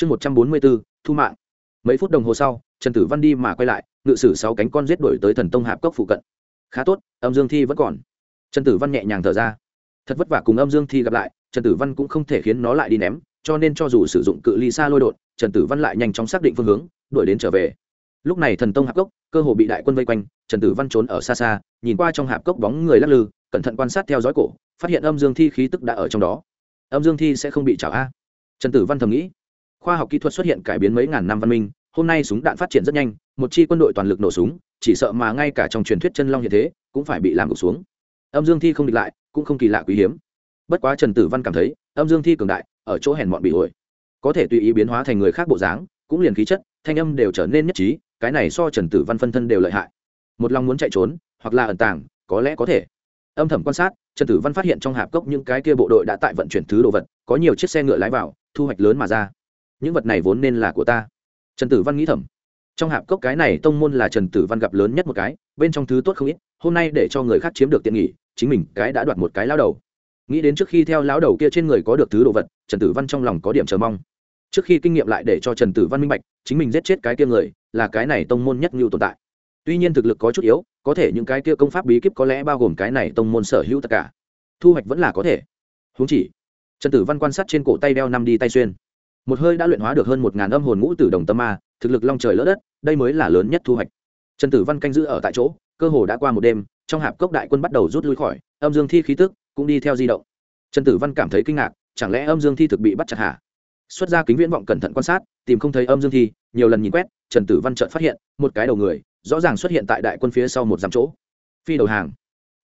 chương một trăm bốn mươi bốn thu mạng. Mấy phút đồng hồ sau, trần tử văn đi mà quay lại, ngự sử sáu cánh con giết đổi tới thần tông hạp cốc phụ cận. Khá tốt, âm dương thi vẫn còn. Trần tử văn nhẹ nhàng thở ra. Thật vất vả cùng âm dương thi gặp lại, trần tử văn cũng không thể khiến nó lại đi ném, cho nên cho dù sử dụng cự ly xa lôi đột, trần tử văn lại nhanh chóng xác định phương hướng, đuổi đến trở về. Lúc này thần tông hạp cốc, cơ hồ bị đại quân vây quanh, trần tử văn trốn ở xa xa, nhìn qua trong hạp cốc bóng người lắc lư, cẩn thận quan sát theo dõi cổ, phát hiện âm dương thi khí tức đã ở trong đó. Âm dương thi sẽ không bị chảo a. Trần tử văn thầm nghĩ khoa học kỹ thuật xuất hiện cải biến mấy ngàn năm văn minh, hôm nay súng đạn phát triển rất nhanh, một chi quân đội toàn lực nổ súng, chỉ sợ mà ngay cả trong truyền thuyết chân long như thế, cũng phải bị làm gục xuống. Âm dương thi không địch lại, cũng không kỳ lạ quý hiếm. Bất quá trần tử văn cảm thấy, âm dương thi cường đại, ở chỗ hèn mọn bị ổi có thể tùy ý biến hóa thành người khác bộ dáng, cũng liền khí chất, thanh âm đều trở nên nhất trí, cái này so trần tử văn phân thân đều lợi hại. Một lòng muốn chạy trốn, hoặc là ẩn tàng, có lẽ có thể. Âm thầm quan sát, trần tử văn phát hiện trong hạp cốc những cái kia bộ đội đã tại vận chuyển thứ đồ vật, có nhiều chiếc xe ngựa lái vào, thu hoạch lớn mà ra những vật này vốn nên là của ta. Trần tử văn nghĩ thầm. Trong hạp cốc cái này tông môn là trần tử văn gặp lớn nhất một cái, bên trong thứ tốt không ít, hôm nay để cho người khác chiếm được tiện nghỉ chính mình cái đã đoạt một cái lao đầu. Nghĩ đến trước khi theo lão đầu kia trên người có được thứ đồ vật, trần tử văn trong lòng có điểm chờ mong. Trước khi kinh nghiệm lại để cho trần tử văn minh bạch, chính mình giết chết cái kia người, là cái này tông môn nhất ngưu tồn tại. Tuy nhiên thực lực có chút yếu, có thể những cái kia công pháp bí kíp có lẽ bao gồm cái này tông môn sở hữu tất cả. Thu hoạch vẫn là có thể. Húng chỉ, trần tử văn quan sát trên cổ tay đeo năm đi tay xuyên một hơi đã luyện hóa được hơn một ngàn âm hồn ngũ tử đồng tâm ma, thực lực long trời lỡ đất, đây mới là lớn nhất thu hoạch. Trần tử văn canh giữ ở tại chỗ, cơ hồ đã qua một đêm, trong hạp cốc đại quân bắt đầu rút lui khỏi, âm dương thi khí tức cũng đi theo di động. Trần tử văn cảm thấy kinh ngạc, chẳng lẽ âm dương thi thực bị bắt chặt hả? Xuất ra kính viễn vọng cẩn thận quan sát, tìm không thấy âm dương thi, nhiều lần nhìn quét, trần tử văn trợn phát hiện, một cái đầu người, rõ ràng xuất hiện tại đại quân phía sau một dặm chỗ. Phi đầu hàng.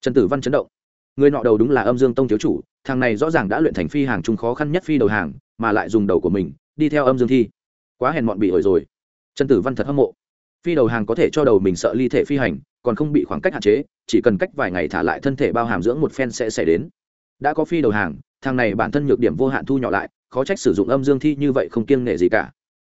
Trần tử văn chấn động. Người nọ đầu đúng là âm dương tông thiếu chủ, thằng này rõ ràng đã luyện thành phi hàng chung khó khăn nhất phi đầu hàng mà lại dùng đầu của mình, đi theo âm dương thi. Quá hèn mọn bị ổi rồi. Trần tử văn thật hâm mộ. Phi đầu hàng có thể cho đầu mình sợ ly thể phi hành, còn không bị khoảng cách hạn chế, chỉ cần cách vài ngày thả lại thân thể bao hàm dưỡng một phen sẽ xảy đến. Đã có phi đầu hàng, thằng này bản thân nhược điểm vô hạn thu nhỏ lại, khó trách sử dụng âm dương thi như vậy không kiêng nể gì cả.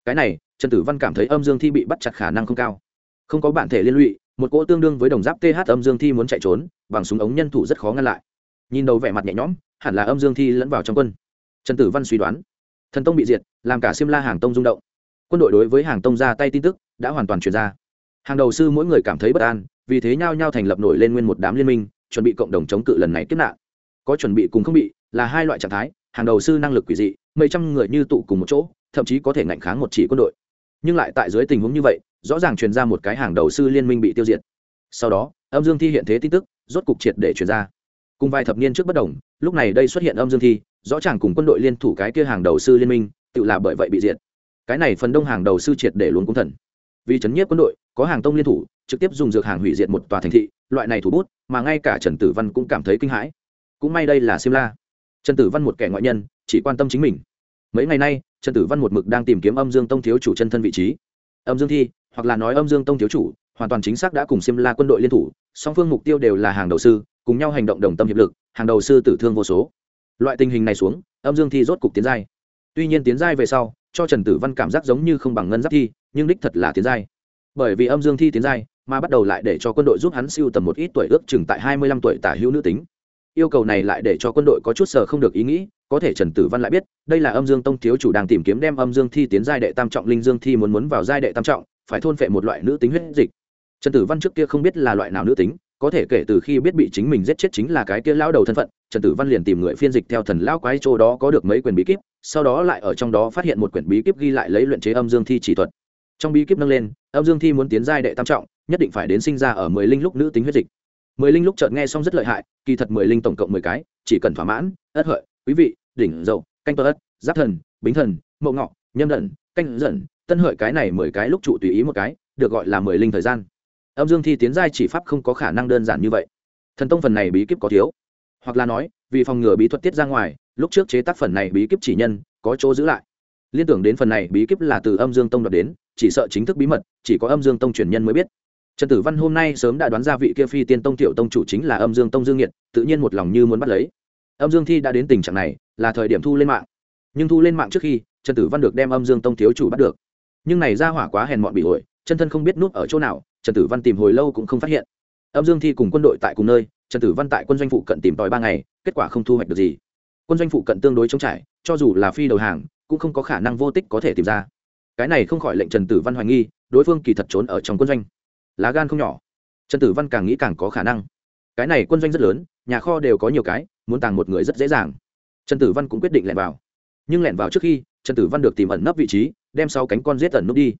Cái này, trần tử văn cảm thấy âm dương thi bị bắt chặt khả năng không cao. Không có bản thể liên lụy, một cỗ tương đương với đồng giáp th âm dương thi muốn chạy trốn, bằng súng ống nhân thủ rất khó ngăn lại. Nhìn đầu vẻ mặt nhẹ nhõm, hẳn là âm dương thi lẫn vào trong quân trần tử văn suy đoán. Thần tông bị diệt, làm cả xiêm la hàng tông rung động. Quân đội đối với hàng tông ra tay tin tức đã hoàn toàn chuyển ra. Hàng đầu sư mỗi người cảm thấy bất an, vì thế nhao nhao thành lập nổi lên nguyên một đám liên minh, chuẩn bị cộng đồng chống cự lần này kiếp nạn. Có chuẩn bị cùng không bị, là hai loại trạng thái, hàng đầu sư năng lực quỷ dị, mấy trăm người như tụ cùng một chỗ, thậm chí có thể ngạnh kháng một chỉ quân đội. Nhưng lại tại dưới tình huống như vậy, rõ ràng truyền ra một cái hàng đầu sư liên minh bị tiêu diệt. Sau đó, âm dương thi hiện thế tin tức, rốt cục triệt để truyền ra. Cùng vài thập niên trước bất đồng, lúc này đây xuất hiện âm dương thi rõ ràng cùng quân đội liên thủ cái kia hàng đầu sư liên minh, tự là bởi vậy bị diệt. Cái này phần đông hàng đầu sư triệt để luôn cung thần. Vì chấn nhiếp quân đội, có hàng tông liên thủ, trực tiếp dùng dược hàng hủy diệt một tòa thành thị, loại này thủ bút, mà ngay cả trần tử văn cũng cảm thấy kinh hãi. Cũng may đây là simla trần tử văn một kẻ ngoại nhân, chỉ quan tâm chính mình. Mấy ngày nay, trần tử văn một mực đang tìm kiếm âm dương tông thiếu chủ chân thân vị trí. Âm dương thi, hoặc là nói âm dương tông thiếu chủ, hoàn toàn chính xác đã cùng simla quân đội liên thủ, song phương mục tiêu đều là hàng đầu sư, cùng nhau hành động đồng tâm hiệp lực, hàng đầu sư tử thương vô số loại tình hình này xuống, âm dương thi rốt cục tiến giai. Tuy nhiên tiến giai về sau, cho trần tử văn cảm giác giống như không bằng ngân giáp thi, nhưng đích thật là tiến giai. Bởi vì âm dương thi tiến giai, mà bắt đầu lại để cho quân đội giúp hắn siêu tầm một ít tuổi ước chừng tại hai mươi lăm tuổi tả hữu nữ tính. Yêu cầu này lại để cho quân đội có chút sờ không được ý nghĩ, có thể trần tử văn lại biết, đây là âm dương tông thiếu chủ đang tìm kiếm đem âm dương thi tiến giai đệ tam trọng linh dương thi muốn muốn vào giai đệ tam trọng, phải thôn phệ một loại nữ tính huyết dịch. Trần tử văn trước kia không biết là loại nào nữ tính, có thể kể từ khi biết bị chính mình giết chết chính là cái kia lão đầu thân phận trần tử văn liền tìm người phiên dịch theo thần lão quái chỗ đó có được mấy quyển bí kíp, sau đó lại ở trong đó phát hiện một quyển bí kíp ghi lại lấy luyện chế âm dương thi chỉ thuật. Trong bí kíp nâng lên, âm dương thi muốn tiến giai đệ tam trọng, nhất định phải đến sinh ra ở mười linh lúc nữ tính huyết dịch. Mười linh lúc chợt nghe xong rất lợi hại, kỳ thật mười linh tổng cộng mười cái, chỉ cần thỏa mãn, ất hợi, quý vị, đỉnh, dậu, canh tơ ất giáp thần, bính thần, mậu ngọ, nhâm đẩn canh dần tân hợi cái này mười cái lúc trụ tùy ý một cái, được gọi là mười linh thời gian. Âm dương thi tiến giai chỉ pháp không có khả năng đơn giản như vậy. Thần tông phần này bí kíp có thiếu hoặc là nói, vì phòng ngừa bí thuật tiết ra ngoài, lúc trước chế tác phần này bí kíp chỉ nhân, có chỗ giữ lại. Liên tưởng đến phần này bí kíp là từ âm dương tông đoạt đến, chỉ sợ chính thức bí mật, chỉ có âm dương tông truyền nhân mới biết. Trần tử văn hôm nay sớm đã đoán ra vị kia phi tiên tông tiểu tông chủ chính là âm dương tông dương nhiệt tự nhiên một lòng như muốn bắt lấy. Âm dương thi đã đến tình trạng này, là thời điểm thu lên mạng. Nhưng thu lên mạng trước khi, trần tử văn được đem âm dương tông thiếu chủ bắt được. Nhưng này ra hỏa quá hèn mọn bị ổi, chân thân không biết núp ở chỗ nào, trần tử văn tìm hồi lâu cũng không phát hiện. Âm dương thi cùng quân đội tại cùng nơi trần tử văn tại quân doanh phụ cận tìm tòi ba ngày, kết quả không thu hoạch được gì. Quân doanh phụ cận tương đối trống trải, cho dù là phi đầu hàng, cũng không có khả năng vô tích có thể tìm ra. Cái này không khỏi lệnh trần tử văn hoài nghi, đối phương kỳ thật trốn ở trong quân doanh. Lá gan không nhỏ. Trần tử văn càng nghĩ càng có khả năng. Cái này quân doanh rất lớn, nhà kho đều có nhiều cái, muốn tàng một người rất dễ dàng. Trần tử văn cũng quyết định lẻn vào. Nhưng lẻn vào trước khi, trần tử văn được tìm ẩn nấp vị trí, đem sáu cánh con giết ẩn núp đi.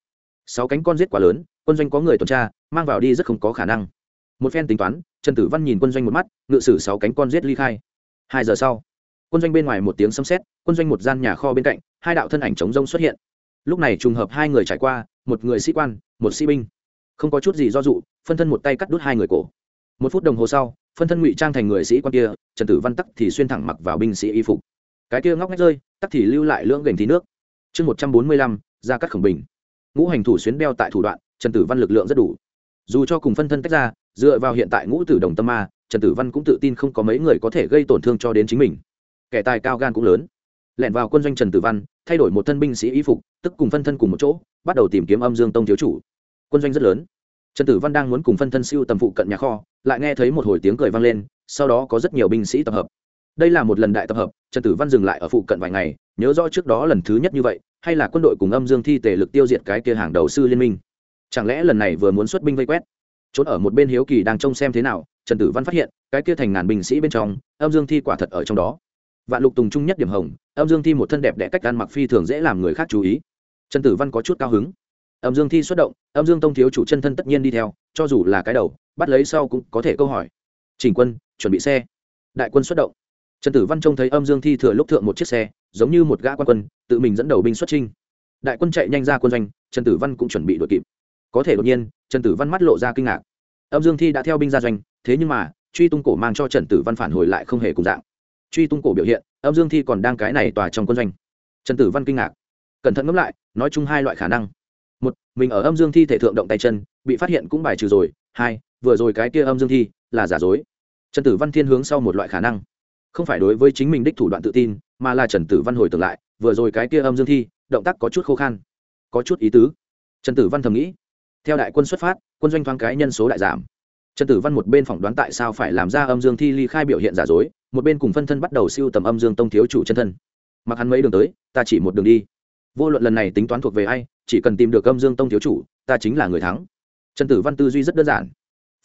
Sáu cánh con giết quá lớn, quân doanh có người tuần tra, mang vào đi rất không có khả năng một phen tính toán trần tử văn nhìn quân doanh một mắt ngự sử sáu cánh con giết ly khai. Hai giờ sau quân doanh bên ngoài một tiếng sấm xét, quân doanh một gian nhà kho bên cạnh hai đạo thân ảnh chống rông xuất hiện. Lúc này trùng hợp hai người trải qua một người sĩ quan một sĩ binh. Không có chút gì do dụ phân thân một tay cắt đút hai người cổ. Một phút đồng hồ sau phân thân ngụy trang thành người sĩ quan kia trần tử văn tắc thì xuyên thẳng mặc vào binh sĩ y phục. Cái kia ngóc ngách rơi tắc thì lưu lại lưỡng gành tí nước. Chương một trăm bốn mươi lăm ra cắt khổng bình. Ngũ hành thủ xuyến đeo tại thủ đoạn trần tử văn lực lượng rất đủ. Dù cho cùng phân thân tách ra dựa vào hiện tại ngũ tử đồng tâm ma, trần tử văn cũng tự tin không có mấy người có thể gây tổn thương cho đến chính mình. Kẻ tài cao gan cũng lớn. Lẻn vào quân doanh trần tử văn, thay đổi một thân binh sĩ y phục, tức cùng phân thân cùng một chỗ, bắt đầu tìm kiếm âm dương tông thiếu chủ. Quân doanh rất lớn. Trần tử văn đang muốn cùng phân thân siêu tầm phụ cận nhà kho, lại nghe thấy một hồi tiếng cười vang lên, sau đó có rất nhiều binh sĩ tập hợp. Đây là một lần đại tập hợp, trần tử văn dừng lại ở phụ cận vài ngày, nhớ rõ trước đó lần thứ nhất như vậy, hay là quân đội cùng âm dương thi tề lực tiêu diệt cái kia hàng đầu sư liên minh. Chẳng lẽ lần này vừa muốn xuất binh vây quét? Trốn ở một bên hiếu kỳ đang trông xem thế nào, trần tử văn phát hiện, cái kia thành ngàn binh sĩ bên trong, âm dương thi quả thật ở trong đó. Vạn lục tùng trung nhất điểm hồng, âm dương thi một thân đẹp đẽ cách ăn mặc phi thường dễ làm người khác chú ý. Trần tử văn có chút cao hứng. Âm dương thi xuất động, âm dương tông thiếu chủ chân thân tất nhiên đi theo, cho dù là cái đầu, bắt lấy sau cũng có thể câu hỏi. Chỉnh quân, chuẩn bị xe. Đại quân xuất động. Trần tử văn trông thấy âm dương thi thừa lúc thượng một chiếc xe, giống như một gã quan quân, tự mình dẫn đầu binh xuất trinh đại quân chạy nhanh ra quân doanh, trần tử văn cũng chuẩn bị đội kịp có thể đột nhiên, trần tử văn mắt lộ ra kinh ngạc. Âm dương thi đã theo binh ra doanh, thế nhưng mà, truy tung cổ mang cho trần tử văn phản hồi lại không hề cùng dạng. Truy tung cổ biểu hiện, âm dương thi còn đang cái này tòa trong quân doanh. Trần tử văn kinh ngạc. Cẩn thận ngẫm lại, nói chung hai loại khả năng. Một, mình ở âm dương thi thể thượng động tay chân, bị phát hiện cũng bài trừ rồi. Hai, vừa rồi cái kia âm dương thi là giả dối. Trần tử văn thiên hướng sau một loại khả năng. Không phải đối với chính mình đích thủ đoạn tự tin, mà là trần tử văn hồi tưởng lại, vừa rồi cái kia âm dương thi, động tác có chút khô khan, có chút ý tứ. Trần tử văn thầm nghĩ theo đại quân xuất phát, quân doanh thoáng cái nhân số đại giảm. Trần tử văn một bên phỏng đoán tại sao phải làm ra âm dương thi ly khai biểu hiện giả dối, một bên cùng phân thân bắt đầu siêu tầm âm dương tông thiếu chủ chân thân. Mặc hắn mấy đường tới, ta chỉ một đường đi. Vô luận lần này tính toán thuộc về ai, chỉ cần tìm được âm dương tông thiếu chủ, ta chính là người thắng. Trần tử văn tư duy rất đơn giản.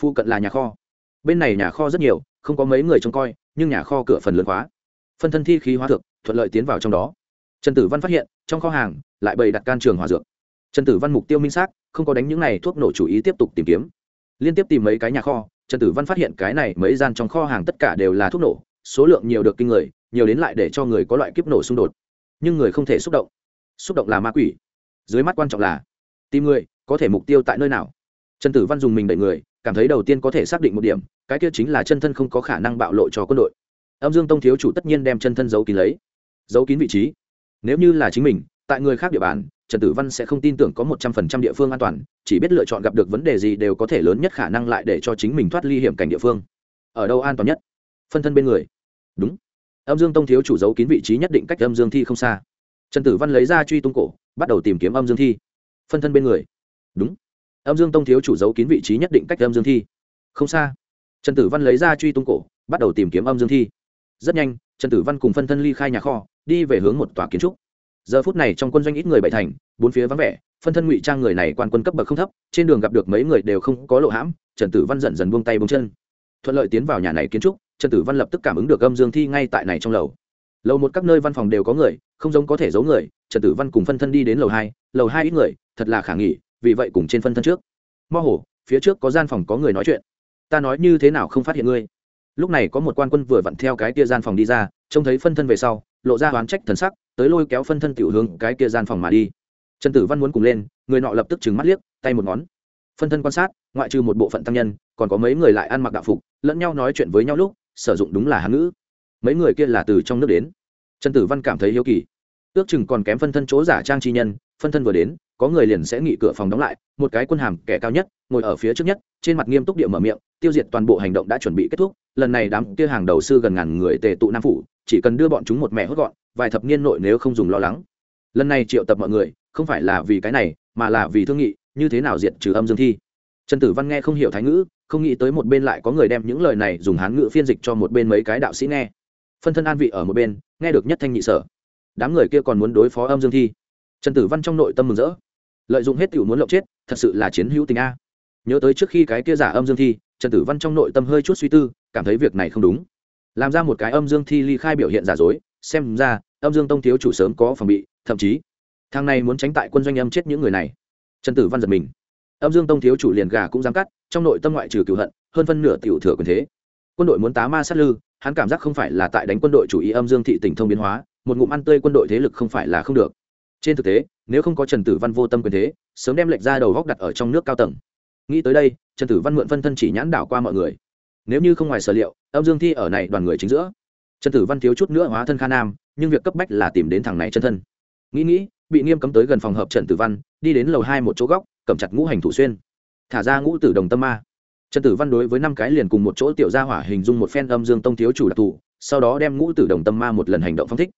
Phụ cận là nhà kho. Bên này nhà kho rất nhiều, không có mấy người trông coi, nhưng nhà kho cửa phần lớn khóa phân thân thi khí hóa thực thuận lợi tiến vào trong đó. Trần tử văn phát hiện, trong kho hàng, lại bày đặt can trường hòa dược trần tử văn mục tiêu minh xác, không có đánh những này thuốc nổ chủ ý tiếp tục tìm kiếm. Liên tiếp tìm mấy cái nhà kho, trần tử văn phát hiện cái này mấy gian trong kho hàng tất cả đều là thuốc nổ, số lượng nhiều được kinh người, nhiều đến lại để cho người có loại kiếp nổ xung đột. Nhưng người không thể xúc động. Xúc động là ma quỷ. Dưới mắt quan trọng là tìm người, có thể mục tiêu tại nơi nào. Trần tử văn dùng mình đẩy người, cảm thấy đầu tiên có thể xác định một điểm, cái kia chính là chân thân không có khả năng bạo lộ cho quân đội. Âm dương tông thiếu chủ tất nhiên đem chân thân giấu kín lấy. Giấu kín vị trí. Nếu như là chính mình tại người khác địa bàn, trần tử văn sẽ không tin tưởng có một trăm phần trăm địa phương an toàn, chỉ biết lựa chọn gặp được vấn đề gì đều có thể lớn nhất khả năng lại để cho chính mình thoát ly hiểm cảnh địa phương. Ở đâu an toàn nhất? Phân thân bên người. Đúng. Âm dương tông thiếu chủ giấu kín vị trí nhất định cách âm dương thi không xa. Trần tử văn lấy ra truy tung cổ, bắt đầu tìm kiếm âm dương thi. Phân thân bên người. Đúng. Âm dương tông thiếu chủ giấu kín vị trí nhất định cách âm dương thi. Không xa. Trần tử văn lấy ra truy tung cổ, bắt đầu tìm kiếm âm dương thi. Rất nhanh, trần tử văn cùng phân thân ly khai nhà kho, đi về hướng một tòa kiến trúc giờ phút này trong quân doanh ít người bảy thành, bốn phía vắng vẻ, phân thân ngụy trang người này quan quân cấp bậc không thấp, trên đường gặp được mấy người đều không có lộ hãm, trần tử văn dần dần buông tay buông chân. Thuận lợi tiến vào nhà này kiến trúc, trần tử văn lập tức cảm ứng được âm dương thi ngay tại này trong lầu. Lầu một các nơi văn phòng đều có người, không giống có thể giấu người, trần tử văn cùng phân thân đi đến lầu hai lầu hai ít người, thật là khả nghỉ vì vậy cùng trên phân thân trước. Mơ hồ, phía trước có gian phòng có người nói chuyện. Ta nói như thế nào không phát hiện ngươi? Lúc này có một quan quân vừa vặn theo cái kia gian phòng đi ra, trông thấy phân thân về sau lộ ra oán trách thần sắc, tới lôi kéo phân thân tiểu hướng cái kia gian phòng mà đi. Trần tử văn muốn cùng lên, người nọ lập tức trừng mắt liếc, tay một ngón. Phân thân quan sát, ngoại trừ một bộ phận tăng nhân, còn có mấy người lại ăn mặc đạo phục, lẫn nhau nói chuyện với nhau lúc, sử dụng đúng là hán ngữ. Mấy người kia là từ trong nước đến. Trần tử văn cảm thấy hiếu kỳ. Ước chừng còn kém phân thân chỗ giả trang chi nhân, phân thân vừa đến, có người liền sẽ nghị cửa phòng đóng lại, một cái quân hàm kẻ cao nhất, ngồi ở phía trước nhất, trên mặt nghiêm túc địa mở miệng, tiêu diệt toàn bộ hành động đã chuẩn bị kết thúc, lần này đám kia hàng đầu sư gần ngàn người tề tụ nam phủ chỉ cần đưa bọn chúng một mẹ hốt gọn, vài thập niên nội nếu không dùng lo lắng. Lần này triệu tập mọi người, không phải là vì cái này, mà là vì thương nghị, như thế nào diệt trừ âm dương thi. Trần tử văn nghe không hiểu thái ngữ, không nghĩ tới một bên lại có người đem những lời này dùng hán ngữ phiên dịch cho một bên mấy cái đạo sĩ nghe. Phân thân an vị ở một bên, nghe được nhất thanh nhị sở. Đám người kia còn muốn đối phó âm dương thi. Trần tử văn trong nội tâm mừng rỡ. Lợi dụng hết t muốn lộng chết, thật sự là chiến hữu tình a. Nhớ tới trước khi cái kia giả âm dương thi, trần tử văn trong nội tâm hơi chút suy tư, cảm thấy việc này không đúng làm ra một cái âm dương thi ly khai biểu hiện giả dối, xem ra, âm dương tông thiếu chủ sớm có phòng bị, thậm chí, thằng này muốn tránh tại quân doanh âm chết những người này. Trần tử văn giật mình. Âm dương tông thiếu chủ liền gà cũng dám cắt, trong nội tâm ngoại trừ cựu hận, hơn phân nửa tiểu thừa quyền thế. Quân đội muốn tá ma sát lư, hắn cảm giác không phải là tại đánh quân đội chủ ý âm dương thị tỉnh thông biến hóa, một ngụm ăn tươi quân đội thế lực không phải là không được. Trên thực tế, nếu không có trần tử văn vô tâm quyền thế, sớm đem lệch ra đầu góc đặt ở trong nước cao tầng. Nghĩ tới đây, trần tử văn mượn phân thân chỉ nhãn đảo qua mọi người. Nếu như không ngoài sở liệu âm dương thi ở này đoàn người chính giữa. Trần tử văn thiếu chút nữa hóa thân kha nam, nhưng việc cấp bách là tìm đến thằng này chân thân. Nghĩ nghĩ, bị nghiêm cấm tới gần phòng hợp trần tử văn, đi đến lầu hai một chỗ góc, cầm chặt ngũ hành thủ xuyên. Thả ra ngũ tử đồng tâm ma. Trần tử văn đối với năm cái liền cùng một chỗ tiểu gia hỏa hình dung một phen âm dương tông thiếu chủ đặc thù, sau đó đem ngũ tử đồng tâm ma một lần hành động phong thích.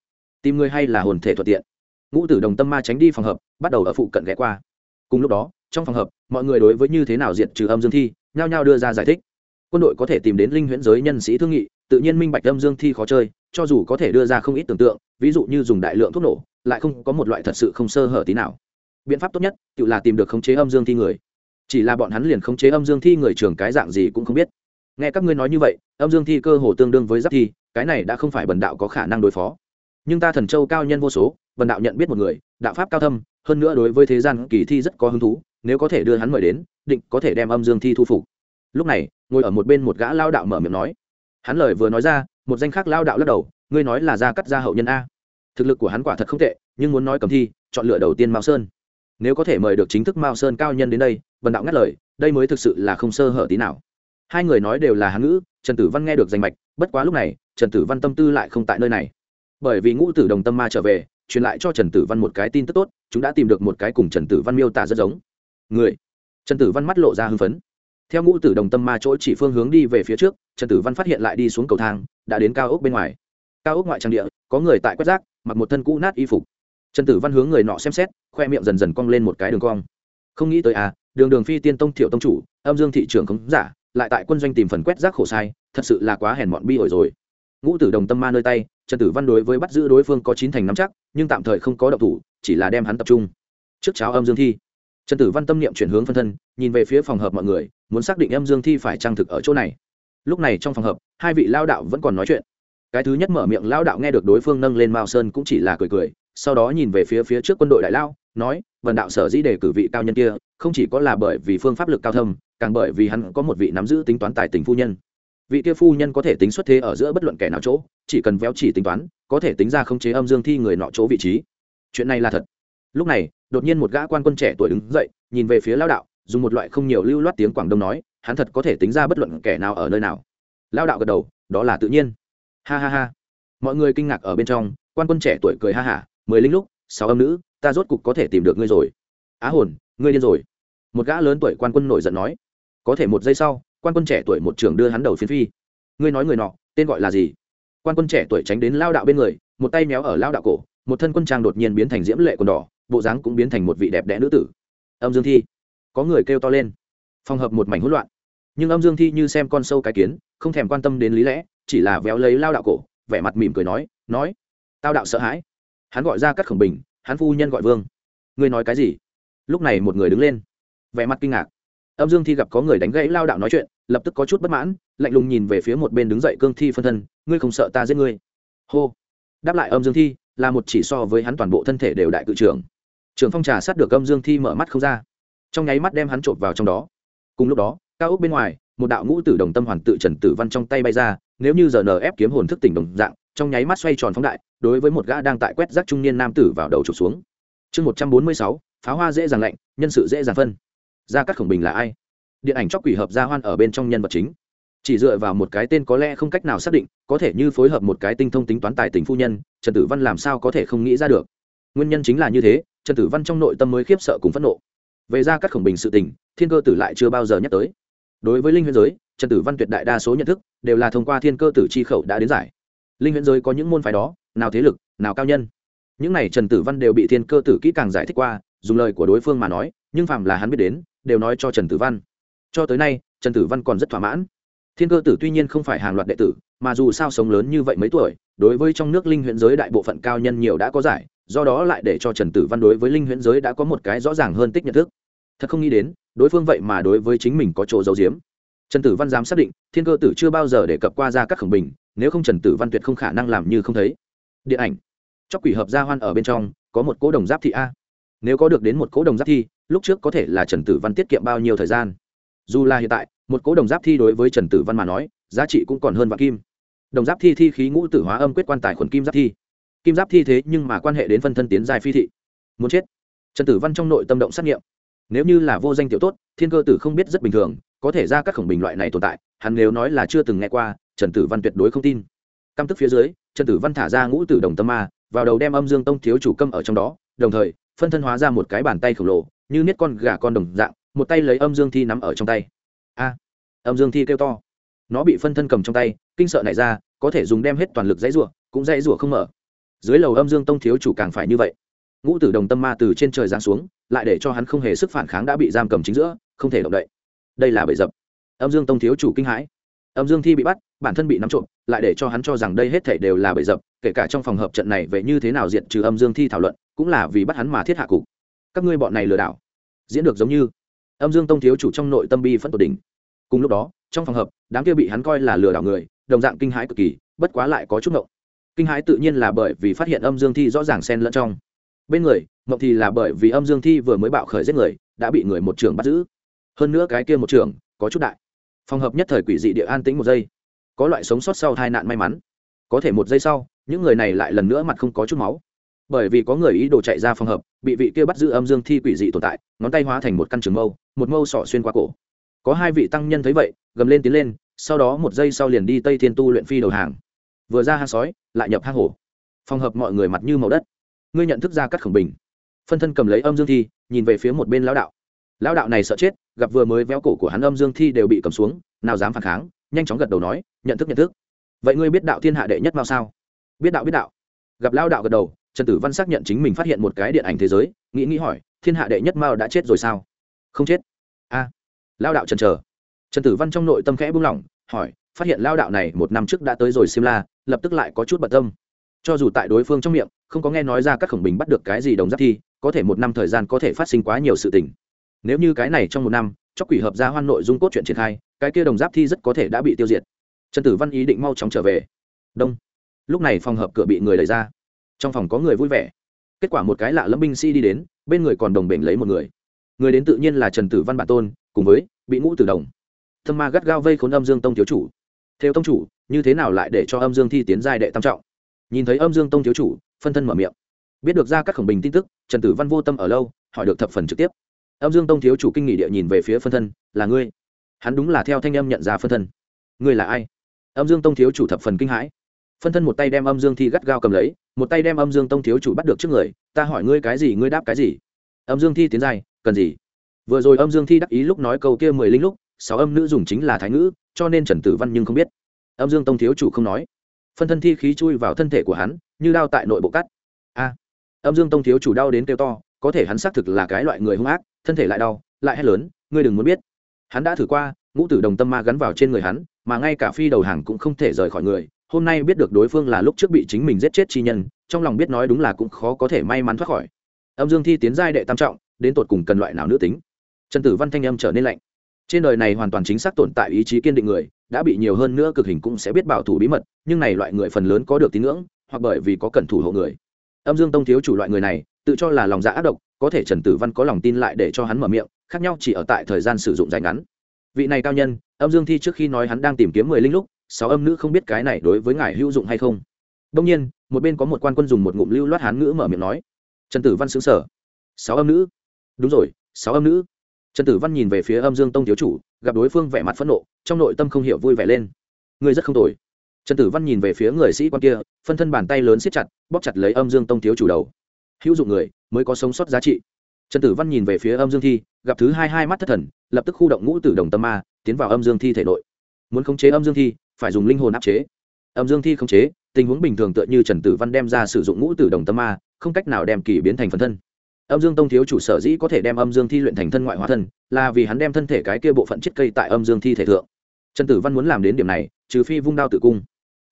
Tìm người hay là hồn thể thuận tiện. Ngũ tử đồng tâm ma tránh đi phòng hợp, bắt đầu ở phụ cận ghé qua. Cùng lúc đó, trong phòng hợp, mọi người đối với như thế nào diệt trừ âm dương thi, nhao nhao đưa ra giải thích quân đội có thể tìm đến linh huyễn giới nhân sĩ thương nghị, tự nhiên minh bạch âm dương thi khó chơi, cho dù có thể đưa ra không ít tưởng tượng, ví dụ như dùng đại lượng thuốc nổ, lại không có một loại thật sự không sơ hở tí nào. Biện pháp tốt nhất, tự là tìm được khống chế âm dương thi người. Chỉ là bọn hắn liền khống chế âm dương thi người trường cái dạng gì cũng không biết. Nghe các ngươi nói như vậy, âm dương thi cơ hồ tương đương với giáp thi, cái này đã không phải bần đạo có khả năng đối phó. Nhưng ta thần châu cao nhân vô số, bần đạo nhận biết một người, đạo pháp cao thâm, hơn nữa đối với thế gian kỳ thi rất có hứng thú, nếu có thể đưa hắn mời đến, định có thể đem âm dương thi thu phục. Lúc này ngồi ở một bên một gã lao đạo mở miệng nói. Hắn lời vừa nói ra, một danh khác lao đạo lắc đầu, ngươi nói là ra cắt ra hậu nhân a. Thực lực của hắn quả thật không tệ, nhưng muốn nói cầm thi, chọn lựa đầu tiên mao sơn. Nếu có thể mời được chính thức mao sơn cao nhân đến đây vần đạo ngắt lời, đây mới thực sự là không sơ hở tí nào. Hai người nói đều là hán ngữ, trần tử văn nghe được danh mạch, bất quá lúc này, trần tử văn tâm tư lại không tại nơi này. Bởi vì ngũ tử đồng tâm ma trở về, truyền lại cho trần tử văn một cái tin tức tốt, chúng đã tìm được một cái cùng trần tử văn miêu tả rất giống. Người. Trần tử văn mắt lộ ra hưng phấn theo ngũ tử đồng tâm ma chỗ chỉ phương hướng đi về phía trước, trần tử văn phát hiện lại đi xuống cầu thang, đã đến cao ốc bên ngoài. Cao ốc ngoại trang địa, có người tại quét rác, mặc một thân cũ nát y phục. Trần tử văn hướng người nọ xem xét, khoe miệng dần dần cong lên một cái đường cong. Không nghĩ tới à đường đường phi tiên tông thiệu tông chủ, âm dương thị trường khống giả, lại tại quân doanh tìm phần quét rác khổ sai, thật sự là quá hèn mọn bi ổi rồi. Ngũ tử đồng tâm ma nơi tay, trần tử văn đối với bắt giữ đối phương có chín thành nắm chắc, nhưng tạm thời không có động thủ, chỉ là đem hắn tập trung. Trước cháo âm dương thi trần tử văn tâm niệm chuyển hướng phân thân, nhìn về phía phòng hợp mọi người, muốn xác định âm dương thi phải trang thực ở chỗ này. Lúc này trong phòng hợp, hai vị lao đạo vẫn còn nói chuyện. Cái thứ nhất mở miệng lao đạo nghe được đối phương nâng lên mao sơn cũng chỉ là cười cười, sau đó nhìn về phía phía trước quân đội đại lao, nói vần đạo sở dĩ đề cử vị cao nhân kia, không chỉ có là bởi vì phương pháp lực cao thâm, càng bởi vì hắn có một vị nắm giữ tính toán tài tình phu nhân. Vị kia phu nhân có thể tính xuất thế ở giữa bất luận kẻ nào chỗ, chỉ cần véo chỉ tính toán, có thể tính ra không chế âm dương thi người nọ chỗ vị trí. Chuyện này là thật lúc này, đột nhiên một gã quan quân trẻ tuổi đứng dậy, nhìn về phía lao đạo, dùng một loại không nhiều lưu loát tiếng quảng đông nói, hắn thật có thể tính ra bất luận kẻ nào ở nơi nào. Lao đạo gật đầu, đó là tự nhiên. Ha ha ha. Mọi người kinh ngạc ở bên trong, quan quân trẻ tuổi cười ha hả, mười linh lúc, sáu âm nữ, ta rốt cục có thể tìm được ngươi rồi. Á hồn, ngươi điên rồi. Một gã lớn tuổi quan quân nổi giận nói. Có thể một giây sau, quan quân trẻ tuổi một trường đưa hắn đầu phiến phi. Ngươi nói người nọ, tên gọi là gì? Quan quân trẻ tuổi tránh đến lao đạo bên người, một tay méo ở lao đạo cổ, một thân quân trang đột nhiên biến thành diễm lệ quần đỏ bộ dáng cũng biến thành một vị đẹp đẽ nữ tử. Âm dương thi, có người kêu to lên. Phòng hợp một mảnh hỗn loạn. Nhưng âm dương thi như xem con sâu cái kiến, không thèm quan tâm đến lý lẽ, chỉ là véo lấy lao đạo cổ, vẻ mặt mỉm cười nói nói, tao đạo sợ hãi. Hắn gọi ra cắt khổng bình, hắn phu nhân gọi vương. Ngươi nói cái gì? Lúc này một người đứng lên. Vẻ mặt kinh ngạc. Âm dương thi gặp có người đánh gãy lao đạo nói chuyện, lập tức có chút bất mãn, lạnh lùng nhìn về phía một bên đứng dậy cương thi phân thân, ngươi không sợ ta giết ngươi? Hô. Đáp lại âm dương thi, là một chỉ so với hắn toàn bộ thân thể đều đại cự trưởng trưởng phong trà sát được âm dương thi mở mắt không ra. Trong nháy mắt đem hắn trộm vào trong đó. Cùng lúc đó, cao ốc bên ngoài, một đạo ngũ tử đồng tâm hoàn tự trần tử văn trong tay bay ra, nếu như giờ nờ ép kiếm hồn thức tỉnh đồng dạng, trong nháy mắt xoay tròn phóng đại, đối với một gã đang tại quét rác trung niên nam tử vào đầu trục xuống. Chương một trăm bốn mươi sáu, pháo hoa dễ dàng lạnh, nhân sự dễ dàng phân. Ra cắt khổng bình là ai? Điện ảnh chóc quỷ hợp gia hoan ở bên trong nhân vật chính. Chỉ dựa vào một cái tên có lẽ không cách nào xác định, có thể như phối hợp một cái tinh thông tính toán tài tình phu nhân, trần tử văn làm sao có thể không nghĩ ra được? Nguyên nhân chính là như thế trần tử văn trong nội tâm mới khiếp sợ cùng phẫn nộ. Về ra các khổng bình sự tình, thiên cơ tử lại chưa bao giờ nhắc tới. Đối với linh huyễn giới, trần tử văn tuyệt đại đa số nhận thức đều là thông qua thiên cơ tử chi khẩu đã đến giải. Linh huyễn giới có những môn phái đó, nào thế lực, nào cao nhân. Những này trần tử văn đều bị thiên cơ tử kỹ càng giải thích qua, dùng lời của đối phương mà nói, nhưng phạm là hắn biết đến, đều nói cho trần tử văn. Cho tới nay, trần tử văn còn rất thỏa mãn. Thiên cơ tử tuy nhiên không phải hàng loạt đệ tử, mà dù sao sống lớn như vậy mấy tuổi, đối với trong nước linh huyện giới đại bộ phận cao nhân nhiều đã có giải do đó lại để cho trần tử văn đối với linh huyễn giới đã có một cái rõ ràng hơn tích nhận thức. Thật không nghĩ đến, đối phương vậy mà đối với chính mình có chỗ giấu giếm. Trần tử văn dám xác định, thiên cơ tử chưa bao giờ để cập qua ra các khổng bình, nếu không trần tử văn tuyệt không khả năng làm như không thấy. Điện ảnh. Chóc quỷ hợp gia hoan ở bên trong, có một cỗ đồng giáp thị a. Nếu có được đến một cỗ đồng giáp thi, lúc trước có thể là trần tử văn tiết kiệm bao nhiêu thời gian? Dù là hiện tại, một cỗ đồng giáp thi đối với trần tử văn mà nói, giá trị cũng còn hơn vạn kim. Đồng giáp thi thi khí ngũ tử hóa âm quyết quan tài khuẩn kim giáp thi kim giáp thi thế nhưng mà quan hệ đến phân thân tiến dài phi thị. Muốn chết. Trần tử văn trong nội tâm động xét nghiệm. Nếu như là vô danh tiểu tốt, thiên cơ tử không biết rất bình thường, có thể ra các khổng bình loại này tồn tại, hắn nếu nói là chưa từng nghe qua, trần tử văn tuyệt đối không tin. Căm tức phía dưới, trần tử văn thả ra ngũ tử đồng tâm ma, vào đầu đem âm dương tông thiếu chủ câm ở trong đó, đồng thời, phân thân hóa ra một cái bàn tay khổng lồ, như niết con gà con đồng dạng, một tay lấy âm dương thi nắm ở trong tay. A! Âm dương thi kêu to. Nó bị phân thân cầm trong tay, kinh sợ này ra, có thể dùng đem hết toàn lực dãy rủa, cũng dãy rủa không mở dưới lầu âm dương tông thiếu chủ càng phải như vậy. Ngũ tử đồng tâm ma từ trên trời giáng xuống, lại để cho hắn không hề sức phản kháng đã bị giam cầm chính giữa, không thể động đậy. Đây là bẫy dập. Âm dương tông thiếu chủ kinh hãi. Âm dương thi bị bắt, bản thân bị nắm trộm, lại để cho hắn cho rằng đây hết thể đều là bẫy dập, kể cả trong phòng hợp trận này về như thế nào diện trừ âm dương thi thảo luận, cũng là vì bắt hắn mà thiết hạ cục. Các ngươi bọn này lừa đảo. Diễn được giống như, âm dương tông thiếu chủ trong nội tâm bi phân tột đỉnh. Cùng lúc đó, trong phòng hợp, đám kia bị hắn coi là lừa đảo người, đồng dạng kinh hãi cực kỳ, bất quá lại có chút ngộng kinh hãi tự nhiên là bởi vì phát hiện âm dương thi rõ ràng xen lẫn trong. Bên người, mộng thì là bởi vì âm dương thi vừa mới bạo khởi giết người, đã bị người một trường bắt giữ. Hơn nữa cái kia một trường có chút đại. Phòng hợp nhất thời quỷ dị địa an tĩnh một giây. Có loại sống sót sau tai nạn may mắn. Có thể một giây sau, những người này lại lần nữa mặt không có chút máu. Bởi vì có người ý đồ chạy ra phòng hợp, bị vị kia bắt giữ âm dương thi quỷ dị tồn tại, ngón tay hóa thành một căn trường mâu, một mâu sọ xuyên qua cổ. Có hai vị tăng nhân thấy vậy, gầm lên tiến lên, sau đó một giây sau liền đi tây thiên tu luyện phi đầu hàng vừa ra hang sói lại nhập hang hổ. Phòng hợp mọi người mặt như màu đất. Ngươi nhận thức ra cắt khổng bình. Phân thân cầm lấy âm dương thi nhìn về phía một bên lão đạo. Lão đạo này sợ chết gặp vừa mới véo cổ của hắn âm dương thi đều bị cầm xuống nào dám phản kháng nhanh chóng gật đầu nói nhận thức nhận thức. Vậy ngươi biết đạo thiên hạ đệ nhất mao sao? Biết đạo biết đạo. Gặp lão đạo gật đầu trần tử văn xác nhận chính mình phát hiện một cái điện ảnh thế giới nghĩ nghĩ hỏi thiên hạ đệ nhất mao đã chết rồi sao? Không chết. A. À, lao đạo trần trờ trần tử văn trong nội tâm khẽ buông lỏng hỏi phát hiện lao đạo này một năm trước đã tới rồi simla lập tức lại có chút bận tâm. Cho dù tại đối phương trong miệng, không có nghe nói ra các khổng bình bắt được cái gì đồng giáp thi, có thể một năm thời gian có thể phát sinh quá nhiều sự tình. Nếu như cái này trong một năm chóc quỷ hợp ra hoan nội dung cốt truyện triển khai, cái kia đồng giáp thi rất có thể đã bị tiêu diệt. Trần tử văn ý định mau chóng trở về. Đông. Lúc này phòng hợp cửa bị người đẩy ra. Trong phòng có người vui vẻ. Kết quả một cái lạ lẫm binh sĩ đi đến, bên người còn đồng bệnh lấy một người. Người đến tự nhiên là trần tử văn bản tôn, cùng với bị ngũ tử đồng. Thâm ma gắt gao vây khốn âm dương tông thiếu chủ theo tông chủ, như thế nào lại để cho âm dương thi tiến giai đệ tam trọng? Nhìn thấy âm dương tông thiếu chủ, phân thân mở miệng. Biết được ra các khổng bình tin tức, trần tử văn vô tâm ở lâu, hỏi được thập phần trực tiếp. Âm dương tông thiếu chủ kinh nghị địa nhìn về phía phân thân, là ngươi? Hắn đúng là theo thanh âm nhận ra phân thân. Ngươi là ai? Âm dương tông thiếu chủ thập phần kinh hãi. Phân thân một tay đem âm dương thi gắt gao cầm lấy, một tay đem âm dương tông thiếu chủ bắt được trước người, ta hỏi ngươi cái gì, ngươi đáp cái gì? Âm dương thi tiến dài cần gì? Vừa rồi âm dương thi đắc ý lúc nói câu kia mười linh lúc sáu âm nữ dùng chính là thái ngữ, cho nên trần tử văn nhưng không biết. Âm dương tông thiếu chủ không nói. Phân thân thi khí chui vào thân thể của hắn, như đao tại nội bộ cắt. A! Âm dương tông thiếu chủ đau đến kêu to, có thể hắn xác thực là cái loại người hung ác, thân thể lại đau, lại hét lớn, ngươi đừng muốn biết. Hắn đã thử qua, ngũ tử đồng tâm ma gắn vào trên người hắn, mà ngay cả phi đầu hàng cũng không thể rời khỏi người. Hôm nay biết được đối phương là lúc trước bị chính mình giết chết chi nhân, trong lòng biết nói đúng là cũng khó có thể may mắn thoát khỏi. Âm dương thi tiến giai đệ tam trọng, đến tột cùng cần loại nào nữ tính? Trần tử văn thanh âm trở nên lạnh trên đời này hoàn toàn chính xác tồn tại ý chí kiên định người, đã bị nhiều hơn nữa cực hình cũng sẽ biết bảo thủ bí mật, nhưng này loại người phần lớn có được tín ngưỡng, hoặc bởi vì có cẩn thủ hộ người. Âm dương tông thiếu chủ loại người này, tự cho là lòng dạ ác độc, có thể trần tử văn có lòng tin lại để cho hắn mở miệng, khác nhau chỉ ở tại thời gian sử dụng dài ngắn. Vị này cao nhân, âm dương thi trước khi nói hắn đang tìm kiếm mười linh lúc, sáu âm nữ không biết cái này đối với ngài hữu dụng hay không. Đông nhiên, một bên có một quan quân dùng một ngụm lưu loát hán ngữ mở miệng nói, trần tử văn xứng sở sáu âm nữ? Đúng rồi, sáu âm nữ trần tử văn nhìn về phía âm dương tông thiếu chủ, gặp đối phương vẻ mặt phẫn nộ, trong nội tâm không hiểu vui vẻ lên. Ngươi rất không tồi. Trần tử văn nhìn về phía người sĩ quan kia, phân thân bàn tay lớn siết chặt, bóp chặt lấy âm dương tông thiếu chủ đầu. Hữu dụng người, mới có sống sót giá trị. Trần tử văn nhìn về phía âm dương thi, gặp thứ hai hai mắt thất thần, lập tức khu động ngũ tử đồng tâm ma, tiến vào âm dương thi thể nội. Muốn khống chế âm dương thi, phải dùng linh hồn áp chế. Âm dương thi khống chế, tình huống bình thường tựa như trần tử văn đem ra sử dụng ngũ tử đồng tâm ma, không cách nào đem kỳ biến thành phần thân âm dương tông thiếu chủ sở dĩ có thể đem âm dương thi luyện thành thân ngoại hóa thân, là vì hắn đem thân thể cái kia bộ phận chết cây tại âm dương thi thể thượng. Trần tử văn muốn làm đến điểm này, trừ phi vung đao tự cung.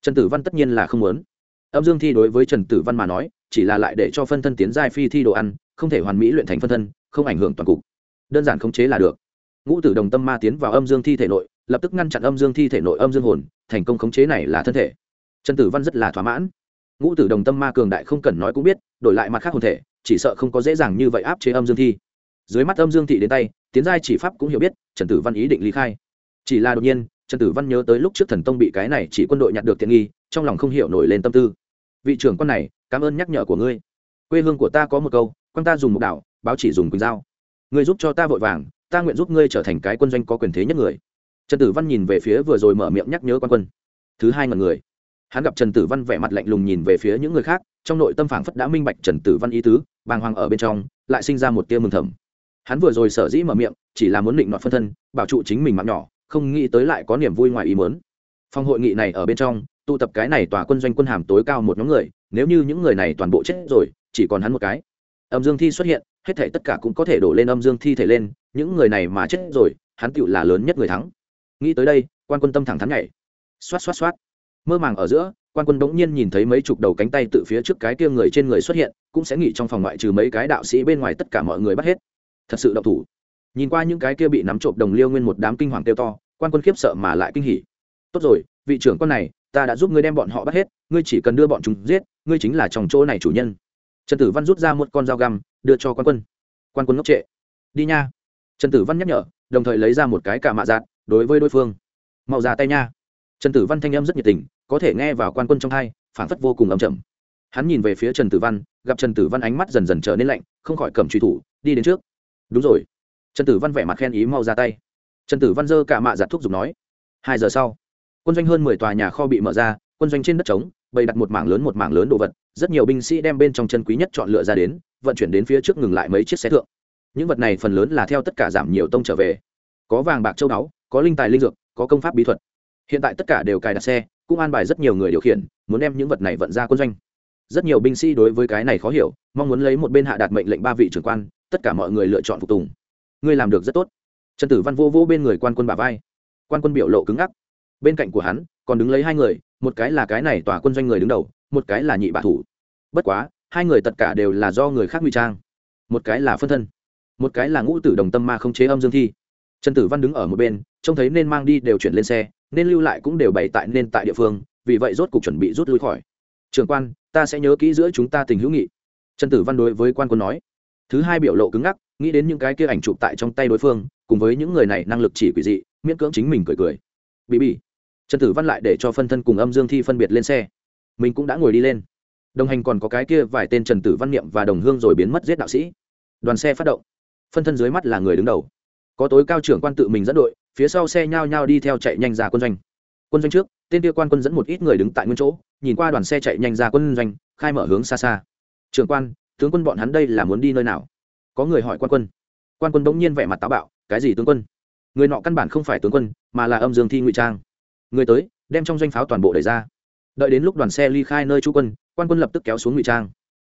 Trần tử văn tất nhiên là không muốn. Âm dương thi đối với trần tử văn mà nói, chỉ là lại để cho phân thân tiến giai phi thi đồ ăn, không thể hoàn mỹ luyện thành phân thân, không ảnh hưởng toàn cục. Đơn giản khống chế là được. Ngũ tử đồng tâm ma tiến vào âm dương thi thể nội, lập tức ngăn chặn âm dương thi thể nội âm dương hồn, thành công khống chế này là thân thể. Trần tử văn rất là thỏa mãn. Ngũ tử đồng tâm ma cường đại không cần nói cũng biết, đổi lại mặt khác hồn thể chỉ sợ không có dễ dàng như vậy áp chế âm dương thi. Dưới mắt âm dương thị đến tay, tiến giai chỉ pháp cũng hiểu biết, trần tử văn ý định lý khai. Chỉ là đột nhiên, trần tử văn nhớ tới lúc trước thần tông bị cái này chỉ quân đội nhặt được tiện nghi, trong lòng không hiểu nổi lên tâm tư. Vị trưởng con này, cảm ơn nhắc nhở của ngươi. Quê hương của ta có một câu quan ta dùng một đạo báo chỉ dùng quỳnh dao ngươi giúp cho ta vội vàng, ta nguyện giúp ngươi trở thành cái quân doanh có quyền thế nhất người. Trần tử văn nhìn về phía vừa rồi mở miệng nhắc nhớ quan quân. Thứ hai ngần người hắn gặp trần tử văn vẻ mặt lạnh lùng nhìn về phía những người khác, trong nội tâm phảng phất đã minh bạch trần tử văn ý tứ, bàng hoàng ở bên trong, lại sinh ra một tia mừng thầm. Hắn vừa rồi sở dĩ mở miệng, chỉ là muốn định nọt phân thân, bảo trụ chính mình mạng nhỏ, không nghĩ tới lại có niềm vui ngoài ý muốn. Phòng hội nghị này ở bên trong, tụ tập cái này tòa quân doanh quân hàm tối cao một nhóm người, nếu như những người này toàn bộ chết rồi, chỉ còn hắn một cái. Âm dương thi xuất hiện, hết thể tất cả cũng có thể đổ lên âm dương thi thể lên, những người này mà chết rồi, hắn tựu là lớn nhất người thắng. Nghĩ tới đây, quan quân tâm thẳng thắn nhảy. Xoát xoát xoát mơ màng ở giữa, quan quân bỗng nhiên nhìn thấy mấy chục đầu cánh tay tự phía trước cái kia người trên người xuất hiện, cũng sẽ nghĩ trong phòng ngoại trừ mấy cái đạo sĩ bên ngoài tất cả mọi người bắt hết. Thật sự độc thủ. Nhìn qua những cái kia bị nắm trộm đồng liêu nguyên một đám kinh hoàng tiêu to, quan quân khiếp sợ mà lại kinh hỉ. Tốt rồi, vị trưởng con này, ta đã giúp ngươi đem bọn họ bắt hết, ngươi chỉ cần đưa bọn chúng giết, ngươi chính là trong chỗ này chủ nhân. Trần tử văn rút ra một con dao găm, đưa cho quan quân. Quan quân ngốc trệ. Đi nha. Trần tử văn nhắc nhở, đồng thời lấy ra một cái cả mạ giạt, đối với đối phương. Mau ra tay nha trần tử văn thanh âm rất nhiệt tình, có thể nghe vào quan quân trong hai phản phất vô cùng âm chậm hắn nhìn về phía trần tử văn, gặp trần tử văn ánh mắt dần dần trở nên lạnh, không khỏi cầm truy thủ, đi đến trước. Đúng rồi. Trần tử văn vẻ mặt khen ý mau ra tay. Trần tử văn dơ cả mạ giặt thuốc dùng nói, hai giờ sau, quân doanh hơn mười tòa nhà kho bị mở ra, quân doanh trên đất trống, bày đặt một mảng lớn một mảng lớn đồ vật, rất nhiều binh sĩ đem bên trong chân quý nhất chọn lựa ra đến, vận chuyển đến phía trước ngừng lại mấy chiếc xe thượng. Những vật này phần lớn là theo tất cả giảm nhiều tông trở về. Có vàng bạc châu báu, có linh tài linh dược, có công pháp bí thuật hiện tại tất cả đều cài đặt xe, cũng an bài rất nhiều người điều khiển, muốn đem những vật này vận ra quân doanh. Rất nhiều binh sĩ đối với cái này khó hiểu, mong muốn lấy một bên hạ đạt mệnh lệnh ba vị trưởng quan, tất cả mọi người lựa chọn phục tùng. Ngươi làm được rất tốt. Trần tử văn vô vô bên người quan quân bà vai. Quan quân biểu lộ cứng ngắc. Bên cạnh của hắn, còn đứng lấy hai người, một cái là cái này tòa quân doanh người đứng đầu, một cái là nhị bạ thủ. Bất quá, hai người tất cả đều là do người khác nguy trang. Một cái là phân thân, một cái là ngũ tử đồng tâm ma không chế âm dương thi. Trần tử văn đứng ở một bên, trông thấy nên mang đi đều chuyển lên xe nên lưu lại cũng đều bày tại nên tại địa phương, vì vậy rốt cục chuẩn bị rút lui khỏi. Trường quan, ta sẽ nhớ kỹ giữa chúng ta tình hữu nghị. Trần tử văn đối với quan quân nói. Thứ hai biểu lộ cứng ngắc, nghĩ đến những cái kia ảnh chụp tại trong tay đối phương, cùng với những người này năng lực chỉ quỷ dị, miễn cưỡng chính mình cười cười. Bị bị trần tử văn lại để cho phân thân cùng âm dương thi phân biệt lên xe. Mình cũng đã ngồi đi lên. Đồng hành còn có cái kia vài tên trần tử văn niệm và đồng hương rồi biến mất giết đạo sĩ. Đoàn xe phát động. Phân thân dưới mắt là người đứng đầu. Có tối cao trưởng quan tự mình dẫn đội phía sau xe nhao nhao đi theo chạy nhanh ra quân doanh. Quân doanh trước, tên kia quan quân dẫn một ít người đứng tại nguyên chỗ, nhìn qua đoàn xe chạy nhanh ra quân doanh, khai mở hướng xa xa. Trưởng quan, tướng quân bọn hắn đây là muốn đi nơi nào? Có người hỏi quan quân. Quan quân bỗng nhiên vẻ mặt táo bạo, cái gì tướng quân? Người nọ căn bản không phải tướng quân, mà là âm dương thi ngụy trang. Người tới, đem trong doanh pháo toàn bộ đẩy ra. Đợi đến lúc đoàn xe ly khai nơi trú quân, quan quân lập tức kéo xuống ngụy trang.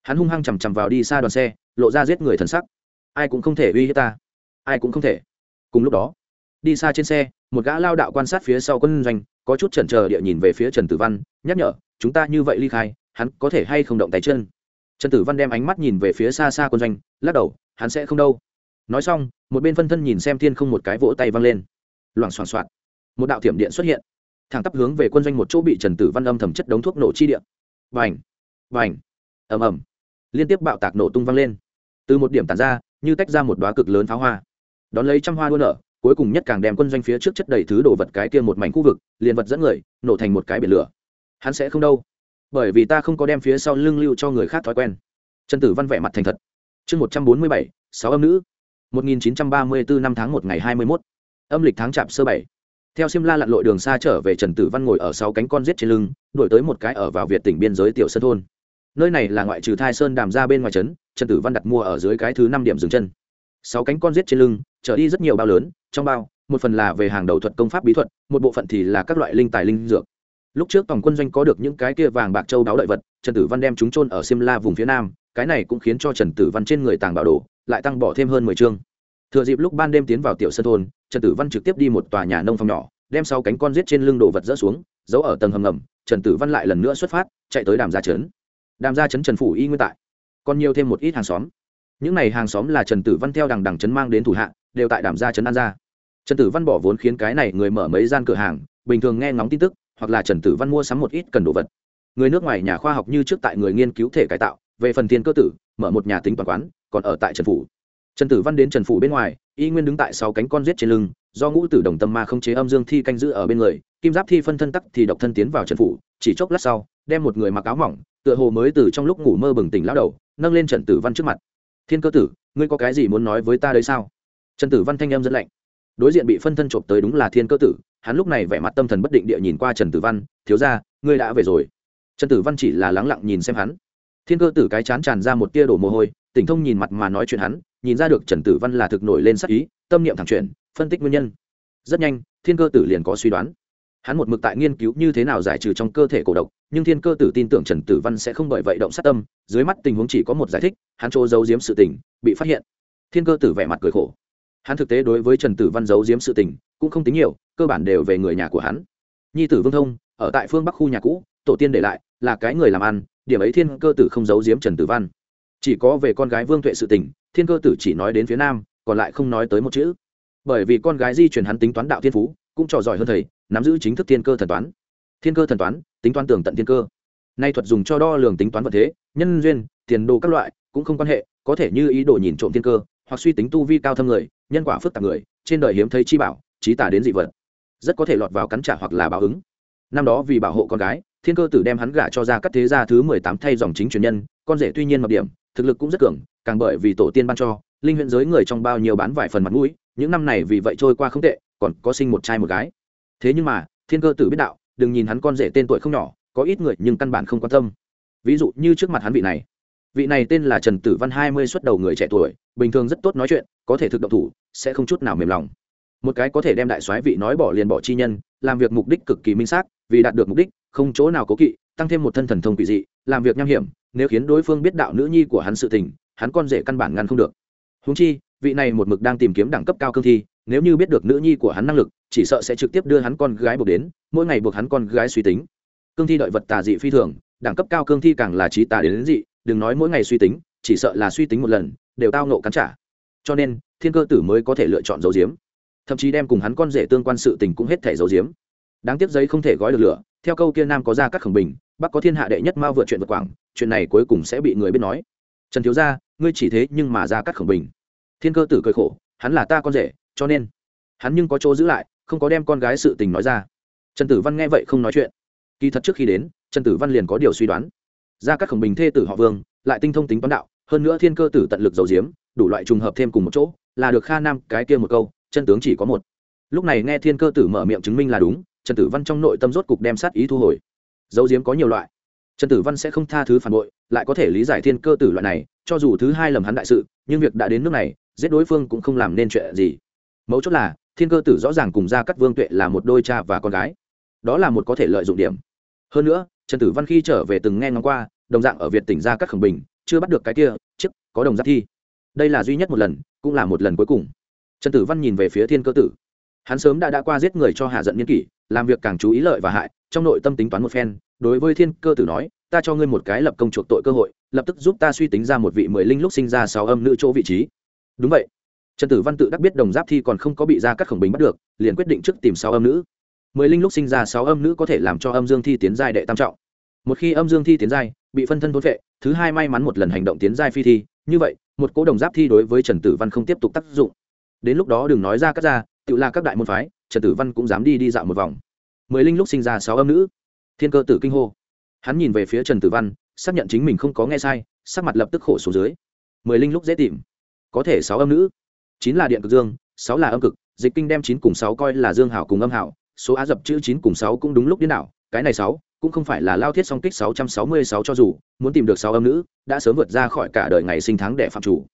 Hắn hung hăng chằm chằm vào đi xa đoàn xe, lộ ra giết người thần sắc. Ai cũng không thể uy hiếp ta. Ai cũng không thể. Cùng lúc đó đi xa trên xe, một gã lao đạo quan sát phía sau quân doanh, có chút chần chờ địa nhìn về phía trần tử văn, nhắc nhở, chúng ta như vậy ly khai, hắn có thể hay không động tay chân? Trần tử văn đem ánh mắt nhìn về phía xa xa quân doanh, lắc đầu, hắn sẽ không đâu. Nói xong, một bên phân thân nhìn xem thiên không một cái vỗ tay văng lên. Loảng xoảng xoạt một đạo thiểm điện xuất hiện. Thẳng tắp hướng về quân doanh một chỗ bị trần tử văn âm thầm chất đống thuốc nổ chi điện vành vành ầm ầm, liên tiếp bạo tạc nổ tung văng lên. Từ một điểm tàn ra, như tách ra một đoá cực lớn pháo hoa. Đón lấy trăm hoa đua nở cuối cùng nhất càng đem quân doanh phía trước chất đầy thứ đồ vật cái kia một mảnh khu vực, liền vật dẫn người, nổ thành một cái biển lửa. Hắn sẽ không đâu, bởi vì ta không có đem phía sau lưng lưu cho người khác thói quen. Trần tử văn vẻ mặt thành thật. Chương một trăm bốn mươi bảy, sáu âm nữ. Một nghìn chín trăm ba mươi bốn năm tháng một ngày hai mươi mốt. Âm lịch tháng chạp sơ bảy. Theo sim la lặn lội đường xa trở về, trần tử văn ngồi ở sau cánh con rết trên lưng đổi tới một cái ở vào việt tỉnh biên giới tiểu sơn thôn. Nơi này là ngoại trừ thai sơn đàm ra bên ngoài trấn, trần tử văn đặt mua ở dưới cái thứ năm điểm dừng chân. Sáu cánh con rết trên lưng trở đi rất nhiều bao lớn trong bao, một phần là về hàng đầu thuật công pháp bí thuật, một bộ phận thì là các loại linh tài linh dược. Lúc trước tổng quân doanh có được những cái kia vàng bạc châu đáo đợi vật, trần tử văn đem chúng trôn ở simla vùng phía nam, cái này cũng khiến cho trần tử văn trên người tàng bảo đồ lại tăng bỏ thêm hơn mười chương. Thừa dịp lúc ban đêm tiến vào tiểu sân thôn, trần tử văn trực tiếp đi một tòa nhà nông phòng nhỏ, đem sau cánh con giết trên lưng đồ vật dỡ xuống, giấu ở tầng hầm ngầm, trần tử văn lại lần nữa xuất phát, chạy tới đàm gia trấn. Đàm gia trấn trần phủ y nguyên tại. Còn nhiều thêm một ít hàng xóm. Những n à y hàng xóm là trần tử văn theo đằng đằng trấn mang đến thủ hạ, đều tại đàm gia trấn an gia trần tử văn bỏ vốn khiến cái này người mở mấy gian cửa hàng, bình thường nghe ngóng tin tức, hoặc là trần tử văn mua sắm một ít cần đồ vật. Người nước ngoài nhà khoa học như trước tại người nghiên cứu thể cải tạo, về phần tiền cơ tử, mở một nhà tính toàn quán, còn ở tại trần phủ. Trần tử văn đến trần phủ bên ngoài, y nguyên đứng tại sáu cánh con giết trên lưng, do ngũ tử đồng tâm ma không chế âm dương thi canh giữ ở bên người, kim giáp thi phân thân tắc thì độc thân tiến vào trần phủ, chỉ chốc lát sau, đem một người mặc áo mỏng, tựa hồ mới từ trong lúc ngủ mơ bừng tỉnh lão đầu, nâng lên trần tử văn trước mặt. Thiên cơ tử, ngươi có cái gì muốn nói với ta đấy sao? Trần tử văn thanh em dẫn lạnh đối diện bị phân thân trộm tới đúng là thiên cơ tử hắn lúc này vẻ mặt tâm thần bất định địa nhìn qua trần tử văn thiếu ra ngươi đã về rồi. Trần tử văn chỉ là lắng lặng nhìn xem hắn. Thiên cơ tử cái chán tràn ra một tia đổ mồ hôi tỉnh thông nhìn mặt mà nói chuyện hắn nhìn ra được trần tử văn là thực nổi lên sắc ý tâm niệm thẳng chuyện, phân tích nguyên nhân. Rất nhanh thiên cơ tử liền có suy đoán. Hắn một mực tại nghiên cứu như thế nào giải trừ trong cơ thể cổ độc nhưng thiên cơ tử tin tưởng trần tử văn sẽ không bởi vậy động sát tâm dưới mắt tình huống chỉ có một giải thích hắn chỗ giấu giếm sự tình bị phát hiện. Thiên cơ tử vẻ mặt cười khổ hắn thực tế đối với trần tử văn giấu giếm sự tình, cũng không tính nhiều, cơ bản đều về người nhà của hắn. Nhi tử vương thông, ở tại phương bắc khu nhà cũ, tổ tiên để lại, là cái người làm ăn, điểm ấy thiên cơ tử không giấu giếm trần tử văn. Chỉ có về con gái vương tuệ sự tình, thiên cơ tử chỉ nói đến phía nam, còn lại không nói tới một chữ. Bởi vì con gái di chuyển hắn tính toán đạo thiên phú, cũng trò giỏi hơn thầy, nắm giữ chính thức thiên cơ thần toán. Thiên cơ thần toán, tính toán tường tận thiên cơ. Nay thuật dùng cho đo lường tính toán vật thế, nhân duyên, tiền đồ các loại, cũng không quan hệ, có thể như ý đồ nhìn trộm thiên cơ, hoặc suy tính tu vi cao thâm người nhân quả phức tạp người, trên đời hiếm thấy chi bảo, trí tả đến dị vật. Rất có thể lọt vào cắn trả hoặc là báo ứng. Năm đó vì bảo hộ con gái, thiên cơ tử đem hắn gả cho ra các thế gia thứ mười tám thay dòng chính truyền nhân, con rể tuy nhiên mập điểm, thực lực cũng rất cường, càng bởi vì tổ tiên ban cho, linh huyện giới người trong bao nhiêu bán vài phần mặt mũi, những năm này vì vậy trôi qua không tệ, còn có sinh một trai một gái. Thế nhưng mà, thiên cơ tử biết đạo, đừng nhìn hắn con rể tên tuổi không nhỏ, có ít người nhưng căn bản không quan tâm. Ví dụ như trước mặt hắn vị này. Vị này tên là trần tử văn hai mươi xuất đầu người trẻ tuổi, bình thường rất tốt nói chuyện có thể thực động thủ sẽ không chút nào mềm lòng. Một cái có thể đem đại soái vị nói bỏ liền bỏ chi nhân làm việc mục đích cực kỳ minh xác vì đạt được mục đích không chỗ nào cố kỵ tăng thêm một thân thần thông quỷ dị làm việc nham hiểm nếu khiến đối phương biết đạo nữ nhi của hắn sự tình hắn con rể căn bản ngăn không được. Húng chi vị này một mực đang tìm kiếm đẳng cấp cao cương thi nếu như biết được nữ nhi của hắn năng lực chỉ sợ sẽ trực tiếp đưa hắn con gái buộc đến mỗi ngày buộc hắn con gái suy tính. Cương thi đợi vật tà dị phi thường đẳng cấp cao cương thi càng là trí tà đến, đến dị đừng nói mỗi ngày suy tính chỉ sợ là suy tính một lần đều tao nộ cắn trả cho nên thiên cơ tử mới có thể lựa chọn dấu diếm. Thậm chí đem cùng hắn con rể tương quan sự tình cũng hết thể dấu diếm. Đáng tiếc giấy không thể gói được lửa, theo câu kia nam có ra các khổng bình, bắc có thiên hạ đệ nhất mao vượt chuyện vượt quảng, chuyện này cuối cùng sẽ bị người biết nói. Trần thiếu gia, ngươi chỉ thế nhưng mà ra các khổng bình. Thiên cơ tử cười khổ, hắn là ta con rể, cho nên hắn nhưng có chỗ giữ lại, không có đem con gái sự tình nói ra. Trần tử văn nghe vậy không nói chuyện. Kỳ thật trước khi đến, trần tử văn liền có điều suy đoán. Ra các khổng bình thê tử họ vương, lại tinh thông tính toán đạo, hơn nữa thiên cơ tử tận lực dầu diếm đủ loại trùng hợp thêm cùng một chỗ, là được kha nam, cái kia một câu, chân tướng chỉ có một. Lúc này nghe thiên cơ tử mở miệng chứng minh là đúng, trần tử văn trong nội tâm rốt cục đem sát ý thu hồi. Dấu diếm có nhiều loại. Trần tử văn sẽ không tha thứ phản bội, lại có thể lý giải thiên cơ tử loại này, cho dù thứ hai lầm hắn đại sự, nhưng việc đã đến nước này, giết đối phương cũng không làm nên chuyện gì. Mấu chốt là, thiên cơ tử rõ ràng cùng ra cắt vương tuệ là một đôi cha và con gái. Đó là một có thể lợi dụng điểm. Hơn nữa, trần tử văn khi trở về từng nghe ngóng qua, đồng dạng ở việt tỉnh ra các khẩn bình, chưa bắt được cái kia chức có đồng giáp thi đây là duy nhất một lần, cũng là một lần cuối cùng. Trần tử văn nhìn về phía thiên cơ tử. Hắn sớm đã đã qua giết người cho hạ giận nhân kỷ, làm việc càng chú ý lợi và hại, trong nội tâm tính toán một phen, đối với thiên cơ tử nói, ta cho ngươi một cái lập công chuộc tội cơ hội, lập tức giúp ta suy tính ra một vị mười linh lúc sinh ra sáu âm nữ chỗ vị trí. Đúng vậy. Trần tử văn tự đắc biết đồng giáp thi còn không có bị ra các khổng bình bắt được, liền quyết định trước tìm sáu âm nữ. Mười linh lúc sinh ra sáu âm nữ có thể làm cho âm dương thi tiến giai đệ tam trọng. Một khi âm dương thi tiến giai, bị phân thân thốn vệ thứ hai may mắn một lần hành động tiến giai phi thi như vậy, một cố đồng giáp thi đối với trần tử văn không tiếp tục tác dụng. Đến lúc đó đừng nói ra các ra, tự là các đại môn phái, trần tử văn cũng dám đi đi dạo một vòng. Mười linh lúc sinh ra sáu âm nữ. Thiên cơ tử kinh hô. Hắn nhìn về phía trần tử văn, xác nhận chính mình không có nghe sai, sắc mặt lập tức khổ xuống dưới. Mười linh lúc dễ tìm. Có thể sáu âm nữ. Chín là điện cực dương, sáu là âm cực, dịch kinh đem chín cùng sáu coi là dương hảo cùng âm hảo, số á dập chữ chín cùng sáu cũng đúng lúc điên đảo, cái này sáu cũng không phải là lao thiết song kích sáu trăm sáu mươi sáu cho dù, muốn tìm được sáu âm nữ, đã sớm vượt ra khỏi cả đời ngày sinh tháng để phạm chủ.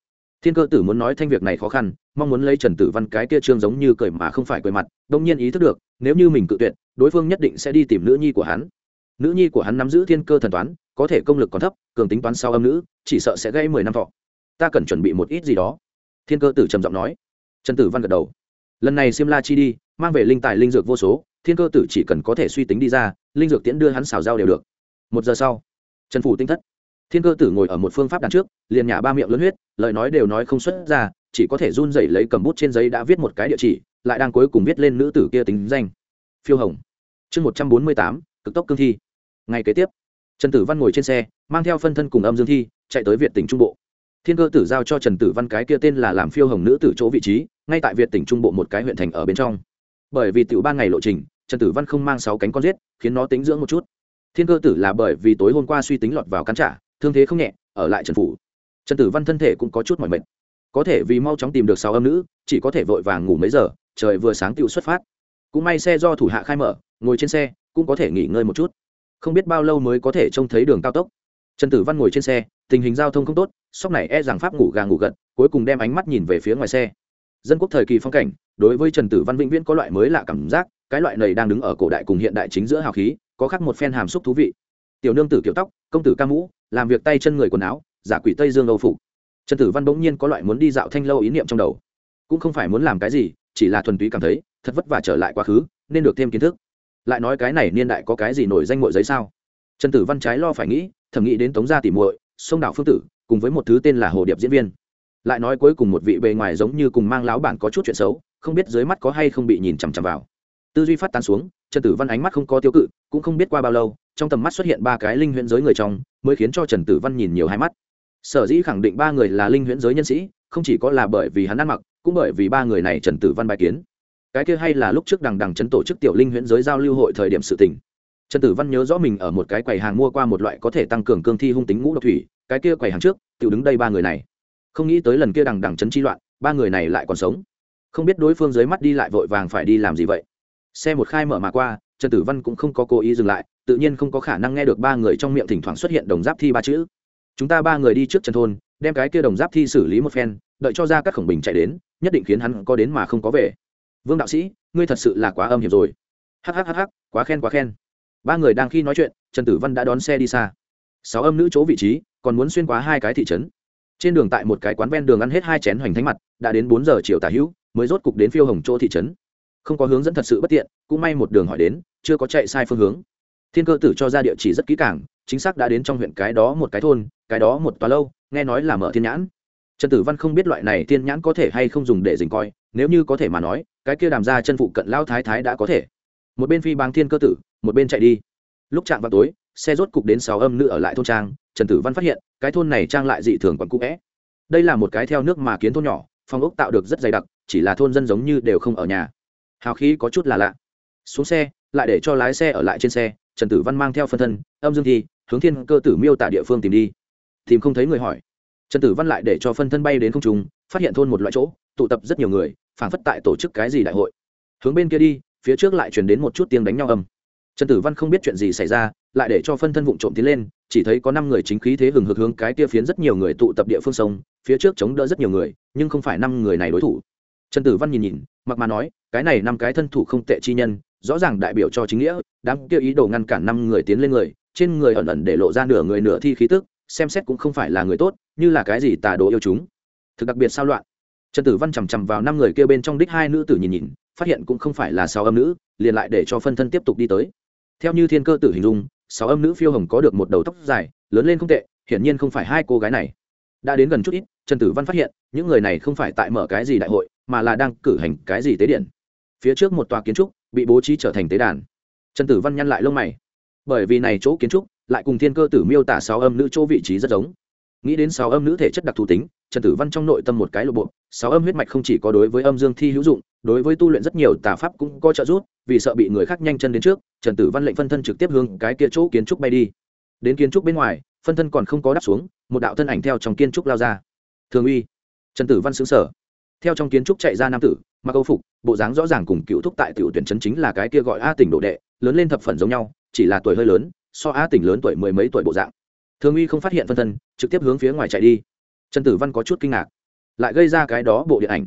Thiên cơ tử muốn nói thanh việc này khó khăn, mong muốn lấy trần tử văn cái kia trương giống như cười mà không phải cười mặt, đông nhiên ý thức được, nếu như mình cự tuyệt, đối phương nhất định sẽ đi tìm nữ nhi của hắn. Nữ nhi của hắn nắm giữ thiên cơ thần toán, có thể công lực còn thấp, cường tính toán sau âm nữ, chỉ sợ sẽ gây mười năm thọ. Ta cần chuẩn bị một ít gì đó. Thiên cơ tử trầm giọng nói. Trần tử văn gật đầu. Lần này xiêm la chi đi, mang về linh tài linh dược vô số thiên cơ tử chỉ cần có thể suy tính đi ra, linh dược tiễn đưa hắn xào rau đều được. Một giờ sau, trần phủ tinh thất. Thiên cơ tử ngồi ở một phương pháp đằng trước, liền nhả ba miệng lớn huyết, lời nói đều nói không xuất ra, chỉ có thể run rẩy lấy cầm bút trên giấy đã viết một cái địa chỉ, lại đang cuối cùng viết lên nữ tử kia tính danh. Phiêu hồng. Chương một trăm bốn mươi tám, cực tốc cương thi. Ngày kế tiếp, trần tử văn ngồi trên xe, mang theo phân thân cùng âm dương thi, chạy tới việt tỉnh trung bộ. Thiên cơ tử giao cho trần tử văn cái kia tên là làm phiêu hồng nữ tử chỗ vị trí, ngay tại việt tỉnh trung bộ một cái huyện thành ở bên trong. Bởi vì tiểu Ban ngày lộ trình trần tử văn không mang sáu cánh con giết, khiến nó tính dưỡng một chút. Thiên cơ tử là bởi vì tối hôm qua suy tính lọt vào cắn trả, thương thế không nhẹ, ở lại trần phủ. Trần tử văn thân thể cũng có chút mỏi mệt. Có thể vì mau chóng tìm được sáu âm nữ, chỉ có thể vội vàng ngủ mấy giờ, trời vừa sáng tựu xuất phát. Cũng may xe do thủ hạ khai mở, ngồi trên xe, cũng có thể nghỉ ngơi một chút. Không biết bao lâu mới có thể trông thấy đường cao tốc. Trần tử văn ngồi trên xe, tình hình giao thông không tốt, sóc này e rằng pháp ngủ gà ngủ gật, cuối cùng đem ánh mắt nhìn về phía ngoài xe. Dân quốc thời kỳ phong cảnh, đối với trần tử văn vĩnh viễn có loại mới lạ cảm giác cái loại này đang đứng ở cổ đại cùng hiện đại chính giữa hào khí, có khác một phen hàm xúc thú vị. Tiểu nương tử kiểu tóc, công tử ca mũ, làm việc tay chân người quần áo, giả quỷ tây dương âu phục. Trần tử văn bỗng nhiên có loại muốn đi dạo thanh lâu ý niệm trong đầu. Cũng không phải muốn làm cái gì, chỉ là thuần túy cảm thấy, thật vất vả trở lại quá khứ, nên được thêm kiến thức. Lại nói cái này niên đại có cái gì nổi danh mội giấy sao? Trần tử văn trái lo phải nghĩ, thầm nghĩ đến tống gia tỉ muội, sông đảo phương tử, cùng với một thứ tên là hồ điệp diễn viên. Lại nói cuối cùng một vị bề ngoài giống như cùng mang láo bản có chút chuyện xấu, không biết dưới mắt có hay không bị nhìn chằm chằm vào tư duy phát tán xuống, trần tử văn ánh mắt không có tiêu cự, cũng không biết qua bao lâu, trong tầm mắt xuất hiện ba cái linh huyễn giới người trong, mới khiến cho trần tử văn nhìn nhiều hai mắt. Sở dĩ khẳng định ba người là linh huyễn giới nhân sĩ, không chỉ có là bởi vì hắn ăn mặc, cũng bởi vì ba người này trần tử văn bài kiến. Cái kia hay là lúc trước đằng đằng chấn tổ chức tiểu linh huyễn giới giao lưu hội thời điểm sự tình. Trần tử văn nhớ rõ mình ở một cái quầy hàng mua qua một loại có thể tăng cường cương thi hung tính ngũ độc thủy, cái kia quầy hàng trước tự đứng đây ba người này. Không nghĩ tới lần kia đằng đằng chấn chi loạn, ba người này lại còn sống. Không biết đối phương dưới mắt đi lại vội vàng phải đi làm gì vậy xe một khai mở mà qua, trần tử văn cũng không có cố ý dừng lại, tự nhiên không có khả năng nghe được ba người trong miệng thỉnh thoảng xuất hiện đồng giáp thi ba chữ. Chúng ta ba người đi trước trần thôn, đem cái kia đồng giáp thi xử lý một phen, đợi cho ra các khổng bình chạy đến, nhất định khiến hắn có đến mà không có về. Vương đạo sĩ, ngươi thật sự là quá âm hiểm rồi. Hhhh quá khen quá khen. Ba người đang khi nói chuyện, trần tử văn đã đón xe đi xa. Sáu âm nữ chỗ vị trí, còn muốn xuyên qua hai cái thị trấn. Trên đường tại một cái quán ven đường ăn hết hai chén hoành thánh mặt, đã đến bốn giờ chiều tả hữu, mới rốt cục đến phiêu hồng chỗ thị trấn không có hướng dẫn thật sự bất tiện, cũng may một đường hỏi đến, chưa có chạy sai phương hướng. Thiên cơ tử cho ra địa chỉ rất kỹ càng, chính xác đã đến trong huyện cái đó một cái thôn, cái đó một tòa lâu, nghe nói là mở thiên nhãn. Trần tử văn không biết loại này thiên nhãn có thể hay không dùng để dình coi, nếu như có thể mà nói, cái kia đàm ra chân phụ cận lao thái thái đã có thể. Một bên phi bang thiên cơ tử, một bên chạy đi. Lúc chạm vào tối, xe rốt cục đến sáu âm nữ ở lại thôn trang, trần tử văn phát hiện, cái thôn này trang lại dị thường còn cũ vẽ. Đây là một cái theo nước mà kiến thôn nhỏ phong ốc tạo được rất dày đặc, chỉ là thôn dân giống như đều không ở nhà hào khí có chút là lạ. Xuống xe, lại để cho lái xe ở lại trên xe, trần tử văn mang theo phân thân, âm dương thi, hướng thiên cơ tử miêu tả địa phương tìm đi. Tìm không thấy người hỏi. Trần tử văn lại để cho phân thân bay đến không trung, phát hiện thôn một loại chỗ, tụ tập rất nhiều người, phảng phất tại tổ chức cái gì đại hội. Hướng bên kia đi, phía trước lại chuyển đến một chút tiếng đánh nhau âm. Trần tử văn không biết chuyện gì xảy ra, lại để cho phân thân vụn trộm tiến lên, chỉ thấy có năm người chính khí thế hừng hực hướng cái kia phiến rất nhiều người tụ tập địa phương sông, phía trước chống đỡ rất nhiều người, nhưng không phải năm người này đối thủ trần tử văn nhìn nhìn, mặc mà nói, cái này năm cái thân thủ không tệ chi nhân, rõ ràng đại biểu cho chính nghĩa, đám kia ý đồ ngăn cản năm người tiến lên người, trên người ẩn ẩn để lộ ra nửa người nửa thi khí tức, xem xét cũng không phải là người tốt, như là cái gì tà đồ yêu chúng. Thực đặc biệt sao loạn. Trần tử văn chằm chằm vào năm người kia bên trong đích hai nữ tử nhìn nhìn, phát hiện cũng không phải là sáu âm nữ, liền lại để cho phân thân tiếp tục đi tới. Theo như thiên cơ tử hình dung, sáu âm nữ phiêu hồng có được một đầu tóc dài, lớn lên không tệ, hiển nhiên không phải hai cô gái này. Đã đến gần chút ít, trần tử văn phát hiện, những người này không phải tại mở cái gì đại hội mà là đang cử hành cái gì tế điện. Phía trước một tòa kiến trúc bị bố trí trở thành tế đàn. Trần tử văn nhăn lại lông mày. Bởi vì này chỗ kiến trúc lại cùng thiên cơ tử miêu tả sáu âm nữ chỗ vị trí rất giống. Nghĩ đến sáu âm nữ thể chất đặc thù tính, trần tử văn trong nội tâm một cái lộ bộ. Sáu âm huyết mạch không chỉ có đối với âm dương thi hữu dụng, đối với tu luyện rất nhiều tà pháp cũng có trợ giúp, vì sợ bị người khác nhanh chân đến trước, trần tử văn lệnh phân thân trực tiếp hướng cái kia chỗ kiến trúc bay đi. Đến kiến trúc bên ngoài, phân thân còn không có đáp xuống, một đạo thân ảnh theo trong kiến trúc lao ra. Thường uy. Trần tử văn xứng sở theo trong kiến trúc chạy ra nam tử, mặc âu phục, bộ dáng rõ ràng cùng cựu thúc tại tiểu tuyển trấn chính là cái kia gọi a tỉnh đồ đệ, lớn lên thập phần giống nhau, chỉ là tuổi hơi lớn, so a tỉnh lớn tuổi mười mấy tuổi bộ dạng. Thường uy không phát hiện phân thân, trực tiếp hướng phía ngoài chạy đi. Trần tử văn có chút kinh ngạc, lại gây ra cái đó bộ điện ảnh.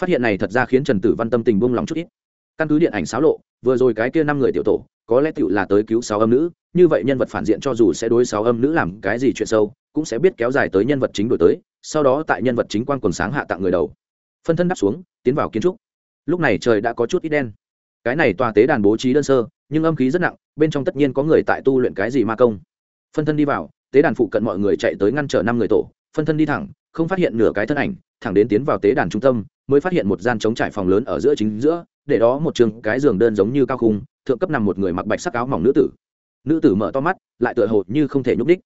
Phát hiện này thật ra khiến trần tử văn tâm tình buông lỏng chút ít. Căn cứ điện ảnh xáo lộ, vừa rồi cái kia năm người tiểu tổ, có lẽ tiểu là tới cứu sáu âm nữ, như vậy nhân vật phản diện cho dù sẽ đối sáu âm nữ làm cái gì chuyện sâu, cũng sẽ biết kéo dài tới nhân vật chính đổi tới, sau đó tại nhân vật chính quan quần sáng hạ tặng người đầu phân thân đáp xuống, tiến vào kiến trúc. Lúc này trời đã có chút ít đen. Cái này tòa tế đàn bố trí đơn sơ, nhưng âm khí rất nặng, bên trong tất nhiên có người tại tu luyện cái gì ma công. Phân thân đi vào, tế đàn phụ cận mọi người chạy tới ngăn trở năm người tổ, phân thân đi thẳng, không phát hiện nửa cái thân ảnh, thẳng đến tiến vào tế đàn trung tâm, mới phát hiện một gian chống trải phòng lớn ở giữa chính giữa, để đó một trường cái giường đơn giống như cao khung, thượng cấp nằm một người mặc bạch sắc áo mỏng nữ tử. Nữ tử mở to mắt, lại tựa hồ như không thể nhúc đích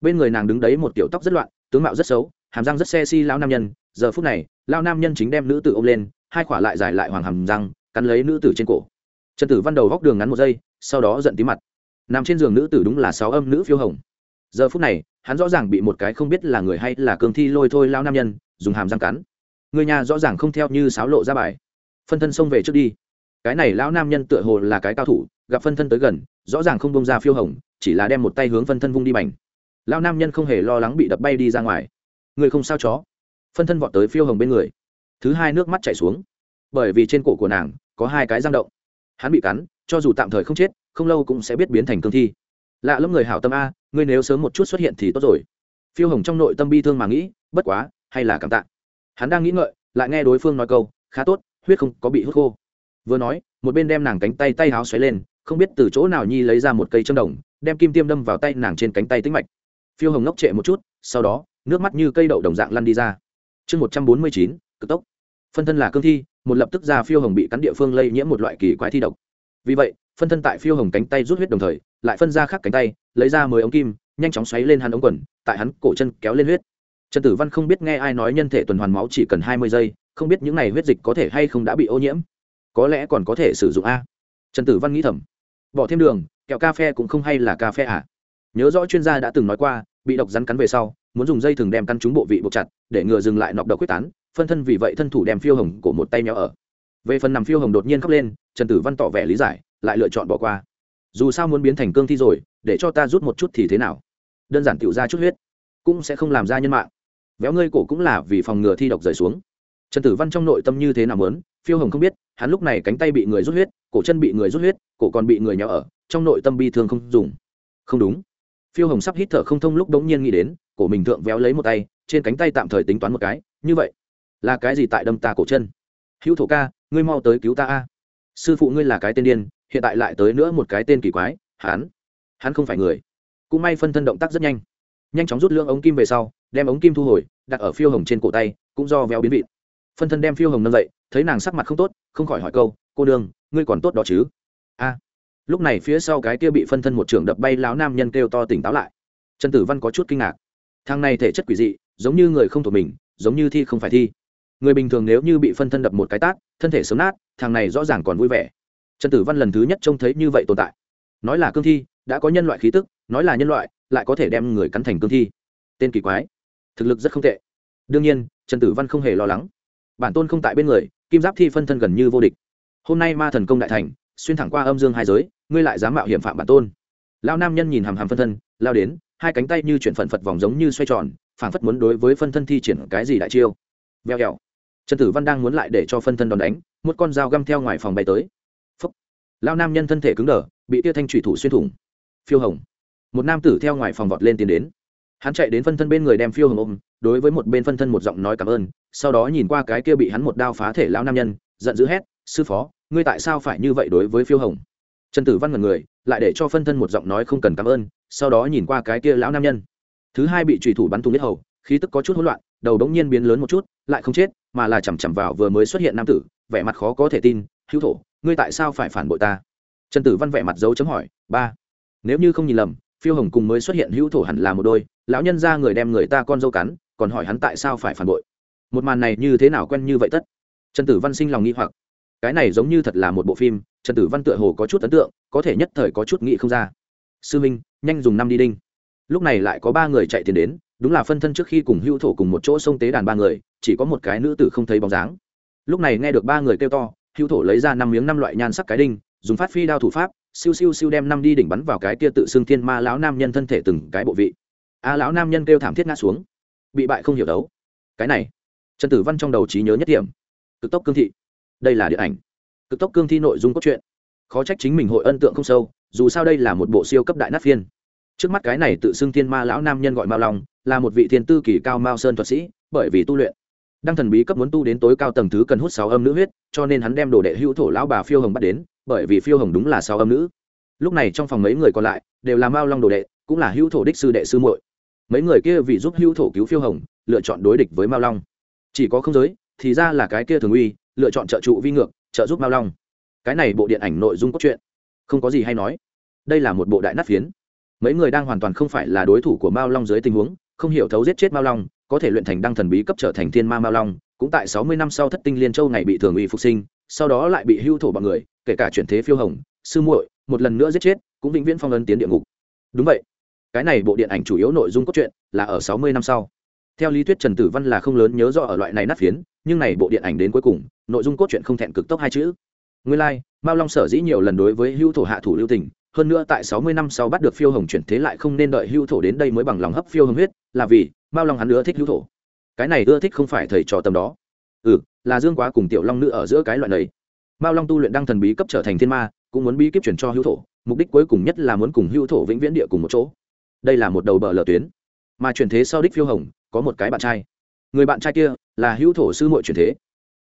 bên người nàng đứng đấy một tiểu tóc rất loạn, tướng mạo rất xấu, hàm răng rất xe si lão nam nhân, giờ phút này lao nam nhân chính đem nữ tử ôm lên, hai khỏa lại dài lại hoàng hàm răng, cắn lấy nữ tử trên cổ. Trần tử văn đầu góc đường ngắn một giây, sau đó giận tí mặt. Nằm trên giường nữ tử đúng là sáu âm nữ phiêu hồng. Giờ phút này, hắn rõ ràng bị một cái không biết là người hay là cường thi lôi thôi lao nam nhân, dùng hàm răng cắn. Người nhà rõ ràng không theo như sáo lộ ra bài. Phân thân xông về trước đi. Cái này lão nam nhân tựa hồ là cái cao thủ, gặp phân thân tới gần, rõ ràng không bông ra phiêu hồng, chỉ là đem một tay hướng phân thân vung đi bành. Lão nam nhân không hề lo lắng bị đập bay đi ra ngoài. Người không sao chó phân thân vọt tới phiêu hồng bên người. Thứ hai nước mắt chảy xuống. Bởi vì trên cổ của nàng có hai cái giang động. Hắn bị cắn, cho dù tạm thời không chết, không lâu cũng sẽ biết biến thành cương thi. Lạ lẫm người hảo tâm a, ngươi nếu sớm một chút xuất hiện thì tốt rồi. Phiêu hồng trong nội tâm bi thương mà nghĩ, bất quá, hay là cảm tạ. Hắn đang nghĩ ngợi, lại nghe đối phương nói câu, khá tốt, huyết không có bị hút khô. Vừa nói, một bên đem nàng cánh tay tay háo xoáy lên, không biết từ chỗ nào nhi lấy ra một cây châm đồng, đem kim tiêm đâm vào tay nàng trên cánh tay tĩnh mạch. Phiêu hồng ngốc trệ một chút, sau đó, nước mắt như cây đậu đồng dạng lăn đi ra chương một trăm bốn mươi chín, cực tốc. Phân thân là cương thi, một lập tức ra phiêu hồng bị cắn địa phương lây nhiễm một loại kỳ quái thi độc. Vì vậy, phân thân tại phiêu hồng cánh tay rút huyết đồng thời, lại phân ra khác cánh tay, lấy ra mười ống kim, nhanh chóng xoáy lên hắn ống quần, tại hắn cổ chân kéo lên huyết. Trần tử văn không biết nghe ai nói nhân thể tuần hoàn máu chỉ cần hai mươi giây, không biết những n à y huyết dịch có thể hay không đã bị ô nhiễm. Có lẽ còn có thể sử dụng a. Trần tử văn nghĩ thầm. Bỏ thêm đường, kẹo cà phê cũng không hay là cà phê à. Nhớ rõ chuyên gia đã từng nói qua, bị độc rắn cắn về sau muốn dùng dây thừng đem căn trúng bộ vị buộc chặt, để ngừa dừng lại nọc độc quyết tán, phân thân vì vậy thân thủ đem phiêu hồng của một tay nhau ở. Về phần nằm phiêu hồng đột nhiên khóc lên, trần tử văn tỏ vẻ lý giải, lại lựa chọn bỏ qua. Dù sao muốn biến thành cương thi rồi, để cho ta rút một chút thì thế nào? Đơn giản tiểu ra chút huyết, cũng sẽ không làm ra nhân mạng. Véo ngươi cổ cũng là vì phòng ngừa thi độc rời xuống. Trần tử văn trong nội tâm như thế nào muốn, phiêu hồng không biết, hắn lúc này cánh tay bị người rút huyết, cổ chân bị người rút huyết, cổ còn bị người nhỏ ở, trong nội tâm bi thương không dùng. Không đúng. Phiêu hồng sắp hít thở không thông lúc đống nhiên nghĩ đến cổ mình thượng véo lấy một tay, trên cánh tay tạm thời tính toán một cái, như vậy, là cái gì tại đâm ta cổ chân? Hữu thổ ca, ngươi mau tới cứu ta a. Sư phụ ngươi là cái tên điên, hiện tại lại tới nữa một cái tên kỳ quái, hắn hắn không phải người. Cũng may phân thân động tác rất nhanh. Nhanh chóng rút lưỡng ống kim về sau, đem ống kim thu hồi, đặt ở phiêu hồng trên cổ tay, cũng do véo biến vị. Phân thân đem phiêu hồng nâng dậy, thấy nàng sắc mặt không tốt, không khỏi hỏi câu, cô đương ngươi còn tốt đó chứ? A. Lúc này phía sau cái kia bị phân thân một trường đập bay láo nam nhân kêu to tỉnh táo lại. Trần tử văn có chút kinh ngạc thằng này thể chất quỷ dị, giống như người không thuộc mình, giống như thi không phải thi. Người bình thường nếu như bị phân thân đập một cái tát, thân thể sớm nát, thằng này rõ ràng còn vui vẻ. Trần tử văn lần thứ nhất trông thấy như vậy tồn tại. Nói là cương thi, đã có nhân loại khí tức, nói là nhân loại, lại có thể đem người cắn thành cương thi. Tên kỳ quái. Thực lực rất không tệ. Đương nhiên, trần tử văn không hề lo lắng. Bản tôn không tại bên người, kim giáp thi phân thân gần như vô địch. Hôm nay ma thần công đại thành, xuyên thẳng qua âm dương hai giới, ngươi lại dám mạo hiểm phạm bản tôn. Lao nam nhân nhìn hàm hàm phân thân, lao đến hai cánh tay như chuyển phần phật vòng giống như xoay tròn, phảng phất muốn đối với phân thân thi triển cái gì đại chiêu. Veo kẹo trần tử văn đang muốn lại để cho phân thân đòn đánh, một con dao găm theo ngoài phòng bay tới. Phúc. lao nam nhân thân thể cứng đờ, bị tia thanh thủy thủ xuyên thủng. Phiêu hồng. Một nam tử theo ngoài phòng vọt lên tiến đến. Hắn chạy đến phân thân bên người đem phiêu hồng ôm, đối với một bên phân thân một giọng nói cảm ơn, sau đó nhìn qua cái kia bị hắn một đao phá thể lao nam nhân, giận dữ hét, sư phó, ngươi tại sao phải như vậy đối với phiêu hồng? Trần tử văn ngần người, lại để cho phân thân một giọng nói không cần cảm ơn, sau đó nhìn qua cái kia lão nam nhân. Thứ hai bị trùy thủ bắn thùng nhất hầu, khí tức có chút hỗn loạn, đầu đống nhiên biến lớn một chút, lại không chết, mà là chằm chằm vào vừa mới xuất hiện nam tử, vẻ mặt khó có thể tin, hữu thổ, ngươi tại sao phải phản bội ta? Trần tử văn vẻ mặt dấu chấm hỏi, ba, nếu như không nhìn lầm, phiêu hồng cùng mới xuất hiện hữu thổ hẳn là một đôi, lão nhân ra người đem người ta con dâu cắn, còn hỏi hắn tại sao phải phản bội. Một màn này như thế nào quen như vậy tất? Trần tử văn sinh lòng nghi hoặc cái này giống như thật là một bộ phim, trần tử văn tựa hồ có chút ấn tượng, có thể nhất thời có chút nghĩ không ra. Sư minh, nhanh dùng năm đi đinh. Lúc này lại có ba người chạy tiền đến, đúng là phân thân trước khi cùng Hưu thổ cùng một chỗ sông tế đàn ba người, chỉ có một cái nữ tử không thấy bóng dáng. Lúc này nghe được ba người kêu to Hưu thổ lấy ra năm miếng năm loại nhan sắc cái đinh, dùng phát phi đao thủ pháp, siêu siêu siêu đem năm đi đỉnh bắn vào cái kia tự xưng thiên ma lão nam nhân thân thể từng cái bộ vị. A lão nam nhân kêu thảm thiết ngã xuống. Bị bại không hiểu đấu. Cái này, trần tử văn trong đầu trí nhớ nhất điểm. Cực tốc cương thị đây là điện ảnh. Cực tốc cương thi nội dung cốt truyện. Khó trách chính mình hội ân tượng không sâu, dù sao đây là một bộ siêu cấp đại nát phiên. Trước mắt cái này tự xưng thiên ma lão nam nhân gọi mao long, là một vị thiên tư kỳ cao mao sơn thuật sĩ, bởi vì tu luyện. Đăng thần bí cấp muốn tu đến tối cao tầng thứ cần hút sáu âm nữ huyết, cho nên hắn đem đồ đệ hữu thổ lão bà phiêu hồng bắt đến, bởi vì phiêu hồng đúng là sáu âm nữ. Lúc này trong phòng mấy người còn lại, đều là mao long đồ đệ, cũng là hữu thổ đích sư đệ sư muội. Mấy người kia vì giúp hữu thổ cứu phiêu hồng, lựa chọn đối địch với mao long. Chỉ có không giới, thì ra là cái kia thường uy lựa chọn trợ trụ vi ngược, trợ giúp mao long. Cái này bộ điện ảnh nội dung cốt truyện. Không có gì hay nói. Đây là một bộ đại nát phiến. Mấy người đang hoàn toàn không phải là đối thủ của mao long dưới tình huống, không hiểu thấu giết chết mao long, có thể luyện thành đăng thần bí cấp trở thành thiên ma mao long, cũng tại sáu mươi năm sau thất tinh liên châu ngày bị thường uy phục sinh, sau đó lại bị hưu thổ bọn người, kể cả chuyển thế phiêu hồng, sư muội, một lần nữa giết chết, cũng vĩnh viễn phong ấn tiến địa ngục. Đúng vậy. Cái này bộ điện ảnh chủ yếu nội dung cốt truyện là ở sáu mươi năm sau theo lý thuyết trần tử văn là không lớn nhớ rõ ở loại này nát phiến nhưng này bộ điện ảnh đến cuối cùng nội dung cốt truyện không thẹn cực tốc hai chữ. Nguyên lai、like, mao long sở dĩ nhiều lần đối với hưu thổ hạ thủ lưu tình hơn nữa tại sáu mươi năm sau bắt được phiêu hồng chuyển thế lại không nên đợi hưu thổ đến đây mới bằng lòng hấp phiêu hồng huyết là vì mao long hắn ưa thích hưu thổ. Cái này ưa thích không phải thầy trò tầm đó. Ừ là dương quá cùng tiểu long nữ ở giữa cái loại này. Mao long tu luyện đăng thần bí cấp trở thành thiên ma cũng muốn bí kíp chuyển cho hưu thổ mục đích cuối cùng nhất là muốn cùng hưu thổ vĩnh viễn địa cùng một chỗ. Đây là một đầu bờ lờ tuyến. Mà chuyển thế sau đích phiêu hồng có một cái bạn trai. Người bạn trai kia là hữu thổ sư muội truyền thế.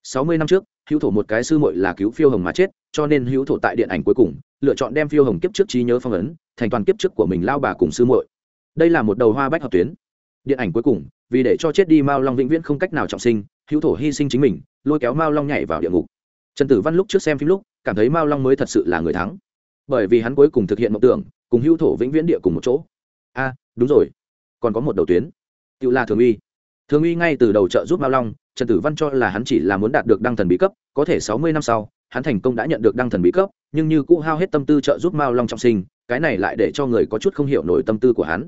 Sáu mươi năm trước, hữu thổ một cái sư muội là cứu phiêu hồng mà chết, cho nên hữu thổ tại điện ảnh cuối cùng, lựa chọn đem phiêu hồng kiếp trước trí nhớ phong ấn, thành toàn kiếp trước của mình lao bà cùng sư muội. Đây là một đầu hoa bách hợp tuyến. Điện ảnh cuối cùng, vì để cho chết đi mao long vĩnh viễn không cách nào trọng sinh, hữu thổ hy sinh chính mình, lôi kéo mao long nhảy vào địa ngục. Trần tử văn lúc trước xem phim lúc, cảm thấy mao long mới thật sự là người thắng. Bởi vì hắn cuối cùng thực hiện mộng tưởng, cùng hữu thổ vĩnh viễn địa cùng một chỗ. A, đúng rồi. Còn có một đầu tuyến tự là thường uy. Thường uy ngay từ đầu trợ giúp mao long, trần tử văn cho là hắn chỉ là muốn đạt được đăng thần bí cấp, có thể sáu mươi năm sau, hắn thành công đã nhận được đăng thần bí cấp, nhưng như cũ hao hết tâm tư trợ giúp mao long trọng sinh, cái này lại để cho người có chút không hiểu nổi tâm tư của hắn.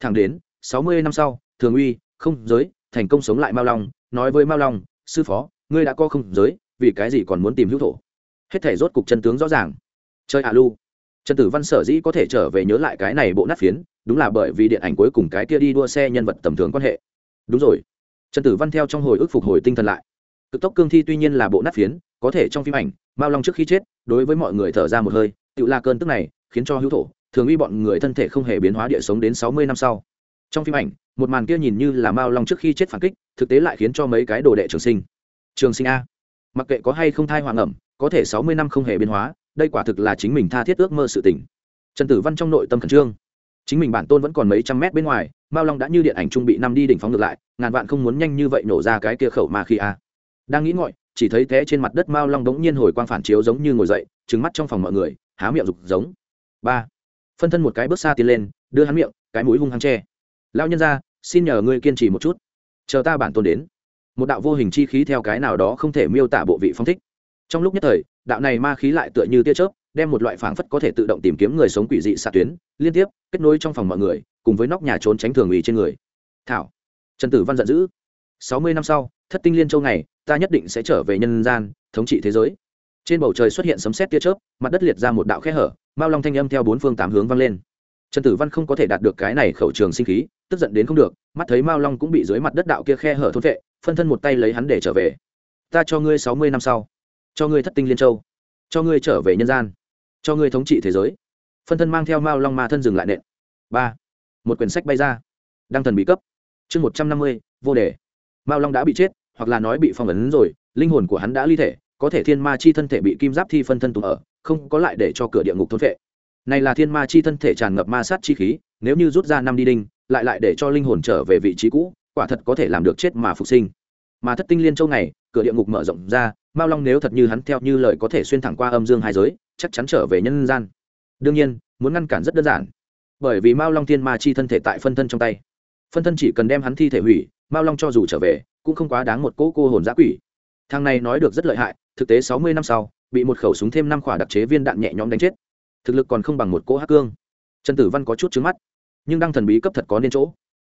Thẳng đến, sáu mươi năm sau, thường uy, không giới, thành công sống lại mao long, nói với mao long, sư phó, ngươi đã có không giới, vì cái gì còn muốn tìm hữu thổ? Hết thể rốt cục chân tướng rõ ràng. Chơi hạ lu trần tử văn sở dĩ có thể trở về nhớ lại cái này bộ nát phiến đúng là bởi vì điện ảnh cuối cùng cái kia đi đua xe nhân vật tầm thường quan hệ. Đúng rồi. Trần tử văn theo trong hồi ức phục hồi tinh thần lại. Cực tốc cương thi tuy nhiên là bộ nát phiến, có thể trong phim ảnh, mao long trước khi chết, đối với mọi người thở ra một hơi tự la cơn tức này, khiến cho hữu thổ, thường uy bọn người thân thể không hề biến hóa địa sống đến sáu mươi năm sau. Trong phim ảnh, một màn kia nhìn như là mao long trước khi chết phản kích, thực tế lại khiến cho mấy cái đồ đệ trường sinh. Trường sinh a. Mặc kệ có hay không thai hoàng ẩm, có thể sáu mươi năm không hề biến hóa, đây quả thực là chính mình tha thiết ước mơ sự tỉnh trần tử văn trong nội tâm khẩn trương chính mình bản tôn vẫn còn mấy trăm mét bên ngoài, mao long đã như điện ảnh trung bị năm đi đỉnh phóng ngược lại, ngàn vạn không muốn nhanh như vậy nổ ra cái kia khẩu ma khi a. Đang nghĩ ngọi chỉ thấy thế trên mặt đất mao long bỗng nhiên hồi quang phản chiếu giống như ngồi dậy trứng mắt trong phòng mọi người, há miệng rục giống. Ba. Phân thân một cái bước xa tiến lên, đưa hắn miệng, cái mũi hung hăng tre lao nhân ra, xin nhờ ngươi kiên trì một chút. Chờ ta bản tôn đến. Một đạo vô hình chi khí theo cái nào đó không thể miêu tả bộ vị phong thích. Trong lúc nhất thời, đạo này ma khí lại tựa như tia chớp đem một loại phảng phất có thể tự động tìm kiếm người sống quỷ dị xạ tuyến, liên tiếp, kết nối trong phòng mọi người, cùng với nóc nhà trốn tránh thường ủy trên người. Thảo, trần tử văn giận dữ. Sáu mươi năm sau, thất tinh liên châu này ta nhất định sẽ trở về nhân gian, thống trị thế giới. Trên bầu trời xuất hiện sấm sét tia chớp, mặt đất liệt ra một đạo khe hở, mao long thanh âm theo bốn phương tám hướng vang lên. Trần tử văn không có thể đạt được cái này khẩu trường sinh khí, tức giận đến không được, mắt thấy mao long cũng bị dưới mặt đất đạo kia khe hở thốt vệ, phân thân một tay lấy hắn để trở về. Ta cho ngươi sáu mươi năm sau. Cho ngươi thất tinh liên châu. Cho ngươi trở về nhân gian cho ngươi thống trị thế giới. Phân thân mang theo mao long ma thân dừng lại nện. Ba. Một quyển sách bay ra. Đăng thần bị cấp. Chương một trăm năm mươi, vô đề. Mao long đã bị chết, hoặc là nói bị phong ấn rồi, linh hồn của hắn đã ly thể, có thể thiên ma chi thân thể bị kim giáp thi phân thân tụ ở, không có lại để cho cửa địa ngục thốn vệ này là thiên ma chi thân thể tràn ngập ma sát chi khí, nếu như rút ra năm đi đinh, lại lại để cho linh hồn trở về vị trí cũ, quả thật có thể làm được chết mà phục sinh mà thất tinh liên châu này, cửa địa ngục mở rộng ra, mao long nếu thật như hắn theo như lời có thể xuyên thẳng qua âm dương hai giới, chắc chắn trở về nhân gian. Đương nhiên, muốn ngăn cản rất đơn giản. Bởi vì mao long thiên ma chi thân thể tại phân thân trong tay. Phân thân chỉ cần đem hắn thi thể hủy, mao long cho dù trở về, cũng không quá đáng một cỗ cô hồn giã quỷ. Thằng này nói được rất lợi hại, thực tế sáu mươi năm sau, bị một khẩu súng thêm năm khỏa đặc chế viên đạn nhẹ nhõm đánh chết. Thực lực còn không bằng một cỗ hắc cương. Trần tử văn có chút trứng mắt, nhưng đăng thần bí cấp thật có nên chỗ.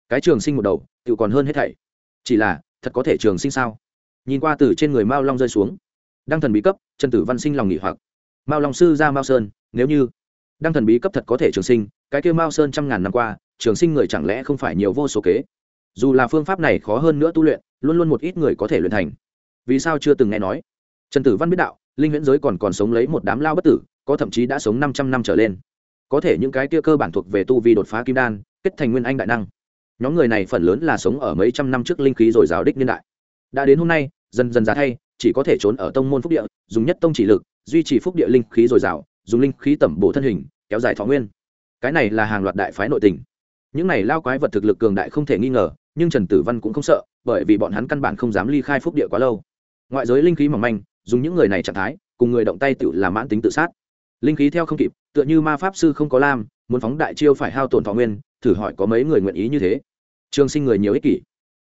Cái trường sinh một đầu tự còn hơn hết thảy. Chỉ là thật có thể trường sinh sao? Nhìn qua từ trên người mao long rơi xuống. Đăng thần bí cấp, trần tử văn sinh lòng nghỉ hoặc. Mao long sư ra mao sơn, nếu như đăng thần bí cấp thật có thể trường sinh, cái kêu mao sơn trăm ngàn năm qua, trường sinh người chẳng lẽ không phải nhiều vô số kế? Dù là phương pháp này khó hơn nữa tu luyện, luôn luôn một ít người có thể luyện thành. Vì sao chưa từng nghe nói? Trần tử văn biết đạo, linh huyễn giới còn còn sống lấy một đám lao bất tử, có thậm chí đã sống năm trăm năm trở lên. Có thể những cái kia cơ bản thuộc về tu vi đột phá kim đan, kết thành nguyên anh đại năng nhóm người này phần lớn là sống ở mấy trăm năm trước linh khí rồi giáo đích niên đại. Đã đến hôm nay, dần dần giá thay, chỉ có thể trốn ở tông môn phúc địa, dùng nhất tông chỉ lực, duy trì phúc địa linh khí dồi dào dùng linh khí tẩm bổ thân hình, kéo dài thọ nguyên. Cái này là hàng loạt đại phái nội tình. Những này lao quái vật thực lực cường đại không thể nghi ngờ, nhưng trần tử văn cũng không sợ, bởi vì bọn hắn căn bản không dám ly khai phúc địa quá lâu. Ngoại giới linh khí mỏng manh, dùng những người này trạng thái, cùng người động tay tự làm mãn tính tự sát. Linh khí theo không kịp, tựa như ma pháp sư không có lam, muốn phóng đại chiêu phải hao tổn thọ nguyên, thử hỏi có mấy người nguyện ý như thế? Trường sinh người nhiều ích kỷ.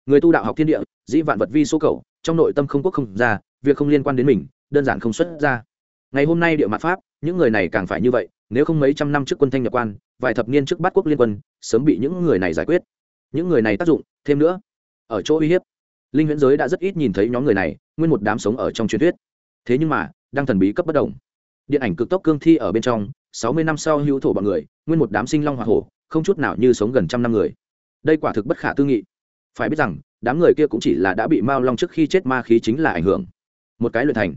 Người tu đạo học thiên địa, dĩ vạn vật vi số cầu, trong nội tâm không quốc không ra việc không liên quan đến mình, đơn giản không xuất ra. Ngày hôm nay địa mặt pháp, những người này càng phải như vậy, nếu không mấy trăm năm trước quân thanh nhập quan, vài thập niên trước bắt quốc liên quân, sớm bị những người này giải quyết. Những người này tác dụng, thêm nữa, ở chỗ uy hiếp. Linh huyễn giới đã rất ít nhìn thấy nhóm người này, nguyên một đám sống ở trong truyền thuyết. Thế nhưng mà đang thần bí cấp bất đồng điện ảnh cực tốc cương thi ở bên trong, sáu mươi năm sau hữu thổ bọn người, nguyên một đám sinh long hoa hổ, không chút nào như sống gần trăm năm người đây quả thực bất khả tư nghị. Phải biết rằng, đám người kia cũng chỉ là đã bị mao long trước khi chết ma khí chính là ảnh hưởng. Một cái luyện thành,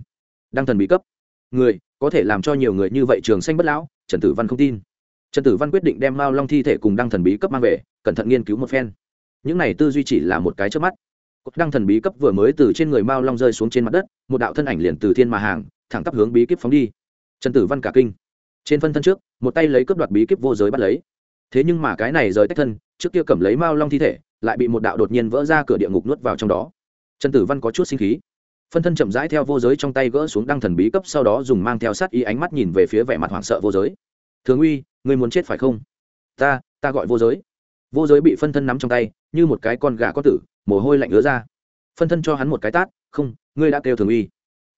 Đăng thần bí cấp. Người, có thể làm cho nhiều người như vậy trường xanh bất lão, trần tử văn không tin. Trần tử văn quyết định đem mao long thi thể cùng đăng thần bí cấp mang về, cẩn thận nghiên cứu một phen. Những này tư duy chỉ là một cái trước mắt. Đăng thần bí cấp vừa mới từ trên người mao long rơi xuống trên mặt đất, một đạo thân ảnh liền từ thiên mà hàng, thẳng tắp hướng bí kíp phóng đi. Trần tử văn cả kinh. Trên phân thân trước, một tay lấy cướp đoạt bí kíp vô giới bắt lấy thế nhưng mà cái này rời tách thân, trước kia cầm lấy mao long thi thể, lại bị một đạo đột nhiên vỡ ra cửa địa ngục nuốt vào trong đó. Trần tử văn có chút sinh khí. Phân thân chậm rãi theo vô giới trong tay gỡ xuống đăng thần bí cấp, sau đó dùng mang theo sát ý ánh mắt nhìn về phía vẻ mặt hoảng sợ vô giới. Thường uy, ngươi muốn chết phải không? Ta ta gọi vô giới. Vô giới bị phân thân nắm trong tay, như một cái con gà có tử, mồ hôi lạnh ứa ra. Phân thân cho hắn một cái tát, không, ngươi đã kêu thường uy.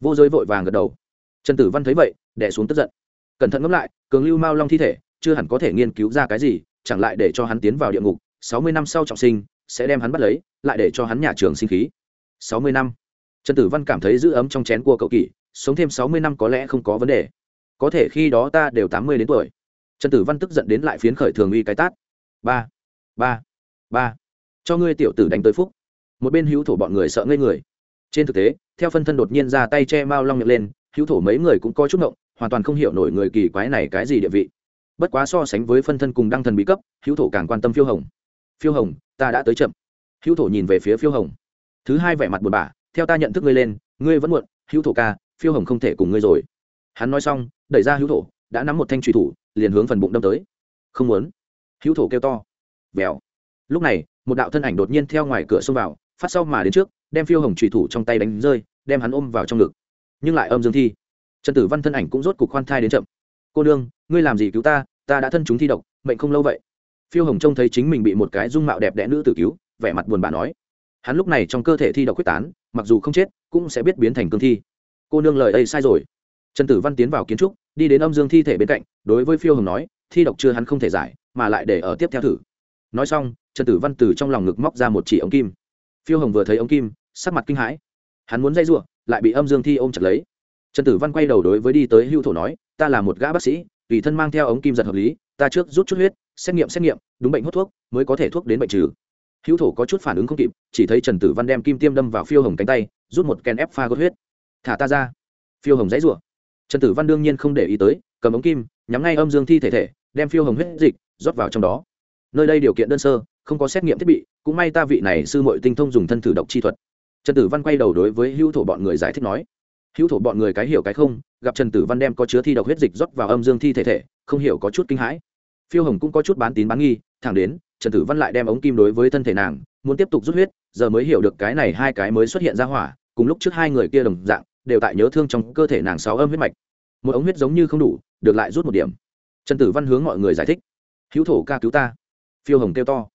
Vô giới vội vàng gật đầu. Trần tử văn thấy vậy đẻ xuống tức giận. Cẩn thận ngẫm lại, cường lưu mao long thi thể chưa hẳn có thể nghiên cứu ra cái gì, chẳng lại để cho hắn tiến vào địa ngục, sáu mươi năm sau trọng sinh, sẽ đem hắn bắt lấy, lại để cho hắn nhà trường sinh khí. Sáu mươi năm. Trần tử văn cảm thấy giữ ấm trong chén của cậu kỷ, sống thêm sáu mươi năm có lẽ không có vấn đề. Có thể khi đó ta đều tám mươi đến tuổi. Trần tử văn tức giận đến lại phiến khởi thường uy cái tát. Ba. Ba. Ba. Cho ngươi tiểu tử đánh tới phúc. Một bên hữu thổ bọn người sợ ngây người. Trên thực tế, theo phân thân đột nhiên ra tay che mao long miệng lên, hữu thổ mấy người cũng có chút ngộng, hoàn toàn không hiểu nổi người kỳ quái này cái gì địa vị bất quá so sánh với phân thân cùng đăng thần bí cấp, hữu thổ càng quan tâm phiêu hồng. Phiêu hồng, ta đã tới chậm. Hữu thổ nhìn về phía phiêu hồng. Thứ hai vẻ mặt buồn bã, theo ta nhận thức ngươi lên, ngươi vẫn muộn, hữu thổ ca, phiêu hồng không thể cùng ngươi rồi. Hắn nói xong, đẩy ra hữu thổ, đã nắm một thanh trùy thủ, liền hướng phần bụng đâm tới. Không muốn. Hữu thổ kêu to. Vèo. Lúc này, một đạo thân ảnh đột nhiên theo ngoài cửa xông vào, phát sau mà đến trước, đem phiêu hồng trùy thủ trong tay đánh rơi, đem hắn ôm vào trong ngực. Nhưng lại âm dương thi. Trần tử văn thân ảnh cũng rốt cục khoan thai đến chậm cô đương ngươi làm gì cứu ta? Ta đã thân chúng thi độc, mệnh không lâu vậy. Phiêu hồng trông thấy chính mình bị một cái dung mạo đẹp đẽ nữ tử cứu, vẻ mặt buồn bã nói. Hắn lúc này trong cơ thể thi độc quyết tán, mặc dù không chết, cũng sẽ biết biến thành cương thi. Cô nương lời ấy sai rồi. Trần tử văn tiến vào kiến trúc, đi đến âm dương thi thể bên cạnh, đối với phiêu hồng nói, thi độc chưa hắn không thể giải, mà lại để ở tiếp theo thử. Nói xong, trần tử văn từ trong lòng ngực móc ra một chỉ ống kim. Phiêu hồng vừa thấy ống kim, sắc mặt kinh hãi. Hắn muốn dây r u ộ lại bị âm dương thi ôm chặt lấy. Trần tử văn quay đầu đối với đi tới hưu thổ nói ta là một gã bác sĩ, tùy thân mang theo ống kim giật hợp lý, ta trước rút chút huyết, xét nghiệm xét nghiệm, đúng bệnh hút thuốc, mới có thể thuốc đến bệnh trừ. Hữu thổ có chút phản ứng không kịp, chỉ thấy trần tử văn đem kim tiêm đâm vào phiêu hồng cánh tay, rút một ken ép pha gốt huyết. Thả ta ra. Phiêu hồng dãy rủa. Trần tử văn đương nhiên không để ý tới, cầm ống kim, nhắm ngay âm dương thi thể thể, đem phiêu hồng huyết dịch rót vào trong đó. Nơi đây điều kiện đơn sơ, không có xét nghiệm thiết bị, cũng may ta vị này sư mội tinh thông dùng thân thử độc chi thuật. Trần tử văn quay đầu đối với hữu thổ bọn người giải thích nói hữu thổ bọn người cái hiểu cái không, gặp trần tử văn đem có chứa thi độc huyết dịch rót vào âm dương thi thể thể, không hiểu có chút kinh hãi. Phiêu hồng cũng có chút bán tín bán nghi, thẳng đến, trần tử văn lại đem ống kim đối với thân thể nàng, muốn tiếp tục rút huyết, giờ mới hiểu được cái này hai cái mới xuất hiện ra hỏa, cùng lúc trước hai người kia đồng dạng, đều tại nhớ thương trong cơ thể nàng sáu âm huyết mạch. Một ống huyết giống như không đủ, được lại rút một điểm. Trần tử văn hướng mọi người giải thích. Hữu thổ ca cứu ta. Phiêu hồng kêu to.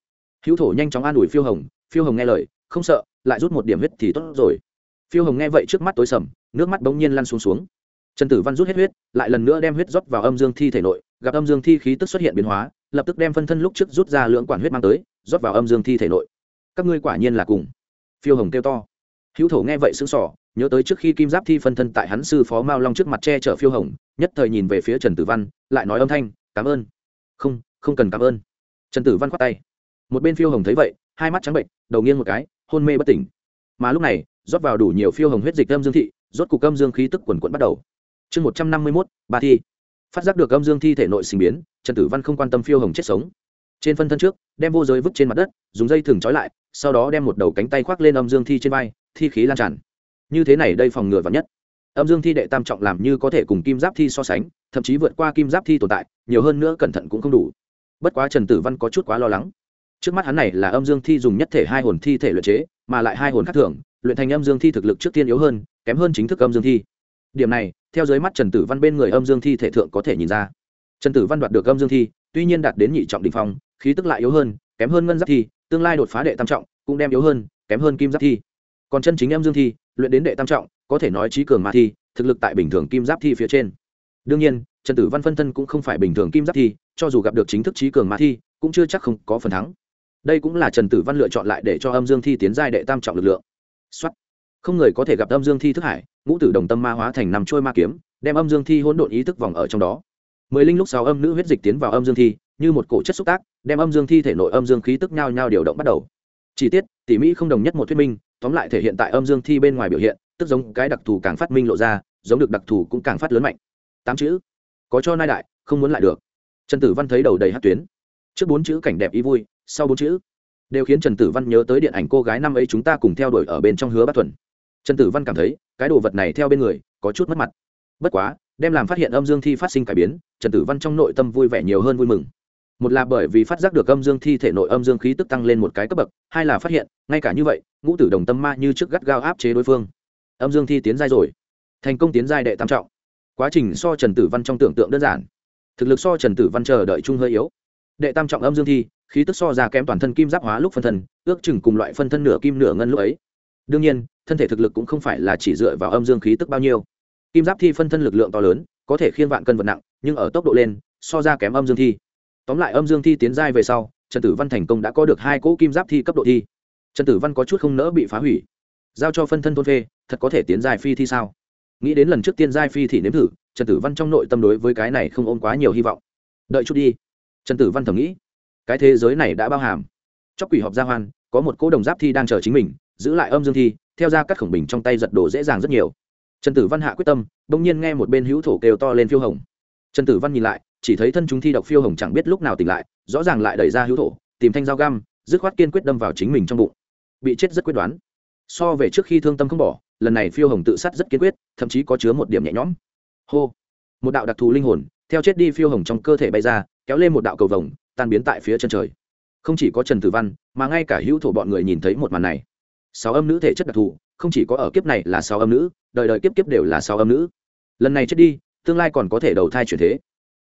Hữu thổ nhanh chóng an ủi phiêu hồng phiêu hồng nghe lời, không sợ, lại rút một điểm huyết thì tốt rồi. Phiêu hồng nghe vậy trước mắt tối sầm nước mắt bỗng nhiên lăn xuống xuống. Trần tử văn rút hết huyết, lại lần nữa đem huyết rót vào âm dương thi thể nội, gặp âm dương thi khí tức xuất hiện biến hóa, lập tức đem phân thân lúc trước rút ra lưỡng quản huyết mang tới, rót vào âm dương thi thể nội. Các ngươi quả nhiên là cùng. Phiêu hồng kêu to. Hữu thổ nghe vậy sững sỏ nhớ tới trước khi kim giáp thi phân thân tại hắn sư phó mao long trước mặt che chở phiêu hồng, nhất thời nhìn về phía trần tử văn, lại nói âm thanh, cảm ơn. Không không cần cảm ơn. Trần tử văn khoát tay. Một bên phiêu hồng thấy vậy, hai mắt trắng bệnh đầu nghiêng một cái, hôn mê bất tỉnh. Mà lúc này, rót vào đủ nhiều phiêu hồng huyết dịch âm dương thị rốt cục âm dương khí tức quần quận bắt đầu. Chương một trăm năm mươi mốt, ba thi. Phát giác được âm dương thi thể nội sinh biến, trần tử văn không quan tâm phiêu hồng chết sống. Trên phân thân trước, đem vô giới vứt trên mặt đất, dùng dây thừng trói lại, sau đó đem một đầu cánh tay khoác lên âm dương thi trên vai, thi khí lan tràn. Như thế này đây phòng ngừa vắn nhất. Âm dương thi đệ tam trọng làm như có thể cùng kim giáp thi so sánh, thậm chí vượt qua kim giáp thi tồn tại, nhiều hơn nữa cẩn thận cũng không đủ. Bất quá trần tử văn có chút quá lo lắng. Trước mắt hắn này là âm dương thi dùng nhất thể hai hồn thi thể luyện chế, mà lại hai hồn khác thường, luyện thành âm dương thi thực lực trước tiên yếu hơn kém hơn chính thức âm dương thi. Điểm này, theo dưới mắt trần tử văn bên người âm dương thi thể thượng có thể nhìn ra. Trần tử văn đoạt được âm dương thi, tuy nhiên đạt đến nhị trọng đình phong, khí tức lại yếu hơn, kém hơn ngân giáp thi, tương lai đột phá đệ tam trọng, cũng đem yếu hơn, kém hơn kim giáp thi. Còn chân chính âm dương thi, luyện đến đệ tam trọng, có thể nói trí cường ma thi, thực lực tại bình thường kim giáp thi phía trên. Đương nhiên, trần tử văn phân thân cũng không phải bình thường kim giáp thi, cho dù gặp được chính thức trí cường ma thi, cũng chưa chắc không có phần thắng. Đây cũng là trần tử văn lựa chọn lại để cho âm dương thi tiến giai đệ tam trọng lực lượng. Xuất không người có thể gặp âm dương thi thức hải, ngũ tử đồng tâm ma hóa thành nằm trôi ma kiếm, đem âm dương thi hỗn độn ý thức vòng ở trong đó. Mười linh lúc sáu âm nữ huyết dịch tiến vào âm dương thi, như một cổ chất xúc tác, đem âm dương thi thể nội âm dương khí tức nhao nhau điều động bắt đầu. Chi tiết tỉ mỹ không đồng nhất một thuyết minh, tóm lại thể hiện tại âm dương thi bên ngoài biểu hiện, tức giống cái đặc thù càng phát minh lộ ra, giống được đặc thù cũng càng phát lớn mạnh. Tám chữ, có cho nai đại, không muốn lại được. Trần tử văn thấy đầu đầy hát tuyến. Trước bốn chữ cảnh đẹp ý vui, sau bốn chữ, đều khiến trần tử văn nhớ tới điện ảnh cô gái năm ấy chúng ta cùng theo đuổi ở bên trong hứa bát thuần trần tử văn cảm thấy, cái đồ vật này theo bên người, có chút mất mặt. Bất quá, đem làm phát hiện âm dương thi phát sinh cải biến, trần tử văn trong nội tâm vui vẻ nhiều hơn vui mừng. Một là bởi vì phát giác được âm dương thi thể nội âm dương khí tức tăng lên một cái cấp bậc, hai là phát hiện, ngay cả như vậy, ngũ tử đồng tâm ma như trước gắt gao áp chế đối phương. Âm dương thi tiến giai rồi. Thành công tiến giai đệ tam trọng. Quá trình so trần tử văn trong tưởng tượng đơn giản. Thực lực so trần tử văn chờ đợi chung hơi yếu. Đệ tam trọng âm dương thi, khí tức so ra kém toàn thân kim giáp hóa lúc phân thân, ước chừng cùng loại phân thân nửa kim nửa ngân lúc ấy đương nhiên, thân thể thực lực cũng không phải là chỉ dựa vào âm dương khí tức bao nhiêu. Kim giáp thi phân thân lực lượng to lớn, có thể khiên vạn cân vật nặng, nhưng ở tốc độ lên, so ra kém âm dương thi. Tóm lại âm dương thi tiến giai về sau, trần tử văn thành công đã có được hai cỗ kim giáp thi cấp độ thi. Trần tử văn có chút không nỡ bị phá hủy. Giao cho phân thân thôn phê, thật có thể tiến giai phi thi sao? Nghĩ đến lần trước tiên giai phi thì nếm thử, trần tử văn trong nội tâm đối với cái này không ôm quá nhiều hy vọng. Đợi chút đi. Trần tử văn thầm nghĩ, cái thế giới này đã bao hàm. Chóc quỷ họp gia hoan, có một cỗ đồng giáp thi đang chờ chính mình giữ lại âm dương thi, theo ra các khổng bình trong tay giật đổ dễ dàng rất nhiều. Trần tử văn hạ quyết tâm, bỗng nhiên nghe một bên hữu thổ kêu to lên phiêu hồng. Trần tử văn nhìn lại, chỉ thấy thân chúng thi độc phiêu hồng chẳng biết lúc nào tỉnh lại, rõ ràng lại đẩy ra hữu thổ, tìm thanh dao găm, dứt khoát kiên quyết đâm vào chính mình trong bụng. Bị chết rất quyết đoán. So về trước khi thương tâm không bỏ, lần này phiêu hồng tự sát rất kiên quyết, thậm chí có chứa một điểm nhẹ nhõm. Hô! Một đạo đặc thù linh hồn, theo chết đi phiêu hồng trong cơ thể bay ra, kéo lên một đạo cầu vồng, tan biến tại phía chân trời. Không chỉ có trần tử văn, mà ngay cả hữu thổ bọn người nhìn thấy một màn này sáu âm nữ thể chất đặc thù, không chỉ có ở kiếp này là sáu âm nữ, đời đời kiếp kiếp đều là sáu âm nữ. Lần này chết đi, tương lai còn có thể đầu thai chuyển thế.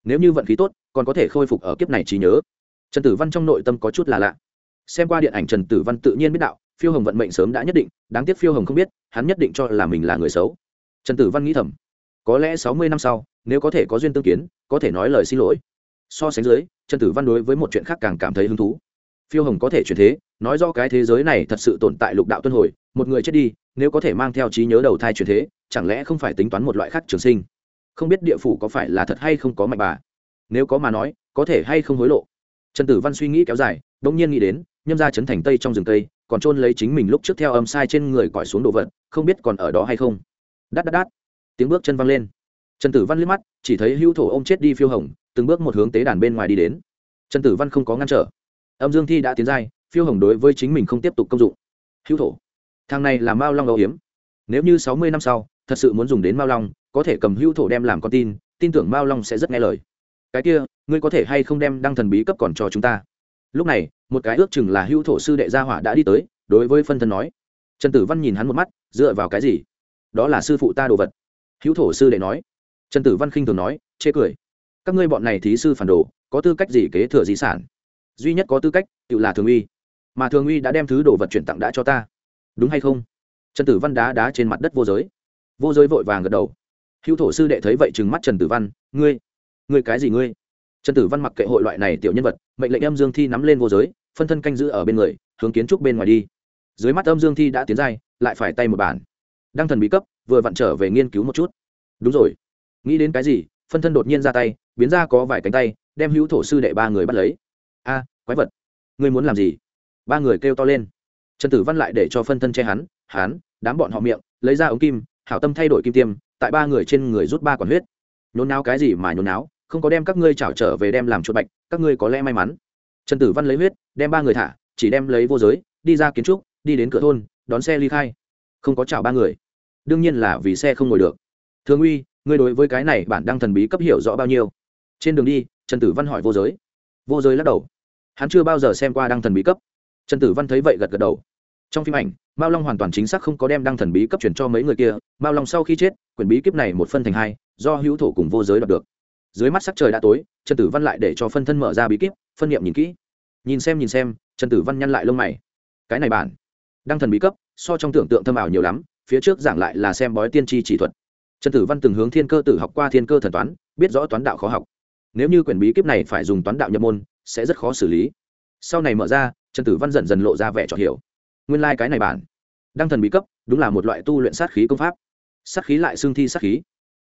Nếu như vận khí tốt, còn có thể khôi phục ở kiếp này trí nhớ. Trần tử văn trong nội tâm có chút là lạ. Xem qua điện ảnh trần tử văn tự nhiên biết đạo, phiêu hồng vận mệnh sớm đã nhất định, đáng tiếc phiêu hồng không biết, hắn nhất định cho là mình là người xấu. Trần tử văn nghĩ thầm, có lẽ sáu mươi năm sau, nếu có thể có duyên tương kiến, có thể nói lời xin lỗi. So sánh dưới, trần tử văn đối với một chuyện khác càng cảm thấy hứng thú. Phiêu hồng có thể chuyển thế nói do cái thế giới này thật sự tồn tại lục đạo tuân hồi, một người chết đi, nếu có thể mang theo trí nhớ đầu thai chuyển thế, chẳng lẽ không phải tính toán một loại khác trường sinh? Không biết địa phủ có phải là thật hay không có mạnh bà. Nếu có mà nói, có thể hay không hối lộ? Trần tử văn suy nghĩ kéo dài đ ỗ n g nhiên nghĩ đến, nhâm ra chấn thành tây trong rừng tây, còn trôn lấy chính mình lúc trước theo âm sai trên người cõi xuống đồ vật, không biết còn ở đó hay không. Đắt đắt đắt tiếng bước chân văng lên. Trần tử văn liếc mắt, chỉ thấy hữu thổ ô m chết đi phiêu hồng, từng bước một hướng tế đàn bên ngoài đi đến. Trần tử văn không có ngăn trở. Âm dương thi đã tiến giai phiêu hồng đối với chính mình không tiếp tục công dụng. Hữu thổ. Thằng này là mao long âu hiếm nếu như sáu mươi năm sau, thật sự muốn dùng đến mao long, có thể cầm hữu thổ đem làm con tin tin tưởng mao long sẽ rất nghe lời. Cái kia, ngươi có thể hay không đem đăng thần bí cấp còn cho chúng ta? Lúc này, một cái ước chừng là hữu thổ sư đệ gia hỏa đã đi tới, đối với phân thân nói. Trần tử văn nhìn hắn một mắt, dựa vào cái gì? Đó là sư phụ ta đồ vật. Hữu thổ sư đệ nói. Trần tử văn khinh thường nói, chê cười. Các ngươi bọn này thí sư phản đồ, có tư cách gì kế thừa di sản? Duy nhất có tư cách, tự là thường uy mà thường uy đã đem thứ đồ vật chuyển tặng đã cho ta. Đúng hay không? Trần tử văn đá đá trên mặt đất vô giới. Vô giới vội vàng gật đầu. Hữu thổ sư đệ thấy vậy trừng mắt trần tử văn, ngươi ngươi cái gì ngươi? Trần tử văn mặc kệ hội loại này tiểu nhân vật, mệnh lệnh âm dương thi nắm lên vô giới, phân thân canh giữ ở bên người, hướng kiến trúc bên ngoài đi. Dưới mắt âm dương thi đã tiến dai lại phải tay một bản. Đăng thần bí cấp, vừa vặn trở về nghiên cứu một chút. Đúng rồi. Nghĩ đến cái gì, phân thân đột nhiên ra tay, biến ra có vài cánh tay, đem hữu thổ sư đệ ba người bắt lấy. A, quái vật, ngươi muốn làm gì? Ba người kêu to lên. Trần tử văn lại để cho phân thân che hắn hắn đám bọn họ miệng, lấy ra ống kim, hảo tâm thay đổi kim tiêm, tại ba người trên người rút ba quản huyết. Nhốn náo cái gì mà nhốn náo, không có đem các ngươi trảo trở về đem làm chuột bạch, các ngươi có lẽ may mắn. Trần tử văn lấy huyết, đem ba người thả, chỉ đem lấy vô giới, đi ra kiến trúc, đi đến cửa thôn, đón xe ly khai. Không có chào ba người. Đương nhiên là vì xe không ngồi được. Thương uy, ngươi đối với cái này bản đăng thần bí cấp hiểu rõ bao nhiêu? Trên đường đi, trần tử văn hỏi vô giới. Vô giới lắc đầu. Hắn chưa bao giờ xem qua đăng thần bí cấp trần tử văn thấy vậy gật gật đầu. Trong phim ảnh, mao long hoàn toàn chính xác không có đem đăng thần bí cấp chuyển cho mấy người kia, mao long sau khi chết quyền bí kíp này một phân thành hai, do hữu thổ cùng vô giới đoạt được. Dưới mắt sắc trời đã tối, trần tử văn lại để cho phân thân mở ra bí kíp, phân nghiệm nhìn kỹ. Nhìn xem nhìn xem, trần tử văn nhăn lại lông mày. Cái này bản, đăng thần bí cấp, so trong tưởng tượng thâm ảo nhiều lắm, phía trước giảng lại là xem bói tiên tri chỉ thuật. Trần tử văn từng hướng thiên cơ tử học qua thiên cơ thần toán, biết rõ toán đạo khó học. Nếu như quyển bí kíp này phải dùng toán đạo nhập môn, sẽ rất khó xử lý. Sau này mở ra trần tử văn dần dần lộ ra vẻ cho hiểu. Nguyên lai、like、cái này bản, đăng thần bí cấp, đúng là một loại tu luyện sát khí công pháp. Sát khí lại xương thi sát khí.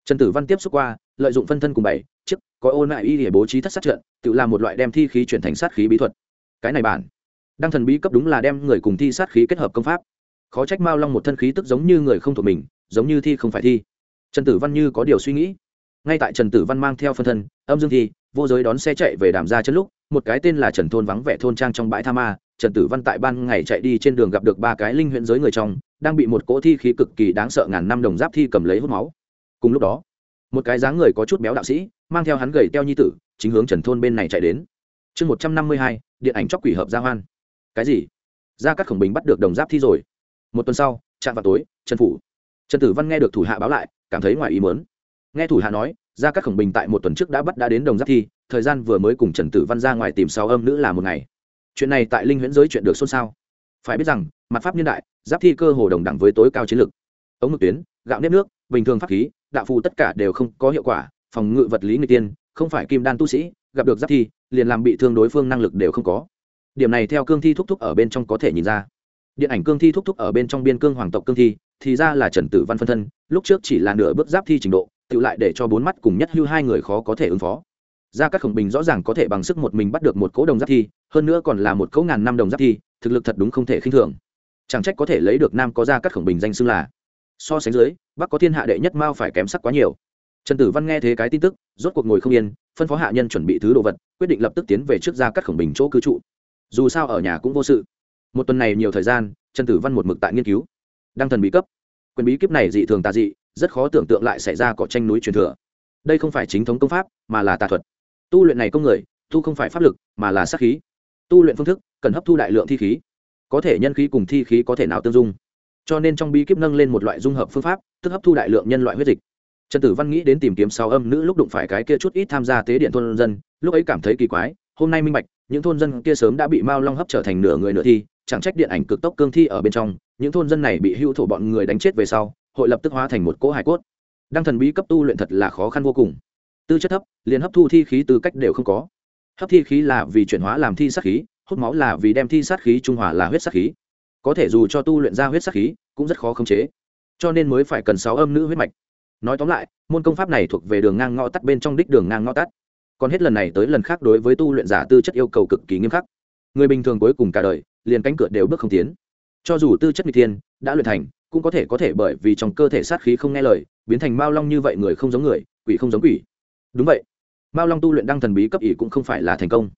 Trần tử văn tiếp xúc qua, lợi dụng phân thân cùng bảy chức có ôn lại y để bố trí thất sát trận, tự làm một loại đem thi khí chuyển thành sát khí bí thuật. Cái này bản, đăng thần bí cấp đúng là đem người cùng thi sát khí kết hợp công pháp. Khó trách mao long một thân khí tức giống như người không thuộc mình, giống như thi không phải thi. Trần tử văn như có điều suy nghĩ. Ngay tại trần tử văn mang theo phân thân, âm dương thi, vô giới đón xe chạy về đàm ra chân lúc một cái tên là trần thôn vắng vẻ thôn trang trong bãi tha ma, trần tử văn tại ban ngày chạy đi trên đường gặp được ba cái linh huyện giới người trong, đang bị một cỗ thi khí cực kỳ đáng sợ ngàn năm đồng giáp thi cầm lấy hút máu. Cùng lúc đó, một cái dáng người có chút béo đạo sĩ, mang theo hắn gầy teo nhi tử, chính hướng trần thôn bên này chạy đến. Chương một trăm năm mươi hai, điện ảnh chóc quỷ hợp gia hoan. Cái gì? Ra các khổng bình bắt được đồng giáp thi rồi. Một tuần sau, chạm vào tối, trần phủ. Trần tử văn nghe được thủ hạ báo lại, cảm thấy ngoài ý mớn nghe thủ hạ nói ra các khổng bình tại một tuần trước đã bắt đã đến đồng giáp thi, thời gian vừa mới cùng trần tử văn ra ngoài tìm sáu âm nữ là một ngày. Chuyện này tại linh huyễn giới chuyện được xôn xao. Phải biết rằng, mặt pháp nhân đại, giáp thi cơ hồ đồng đẳng với tối cao chiến lược. Ống ngực tuyến, gạo nếp nước, bình thường pháp khí, đạo phù tất cả đều không có hiệu quả, phòng ngự vật lý người tiên, không phải kim đan tu sĩ, gặp được giáp thi, liền làm bị thương đối phương năng lực đều không có. Điểm này theo cương thi thúc thúc ở bên trong có thể nhìn ra. Điện ảnh cương thi thúc thúc ở bên trong biên cương hoàng tộc cương thi, thì ra là trần tử văn phân thân, lúc trước chỉ là nửa bước giáp thi trình độ tự lại để cho bốn mắt cùng nhất hưu hai người khó có thể ứng phó. Gia cát khổng bình rõ ràng có thể bằng sức một mình bắt được một cỗ đồng giáp thi, hơn nữa còn là một cỗ ngàn năm đồng giáp thi, thực lực thật đúng không thể khinh thường. Chẳng trách có thể lấy được nam có gia cát khổng bình danh xưng là. So sánh dưới, bắc có thiên hạ đệ nhất mao phải kém sắc quá nhiều. Trần tử văn nghe thế cái tin tức, rốt cuộc ngồi không yên, phân phó hạ nhân chuẩn bị thứ đồ vật, quyết định lập tức tiến về trước gia cát khổng bình chỗ cư trụ. Dù sao ở nhà cũng vô sự. Một tuần này nhiều thời gian, trần tử văn một mực tại nghiên cứu. Đăng thần bí cấp. Quyền bí kíp này dị thường tà dị rất khó tưởng tượng lại xảy ra cỏ tranh núi truyền thừa. Đây không phải chính thống công pháp, mà là tà thuật. Tu luyện này công người, tu không phải pháp lực, mà là sát khí. Tu luyện phương thức, cần hấp thu đại lượng thi khí. Có thể nhân khí cùng thi khí có thể nào tương dung. Cho nên trong bí kíp nâng lên một loại dung hợp phương pháp, tức hấp thu đại lượng nhân loại huyết dịch. Trần tử văn nghĩ đến tìm kiếm sáu âm nữ lúc đụng phải cái kia chút ít tham gia tế điện thôn dân, lúc ấy cảm thấy kỳ quái, hôm nay minh bạch, những thôn dân kia sớm đã bị mao long hấp trở thành nửa người nửa thi, chẳng trách điện ảnh cực tốc cương thi ở bên trong, những thôn dân này bị hưu thổ bọn người đánh chết về sau hội lập tức hóa thành một cỗ hải cốt. Đăng thần bí cấp tu luyện thật là khó khăn vô cùng. Tư chất thấp, liền hấp thu thi khí tư cách đều không có. Hấp thi khí là vì chuyển hóa làm thi sát khí, hút máu là vì đem thi sát khí trung hòa là huyết sát khí. Có thể dù cho tu luyện ra huyết sát khí, cũng rất khó khống chế. Cho nên mới phải cần sáu âm nữ huyết mạch. Nói tóm lại, môn công pháp này thuộc về đường ngang ngõ tắt bên trong đích đường ngang ngõ tắt. Còn hết lần này tới lần khác đối với tu luyện giả tư chất yêu cầu cực kỳ nghiêm khắc. Người bình thường cuối cùng cả đời, liền cánh cửa đều bước không tiến. Cho dù tư chất n g thiên, đã luyện thành cũng có thể có thể bởi vì trong cơ thể sát khí không nghe lời, biến thành mao long như vậy người không giống người, quỷ không giống quỷ. Đúng vậy. Mao long tu luyện đăng thần bí cấp ỷ cũng không phải là thành công.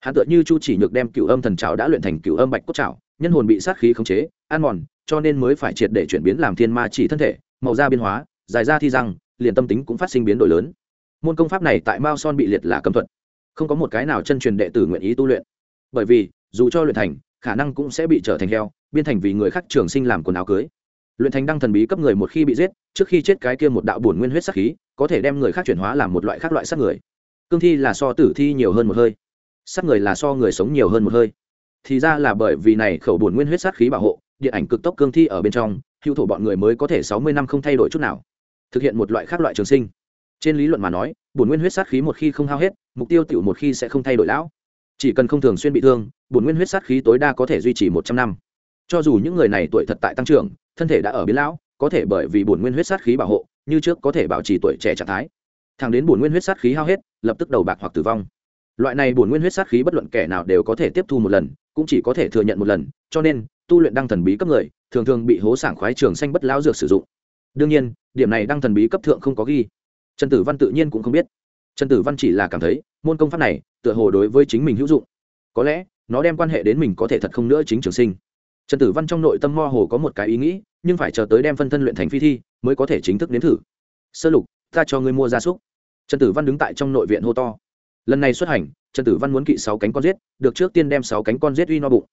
Hắn tựa như chu chỉ nhược đem cựu âm thần trào đã luyện thành cựu âm bạch cốt trào nhân hồn bị sát khí khống chế, ăn mòn, cho nên mới phải triệt để chuyển biến làm thiên ma chỉ thân thể, màu da biên hóa, dài ra thi răng, liền tâm tính cũng phát sinh biến đổi lớn. Môn công pháp này tại mao son bị liệt là cấm thuật. Không có một cái nào chân truyền đệ tử nguyện ý tu luyện. Bởi vì, dù cho luyện thành, khả năng cũng sẽ bị trở thành heo biên thành vì người khác trường sinh làm quần áo cưới luyện thành đăng thần bí cấp người một khi bị giết, trước khi chết cái kia một đạo bổn nguyên huyết sắc khí, có thể đem người khác chuyển hóa làm một loại khác loại sắc người. Cương thi là so tử thi nhiều hơn một hơi. Sắc người là so người sống nhiều hơn một hơi. Thì ra là bởi vì này khẩu bổn nguyên huyết sát khí bảo hộ, điện ảnh cực tốc cương thi ở bên trong, hữu thổ bọn người mới có thể sáu mươi năm không thay đổi chút nào. Thực hiện một loại khác loại trường sinh. Trên lý luận mà nói, bổn nguyên huyết sát khí một khi không hao hết, mục tiêu tiểu một khi sẽ không thay đổi lão. Chỉ cần không thường xuyên bị thương, bổn nguyên huyết sát khí tối đa có thể duy trì một trăm năm. Cho dù những người này tuổi thật tại tăng trưởng thân thể đã ở biến lão, có thể bởi vì bổn nguyên huyết sát khí bảo hộ, như trước có thể bảo trì tuổi trẻ trạng thái. Thẳng đến bổn nguyên huyết sát khí hao hết, lập tức đầu bạc hoặc tử vong. Loại này bổn nguyên huyết sát khí bất luận kẻ nào đều có thể tiếp thu một lần, cũng chỉ có thể thừa nhận một lần, cho nên, tu luyện đăng thần bí cấp người, thường thường bị hố sảng khoái trường xanh bất lão dược sử dụng. Đương nhiên, điểm này đăng thần bí cấp thượng không có ghi. Trần tử văn tự nhiên cũng không biết. Trần tử văn chỉ là cảm thấy, môn công pháp này, tựa hồ đối với chính mình hữu dụng. Có lẽ, nó đem quan hệ đến mình có thể thật không nữa chính trường sinh. Trần tử văn trong nội tâm mo hồ có một cái ý nghĩ nhưng phải chờ tới đem phân thân luyện thành phi thi mới có thể chính thức nếm thử. Sơ lục, ta cho ngươi mua gia súc. Trần tử văn đứng tại trong nội viện hô to. Lần này xuất hành, trần tử văn muốn kỵ sáu cánh con giết, được trước tiên đem sáu cánh con giết uy no bụng.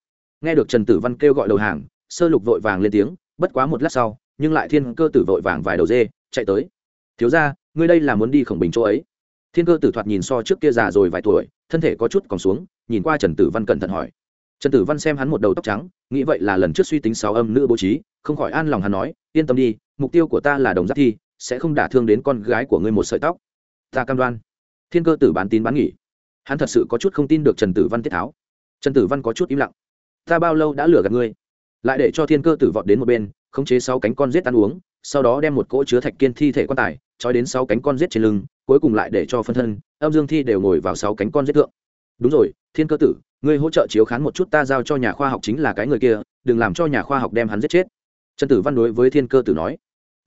Nghe được trần tử văn kêu gọi đầu hàng, sơ lục vội vàng lên tiếng, bất quá một lát sau, nhưng lại thiên cơ tử vội vàng vài đầu dê, chạy tới. Thiếu ra ngươi đây là muốn đi khổng bình chỗ ấy? Thiên cơ tử thoạt nhìn so trước kia già rồi vài tuổi, thân thể có chút còn xuống, nhìn qua trần tử văn cẩn thận hỏi trần tử văn xem hắn một đầu tóc trắng, nghĩ vậy là lần trước suy tính sáu âm nữ bố trí, không khỏi an lòng hắn nói, yên tâm đi, mục tiêu của ta là đồng giáp thi, sẽ không đả thương đến con gái của ngươi một sợi tóc. Ta cam đoan. Thiên cơ tử bán tín bán nghỉ. Hắn thật sự có chút không tin được trần tử văn tiết tháo. Trần tử văn có chút im lặng. Ta bao lâu đã lừa gạt ngươi? Lại để cho thiên cơ tử vọt đến một bên, khống chế sáu cánh con rết ăn uống, sau đó đem một cỗ chứa thạch kiên thi thể quan tài, trói đến sáu cánh con rết trên lưng, cuối cùng lại để cho phân thân, âm dương thi đều ngồi vào sáu cánh con rết thượng. Đúng rồi thiên cơ tử, ngươi hỗ trợ chiếu khán một chút ta giao cho nhà khoa học chính là cái người kia, đừng làm cho nhà khoa học đem hắn giết chết. Trần tử văn đối với thiên cơ tử nói.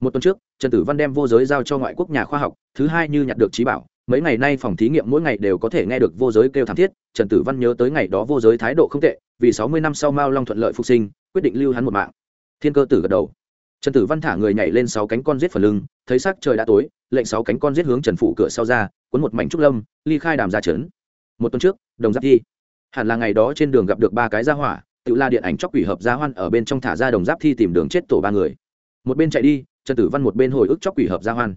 Một tuần trước, trần tử văn đem vô giới giao cho ngoại quốc nhà khoa học, thứ hai như nhặt được trí bảo, mấy ngày nay phòng thí nghiệm mỗi ngày đều có thể nghe được vô giới kêu thảm thiết, trần tử văn nhớ tới ngày đó vô giới thái độ không tệ, vì sáu mươi năm sau mao long thuận lợi phục sinh, quyết định lưu hắn một mạng. Thiên cơ tử gật đầu. Trần tử văn thả người nhảy lên sáu cánh con giết phần lưng, thấy sắc trời đã tối, lệnh sáu cánh con giết hướng trần phủ cửa sau ra, cuốn một mảnh trúc lâm, ly khai đàm ra trấn một tuần trước, đồng giáp thi. Hẳn là ngày đó trên đường gặp được ba cái gia hỏa, tự la điện ảnh chóc quỷ hợp gia hoan ở bên trong thả ra đồng giáp thi tìm đường chết tổ ba người. Một bên chạy đi, trần tử văn một bên hồi ức chóc quỷ hợp gia hoan.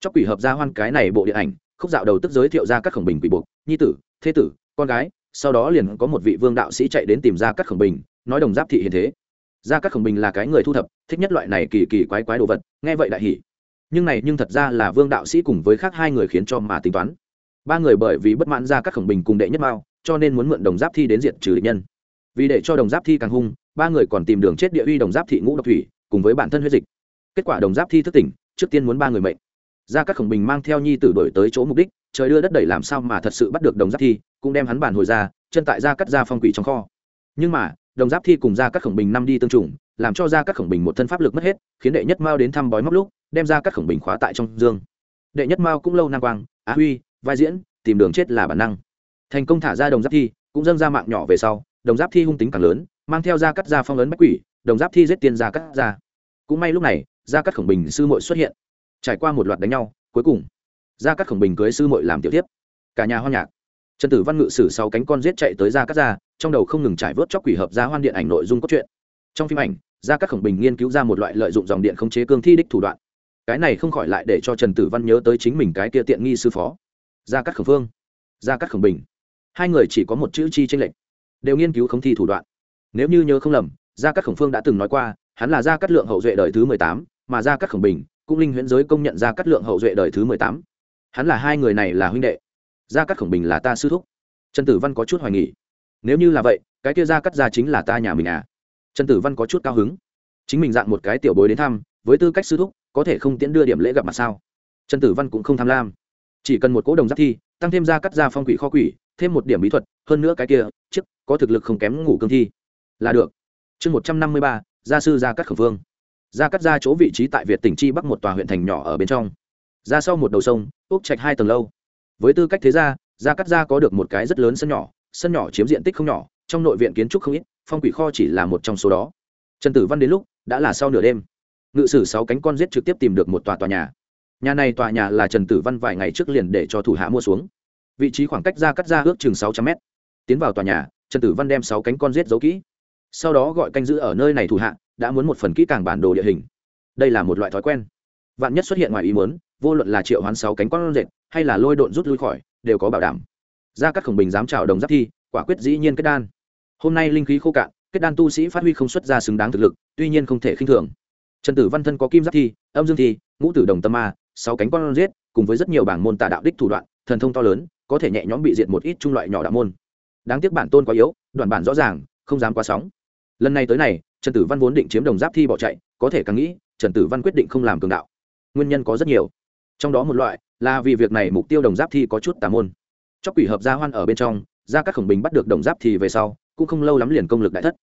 Chóc quỷ hợp gia hoan cái này bộ điện ảnh, khúc dạo đầu tức giới thiệu ra các khổng bình quỷ buộc, nhi tử, thế tử, con gái, sau đó liền có một vị vương đạo sĩ chạy đến tìm ra các khổng bình, nói đồng giáp thị hiện thế. Ra các khổng bình là cái người thu thập, thích nhất loại này kỳ kỳ quái quái đồ vật, nghe vậy đại hỉ. Nhưng này nhưng thật ra là vương đạo sĩ cùng với khác hai người khiến cho mà tính toán ba người bởi vì bất mãn ra các khổng bình cùng đệ nhất mao, cho nên muốn mượn đồng giáp thi đến diện trừ địch nhân. Vì để cho đồng giáp thi càng hung, ba người còn tìm đường chết địa uy đồng giáp thị ngũ độc thủy, cùng với bản thân huyết dịch. Kết quả đồng giáp thi thức tỉnh, trước tiên muốn ba người mệnh. Ra các khổng bình mang theo nhi tử đổi tới chỗ mục đích, trời đưa đất đẩy làm sao mà thật sự bắt được đồng giáp thi, cũng đem hắn bản hồi ra, chân tại ra cắt ra phong quỷ trong kho. Nhưng mà, đồng giáp thi cùng ra các khổng bình năm đi tương trùng, làm cho ra các khổng bình một thân pháp lực mất hết, khiến đệ nhất mao đến thăm bói móc lúc, đem ra các khổng bình khóa tại trong dương. Đệ nhất mao cũng lâu năng quang, á huy vai diễn, tìm đường chết là bản năng. Thành công thả ra đồng giáp thi, cũng dâng ra mạng nhỏ về sau, đồng giáp thi hung tính càng lớn, mang theo ra cắt ra phong ấn bách quỷ, đồng giáp thi giết tiên ra cắt ra cũng may lúc này ra cắt khổng bình sư mội xuất hiện. Trải qua một loạt đánh nhau, cuối cùng ra cắt khổng bình cưới sư mội làm tiểu tiếp cả nhà hoa nhạc. Trần tử văn ngự sử sau cánh con giết chạy tới ra cắt ra trong đầu không ngừng trải vớt chóc quỷ hợp ra hoan điện ảnh nội dung cốt truyện. Trong phim ảnh ra các khổng bình nghiên cứu ra một loại lợi dụng dòng điện khống chế cương thi đích thủ đoạn. Cái này không khỏi lại để cho trần tử văn nhớ tới chính mình cái kia tiện nghi sư phó gia cắt khổng phương gia cắt khổng bình. Hai người chỉ có một chữ chi tranh lệch. Đều nghiên cứu không thi thủ đoạn. Nếu như nhớ không lầm, gia cắt khổng phương đã từng nói qua, hắn là gia cắt lượng hậu duệ đời thứ mười tám, mà gia cắt khổng bình cũng linh huyễn giới công nhận gia cắt lượng hậu duệ đời thứ mười tám. Hắn là hai người này là huynh đệ. Gia cắt khổng bình là ta sư thúc. Trần tử văn có chút hoài nghỉ nếu như là vậy, cái kia gia cắt gia chính là ta nhà mình à? Trần tử văn có chút cao hứng. Chính mình dạng một cái tiểu bối đến thăm, với tư cách sư thúc, có thể không tiễn đưa điểm lễ gặp mặt sao? Trần tử văn cũng không tham lam chỉ cần một cỗ đồng giáp thi, tăng thêm ra cắt ra phong quỷ kho quỷ, thêm một điểm bí thuật, hơn nữa cái kia chức có thực lực không kém ngủ cương thi. Là được. Chương một trăm năm mươi ba, gia sư gia cắt khẩu phương gia cắt ra chỗ vị trí tại việt tỉnh chi bắc một tòa huyện thành nhỏ ở bên trong. Ra sau một đầu sông úc trạch hai tầng lâu. Với tư cách thế gia gia cắt ra có được một cái rất lớn sân nhỏ sân nhỏ chiếm diện tích không nhỏ, trong nội viện kiến trúc không ít, phong quỷ kho chỉ là một trong số đó. Trần tử văn đến lúc, đã là sau nửa đêm. Ngự sử sáu cánh con giết trực tiếp tìm được một tòa tòa nhà nhà này tòa nhà là trần tử văn vài ngày trước liền để cho thủ hạ mua xuống. Vị trí khoảng cách ra cắt ra ước chừng sáu trăm mét. Tiến vào tòa nhà, trần tử văn đem sáu cánh con giết giấu kỹ. Sau đó gọi canh giữ ở nơi này thủ hạ, đã muốn một phần kỹ càng bản đồ địa hình. Đây là một loại thói quen. Vạn nhất xuất hiện ngoài ý muốn, vô luận là triệu hoán sáu cánh con rệt, hay là lôi độn rút lui khỏi, đều có bảo đảm. Ra các khổng bình dám chào đồng giáp thi, quả quyết dĩ nhiên kết đan. Hôm nay linh khí khô cạn, kết đan tu sĩ phát huy không xuất ra xứng đáng thực lực, tuy nhiên không thể khinh thường. Trần tử văn thân có kim giáp thi, âm dương thi, ngũ tử đồng tâm ma sáu cánh con giết, cùng với rất nhiều bảng môn tà đạo đích thủ đoạn, thần thông to lớn, có thể nhẹ nhõm bị diệt một ít trung loại nhỏ đạo môn. Đáng tiếc bản tôn quá yếu, đoạn bản rõ ràng, không dám quá sóng. Lần này tới này, trần tử văn vốn định chiếm đồng giáp thi bỏ chạy, có thể càng nghĩ, trần tử văn quyết định không làm cường đạo. Nguyên nhân có rất nhiều. Trong đó một loại là vì việc này mục tiêu đồng giáp thi có chút tà môn. Chóc quỷ hợp gia hoan ở bên trong ra các khổng bình bắt được đồng giáp thì về sau, cũng không lâu lắm liền công lực đại thất.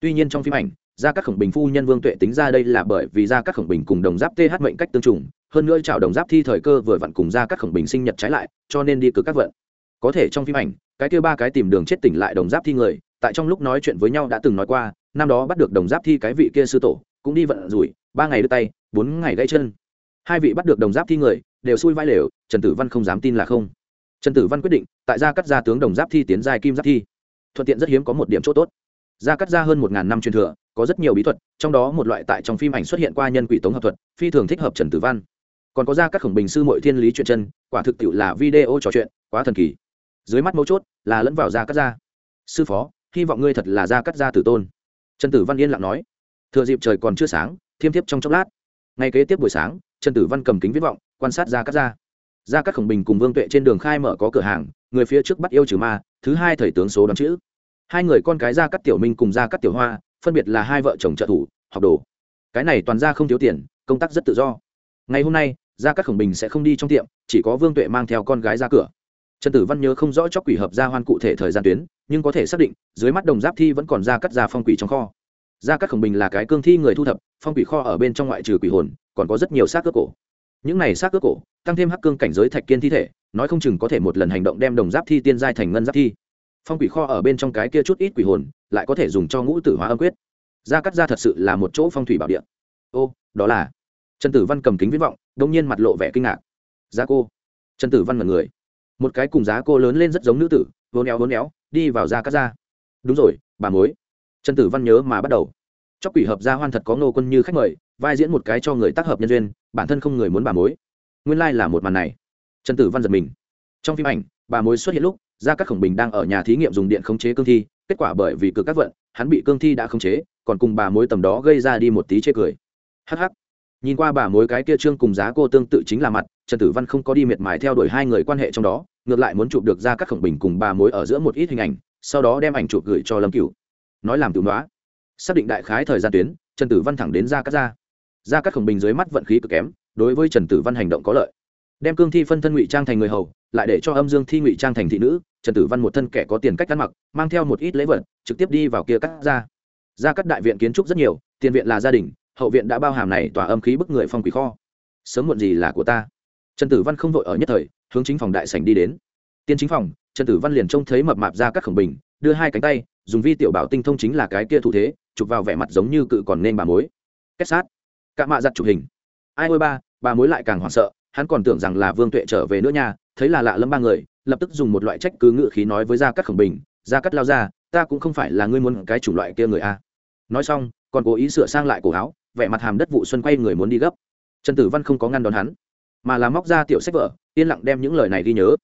Tuy nhiên trong phim ảnh, gia các khổng bình phu nhân vương tuệ tính ra đây là bởi vì gia các khổng bình cùng đồng giáp th mệnh cách tương trùng hơn nữa chảo đồng giáp thi thời cơ vừa vặn cùng ra các khổng bình sinh nhật trái lại, cho nên đi cực các vận. Có thể trong phim ảnh, cái kia ba cái tìm đường chết tỉnh lại đồng giáp thi người, tại trong lúc nói chuyện với nhau đã từng nói qua, năm đó bắt được đồng giáp thi cái vị kia sư tổ, cũng đi vận rủi, ba ngày đứt tay, bốn ngày gãy chân. Hai vị bắt được đồng giáp thi người, đều xui vai lều, trần tử văn không dám tin là không. Trần tử văn quyết định, tại gia cắt gia tướng đồng giáp thi tiến giai kim giáp thi. Thuận tiện rất hiếm có một điểm chỗ tốt. Gia cắt gia hơn một ngàn năm truyền thừa, có rất nhiều bí thuật, trong đó một loại tại trong phim ảnh xuất hiện qua nhân quỷ tống hợp thuật, phi thường thích hợp trần tử văn còn có ra cắt khổng bình sư mội thiên lý chuyện chân, quả thực tiệu là video trò chuyện, quá thần kỳ. Dưới mắt mấu chốt là lẫn vào ra cắt ra sư phó, hy vọng ngươi thật là ra cắt ra tử tôn. Trần tử văn yên lặng nói. Thừa dịp trời còn chưa sáng, thiêm thiếp trong chốc lát. Ngay kế tiếp buổi sáng, trần tử văn cầm kính viết vọng, quan sát ra cắt ra ra cắt khổng bình cùng vương tuệ trên đường khai mở có cửa hàng, người phía trước bắt yêu trừ ma, thứ hai thầy tướng số đón chữ. Hai người con cái ra cắt tiểu minh cùng ra cắt tiểu hoa, phân biệt là hai vợ chồng trợ thủ, học đồ. Cái này toàn ra không thiếu tiền, công tác rất tự do ngày hôm nay, gia cắt khổng bình sẽ không đi trong tiệm, chỉ có vương tuệ mang theo con gái ra cửa. Trần tử văn nhớ không rõ chóc quỷ hợp gia hoan cụ thể thời gian tuyến, nhưng có thể xác định, dưới mắt đồng giáp thi vẫn còn ra cắt ra phong quỷ trong kho. Gia cắt khổng bình là cái cương thi người thu thập, phong quỷ kho ở bên trong ngoại trừ quỷ hồn, còn có rất nhiều xác cước cổ. Những này xác cước cổ, tăng thêm hắc cương cảnh giới thạch kiên thi thể, nói không chừng có thể một lần hành động đem đồng giáp thi tiên giai thành ngân giáp thi. Phong quỷ kho ở bên trong cái kia chút ít quỷ hồn, lại có thể dùng cho ngũ tử hóa âm quyết. Gia cắt ra thật sự là một chỗ phong thủy bảo địa. Ô, đó là trần tử văn cầm kính viết vọng, đông nhiên mặt lộ vẻ kinh ngạc. Giá cô. Trần tử văn mật người. Một cái cùng giá cô lớn lên rất giống nữ tử vốn éo vốn éo, đi vào ra cắt ra. Đúng rồi, bà mối. Trần tử văn nhớ mà bắt đầu. Chóc quỷ hợp gia hoan thật có ngô quân như khách mời, vai diễn một cái cho người tác hợp nhân duyên, bản thân không người muốn bà mối. Nguyên lai、like、là một màn này. Trần tử văn giật mình. Trong phim ảnh, bà mối xuất hiện lúc, gia các khổng bình đang ở nhà thí nghiệm dùng điện khống chế cương thi, kết quả bởi vì cực các vận, hắn bị cương thi đã khống chế, còn cùng bà mối tầm đó gây ra đi một tí chê cười. Hh nhìn qua bà mối cái kia trương cùng giá cô tương tự chính là mặt, trần tử văn không có đi miệt mài theo đuổi hai người quan hệ trong đó, ngược lại muốn chụp được ra các khổng bình cùng bà mối ở giữa một ít hình ảnh, sau đó đem ảnh chụp gửi cho lâm cửu. Nói làm tự đoá xác định đại khái thời gian tuyến, trần tử văn thẳng đến ra các ra. Ra các khổng bình dưới mắt vận khí cực kém, đối với trần tử văn hành động có lợi. Đem cương thi phân thân ngụy trang thành người hầu, lại để cho âm dương thi ngụy trang thành thị nữ, trần tử văn một thân kẻ có tiền cách ăn mặc, mang theo một ít lễ vật, trực tiếp đi vào kia cắt ra. Ra các đại viện kiến trúc rất nhiều, tiền viện là gia đình hậu viện đã bao hàm này tỏa âm khí bức người phong quỷ kho. Sớm muộn gì là của ta. Trần tử văn không vội ở nhất thời, hướng chính phòng đại sảnh đi đến. Tiên chính phòng, trần tử văn liền trông thấy mập mạp ra các khổng bình, đưa hai cánh tay, dùng vi tiểu bảo tinh thông chính là cái kia thủ thế, chụp vào vẻ mặt giống như cự còn nên bà mối. Kết sát. Cạ mạ giặt chụp hình. Ai ôi ba, bà mối lại càng hoảng sợ, hắn còn tưởng rằng là vương tuệ trở về nữa nha, thấy là lạ lẫm ba người, lập tức dùng một loại trách cứ ngự khí nói với gia cắt khổng bình, gia cắt lao ra, ta cũng không phải là ngươi muốn cái chủng loại kia người a. Nói xong, còn cố ý sửa sang lại cổ áo vẻ mặt hàm đất vụ xuân quay người muốn đi gấp. Trần tử văn không có ngăn đón hắn, mà là móc ra tiểu sách vở, yên lặng đem những lời này ghi nhớ.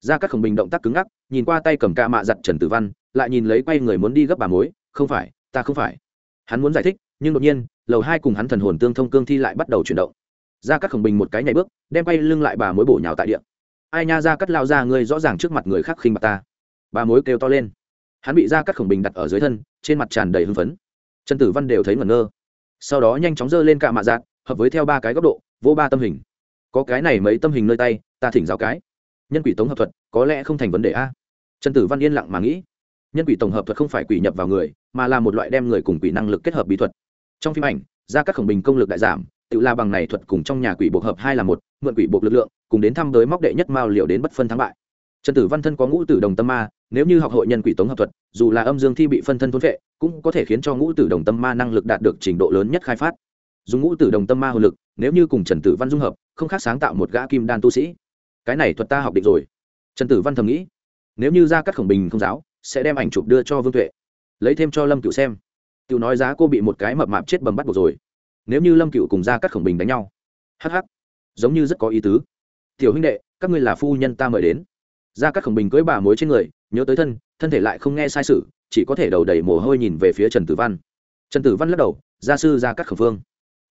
Ra các khổng bình động tác cứng ngắc, nhìn qua tay cầm ca mạ giặt trần tử văn, lại nhìn lấy quay người muốn đi gấp bà mối, không phải, ta không phải. Hắn muốn giải thích, nhưng đột nhiên, lầu hai cùng hắn thần hồn tương thông cương thi lại bắt đầu chuyển động. Ra các khổng bình một cái nhảy bước, đem quay lưng lại bà mối bổ nhào tại điện ai nha, ra cắt lao ra, ngươi rõ ràng trước mặt người khác khinh mặt ta. Bà mối kêu to lên. Hắn bị ra cắt khổng bình đặt ở dưới thân, trên mặt tràn đầy hưng phấn. Trần tử văn đều thấy ngẩn ngơ sau đó nhanh chóng giơ lên cả mạ dạn hợp với theo ba cái góc độ, vô ba tâm hình. Có cái này mấy tâm hình nơi tay, ta thỉnh giáo cái. Nhân quỷ tống hợp thuật, có lẽ không thành vấn đề a. Trần tử văn yên lặng mà nghĩ. Nhân quỷ tổng hợp thuật không phải quỷ nhập vào người, mà là một loại đem người cùng quỷ năng lực kết hợp bí thuật. Trong phim ảnh ra các khổng bình công lực đại giảm, tự la bằng này thuật cùng trong nhà quỷ buộc hợp hai là một, mượn quỷ buộc lực lượng, cùng đến thăm tới móc đệ nhất mao liệu đến bất phân thắng bại trần tử văn thân có ngũ tử đồng tâm ma, nếu như học hội nhân quỷ tống hợp thuật, dù là âm dương thi bị phân thân thôn vệ cũng có thể khiến cho ngũ tử đồng tâm ma năng lực đạt được trình độ lớn nhất khai phát. Dùng ngũ tử đồng tâm ma hồ lực, nếu như cùng trần tử văn dung hợp, không khác sáng tạo một gã kim đan tu sĩ. Cái này thuật ta học định rồi. Trần tử văn thầm nghĩ, nếu như ra các khổng bình không giáo, sẽ đem ảnh chụp đưa cho vương tuệ, lấy thêm cho lâm cựu xem. Cựu nói giá cô bị một cái mập mạp chết bầm bắt buộc rồi. Nếu như lâm cựu cùng ra các khổng bình đánh nhau hh giống như rất có ý tứ. Tiểu huynh đệ, các ngươi là phu nhân ta mời đến ra các khổng bình cưới bà mối trên người, nhớ tới thân thân thể lại không nghe sai sự, chỉ có thể đầu đầy mồ hôi nhìn về phía trần tử văn. Trần tử văn lắc đầu, gia sư ra các khổng phương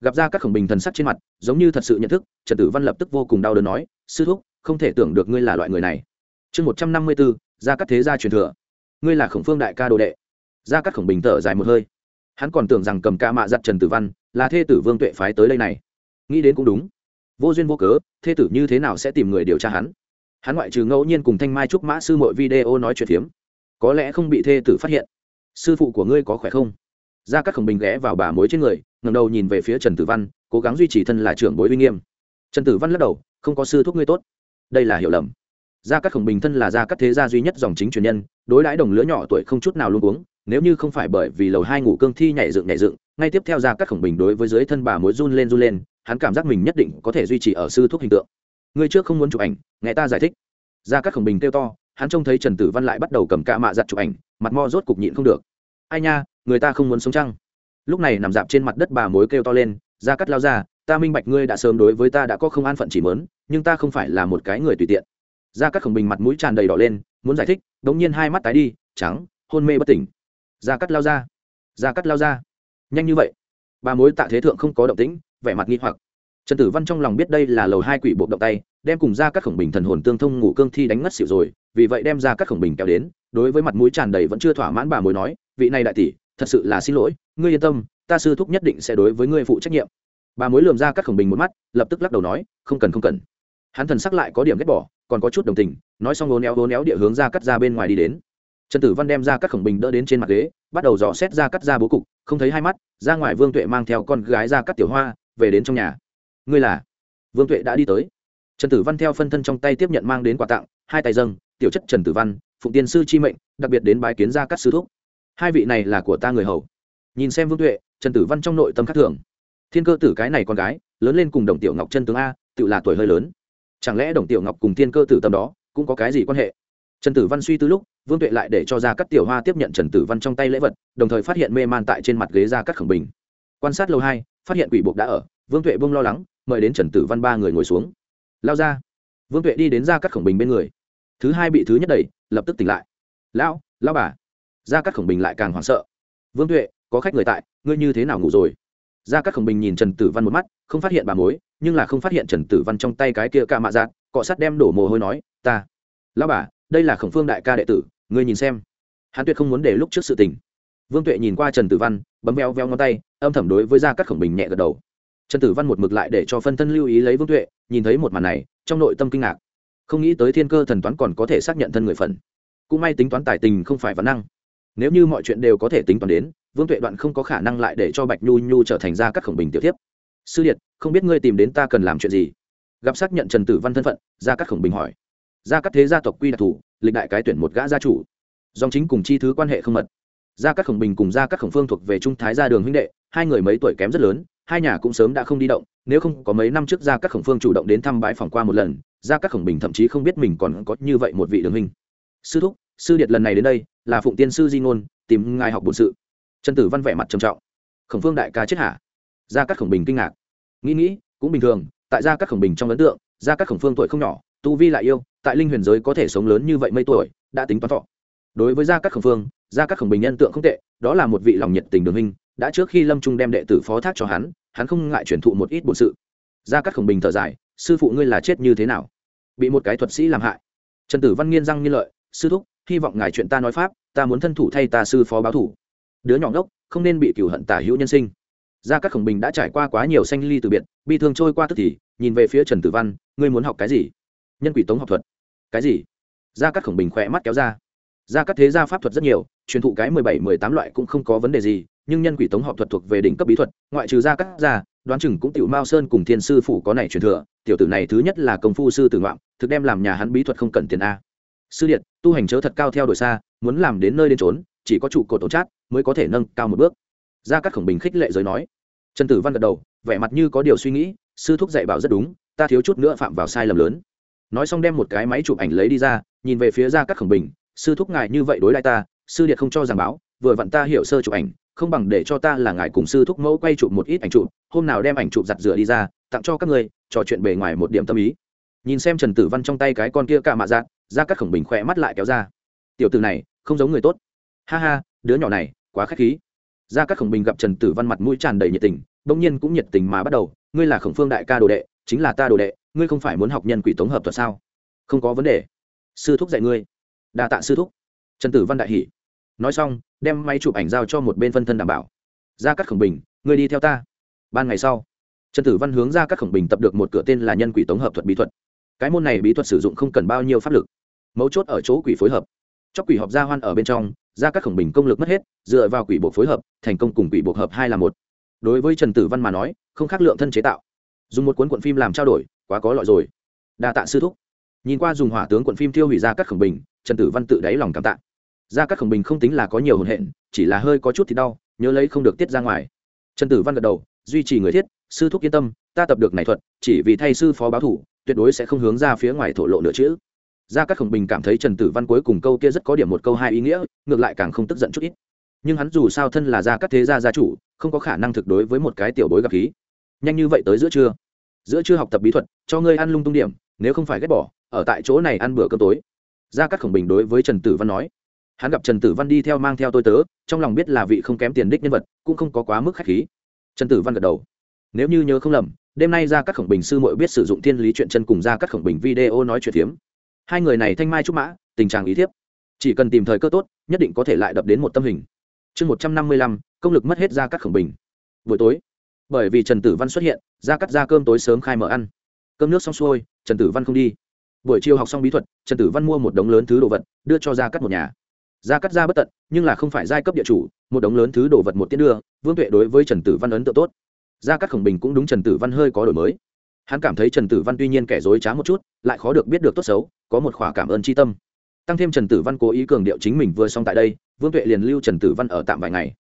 gặp ra các khổng bình thần sắc trên mặt, giống như thật sự nhận thức, trần tử văn lập tức vô cùng đau đớn nói, sư thúc, không thể tưởng được ngươi là loại người này. Chương một trăm năm mươi bốn gia các thế gia truyền thừa. Ngươi là khổng phương đại ca đồ đệ. Gia các khổng bình thở dài một hơi. Hắn còn tưởng rằng cầm ca mạ giặt trần tử văn, là thê tử vương tuệ phái tới đây này. Nghĩ đến cũng đúng. Vô duyên vô cớ, thê tử như thế nào sẽ tìm người điều tra hắn? Hắn ngoại trừ ngẫu nhiên cùng thanh mai trúc mã sư mọi video nói chuyện phiếm, có lẽ không bị thê tử phát hiện. Sư phụ của ngươi có khỏe không? Ra các khổng bình ghé vào bà mối trên người ngầm đầu nhìn về phía trần tử văn, cố gắng duy trì thân là trưởng bối uy nghiêm. Trần tử văn lắc đầu, không có sư thuốc ngươi tốt. Đây là hiểu lầm. Gia cát khổng bình thân là gia cát thế gia duy nhất dòng chính truyền nhân, đối đãi đồng lứa nhỏ tuổi không chút nào luôn uống, nếu như không phải bởi vì lầu hai ngủ cương thi nhảy dựng nhảy dựng, ngay tiếp theo gia cát khổng bình đối với dưới thân bà mối run lên run lên, hắn cảm giác mình nhất định có thể duy trì ở sư thuốc hình tượng người trước không muốn chụp ảnh, nghe ta giải thích. Gia cát khổng bình kêu to, hắn trông thấy trần tử văn lại bắt đầu cầm cạ mạ giặt chụp ảnh, mặt mo rốt cục nhịn không được. Ai nha, người ta không muốn sống trăng lúc này nằm dạp trên mặt đất bà mối kêu to lên gia cát lao ra, ta minh bạch ngươi đã sớm đối với ta đã có không an phận chỉ mớn, nhưng ta không phải là một cái người tùy tiện. Gia cát khổng bình mặt mũi tràn đầy đỏ lên, muốn giải thích, đống nhiên hai mắt tái đi, trắng, hôn mê bất tỉnh. Gia cát lao ra gia cát lao ra. Nhanh như vậy. Bà mối tạ thế thượng không có động tĩnh, vẻ mặt nghi hoặc trần tử văn trong lòng biết đây là lầu hai quỷ bộ động tay, đem cùng ra các khổng bình thần hồn tương thông ngủ cương thi đánh ngất xỉu rồi, vì vậy đem ra các khổng bình kéo đến, đối với mặt mũi tràn đầy vẫn chưa thỏa mãn bà mối nói, vị này đại tỷ, thật sự là xin lỗi, ngươi yên tâm, ta sư thúc nhất định sẽ đối với ngươi phụ trách nhiệm. Bà mối lườm ra các khổng bình một mắt, lập tức lắc đầu nói, không cần không cần. Hắn thần sắc lại có điểm ghét bỏ, còn có chút đồng tình, nói xong hố néo hố néo địa hướng ra cắt ra bên ngoài đi đến. Trần tử văn đem ra các khổng bình đỡ đến trên mặt ghế, bắt đầu dò xét ra cắt ra bố cục, không thấy hai mắt, ra ngoài vương tuệ mang theo con gái ra cắt tiểu hoa, về đến trong nhà ngươi là vương tuệ đã đi tới trần tử văn theo phân thân trong tay tiếp nhận mang đến quà tặng hai tay dâng tiểu chất trần tử văn phụng tiên sư chi mệnh đặc biệt đến bái kiến gia cát sư thúc hai vị này là của ta người hầu nhìn xem vương tuệ trần tử văn trong nội tâm khắc thường thiên cơ tử cái này con gái lớn lên cùng đồng tiểu ngọc chân tướng a tự là tuổi hơi lớn chẳng lẽ đồng tiểu ngọc cùng thiên cơ tử tâm đó cũng có cái gì quan hệ trần tử văn suy tư lúc vương tuệ lại để cho ra các tiểu hoa tiếp nhận trần tử văn trong tay lễ vật đồng thời phát hiện mê man tại trên mặt ghế ra các khổng bình quan sát lâu hai phát hiện quỷ buộc đã ở vương tuệ bông lo lắng mời đến trần tử văn ba người ngồi xuống. Lao ra. Vương tuệ đi đến ra cắt khổng bình bên người. Thứ hai bị thứ nhất đẩy lập tức tỉnh lại. Lão lao bà. Ra cắt khổng bình lại càng hoảng sợ. Vương tuệ có khách người tại ngươi như thế nào ngủ rồi? Ra cắt khổng bình nhìn trần tử văn một mắt không phát hiện bà mối nhưng là không phát hiện trần tử văn trong tay cái kia ca mạ dạng, cọ sắt đem đổ mồ hôi nói ta. Lao bà đây là khổng phương đại ca đệ tử ngươi nhìn xem. Hắn tuyệt không muốn để lúc trước sự tình. Vương tuệ nhìn qua trần tử văn bấm veo veo ngón tay âm thầm đối với gia cắt khổng bình nhẹ gật đầu trần tử văn một mực lại để cho phân thân lưu ý lấy vương tuệ, nhìn thấy một màn này, trong nội tâm kinh ngạc. Không nghĩ tới thiên cơ thần toán còn có thể xác nhận thân người phần. Cũng may tính toán tài tình không phải văn năng. Nếu như mọi chuyện đều có thể tính toán đến, vương tuệ đoạn không có khả năng lại để cho bạch nhu nhu trở thành gia các khổng bình tiểu tiếp sư điệt, không biết ngươi tìm đến ta cần làm chuyện gì? Gặp xác nhận trần tử văn thân phận gia các khổng bình hỏi. Gia các thế gia tộc quy đặc thù, lịch đại cái tuyển một gã gia chủ. Dòng chính cùng chi thứ quan hệ không mật. Gia các khổng bình cùng gia các khổng phương thuộc về trung thái gia đường huynh đệ, hai người mấy tuổi kém rất lớn hai nhà cũng sớm đã không đi động, nếu không có mấy năm trước gia các khổng phương chủ động đến thăm bãi phòng qua một lần, gia các khổng bình thậm chí không biết mình còn có như vậy một vị đường hình sư thúc, sư điệt lần này đến đây, là phụng tiên sư di ngôn, tìm ngài học bổn sự. Trần tử văn vẻ mặt trầm trọng. Khổng phương đại ca chết hả? Gia các khổng bình kinh ngạc. Nghĩ nghĩ, cũng bình thường, tại gia các khổng bình trong ấn tượng, gia các khổng phương tuổi không nhỏ, tu vi lại yêu, tại linh huyền giới có thể sống lớn như vậy mấy tuổi, đã tính toán thọ. Đối với gia các khổng phương, gia các khổng bình nhân tượng không tệ, đó là một vị lòng nhiệt tình đường hình đã trước khi lâm trung đem đệ tử phó thác cho hắn hắn không ngại chuyển thụ một ít bổn sự. Gia cát khổng bình thở dài, sư phụ ngươi là chết như thế nào? Bị một cái thuật sĩ làm hại. Trần tử văn nghiên răng nghiên lợi, sư thúc, hy vọng ngài chuyện ta nói pháp, ta muốn thân thủ thay ta sư phó báo thủ. Đứa nhỏ ngốc, không nên bị cửu hận tả hữu nhân sinh. Gia cát khổng bình đã trải qua quá nhiều sanh ly từ biệt, bi thương trôi qua tức thì, nhìn về phía trần tử văn, ngươi muốn học cái gì? Nhân quỷ tống học thuật. Cái gì? Gia cát khổng bình khỏe mắt kéo ra. Gia cát thế gia pháp thuật rất nhiều truyền thụ cái mười bảy, mười tám loại cũng không có vấn đề gì, nhưng nhân quỷ tống họp thuật thuộc về đỉnh cấp bí thuật, ngoại trừ gia cát gia, đoán chừng cũng tiểu mao sơn cùng thiên sư phụ có này truyền thừa, tiểu tử này thứ nhất là công phu sư tử ngoạm, thực đem làm nhà hắn bí thuật không cần tiền a. Sư điện tu hành chớ thật cao theo đuổi xa, muốn làm đến nơi đến trốn chỉ có trụ cột tổ chát mới có thể nâng cao một bước. Gia cát khổng bình khích lệ giới nói. Trần tử văn gật đầu, vẻ mặt như có điều suy nghĩ, sư thúc dạy bảo rất đúng, ta thiếu chút nữa phạm vào sai lầm lớn. Nói xong đem một cái máy chụp ảnh lấy đi ra, nhìn về phía ra các khổng bình, sư thúc ngài như vậy đối lại ta sư điện không cho giảng báo vừa vặn ta hiểu sơ chụp ảnh không bằng để cho ta là ngài cùng sư thúc mẫu quay chụp một ít ảnh chụp hôm nào đem ảnh chụp giặt rửa đi ra tặng cho các người trò chuyện bề ngoài một điểm tâm ý. Nhìn xem trần tử văn trong tay cái con kia cả mạ dạng, ra các khổng bình khỏe mắt lại kéo ra. Tiểu từ này không giống người tốt. Ha ha đứa nhỏ này quá k h á c h khí. Ra các khổng bình gặp trần tử văn mặt mũi tràn đầy nhiệt tình bỗng nhiên cũng nhiệt tình mà bắt đầu ngươi là khổng phương đại ca đồ đệ chính là ta đồ đệ ngươi không phải muốn học nhân quỷ tống hợp thuật sao? Không có vấn đề. Sư thúc dạy ngươi. Đa tạ sư thúc trần tử văn đại hỷ nói xong, đem máy chụp ảnh giao cho một bên phân thân đảm bảo. Ra các khổng bình người đi theo ta. Ban ngày sau, trần tử văn hướng ra các khổng bình tập được một cửa tên là nhân quỷ tống hợp thuật bí thuật. Cái môn này bí thuật sử dụng không cần bao nhiêu pháp lực. Mấu chốt ở chỗ quỷ phối hợp. Cho quỷ họp ra hoan ở bên trong ra các khổng bình công lực mất hết, dựa vào quỷ bộ phối hợp, thành công cùng quỷ bộ hợp hai là một. Đối với trần tử văn mà nói, không khác lượng thân chế tạo. Dùng một cuốn cuộn phim làm trao đổi, quá có lợi rồi. Đa tạ sư thúc. Nhìn qua dùng hỏa tướng cuộn phim tiêu hủy ra các khổng bình, trần tử văn tự đáy lòng cảm tạ ra các khổng bình không tính là có nhiều hồn hện, chỉ là hơi có chút thì đau, nhớ lấy không được tiết ra ngoài. Trần tử văn gật đầu, duy trì người thiết, sư thúc yên tâm, ta tập được này thuật, chỉ vì thay sư phó báo thủ, tuyệt đối sẽ không hướng ra phía ngoài thổ lộ nữa chứ. ra các khổng bình cảm thấy trần tử văn cuối cùng câu kia rất có điểm một câu hai ý nghĩa, ngược lại càng không tức giận chút ít. Nhưng hắn dù sao thân là gia các thế gia gia chủ, không có khả năng thực đối với một cái tiểu bối gặp khí. Nhanh như vậy tới giữa trưa. Giữa trưa học tập bí thuật, cho ngươi ăn lung tung điểm, nếu không phải ghét bỏ, ở tại chỗ này ăn bữa cơm tối. Gia các khổng bình đối với trần tử văn nói hắn gặp trần tử văn đi theo mang theo tôi tớ, trong lòng biết là vị không kém tiền đích nhân vật, cũng không có quá mức khách khí. Trần tử văn gật đầu. Nếu như nhớ không lầm, đêm nay ra các khổng bình sư muội biết sử dụng thiên lý chuyện chân cùng ra các khổng bình video nói chuyện phiếm. Hai người này thanh mai trúc mã, tình trạng ý thiếp. Chỉ cần tìm thời cơ tốt, nhất định có thể lại đập đến một tâm hình. Chương một trăm năm mươi lăm, công lực mất hết ra các khổng bình. Buổi tối, bởi vì trần tử văn xuất hiện ra cắt ra cơm tối sớm khai mở ăn. Cơm nước xong xuôi, trần tử văn không đi. Buổi chiều học xong bí thuật, trần tử văn mua một đống lớn thứ đồ vật, đưa cho ra cắt một nhà ra cắt ra bất tận, nhưng là không phải giai cấp địa chủ, một đống lớn thứ đồ vật một tiết đưa, vương tuệ đối với trần tử văn ấn tượng tốt. Gia cát khổng bình cũng đúng trần tử văn hơi có đổi mới. Hắn cảm thấy trần tử văn tuy nhiên kẻ dối trá một chút, lại khó được biết được tốt xấu, có một khỏa cảm ơn tri tâm. Tăng thêm trần tử văn cố ý cường điệu chính mình vừa xong tại đây, vương tuệ liền lưu trần tử văn ở tạm vài ngày.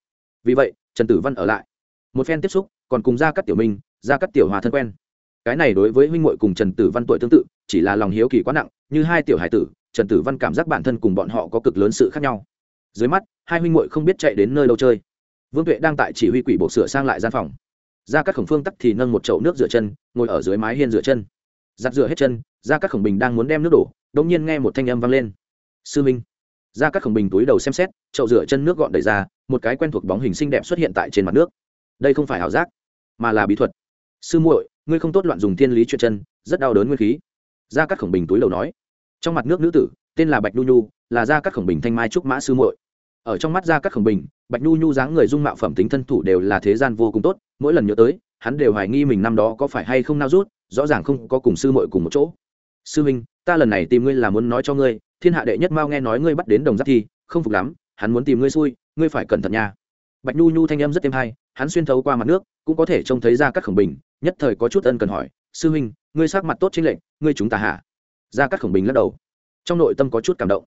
Vì vậy, trần tử văn ở lại. Một phen tiếp xúc, còn cùng gia cát tiểu minh, gia cát tiểu hòa thân quen. Cái này đối với huynh muội cùng trần tử văn tuổi tương tự, chỉ là lòng hiếu kỳ quá nặng, như hai tiểu hải tử trần tử văn cảm giác bản thân cùng bọn họ có cực lớn sự khác nhau. Dưới mắt, hai huynh muội không biết chạy đến nơi đâu chơi. Vương tuệ đang tại chỉ huy quỷ bộ sửa sang lại gian phòng. Ra các khổng phương tắc thì nâng một chậu nước rửa chân, ngồi ở dưới mái hiên rửa chân. Giặt rửa hết chân, ra các khổng bình đang muốn đem nước đổ đông nhiên nghe một thanh âm vang lên. Sư minh. Ra các khổng bình túi đầu xem xét, chậu rửa chân nước gọn đầy ra, một cái quen thuộc bóng hình xinh đẹp xuất hiện tại trên mặt nước. Đây không phải ảo giác, mà là bí thuật. Sư muội, ngươi không tốt loạn dùng thiên lý chuyện chân, rất đau đớn nguyên khí. Ra các khổng bình túi đầu nói trong mặt nước nữ tử, tên là bạch nhu nhu, là gia các khổng bình thanh mai trúc mã sư muội. Ở trong mắt gia các khổng bình, bạch nhu nhu dáng người dung mạo phẩm tính thân thủ đều là thế gian vô cùng tốt, mỗi lần nhớ tới, hắn đều hoài nghi mình năm đó có phải hay không nao rút, rõ ràng không có cùng sư muội cùng một chỗ. Sư minh ta lần này tìm ngươi là muốn nói cho ngươi, thiên hạ đệ nhất mao nghe nói ngươi bắt đến đồng giáp thi, không phục lắm, hắn muốn tìm ngươi xui, ngươi phải cẩn thận nha. Bạch nhu nhu thanh âm rất êm hay, hắn xuyên thấu qua mặt nước, cũng có thể trông thấy ra các khổng bình, nhất thời có chút ân cần hỏi, sư minh ngươi sắc mặt tốt chính lệnh ngươi chúng ta hả? Ra cắt khổng bình lắc đầu. Trong nội tâm có chút cảm động.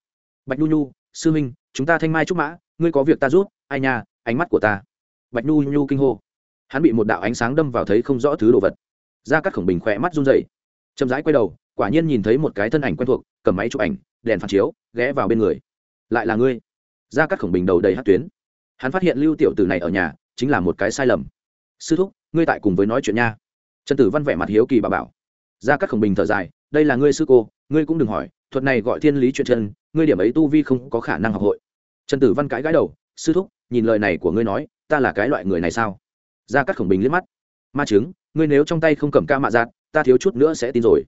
Bạch nhu nhu, sư minh chúng ta thanh mai trúc mã, ngươi có việc ta rút ai nha, ánh mắt của ta. Bạch nhu nhu kinh hô. Hắn bị một đạo ánh sáng đâm vào thấy không rõ thứ đồ vật. Ra cắt khổng bình khỏe mắt run dậy chậm rãi quay đầu, quả nhiên nhìn thấy một cái thân ảnh quen thuộc, cầm máy chụp ảnh, đèn phản chiếu, ghé vào bên người. Lại là ngươi. Ra cắt khổng bình đầu đầy hát tuyến. Hắn phát hiện lưu tiểu tử này ở nhà, chính là một cái sai lầm. Sư thúc, ngươi tại cùng với nói chuyện nha. Trần tử văn vẻ mặt hiếu kỳ bà bảo. Ra các khổng bình thở dài đây là ngươi sư cô, ngươi cũng đừng hỏi, thuật này gọi thiên lý chuyện chân, ngươi điểm ấy tu vi không có khả năng học hội. Trần tử văn cãi gãi đầu, sư thúc, nhìn lời này của ngươi nói, ta là cái loại người này sao? Ra cắt khổng bình liếc mắt. Ma chứng ngươi nếu trong tay không cầm ca mạ giạt, ta thiếu chút nữa sẽ tin rồi.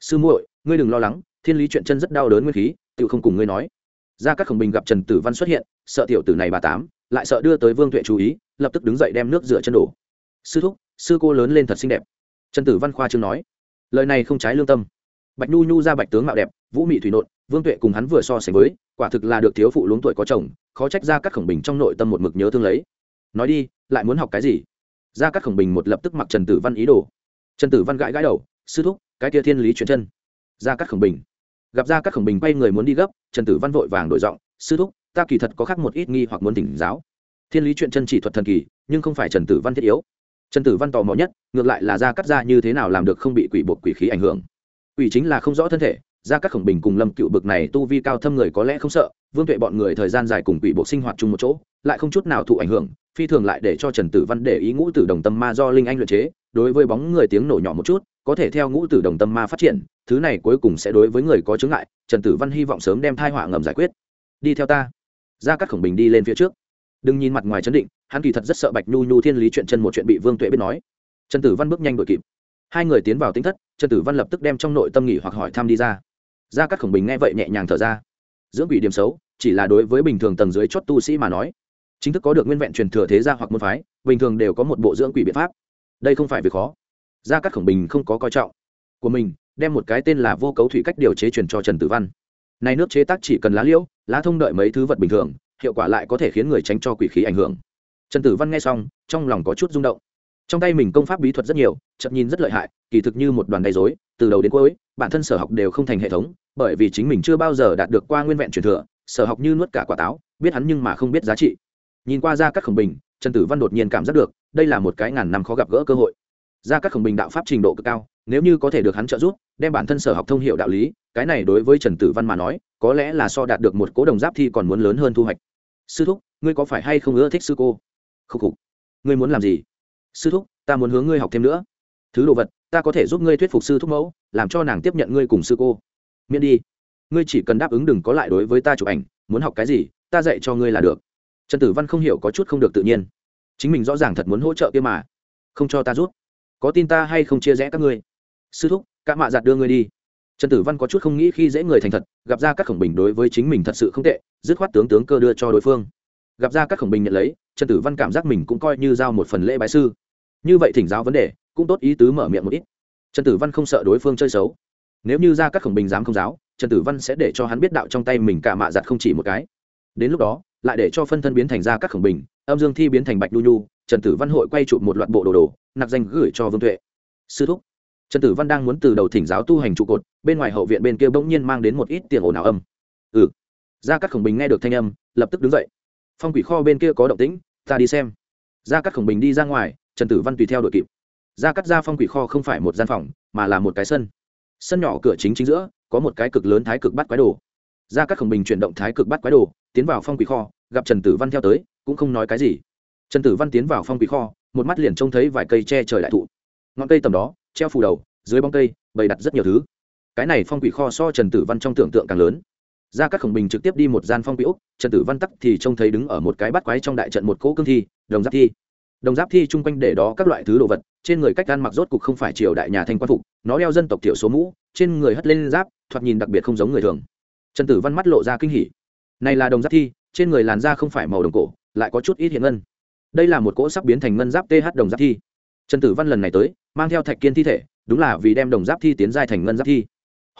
Sư muội, ngươi đừng lo lắng, thiên lý chuyện chân rất đau đớn nguyên khí tự không cùng ngươi nói. Ra cắt khổng bình gặp trần tử văn xuất hiện, sợ tiểu tử này bà tám, lại sợ đưa tới vương tuệ chú ý, lập tức đứng dậy đem nước rửa chân đổ. Sư thúc, sư cô lớn lên thật xinh đẹp. Trần tử văn khoa chương nói. Lời này không trái lương tâm bạch nhu nhu ra bạch tướng mạo đẹp, vũ mị thủy nộn vương tuệ cùng hắn vừa so sánh với, quả thực là được thiếu phụ luống tuổi có chồng, khó trách ra các khổng bình trong nội tâm một mực nhớ thương lấy. Nói đi, lại muốn học cái gì? Ra các khổng bình một lập tức mặc trần tử văn ý đồ. Trần tử văn gãi gãi đầu, sư thúc, cái kia thiên lý chuyển chân. Ra các khổng bình. Gặp ra các khổng bình quay người muốn đi gấp, trần tử văn vội vàng đổi giọng, sư thúc, ta kỳ thật có khác một ít nghi hoặc muốn tỉnh giáo. Thiên lý chuyện chân chỉ thuật thần kỳ, nhưng không phải trần tử văn thiết yếu. Trần tử văn tò mò nhất, ngược lại là ra cắt ra như thế nào làm được không bị quỷ buộc quỷ khí ảnh hưởng quỷ chính là không rõ thân thể ra các khổng bình cùng lâm cựu bực này tu vi cao thâm người có lẽ không sợ, vương tuệ bọn người thời gian dài cùng quỷ bộ sinh hoạt chung một chỗ, lại không chút nào thụ ảnh hưởng, phi thường lại để cho trần tử văn để ý ngũ tử đồng tâm ma do linh anh luyện chế, đối với bóng người tiếng nổ nhỏ một chút, có thể theo ngũ tử đồng tâm ma phát triển, thứ này cuối cùng sẽ đối với người có chứng ngại, trần tử văn hy vọng sớm đem thai họa ngầm giải quyết. Đi theo ta. Ra các khổng bình đi lên phía trước. Đừng nhìn mặt ngoài chấn định, hắn kỳ thật rất sợ bạch nhu nhu thiên lý chuyện chân một chuyện bị vương tuệ biết nói. Trần tử văn bước nhanh đội kịp hai người tiến vào tính thất, trần tử văn lập tức đem trong nội tâm nghỉ hoặc hỏi thăm đi ra. Ra các khổng bình nghe vậy nhẹ nhàng thở ra. Dưỡng quỷ điểm xấu, chỉ là đối với bình thường tầng dưới chót tu sĩ mà nói, chính thức có được nguyên vẹn truyền thừa thế gia hoặc môn phái, bình thường đều có một bộ dưỡng quỷ biện pháp. Đây không phải việc khó. Gia cát khổng bình không có coi trọng. Của mình, đem một cái tên là vô cấu thủy cách điều chế truyền cho trần tử văn. Này nước chế tác chỉ cần lá liễu, lá thông đợi mấy thứ vật bình thường, hiệu quả lại có thể khiến người tránh cho quỷ khí ảnh hưởng. Trần tử văn nghe xong, trong lòng có chút rung động trong tay mình công pháp bí thuật rất nhiều chậm nhìn rất lợi hại, kỳ thực như một đoàn đầy dối từ đầu đến cuối, bản thân sở học đều không thành hệ thống, bởi vì chính mình chưa bao giờ đạt được qua nguyên vẹn truyền thừa, sở học như nuốt cả quả táo, biết hắn nhưng mà không biết giá trị. Nhìn qua ra các khổng bình, trần tử văn đột nhiên cảm giác được, đây là một cái ngàn năm khó gặp gỡ cơ hội. Ra các khổng bình đạo pháp trình độ cực cao, nếu như có thể được hắn trợ giúp, đem bản thân sở học thông hiệu đạo lý, cái này đối với trần tử văn mà nói, có lẽ là so đạt được một cố đồng giáp thi còn muốn lớn hơn thu hoạch. Sư thúc, ngươi có phải hay không ưa thích sư cô? Khúc khục. Ngươi muốn làm gì? Sư thúc, ta muốn hướng ngươi học thêm nữa. Thứ đồ vật, ta có thể giúp ngươi thuyết phục sư thúc mẫu, làm cho nàng tiếp nhận ngươi cùng sư cô. Miễn đi. Ngươi chỉ cần đáp ứng đừng có lại đối với ta chụp ảnh, muốn học cái gì, ta dạy cho ngươi là được. Trần tử văn không hiểu có chút không được tự nhiên. Chính mình rõ ràng thật muốn hỗ trợ kia mà. Không cho ta rút. Có tin ta hay không chia rẽ các ngươi? Sư thúc các mạ giặt đưa ngươi đi. Trần tử văn có chút không nghĩ khi dễ người thành thật, gặp ra các khổng bình đối với chính mình thật sự không tệ, dứt khoát tướng tướng cơ đưa cho đối phương. Gặp ra các khổng bình nhận lấy, trần tử văn cảm giác mình cũng coi như giao một phần lễ bái sư như vậy thỉnh giáo vấn đề, cũng tốt ý tứ mở miệng một ít. Trần tử văn không sợ đối phương chơi xấu. Nếu như ra các khổng bình dám không giáo, trần tử văn sẽ để cho hắn biết đạo trong tay mình cả mạ giặt không chỉ một cái. Đến lúc đó, lại để cho phân thân biến thành ra các khổng bình, âm dương thi biến thành bạch nhu nhu, trần tử văn hội quay chụp một loạt bộ đồ đồ nặc danh gửi cho vương tuệ. Sư thúc. Trần tử văn đang muốn từ đầu thỉnh giáo tu hành trụ cột, bên ngoài hậu viện bên kia bỗng nhiên mang đến một ít tiền ồn ào âm. Ừ. Ra các khổng bình nghe được thanh âm, lập tức đứng dậy. Phong quỷ kho bên kia có động tĩnh, ta đi xem. Ra các khổng bình đi ra ngoài trần tử văn tùy theo đội kịp. Ra cắt ra phong quỷ kho không phải một gian phòng, mà là một cái sân. Sân nhỏ cửa chính chính giữa, có một cái cực lớn thái cực bắt quái đồ. Ra các khổng bình chuyển động thái cực bắt quái đồ, tiến vào phong quỷ kho, gặp trần tử văn theo tới, cũng không nói cái gì. Trần tử văn tiến vào phong quỷ kho, một mắt liền trông thấy vài cây che trời đại thụ. Ngọn cây tầm đó, treo phủ đầu, dưới bóng cây, bày đặt rất nhiều thứ. Cái này phong quỷ kho so trần tử văn trong tưởng tượng càng lớn. Ra các khổng bình trực tiếp đi một gian phong quỷ úc trần tử văn tắc thì trông thấy đứng ở một cái bắt quái trong đại trận một cỗ cương thi, đồng giáp thi đồng giáp thi chung quanh để đó các loại thứ đồ vật, trên người cách gan mặc rốt cục không phải triều đại nhà thanh quan phục, nó đeo dân tộc thiểu số mũ, trên người hất lên giáp, thoạt nhìn đặc biệt không giống người thường. Trần tử văn mắt lộ ra kinh hỉ. Này là đồng giáp thi, trên người làn da không phải màu đồng cổ, lại có chút ít hiện ngân. Đây là một cỗ sắp biến thành ngân giáp th đồng giáp thi. Trần tử văn lần này tới, mang theo thạch kiên thi thể, đúng là vì đem đồng giáp thi tiến giai thành ngân giáp thi.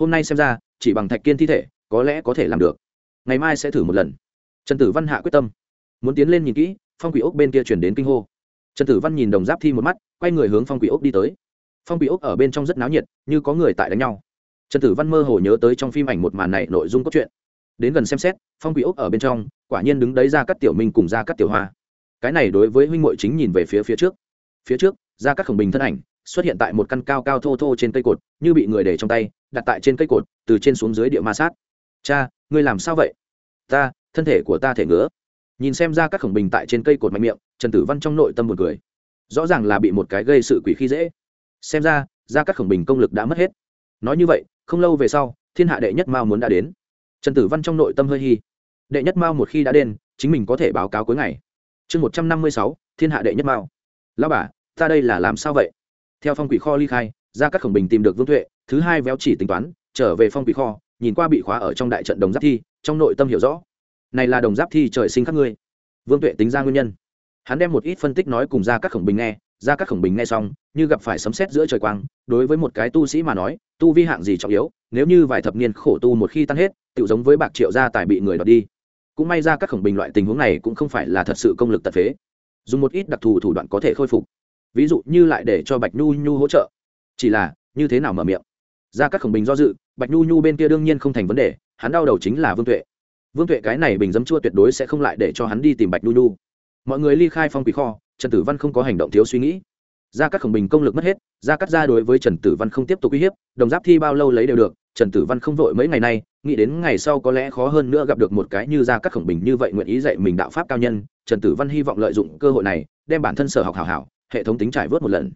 Hôm nay xem ra, chỉ bằng thạch kiên thi thể, có lẽ có thể làm được. Ngày mai sẽ thử một lần. Trần tử văn hạ quyết tâm. Muốn tiến lên nhìn kỹ, phong quỷ ốc bên kia chuyển đến kinh hô trần tử văn nhìn đồng giáp thi một mắt, quay người hướng phong quỷ ốc đi tới. Phong quỷ ốc ở bên trong rất náo nhiệt, như có người tại đánh nhau. Trần tử văn mơ hồ nhớ tới trong phim ảnh một màn này nội dung cốt truyện. Đến gần xem xét, phong quỷ ốc ở bên trong, quả nhiên đứng đấy ra các tiểu minh cùng ra các tiểu hoa. Cái này đối với huynh m chính nhìn về phía phía trước. Phía trước ra các khổng bình thân ảnh xuất hiện tại một căn cao cao thô thô trên cây cột, như bị người để trong tay, đặt tại trên cây cột, từ trên xuống dưới địa ma sát. Cha, ngươi làm sao vậy? Ta, thân thể của ta thể ngứa nhìn xem ra các khổng bình tại trên cây cột mạnh miệng, trần tử văn trong nội tâm một cười. Rõ ràng là bị một cái gây sự quỷ khi dễ. Xem ra ra các khổng bình công lực đã mất hết. Nói như vậy, không lâu về sau, thiên hạ đệ nhất mao muốn đã đến. Trần tử văn trong nội tâm hơi hy đệ nhất mao một khi đã đến, chính mình có thể báo cáo cuối ngày. Chương một trăm năm mươi sáu, thiên hạ đệ nhất mao. Lao bà, ta đây là làm sao vậy? Theo phong quỷ kho ly khai, ra các khổng bình tìm được vương tuệ, thứ hai véo chỉ tính toán, trở về phong quỷ kho, nhìn qua bị khóa ở trong đại trận đồng giáp thi, trong nội tâm hiểu rõ này là đồng giáp thi trời sinh các ngươi. Vương tuệ tính ra nguyên nhân. Hắn đem một ít phân tích nói cùng ra các khổng bình nghe ra các khổng bình nghe xong, như gặp phải sấm sét giữa trời quang, đối với một cái tu sĩ mà nói, tu vi hạng gì trọng yếu, nếu như vài thập niên khổ tu một khi tan hết tự giống với bạc triệu gia tài bị người đọt đi. Cũng may ra các khổng bình loại tình huống này cũng không phải là thật sự công lực tật phế. Dùng một ít đặc thù thủ đoạn có thể khôi phục. Ví dụ như lại để cho bạch nhu nhu hỗ trợ. Chỉ là, như thế nào mở miệng? Ra các khổng bình do dự, bạch nhu nhu bên kia đương nhiên không thành vấn đề, hắn đau đầu chính là vương tuệ vương tuệ cái này bình dấm chua tuyệt đối sẽ không lại để cho hắn đi tìm bạch nhu nhu. Mọi người ly khai phong quỷ kho, trần tử văn không có hành động thiếu suy nghĩ. Gia cắt khổng bình công lực mất hết, gia cắt ra đối với trần tử văn không tiếp tục uy hiếp, đồng giáp thi bao lâu lấy đều được, trần tử văn không vội mấy ngày nay, nghĩ đến ngày sau có lẽ khó hơn nữa gặp được một cái như gia cắt khổng bình như vậy nguyện ý dạy mình đạo pháp cao nhân, trần tử văn hy vọng lợi dụng cơ hội này, đem bản thân sở học hảo hảo, hệ thống tính trải vớt một lần.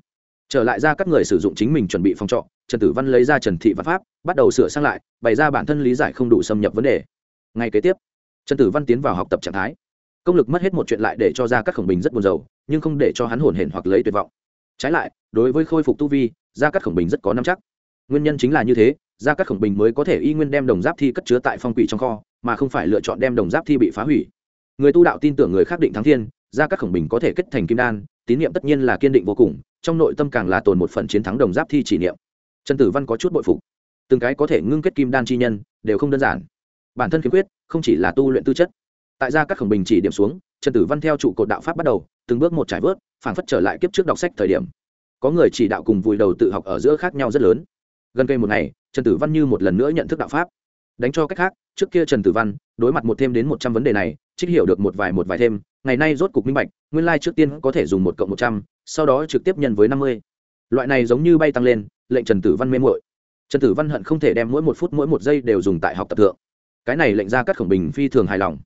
Trở lại ra các người sử dụng chính mình chuẩn bị phòng trọ, trần tử văn lấy ra trần thị văn pháp, bắt đầu sửa sang lại, bày ra bản thân lý giải không đủ xâm nhập vấn đề ngay kế tiếp, trần tử văn tiến vào học tập trạng thái. Công lực mất hết một chuyện lại để cho ra các khổng bình rất buồn rầu, nhưng không để cho hắn hồn hển hoặc lấy tuyệt vọng. Trái lại, đối với khôi phục tu vi, ra các khổng bình rất có năm chắc. Nguyên nhân chính là như thế, ra các khổng bình mới có thể y nguyên đem đồng giáp thi cất chứa tại phong quỷ trong kho, mà không phải lựa chọn đem đồng giáp thi bị phá hủy. Người tu đạo tin tưởng người khác định thắng thiên, ra các khổng bình có thể kết thành kim đan, tín niệm tất nhiên là kiên định vô cùng, trong nội tâm càng là tồn một phần chiến thắng đồng giáp thi chỉ niệm. Trần tử văn có chút bội phục. Từng cái có thể ngưng kết kim đan chi nhân, đều không đơn giản bản thân khiếm khuyết, không chỉ là tu luyện tư chất. Tại gia các khổng bình chỉ điểm xuống, trần tử văn theo trụ cột đạo pháp bắt đầu, từng bước một trải vớt phản phất trở lại kiếp trước đọc sách thời điểm. Có người chỉ đạo cùng vùi đầu tự học ở giữa khác nhau rất lớn. Gần cây một ngày, trần tử văn như một lần nữa nhận thức đạo pháp. Đánh cho cách khác, trước kia trần tử văn đối mặt một thêm đến một trăm vấn đề này, trích hiểu được một vài một vài thêm, ngày nay rốt cục minh bạch, nguyên lai trước tiên có thể dùng một cộng một trăm, sau đó trực tiếp nhân với năm mươi. Loại này giống như bay tăng lên, lệnh trần tử văn mê mội trần tử văn hận không thể đem mỗi một phút mỗi một giây đều dùng tại học tập thượng cái này lệnh ra các khổng bình phi thường hài lòng.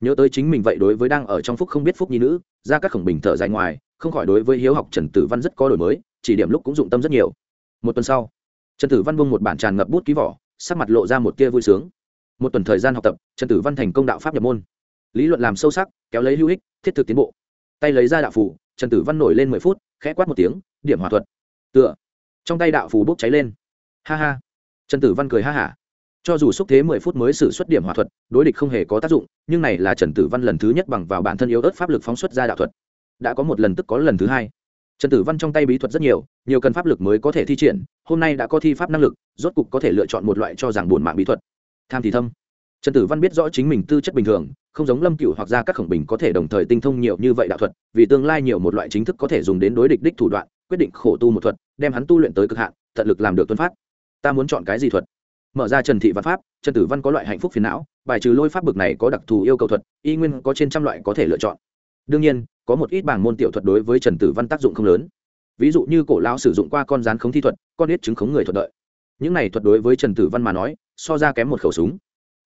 Nhớ tới chính mình vậy đối với đang ở trong phúc không biết phúc nhi nữ ra các khổng bình thở dài ngoài, không khỏi đối với hiếu học trần tử văn rất có đổi mới, chỉ điểm lúc cũng dụng tâm rất nhiều. Một tuần sau, trần tử văn vung một bản tràn ngập bút ký vỏ, sắc mặt lộ ra một tia vui sướng. Một tuần thời gian học tập, trần tử văn thành công đạo pháp nhập môn. Lý luận làm sâu sắc, kéo lấy hữu ích, thiết thực tiến bộ. Tay lấy ra đạo phủ trần tử văn nổi lên mười phút, khẽ quát một tiếng, điểm hòa thuật. Tựa. Trong tay đạo phủ bốc cháy lên. Ha ha. Trần tử văn cười ha hả cho dù xúc thế mười phút mới xử xuất điểm hỏa thuật, đối địch không hề có tác dụng, nhưng này là trần tử văn lần thứ nhất bằng vào bản thân yếu ớt pháp lực phóng xuất ra đạo thuật. Đã có một lần tức có lần thứ hai. Trần tử văn trong tay bí thuật rất nhiều nhiều cần pháp lực mới có thể thi triển, hôm nay đã có thi pháp năng lực, rốt cục có thể lựa chọn một loại cho rằng buồn mạng bí thuật. Tham thì thâm. Trần tử văn biết rõ chính mình tư chất bình thường, không giống lâm cựu hoặc ra các khổng bình có thể đồng thời tinh thông nhiều như vậy đạo thuật, vì tương lai nhiều một loại chính thức có thể dùng đến đối địch đích thủ đoạn, quyết định khổ tu một thuật, đem hắn tu luyện tới cực hạn, tận lực làm được tuân phát ta muốn chọn cái gì thuật? Mở ra trần thị văn pháp, trần tử văn có loại hạnh phúc phiền não, bài trừ lôi pháp bực này có đặc thù yêu cầu thuật, y nguyên có trên trăm loại có thể lựa chọn. Đương nhiên, có một ít bảng môn tiểu thuật đối với trần tử văn tác dụng không lớn. Ví dụ như cổ lao sử dụng qua con rán khống thi thuật, con ít chứng khống người thuật đợi. Những này thuật đối với trần tử văn mà nói, so ra kém một khẩu súng.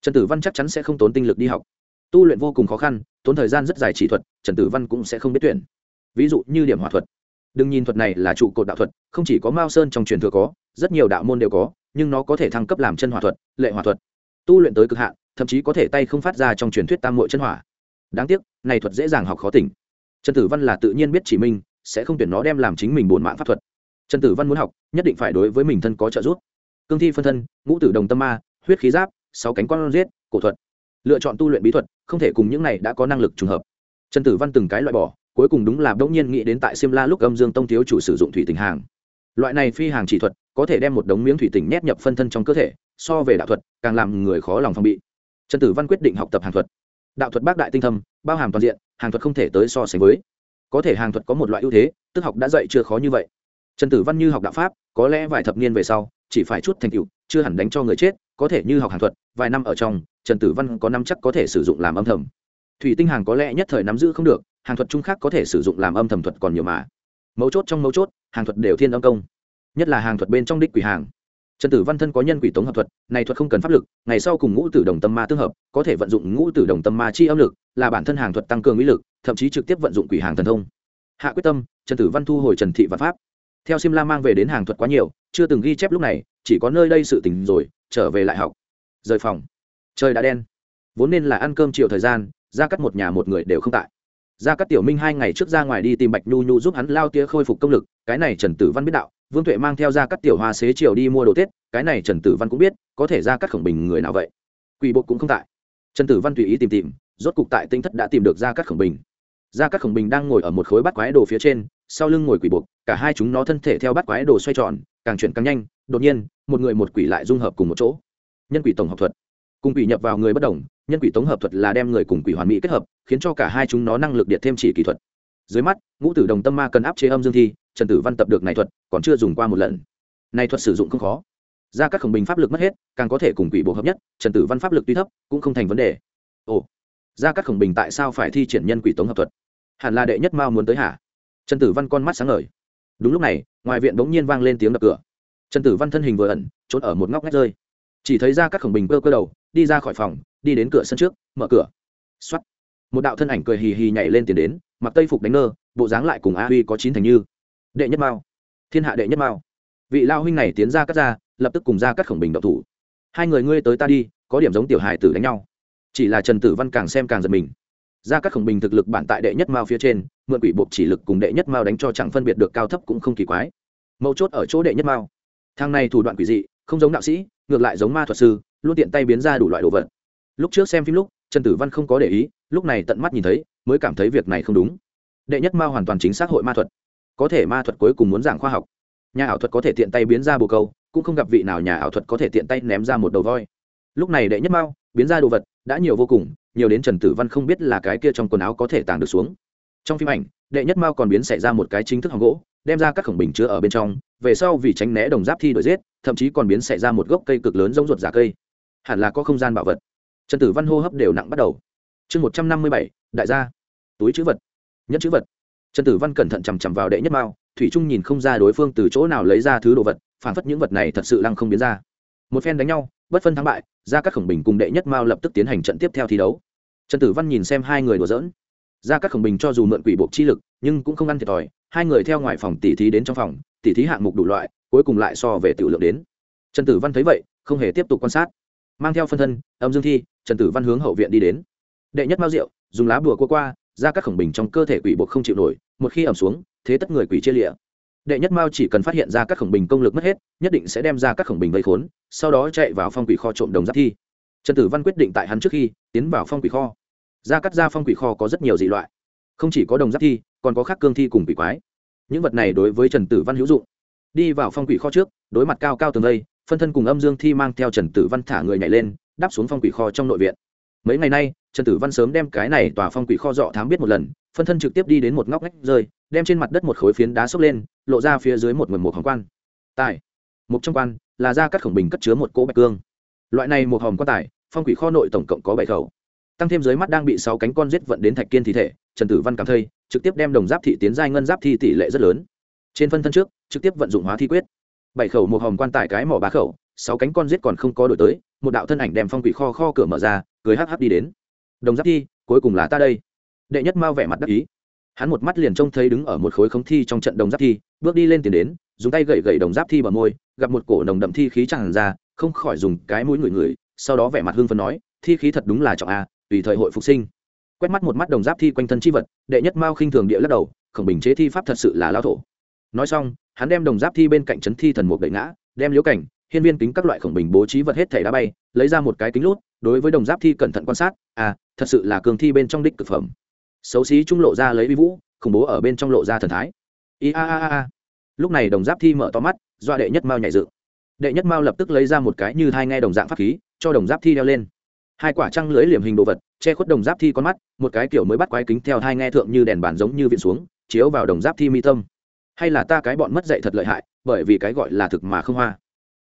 Trần tử văn chắc chắn sẽ không tốn tinh lực đi học. Tu luyện vô cùng khó khăn, tốn thời gian rất dài chỉ thuật, trần tử văn cũng sẽ không biết tuyển. Ví dụ như điểm hỏa thuật. Đừng nhìn thuật này là trụ cột đạo thuật, không chỉ có mao sơn trong truyền thừa có, rất nhiều đạo môn đều có nhưng nó có thể thăng cấp làm chân hỏa thuật, lệ hỏa thuật. Tu luyện tới cực hạn, thậm chí có thể tay không phát ra trong truyền thuyết tam mội chân hỏa. Đáng tiếc, này thuật dễ dàng học khó tỉnh. Trần tử văn là tự nhiên biết chỉ mình, sẽ không tuyển nó đem làm chính mình bổn mạng pháp thuật. Trần tử văn muốn học, nhất định phải đối với mình thân có trợ giúp. Cương thi phân thân, ngũ tử đồng tâm ma, huyết khí giáp, sáu cánh con giết, cổ thuật. Lựa chọn tu luyện bí thuật, không thể cùng những này đã có năng lực trùng hợp. Trần tử văn từng cái loại bỏ, cuối cùng đúng là đống nhiên nghĩ đến tại Siêm La lúc âm dương tông thiếu chủ sử dụng thủy tình hàng. Loại này phi hàng chỉ thuật có thể đem một đống miếng thủy tinh nhét nhập phân thân trong cơ thể, so về đạo thuật, càng làm người khó lòng phòng bị. Trần tử văn quyết định học tập hàng thuật. Đạo thuật bác đại tinh thâm, bao hàm toàn diện, hàng thuật không thể tới so sánh với. Có thể hàng thuật có một loại ưu thế, tức học đã dạy chưa khó như vậy. Trần tử văn như học đạo pháp, có lẽ vài thập niên về sau, chỉ phải chút thành tựu, chưa hẳn đánh cho người chết, có thể như học hàng thuật, vài năm ở trong, trần tử văn có năm chắc có thể sử dụng làm âm thầm. Thủy tinh hàng có lẽ nhất thời nắm giữ không được, hàng thuật chung khác có thể sử dụng làm âm thầm thuật còn nhiều mà. Mấu chốt trong mấu chốt, hàng thuật đều thiên âm công nhất là hàng thuật bên trong đích quỷ hàng. Trần tử văn thân có nhân quỷ tống hợp thuật, này thuật không cần pháp lực, ngày sau cùng ngũ tử đồng tâm ma tương hợp, có thể vận dụng ngũ tử đồng tâm ma chi âm lực, là bản thân hàng thuật tăng cường ý lực, thậm chí trực tiếp vận dụng quỷ hàng thần thông. Hạ quyết tâm, trần tử văn thu hồi trần thị văn pháp. Theo sim la mang về đến hàng thuật quá nhiều, chưa từng ghi chép lúc này, chỉ có nơi đây sự tình rồi, trở về lại học. Rời phòng. Trời đã đen. Vốn nên là ăn cơm chiều thời gian ra cắt một nhà một người đều không tại. Ra cắt tiểu minh hai ngày trước ra ngoài đi tìm bạch nhu nhu giúp hắn lao tía khôi phục công lực, cái này trần tử văn biết đạo vương tuệ mang theo ra cắt tiểu hoa xế chiều đi mua đồ tết, cái này trần tử văn cũng biết, có thể ra cắt khổng bình người nào vậy? Quỷ bộ cũng không tại. Trần tử văn tùy ý tìm tìm, rốt cục tại tinh thất đã tìm được ra cắt khổng bình. Ra cắt khổng bình đang ngồi ở một khối bát quái đồ phía trên, sau lưng ngồi quỷ buộc cả hai chúng nó thân thể theo bát quái đồ xoay tròn, càng chuyển càng nhanh, đột nhiên, một người một quỷ lại dung hợp cùng một chỗ. Nhân quỷ tổng hợp thuật. Cùng quỷ nhập vào người bất đồng, nhân quỷ tổng hợp thuật là đem người cùng quỷ hoàn mỹ kết hợp, khiến cho cả hai chúng nó năng lực điện thêm chỉ kỹ thuật. Dưới mắt, ngũ tử đồng tâm ma cần áp chế âm dương thi trần tử văn tập được này thuật, còn chưa dùng qua một lần. Này thuật sử dụng không khó. Ra các khổng bình pháp lực mất hết, càng có thể cùng quỷ bộ hợp nhất, trần tử văn pháp lực tuy thấp, cũng không thành vấn đề. Ồ, ra các khổng bình tại sao phải thi triển nhân quỷ tống hợp thuật? Hẳn là đệ nhất mao muốn tới hả? Trần tử văn con mắt sáng ngời. Đúng lúc này, ngoài viện bỗng nhiên vang lên tiếng đập cửa. Trần tử văn thân hình vừa ẩn, trốn ở một ngóc ngách rơi. Chỉ thấy ra các khổng bình cơ cơ đầu, đi ra khỏi phòng, đi đến cửa sân trước, mở cửa. X o á t một đạo thân ảnh cười hì hì nhảy lên tiền đến, mặc tây phục đánh nơ, bộ dáng lại cùng a huy có chín thành như đệ nhất mao. Thiên hạ đệ nhất mao. Vị lao huynh này tiến ra cắt ra, lập tức cùng ra cắt khổng bình đậu thủ. Hai người ngươi tới ta đi, có điểm giống tiểu hài tử đánh nhau. Chỉ là trần tử văn càng xem càng giật mình. Ra các khổng bình thực lực bản tại đệ nhất mao phía trên, mượn quỷ bộ chỉ lực cùng đệ nhất mao đánh cho chẳng phân biệt được cao thấp cũng không kỳ quái. Mấu chốt ở chỗ đệ nhất mao. Thang này thủ đoạn quỷ dị, không giống đạo sĩ, ngược lại giống ma thuật sư, luôn tiện tay biến ra đủ loại đồ vật. Lúc trước xem phim lúc, trần tử văn không có để ý, lúc này tận mắt nhìn thấy, mới cảm thấy việc này không đúng. Đệ nhất mao hoàn toàn chính xác hội ma thuật có thể ma thuật cuối cùng muốn giảng khoa học. Nhà ảo thuật có thể tiện tay biến ra bồ câu, cũng không gặp vị nào nhà ảo thuật có thể tiện tay ném ra một đầu voi. Lúc này đệ nhất mao, biến ra đồ vật, đã nhiều vô cùng, nhiều đến trần tử văn không biết là cái kia trong quần áo có thể tàng được xuống. Trong phim ảnh, đệ nhất mao còn biến xảy ra một cái chính thức hòng gỗ, đem ra các khổng bình chứa ở bên trong, về sau vì tránh né đồng giáp thi đổi giết, thậm chí còn biến xảy ra một gốc cây cực lớn giống ruột giả cây. Hẳn là có không gian bảo vật. Trần tử văn hô hấp đều nặng bắt đầu. Chương một trăm năm mươi bảy, đại gia. Túi chữ vật. Nhất chữ vật trần tử văn cẩn thận chằm chằm vào đệ nhất mao, thủy trung nhìn không ra đối phương từ chỗ nào lấy ra thứ đồ vật phản phất những vật này thật sự lăng không biến ra. Một phen đánh nhau, bất phân thắng bại ra các khổng bình cùng đệ nhất mao lập tức tiến hành trận tiếp theo thi đấu. Trần tử văn nhìn xem hai người đùa dỡn ra các khổng bình cho dù mượn quỷ bộ chi lực, nhưng cũng không ăn thiệt thòi, hai người theo ngoài phòng tỉ thí đến trong phòng, tỉ thí hạng mục đủ loại, cuối cùng lại so về tiểu lượng đến. Trần tử văn thấy vậy, không hề tiếp tục quan sát. Mang theo phân thân, âm dương thi, trần tử văn hướng hậu viện đi đến. Đệ nhất mao rượu, dùng lá bùa qua qua ra các khổng bình trong cơ thể quỷ buộc không chịu nổi một khi ẩm xuống thế tất người quỷ chia lịa. Đệ nhất mao chỉ cần phát hiện ra các khổng bình công lực mất hết nhất định sẽ đem ra các khổng bình vây khốn sau đó chạy vào phong quỷ kho trộm đồng giáp thi. Trần tử văn quyết định tại hắn trước khi tiến vào phong quỷ kho. Ra cắt ra phong quỷ kho có rất nhiều dị loại. Không chỉ có đồng giáp thi còn có khác cương thi cùng quỷ quái. Những vật này đối với trần tử văn hữu dụng. Đi vào phong quỷ kho trước đối mặt cao cao tường đây, phân thân cùng âm dương thi mang theo trần tử văn thả người nhảy lên đáp xuống phong quỷ kho trong nội viện mấy ngày nay, trần tử văn sớm đem cái này tòa phong quỷ kho dọ thám biết một lần, phân thân trực tiếp đi đến một ngóc ngách rơi, đem trên mặt đất một khối phiến đá xốc lên, lộ ra phía dưới một mầm một hồng quan. Tài. Một trong quan, là ra các khổng bình cất chứa một cỗ bạch cương. Loại này một hòm quan tài, phong quỷ kho nội tổng cộng có bảy khẩu. Tăng thêm dưới mắt đang bị sáu cánh con giết vận đến thạch kiên thi thể, trần tử văn cảm thấy, trực tiếp đem đồng giáp thị tiến giai ngân giáp thi tỷ lệ rất lớn. Trên phân thân trước, trực tiếp vận dụng hóa thi quyết. Bảy khẩu một hòm quan tài cái mỏ bá khẩu, sáu cánh con giết còn không có đổi tới, một đạo thân ảnh đem phong quỷ kho kho cửa mở ra cười hắc hắc đi đến. Đồng giáp thi, cuối cùng là ta đây. Đệ nhất mao vẻ mặt đắc ý. Hắn một mắt liền trông thấy đứng ở một khối không thi trong trận đồng giáp thi, bước đi lên tiền đến, dùng tay gậy gậy đồng giáp thi bờ môi, gặp một cổ nồng đậm thi khí tràn ra, không khỏi dùng cái mũi ngửi ngửi, sau đó vẻ mặt hương phấn nói, thi khí thật đúng là trọng a, tùy thời hội phục sinh. Quét mắt một mắt đồng giáp thi quanh thân chi vật, đệ nhất mao khinh thường địa lắc đầu, khổng bình chế thi pháp thật sự là lao thổ. Nói xong, hắn đem đồng giáp thi bên cạnh trấn thi thần mục đẩy ngã, đem liễu cảnh, hiên viên kính các loại khổng bình bố trí vật hết thể đá bay, lấy ra một cái kính lút đối với đồng giáp thi cẩn thận quan sát à thật sự là cường thi bên trong đích cực phẩm. Xấu xí trung lộ ra lấy vi vũ, khủng bố ở bên trong lộ ra thần thái. I a a a lúc này đồng giáp thi mở to mắt do đệ nhất mao nhảy dựng. Đệ nhất mao lập tức lấy ra một cái như hai nghe đồng dạng pháp khí, cho đồng giáp thi đeo lên. Hai quả trăng lưới liềm hình đồ vật, che khuất đồng giáp thi con mắt, một cái kiểu mới bắt quái kính theo hai nghe thượng như đèn bàn giống như viện xuống, chiếu vào đồng giáp thi mi tâm. Hay là ta cái bọn mất dạy thật lợi hại, bởi vì cái gọi là thực mà không hoa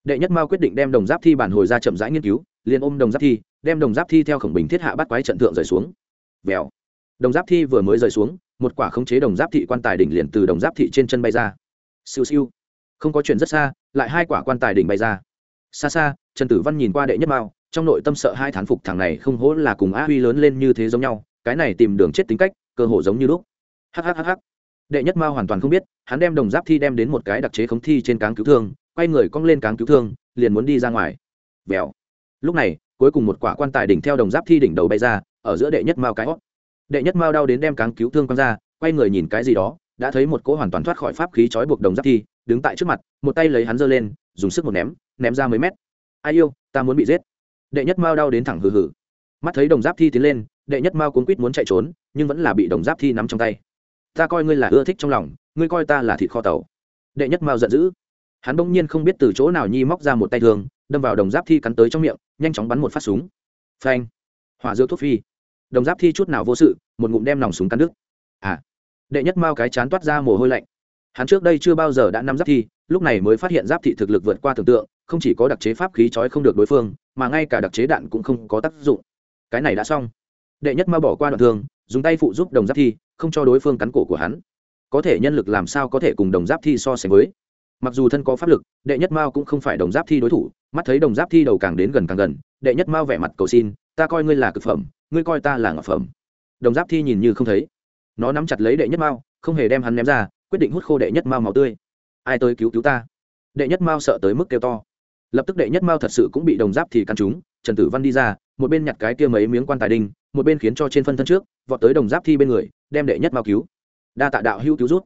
đệ nhất mao quyết định đem đồng giáp thi bản hồi ra chậm rãi nghiên cứu, liền ôm đồng giáp thi, đem đồng giáp thi theo khổng bình thiết hạ bắt quái trận thượng rời xuống. Vèo. Đồng giáp thi vừa mới rời xuống, một quả khống chế đồng giáp thị quan tài đỉnh liền từ đồng giáp thị trên chân bay ra. Siêu siêu. Không có chuyện rất xa, lại hai quả quan tài đỉnh bay ra. Xa xa, trần tử văn nhìn qua đệ nhất mao, trong nội tâm sợ hai thán phục thằng này không hỗ là cùng á huy lớn lên như thế giống nhau, cái này tìm đường chết tính cách, cơ hồ giống như lúc. Hhhh đệ nhất mao hoàn toàn không biết, hắn đem đồng giáp thi đem đến một cái đặc chế khống thi trên cáng cứu thương quay người cong lên cáng cứu thương, liền muốn đi ra ngoài. Vèo. Lúc này, cuối cùng một quả quan tài đỉnh theo đồng giáp thi đỉnh đầu bay ra, ở giữa đệ nhất mao cái hót. Đệ nhất mao đau đến đem cáng cứu thương quăng ra, quay người nhìn cái gì đó, đã thấy một cỗ hoàn toàn thoát khỏi pháp khí trói buộc đồng giáp thi, đứng tại trước mặt, một tay lấy hắn giơ lên, dùng sức một ném ném ra mấy mét. Ai yêu, ta muốn bị giết. Đệ nhất mao đau đến thẳng hừ hừ. Mắt thấy đồng giáp thi tiến lên, đệ nhất mao cuốn quýt muốn chạy trốn, nhưng vẫn là bị đồng giáp thi nắm trong tay. Ta coi ngươi là ưa thích trong lòng, ngươi coi ta là thịt kho tàu. Đệ nhất mao giận dữ hắn bỗng nhiên không biết từ chỗ nào nhi móc ra một tay thương, đâm vào đồng giáp thi cắn tới trong miệng, nhanh chóng bắn một phát súng. Phanh. Hỏa dược thuốc phi. Đồng giáp thi chút nào vô sự, một ngụm đem nòng súng cắn đứt. À. Đệ nhất mao cái chán toát ra mồ hôi lạnh. Hắn trước đây chưa bao giờ đã nắm giáp thi, lúc này mới phát hiện giáp thị thực lực vượt qua tưởng tượng, không chỉ có đặc chế pháp khí trói không được đối phương, mà ngay cả đặc chế đạn cũng không có tác dụng. Cái này đã xong. Đệ nhất mao bỏ qua đoạn thương, dùng tay phụ giúp đồng giáp thi, không cho đối phương cắn cổ của hắn. Có thể nhân lực làm sao có thể cùng đồng giáp thi so sánh với? Mặc dù thân có pháp lực, đệ nhất mao cũng không phải đồng giáp thi đối thủ, mắt thấy đồng giáp thi đầu càng đến gần càng gần, đệ nhất mao vẻ mặt cầu xin, ta coi ngươi là cực phẩm, ngươi coi ta là ngọc phẩm. Đồng giáp thi nhìn như không thấy. Nó nắm chặt lấy đệ nhất mao, không hề đem hắn ném ra, quyết định hút khô đệ nhất mao màu tươi. Ai tới cứu cứu ta? Đệ nhất mao sợ tới mức kêu to. Lập tức đệ nhất mao thật sự cũng bị đồng giáp thì căn chúng trần tử văn đi ra, một bên nhặt cái kia mấy miếng quan tài đinh, một bên khiến cho trên phân thân trước, vọt tới đồng giáp thi bên người, đem đệ nhất mao cứu. Đa tạ đạo hữu cứu rút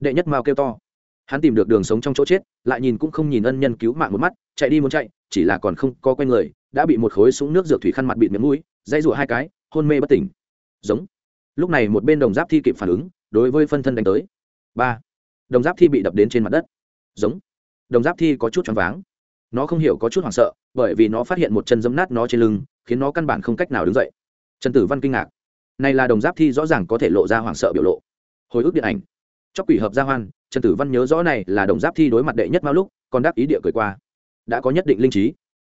đệ nhất mao kêu to hắn tìm được đường sống trong chỗ chết, lại nhìn cũng không nhìn ân nhân cứu mạng một mắt, chạy đi muốn chạy, chỉ là còn không có quen người, đã bị một khối súng nước dược thủy khăn mặt bịt miệng mũi dây rụa hai cái, hôn mê bất tỉnh. Giống. Lúc này một bên đồng giáp thi kịp phản ứng, đối với phân thân đánh tới. Ba. Đồng giáp thi bị đập đến trên mặt đất. Giống. Đồng giáp thi có chút choáng váng. Nó không hiểu có chút hoảng sợ, bởi vì nó phát hiện một chân giấm nát nó trên lưng, khiến nó căn bản không cách nào đứng dậy. Trần tử văn kinh ngạc. Này là đồng giáp thi rõ ràng có thể lộ ra hoảng sợ biểu lộ. Hồi ức điện ảnh chóc quỷ hợp gia hoan, trần tử văn nhớ rõ này là đồng giáp thi đối mặt đệ nhất mao lúc, còn đáp ý địa cười qua. Đã có nhất định linh trí.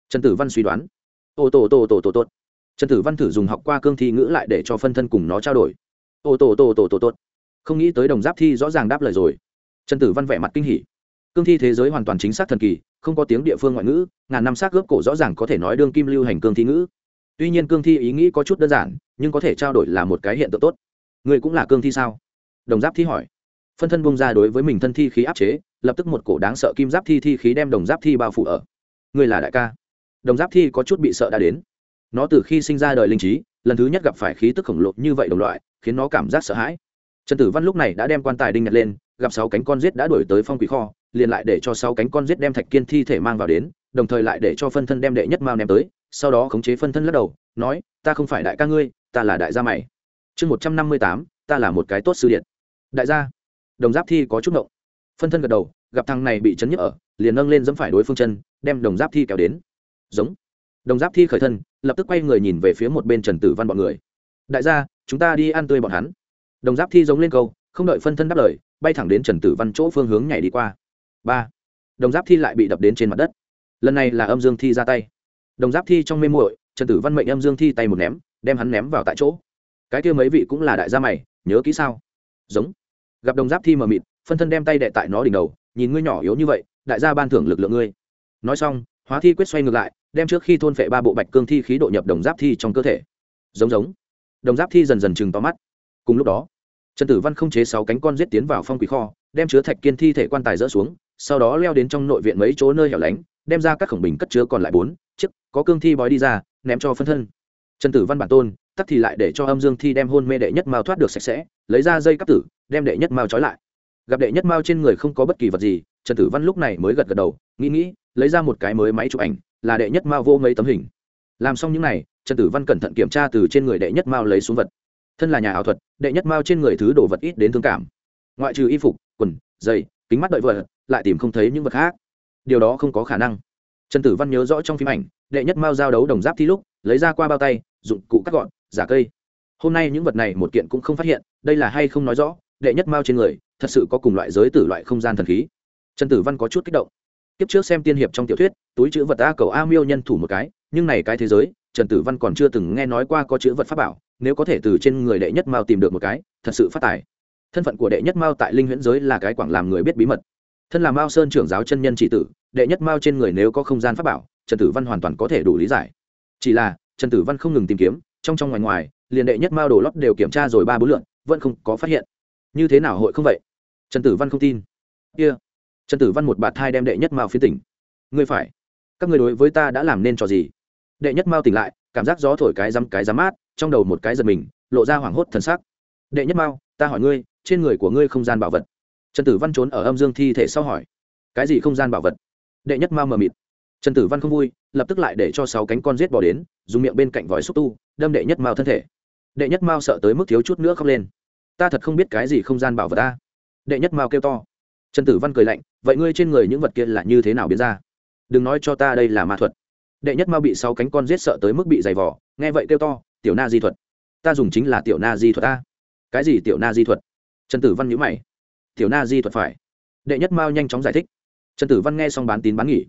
Trần tử văn suy đoán. Ô tô tô tô tô tốt trần tử văn thử dùng học qua cương thi ngữ lại để cho phân thân cùng nó trao đổi. Ô tô tô tô tô tốt không nghĩ tới đồng giáp thi rõ ràng đáp lời rồi. Trần tử văn vẻ mặt kinh hỉ. Cương thi thế giới hoàn toàn chính xác thần kỳ, không có tiếng địa phương ngoại ngữ, ngàn năm xác ướp cổ rõ ràng có thể nói đương kim lưu hành cương thi ngữ. Tuy nhiên cương thi ý nghĩ có chút đơn giản, nhưng có thể trao đổi là một cái hiện tượng tốt. Người cũng là cương thi sao? Đồng giáp thi hỏi phân thân bung ra đối với mình thân thi khí áp chế, lập tức một cổ đáng sợ kim giáp thi thi khí đem đồng giáp thi bao phủ ở. Người là đại ca. Đồng giáp thi có chút bị sợ đã đến. Nó từ khi sinh ra đời linh trí, lần thứ nhất gặp phải khí tức khổng lồ như vậy đồng loại, khiến nó cảm giác sợ hãi. Trần tử văn lúc này đã đem quan tài đinh nhặt lên, gặp sáu cánh con rết đã đuổi tới phong quỷ kho, liền lại để cho sáu cánh con rết đem thạch kiên thi thể mang vào đến, đồng thời lại để cho phân thân đem đệ nhất mao ném tới, sau đó khống chế phân thân lắc đầu, nói, ta không phải đại ca ngươi, ta là đại gia mày. Chương một trăm năm mươi tám, ta là một cái tốt sư điện. Đại gia đồng giáp thi có chút ngộng. Phân thân gật đầu, gặp thằng này bị chấn nhức ở, liền nâng lên dẫm phải đối phương chân, đem đồng giáp thi kéo đến. Giống. Đồng giáp thi khởi thân, lập tức quay người nhìn về phía một bên trần tử văn bọn người. Đại gia, chúng ta đi ăn tươi bọn hắn. Đồng giáp thi giống lên câu, không đợi phân thân đáp lời, bay thẳng đến trần tử văn chỗ phương hướng nhảy đi qua. Ba. Đồng giáp thi lại bị đập đến trên mặt đất. Lần này là âm dương thi ra tay. Đồng giáp thi trong mê muội, trần tử văn mệnh âm dương thi tay một ném, đem hắn ném vào tại chỗ. Cái kia mấy vị cũng là đại gia mày, nhớ kỹ sao? Giống gặp đồng giáp thi mờ mịt, phân thân đem tay đệ tại nó đỉnh đầu, nhìn ngươi nhỏ yếu như vậy, đại gia ban thưởng lực lượng ngươi. Nói xong, hóa thi quyết xoay ngược lại, đem trước khi thôn phệ ba bộ bạch cương thi khí độ nhập đồng giáp thi trong cơ thể. Giống giống. Đồng giáp thi dần dần chừng to mắt. Cùng lúc đó, trần tử văn không chế sáu cánh con giết tiến vào phong quỷ kho, đem chứa thạch kiên thi thể quan tài dỡ xuống, sau đó leo đến trong nội viện mấy chỗ nơi hẻo lánh, đem ra các khổng bình cất chứa còn lại bốn chiếc, có cương thi bói đi ra, ném cho phân thân. Trần tử văn bản tôn tắc thì lại để cho âm dương thi đem hôn mê đệ nhất mao thoát được sạch sẽ, lấy ra dây cắp tử, đem đệ nhất mao trói lại. Gặp đệ nhất mao trên người không có bất kỳ vật gì, trần tử văn lúc này mới gật gật đầu, nghĩ nghĩ, lấy ra một cái mới máy chụp ảnh, là đệ nhất mao vô mấy tấm hình. Làm xong những n à y trần tử văn cẩn thận kiểm tra từ trên người đệ nhất mao lấy xuống vật. Thân là nhà ảo thuật, đệ nhất mao trên người thứ đồ vật ít đến thương cảm. Ngoại trừ y phục, quần, giày, kính mắt đợi vợ, lại tìm không thấy những vật khác. Điều đó không có khả năng. Trần tử văn nhớ rõ trong phim ảnh, đệ nhất mao giao đấu đồng giáp thi lúc, lấy ra qua bao tay, dụng cụ cắt gọn giả cây. Hôm nay những vật này một kiện cũng không phát hiện, đây là hay không nói rõ, đệ nhất mao trên người, thật sự có cùng loại giới tử loại không gian thần khí. Trần tử văn có chút kích động. Kiếp trước xem tiên hiệp trong tiểu thuyết, túi chữ vật a cầu a miêu nhân thủ một cái, nhưng này cái thế giới, trần tử văn còn chưa từng nghe nói qua có chữ vật pháp bảo, nếu có thể từ trên người đệ nhất mao tìm được một cái, thật sự phát tài. Thân phận của đệ nhất mao tại linh huyễn giới là cái quảng làm người biết bí mật. Thân là mao sơn trưởng giáo chân nhân trị tử, đệ nhất mao trên người nếu có không gian pháp bảo, trần tử văn hoàn toàn có thể đủ lý giải. Chỉ là, trần tử văn không ngừng tìm kiếm trong trong ngoài ngoài, liền đệ nhất mao đồ lót đều kiểm tra rồi ba bốn lượn vẫn không có phát hiện. Như thế nào hội không vậy? Trần tử văn không tin. Kia、yeah. trần tử văn một bạt thai đem đệ nhất mao phiến tỉnh. Ngươi phải, các người đối với ta đã làm nên trò gì? Đệ nhất mao tỉnh lại, cảm giác gió thổi cái rắm cái rắm mát, trong đầu một cái giật mình, lộ ra hoảng hốt thần sắc. Đệ nhất mao, ta hỏi ngươi, trên người của ngươi không gian bảo vật? Trần tử văn trốn ở âm dương thi thể sau hỏi. Cái gì không gian bảo vật? Đệ nhất mao mờ mịt trần tử văn không vui, lập tức lại để cho sáu cánh con rết bỏ đến, dùng miệng bên cạnh vòi xúc tu, đâm đệ nhất mao thân thể. Đệ nhất mao sợ tới mức thiếu chút nữa khóc lên. Ta thật không biết cái gì không gian bảo vật ta. Đệ nhất mao kêu to. Trần tử văn cười lạnh, vậy ngươi trên người những vật kia là như thế nào biến ra? Đừng nói cho ta đây là ma thuật. Đệ nhất mao bị sáu cánh con giết sợ tới mức bị dày vỏ nghe vậy kêu to, tiểu na di thuật. Ta dùng chính là tiểu na di thuật ta. Cái gì tiểu na di thuật? Trần tử văn nhữ mày. Tiểu na di thuật phải. Đệ nhất mao nhanh chóng giải thích. Trần tử văn nghe xong bán tín bán nghỉ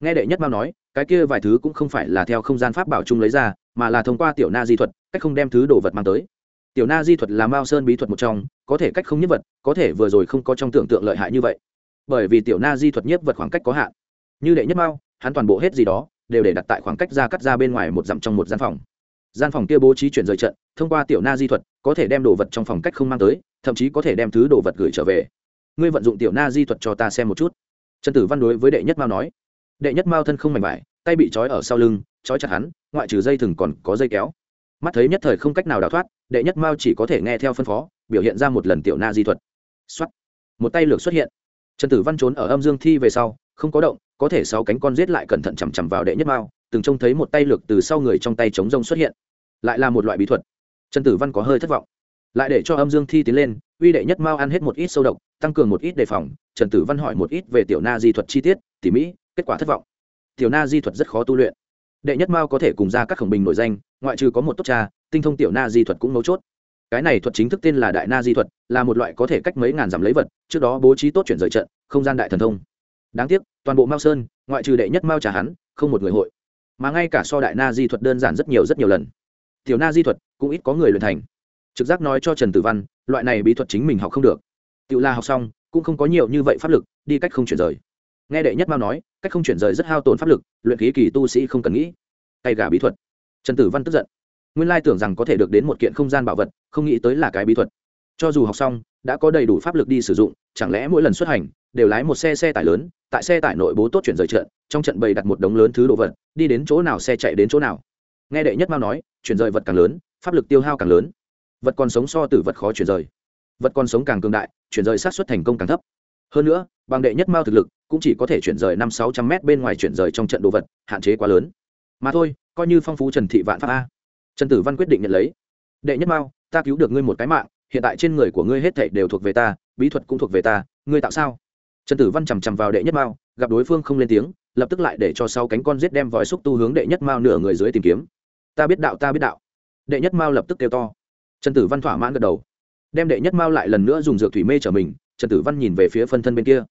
nghe đệ nhất mao nói, cái kia vài thứ cũng không phải là theo không gian pháp bảo chung lấy ra, mà là thông qua tiểu na di thuật, cách không đem thứ đồ vật mang tới. Tiểu na di thuật là mao sơn bí thuật một trong, có thể cách không nhất vật, có thể vừa rồi không có trong tưởng tượng lợi hại như vậy. Bởi vì tiểu na di thuật nhất vật khoảng cách có hạn. Như đệ nhất mao, hắn toàn bộ hết gì đó, đều để đặt tại khoảng cách ra cắt ra bên ngoài một dặm trong một gian phòng. Gian phòng kia bố trí chuyển rời trận, thông qua tiểu na di thuật, có thể đem đồ vật trong phòng cách không mang tới, thậm chí có thể đem thứ đồ vật gửi trở về. Ngươi vận dụng tiểu na di thuật cho ta xem một chút. Trần tử văn đối với đệ nhất mao nói đệ nhất mao thân không mảnh vải, tay bị trói ở sau lưng, trói chặt hắn, ngoại trừ dây thừng còn có dây kéo. Mắt thấy nhất thời không cách nào đào thoát, đệ nhất mao chỉ có thể nghe theo phân phó, biểu hiện ra một lần tiểu na di thuật. Xuất một tay lược xuất hiện. Trần tử văn trốn ở âm dương thi về sau, không có động, có thể sáu cánh con giết lại cẩn thận chằm chằm vào đệ nhất mao, từng trông thấy một tay lược từ sau người trong tay chống rông xuất hiện. Lại là một loại bí thuật. Trần tử văn có hơi thất vọng. Lại để cho âm dương thi tiến lên, uy đệ nhất mao ăn hết một ít sâu độc, tăng cường một ít đề phòng. Trần tử văn hỏi một ít về tiểu na di thuật chi tiết, tỉ mỹ kết quả thất vọng. Tiểu na di thuật rất khó tu luyện. Đệ nhất mao có thể cùng ra các khổng bình nổi danh, ngoại trừ có một tốt cha, tinh thông tiểu na di thuật cũng mấu chốt. Cái này thuật chính thức tên là đại na di thuật, là một loại có thể cách mấy ngàn dặm lấy vật, trước đó bố trí tốt chuyển rời trận, không gian đại thần thông. Đáng tiếc, toàn bộ mao sơn, ngoại trừ đệ nhất mao trả hắn, không một người hội. Mà ngay cả so đại na di thuật đơn giản rất nhiều rất nhiều lần. Tiểu na di thuật cũng ít có người luyện thành. Trực giác nói cho trần tử văn, loại này bí thuật chính mình học không được. Tự la học xong, cũng không có nhiều như vậy pháp lực, đi cách không chuyển rời nghe đệ nhất mao nói, cách không chuyển rời rất hao tổn pháp lực, luyện khí kỳ tu sĩ không cần nghĩ. Tay gà bí thuật. Trần tử văn tức giận. Nguyên lai tưởng rằng có thể được đến một kiện không gian bảo vật, không nghĩ tới là cái bí thuật. Cho dù học xong, đã có đầy đủ pháp lực đi sử dụng, chẳng lẽ mỗi lần xuất hành, đều lái một xe xe tải lớn, tại xe tải nội bố tốt chuyển rời trận, trong trận bày đặt một đống lớn thứ đồ vật, đi đến chỗ nào xe chạy đến chỗ nào. Nghe đệ nhất mao nói, chuyển rời vật càng lớn, pháp lực tiêu hao càng lớn. Vật còn sống so từ vật khó chuyển rời. Vật còn sống càng cường đại, chuyển rời sát xuất thành công càng thấp hơn nữa bằng đệ nhất mao thực lực cũng chỉ có thể chuyển rời năm sáu trăm m bên ngoài chuyển rời trong trận đồ vật, hạn chế quá lớn. Mà thôi, coi như phong phú trần thị vạn pháp a. Trần tử văn quyết định nhận lấy. Đệ nhất mao, ta cứu được ngươi một cái mạng, hiện tại trên người của ngươi hết thảy đều thuộc về ta, bí thuật cũng thuộc về ta, ngươi tạo sao? Trần tử văn chằm chằm vào đệ nhất mao, gặp đối phương không lên tiếng, lập tức lại để cho sau cánh con giết đem vòi xúc tu hướng đệ nhất mao nửa người dưới tìm kiếm. Ta biết đạo, ta biết đạo. Đệ nhất mao lập tức kêu to. Trần tử văn thỏa mãn gật đầu. Đem đệ nhất mao lại lần nữa dùng dược thủy mê trở mình trần tử văn nhìn về phía phân thân bên kia.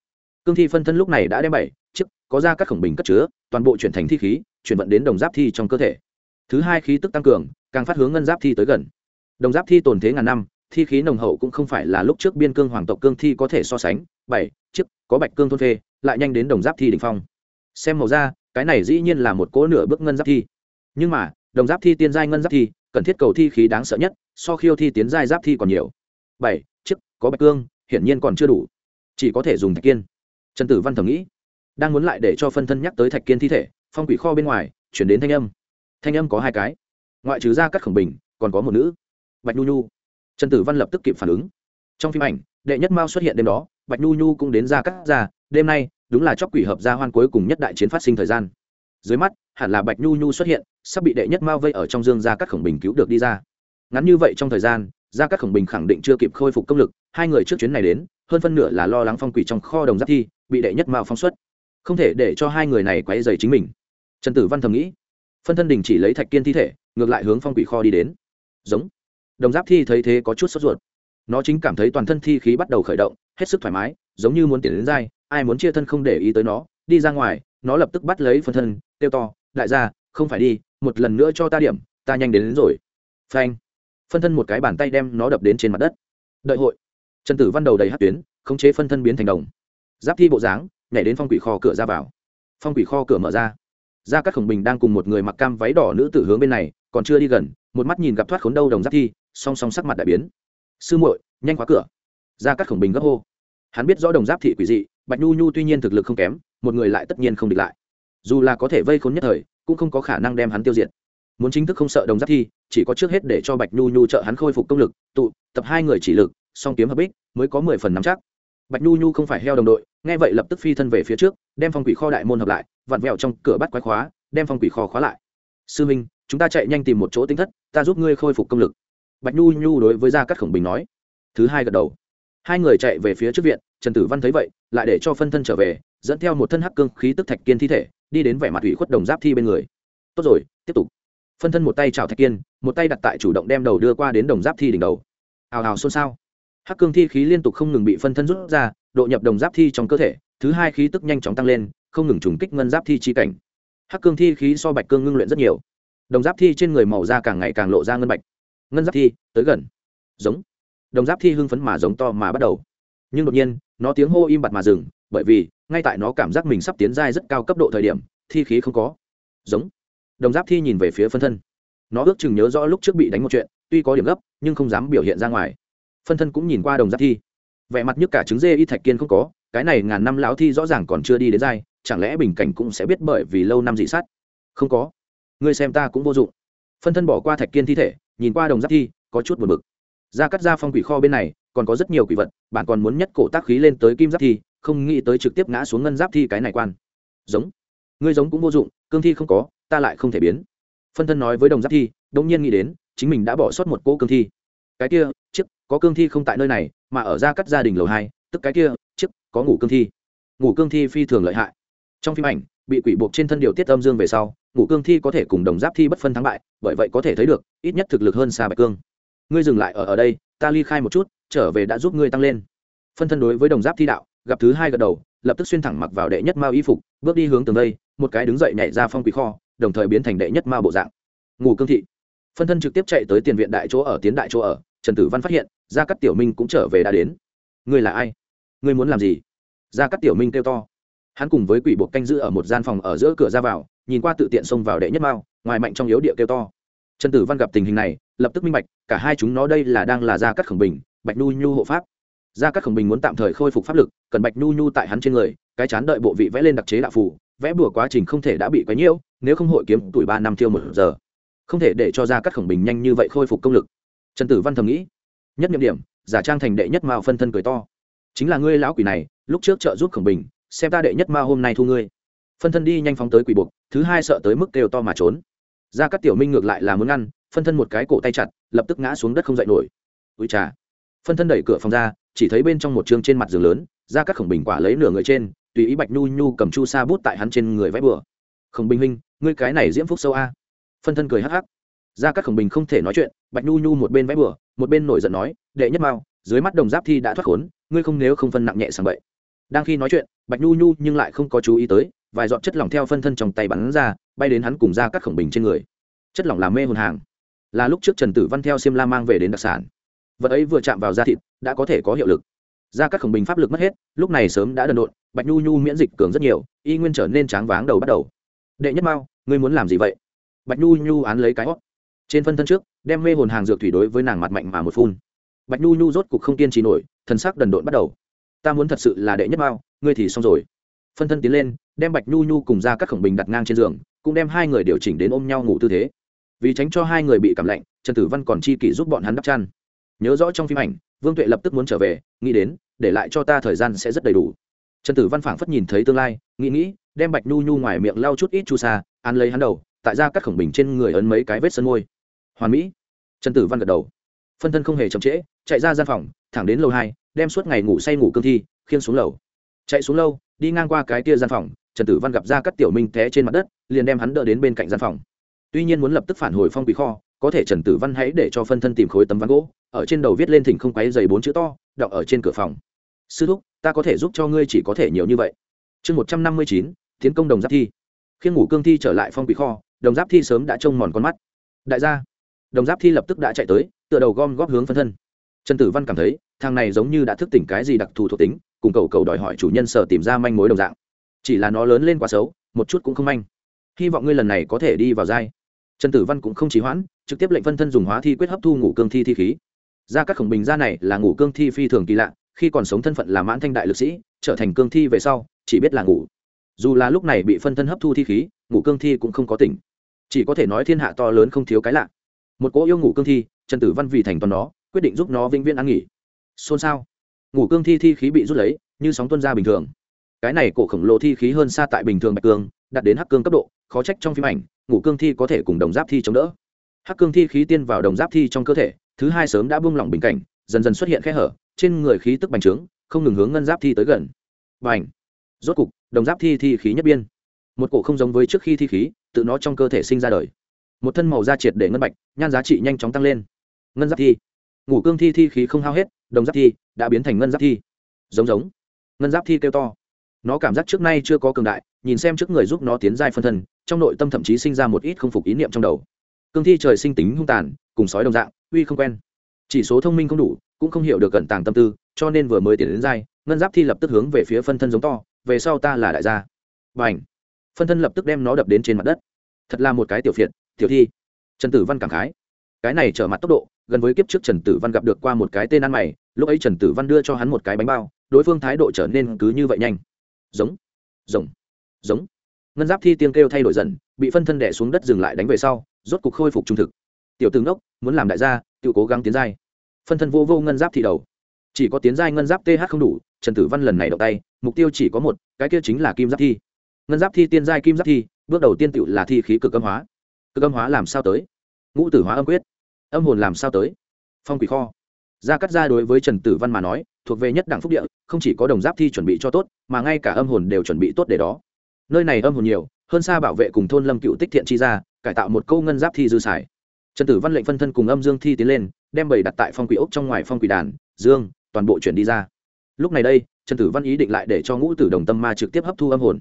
Cương thi phân thân lúc này đã đem bảy, chiếc, có ra các khổng bình cất chứa, toàn bộ chuyển thành thi khí, chuyển vận đến đồng giáp thi trong cơ thể. Thứ hai khí tức tăng cường, càng phát hướng ngân giáp thi tới gần. Đồng giáp thi tồn thế ngàn năm, thi khí nồng hậu cũng không phải là lúc trước biên cương hoàng tộc cương thi có thể so sánh. Bảy, chiếc, có bạch cương thôn phê, lại nhanh đến đồng giáp thi đỉnh phong. Xem màu ra cái này dĩ nhiên là một cỗ nửa bước ngân giáp thi. Nhưng mà, đồng giáp thi tiên giai ngân giáp thi, cần thiết cầu thi khí đáng sợ nhất, so khiêu thi tiến giai giáp thi còn nhiều. Bảy, chiếc, có bạch cương hiển nhiên còn chưa đủ. Chỉ có thể dùng thạch kiên. Trần tử văn thầm nghĩ, đang muốn lại để cho phân thân nhắc tới thạch kiên thi thể, phong quỷ kho bên ngoài, chuyển đến thanh âm. Thanh âm có hai cái. Ngoại trừ ra cắt khổng bình, còn có một nữ, bạch nhu nhu. Trần tử văn lập tức kịp phản ứng. Trong phim ảnh, đệ nhất mao xuất hiện đêm đó, bạch nhu nhu cũng đến ra cắt ra, đêm nay đúng là chóc quỷ hợp gia hoan cuối cùng nhất đại chiến phát sinh thời gian. Dưới mắt, hẳn là bạch nhu nhu xuất hiện, sắp bị đệ nhất mao vây ở trong dương gia cắt khổng bình cứu được đi ra. Ngắn như vậy trong thời gian gia cắt khổng bình khẳng định chưa kịp khôi phục công lực hai người trước chuyến này đến hơn phân nửa là lo lắng phong quỷ trong kho đồng giáp thi bị đệ nhất mao phóng xuất. Không thể để cho hai người này quấy dày chính mình. Trần tử văn thầm nghĩ. Phân thân đình chỉ lấy thạch kiên thi thể ngược lại hướng phong quỷ kho đi đến. Giống. Đồng giáp thi thấy thế có chút sốt ruột. Nó chính cảm thấy toàn thân thi khí bắt đầu khởi động hết sức thoải mái giống như muốn tiền đến dai ai muốn chia thân không để ý tới nó đi ra ngoài nó lập tức bắt lấy phân thân kêu to đại gia không phải đi một lần nữa cho ta điểm ta nhanh đến, đến rồi. Phanh phân thân một cái bàn tay đem nó đập đến trên mặt đất. Đợi hội. Trần tử văn đầu đầy hát tuyến, khống chế phân thân biến thành đồng. Giáp thi bộ dáng, nhảy đến phong quỷ kho cửa ra vào. Phong quỷ kho cửa mở ra. Ra các khổng bình đang cùng một người mặc cam váy đỏ nữ tử hướng bên này, còn chưa đi gần, một mắt nhìn gặp thoát khốn đâu đồng giáp thi, song song sắc mặt đại biến. Sư muội, nhanh khóa cửa. Ra các khổng bình gấp hô. Hắn biết rõ đồng giáp thị quỷ dị, bạch nhu nhu tuy nhiên thực lực không kém, một người lại tất nhiên không địch lại. Dù là có thể vây khốn nhất thời, cũng không có khả năng đem hắn tiêu diệt muốn chính thức không sợ đồng giáp thi, chỉ có trước hết để cho bạch nhu nhu trợ hắn khôi phục công lực, tụ, tập hai người chỉ lực, song kiếm hợp ích mới có mười phần nắm chắc. Bạch nhu nhu không phải heo đồng đội, nghe vậy lập tức phi thân về phía trước, đem phong quỷ kho đại môn hợp lại, vặn vẹo trong cửa bắt quái khóa, đem phong quỷ kho khóa lại. Sư minh, chúng ta chạy nhanh tìm một chỗ tinh thất, ta giúp ngươi khôi phục công lực. Bạch nhu nhu đối với gia cát khổng bình nói. Thứ hai gật đầu. Hai người chạy về phía trước viện, trần tử văn thấy vậy, lại để cho phân thân trở về, dẫn theo một thân hắc cương khí tức thạch kiên thi thể, đi đến vẻ mặt ủy khuất đồng giáp thi bên người. Tốt rồi, tiếp tục phân thân một tay chào thạch kiên, một tay đặt tại chủ động đem đầu đưa qua đến đồng giáp thi đỉnh đầu. Hào hào xôn xao. Hắc cương thi khí liên tục không ngừng bị phân thân rút ra, độ nhập đồng giáp thi trong cơ thể, thứ hai khí tức nhanh chóng tăng lên, không ngừng trùng kích ngân giáp thi chi cảnh. Hắc cương thi khí so bạch cương ngưng luyện rất nhiều. Đồng giáp thi trên người màu da càng ngày càng lộ ra ngân bạch. Ngân giáp thi, tới gần. Giống. Đồng giáp thi hưng phấn mà giống to mà bắt đầu. Nhưng đột nhiên, nó tiếng hô im bặt mà dừng, bởi vì, ngay tại nó cảm giác mình sắp tiến giai rất cao cấp độ thời điểm, thi khí không có. Giống đồng giáp thi nhìn về phía phân thân. Nó ước chừng nhớ rõ lúc trước bị đánh một chuyện, tuy có điểm gấp, nhưng không dám biểu hiện ra ngoài. Phân thân cũng nhìn qua đồng giáp thi. Vẻ mặt nhức cả trứng dê y thạch kiên không có, cái này ngàn năm lão thi rõ ràng còn chưa đi đến giai, chẳng lẽ bình cảnh cũng sẽ biết bởi vì lâu năm dị sát? Không có. Ngươi xem ta cũng vô dụng. Phân thân bỏ qua thạch kiên thi thể, nhìn qua đồng giáp thi, có chút buồn bực. Ra cắt ra phong quỷ kho bên này, còn có rất nhiều quỷ vật, bạn còn muốn nhất cổ tác khí lên tới kim giáp thi, không nghĩ tới trực tiếp ngã xuống ngân giáp thi cái này quan. Giống. Ngươi giống cũng vô dụng, cương thi không có ta lại không thể biến. Phân thân nói với đồng giáp thi đông nhiên nghĩ đến, chính mình đã bỏ sót một cỗ cương thi. Cái kia, chiếc, có cương thi không tại nơi này, mà ở ra cắt gia đình lầu hai, tức cái kia, chiếc, có ngủ cương thi. Ngủ cương thi phi thường lợi hại. Trong phim ảnh, bị quỷ buộc trên thân điều tiết âm dương về sau, ngủ cương thi có thể cùng đồng giáp thi bất phân thắng bại, bởi vậy có thể thấy được, ít nhất thực lực hơn xa bạch cương. Ngươi dừng lại ở ở đây, ta ly khai một chút, trở về đã giúp ngươi tăng lên. Phân thân đối với đồng giáp thi đạo, gặp thứ hai gật đầu, lập tức xuyên thẳng mặc vào đệ nhất mao y phục, bước đi hướng tường đây, một cái đứng dậy nhảy ra phong quỷ kho đồng thời biến thành đệ nhất ma bộ dạng. Ngủ cương thị. Phân thân trực tiếp chạy tới tiền viện đại chỗ ở, tiến đại chỗ ở, trần tử văn phát hiện, gia cắt tiểu minh cũng trở về đã đến. Ngươi là ai? Ngươi muốn làm gì? Gia cắt tiểu minh kêu to. Hắn cùng với quỷ buộc canh giữ ở một gian phòng ở giữa cửa ra vào, nhìn qua tự tiện xông vào đệ nhất mao ngoài mạnh trong yếu địa kêu to. Trần tử văn gặp tình hình này, lập tức minh bạch, cả hai chúng nó đây là đang là gia cắt khổng bình, bạch nhu nhu hộ pháp. Gia cắt khổng bình muốn tạm thời khôi phục pháp lực, cần bạch nhu nhu tại hắn trên người, cái chán đợi bộ vị vẽ lên đặc chế đạo phủ vẽ bùa quá trình không thể đã bị quấy nhiễu nếu không hội kiếm tuổi ba năm tiêu một giờ, không thể để cho ra cắt khổng bình nhanh như vậy khôi phục công lực. Trần tử văn thầm nghĩ, nhất nhiệm điểm, giả trang thành đệ nhất mao phân thân cười to. Chính là ngươi lão quỷ này, lúc trước trợ giúp khổng bình, xem ta đệ nhất mao hôm nay thu ngươi. Phân thân đi nhanh phóng tới quỷ buộc, thứ hai sợ tới mức kêu to mà trốn. Ra các tiểu minh ngược lại là muốn ngăn phân thân một cái cổ tay chặt, lập tức ngã xuống đất không dậy nổi. Ui trà phân thân đẩy cửa phòng ra, chỉ thấy bên trong một chương trên mặt giường lớn, ra các khổng bình quả lấy nửa người trên, tùy ý bạch nhu nhu cầm chu sa bút tại hắn trên người vẽ bừa. Khổng bình huynh ngươi cái này diễm phúc sâu a. Phân thân cười hắc hắc. Ra các khổng bình không thể nói chuyện, bạch nhu nhu một bên vẽ bừa, một bên nổi giận nói, đệ nhất mao, dưới mắt đồng giáp thi đã thoát khốn, ngươi không nếu không phân nặng nhẹ sang vậy đang khi nói chuyện, bạch nhu nhu nhưng lại không có chú ý tới, vài giọt chất lỏng theo phân thân trong tay bắn ra, bay đến hắn cùng ra các khổng bình trên người. Chất lỏng làm mê hồn hàng. Là lúc trước trần tử văn theo xiêm la mang về đến đặc sản. Vật ấy vừa chạm vào da thịt, đã có thể có hiệu lực. Ra các khổng bình pháp lực mất hết, lúc này sớm đã đần độn, bạch nhu nhu miễn dịch cường rất nhiều, y nguyên trở nên tráng váng đầu bắt đầu đệ nhất mao, ngươi muốn làm gì vậy? Bạch nhu nhu án lấy cái hót trên phân thân trước, đem mê hồn hàng dược thủy đối với nàng mặt mạnh mà một phun. Bạch nhu nhu rốt cục không kiên trì nổi thân sắc đần độn bắt đầu. Ta muốn thật sự là đệ nhất mao, ngươi thì xong rồi. Phân thân tiến lên, đem bạch nhu nhu cùng ra các khổng bình đặt ngang trên giường, cũng đem hai người điều chỉnh đến ôm nhau ngủ tư thế. Vì tránh cho hai người bị cảm lạnh, trần tử văn còn chi kỷ giúp bọn hắn đắp chăn. Nhớ rõ trong phim ảnh, vương tuệ lập tức muốn trở về, nghĩ đến, để lại cho ta thời gian sẽ rất đầy đủ. Trần tử văn phảng phất nhìn thấy tương lai, nghĩ nghĩ đem bạch nhu nhu ngoài miệng lau chút ít chu sa ăn lấy hắn đầu, tại ra cắt khổng bình trên người ấn mấy cái vết sân môi. Hoàn mỹ. Trần tử văn gật đầu. Phân thân không hề chậm trễ, chạy ra gian phòng, thẳng đến lầu hai, đem suốt ngày ngủ say ngủ cương thi, khiêng xuống lầu. Chạy xuống lâu, đi ngang qua cái kia gian phòng, trần tử văn gặp ra các tiểu minh té trên mặt đất, liền đem hắn đỡ đến bên cạnh gian phòng. Tuy nhiên muốn lập tức phản hồi phong quỷ kho, có thể trần tử văn hãy để cho phân thân tìm khối tấm ván gỗ, ở trên đầu viết lên thỉnh không quáy dày bốn chữ to, đọc ở trên cửa phòng. Sư thúc, ta có thể giúp cho ngươi chỉ có thể nhiều như vậy. Chương một trăm năm mươi chín tiến công đồng giáp thi. Khi ngủ cương thi trở lại phong quỷ kho, đồng giáp thi sớm đã trông mòn con mắt. Đại gia, đồng giáp thi lập tức đã chạy tới, tựa đầu gom góp hướng phân thân. Trần tử văn cảm thấy, thằng này giống như đã thức tỉnh cái gì đặc thù thuộc tính, cùng cầu cầu đòi hỏi chủ nhân sở tìm ra manh mối đồng dạng. Chỉ là nó lớn lên quá xấu, một chút cũng không manh. Hy vọng ngươi lần này có thể đi vào giai. Trần tử văn cũng không trì hoãn, trực tiếp lệnh phân thân dùng hóa thi quyết hấp thu ngủ cương thi thi khí. Ra các khổng bình ra này là ngủ cương thi phi thường kỳ lạ, khi còn sống thân phận là mãn thanh đại lực sĩ, trở thành cương thi về sau, chỉ biết là ngủ dù là lúc này bị phân thân hấp thu thi khí ngủ cương thi cũng không có tỉnh. Chỉ có thể nói thiên hạ to lớn không thiếu cái lạ. Một cỗ yêu ngủ cương thi, trần tử văn vì thành toàn nó, quyết định giúp nó vĩnh viễn ăn nghỉ. Xôn xao. Ngủ cương thi thi khí bị rút lấy, như sóng tuân ra bình thường. Cái này cổ khổng lồ thi khí hơn xa tại bình thường bạch cương, đạt đến hắc cương cấp độ, khó trách trong phim ảnh ngủ cương thi có thể cùng đồng giáp thi chống đỡ. Hắc cương thi khí tiên vào đồng giáp thi trong cơ thể, thứ hai sớm đã buông lỏng bình cảnh, dần dần xuất hiện khe hở, trên người khí tức bành trướng, không ngừng hướng ngân giáp thi tới gần. Bành. Rốt cục đồng giáp thi thi khí nhất biên. Một cổ không giống với trước khi thi khí, tự nó trong cơ thể sinh ra đời. Một thân màu da triệt để ngân bạch, nhan giá trị nhanh chóng tăng lên. Ngân giáp thi. Ngủ cương thi thi khí không hao hết, đồng giáp thi đã biến thành ngân giáp thi. Giống giống. Ngân giáp thi kêu to. Nó cảm giác trước nay chưa có cường đại, nhìn xem trước người giúp nó tiến giai phân thân, trong nội tâm thậm chí sinh ra một ít không phục ý niệm trong đầu. Cương thi trời sinh tính hung tàn, cùng sói đồng dạng, uy không quen. Chỉ số thông minh không đủ, cũng không hiểu được cẩn tàng tâm tư, cho nên vừa mới tiến đến giai, ngân giáp thi lập tức hướng về phía phân thân giống to về sau ta là đại gia. Và ảnh phân thân lập tức đem nó đập đến trên mặt đất. Thật là một cái tiểu phiệt, tiểu thi. Trần tử văn cảm khái. Cái này trở mặt tốc độ, gần với kiếp trước trần tử văn gặp được qua một cái tên ăn mày, lúc ấy trần tử văn đưa cho hắn một cái bánh bao, đối phương thái độ trở nên cứ như vậy nhanh. Giống. Giống. Giống. Ngân giáp thi tiếng kêu thay đổi dần, bị phân thân đẻ xuống đất dừng lại đánh về sau, rốt cục khôi phục trung thực. Tiểu tướng đốc, muốn làm đại gia, tự cố gắng tiến giai. Phân thân vô vô ngân giáp thi đầu. Chỉ có tiến giai ngân giáp th không đủ trần tử văn lần này động tay, mục tiêu chỉ có một, cái kia chính là kim giáp thi. Ngân giáp thi tiên giai kim giáp thi, bước đầu tiên tựu là thi khí cực âm hóa. Cực âm hóa làm sao tới? Ngũ tử hóa âm quyết. Âm hồn làm sao tới? Phong quỷ kho. Gia cắt ra đối với trần tử văn mà nói, thuộc về nhất đảng phúc địa, không chỉ có đồng giáp thi chuẩn bị cho tốt, mà ngay cả âm hồn đều chuẩn bị tốt để đó. Nơi này âm hồn nhiều, hơn xa bảo vệ cùng thôn lâm cựu tích thiện chi ra, cải tạo một câu ngân giáp thi dư xài. Trần tử văn lệnh phân thân cùng âm dương thi tiến lên, đem bầy đặt tại phong quỷ ốc trong ngoài phong quỷ đàn, dương, toàn bộ chuyển đi ra lúc này đây, trần tử văn ý định lại để cho ngũ tử đồng tâm ma trực tiếp hấp thu âm hồn.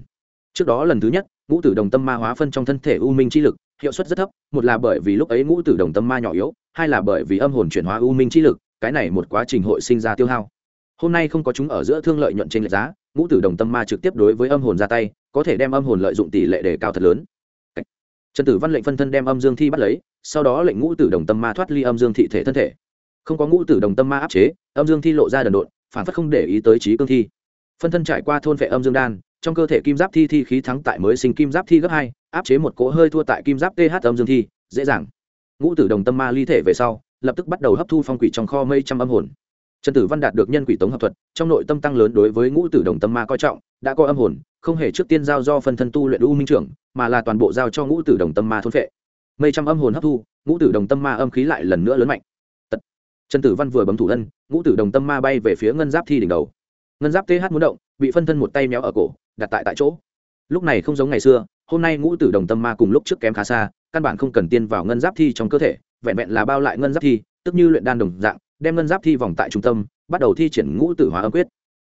Trước đó lần thứ nhất, ngũ tử đồng tâm ma hóa phân trong thân thể u minh chi lực, hiệu suất rất thấp, một là bởi vì lúc ấy ngũ tử đồng tâm ma nhỏ yếu, hai là bởi vì âm hồn chuyển hóa u minh chi lực, cái này một quá trình hội sinh ra tiêu hao. Hôm nay không có chúng ở giữa thương lợi nhuận trên lệch giá, ngũ tử đồng tâm ma trực tiếp đối với âm hồn ra tay, có thể đem âm hồn lợi dụng tỷ lệ đề cao thật lớn. Trần tử văn lệnh phân thân đem âm dương thi bắt lấy, sau đó lệnh ngũ tử đồng tâm ma thoát ly âm dương thị thể thân thể. Không có ngũ tử đồng tâm ma áp chế, âm dương thi lộ ra đần độn phản phất không để ý tới trí cương thi. Phân thân trải qua thôn vệ âm dương đan, trong cơ thể kim giáp thi thi khí thắng tại mới sinh kim giáp thi gấp hai, áp chế một cỗ hơi thua tại kim giáp th âm dương thi, dễ dàng. Ngũ tử đồng tâm ma ly thể về sau, lập tức bắt đầu hấp thu phong quỷ trong kho mây trăm âm hồn. Trần tử văn đạt được nhân quỷ tống hợp thuật, trong nội tâm tăng lớn đối với ngũ tử đồng tâm ma coi trọng, đã có âm hồn, không hề trước tiên giao do phân thân tu luyện u minh trưởng, mà là toàn bộ giao cho ngũ tử đồng tâm ma thôn phệ. Mây trăm âm hồn hấp thu, ngũ tử đồng tâm ma âm khí lại lần nữa lớn mạnh trần tử văn vừa bấm thủ thân ngũ tử đồng tâm ma bay về phía ngân giáp thi đỉnh đầu. Ngân giáp th muốn động, bị phân thân một tay méo ở cổ, đặt tại tại chỗ. Lúc này không giống ngày xưa, hôm nay ngũ tử đồng tâm ma cùng lúc trước kém khá xa, căn bản không cần tiên vào ngân giáp thi trong cơ thể, vẹn vẹn là bao lại ngân giáp thi, tức như luyện đan đồng dạng, đem ngân giáp thi vòng tại trung tâm, bắt đầu thi triển ngũ tử hóa âm quyết.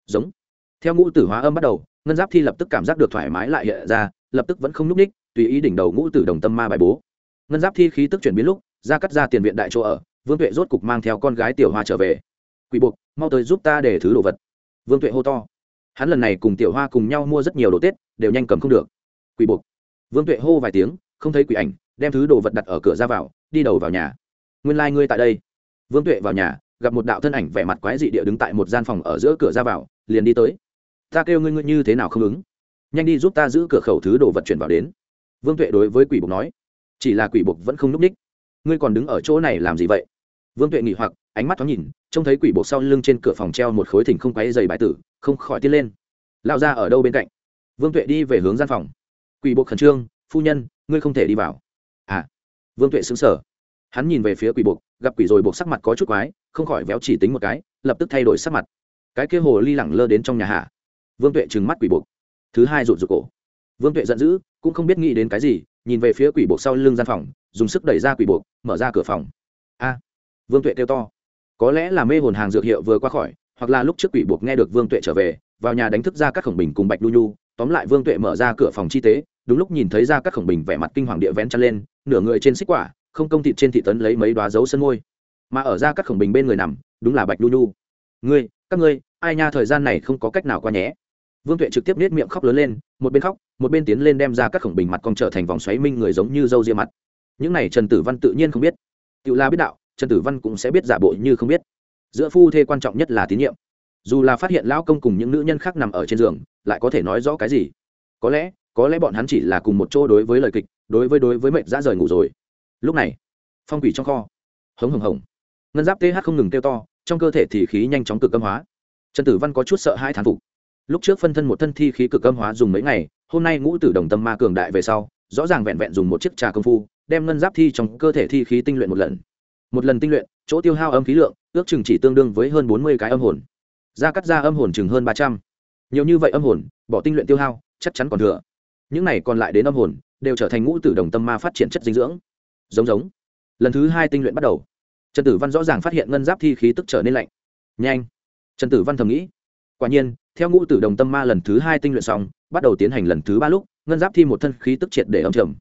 Giống. Theo ngũ tử hóa âm bắt đầu, ngân giáp thi lập tức cảm giác được thoải mái lại hiện ra, lập tức vẫn không n ú c ních, tùy ý đỉnh đầu ngũ tử đồng tâm ma bài bố. Ngân giáp thi khí tức chuyển biến lúc, ra cắt ra tiền viện đại chỗ ở vương tuệ rốt cục mang theo con gái tiểu hoa trở về. Quỷ buộc, mau tới giúp ta để thứ đồ vật. Vương tuệ hô to. Hắn lần này cùng tiểu hoa cùng nhau mua rất nhiều đồ tết, đều nhanh cầm không được. Quỷ buộc. Vương tuệ hô vài tiếng, không thấy quỷ ảnh, đem thứ đồ vật đặt ở cửa ra vào, đi đầu vào nhà. Nguyên lai、like、ngươi tại đây. Vương tuệ vào nhà, gặp một đạo thân ảnh vẻ mặt quái dị địa đứng tại một gian phòng ở giữa cửa ra vào, liền đi tới. Ta kêu ngươi ngươi như thế nào không ứng? Nhanh đi giúp ta giữ cửa khẩu thứ đồ vật chuyển vào đến. Vương tuệ đối với quỷ buộc nói. Chỉ là quỷ buộc vẫn không núp ních. Ngươi còn đứng ở chỗ này làm gì vậy? Vương tuệ nghỉ hoặc, ánh mắt thoáng nhìn, trông thấy quỷ buộc sau lưng trên cửa phòng treo một khối thỉnh không quáy dày bài tử, không khỏi tiến lên. Lao ra ở đâu bên cạnh? Vương tuệ đi về hướng gian phòng. Quỷ buộc khẩn trương, phu nhân, ngươi không thể đi vào. À. Vương tuệ xứng sở hắn nhìn về phía quỷ buộc gặp quỷ rồi buộc sắc mặt có chút quái, không khỏi véo chỉ tính một cái, lập tức thay đổi sắc mặt. Cái kia hồ ly lẳng lơ đến trong nhà hạ. Vương tuệ trừng mắt quỷ buộc thứ hai rụt rụt cổ. Vương tuệ giận dữ, cũng không biết nghĩ đến cái gì, nhìn về phía quỷ buộc sau lưng gian phòng, dùng sức đẩy ra quỷ buộc mở ra cửa phòng vương tuệ kêu to. Có lẽ là mê hồn hàng dược hiệu vừa qua khỏi, hoặc là lúc trước quỷ buộc nghe được vương tuệ trở về, vào nhà đánh thức ra các khổng bình cùng bạch nhu nhu, tóm lại vương tuệ mở ra cửa phòng chi tế, đúng lúc nhìn thấy ra các khổng bình vẻ mặt kinh hoàng địa vén chăn lên, nửa người trên xích quả, không công thịt trên thị tấn lấy mấy đoá dấu sân môi. Mà ở ra các khổng bình bên người nằm, đúng là bạch nhu nhu. Ngươi, các ngươi, ai nha, thời gian này không có cách nào qua nhé. Vương tuệ trực tiếp nết miệng khóc lớn lên, một bên khóc, một bên tiến lên đem ra các khổng bình mặt còn trở thành vòng xoáy minh người giống như dâu ria mặt. Những này trần tử văn tự nhiên không biết. Tự la biết đạo trần tử văn cũng sẽ biết giả bộ như không biết. Giữa phu thê quan trọng nhất là tín nhiệm. Dù là phát hiện lão công cùng những nữ nhân khác nằm ở trên giường, lại có thể nói rõ cái gì? Có lẽ có lẽ bọn hắn chỉ là cùng một chỗ đối với lời kịch, đối với đối với mệnh dã rời ngủ rồi. Lúc này, phong quỷ trong kho. Hống hồng hồng. Ngân giáp th không ngừng kêu to, trong cơ thể thì khí nhanh chóng cực âm hóa. Trần tử văn có chút sợ hai thán phục. Lúc trước phân thân một thân thi khí cực âm hóa dùng mấy ngày, hôm nay ngũ tử đồng tâm ma cường đại về sau, rõ ràng vẹn vẹn dùng một chiếc trà công phu, đem ngân giáp thi trong cơ thể thi khí tinh luyện một lần một lần tinh luyện, chỗ tiêu hao âm khí lượng ước chừng chỉ tương đương với hơn bốn mươi cái âm hồn. Ra cắt ra âm hồn chừng hơn ba trăm. Nhiều như vậy âm hồn, bỏ tinh luyện tiêu hao, chắc chắn còn thừa. Những này còn lại đến âm hồn, đều trở thành ngũ tử đồng tâm ma phát triển chất dinh dưỡng. Giống giống. Lần thứ hai tinh luyện bắt đầu. Trần tử văn rõ ràng phát hiện ngân giáp thi khí tức trở nên lạnh. Nhanh. Trần tử văn thầm nghĩ. Quả nhiên, theo ngũ tử đồng tâm ma lần thứ hai tinh luyện xong, bắt đầu tiến hành lần thứ ba lúc, ngân giáp thi một thân khí tức triệt để âm trầm.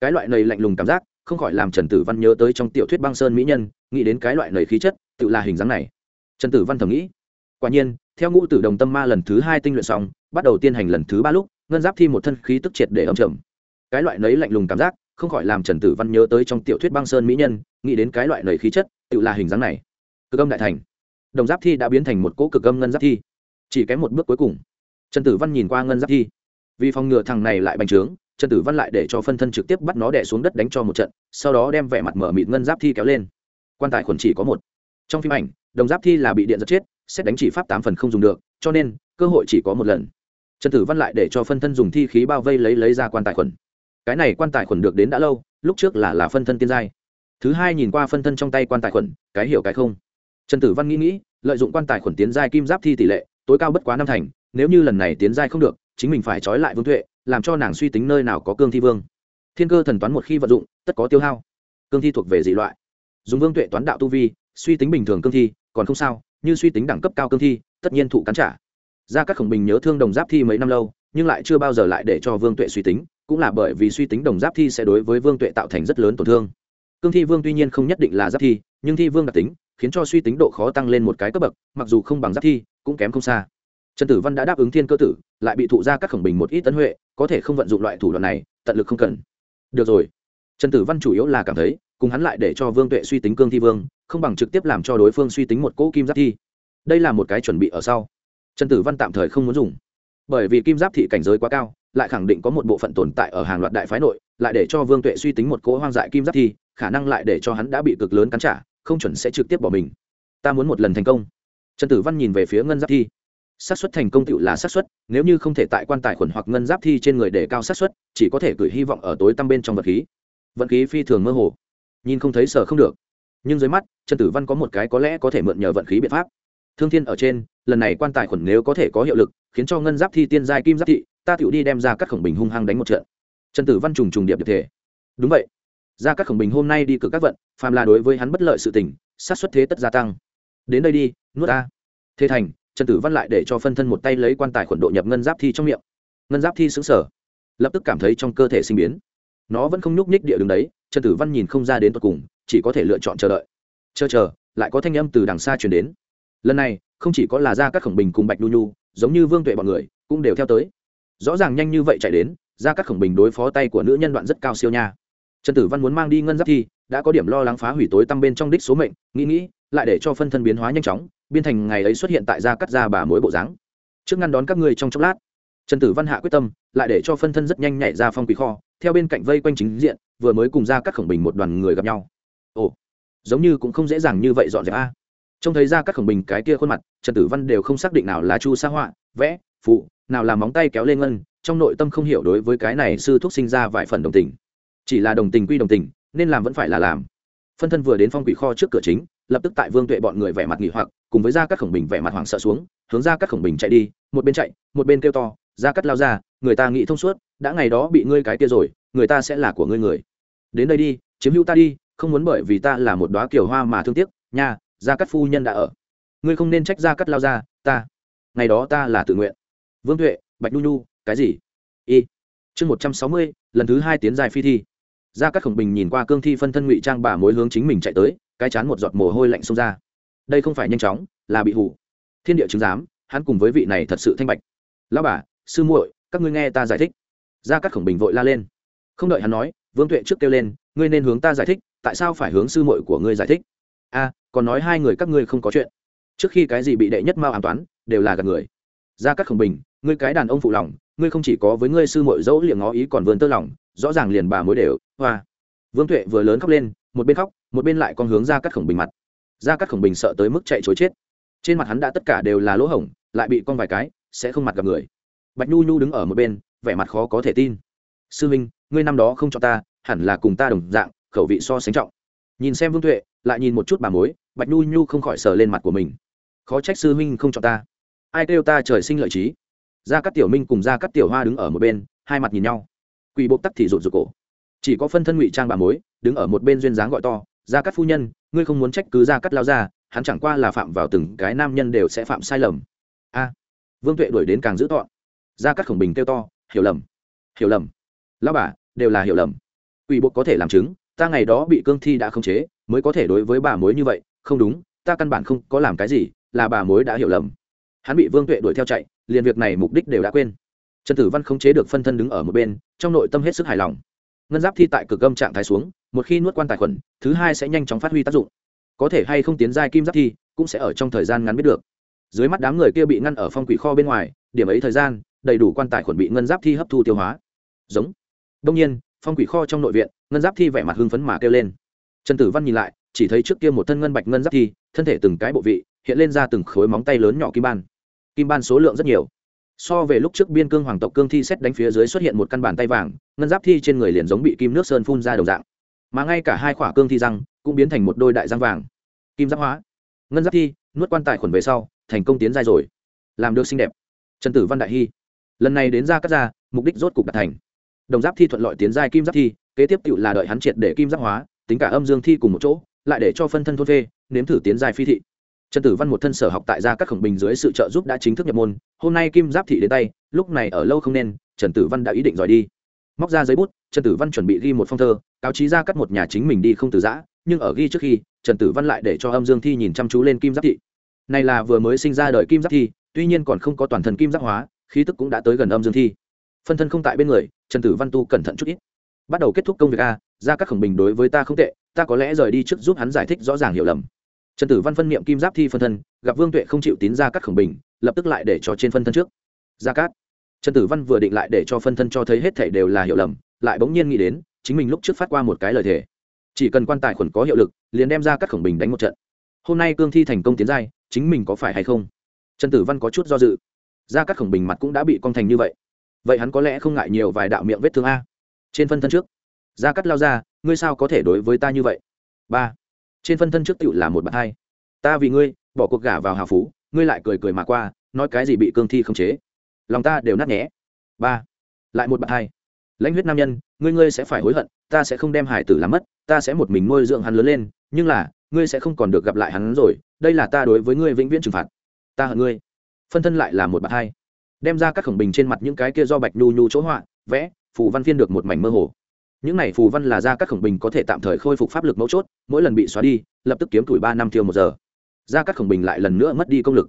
Cái loại này lạnh lùng cảm giác không khỏi làm trần tử văn nhớ tới trong tiểu thuyết băng sơn mỹ nhân, nghĩ đến cái loại nầy khí chất, tự là hình dáng này. Trần tử văn thầm nghĩ, quả nhiên, theo ngũ tử đồng tâm ma lần thứ hai tinh luyện xong, bắt đầu tiên hành lần thứ ba lúc, ngân giáp thi một thân khí tức triệt để ẩm trầm. Cái loại nấy lạnh lùng cảm giác, không khỏi làm trần tử văn nhớ tới trong tiểu thuyết băng sơn mỹ nhân, nghĩ đến cái loại nầy khí chất, tự là hình dáng này. Cực âm đại thành. Đồng giáp thi đã biến thành một cỗ cực âm ngân giáp thi. Chỉ kém một bước cuối cùng. Trần tử văn nhìn qua ngân giáp thi. Vì phòng ngừa thằng này lại bành trướng trần tử văn lại để cho phân thân trực tiếp bắt nó đẻ xuống đất đánh cho một trận, sau đó đem vẻ mặt mở mịt ngân giáp thi kéo lên. Quan tài khuẩn chỉ có một. Trong phim ảnh, đồng giáp thi là bị điện giật chết, xét đánh chỉ pháp tám phần không dùng được, cho nên, cơ hội chỉ có một lần. Trần tử văn lại để cho phân thân dùng thi khí bao vây lấy lấy ra quan tài khuẩn. Cái này quan tài khuẩn được đến đã lâu, lúc trước là là phân thân tiên giai. Thứ hai nhìn qua phân thân trong tay quan tài khuẩn, cái hiểu cái không. Trần tử văn nghĩ nghĩ, lợi dụng quan tài khuẩn tiến giai kim giáp thi tỷ lệ, tối cao bất quá năm thành, nếu như lần này tiến giai không được, chính mình phải trói lại vương tuệ làm cho nàng suy tính nơi nào có cương thi vương. Thiên cơ thần toán một khi vận dụng, tất có tiêu hao. Cương thi thuộc về dị loại. Dùng vương tuệ toán đạo tu vi, suy tính bình thường cương thi, còn không sao, như suy tính đẳng cấp cao cương thi, tất nhiên thụ cắn trả. Ra các khổng bình nhớ thương đồng giáp thi mấy năm lâu, nhưng lại chưa bao giờ lại để cho vương tuệ suy tính, cũng là bởi vì suy tính đồng giáp thi sẽ đối với vương tuệ tạo thành rất lớn tổn thương. Cương thi vương tuy nhiên không nhất định là giáp thi, nhưng thi vương đặc tính, khiến cho suy tính độ khó tăng lên một cái cấp bậc, mặc dù không bằng giáp thi, cũng kém không xa. Trần tử văn đã đáp ứng thiên cơ tử, lại bị thụ ra các khổng bình một ít tấn huệ có thể không vận dụng loại thủ đoạn này, tận lực không cần. Được rồi. Trần tử văn chủ yếu là cảm thấy, cùng hắn lại để cho vương tuệ suy tính cương thi vương, không bằng trực tiếp làm cho đối phương suy tính một cỗ kim giáp thi. Đây là một cái chuẩn bị ở sau. Trần tử văn tạm thời không muốn dùng. Bởi vì kim giáp thị cảnh giới quá cao, lại khẳng định có một bộ phận tồn tại ở hàng loạt đại phái nội, lại để cho vương tuệ suy tính một cỗ hoang dại kim giáp thi, khả năng lại để cho hắn đã bị cực lớn cắn trả, không chuẩn sẽ trực tiếp bỏ mình. Ta muốn một lần thành công. Trần tử văn nhìn về phía ngân giáp thi xác suất thành công tựu là xác suất, nếu như không thể tại quan tài khuẩn hoặc ngân giáp thi trên người để cao xác suất, chỉ có thể gửi hy vọng ở tối tăm bên trong vật khí. Vận khí phi thường mơ hồ. Nhìn không thấy sở không được. Nhưng dưới mắt, trần tử văn có một cái có lẽ có thể mượn nhờ vận khí biện pháp. Thương thiên ở trên, lần này quan tài khuẩn nếu có thể có hiệu lực, khiến cho ngân giáp thi tiên giai kim giáp thị, ta tựu đi đem ra các khổng bình hung hăng đánh một trận. Trần tử văn trùng trùng điệp điệp thể đúng vậy. Ra các khổng bình hôm nay đi cực các vận, phàm là đối với hắn bất lợi sự tình sát xuất thế tất gia tăng. Đến đây đi, nuốt ta. Thế thành trần tử văn lại để cho phân thân một tay lấy quan tài khuẩn độ nhập ngân giáp thi trong miệng. Ngân giáp thi xứng sở lập tức cảm thấy trong cơ thể sinh biến. Nó vẫn không nhúc nhích địa đường đấy, trần tử văn nhìn không ra đến tột cùng, chỉ có thể lựa chọn chờ đợi. Chờ chờ, lại có thanh âm từ đằng xa chuyển đến. Lần này, không chỉ có là ra các khổng bình cùng bạch nhu nhu, giống như vương tuệ bọn người, cũng đều theo tới. Rõ ràng nhanh như vậy chạy đến ra các khổng bình đối phó tay của nữ nhân đoạn rất cao siêu nha. Trần tử văn muốn mang đi ngân giáp thi, đã có điểm lo lắng phá hủy tối tăm bên trong đích số mệnh, nghĩ nghĩ, lại để cho phân thân biến hóa nhanh chóng biên thành ngày ấy xuất hiện tại gia cắt ra bà mối bộ dáng. Trước ngăn đón các ngươi trong chốc lát. Trần tử văn hạ quyết tâm, lại để cho phân thân rất nhanh nhảy ra phong quỷ kho, theo bên cạnh vây quanh chính diện, vừa mới cùng ra các khổng bình một đoàn người gặp nhau. Ồ, giống như cũng không dễ dàng như vậy dọn dẹp a. Trông thấy ra các khổng bình cái kia khuôn mặt, trần tử văn đều không xác định nào là chu sa họa, vẽ, phụ, nào là móng tay kéo lên ngân, trong nội tâm không hiểu đối với cái này sư thúc sinh ra vài phần đồng tình. Chỉ là đồng tình quy đồng tình, nên làm vẫn phải là làm. Phân thân vừa đến phong quỷ kho trước cửa chính, lập tức tại vương tuệ bọn người vẻ mặt nghỉ hoặc cùng với ra các khổng bình vẻ mặt hoảng sợ xuống, hướng ra các khổng bình chạy đi, một bên chạy, một bên kêu to, ra cắt lao ra, người ta nghĩ thông suốt, đã ngày đó bị ngươi cái kia rồi, người ta sẽ là của ngươi người. Đến đây đi, chiếm hữu ta đi, không muốn bởi vì ta là một đoá kiểu hoa mà thương tiếc, nha gia cắt phu nhân đã ở. Ngươi không nên trách gia cắt lao ra, ta, ngày đó ta là tự nguyện. Vương tuệ, bạch nhu nhu, cái gì? Y, chương một trăm sáu mươi, lần thứ hai tiến dài phi thi. Gia cắt khổng bình nhìn qua cương thi phân thân ngụy trang bà mối hướng chính mình chạy tới, cái chán một giọt mồ hôi lạnh xông ra đây không phải nhanh chóng, là bị hủ thiên địa chứng giám, hắn cùng với vị này thật sự thanh bạch. Lao bà, sư muội, các ngươi nghe ta giải thích. Gia các khổng bình vội la lên. Không đợi hắn nói, vương tuệ trước kêu lên, ngươi nên hướng ta giải thích, tại sao phải hướng sư muội của ngươi giải thích? A, còn nói hai người các ngươi không có chuyện. Trước khi cái gì bị đệ nhất mao an toán, đều là gạt người. Gia các khổng bình, ngươi cái đàn ông phụ lòng, ngươi không chỉ có với ngươi sư muội dẫu liệng ngó ý còn vươn tơ lòng, rõ ràng liền bà mối đều, hoa. Vương tuệ vừa lớn khóc lên, một bên khóc, một bên lại còn hướng ra các khổng bình mặt ra các khổng bình sợ tới mức chạy chối chết. Trên mặt hắn đã tất cả đều là lỗ hổng, lại bị con vài cái, sẽ không mặt gặp người. Bạch nhu nhu đứng ở một bên, vẻ mặt khó có thể tin. Sư minh, ngươi năm đó không cho ta, hẳn là cùng ta đồng dạng, khẩu vị so sánh trọng. Nhìn xem vương tuệ, lại nhìn một chút bà mối, bạch nhu nhu không khỏi sờ lên mặt của mình. Khó trách sư minh không cho ta. Ai kêu ta trời sinh lợi trí? Ra các tiểu minh cùng ra các tiểu hoa đứng ở một bên, hai mặt nhìn nhau. Quỳ bộ tắc thì rụt rụt cổ. Chỉ có phân thân ngụy trang bà mối, đứng ở một bên duyên dáng gọi to gia cắt phu nhân, ngươi không muốn trách cứ gia cắt lao ra hắn chẳng qua là phạm vào từng cái nam nhân đều sẽ phạm sai lầm. A, vương tuệ đuổi đến càng dữ tọn gia cắt khổng bình kêu to, hiểu lầm hiểu lầm. Lao bà, đều là hiểu lầm. Ủy bộ có thể làm chứng, ta ngày đó bị cương thi đã khống chế, mới có thể đối với bà mối như vậy. Không đúng, ta căn bản không có làm cái gì, là bà mối đã hiểu lầm. Hắn bị vương tuệ đuổi theo chạy, liền việc này mục đích đều đã quên. Trần tử văn khống chế được phân thân đứng ở một bên, trong nội tâm hết sức hài lòng ngân giáp thi tại cực âm trạng thái xuống, một khi nuốt quan tài khuẩn, thứ hai sẽ nhanh chóng phát huy tác dụng. Có thể hay không tiến giai kim giáp thi, cũng sẽ ở trong thời gian ngắn biết được. Dưới mắt đám người kia bị ngăn ở phong quỷ kho bên ngoài, điểm ấy thời gian, đầy đủ quan tài khuẩn bị ngân giáp thi hấp thu tiêu hóa. Giống. Đông nhiên, phong quỷ kho trong nội viện, ngân giáp thi vẻ mặt hưng phấn mà kêu lên. Trần tử văn nhìn lại, chỉ thấy trước kia một thân ngân bạch ngân giáp thi, thân thể từng cái bộ vị, hiện lên ra từng khối móng tay lớn nhỏ kim ban. Kim ban số lượng rất nhiều so về lúc trước biên cương hoàng tộc cương thi xét đánh phía dưới xuất hiện một căn bàn tay vàng, ngân giáp thi trên người liền giống bị kim nước sơn phun ra đồng dạng. Mà ngay cả hai khỏa cương thi răng cũng biến thành một đôi đại răng vàng. Kim giáp hóa, ngân giáp thi, nuốt quan tài khuẩn về sau, thành công tiến giai rồi. Làm được xinh đẹp. Trần tử văn đại hy. Lần này đến ra cắt ra, mục đích rốt cục đạt thành. Đồng giáp thi thuận lợi tiến giai kim giáp thi, kế tiếp tự là đợi hắn triệt để kim giáp hóa, tính cả âm dương thi cùng một chỗ, lại để cho phân thân thôn phê, nếm thử tiến giai phi thị trần tử văn một thân sở học tại gia các khổng bình dưới sự trợ giúp đã chính thức nhập môn, hôm nay kim giáp thị đến tay, lúc này ở lâu không nên, trần tử văn đã ý định rời đi. Móc ra giấy bút, trần tử văn chuẩn bị ghi một phong thơ, cáo trí ra cắt một nhà chính mình đi không từ giã, nhưng ở ghi trước khi, trần tử văn lại để cho âm dương thi nhìn chăm chú lên kim giáp thị. Này là vừa mới sinh ra đời kim giáp thi, tuy nhiên còn không có toàn thân kim giáp hóa, khí tức cũng đã tới gần âm dương thi. Phân thân không tại bên người, trần tử văn tu cẩn thận chút ít. Bắt đầu kết thúc công việc a ra các khổng bình đối với ta không tệ, ta có lẽ rời đi trước giúp hắn giải thích rõ ràng hiểu lầm trần tử văn phân niệm kim giáp thi phân thân, gặp vương tuệ không chịu tín ra cắt khổng bình, lập tức lại để cho trên phân thân trước. Gia cát trần tử văn vừa định lại để cho phân thân cho thấy hết thể đều là hiểu lầm, lại bỗng nhiên nghĩ đến, chính mình lúc trước phát qua một cái lời thề. Chỉ cần quan tài khuẩn có hiệu lực, liền đem ra cắt khổng bình đánh một trận. Hôm nay cương thi thành công tiến giai, chính mình có phải hay không? Trần tử văn có chút do dự. Ra cắt khổng bình mặt cũng đã bị con thành như vậy. Vậy hắn có lẽ không ngại nhiều vài đạo miệng vết thương a. Trên phân thân trước. Ra cắt lao ra, ngươi sao có thể đối với ta như vậy? Ba trên phân thân trước tựu là một bạn hai. Ta vì ngươi, bỏ cuộc gả vào hào phú, ngươi lại cười cười mà qua, nói cái gì bị cương thi không chế. Lòng ta đều nát nhé. Ba. Lại một bạn hai. Lãnh huyết nam nhân, ngươi ngươi sẽ phải hối hận, ta sẽ không đem hải tử làm mất, ta sẽ một mình nuôi dưỡng hắn lớn lên, nhưng là, ngươi sẽ không còn được gặp lại hắn rồi, đây là ta đối với ngươi vĩnh viễn trừng phạt. Ta hận ngươi. Phân thân lại là một bạn hai. Đem ra các khổng bình trên mặt những cái kia do bạch nhu nhu chỗ họa, vẽ, phù văn phiên được một mảnh mơ hồ những này phù văn là ra các khổng bình có thể tạm thời khôi phục pháp lực mấu chốt, mỗi lần bị xóa đi, lập tức kiếm tuổi ba năm thiêu một giờ. Ra các khổng bình lại lần nữa mất đi công lực.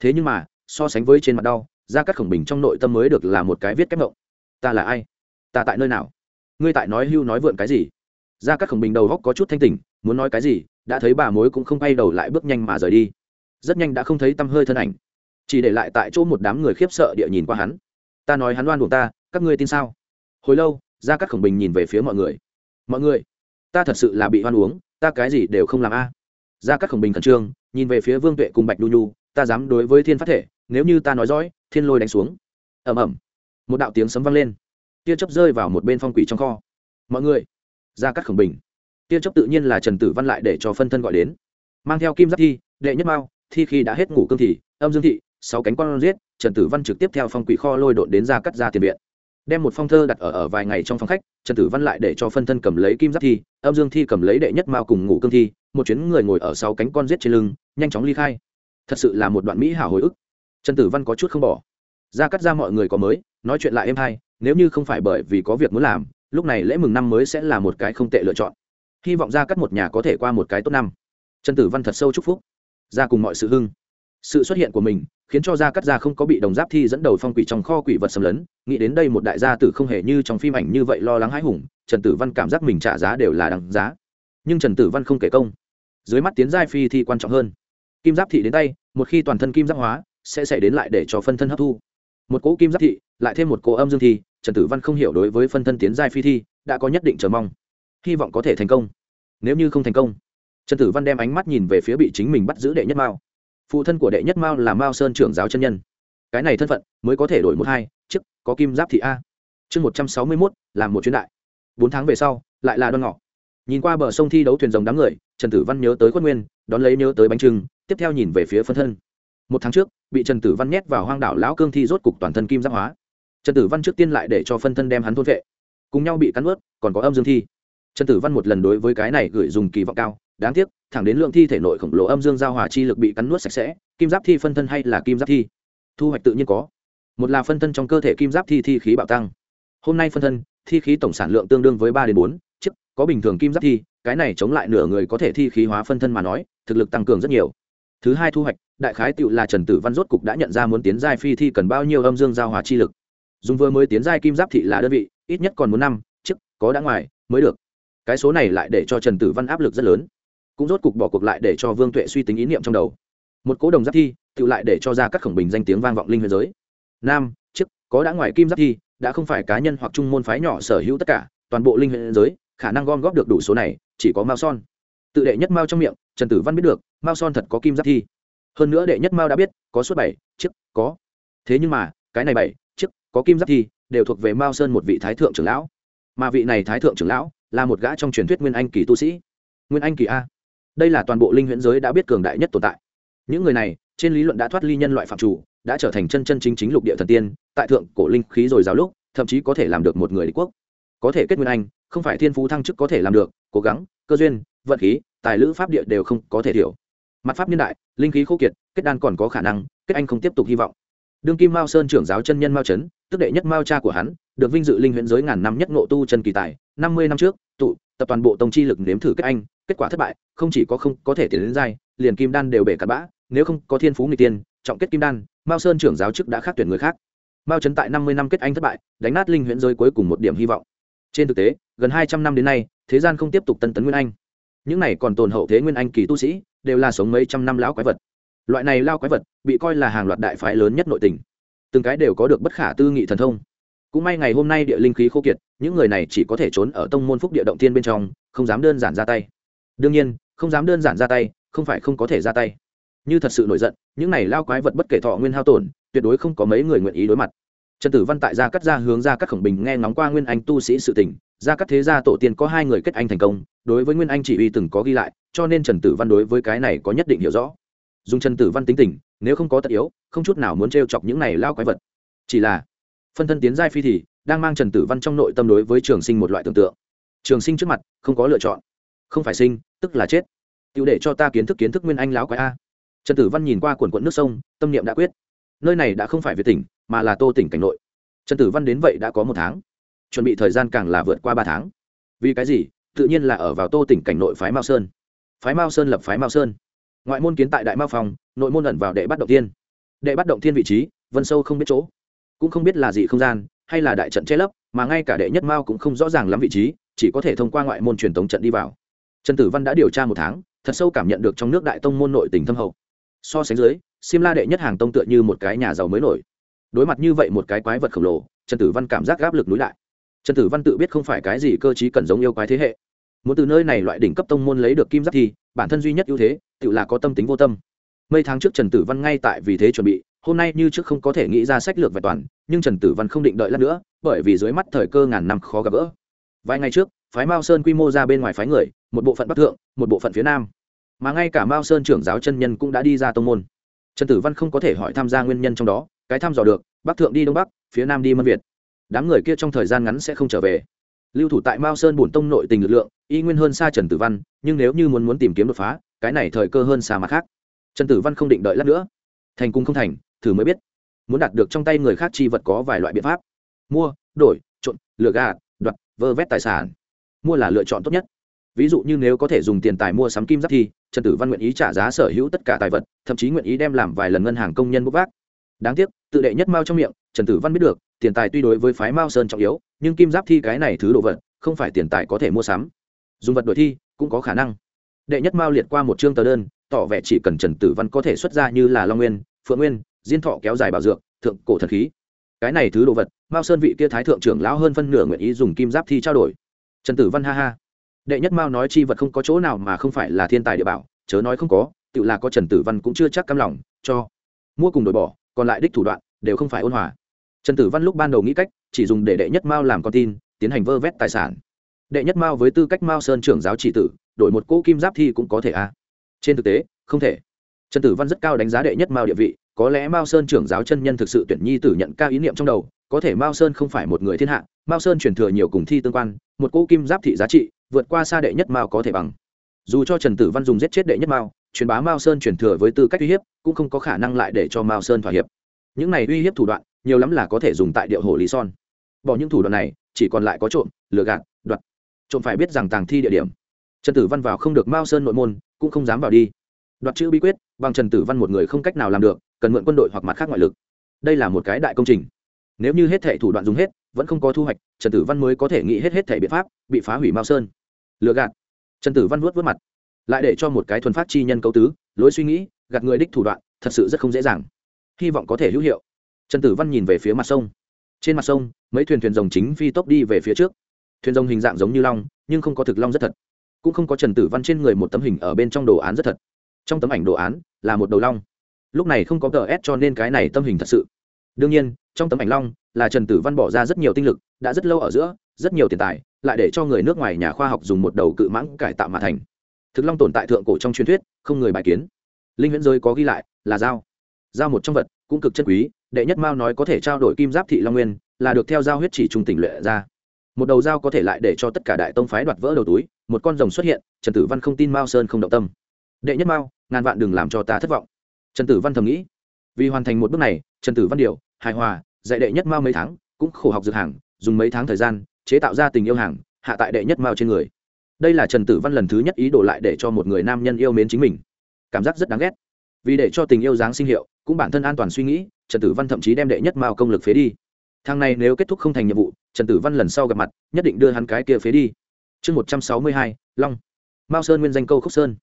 Thế nhưng mà, so sánh với trên mặt đau ra các khổng bình trong nội tâm mới được là một cái viết kép ngộng. Ta là ai? Ta tại nơi nào? Ngươi tại nói hưu nói vượn cái gì? Ra các khổng bình đầu góc có chút thanh tỉnh, muốn nói cái gì, đã thấy bà mối cũng không bay đầu lại bước nhanh mà rời đi. Rất nhanh đã không thấy tăm hơi thân ảnh. Chỉ để lại tại chỗ một đám người khiếp sợ địa nhìn qua hắn. Ta nói hắn đoan buộc ta, các ngươi tin sao? Hồi lâu ra các khổng bình nhìn về phía mọi người. Mọi người, ta thật sự là bị hoan uống, ta cái gì đều không làm a. Ra các khổng bình khẩn trương, nhìn về phía vương tuệ cùng bạch đu nhu, ta dám đối với thiên phát thể, nếu như ta nói dõi thiên lôi đánh xuống. Ẩm ẩm một đạo tiếng sấm vang lên. Tia chớp rơi vào một bên phong quỷ trong kho. Mọi người, ra các khổng bình. Tia chớp tự nhiên là trần tử văn lại để cho phân thân gọi đến. Mang theo kim giáp thi, đệ nhất mao, thi khi đã hết ngủ cương thị âm dương thị, sáu cánh con giết. Trần tử văn trực tiếp theo phong quỷ kho lôi đột đến ra cắt ra tiền viện đem một phong thơ đặt ở ở vài ngày trong phòng khách, trần tử văn lại để cho phân thân cầm lấy kim giáp thi, âm dương thi cầm lấy đệ nhất mao cùng ngủ cương thi, một chuyến người ngồi ở sau cánh con giết trên lưng, nhanh chóng ly khai. Thật sự là một đoạn mỹ hảo hồi ức. Trần tử văn có chút không bỏ. Ra cắt ra mọi người có mới, nói chuyện lại êm hay, nếu như không phải bởi vì có việc muốn làm, lúc này lễ mừng năm mới sẽ là một cái không tệ lựa chọn. Hy vọng ra cắt một nhà có thể qua một cái tốt năm. Trần tử văn thật sâu chúc phúc. Ra cùng mọi sự hưng. Sự xuất hiện của mình khiến cho gia cắt gia không có bị đồng giáp thi dẫn đầu phong quỷ trong kho quỷ vật xâm lấn. Nghĩ đến đây một đại gia tử không hề như trong phim ảnh như vậy lo lắng hãi hùng, trần tử văn cảm giác mình trả giá đều là đằng giá. Nhưng trần tử văn không kể công. Dưới mắt tiến giai phi thi quan trọng hơn. Kim giáp thị đến tay, một khi toàn thân kim giáp hóa, sẽ xảy đến lại để cho phân thân hấp thu. Một cỗ kim giáp thị, lại thêm một cỗ âm dương thi, trần tử văn không hiểu đối với phân thân tiến giai phi thi, đã có nhất định chờ mong. Hy vọng có thể thành công. Nếu như không thành công, trần tử văn đem ánh mắt nhìn về phía bị chính mình bắt giữ đệ nhất mao phụ thân của đệ nhất mao là mao sơn trưởng giáo chân nhân. Cái này thân phận mới có thể đổi một hai chức có kim giáp thị a. Chương một trăm sáu mươi mốt, làm một chuyến đại. Bốn tháng về sau, lại là đoan ngọ. Nhìn qua bờ sông thi đấu thuyền rồng đám người, trần tử văn nhớ tới khuất nguyên, đón lấy nhớ tới bánh trưng, tiếp theo nhìn về phía phân thân. Một tháng trước, bị trần tử văn nhét vào hoang đảo lão cương thi rốt cục toàn thân kim giáp hóa. Trần tử văn trước tiên lại để cho phân thân đem hắn thôn vệ. Cùng nhau bị cắn ướt còn có âm dương thi. Trần tử văn một lần đối với cái này gửi dùng kỳ vọng cao đáng tiếc, thẳng đến lượng thi thể nội khổng lồ âm dương giao hòa chi lực bị cắn nuốt sạch sẽ, kim giáp thi phân thân hay là kim giáp thi? Thu hoạch tự nhiên có. Một là phân thân trong cơ thể kim giáp thi thi khí bạo tăng. Hôm nay phân thân, thi khí tổng sản lượng tương đương với ba đến bốn chức có bình thường kim giáp thi, cái này chống lại nửa người có thể thi khí hóa phân thân mà nói, thực lực tăng cường rất nhiều. Thứ hai thu hoạch, đại khái tựu là trần tử văn rốt cục đã nhận ra muốn tiến giai phi thi cần bao nhiêu âm dương giao hòa chi lực. Dùng vừa mới tiến giai kim giáp thị là đơn vị, ít nhất còn muốn năm chức có đã ngoài, mới được. Cái số này lại để cho trần tử văn áp lực rất lớn cũng rốt cục bỏ cuộc lại để cho vương tuệ suy tính ý niệm trong đầu. Một cố đồng giáp thi, tự lại để cho ra các khổng bình danh tiếng vang vọng linh huyền giới. Nam, chức, có đã ngoài kim giáp thi, đã không phải cá nhân hoặc trung môn phái nhỏ sở hữu tất cả, toàn bộ linh huyền giới, khả năng gom góp được đủ số này, chỉ có mao son. Tự đệ nhất mao trong miệng, trần tử văn biết được, mao son thật có kim giáp thi. Hơn nữa đệ nhất mao đã biết, có suốt bảy, chức, có. Thế nhưng mà, cái này bảy, chức, có kim giáp thi, đều thuộc về mao sơn một vị thái thượng trưởng lão. Mà vị này thái thượng trưởng lão là một gã trong truyền thuyết nguyên anh kỳ tu sĩ. Nguyên anh kỳ a đây là toàn bộ linh huyễn giới đã biết cường đại nhất tồn tại. Những người này, trên lý luận đã thoát ly nhân loại phạm chủ, đã trở thành chân chân chính chính lục địa thần tiên, tại thượng cổ linh khí rồi giáo lúc, thậm chí có thể làm được một người đế quốc. Có thể kết nguyên anh, không phải thiên phú thăng chức có thể làm được, cố gắng, cơ duyên, vận khí, tài lữ pháp địa đều không có thể thiểu. Mặt pháp niên đại, linh khí khô kiệt, kết đan còn có khả năng, kết anh không tiếp tục hy vọng. Đương kim mao sơn trưởng giáo chân nhân mao trấn tức đệ nhất mao cha của hắn, được vinh dự linh huyễn giới ngàn năm nhất ngộ tu chân kỳ tài, năm mươi năm trước, tụ, tập toàn bộ tông chi lực nếm thử kết anh kết quả thất bại, không chỉ có không có thể tiến đến giai, liền kim đan đều bể cả bã, nếu không có thiên phú người tiên, trọng kết kim đan, mao sơn trưởng giáo chức đã khác tuyển người khác. Mao trấn tại năm mươi năm kết anh thất bại, đánh nát linh huyễn giới cuối cùng một điểm hy vọng. Trên thực tế, gần hai trăm năm đến nay, thế gian không tiếp tục tân tấn nguyên anh. Những này còn tồn hậu thế nguyên anh kỳ tu sĩ, đều là sống mấy trăm năm lão quái vật. Loại này lao quái vật, bị coi là hàng loạt đại phái lớn nhất nội tình. Từng cái đều có được bất khả tư nghị thần thông. Cũng may ngày hôm nay địa linh khí khô kiệt, những người này chỉ có thể trốn ở tông môn phúc địa động tiên bên trong, không dám đơn giản ra tay đương nhiên, không dám đơn giản ra tay, không phải không có thể ra tay. Như thật sự nổi giận, những này lao quái vật bất kể thọ nguyên hao tổn, tuyệt đối không có mấy người nguyện ý đối mặt. Trần tử văn tại gia cắt ra hướng ra các khổng bình nghe ngóng qua nguyên anh tu sĩ sự tình, gia cắt thế gia tổ tiên có hai người kết anh thành công, đối với nguyên anh chỉ uy từng có ghi lại, cho nên trần tử văn đối với cái này có nhất định hiểu rõ. Dùng trần tử văn tính tình, nếu không có tất yếu, không chút nào muốn t chọc những này lao quái vật. Chỉ là, phân thân tiến giai phi thì, đang mang trần tử văn trong nội tâm đối với trường sinh một loại tưởng tượng. Trường sinh trước mặt, không có lựa chọn. Không phải sinh tức là chết. Tựu để cho ta kiến thức kiến thức nguyên anh lão quái a. Trần tử văn nhìn qua quần quận nước sông, tâm niệm đã quyết. Nơi này đã không phải việt tỉnh, mà là tô tỉnh cảnh nội. Trần tử văn đến vậy đã có một tháng. Chuẩn bị thời gian càng là vượt qua ba tháng. Vì cái gì? Tự nhiên là ở vào tô tỉnh cảnh nội phái mao sơn. Phái mao sơn lập phái mao sơn. Ngoại môn kiến tại đại mao phòng nội môn ẩn vào đệ bắt động thiên. Đệ bắt động thiên vị trí, vân sâu không biết chỗ. Cũng không biết là gì không gian, hay là đại trận che lấp, mà ngay cả đệ nhất mao cũng không rõ ràng lắm vị trí, chỉ có thể thông qua ngoại môn truyền thống trận đi vào trần tử văn đã điều tra một tháng, thật sâu cảm nhận được trong nước đại tông môn nội tình thâm hậu. So sánh dưới, xiêm la đệ nhất hàng tông tựa như một cái nhà giàu mới nổi. Đối mặt như vậy một cái quái vật khổng lồ, trần tử văn cảm giác gáp lực núi lại. Trần tử văn tự biết không phải cái gì cơ chí cần giống yêu quái thế hệ. Muốn từ nơi này loại đỉnh cấp tông môn lấy được kim giáp thì, bản thân duy nhất ưu thế, tự là có tâm tính vô tâm. Mấy tháng trước trần tử văn ngay tại vì thế chuẩn bị, hôm nay như trước không có thể nghĩ ra sách lược vẹn toàn, nhưng trần tử văn không định đợi lát nữa, bởi vì dưới mắt thời cơ ngàn năm khó gặp gỡ. Vài ngày trước, phái mao sơn quy mô ra bên ngoài phái người một bộ phận bắc thượng, một bộ phận phía nam. Mà ngay cả mao sơn trưởng giáo chân nhân cũng đã đi ra tông môn. Trần tử văn không có thể hỏi tham gia nguyên nhân trong đó, cái thăm dò được, bắc thượng đi đông bắc, phía nam đi mân việt. Đám người kia trong thời gian ngắn sẽ không trở về. Lưu thủ tại mao sơn bổn tông nội tình lực lượng, y nguyên hơn xa trần tử văn, nhưng nếu như muốn muốn tìm kiếm đột phá, cái này thời cơ hơn xa mặt khác. Trần tử văn không định đợi lát nữa. Thành cung không thành, thử mới biết. Muốn đạt được trong tay người khác chi vật có vài loại biện pháp. Mua, đổi, trộn lựa gạt, đoạt, vơ vét tài sản. Mua là lựa chọn tốt nhất ví dụ như nếu có thể dùng tiền tài mua sắm kim giáp thì trần tử văn nguyện ý trả giá sở hữu tất cả tài vật, thậm chí nguyện ý đem làm vài lần ngân hàng công nhân bốc vác. Đáng tiếc, tự đệ nhất mao trong miệng, trần tử văn biết được, tiền tài tuy đối với phái mao sơn trọng yếu, nhưng kim giáp thi cái này thứ đồ vật, không phải tiền tài có thể mua sắm. Dùng vật đổi thi, cũng có khả năng. Đệ nhất mao liệt qua một chương tờ đơn, tỏ vẻ chỉ cần trần tử văn có thể xuất ra như là long nguyên, phượng nguyên, diên thọ kéo dài bảo dược, thượng cổ thần khí. Cái này thứ đồ vật, mao sơn vị kia thái thượng trưởng lão hơn phân nửa nguyện ý dùng kim giáp thi trao đổi. Trần tử văn ha ha đệ nhất mao nói chi vật không có chỗ nào mà không phải là thiên tài địa bảo, chớ nói không có, tự là có trần tử văn cũng chưa chắc cam lòng, cho mua cùng đổi bỏ, còn lại đích thủ đoạn, đều không phải ôn hòa. Trần tử văn lúc ban đầu nghĩ cách, chỉ dùng để đệ nhất mao làm con tin, tiến hành vơ vét tài sản. Đệ nhất mao với tư cách mao sơn trưởng giáo chỉ tử, đổi một cỗ kim giáp thi cũng có thể a. À. trên thực tế, không thể. Trần tử văn rất cao đánh giá đệ nhất mao địa vị, có lẽ mao sơn trưởng giáo chân nhân thực sự tuyển nhi tử nhận cao ý niệm trong đầu, có thể mao sơn không phải một người thiên hạ, mao sơn truyền thừa nhiều cùng thi tương quan, một cỗ kim giáp thị giá trị vượt qua xa đệ nhất mao có thể bằng. Dù cho trần tử văn dùng giết chết đệ nhất mao, truyền bá mao sơn truyền thừa với tư cách uy hiếp, cũng không có khả năng lại để cho mao sơn thỏa hiệp. Những này uy hiếp thủ đoạn, nhiều lắm là có thể dùng tại điệu hồ lý son. Bỏ những thủ đoạn này, chỉ còn lại có trộm, lừa gạt, đoạt. Trộm phải biết rằng tàng thi địa điểm. Trần tử văn vào không được mao sơn nội môn, cũng không dám vào đi. Đoạt chữ bí quyết, bằng trần tử văn một người không cách nào làm được, cần mượn quân đội hoặc mặt khác ngoại lực. Đây là một cái đại công trình. Nếu như hết thể thủ đoạn dùng hết, vẫn không có thu hoạch, trần tử văn mới có thể nghĩ hết hết thể biện pháp, bị phá hủy mao sơn lừa gạt. Trần tử văn vuốt vớt mặt, lại để cho một cái thuần phát chi nhân cấu tứ, lối suy nghĩ, gạt người đích thủ đoạn, thật sự rất không dễ dàng. Hy vọng có thể hữu hiệu. Trần tử văn nhìn về phía mặt sông. Trên mặt sông, mấy thuyền thuyền rồng chính phi tốc đi về phía trước. Thuyền rồng hình dạng giống như long, nhưng không có thực long rất thật. Cũng không có trần tử văn trên người một tấm hình ở bên trong đồ án rất thật. Trong tấm ảnh đồ án là một đầu long. Lúc này không có gs cho nên cái này tâm hình thật sự. Đương nhiên, trong tấm ảnh long là trần tử văn bỏ ra rất nhiều tinh lực, đã rất lâu ở giữa rất nhiều tiền tài, lại để cho người nước ngoài nhà khoa học dùng một đầu cự mãng cải tạo mà thành. Thực long tồn tại thượng cổ trong truyền thuyết, không người bài kiến. Linh huyễn giới có ghi lại, là dao. Dao một trong vật, cũng cực chân quý, đệ nhất mao nói có thể trao đổi kim giáp thị long nguyên, là được theo dao huyết chỉ trung tỉnh luyện ra. Một đầu dao có thể lại để cho tất cả đại tông phái đoạt vỡ đầu túi, một con rồng xuất hiện, trần tử văn không tin mao sơn không động tâm. Đệ nhất mao, ngàn vạn đừng làm cho ta thất vọng. Trần tử văn thầm nghĩ. Vì hoàn thành một bước này, trần tử văn điều, hài hòa, dạy đệ nhất mao mấy tháng, cũng khổ học dược hàng, dùng mấy tháng thời gian chế tạo ra tình yêu hàng, hạ tại đệ nhất mao trên người. Đây là trần tử văn lần thứ nhất ý đồ lại để cho một người nam nhân yêu mến chính mình. Cảm giác rất đáng ghét. Vì để cho tình yêu dáng sinh hiệu, cũng bản thân an toàn suy nghĩ, trần tử văn thậm chí đem đệ nhất mao công lực phế đi. Thang này nếu kết thúc không thành nhiệm vụ, trần tử văn lần sau gặp mặt, nhất định đưa hắn cái kia phế đi. Chương một trăm sáu mươi hai, long. Mao sơn nguyên danh câu khúc sơn.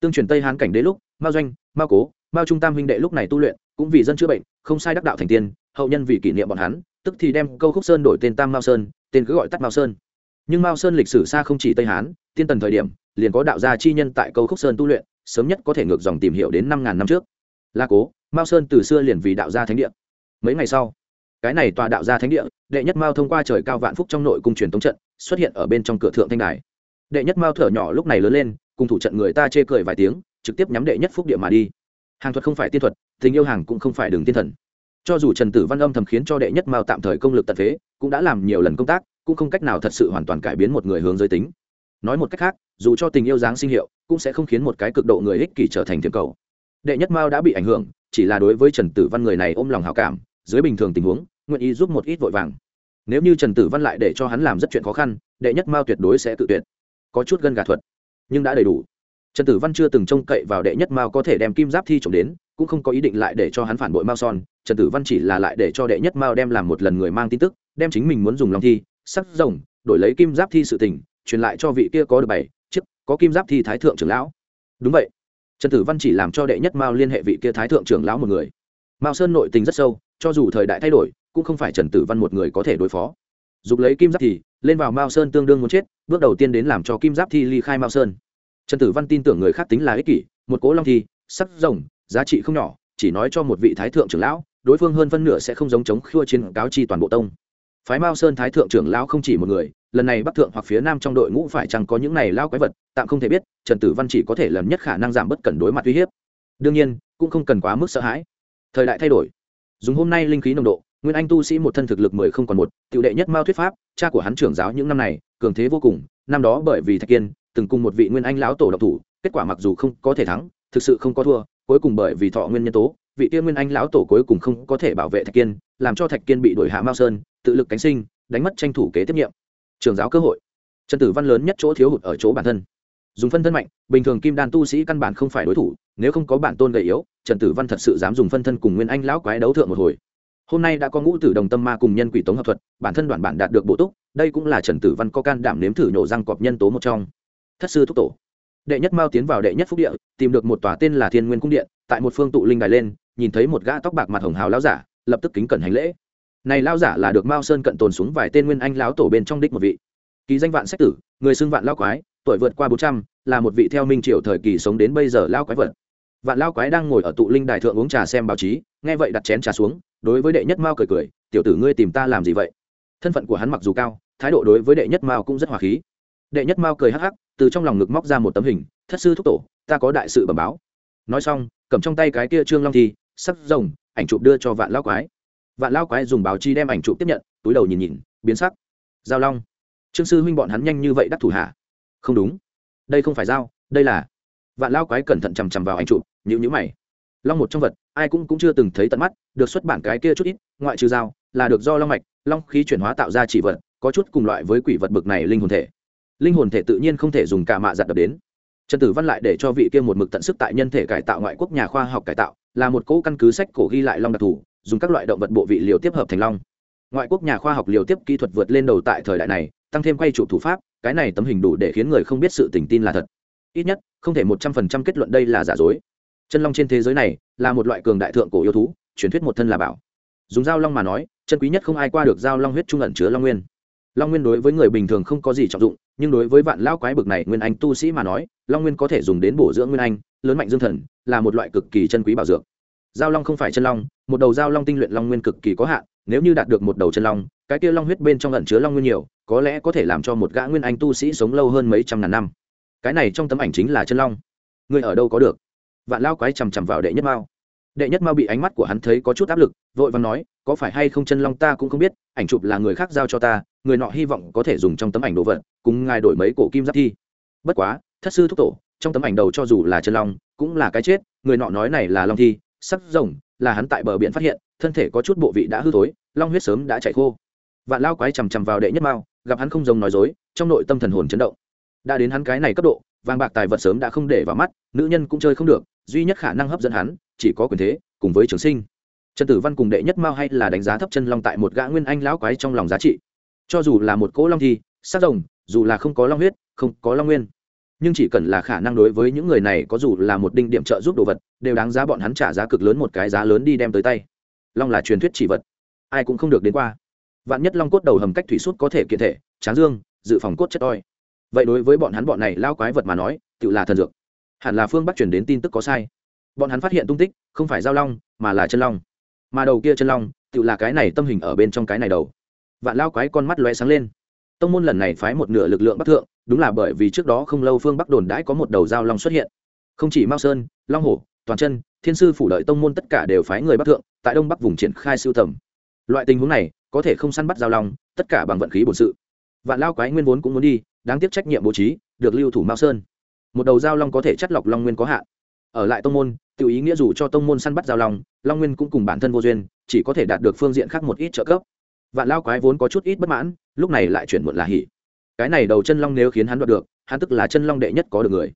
Tương truyền tây hán cảnh đế lúc, mao doanh, mao cố, mao trung tam huynh đệ lúc này tu luyện, cũng vì dân chữa bệnh, không sai đắc đạo thành tiên, hậu nhân vì kỷ niệm bọn hắn tức thì đem câu khúc sơn đổi tên tam mao sơn, tên cứ gọi tắt mao sơn. Nhưng mao sơn lịch sử xa không chỉ tây hán, tiên tần thời điểm, liền có đạo gia chi nhân tại câu khúc sơn tu luyện, sớm nhất có thể ngược dòng tìm hiểu đến năm ngàn năm trước. La cố, mao sơn từ xưa liền vì đạo gia thánh địa. Mấy ngày sau, cái này tòa đạo gia thánh địa, đệ nhất mao thông qua trời cao vạn phúc trong nội cung truyền tống trận, xuất hiện ở bên trong cửa thượng thanh đài. Đệ nhất mao thở nhỏ lúc này lớn lên, cùng thủ trận người ta chê cười vài tiếng, trực tiếp nhắm đệ nhất phúc địa mà đi. Hàng thuật không phải tiên thuật, tình yêu hàng cũng không phải đường tiên thần cho dù trần tử văn âm thầm khiến cho đệ nhất mao tạm thời công lực tật phế cũng đã làm nhiều lần công tác, cũng không cách nào thật sự hoàn toàn cải biến một người hướng giới tính. Nói một cách khác, dù cho tình yêu dáng sinh hiệu, cũng sẽ không khiến một cái cực độ người ích kỷ trở thành thiềm cầu. Đệ nhất mao đã bị ảnh hưởng, chỉ là đối với trần tử văn người này ôm lòng hào cảm, dưới bình thường tình huống, nguyện ý giúp một ít vội vàng. Nếu như trần tử văn lại để cho hắn làm rất chuyện khó khăn, đệ nhất mao tuyệt đối sẽ tự tuyệt. Có chút gân gà thuật, nhưng đã đầy đủ. Trần tử văn chưa từng trông cậy vào đệ nhất mao có thể đem kim giáp thi trộm đến, cũng không có ý định lại để cho hắn phản bội mao son trần tử văn chỉ là lại để cho đệ nhất mao đem làm một lần người mang tin tức, đem chính mình muốn dùng lòng thi, sắc rồng, đổi lấy kim giáp thi sự tình, truyền lại cho vị kia có được bảy, chiếc, có kim giáp thi thái thượng trưởng lão. Đúng vậy. Trần tử văn chỉ làm cho đệ nhất mao liên hệ vị kia thái thượng trưởng lão một người. Mao sơn nội tình rất sâu, cho dù thời đại thay đổi, cũng không phải trần tử văn một người có thể đối phó. Dục lấy kim giáp thì, lên vào mao sơn tương đương muốn chết, bước đầu tiên đến làm cho kim giáp thi ly khai mao sơn. Trần tử văn tin tưởng người khác tính là ích kỷ, một cố long thi, sắc rồng, giá trị không nhỏ, chỉ nói cho một vị thái thượng trưởng lão đối phương hơn phân nửa sẽ không giống chống khua chiến cáo chi toàn bộ tông. Phái mao sơn thái thượng trưởng lão không chỉ một người, lần này bắc thượng hoặc phía nam trong đội ngũ phải chăng có những này lao quái vật, tạm không thể biết, trần tử văn chỉ có thể lần nhất khả năng giảm bất cẩn đối mặt uy hiếp. Đương nhiên, cũng không cần quá mức sợ hãi. Thời đại thay đổi. Dùng hôm nay linh khí nồng độ, nguyên anh tu sĩ một thân thực lực mười không còn một, tiểu đệ nhất mao thuyết pháp, cha của hắn trưởng giáo những năm này, cường thế vô cùng, năm đó bởi vì thạch kiên, từng cùng một vị nguyên anh lão tổ độc thủ, kết quả mặc dù không có thể thắng, thực sự không có thua, cuối cùng bởi vì thọ nguyên nhân tố vị tiên nguyên anh lão tổ cuối cùng không có thể bảo vệ thạch kiên, làm cho thạch kiên bị đuổi hạ mao sơn, tự lực cánh sinh, đánh mất tranh thủ kế tiếp nhiệm. Trường giáo cơ hội. Trần tử văn lớn nhất chỗ thiếu hụt ở chỗ bản thân. Dùng phân thân mạnh, bình thường kim đan tu sĩ căn bản không phải đối thủ, nếu không có bản tôn gầy yếu, trần tử văn thật sự dám dùng phân thân cùng nguyên anh lão quái đấu thượng một hồi. Hôm nay đã có ngũ tử đồng tâm ma cùng nhân quỷ tống hợp thuật, bản thân đoàn bản đạt được bổ túc, đây cũng là trần tử văn có can đảm nếm thử nhổ răng cọp nhân tố một trong. Thất sư thúc tổ. Đệ nhất mao tiến vào đệ nhất phúc địa, tìm được một tòa tên là thiên nguyên cung điện, tại một phương tụ linh đài lên nhìn thấy một gã tóc bạc mặt hồng hào lão giả, lập tức kính cẩn hành lễ. Này lão giả là được mao sơn cận tồn xuống vài tên nguyên anh lão tổ bên trong đích một vị. Ký danh vạn sách tử, người xưng vạn lão quái, tuổi vượt qua bốn trăm, là một vị theo minh triều thời kỳ sống đến bây giờ lão quái vật. Vạn lão quái đang ngồi ở tụ linh đài thượng uống trà xem báo chí, nghe vậy đặt chén trà xuống, đối với đệ nhất mao cười cười, tiểu tử ngươi tìm ta làm gì vậy? Thân phận của hắn mặc dù cao, thái độ đối với đệ nhất mao cũng rất hòa khí. Đệ nhất mao cười hắc hắc, từ trong lòng ngực móc ra một tấm hình, thất sư thúc tổ, ta có đại sự bẩm báo. Nói xong, cầm trong tay cái kia trương long thi sắc rồng ảnh chụp đưa cho vạn lao quái. Vạn lao quái dùng báo chi đem ảnh chụp tiếp nhận túi đầu nhìn nhìn biến sắc. Giao long trương sư huynh bọn hắn nhanh như vậy đắc thủ hạ không đúng. Đây không phải dao, đây là. Vạn lao quái cẩn thận chằm chằm vào ảnh chụp nhữ nhữ mày. Long một trong vật ai cũng cũng chưa từng thấy tận mắt được xuất bản cái kia chút ít ngoại trừ dao là được do long mạch long khí chuyển hóa tạo ra chỉ vật có chút cùng loại với quỷ vật bực này linh hồn thể. Linh hồn thể tự nhiên không thể dùng cả mạ giặt đập đến trần tử văn lại để cho vị kia một mực tận sức tại nhân thể cải tạo ngoại quốc nhà khoa học cải tạo, là một cỗ căn cứ sách cổ ghi lại long đặc thù, dùng các loại động vật bộ vị liều tiếp hợp thành long. Ngoại quốc nhà khoa học liều tiếp kỹ thuật vượt lên đầu tại thời đại này, tăng thêm quay trụ thủ pháp, cái này tấm hình đủ để khiến người không biết sự tình tin là thật. Ít nhất, không thể một trăm phần trăm kết luận đây là giả dối. Chân long trên thế giới này, là một loại cường đại thượng cổ yêu thú, truyền thuyết một thân là bảo. Dùng dao long mà nói, chân quý nhất không ai qua được dao long huyết trung ẩn chứa long nguyên long nguyên đối với người bình thường không có gì trọng dụng, nhưng đối với vạn lão quái bực này nguyên anh tu sĩ mà nói, long nguyên có thể dùng đến bổ dưỡng nguyên anh, lớn mạnh dương thần, là một loại cực kỳ chân quý bảo dược. Giao long không phải chân long, một đầu giao long tinh luyện long nguyên cực kỳ có hạn, nếu như đạt được một đầu chân long, cái kia long huyết bên trong ẩn chứa long nguyên nhiều, có lẽ có thể làm cho một gã nguyên anh tu sĩ sống lâu hơn mấy trăm ngàn năm. Cái này trong tấm ảnh chính là chân long. Người ở đâu có được? Vạn lao quái chằm chằm vào đệ nhất mao. Đệ nhất mao bị ánh mắt của hắn thấy có chút áp lực, vội vàng nói, có phải hay không chân long ta cũng không biết, ảnh chụp là người khác giao cho ta người nọ hy vọng có thể dùng trong tấm ảnh đồ vật, cùng ngài đổi mấy cổ kim giáp thi. Bất quá, thất sư thúc tổ, trong tấm ảnh đầu cho dù là chân long, cũng là cái chết, người nọ nói này là long thi, sắc rồng, là hắn tại bờ biển phát hiện, thân thể có chút bộ vị đã hư thối, long huyết sớm đã chạy khô. Vạn lao quái chằm chằm vào đệ nhất mao, gặp hắn không giống nói dối, trong nội tâm thần hồn chấn động. Đã đến hắn cái này cấp độ, vàng bạc tài vật sớm đã không để vào mắt, nữ nhân cũng chơi không được, duy nhất khả năng hấp dẫn hắn, chỉ có quyền thế, cùng với trường sinh. Trần tử văn cùng đệ nhất mao hay là đánh giá thấp chân long tại một gã nguyên anh lão quái trong lòng giá trị cho dù là một cỗ long thi, sát rồng, dù là không có long huyết, không có long nguyên, nhưng chỉ cần là khả năng đối với những người này có dù là một đinh điểm trợ giúp đồ vật, đều đáng giá bọn hắn trả giá cực lớn một cái giá lớn đi đem tới tay. Long là truyền thuyết chỉ vật, ai cũng không được đến qua. Vạn nhất long cốt đầu hầm cách thủy sút có thể kiện thể, tráng dương, dự phòng cốt chất oi. Vậy đối với bọn hắn bọn này lao quái vật mà nói, tự là thần dược. Hẳn là phương bắc chuyển đến tin tức có sai. Bọn hắn phát hiện tung tích, không phải giao long, mà là chân long. Mà đầu kia chân long, tự là cái này tâm hình ở bên trong cái này đầu vạn lao quái con mắt lóe sáng lên. Tông môn lần này phái một nửa lực lượng bắc thượng, đúng là bởi vì trước đó không lâu phương bắc đồn đãi có một đầu giao long xuất hiện. Không chỉ mao sơn, long hổ, toàn chân, thiên sư phủ đợi tông môn tất cả đều phái người bắc thượng, tại đông bắc vùng triển khai siêu tầm. Loại tình huống này, có thể không săn bắt giao long, tất cả bằng vận khí bổn sự. Vạn lao quái nguyên vốn cũng muốn đi, đáng tiếc trách nhiệm bố trí, được lưu thủ mao sơn. Một đầu giao long có thể chất lọc long nguyên có hạn. Ở lại tông môn tự ý nghĩa dù cho tông môn săn bắt giao long long nguyên cũng cùng bản thân vô duyên, chỉ có thể đạt được phương diện khác một ít trợ cấp vạn lao quái vốn có chút ít bất mãn, lúc này lại chuyển muộn là hỉ. Cái này đầu chân long nếu khiến hắn đoạt được, hắn tức là chân long đệ nhất có được người.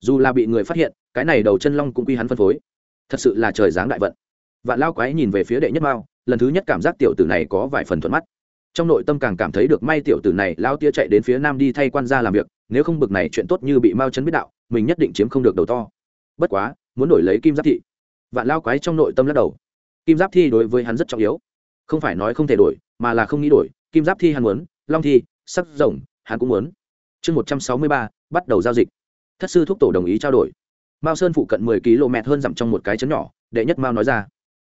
Dù là bị người phát hiện, cái này đầu chân long cũng quy hắn phân phối. Thật sự là trời giáng đại vận. Vạn lao quái nhìn về phía đệ nhất mao, lần thứ nhất cảm giác tiểu tử này có vài phần thuận mắt. Trong nội tâm càng cảm thấy được may tiểu tử này lao tia chạy đến phía nam đi thay quan gia làm việc, nếu không bực này chuyện tốt như bị mao chấn biết đạo, mình nhất định chiếm không được đầu to. Bất quá, muốn đổi lấy kim giáp thị. Vạn lao quái trong nội tâm lắc đầu. Kim giáp thi đối với hắn rất trọng yếu. Không phải nói không thể đổi mà là không nghĩ đổi, kim giáp thi hắn muốn, long thi, sắc rồng, hắn cũng muốn. Chương một trăm sáu mươi ba, bắt đầu giao dịch. Thất sư thúc tổ đồng ý trao đổi. Mao sơn phụ cận mười km hơn dặm trong một cái chấn nhỏ, đệ nhất mao nói ra.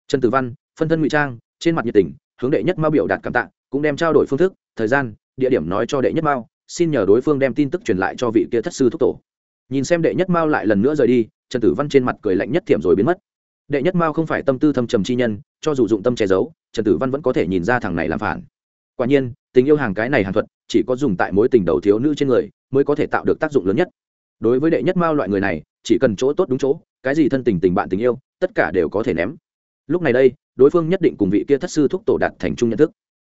Trần tử văn, phân thân ngụy trang, trên mặt nhiệt tình, hướng đệ nhất mao biểu đạt cảm tạ, cũng đem trao đổi phương thức, thời gian, địa điểm nói cho đệ nhất mao, xin nhờ đối phương đem tin tức truyền lại cho vị kia thất sư thúc tổ. Nhìn xem đệ nhất mao lại lần nữa rời đi, trần tử văn trên mặt cười lạnh nhất thiểm rồi biến mất đệ nhất mao không phải tâm tư thâm trầm chi nhân, cho dù dụng tâm che giấu, trần tử văn vẫn có thể nhìn ra thằng này làm phản. Quả nhiên, tình yêu hàng cái này hàng thuật, chỉ có dùng tại mối tình đầu thiếu nữ trên người, mới có thể tạo được tác dụng lớn nhất. Đối với đệ nhất mao loại người này, chỉ cần chỗ tốt đúng chỗ, cái gì thân tình tình bạn tình yêu, tất cả đều có thể ném. Lúc này đây, đối phương nhất định cùng vị kia thất sư thúc tổ đạt thành trung nhận thức.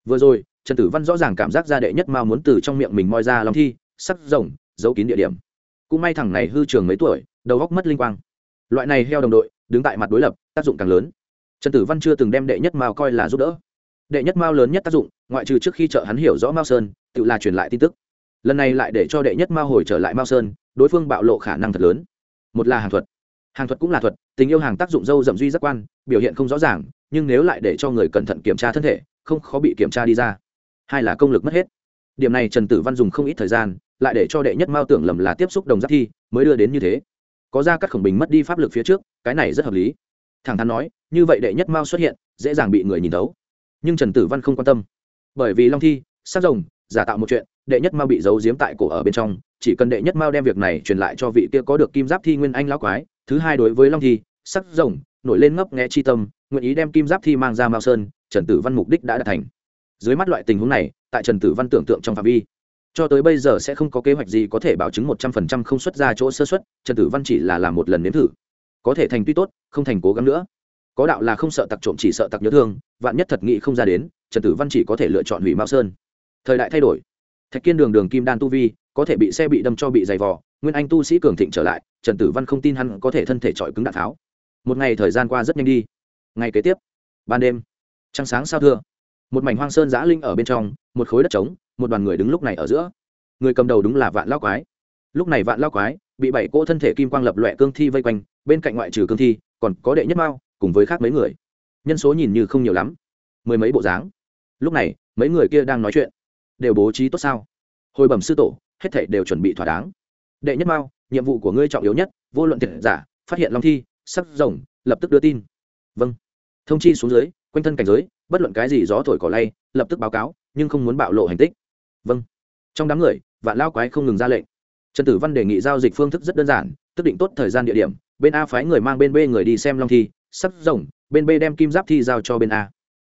Vừa rồi, trần tử văn rõ ràng cảm giác ra đệ nhất mao muốn từ trong miệng mình moi ra lòng thi, sắc rồng, giấu kín địa điểm. Cũng may thằng này hư trường mấy tuổi, đầu góc mất linh quang. Loại này heo đồng đội đứng tại mặt đối lập, tác dụng càng lớn. Trần tử văn chưa từng đem đệ nhất mao coi là giúp đỡ. Đệ nhất mao lớn nhất tác dụng, ngoại trừ trước khi chợ hắn hiểu rõ mao sơn, tự là truyền lại tin tức. Lần này lại để cho đệ nhất mao hồi trở lại mao sơn, đối phương bạo lộ khả năng thật lớn. Một là hàng thuật. Hàng thuật cũng là thuật, tình yêu hàng tác dụng dâu dậm duy giác quan, biểu hiện không rõ ràng, nhưng nếu lại để cho người cẩn thận kiểm tra thân thể, không khó bị kiểm tra đi ra. Hai là công lực mất hết. Điểm này trần tử văn dùng không ít thời gian, lại để cho đệ nhất mao tưởng lầm là tiếp xúc đồng giáp thi, mới đưa đến như thế có ra các khổng bình mất đi pháp lực phía trước, cái này rất hợp lý. Thẳng thắn nói, như vậy đệ nhất mao xuất hiện, dễ dàng bị người nhìn thấu. Nhưng trần tử văn không quan tâm. Bởi vì long thi, sát rồng, giả tạo một chuyện, đệ nhất mao bị giấu giếm tại cổ ở bên trong, chỉ cần đệ nhất mao đem việc này truyền lại cho vị kia có được kim giáp thi nguyên anh lão quái, thứ hai đối với long thi sắc rồng, nổi lên ngấp nghe chi tâm, nguyện ý đem kim giáp thi mang ra mao sơn, trần tử văn mục đích đã đạt thành. Dưới mắt loại tình huống này, tại trần tử văn tưởng tượng trong phạm vi cho tới bây giờ sẽ không có kế hoạch gì có thể bảo chứng một trăm phần trăm không xuất ra chỗ sơ xuất, trần tử văn chỉ là làm một lần nếm thử. Có thể thành tuy tốt, không thành cố gắng nữa. Có đạo là không sợ tặc trộm chỉ sợ tặc nhớ thương, vạn nhất thật nghị không ra đến, trần tử văn chỉ có thể lựa chọn hủy mao sơn. Thời đại thay đổi. Thạch kiên đường đường kim đan tu vi, có thể bị xe bị đâm cho bị dày vò, nguyên anh tu sĩ cường thịnh trở lại, trần tử văn không tin hắn có thể thân thể trọi cứng đạn tháo. Một ngày thời gian qua rất nhanh đi. Ngày kế tiếp, ban đêm, trăng sáng sao thưa, một mảnh hoang sơn giã linh ở bên trong, một khối đất trống một đoàn người đứng lúc này ở giữa. Người cầm đầu đúng là vạn lao quái. Lúc này vạn lao quái bị bảy cỗ thân thể kim quang lập loẹ cương thi vây quanh, bên cạnh ngoại trừ cương thi, còn có đệ nhất mao, cùng với khác mấy người. Nhân số nhìn như không nhiều lắm, mười mấy bộ dáng. Lúc này, mấy người kia đang nói chuyện. Đều bố trí tốt sao? Hồi bẩm sư tổ, hết thảy đều chuẩn bị thỏa đáng. Đệ nhất mao, nhiệm vụ của ngươi trọng yếu nhất, vô luận thiệt giả, phát hiện long thi, sắc rồng, lập tức đưa tin. Vâng. Thông chi xuống dưới, quanh thân cảnh giới, bất luận cái gì gió thổi cỏ lay, lập tức báo cáo, nhưng không muốn bạo lộ hành tích vâng. Trong đám người, vạn lao quái không ngừng ra lệnh. Trần tử văn đề nghị giao dịch phương thức rất đơn giản, tức định tốt thời gian địa điểm, bên a phái người mang bên b người đi xem long thi sắc rồng, bên b đem kim giáp thi giao cho bên a.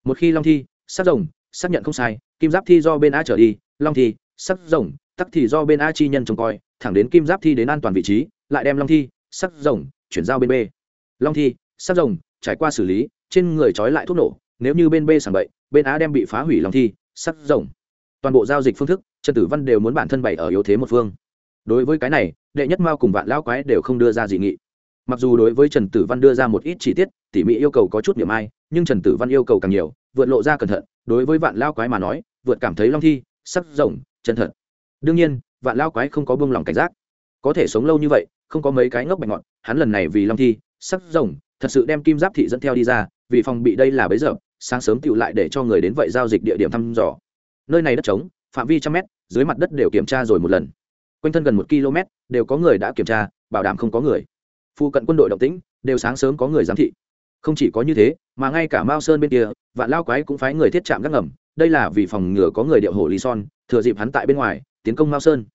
Một khi long thi sắc rồng, xác nhận không sai, kim giáp thi do bên a trở đi, long thi sắc rồng, tắc thì do bên a chi nhân trông coi, thẳng đến kim giáp thi đến an toàn vị trí, lại đem long thi sắc rồng, chuyển giao bên b. Long thi sắc rồng, trải qua xử lý, trên người trói lại thuốc nổ, nếu như bên b sảng bậy, bên a đem bị phá hủy long thi sắc rồng toàn bộ giao dịch phương thức, trần tử văn đều muốn bản thân bày ở yếu thế một phương. Đối với cái này, đệ nhất mao cùng vạn lão quái đều không đưa ra dị nghị. Mặc dù đối với trần tử văn đưa ra một ít chi tiết, tỉ mỉ yêu cầu có chút điểm ai, nhưng trần tử văn yêu cầu càng nhiều, vượt lộ ra cẩn thận, đối với vạn lao quái mà nói, vượt cảm thấy long thi, sắc rộng chân thật. Đương nhiên, vạn lao quái không có buông lòng cảnh giác. Có thể sống lâu như vậy, không có mấy cái ngốc bạch ngọn, hắn lần này vì long thi, sắc rồng, thật sự đem kim giáp thị dẫn theo đi ra, vì phòng bị đây là bấy giờ, sáng sớm tựu lại để cho người đến vậy giao dịch địa điểm thăm dò nơi này đất trống, phạm vi trăm mét, dưới mặt đất đều kiểm tra rồi một lần. Quanh thân gần một km, đều có người đã kiểm tra, bảo đảm không có người. Phụ cận quân đội động tĩnh, đều sáng sớm có người giám thị. Không chỉ có như thế, mà ngay cả mao sơn bên kia, vạn lao quái cũng phái người thiết chạm gác ngầm. Đây là vì phòng ngừa có người điệu hổ lý son, thừa dịp hắn tại bên ngoài, tiến công mao sơn.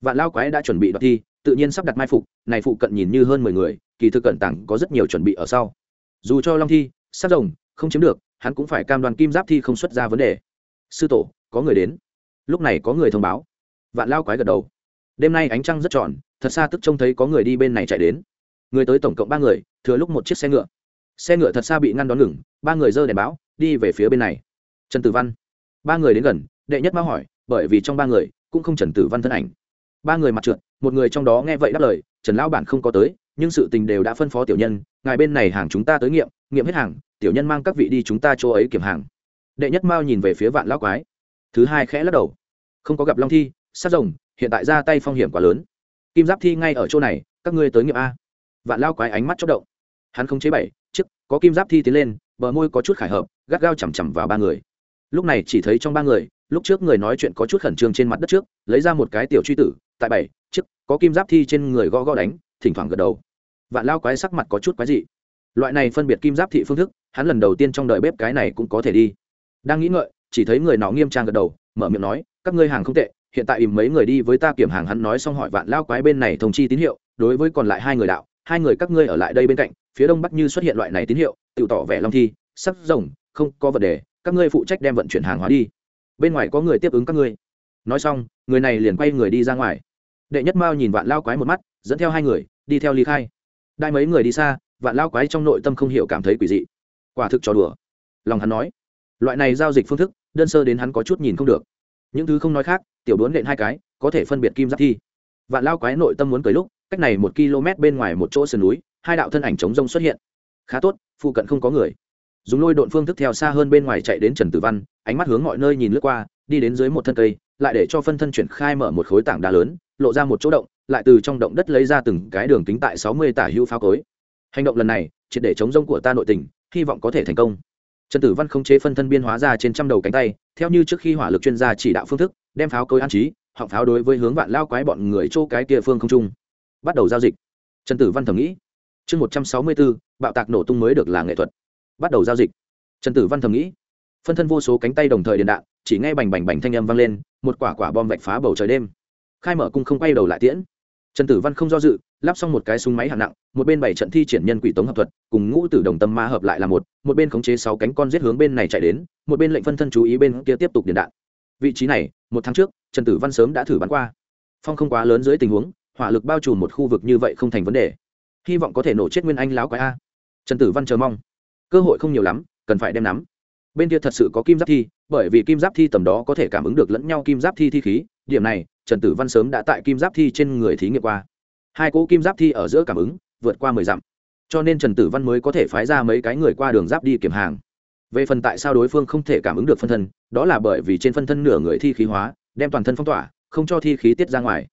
Vạn lao quái đã chuẩn bị đoạt thi, tự nhiên sắp đặt mai phục, này phụ cận nhìn như hơn mười người, kỳ thực cận tặng có rất nhiều chuẩn bị ở sau. Dù cho long thi, sát rồng không chiếm được, hắn cũng phải cam đoàn kim giáp thi không xuất ra vấn đề. Sư tổ có người đến. Lúc này có người thông báo. Vạn lao quái gật đầu. Đêm nay ánh trăng rất tròn, thật xa tức trông thấy có người đi bên này chạy đến. Người tới tổng cộng ba người, thừa lúc một chiếc xe ngựa. Xe ngựa thật xa bị ngăn đón ngừng, ba người dơ đèn báo, đi về phía bên này. Trần tử văn. Ba người đến gần, đệ nhất mao hỏi, bởi vì trong ba người, cũng không trần tử văn thân ảnh. Ba người mặt trượt, một người trong đó nghe vậy đáp lời, trần lão bản không có tới, nhưng sự tình đều đã phân phó tiểu nhân, ngài bên này hàng chúng ta tới nghiệm nghiệm hết hàng, tiểu nhân mang các vị đi chúng ta chỗ ấy kiểm hàng. Đệ nhất mao nhìn về phía vạn lão quái thứ hai khẽ lắc đầu. Không có gặp long thi, sát rồng, hiện tại ra tay phong hiểm quá lớn. Kim giáp thi ngay ở chỗ này, các ngươi tới nghiệp a. Vạn lao quái ánh mắt chốc động. Hắn không chế bảy, chiếc, có kim giáp thi tiến lên, bờ môi có chút khải hợp, gắt gao chằm chằm vào ba người. Lúc này chỉ thấy trong ba người, lúc trước người nói chuyện có chút khẩn trương trên mặt đất trước, lấy ra một cái tiểu truy tử, tại bảy, chiếc, có kim giáp thi trên người gõ gõ đánh, thỉnh thoảng gật đầu. Vạn lao quái sắc mặt có chút quái dị. Loại này phân biệt kim giáp thị phương thức, hắn lần đầu tiên trong đời bếp cái này cũng có thể đi. Đang nghĩ ngợi chỉ thấy người nọ nghiêm trang gật đầu, mở miệng nói, các ngươi hàng không tệ, hiện tại ìm mấy người đi với ta kiểm hàng hắn nói xong hỏi vạn lao quái bên này thông chi tín hiệu, đối với còn lại hai người đạo, hai người các ngươi ở lại đây bên cạnh, phía đông bắc như xuất hiện loại này tín hiệu, tự tỏ vẻ long thi sắc rồng, không có vấn đề, các ngươi phụ trách đem vận chuyển hàng hóa đi. Bên ngoài có người tiếp ứng các ngươi. Nói xong, người này liền quay người đi ra ngoài. Đệ nhất mao nhìn vạn lao quái một mắt, dẫn theo hai người, đi theo ly khai. Đai mấy người đi xa, vạn lao quái trong nội tâm không hiểu cảm thấy quỷ dị. Quả thực trò đùa. Lòng hắn nói loại này giao dịch phương thức, đơn sơ đến hắn có chút nhìn không được. Những thứ không nói khác, tiểu đốn nện hai cái, có thể phân biệt kim giáp thi. Vạn lao quái nội tâm muốn cười lúc, cách này một km bên ngoài một chỗ sườn núi, hai đạo thân ảnh chống rông xuất hiện. Khá tốt, phụ cận không có người. Dùng lôi độn phương thức theo xa hơn bên ngoài chạy đến trần tử văn, ánh mắt hướng mọi nơi nhìn lướt qua, đi đến dưới một thân cây, lại để cho phân thân chuyển khai mở một khối tảng đá lớn, lộ ra một chỗ động, lại từ trong động đất lấy ra từng cái đường kính tại sáu mươi tả hữu pháo cối. Hành động lần này, triệt để chống rông của ta nội tình, hy vọng có thể thành công trần tử văn không chế phân thân biên hóa ra trên trăm đầu cánh tay, theo như trước khi hỏa lực chuyên gia chỉ đạo phương thức, đem pháo cối an trí, họng pháo đối với hướng vạn lao quái bọn người chỗ cái kia phương không trung. Bắt đầu giao dịch. Trần tử văn thầm nghĩ. Chương một trăm sáu mươi bốn, bạo tạc nổ tung mới được là nghệ thuật. Bắt đầu giao dịch. Trần tử văn thầm nghĩ. Phân thân vô số cánh tay đồng thời điện đạn, chỉ nghe bành bành bành thanh âm vang lên, một quả quả bom vạch phá bầu trời đêm. Khai mở cung không quay đầu lại tiễn trần tử văn không do dự, lắp xong một cái súng máy hạng nặng, một bên bảy trận thi triển nhân quỷ tống hợp thuật, cùng ngũ tử đồng tâm ma hợp lại là một một bên khống chế sáu cánh con giết hướng bên này chạy đến, một bên lệnh phân thân chú ý bên kia tiếp tục điện đạn. Vị trí này, một tháng trước, trần tử văn sớm đã thử bắn qua. Phong không quá lớn dưới tình huống, hỏa lực bao trùm một khu vực như vậy không thành vấn đề. Hy vọng có thể nổ chết nguyên anh láo quái a. Trần tử văn chờ mong. Cơ hội không nhiều lắm, cần phải đem nắm. Bên kia thật sự có kim giáp thi, bởi vì kim giáp thi tầm đó có thể cảm ứng được lẫn nhau kim giáp thi thi khí điểm này, trần tử văn sớm đã tại kim giáp thi trên người thí nghiệm qua. Hai cỗ kim giáp thi ở giữa cảm ứng, vượt qua mười dặm. Cho nên trần tử văn mới có thể phái ra mấy cái người qua đường giáp đi kiểm hàng. Về phần tại sao đối phương không thể cảm ứng được phân thân, đó là bởi vì trên phân thân nửa người thi khí hóa, đem toàn thân phong tỏa, không cho thi khí tiết ra ngoài.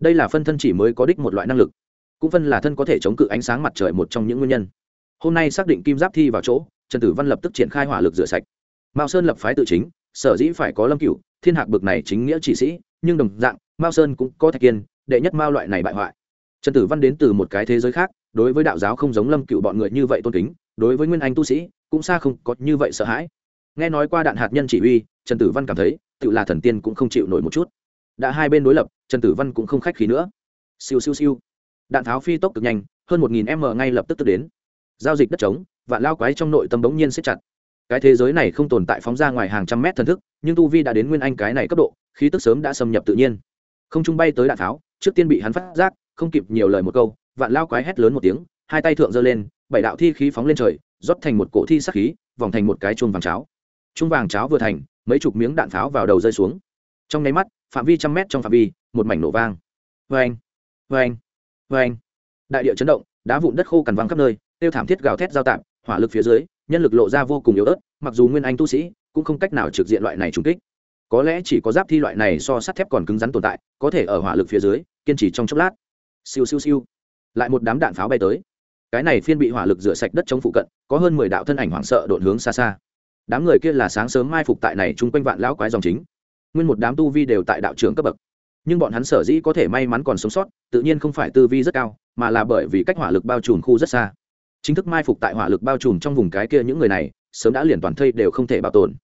Đây là phân thân chỉ mới có đích một loại năng lực. Cũng phân là thân có thể chống cự ánh sáng mặt trời một trong những nguyên nhân. Hôm nay xác định kim giáp thi vào chỗ, trần tử văn lập tức triển khai hỏa lực rửa sạch. Mao sơn lập phái tự chính, sở dĩ phải có lâm cựu thiên hạc bực này chính nghĩa chỉ sĩ nhưng đồng dạng, mao sơn cũng có thạch kiên, đệ nhất mao loại này bại hoại. Trần tử văn đến từ một cái thế giới khác, đối với đạo giáo không giống lâm cựu bọn người như vậy tôn kính, đối với nguyên anh tu sĩ, cũng xa không có như vậy sợ hãi. Nghe nói qua đạn hạt nhân chỉ huy, trần tử văn cảm thấy tự là thần tiên cũng không chịu nổi một chút. Đã hai bên đối lập, trần tử văn cũng không khách khí nữa. Siêu siêu siêu. Đạn tháo phi tốc cực nhanh, hơn một nghìn m ngay lập tức tức đến. Giao dịch đất trống, vạn lao quái trong nội tâm bỗng nhiên xếp chặt cái thế giới này không tồn tại phóng ra ngoài hàng trăm mét thần thức, nhưng tu vi đã đến nguyên anh cái này cấp độ, khí tức sớm đã xâm nhập tự nhiên. Không trung bay tới đạn tháo, trước tiên bị hắn phát giác, không kịp nhiều lời một câu, vạn lao quái hét lớn một tiếng, hai tay thượng giơ lên, bảy đạo thi khí phóng lên trời, rót thành một cổ thi sắc khí, vòng thành một cái chuông vàng cháo. Chuông vàng cháo vừa thành, mấy chục miếng đạn pháo vào đầu rơi xuống. Trong nháy mắt, phạm vi trăm mét trong phạm vi, một mảnh nổ vang. Vê anh vê anh vê anh đại địa chấn động, đá vụn đất khô cằn văng khắp nơi, tiêu thảm thiết gào thét giao tạm hỏa lực phía dưới nhân lực lộ ra vô cùng yếu ớt, mặc dù nguyên anh tu sĩ cũng không cách nào trực diện loại này trùng kích. Có lẽ chỉ có giáp thi loại này so sắt thép còn cứng rắn tồn tại, có thể ở hỏa lực phía dưới, kiên trì trong chốc lát. Siêu siêu siêu. Lại một đám đạn pháo bay tới. Cái này phiên bị hỏa lực rửa sạch đất chống phụ cận, có hơn mười đạo thân ảnh hoảng sợ đột hướng xa xa. Đám người kia là sáng sớm mai phục tại này chung quanh vạn lão quái dòng chính. Nguyên một đám tu vi đều tại đạo trưởng cấp bậc. Nhưng bọn hắn sở dĩ có thể may mắn còn sống sót, tự nhiên không phải tư vi rất cao, mà là bởi vì cách hỏa lực bao trùm khu rất xa chính thức mai phục tại hỏa lực bao trùm trong vùng cái kia những người này, sớm đã liền toàn thây đều không thể bảo tồn.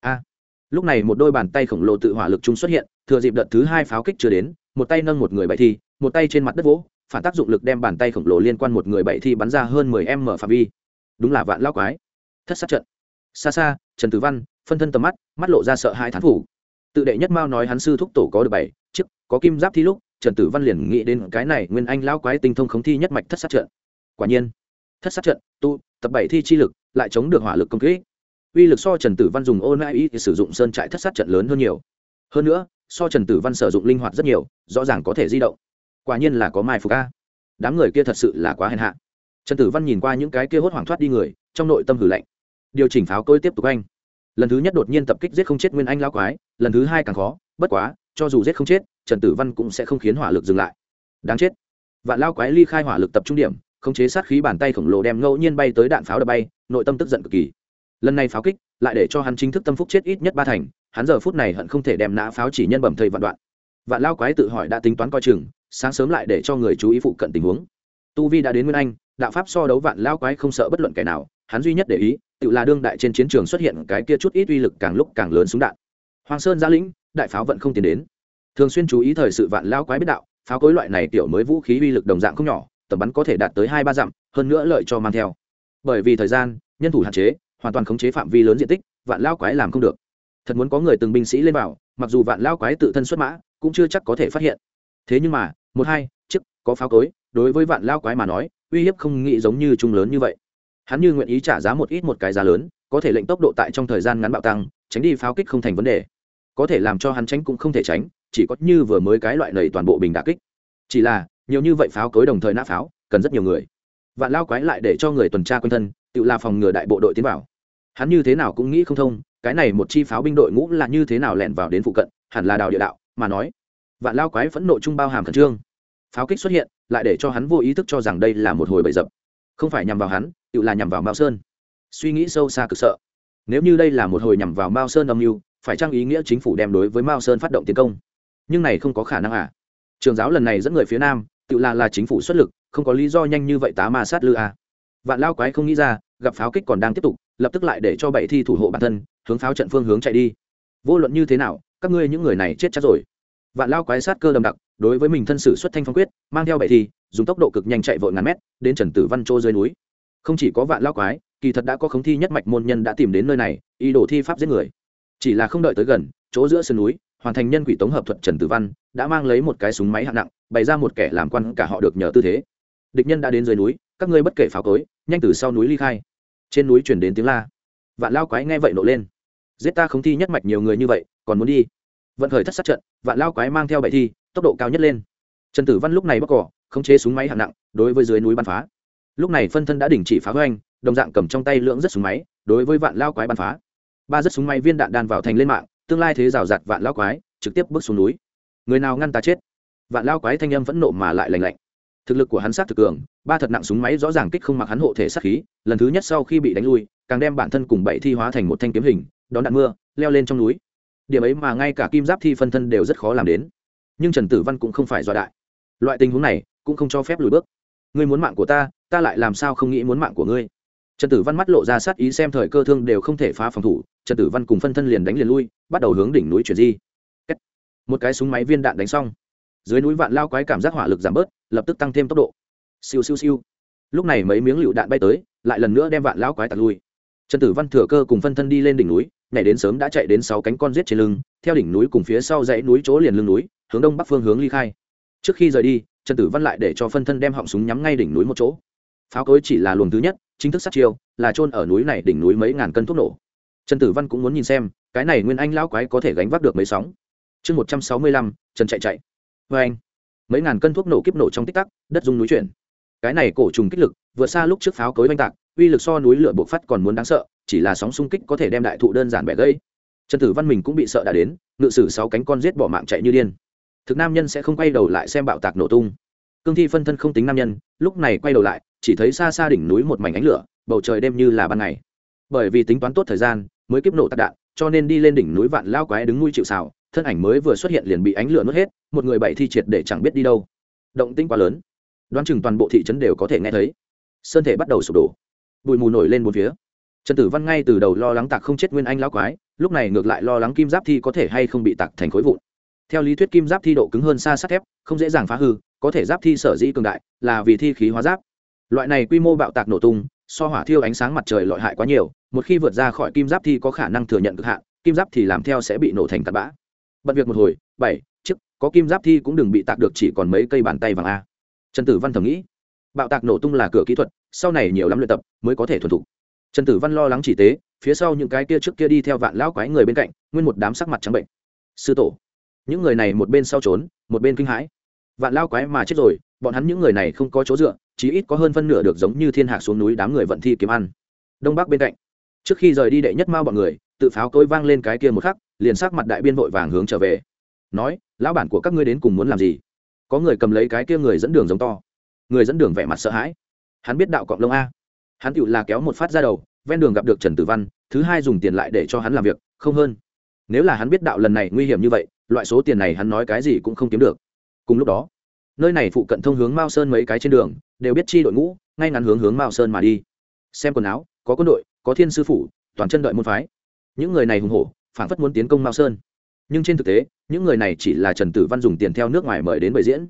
A, lúc này một đôi bàn tay khổng lồ tự hỏa lực chung xuất hiện, thừa dịp đợt thứ hai pháo kích chưa đến, một tay nâng một người bậy thi, một tay trên mặt đất vỗ, phản tác dụng lực đem bàn tay khổng lồ liên quan một người bậy thi bắn ra hơn mười em mở phạm vi. Đúng là vạn lao quái. Thất sát trận. Xa xa, trần tử văn, phân thân tầm mắt mắt lộ ra sợ hai thán phủ. Tự đệ nhất mao nói hắn sư thúc tổ có được bảy, chức, có kim giáp thi lúc, trần tử văn liền nghĩ đến cái này nguyên anh lao quái tinh thông khống thi nhất mạch thất sát trận. Quả nhiên thất sát trận, tu, tập bảy thi chi lực, lại chống được hỏa lực công kích. Uy lực so trần tử văn dùng ôn ai sử dụng sơn trại thất sát trận lớn hơn nhiều. Hơn nữa, so trần tử văn sử dụng linh hoạt rất nhiều, rõ ràng có thể di động. Quả nhiên là có mai phục a. Đám người kia thật sự là quá hèn hạ. Trần tử văn nhìn qua những cái kia hốt hoảng thoát đi người, trong nội tâm hử lạnh. Điều chỉnh pháo cối tiếp tục anh. Lần thứ nhất đột nhiên tập kích giết không chết nguyên anh lao quái, lần thứ hai càng khó, bất quá, cho dù giết không chết, trần tử văn cũng sẽ không khiến hỏa lực dừng lại. Đáng chết. Vạn lao quái ly khai hỏa lực tập trung điểm khống chế sát khí bàn tay khổng lồ đem ngẫu nhiên bay tới đạn pháo đập bay, nội tâm tức giận cực kỳ. Lần này pháo kích, lại để cho hắn chính thức tâm phúc chết ít nhất ba thành, hắn giờ phút này hận không thể đem nã pháo chỉ nhân bẩm thầy vạn đoạn. Vạn lao quái tự hỏi đã tính toán coi chừng, sáng sớm lại để cho người chú ý phụ cận tình huống. Tu vi đã đến nguyên anh, đạo pháp so đấu vạn lao quái không sợ bất luận kẻ nào, hắn duy nhất để ý, tự là đương đại trên chiến trường xuất hiện cái kia chút ít uy lực càng lúc càng lớn súng đạn. Hoàng sơn gia lĩnh, đại pháo vẫn không tiến đến. Thường xuyên chú ý thời sự vạn lao quái biết đạo, pháo cối loại này tiểu mới vũ khí uy lực đồng dạng không nhỏ tầm bắn có thể đạt tới hai ba dặm, hơn nữa lợi cho mang theo. Bởi vì thời gian, nhân thủ hạn chế, hoàn toàn khống chế phạm vi lớn diện tích, vạn lao quái làm không được. Thật muốn có người từng binh sĩ lên vào mặc dù vạn lao quái tự thân xuất mã, cũng chưa chắc có thể phát hiện. Thế nhưng mà, một hai chức có pháo cối, đối với vạn lao quái mà nói, uy hiếp không nghĩ giống như trung lớn như vậy. Hắn như nguyện ý trả giá một ít một cái giá lớn, có thể lệnh tốc độ tại trong thời gian ngắn bạo tăng, tránh đi pháo kích không thành vấn đề. Có thể làm cho hắn tránh cũng không thể tránh, chỉ có như vừa mới cái loại lầy toàn bộ bình đà kích. Chỉ là nhiều như vậy pháo cối đồng thời nã pháo, cần rất nhiều người. Vạn lao quái lại để cho người tuần tra quanh thân, tự là phòng ngừa đại bộ đội tiến vào. Hắn như thế nào cũng nghĩ không thông, cái này một chi pháo binh đội ngũ là như thế nào lẻn vào đến phụ cận, hẳn là đào địa đạo, mà nói, vạn lao quái phẫn nộ trung bao hàm khẩn trương. Pháo kích xuất hiện, lại để cho hắn vô ý thức cho rằng đây là một hồi bậy dập. Không phải nhằm vào hắn, tự là nhằm vào mao sơn. Suy nghĩ sâu xa cực sợ. Nếu như đây là một hồi nhằm vào mao sơn âm mưu, phải trang ý nghĩa chính phủ đem đối với mao sơn phát động tiến công? Nhưng này không có khả năng à. Trường giáo lần này dẫn người phía nam tự là là chính phủ xuất lực, không có lý do nhanh như vậy tá ma sát lư à. vạn lao quái không nghĩ ra, gặp pháo kích còn đang tiếp tục, lập tức lại để cho bảy thi thủ hộ bản thân, hướng pháo trận phương hướng chạy đi. Vô luận như thế nào, các ngươi những người này chết chắc rồi. Vạn lao quái sát cơ đầm đặc, đối với mình thân sử xuất thanh phong quyết, mang theo bảy thi, dùng tốc độ cực nhanh chạy vội ngàn mét, đến trần tử văn châu dưới núi. Không chỉ có vạn lao quái, kỳ thật đã có khống thi nhất mạch môn nhân đã tìm đến nơi này, ý đồ thi pháp giết người. Chỉ là không đợi tới gần, chỗ giữa sườn núi hoàn thành nhân quỷ tống hợp thuật trần tử văn, đã mang lấy một cái súng máy hạng nặng, bày ra một kẻ làm quan cả họ được nhờ tư thế. Địch nhân đã đến dưới núi, các ngươi bất kể pháo cối, nhanh từ sau núi ly khai. Trên núi chuyển đến tiếng la. Vạn lao quái nghe vậy nổ lên. Giết ta không thi nhất mạch nhiều người như vậy, còn muốn đi. Vận khởi thất sát trận, vạn lao quái mang theo bảy thi, tốc độ cao nhất lên. Trần tử văn lúc này bóc cỏ, khống chế súng máy hạng nặng, đối với dưới núi bắn phá. Lúc này phân thân đã đình chỉ phá hoành, đồng dạng cầm trong tay lưỡng rất súng máy, đối với vạn lao quái bắn phá. Ba rất súng máy viên đạn đan vào thành lên mạng tương lai thế rào rạt vạn lao quái, trực tiếp bước xuống núi. Người nào ngăn ta chết? Vạn lao quái thanh âm vẫn nộ mà lại lành lạnh. Thực lực của hắn sát thực cường, ba thật nặng súng máy rõ ràng kích không mặc hắn hộ thể sát khí, lần thứ nhất sau khi bị đánh lui, càng đem bản thân cùng bảy thi hóa thành một thanh kiếm hình, đón đạn mưa, leo lên trong núi. Điểm ấy mà ngay cả kim giáp thi phân thân đều rất khó làm đến. Nhưng trần tử văn cũng không phải do đại. Loại tình huống này cũng không cho phép lùi bước. Ngươi muốn mạng của ta ta lại làm sao không nghĩ muốn mạng của ngươi? Trần tử văn mắt lộ ra sát ý xem thời cơ thương đều không thể phá phòng thủ trần tử văn cùng phân thân liền đánh liền lui, bắt đầu hướng đỉnh núi chuyển di. Một cái súng máy viên đạn đánh xong. Dưới núi vạn lao quái cảm giác hỏa lực giảm bớt, lập tức tăng thêm tốc độ. Siêu siêu siêu. Lúc này mấy miếng lựu đạn bay tới, lại lần nữa đem vạn lao quái tạt lui. Trần tử văn thừa cơ cùng phân thân đi lên đỉnh núi, nhảy đến sớm đã chạy đến sáu cánh con rết trên lưng, theo đỉnh núi cùng phía sau dãy núi chỗ liền lưng núi, hướng đông bắc phương hướng ly khai. Trước khi rời đi, trần tử văn lại để cho phân thân đem họng súng nhắm ngay đỉnh núi một chỗ. Pháo cối chỉ là luồng thứ nhất, chính thức sát chiêu, là trôn ở núi này đỉnh núi mấy ngàn cân thuốc nổ trần tử văn cũng muốn nhìn xem, cái này nguyên anh lão quái có thể gánh vác được mấy sóng. Chương một trăm sáu mươi lăm, trần chạy chạy. Vê anh. Mấy ngàn cân thuốc nổ kiếp nổ trong tích tắc, đất dung núi chuyển. Cái này cổ trùng kích lực, vượt xa lúc trước pháo cối oanh tạc, uy lực so núi lửa bộc phát còn muốn đáng sợ, chỉ là sóng xung kích có thể đem đại thụ đơn giản bẻ gây trần tử văn mình cũng bị sợ đã đến, ngự sử sáu cánh con giết bỏ mạng chạy như điên. Thực nam nhân sẽ không quay đầu lại xem bạo tạc nổ tung. Cương thi phân thân không tính nam nhân, lúc này quay đầu lại, chỉ thấy xa xa đỉnh núi một mảnh ánh lửa, bầu trời đêm như là ban ngày. Bởi vì tính toán tốt thời gian mới kiếp nổ tạc đạn, cho nên đi lên đỉnh núi vạn lao quái đứng nuôi chịu xào thân ảnh mới vừa xuất hiện liền bị ánh lửa nuốt hết, một người bảy thi triệt để chẳng biết đi đâu. Động tinh quá lớn. Đoán chừng toàn bộ thị trấn đều có thể nghe thấy. Sơn thể bắt đầu sụp đổ. Bụi mù nổi lên một phía. Trần tử văn ngay từ đầu lo lắng tạc không chết nguyên anh lao quái, lúc này ngược lại lo lắng kim giáp thi có thể hay không bị tạc thành khối vụn. Theo lý thuyết kim giáp thi độ cứng hơn xa sắt thép, không dễ dàng phá hư, có thể giáp thi sở dĩ cường đại là vì thi khí hóa giáp. Loại này quy mô bạo tạc nổ tung so hỏa thiêu ánh sáng mặt trời lọi hại quá nhiều, một khi vượt ra khỏi kim giáp thi có khả năng thừa nhận cực hạn, kim giáp thì làm theo sẽ bị nổ thành tạt bã. Bận việc một hồi, bảy chức có kim giáp thi cũng đừng bị tạc được, chỉ còn mấy cây bàn tay vàng a. Trần tử văn thầm nghĩ. Bạo tạc nổ tung là cửa kỹ thuật, sau này nhiều lắm luyện tập mới có thể thuần thục. Trần tử văn lo lắng chỉ tế, phía sau những cái kia trước kia đi theo vạn lão quái người bên cạnh, nguyên một đám sắc mặt trắng bệnh. Sư tổ, những người này một bên sau trốn, một bên kinh hãi. Vạn lao quái mà chết rồi, bọn hắn những người này không có chỗ dựa chí ít có hơn phân nửa được giống như thiên hạ xuống núi đám người vận thi kiếm ăn. Đông bắc bên cạnh, trước khi rời đi đệ nhất mao bọn người, tự pháo cối vang lên cái kia một khắc, liền sắc mặt đại biên vội vàng hướng trở về. Nói, lão bản của các ngươi đến cùng muốn làm gì? Có người cầm lấy cái kia người dẫn đường giống to. Người dẫn đường vẻ mặt sợ hãi. Hắn biết đạo cọng lông a. Hắn tựu là kéo một phát ra đầu, ven đường gặp được trần tử văn, thứ hai dùng tiền lại để cho hắn làm việc, không hơn. Nếu là hắn biết đạo lần này nguy hiểm như vậy, loại số tiền này hắn nói cái gì cũng không kiếm được. Cùng lúc đó, nơi này phụ cận thông hướng mao sơn mấy cái trên đường đều biết chi đội ngũ, ngay ngắn hướng hướng mao sơn mà đi. Xem quần áo, có quân đội, có thiên sư phủ, toàn chân đợi môn phái. Những người này hùng hổ phản phất muốn tiến công mao sơn. Nhưng trên thực tế, những người này chỉ là trần tử văn dùng tiền theo nước ngoài mời đến bày diễn.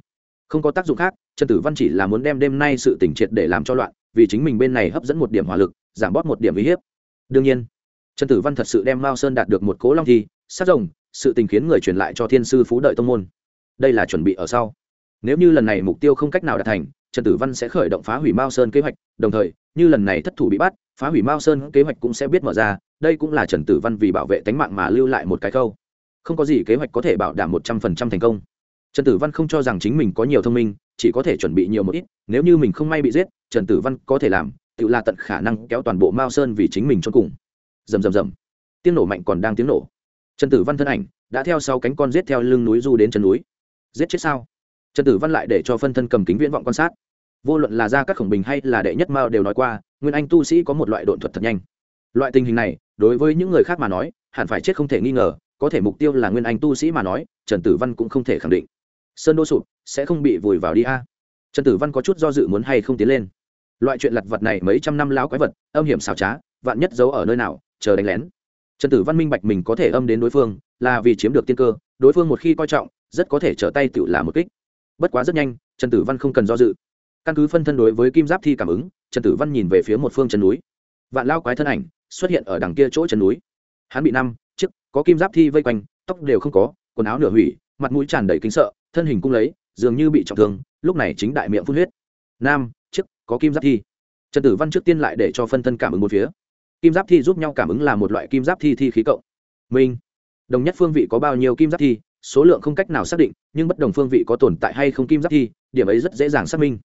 Không có tác dụng khác, trần tử văn chỉ là muốn đem đêm nay sự tỉnh triệt để làm cho loạn, vì chính mình bên này hấp dẫn một điểm hỏa lực, giảm bót một điểm uy hiếp. Đương nhiên, trần tử văn thật sự đem mao sơn đạt được một cố long thi, sát rồng, sự tình khiến người truyền lại cho thiên sư phú đợi tông môn. Đây là chuẩn bị ở sau. Nếu như lần này mục tiêu không cách nào đạt thành trần tử văn sẽ khởi động phá hủy mao sơn kế hoạch, đồng thời, như lần này thất thủ bị bắt, phá hủy mao sơn kế hoạch cũng sẽ biết mở ra, đây cũng là trần tử văn vì bảo vệ tánh mạng mà lưu lại một cái câu. Không có gì kế hoạch có thể bảo đảm một trăm phần trăm thành công. Trần tử văn không cho rằng chính mình có nhiều thông minh, chỉ có thể chuẩn bị nhiều một ít, nếu như mình không may bị giết, trần tử văn có thể làm, tự là tận khả năng kéo toàn bộ mao sơn vì chính mình cho cùng. Rầm rầm rầm. Tiếng nổ mạnh còn đang tiếng nổ. Trần tử văn thân ảnh đã theo sau cánh con giết theo lưng núi du đến chân núi. Giết chết sao? Trần tử văn lại để cho phân thân cầm kính viễn vọng quan sát vô luận là ra các khổng bình hay là đệ nhất mao đều nói qua, nguyên anh tu sĩ có một loại độn thuật thật nhanh. Loại tình hình này, đối với những người khác mà nói, hẳn phải chết không thể nghi ngờ, có thể mục tiêu là nguyên anh tu sĩ mà nói, trần tử văn cũng không thể khẳng định. Sơn đô sụp, sẽ không bị vùi vào đi a. Trần tử văn có chút do dự muốn hay không tiến lên. Loại chuyện lặt vật này mấy trăm năm lao quái vật, âm hiểm xảo trá, vạn nhất giấu ở nơi nào, chờ đánh lén. Trần tử văn minh bạch mình có thể âm đến đối phương, là vì chiếm được tiên cơ, đối phương một khi coi trọng, rất có thể trở tay tự là một kích. Bất quá rất nhanh, trần tử văn không cần do dự căn cứ phân thân đối với kim giáp thi cảm ứng, trần tử văn nhìn về phía một phương chân núi. Vạn lao quái thân ảnh xuất hiện ở đằng kia chỗ chân núi. Hắn bị năm, chiếc, có kim giáp thi vây quanh, tóc đều không có, quần áo nửa hủy, mặt mũi tràn đầy kính sợ, thân hình cung lấy, dường như bị trọng thương, lúc này chính đại miệng phun huyết. Nam, chiếc, có kim giáp thi. Trần tử văn trước tiên lại để cho phân thân cảm ứng một phía. Kim giáp thi giúp nhau cảm ứng là một loại kim giáp thi thi khí cộng. Minh. Đồng nhất phương vị có bao nhiêu kim giáp thi, số lượng không cách nào xác định, nhưng bất đồng phương vị có tồn tại hay không kim giáp thi, điểm ấy rất dễ dàng xác minh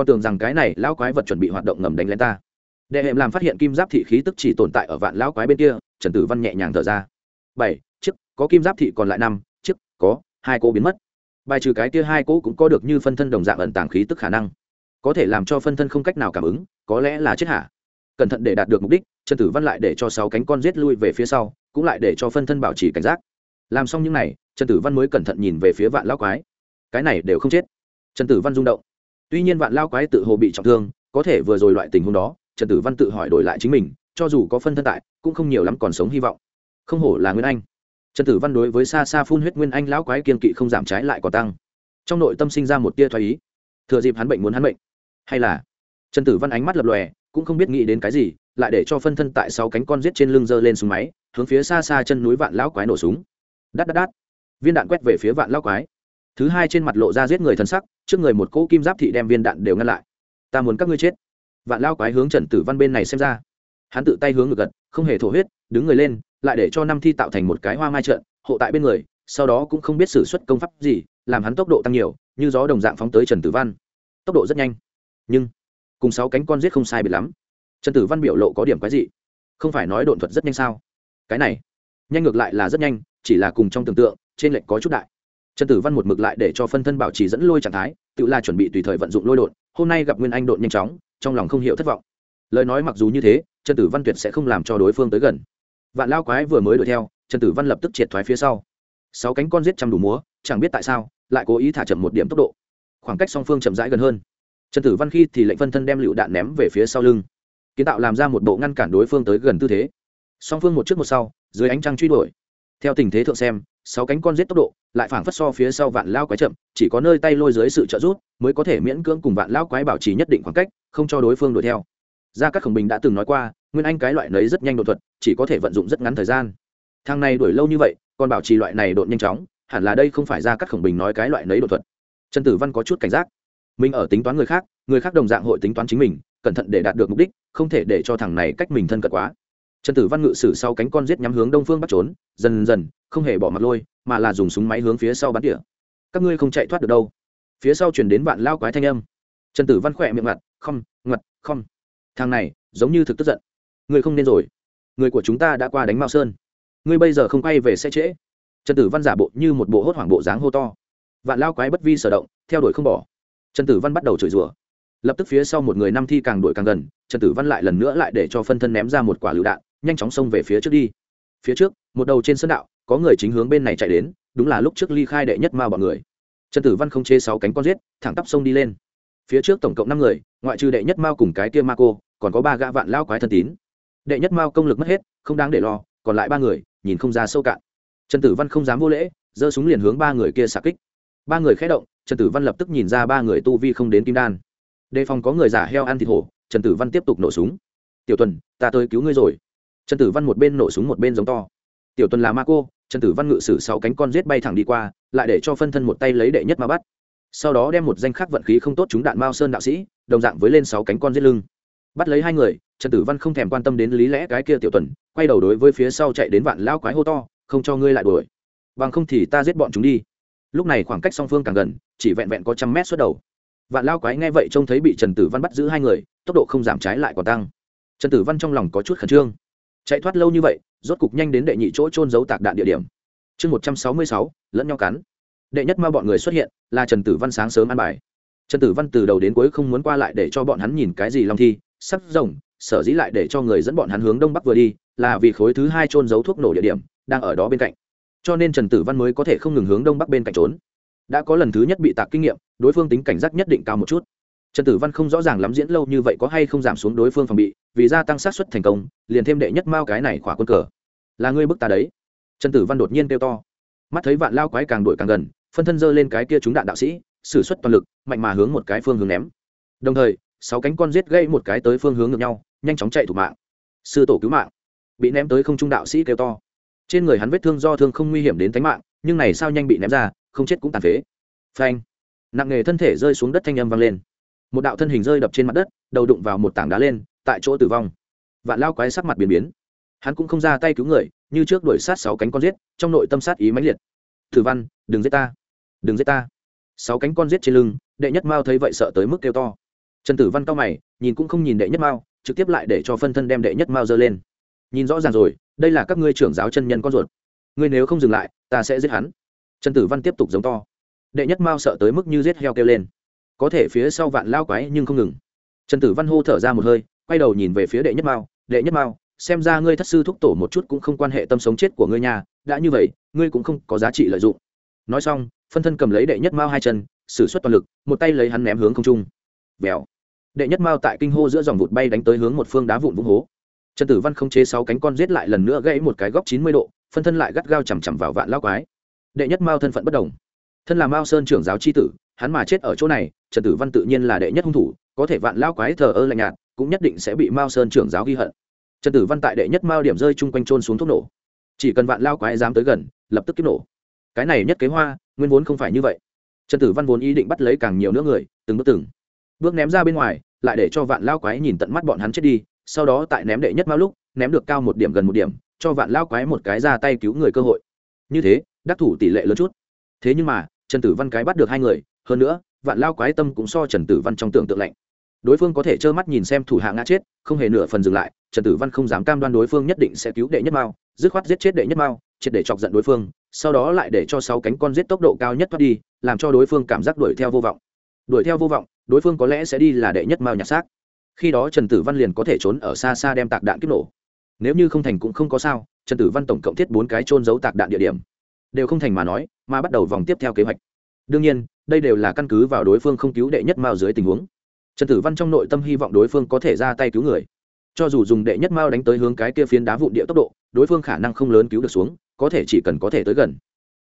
con tưởng rằng cái này lão quái vật chuẩn bị hoạt động ngầm đánh lên ta. Đệ hệm làm phát hiện kim giáp thị khí tức chỉ tồn tại ở vạn lão quái bên kia, trần tử văn nhẹ nhàng thở ra. Bảy, chiếc, có kim giáp thị còn lại năm, chiếc, có, hai cô biến mất. Bài trừ cái kia hai cô cũng có được như phân thân đồng dạng ẩn tàng khí tức khả năng. Có thể làm cho phân thân không cách nào cảm ứng, có lẽ là chết hả? Cẩn thận để đạt được mục đích, trần tử văn lại để cho sáu cánh con rết lui về phía sau, cũng lại để cho phân thân bảo trì cảnh giác. Làm xong những n à y trần tử văn mới cẩn thận nhìn về phía vạn lão quái. Cái này đều không chết. Trần tử văn rung động tuy nhiên vạn lao quái tự hồ bị trọng thương, có thể vừa rồi loại tình huống đó, trần tử văn tự hỏi đổi lại chính mình, cho dù có phân thân tại, cũng không nhiều lắm còn sống hy vọng. Không hổ là nguyên anh. Trần tử văn đối với xa xa phun huyết nguyên anh lão quái kiên kỵ không giảm trái lại còn tăng. Trong nội tâm sinh ra một tia thoái ý. Thừa dịp hắn bệnh muốn hắn bệnh. Hay là, trần tử văn ánh mắt lập lòe, cũng không biết nghĩ đến cái gì, lại để cho phân thân tại sau cánh con giết trên lưng dơ lên súng máy, hướng phía xa xa chân núi vạn lão quái nổ súng. Đắt đắt đắt viên đạn quét về phía vạn lão quái thứ hai trên mặt lộ ra giết người thân sắc, trước người một cỗ kim giáp thị đem viên đạn đều ngăn lại. Ta muốn các ngươi chết. Vạn lao quái hướng trần tử văn bên này xem ra. Hắn tự tay hướng ngược gật, không hề thổ huyết, đứng người lên, lại để cho năm thi tạo thành một cái hoa mai trận, hộ tại bên người, sau đó cũng không biết xử suất công pháp gì, làm hắn tốc độ tăng nhiều, như gió đồng dạng phóng tới trần tử văn. Tốc độ rất nhanh. Nhưng, cùng sáu cánh con giết không sai biệt lắm. Trần tử văn biểu lộ có điểm quái dị. Không phải nói độn thuật rất nhanh sao? Cái này, nhanh ngược lại là rất nhanh, chỉ là cùng trong tưởng tượng, trên lệnh có chút đại trần tử văn một mực lại để cho phân thân bảo trì dẫn lôi trạng thái, tự là chuẩn bị tùy thời vận dụng lôi đột hôm nay gặp nguyên anh đột nhanh chóng, trong lòng không hiểu thất vọng. Lời nói mặc dù như thế, trần tử văn tuyệt sẽ không làm cho đối phương tới gần. Vạn lao quái vừa mới đuổi theo, trần tử văn lập tức triệt thoái phía sau. Sáu cánh con giết chăm đủ múa, chẳng biết tại sao, lại cố ý thả chậm một điểm tốc độ. Khoảng cách song phương chậm rãi gần hơn. Trần tử văn khi thì lệnh phân thân đem lựu đạn ném về phía sau lưng, kiến tạo làm ra một bộ ngăn cản đối phương tới gần tư thế. Song phương một trước một sau, dưới ánh trăng truy đuổi. Theo tình thế thượng xem sáu cánh con giết tốc độ, lại phảng phất so phía sau vạn lao quái chậm, chỉ có nơi tay lôi dưới sự trợ giúp mới có thể miễn cưỡng cùng vạn lao quái bảo trì nhất định khoảng cách, không cho đối phương đuổi theo. Gia cát khổng bình đã từng nói qua, nguyên anh cái loại nấy rất nhanh đột thuật, chỉ có thể vận dụng rất ngắn thời gian. Thang này đuổi lâu như vậy, còn bảo trì loại này đột nhanh chóng, hẳn là đây không phải gia cát khổng bình nói cái loại nấy đột thuật. Trần tử văn có chút cảnh giác. Mình ở tính toán người khác người khác đồng dạng hội tính toán chính mình, cẩn thận để đạt được mục đích, không thể để cho thằng này cách mình thân cận quá trần tử văn ngự sử sau cánh con giết nhắm hướng đông phương bắt trốn, dần dần, không hề bỏ mặt lôi, mà là dùng súng máy hướng phía sau bắn tỉa. Các ngươi không chạy thoát được đâu. Phía sau chuyển đến vạn lao quái thanh âm. Trần tử văn khỏe miệng ngặt không ngặt không thằng này, giống như thực tức giận. Ngươi không nên rồi. Người của chúng ta đã qua đánh mao sơn. Ngươi bây giờ không quay về sẽ trễ. Trần tử văn giả bộ như một bộ hốt hoảng bộ dáng hô to. Vạn lao quái bất vi sở động, theo đuổi không bỏ. Trần tử văn bắt đầu chửi rủa. Lập tức phía sau một người năm thi càng đuổi càng gần, trần tử văn lại lần nữa lại để cho phân thân ném ra một quả lựu đạn nhanh chóng xông về phía trước đi. Phía trước, một đầu trên sân đạo, có người chính hướng bên này chạy đến, đúng là lúc trước ly khai đệ nhất ma bọn người. Trần tử văn không chê sáu cánh con giết, thẳng tắp sông đi lên. Phía trước tổng cộng năm người, ngoại trừ đệ nhất mao cùng cái kia ma cô, còn có ba gã vạn lao quái thân tín. Đệ nhất mao công lực mất hết, không đáng để lo, còn lại ba người, nhìn không ra sâu cạn. Trần tử văn không dám vô lễ, giơ súng liền hướng ba người kia xạ kích. Ba người khé động, trần tử văn lập tức nhìn ra ba người tu vi không đến kim đan. Đề phòng có người giả heo ăn thịt hổ, trần tử văn tiếp tục nổ súng. Tiểu tuần, ta tới cứu ngươi rồi trần tử văn một bên nổ súng một bên giống to. Tiểu tuần là ma cô, trần tử văn ngự sử sáu cánh con giết bay thẳng đi qua, lại để cho phân thân một tay lấy đệ nhất ma bắt. Sau đó đem một danh khắc vận khí không tốt chúng đạn mao sơn đạo sĩ, đồng dạng với lên sáu cánh con giết lưng. Bắt lấy hai người, trần tử văn không thèm quan tâm đến lý lẽ cái kia tiểu tuần, quay đầu đối với phía sau chạy đến vạn lao quái hô to, không cho ngươi lại đuổi. Bằng không thì ta giết bọn chúng đi. Lúc này khoảng cách song phương càng gần, chỉ vẹn vẹn có trăm mét xuất đầu. Vạn lao quái nghe vậy trông thấy bị trần tử văn bắt giữ hai người, tốc độ không giảm trái lại còn tăng. Trần tử văn trong lòng có chút khẩn trương chạy thoát lâu như vậy, rốt cục nhanh đến đệ nhị chỗ trôn giấu tạc đạn địa điểm. Chương một trăm sáu mươi sáu, lẫn nhau cắn. Đệ nhất ma bọn người xuất hiện, là trần tử văn sáng sớm ăn bài. Trần tử văn từ đầu đến cuối không muốn qua lại để cho bọn hắn nhìn cái gì long thi, sắp rồng, sở dĩ lại để cho người dẫn bọn hắn hướng đông bắc vừa đi, là vì khối thứ hai trôn giấu thuốc nổ địa điểm, đang ở đó bên cạnh. Cho nên trần tử văn mới có thể không ngừng hướng đông bắc bên cạnh trốn. Đã có lần thứ nhất bị tạc kinh nghiệm, đối phương tính cảnh giác nhất định cao một chút trần tử văn không rõ ràng lắm diễn lâu như vậy có hay không giảm xuống đối phương phòng bị, vì gia tăng sát xuất thành công, liền thêm đệ nhất mao cái này khỏa quân cờ. Là ngươi bức ta đấy. Trần tử văn đột nhiên kêu to. Mắt thấy vạn lao quái càng đuổi càng gần, phân thân dơ lên cái kia trúng đạn đạo sĩ, sử xuất toàn lực, mạnh mà hướng một cái phương hướng ném. Đồng thời, sáu cánh con giết gây một cái tới phương hướng ngược nhau, nhanh chóng chạy thủ mạng. Sư tổ cứu mạng. Bị ném tới không trung đạo sĩ kêu to. Trên người hắn vết thương do thương không nguy hiểm đến tính mạng, nhưng này sao nhanh bị ném ra, không chết cũng tàn phế. Phanh. Nặng nghề thân thể rơi xuống đất thanh âm vang lên một đạo thân hình rơi đập trên mặt đất, đầu đụng vào một tảng đá lên, tại chỗ tử vong. Vạn lao quái sắc mặt biến biến. Hắn cũng không ra tay cứu người, như trước đuổi sát sáu cánh con giết, trong nội tâm sát ý mãnh liệt. Thử văn, đừng giết ta. Đừng giết ta. Sáu cánh con giết trên lưng, đệ nhất mao thấy vậy sợ tới mức kêu to. Trần tử văn cao mày, nhìn cũng không nhìn đệ nhất mao, trực tiếp lại để cho phân thân đem đệ nhất mao giơ lên. Nhìn rõ ràng rồi, đây là các ngươi trưởng giáo chân nhân con ruột. Ngươi nếu không dừng lại, ta sẽ giết hắn. Trần tử văn tiếp tục giống to. Đệ nhất mao sợ tới mức như giết heo kêu lên có thể phía sau vạn lao quái nhưng không ngừng. Trần tử văn hô thở ra một hơi, quay đầu nhìn về phía đệ nhất mao, đệ nhất mao, xem ra ngươi thất sư thúc tổ một chút cũng không quan hệ tâm sống chết của ngươi nhà đã như vậy, ngươi cũng không có giá trị lợi dụng. Nói xong, phân thân cầm lấy đệ nhất mao hai chân xử suất toàn lực, một tay lấy hắn ném hướng không trung. Vèo. Đệ nhất mao tại kinh hô giữa dòng vụt bay đánh tới hướng một phương đá vụn vũng hố. Trần tử văn không chế sáu cánh con giết lại lần nữa gãy một cái góc chín mươi độ, phân thân lại gắt gao chằm chằm vào vạn lao quái. Đệ nhất mao thân phận bất đồng. Thân là mao sơn trưởng giáo c h i tử hắn mà chết ở chỗ này, trần tử văn tự nhiên là đệ nhất hung thủ, có thể vạn lao quái thờ ơ lạnh nhạt, cũng nhất định sẽ bị mao sơn trưởng giáo ghi hận. Trần tử văn tại đệ nhất mao điểm rơi chung quanh trôn xuống thuốc nổ. Chỉ cần vạn lao quái dám tới gần, lập tức kích nổ. Cái này nhất kế hoa, nguyên vốn không phải như vậy. Trần tử văn vốn ý định bắt lấy càng nhiều nữa người, từng bước từng bước ném ra bên ngoài, lại để cho vạn lao quái nhìn tận mắt bọn hắn chết đi, sau đó tại ném đệ nhất mao lúc, ném được cao một điểm gần một điểm, cho vạn lao quái một cái ra tay cứu người cơ hội. Như thế, đắc thủ tỷ lệ lớn chút. Thế nhưng mà, trần tử văn cái bắt được hai người hơn nữa, vạn lao quái tâm cũng so trần tử văn trong tưởng tượng lạnh. Đối phương có thể trơ mắt nhìn xem thủ hạ ngã chết, không hề nửa phần dừng lại, trần tử văn không dám cam đoan đối phương nhất định sẽ cứu đệ nhất mao, dứt khoát giết chết đệ nhất mao, triệt để chọc giận đối phương, sau đó lại để cho sáu cánh con giết tốc độ cao nhất thoát đi, làm cho đối phương cảm giác đuổi theo vô vọng. Đuổi theo vô vọng, đối phương có lẽ sẽ đi là đệ nhất mao nhặt xác. Khi đó trần tử văn liền có thể trốn ở xa xa đem tạc đạn kích nổ. Nếu như không thành cũng không có sao, trần tử văn tổng cộng thiết bốn cái trôn giấu tạc đạn địa điểm. Đều không thành mà nói, mà bắt đầu vòng tiếp theo kế hoạch đương nhiên, đây đều là căn cứ vào đối phương không cứu đệ nhất mao dưới tình huống. Trần tử văn trong nội tâm hy vọng đối phương có thể ra tay cứu người. Cho dù dùng đệ nhất mao đánh tới hướng cái kia phiến đá vụn địa tốc độ, đối phương khả năng không lớn cứu được xuống, có thể chỉ cần có thể tới gần.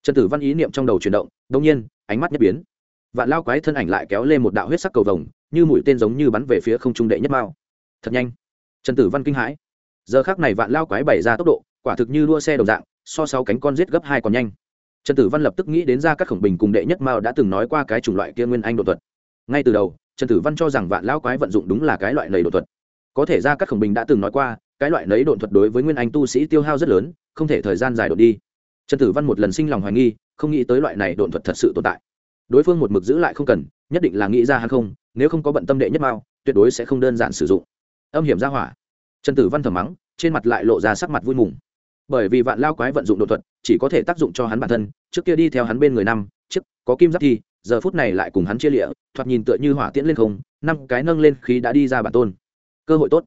Trần tử văn ý niệm trong đầu chuyển động đông nhiên, ánh mắt nhất biến. Vạn lao quái thân ảnh lại kéo lên một đạo huyết sắc cầu vồng, như mũi tên giống như bắn về phía không trung đệ nhất mao. Thật nhanh. Trần tử văn kinh hãi. Giờ khác này vạn lao quái bày ra tốc độ, quả thực như đua xe đồng dạng, so sáu cánh con giết gấp hai còn nhanh trần tử văn lập tức nghĩ đến ra các khổng bình cùng đệ nhất mao đã từng nói qua cái chủng loại kia nguyên anh đột thuật. Ngay từ đầu, trần tử văn cho rằng vạn lao quái vận dụng đúng là cái loại lầy đột thuật. Có thể ra các khổng bình đã từng nói qua, cái loại nấy đột thuật đối với nguyên anh tu sĩ tiêu hao rất lớn, không thể thời gian dài đột đi. Trần tử văn một lần sinh lòng hoài nghi, không nghĩ tới loại này đột thuật thật sự tồn tại. Đối phương một mực giữ lại không cần, nhất định là nghĩ ra hay không, nếu không có bận tâm đệ nhất mao, tuyệt đối sẽ không đơn giản sử dụng. Âm hiểm ra hỏa. Trần tử văn thở mắng, trên mặt lại lộ ra sắc mặt vui mừng. Bởi vì vạn lao quái vận dụng đột thuật chỉ có thể tác dụng cho hắn bản thân, trước kia đi theo hắn bên người năm trước có kim giáp thi giờ phút này lại cùng hắn chia lịa, thoạt nhìn tựa như hỏa tiễn lên không, năm cái nâng lên khí đã đi ra bản tôn. Cơ hội tốt.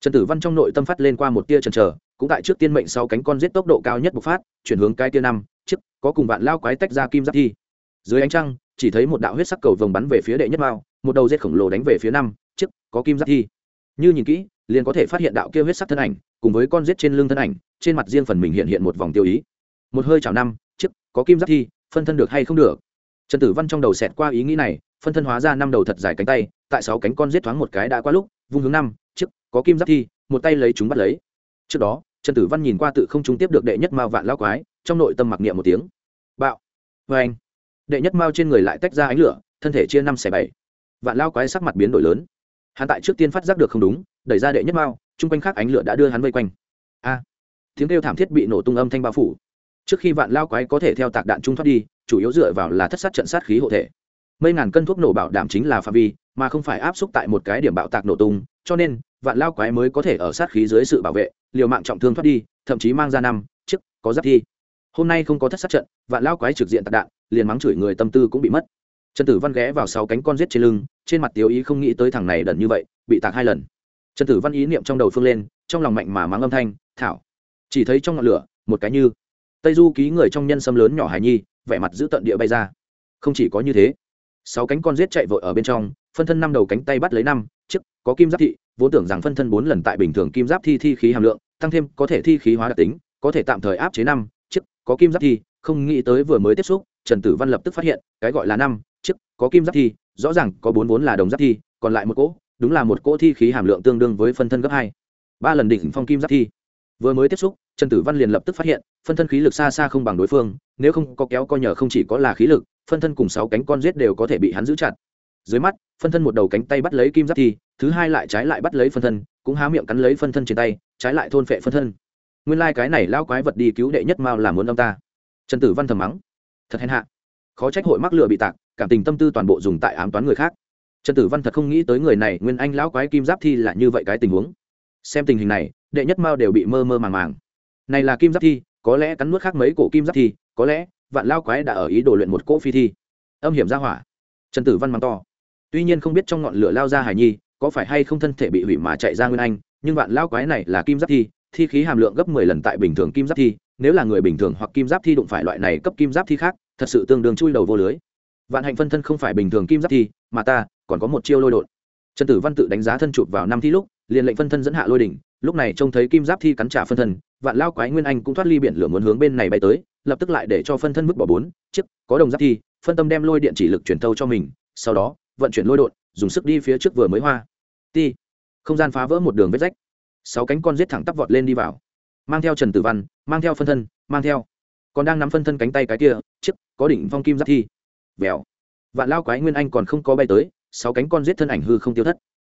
Trần tử văn trong nội tâm phát lên qua một tia trần trờ cũng tại trước tiên mệnh sau cánh con giết tốc độ cao nhất bộc phát, chuyển hướng cái tia năm, chiếc, có cùng bạn lao quái tách ra kim giáp thi dưới ánh trăng, chỉ thấy một đạo huyết sắc cầu vồng bắn về phía đệ nhất mao, một đầu rết khổng lồ đánh về phía năm, chiếc, có kim giáp thi như nhìn kỹ, liền có thể phát hiện đạo kia huyết sắc thân ảnh, cùng với con rết trên lưng thân ảnh, trên mặt riêng phần mình hiện hiện một vòng tiêu ý một hơi chào năm, chiếc, có kim giáp thi, phân thân được hay không được? Trần tử văn trong đầu xẹt qua ý nghĩ này, phân thân hóa ra năm đầu thật dài cánh tay, tại sáu cánh con giết thoáng một cái đã qua lúc, vung hướng năm, chiếc, có kim giáp thi, một tay lấy chúng bắt lấy. Trước đó, trần tử văn nhìn qua tự không trung tiếp được đệ nhất mao vạn lao quái, trong nội tâm mặc niệm một tiếng. Bạo. Vê anh. Đệ nhất mao trên người lại tách ra ánh lửa, thân thể chia năm xẻ bảy. Vạn lao quái sắc mặt biến đổi lớn. Hắn tại trước tiên phát giác được không đúng, đẩy ra đệ nhất mao, chung quanh khác ánh lửa đã đưa hắn vây quanh. A. Tiếng kêu thảm thiết bị nổ tung âm thanh bao phủ trước khi vạn lao quái có thể theo tạc đạn trung thoát đi, chủ yếu dựa vào là thất sát trận sát khí hộ thể. Mấy ngàn cân thuốc nổ bảo đảm chính là phạm vi, mà không phải áp xúc tại một cái điểm bạo tạc nổ tung, cho nên, vạn lao quái mới có thể ở sát khí dưới sự bảo vệ, liều mạng trọng thương thoát đi, thậm chí mang ra năm, chiếc, có giáp thi. Hôm nay không có thất sát trận, vạn lao quái trực diện tạc đạn, liền mắng chửi người tâm tư cũng bị mất. Trần tử văn ghé vào sáu cánh con giết trên lưng, trên mặt tiếu ý không nghĩ tới thằng này đần như vậy, bị tạc hai lần. Trần tử văn ý niệm trong đầu phương lên, trong lòng mạnh mà mắng âm thanh, thảo. Chỉ thấy trong ngọn lửa, một cái như tây du ký người trong nhân sâm lớn nhỏ hài nhi, vẻ mặt giữ tận địa bay ra. Không chỉ có như thế, sáu cánh con giết chạy vội ở bên trong, phân thân năm đầu cánh tay bắt lấy năm, chiếc, có kim giáp thị, vốn tưởng rằng phân thân bốn lần tại bình thường kim giáp thi thi khí hàm lượng, tăng thêm có thể thi khí hóa đặc tính, có thể tạm thời áp chế năm, chiếc, có kim giáp thi, không nghĩ tới vừa mới tiếp xúc, trần tử văn lập tức phát hiện, cái gọi là năm, chiếc, có kim giáp thi, rõ ràng có bốn vốn là đồng giáp thi, còn lại một cỗ, đúng là một cỗ thi khí hàm lượng tương đương với phân thân gấp hai. Ba lần đỉnh phong kim giáp thi vừa mới tiếp xúc, trần tử văn liền lập tức phát hiện, phân thân khí lực xa xa không bằng đối phương, nếu không có kéo co nhờ không chỉ có là khí lực, phân thân cùng sáu cánh con rết đều có thể bị hắn giữ chặt. Dưới mắt, phân thân một đầu cánh tay bắt lấy kim giáp thi, thứ hai lại trái lại bắt lấy phân thân, cũng há miệng cắn lấy phân thân trên tay, trái lại thôn phệ phân thân. Nguyên lai、like、cái này lao quái vật đi cứu đệ nhất mao làm muốn ông ta. Trần tử văn thầm mắng. Thật hèn hạ. Khó trách hội mắc lựa bị tạc, cảm tình tâm tư toàn bộ dùng tại ám toán người khác. Trần tử văn thật không nghĩ tới người này, nguyên anh lão quái kim giáp thi là như vậy cái tình huống xem tình hình này, đệ nhất mao đều bị mơ mơ màng màng. Này là kim giáp thi, có lẽ cắn nuốt khác mấy cổ kim giáp thi, có lẽ vạn lao quái đã ở ý đồ luyện một cỗ phi thi. Âm hiểm ra hỏa. Trần tử văn mắng to. Tuy nhiên không biết trong ngọn lửa lao ra hải nhi, có phải hay không thân thể bị hủy mà chạy ra nguyên anh, nhưng vạn lao quái này là kim giáp thi thi khí hàm lượng gấp mười lần tại bình thường kim giáp thi, nếu là người bình thường hoặc kim giáp thi đụng phải loại này cấp kim giáp thi khác, thật sự tương đương chui đầu vô lưới. Vạn hạnh phân thân không phải bình thường kim giáp thi, mà ta còn có một chiêu lôi đột. Trần tử văn tự đánh giá thân chụp vào năm thi lúc liền lệnh phân thân dẫn hạ lôi đỉnh, lúc này trông thấy kim giáp thi cắn trả phân thân, vạn lao quái nguyên anh cũng thoát ly biển lửa muốn hướng bên này bay tới, lập tức lại để cho phân thân mức bỏ bốn, chiếc, có đồng giáp thi, phân tâm đem lôi điện chỉ lực truyền thâu cho mình, sau đó, vận chuyển lôi đột dùng sức đi phía trước vừa mới hoa. Ti, không gian phá vỡ một đường vết rách. Sáu cánh con giết thẳng tắp vọt lên đi vào. Mang theo trần tử văn, mang theo phân thân, mang theo. Còn đang nắm phân thân cánh tay cái kia, chiếc, có đỉnh phong kim giáp thi. Vèo. Vạn lao quái nguyên anh còn không có bay tới, sáu cánh con giết thân ảnh hư không tiêu thất.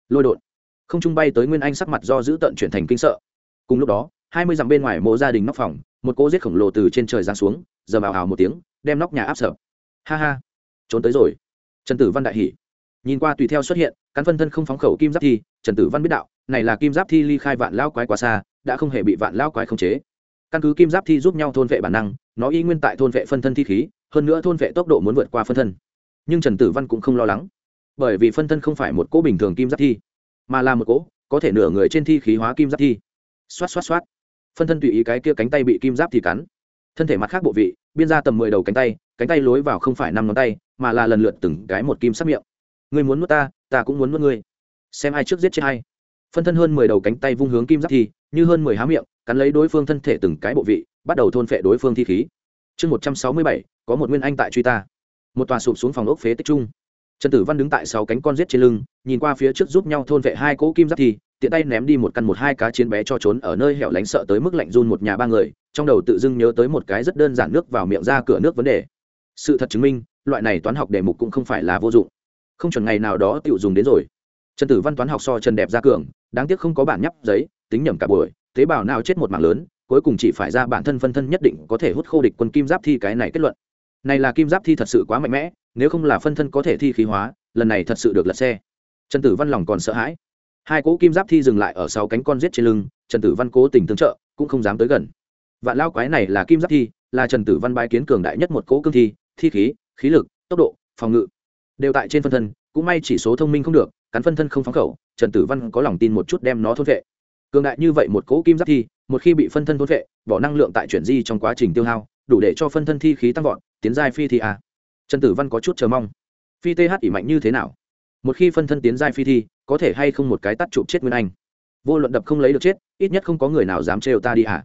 Lôi đột không trung bay tới nguyên anh sắc mặt do giữ tận chuyển thành kinh sợ. Cùng lúc đó, hai mươi dặm bên ngoài mộ gia đình nóc phòng, một cô giết khổng lồ từ trên trời giáng xuống, giờ vào hào một tiếng, đem nóc nhà áp sợ ha ha, trốn tới rồi. Trần tử văn đại hỉ. Nhìn qua tùy theo xuất hiện, cắn phân thân không phóng khẩu kim giáp thi, trần tử văn biết đạo, này là kim giáp thi ly khai vạn lao quái quá xa, đã không hề bị vạn lao quái khống chế. Căn cứ kim giáp thi giúp nhau thôn vệ bản năng, nó y nguyên tại thôn vệ phân thân thi khí, hơn nữa thôn vệ tốc độ muốn vượt qua phân thân. Nhưng trần tử văn cũng không lo lắng, bởi vì phân thân không phải một cỗ bình thường kim giáp thi mà là một cỗ, có thể nửa người trên thi khí hóa kim giáp thi. Xoát xoát xoát. Phân thân tùy ý cái kia cánh tay bị kim giáp thì cắn. Thân thể mặt khác bộ vị, biên ra tầm mười đầu cánh tay cánh tay lối vào không phải năm ngón tay, mà là lần lượt từng cái một kim sắc miệng. Ngươi muốn nuốt ta ta cũng muốn nuốt ngươi. Xem ai trước giết chết ai. Phân thân hơn mười đầu cánh tay vung hướng kim giáp thi, như hơn mười há miệng, cắn lấy đối phương thân thể từng cái bộ vị, bắt đầu thôn phệ đối phương thi khí. Chương một trăm sáu mươi bảy, có một nguyên anh tại truy ta. Một tòa sụp xuống phòng ốc phế tích trung trần tử văn đứng tại sáu cánh con rết trên lưng, nhìn qua phía trước giúp nhau thôn vệ hai cỗ kim giáp thi tiện tay ném đi một căn một hai cá chiến bé cho trốn ở nơi hẻo lánh sợ tới mức lạnh run một nhà ba người, trong đầu tự dưng nhớ tới một cái rất đơn giản nước vào miệng ra cửa nước vấn đề. Sự thật chứng minh, loại này toán học đề mục cũng không phải là vô dụng. Không chuẩn ngày nào đó tự dùng đến rồi. Trần tử văn toán học so trần đẹp ra cường, đáng tiếc không có bản nhắp giấy, tính nhầm cả buổi, tế bào nào chết một mạng lớn, cuối cùng chỉ phải ra bản thân phân thân nhất định có thể hút khô địch quân kim giáp thi cái này kết luận. Này là kim giáp thi thật sự quá mạnh mẽ nếu không là phân thân có thể thi khí hóa, lần này thật sự được lật xe. Trần tử văn lòng còn sợ hãi. Hai cỗ kim giáp thi dừng lại ở sau cánh con giết trên lưng, trần tử văn cố tình tương trợ, cũng không dám tới gần. Vạn lao quái này là kim giáp thi, là trần tử văn bái kiến cường đại nhất một cỗ cương thi thi khí khí lực, tốc độ, phòng ngự. Đều tại trên phân thân, cũng may chỉ số thông minh không được, cắn phân thân không phóng khẩu, trần tử văn có lòng tin một chút đem nó thôn vệ. Cường đại như vậy một cỗ kim giáp thi, một khi bị phân thân thôn vệ, bỏ năng lượng tại chuyển di trong quá trình tiêu hao, đủ để cho phân thân thi khí tăng vọt, tiến giai phi thi a trần tử văn có chút chờ mong. Phi th ỉ mạnh như thế nào? Một khi phân thân tiến giai phi thi, có thể hay không một cái tắt chụp chết nguyên anh? Vô luận đập không lấy được chết, ít nhất không có người nào dám trêu ta đi hả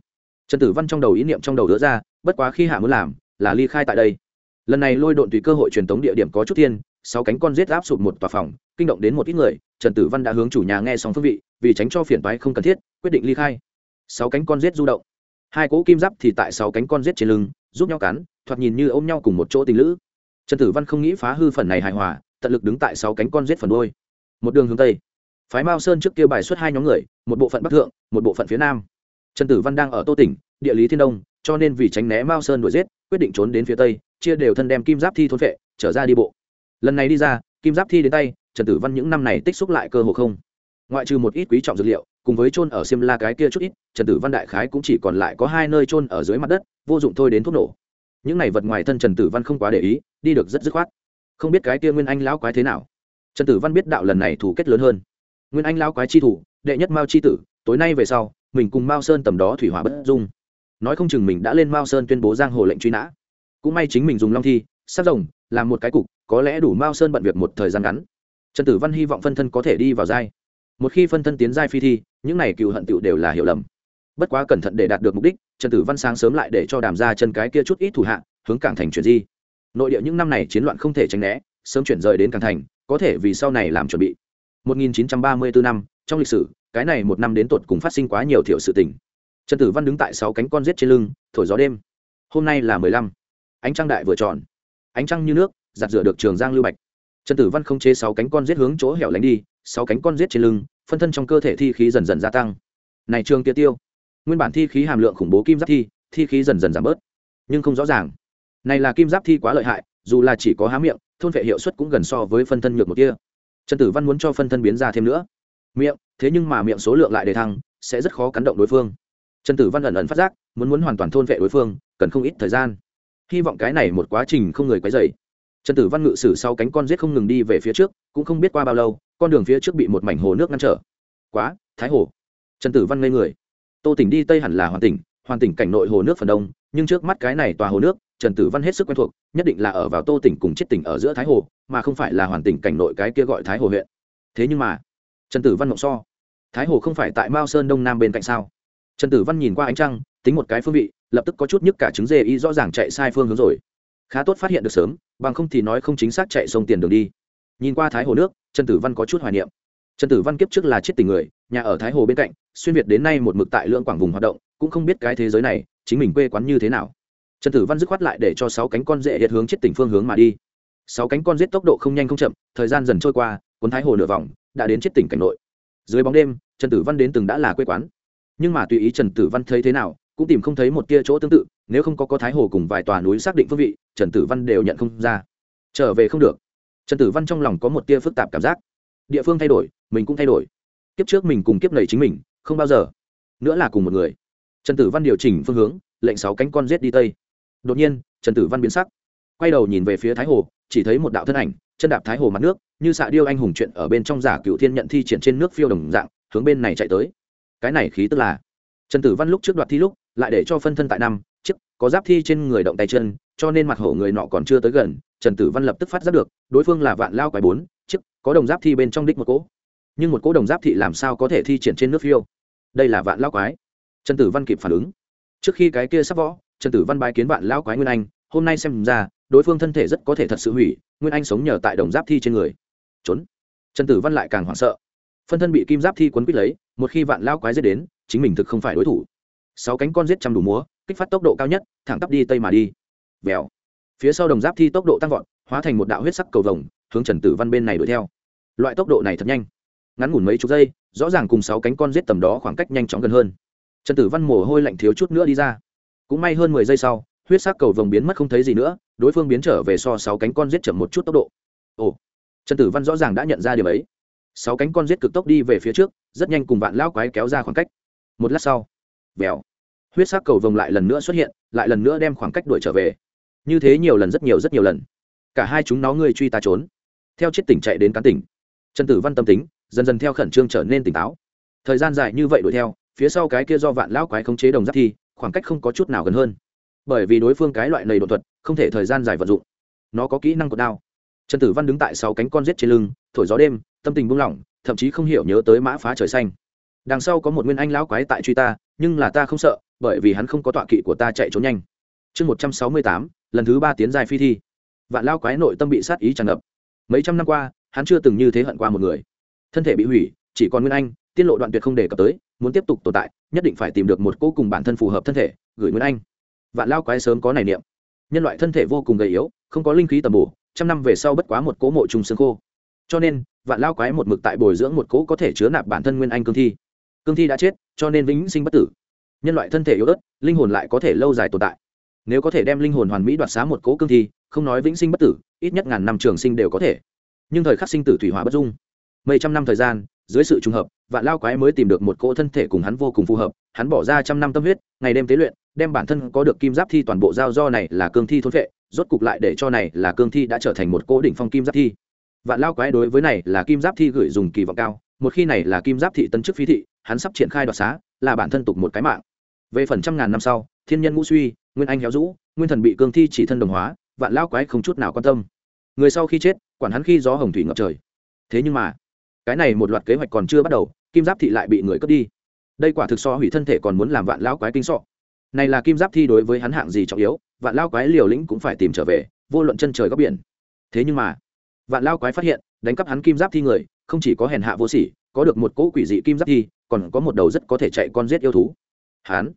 trần tử văn trong đầu ý niệm trong đầu đỡ ra, bất quá khi hạ muốn làm, là ly khai tại đây. Lần này lôi độn tùy cơ hội truyền tống địa điểm có chút thiên, sáu cánh con rết áp sụp một tòa phòng, kinh động đến một ít người, trần tử văn đã hướng chủ nhà nghe xong phương vị, vì tránh cho phiền toái không cần thiết, quyết định ly khai. Sáu cánh con rết du động. Hai cỗ kim giáp thì tại sáu cánh con rết trên lưng, giúp nhau cắn, thoạt nhìn như ôm nhau cùng một chỗ tình lữ trần tử văn không nghĩ phá hư phần này hài hòa, tận lực đứng tại sáu cánh con giết phần đôi một đường hướng tây, phái mao sơn trước kia bài xuất hai nhóm người, một bộ phận bắc thượng, một bộ phận phía nam. Trần tử văn đang ở tô tỉnh, địa lý thiên đông, cho nên vì tránh né mao sơn đuổi giết, quyết định trốn đến phía tây, chia đều thân đem kim giáp thi thôn vệ, trở ra đi bộ. Lần này đi ra, kim giáp thi đến tay, trần tử văn những năm này tích xúc lại cơ hồ không. Ngoại trừ một ít quý trọng dược liệu, cùng với trôn ở xiêm la cái kia chút ít, trần tử văn đại khái cũng chỉ còn lại có hai nơi trôn ở dưới mặt đất, vô dụng thôi đến thuốc nổ những này vật ngoài thân trần tử văn không quá để ý, đi được rất dứt khoát. Không biết cái kia nguyên anh lão quái thế nào. Trần tử văn biết đạo lần này thủ kết lớn hơn. Nguyên anh lão quái chi thủ, đệ nhất mao chi tử, tối nay về sau, mình cùng mao sơn tầm đó thủy hỏa bất dung. Nói không chừng mình đã lên mao sơn tuyên bố giang hồ lệnh truy nã. Cũng may chính mình dùng long thi sắc rồng, làm một cái cục, có lẽ đủ mao sơn bận việc một thời gian ngắn. Trần tử văn hy vọng phân thân có thể đi vào giai. Một khi phân thân tiến giai phi thi, những này cựu hận tựu đều là hiểu lầm bất quá cẩn thận để đạt được mục đích, trần tử văn sáng sớm lại để cho đàm ra chân cái kia chút ít thủ hạ, hướng cảng thành chuyển di. Nội địa những năm này chiến loạn không thể tránh né, sớm chuyển rời đến cảng thành, có thể vì sau này làm chuẩn bị. 1934 năm, trong lịch sử, cái này một năm đến tột cùng phát sinh quá nhiều thiểu sự tình. Trần tử văn đứng tại sáu cánh con rết trên lưng, thổi gió đêm. Hôm nay là mười lăm. Ánh trăng đại vừa tròn. Ánh trăng như nước, giặt rửa được trường giang lưu bạch. Trần tử văn không chế sáu cánh con rết hướng chỗ hẻo lánh đi, sáu cánh con rết trên lưng, phân thân trong cơ thể thi khí dần dần gia tăng. Này trường kia tiêu nguyên bản thi khí hàm lượng khủng bố kim giáp thi thi khí dần dần giảm bớt. Nhưng không rõ ràng. Này là kim giáp thi quá lợi hại, dù là chỉ có há miệng, thôn vệ hiệu suất cũng gần so với phân thân nhược một kia. Trần tử văn muốn cho phân thân biến ra thêm nữa. Miệng, thế nhưng mà miệng số lượng lại đề thăng, sẽ rất khó cắn động đối phương. Trần tử văn ẩn ẩn phát giác, muốn muốn hoàn toàn thôn vệ đối phương, cần không ít thời gian. Hy vọng cái này một quá trình không người quấy dày trần tử văn ngự sử sau cánh con giết không ngừng đi về phía trước, cũng không biết qua bao lâu, con đường phía trước bị một mảnh hồ nước ngăn trở. Quá, thái hồ. Trần tử văn ngây người tô tỉnh đi tây hẳn là hoàn tỉnh hoàn tỉnh cảnh nội hồ nước phần đông, nhưng trước mắt cái này tòa hồ nước, trần tử văn hết sức quen thuộc, nhất định là ở vào tô tỉnh cùng chết tỉnh ở giữa thái hồ, mà không phải là hoàn tỉnh cảnh nội cái kia gọi thái hồ huyện. Thế nhưng mà, trần tử văn mộng so. Thái hồ không phải tại mao sơn đông nam bên cạnh sao? Trần tử văn nhìn qua ánh trăng, tính một cái phương vị, lập tức có chút nhức cả trứng dê y rõ ràng chạy sai phương hướng rồi. Khá tốt phát hiện được sớm, bằng không thì nói không chính xác chạy sông tiền đường đi. Nhìn qua thái hồ nước, trần tử văn có chút hoài niệm trần tử văn kiếp trước là chết tình người, nhà ở thái hồ bên cạnh, xuyên việt đến nay một mực tại lưỡng quảng vùng hoạt động, cũng không biết cái thế giới này, chính mình quê quán như thế nào. Trần tử văn dứt khoát lại để cho sáu cánh con dễ hiện hướng chết tỉnh phương hướng mà đi. Sáu cánh con giết tốc độ không nhanh không chậm, thời gian dần trôi qua, cuốn thái hồ nửa vòng, đã đến chết tỉnh cảnh nội. Dưới bóng đêm, trần tử văn đến từng đã là quê quán. Nhưng mà tùy ý trần tử văn thấy thế nào, cũng tìm không thấy một tia chỗ tương tự, nếu không có có thái hồ cùng vài tòa núi xác định phương vị, trần tử văn đều nhận không ra. Trở về không được. Trần tử văn trong lòng có một tia phức tạp cảm giác. Địa phương thay đổi mình cũng thay đổi. Kiếp trước mình cùng kiếp nầy chính mình, không bao giờ nữa là cùng một người. Trần tử văn điều chỉnh phương hướng, lệnh sáu cánh con rết đi tây. Đột nhiên, trần tử văn biến sắc, quay đầu nhìn về phía thái hồ, chỉ thấy một đạo thân ảnh, chân đạp thái hồ mặt nước, như xạ điêu anh hùng chuyện ở bên trong giả cựu thiên nhận thi triển trên nước phiêu đồng dạng, hướng bên này chạy tới. Cái này khí tức là trần tử văn lúc trước đoạt thi lúc, lại để cho phân thân tại năm, chiếc có giáp thi trên người động tay chân, cho nên mặt hổ người nọ còn chưa tới gần, trần tử văn lập tức phát giác được, đối phương là vạn lao quái bốn, chiếc có đồng giáp thi bên trong đích một cỗ nhưng một cỗ đồng giáp thị làm sao có thể thi triển trên nước phiêu? Đây là vạn lao quái. Trần tử văn kịp phản ứng. Trước khi cái kia sắp võ, trần tử văn bái kiến vạn lao quái nguyên anh, hôm nay xem ra, đối phương thân thể rất có thể thật sự hủy, nguyên anh sống nhờ tại đồng giáp thi trên người. Trốn. Trần tử văn lại càng hoảng sợ. Phân thân bị kim giáp thi quấn quýt lấy, một khi vạn lao quái giết đến, chính mình thực không phải đối thủ. Sáu cánh con giết chăm đủ múa, kích phát tốc độ cao nhất, thẳng tắp đi tây mà đi. Vèo. Phía sau đồng giáp thi tốc độ tăng vọt, hóa thành một đạo huyết sắc cầu vồng, hướng trần tử văn bên này đuổi theo. Loại tốc độ này thật nhanh ngắn ngủn mấy chục giây, rõ ràng cùng sáu cánh con giết tầm đó khoảng cách nhanh chóng gần hơn. Trần tử văn mồ hôi lạnh thiếu chút nữa đi ra. Cũng may hơn mười giây sau, huyết sắc cầu vồng biến mất không thấy gì nữa, đối phương biến trở về so sáu cánh con giết chậm một chút tốc độ. Ồ, trần tử văn rõ ràng đã nhận ra điều ấy. Sáu cánh con giết cực tốc đi về phía trước, rất nhanh cùng vạn lao quái kéo ra khoảng cách. Một lát sau, vèo, huyết sắc cầu vồng lại lần nữa xuất hiện, lại lần nữa đem khoảng cách đuổi trở về. Như thế nhiều lần rất nhiều rất nhiều lần. Cả hai chúng nó ngươi truy ta trốn. Theo chiếc tỉnh chạy đến cán tỉnh. Trần tử văn tâm tính dần dần theo khẩn trương trở nên tỉnh táo. Thời gian dài như vậy đuổi theo, phía sau cái kia do vạn lão quái khống chế đồng giáp thi, khoảng cách không có chút nào gần hơn. Bởi vì đối phương cái loại lầy đột thuật, không thể thời gian dài vận dụng. Nó có kỹ năng của đao. Trần tử văn đứng tại sáu cánh con rết trên lưng, thổi gió đêm, tâm tình buông lỏng, thậm chí không hiểu nhớ tới mã phá trời xanh. Đằng sau có một nguyên anh lão quái tại truy ta, nhưng là ta không sợ, bởi vì hắn không có tọa kỵ của ta chạy trốn nhanh. Chương một trăm sáu mươi tám, lần thứ ba tiến dài phi thi. Vạn lao quái nội tâm bị sát ý tràn ngập. Mấy trăm năm qua, hắn chưa từng như thế hận qua một người thân thể bị hủy, chỉ còn nguyên anh, tiết lộ đoạn tuyệt không đề cập tới, muốn tiếp tục tồn tại, nhất định phải tìm được một cô cùng bản thân phù hợp thân thể, gửi nguyên anh. Vạn lao quái sớm có này niệm. Nhân loại thân thể vô cùng gầy yếu, không có linh khí tầm bổ, trăm năm về sau bất quá một cố mộ trùng xương khô. Cho nên, vạn lao quái một mực tại bồi dưỡng một cố có thể chứa nạp bản thân nguyên anh cương thi. Cương thi đã chết, cho nên vĩnh sinh bất tử. Nhân loại thân thể yếu ớt, linh hồn lại có thể lâu dài tồn tại. Nếu có thể đem linh hồn hoàn mỹ đoạt xá một cố cương thi, không nói vĩnh sinh bất tử, ít nhất ngàn năm trường sinh đều có thể. Nhưng thời khắc sinh tử thủy hỏa bất dung mấy trăm năm thời gian, dưới sự trùng hợp, vạn lao quái mới tìm được một cỗ thân thể cùng hắn vô cùng phù hợp, hắn bỏ ra trăm năm tâm huyết, ngày đêm tế luyện, đem bản thân có được kim giáp thi toàn bộ giao do này là cương thi thôn vệ rốt cục lại để cho này là cương thi đã trở thành một cỗ đỉnh phong kim giáp thi. Vạn lao quái đối với này là kim giáp thi gửi dùng kỳ vọng cao, một khi này là kim giáp thị tân chức phi thị, hắn sắp triển khai đoạt xá, là bản thân tục một cái mạng. Về phần trăm ngàn năm sau, thiên nhân ngũ suy, nguyên anh héo rũ, nguyên thần bị cương thi chỉ thân đồng hóa, vạn lao quái không chút nào quan tâm. Người sau khi chết, quản hắn khi gió hồng thủy ngập trời. Thế nhưng mà cái này một loạt kế hoạch còn chưa bắt đầu, kim giáp thị lại bị người cướp đi. Đây quả thực so hủy thân thể còn muốn làm vạn lao quái kinh sọ. Này là kim giáp thi đối với hắn hạng gì trọng yếu, vạn lao quái liều lĩnh cũng phải tìm trở về, vô luận chân trời góc biển. Thế nhưng mà, vạn lao quái phát hiện, đánh cắp hắn kim giáp thi người, không chỉ có hèn hạ vô sỉ, có được một cỗ quỷ dị kim giáp thi, còn có một đầu rất có thể chạy con giết yêu thú. Hắn,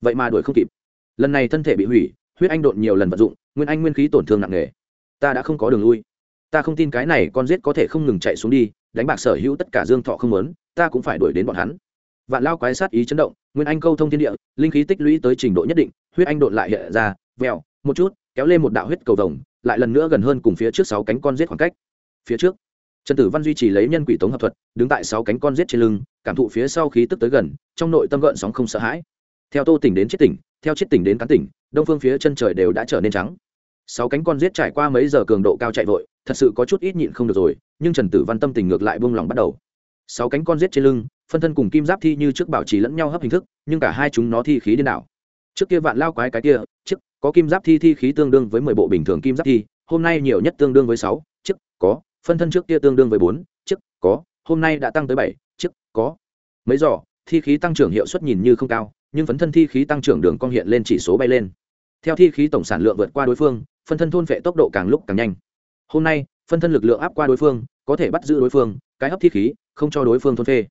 vậy mà đuổi không kịp. Lần này thân thể bị hủy, huyết anh độn nhiều lần vận dụng, nguyên anh nguyên khí tổn thương nặng nề. Ta đã không có đường lui. Ta không tin cái này con giết có thể không ngừng chạy xuống đi đánh bạc sở hữu tất cả dương thọ không muốn, ta cũng phải đuổi đến bọn hắn. Vạn lao quái sát ý chấn động nguyên anh câu thông thiên địa linh khí tích lũy tới trình độ nhất định huyết anh đột lại hiện ra vèo một chút kéo lên một đạo huyết cầu vồng lại lần nữa gần hơn cùng phía trước sáu cánh con giết khoảng cách. Phía trước trần tử văn duy trì lấy nhân quỷ tống hợp thuật đứng tại sáu cánh con giết trên lưng cảm thụ phía sau khí tức tới gần trong nội tâm gợn sóng không sợ hãi. Theo tô tỉnh đến chết tỉnh theo chết tỉnh đến cán tỉnh đông phương phía chân trời đều đã trở nên trắng sáu cánh con giết trải qua mấy giờ cường độ cao chạy vội, thật sự có chút ít nhịn không được rồi, nhưng trần tử văn tâm tình ngược lại buông lòng bắt đầu. Sáu cánh con giết trên lưng, phân thân cùng kim giáp thi như trước bảo trì lẫn nhau hấp hình thức, nhưng cả hai chúng nó thi khí điên đảo. Trước kia vạn lao quái cái kia trước có kim giáp thi thi khí tương đương với mười bộ bình thường kim giáp thi, hôm nay nhiều nhất tương đương với sáu trước có, phân thân trước kia tương đương với bốn trước có, hôm nay đã tăng tới bảy trước có. Mấy giỏ thi khí tăng trưởng hiệu suất nhìn như không cao, nhưng phấn thân thi khí tăng trưởng đường cong hiện lên chỉ số bay lên. Theo thi khí tổng sản lượng vượt qua đối phương phân thân thôn vệ tốc độ càng lúc càng nhanh. Hôm nay, phân thân lực lượng áp qua đối phương, có thể bắt giữ đối phương, cái hấp thi khí, không cho đối phương thôn phê.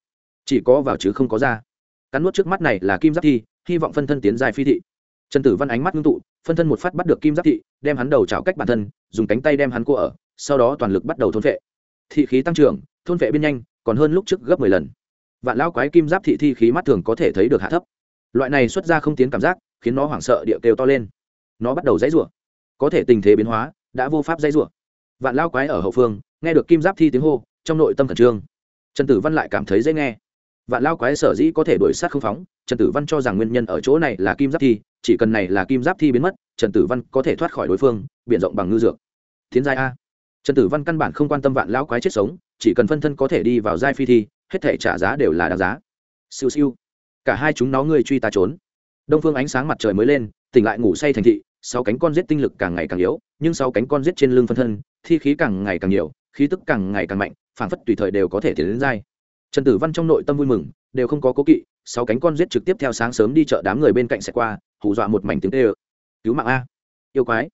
Chỉ có vào chứ không có ra. Cắn nuốt trước mắt này là kim giáp thi, hy vọng phân thân tiến dài phi thị. Trần tử văn ánh mắt ngưng tụ, phân thân một phát bắt được kim giáp thị, đem hắn đầu trào cách bản thân, dùng cánh tay đem hắn cô ở, sau đó toàn lực bắt đầu thôn vệ. Thị khí tăng trưởng, thôn vệ biên nhanh, còn hơn lúc trước gấp mười lần. Vạn lão quái kim giáp thị thi khí mắt thường có thể thấy được hạ thấp. Loại này xuất ra không tiến cảm giác, khiến nó hoảng sợ địa kêu to lên. Nó bắt đầu dãy rủa có thể tình thế biến hóa, đã vô pháp dây rủa. Vạn lao quái ở hậu phương, nghe được kim giáp thi tiếng hô, trong nội tâm khẩn trương. Trần tử văn lại cảm thấy dễ nghe. Vạn lao quái sở dĩ có thể đuổi sát không phóng, trần tử văn cho rằng nguyên nhân ở chỗ này là kim giáp thi, chỉ cần này là kim giáp thi biến mất, trần tử văn có thể thoát khỏi đối phương b i ể n rộng bằng ngư dược. Tiến giai a. Trần tử văn căn bản không quan tâm vạn lao quái chết sống, chỉ cần phân thân có thể đi vào giai phi thi, hết thể trả giá đều là đáng giá. Siêu siêu. Cả hai chúng nó ngươi truy ta trốn. Đông phương ánh sáng mặt trời mới lên, tỉnh lại ngủ say thành thị sáu cánh con giết tinh lực càng ngày càng yếu, nhưng sáu cánh con giết trên lưng phân thân, thi khí càng ngày càng nhiều, khí tức càng ngày càng mạnh phảng phất tùy thời đều có thể tiến đến dai trần tử văn trong nội tâm vui mừng, đều không có cố kỵ, sáu cánh con giết trực tiếp theo sáng sớm đi chợ đám người bên cạnh sẽ qua, hù dọa một mảnh tiếng tê ơ cứu mạng a. Yêu quái.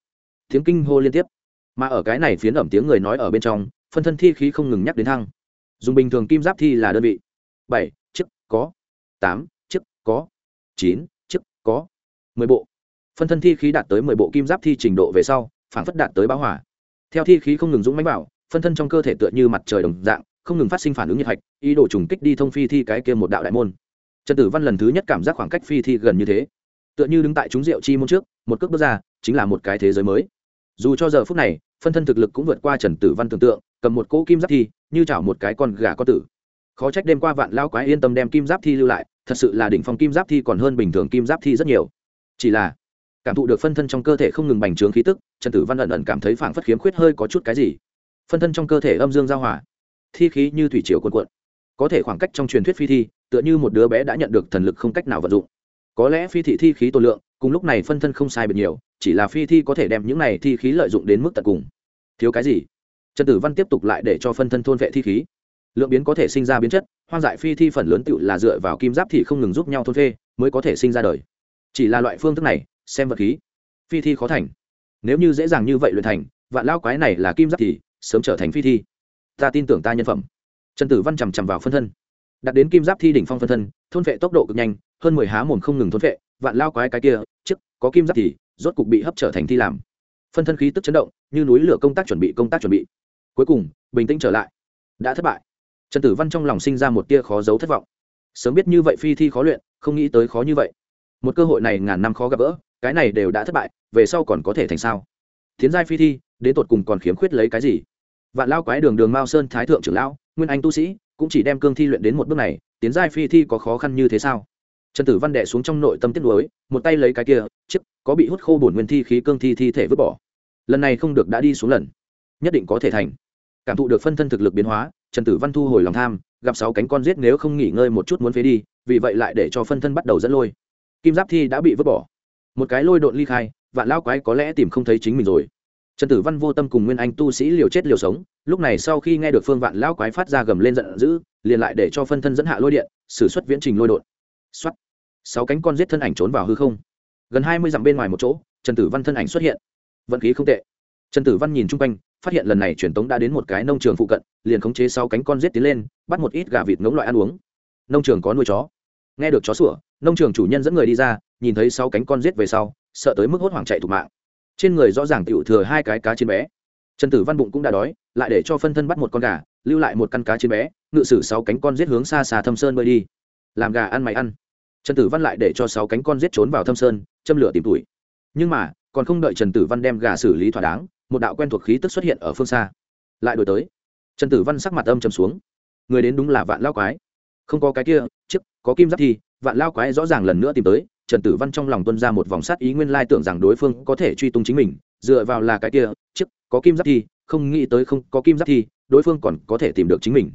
Tiếng kinh hô liên tiếp. Mà ở cái này phiến ẩm tiếng người nói ở bên trong, phân thân thi khí không ngừng nhắc đến thăng. Dùng bình thường kim giáp thi là đơn vị. Bảy, chiếc, có. Tám, chiếc, có. Chín, chiếc, có. Mười bộ phân thân thi khí đạt tới mười bộ kim giáp thi trình độ về sau phản phất đạt tới báo hỏa theo thi khí không ngừng dũng mánh bảo phân thân trong cơ thể tựa như mặt trời đồng dạng, không ngừng phát sinh phản ứng nhiệt hạch, ý đồ trùng kích đi thông phi thi cái kia một đạo đại môn. Trần tử văn lần thứ nhất cảm giác khoảng cách phi thi gần như thế. Tựa như đứng tại chúng rượu chi môn trước, một cước bước ra, chính là một cái thế giới mới. Dù cho giờ phút này, phân thân thực lực cũng vượt qua trần tử văn tưởng tượng, cầm một cỗ kim giáp thi, như chảo một cái con gà có tử. Khó trách đêm qua vạn lao quái yên tâm đem kim giáp thi lưu lại, thật sự là đỉnh phong kim giáp thi còn hơn bình thường kim giáp thi rất nhiều. Chỉ là cảm thụ được phân thân trong cơ thể không ngừng bành trướng khí tức, trần tử văn ẩn ẩn cảm thấy phảng phất khiếm khuyết hơi có chút cái gì. Phân thân trong cơ thể âm dương giao hòa, thi khí như thủy triều cuộn cuộn. Có thể khoảng cách trong truyền thuyết phi thi, tựa như một đứa bé đã nhận được thần lực không cách nào vận dụng. Có lẽ phi thị thi khí tổ lượng, cùng lúc này phân thân không sai biệt nhiều, chỉ là phi thi có thể đem những này thi khí lợi dụng đến mức tận cùng. Thiếu cái gì? Trần tử văn tiếp tục lại để cho phân thân thôn vệ thi khí. Lượng biến có thể sinh ra biến chất, hoang dại phi thi phần lớn tựu là dựa vào kim giáp thì không ngừng giúp nhau thôn phê, mới có thể sinh ra đời. Chỉ là loại phương thức này xem vật khí. Phi thi khó thành. Nếu như dễ dàng như vậy luyện thành, vạn lao quái này là kim giáp thì sớm trở thành phi thi. Ta tin tưởng ta nhân phẩm. Trần tử văn chằm chằm vào phân thân. Đặt đến kim giáp thi đỉnh phong phân thân, thôn vệ tốc độ cực nhanh, hơn mười há mồm không ngừng thôn vệ, vạn lao quái cái kia, trước, có kim giáp thì rốt cục bị hấp trở thành thi làm. Phân thân khí tức chấn động, như núi lửa công tác chuẩn bị, công tác chuẩn bị. Cuối cùng, bình tĩnh trở lại. Đã thất bại. Trần tử văn trong lòng sinh ra một tia khó giấu thất vọng. Sớm biết như vậy phi thi khó luyện, không nghĩ tới khó như vậy. Một cơ hội này ngàn năm khó gặp gỡ cái này đều đã thất bại, về sau còn có thể thành sao? Tiến giai phi thi, đến tột cùng còn khiếm khuyết lấy cái gì? Vạn lao quái đường đường mao sơn thái thượng trưởng lão, nguyên anh tu sĩ, cũng chỉ đem cương thi luyện đến một bước này tiến giai phi thi có khó khăn như thế sao? Trần tử văn đệ xuống trong nội tâm tiết lối một tay lấy cái kia, chiếc, có bị hút khô bổn nguyên thi khí cương thi thi thể vứt bỏ. Lần này không được đã đi xuống lần, nhất định có thể thành. Cảm thụ được phân thân thực lực biến hóa, trần tử văn thu hồi lòng tham, gặp sáu cánh con giết nếu không nghỉ ngơi một chút muốn phế đi, vì vậy lại để cho phân thân bắt đầu dẫn lôi. Kim giáp thi đã bị vứt bỏ một cái lôi độn ly khai, vạn lao quái có lẽ tìm không thấy chính mình rồi. Trần tử văn vô tâm cùng nguyên anh tu sĩ liều chết liều sống, lúc này sau khi nghe được phương vạn lao quái phát ra gầm lên giận dữ, liền lại để cho phân thân dẫn hạ lôi điện xử suất viễn trình lôi đột t sáu cánh con giết thân ảnh trốn vào hư không. Gần hai mươi dặm bên ngoài một chỗ, trần tử văn thân ảnh xuất hiện. Vận khí không tệ. Trần tử văn nhìn chung quanh, phát hiện lần này truyền tống đã đến một cái nông trường phụ cận, liền khống chế sáu cánh con giết tiến lên, bắt một ít gà vịt ngỗng loại ăn uống. Nông trường có nuôi chó. Nghe được chó sủa, nông trường chủ nhân dẫn người đi ra nhìn thấy sáu cánh con giết về sau, sợ tới mức hốt hoảng chạy thục mạng. Trên người rõ ràng tựu thừa hai cái cá trên bé. Trần tử văn bụng cũng đã đói, lại để cho phân thân bắt một con gà, lưu lại một căn cá trên bé, ngự sử sáu cánh con giết hướng xa xa thâm sơn bơi đi. Làm gà ăn mày ăn. Trần tử văn lại để cho sáu cánh con giết trốn vào thâm sơn, châm lửa tìm tuổi nhưng mà, còn không đợi trần tử văn đem gà xử lý thỏa đáng, một đạo quen thuộc khí tức xuất hiện ở phương xa. Lại đổi tới. Trần tử văn sắc mặt âm trầm xuống. Người đến đúng là vạn lao quái. Không có cái kia chức có kim giáp thì, vạn lao quái rõ ràng lần nữa tìm tới trần tử văn trong lòng tuân ra một vòng sát ý nguyên lai tưởng rằng đối phương có thể truy tung chính mình, dựa vào là cái kia, chiếc, có kim giáp thi, không nghĩ tới không có kim giáp thi, đối phương còn có thể tìm được chính mình.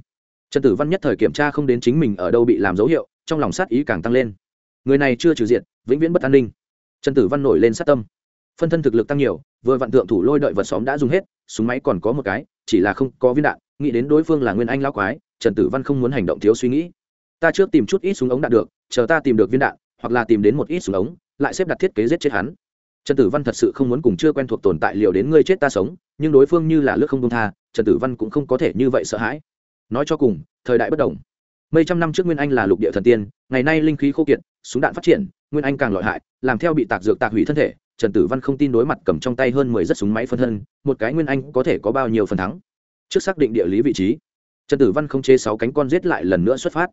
Trần tử văn nhất thời kiểm tra không đến chính mình ở đâu bị làm dấu hiệu, trong lòng sát ý càng tăng lên. Người này chưa trừ diện vĩnh viễn bất an ninh. Trần tử văn nổi lên sát tâm. Phân thân thực lực tăng nhiều, vừa vạn tượng thủ lôi đợi vật xóm đã dùng hết, súng máy còn có một cái, chỉ là không có viên đạn, nghĩ đến đối phương là nguyên anh lao quái, trần tử văn không muốn hành động thiếu suy nghĩ. Ta trước tìm chút ít súng ống đạn được, chờ ta tìm được viên đạn hoặc là tìm đến một ít súng ống, lại xếp đặt thiết kế giết chết hắn. Trần tử văn thật sự không muốn cùng chưa quen thuộc tồn tại liệu đến ngươi chết ta sống, nhưng đối phương như là lướt không công tha, trần tử văn cũng không có thể như vậy sợ hãi. Nói cho cùng, thời đại bất đồng. Mấy trăm năm trước nguyên anh là lục địa thần tiên, ngày nay linh khí khô kiệt, súng đạn phát triển, nguyên anh càng lợi hại, làm theo bị tạc dược tạc hủy thân thể, trần tử văn không tin đối mặt cầm trong tay hơn mười rất súng máy phân thân, một cái nguyên anh có thể có bao nhiêu phần thắng? Trước xác định địa lý vị trí, trần tử văn không chế sáu cánh con giết lại lần nữa xuất phát.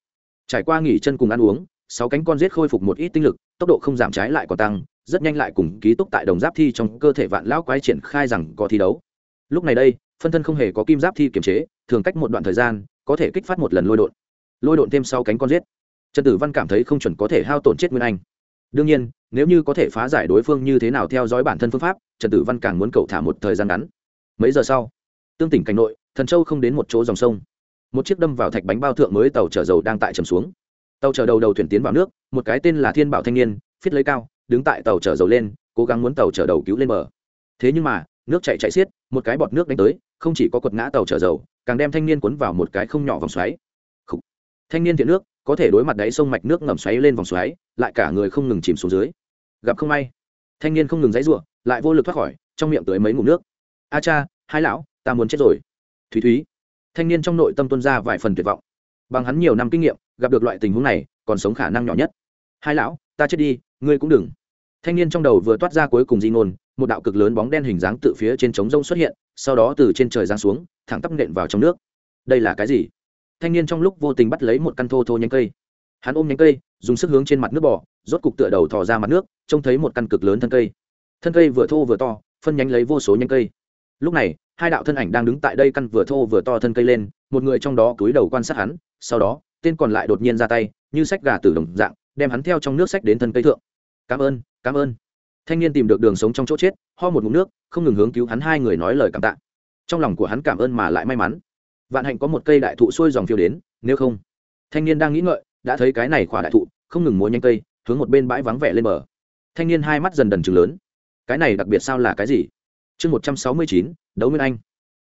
Trải qua nghỉ chân cùng ăn uống sáu cánh con rết khôi phục một ít tinh lực tốc độ không giảm trái lại còn tăng rất nhanh lại cùng ký túc tại đồng giáp thi trong cơ thể vạn lão quái triển khai rằng có thi đấu. Lúc này đây phân thân không hề có kim giáp thi kiềm chế thường cách một đoạn thời gian có thể kích phát một lần lôi đột lôi đột thêm sau cánh con rết, trần tử văn cảm thấy không chuẩn có thể hao tổn chết nguyên anh. Đương nhiên nếu như có thể phá giải đối phương như thế nào theo dõi bản thân phương pháp trần tử văn càng muốn cậu thả một thời gian ngắn. Mấy giờ sau tương tỉnh cảnh nội thần châu không đến một chỗ dòng sông. Một chiếc đâm vào thạch bánh bao thượng mới tàu chở dầu đang tại trầm xuống tàu chở đầu đầu thuyền tiến vào nước, một cái tên là thiên bảo thanh niên phiết lấy cao, đứng tại tàu chở dầu lên, cố gắng muốn tàu chở đầu cứu lên bờ. Thế nhưng mà, nước chạy chạy xiết, một cái bọt nước đánh tới, không chỉ có quật ngã tàu chở dầu, càng đem thanh niên cuốn vào một cái không nhỏ vòng xoáy. Khủ. thanh niên thiện nước, có thể đối mặt đáy sông mạch nước ngầm xoáy lên vòng xoáy, lại cả người không ngừng chìm xuống dưới. Gặp không may, thanh niên không ngừng dãy ruộng lại vô lực thoát khỏi, trong miệng tới mấy ngụm nước. A cha, hai lão, ta muốn chết rồi. Thúy thúy. Thanh niên trong nội tâm tuân ra vài phần tuyệt vọng. Bằng hắn nhiều năm kinh nghiệm gặp được loại tình huống này, còn sống khả năng nhỏ nhất. Hai lão, ta chết đi, ngươi cũng đừng. Thanh niên trong đầu vừa toát ra cuối cùng di ngôn, một đạo cực lớn bóng đen hình dáng tự phía trên trống rông xuất hiện, sau đó từ trên trời giáng xuống, thẳng tắp nện vào trong nước. Đây là cái gì? Thanh niên trong lúc vô tình bắt lấy một căn thô thô nhánh cây. Hắn ôm nhánh cây, dùng sức hướng trên mặt nước bỏ rốt cục tựa đầu thò ra mặt nước, trông thấy một căn cực lớn thân cây. Thân cây vừa thô vừa to, phân nhánh lấy vô số nhánh cây. Lúc này, hai đạo thân ảnh đang đứng tại đây căn vừa thô vừa to thân cây lên, một người trong đó cúi đầu quan sát hắn, sau đó tên còn lại đột nhiên ra tay, như sách gà tử đồng dạng, đem hắn theo trong nước sách đến thân cây thượng. Cảm ơn cảm ơn. Thanh niên tìm được đường sống trong chỗ chết, ho một ngụm nước, không ngừng hướng cứu hắn hai người nói lời cảm tạ. Trong lòng của hắn cảm ơn mà lại may mắn. Vạn hạnh có một cây đại thụ xuôi dòng phiêu đến, nếu không. Thanh niên đang nghĩ ngợi, đã thấy cái này khỏa đại thụ, không ngừng múa nhanh cây, hướng một bên bãi vắng vẻ lên bờ. Thanh niên hai mắt dần dần chừng lớn. Cái này đặc biệt sao là cái gì? Chương một trăm sáu mươi chín, đấu nguyên anh.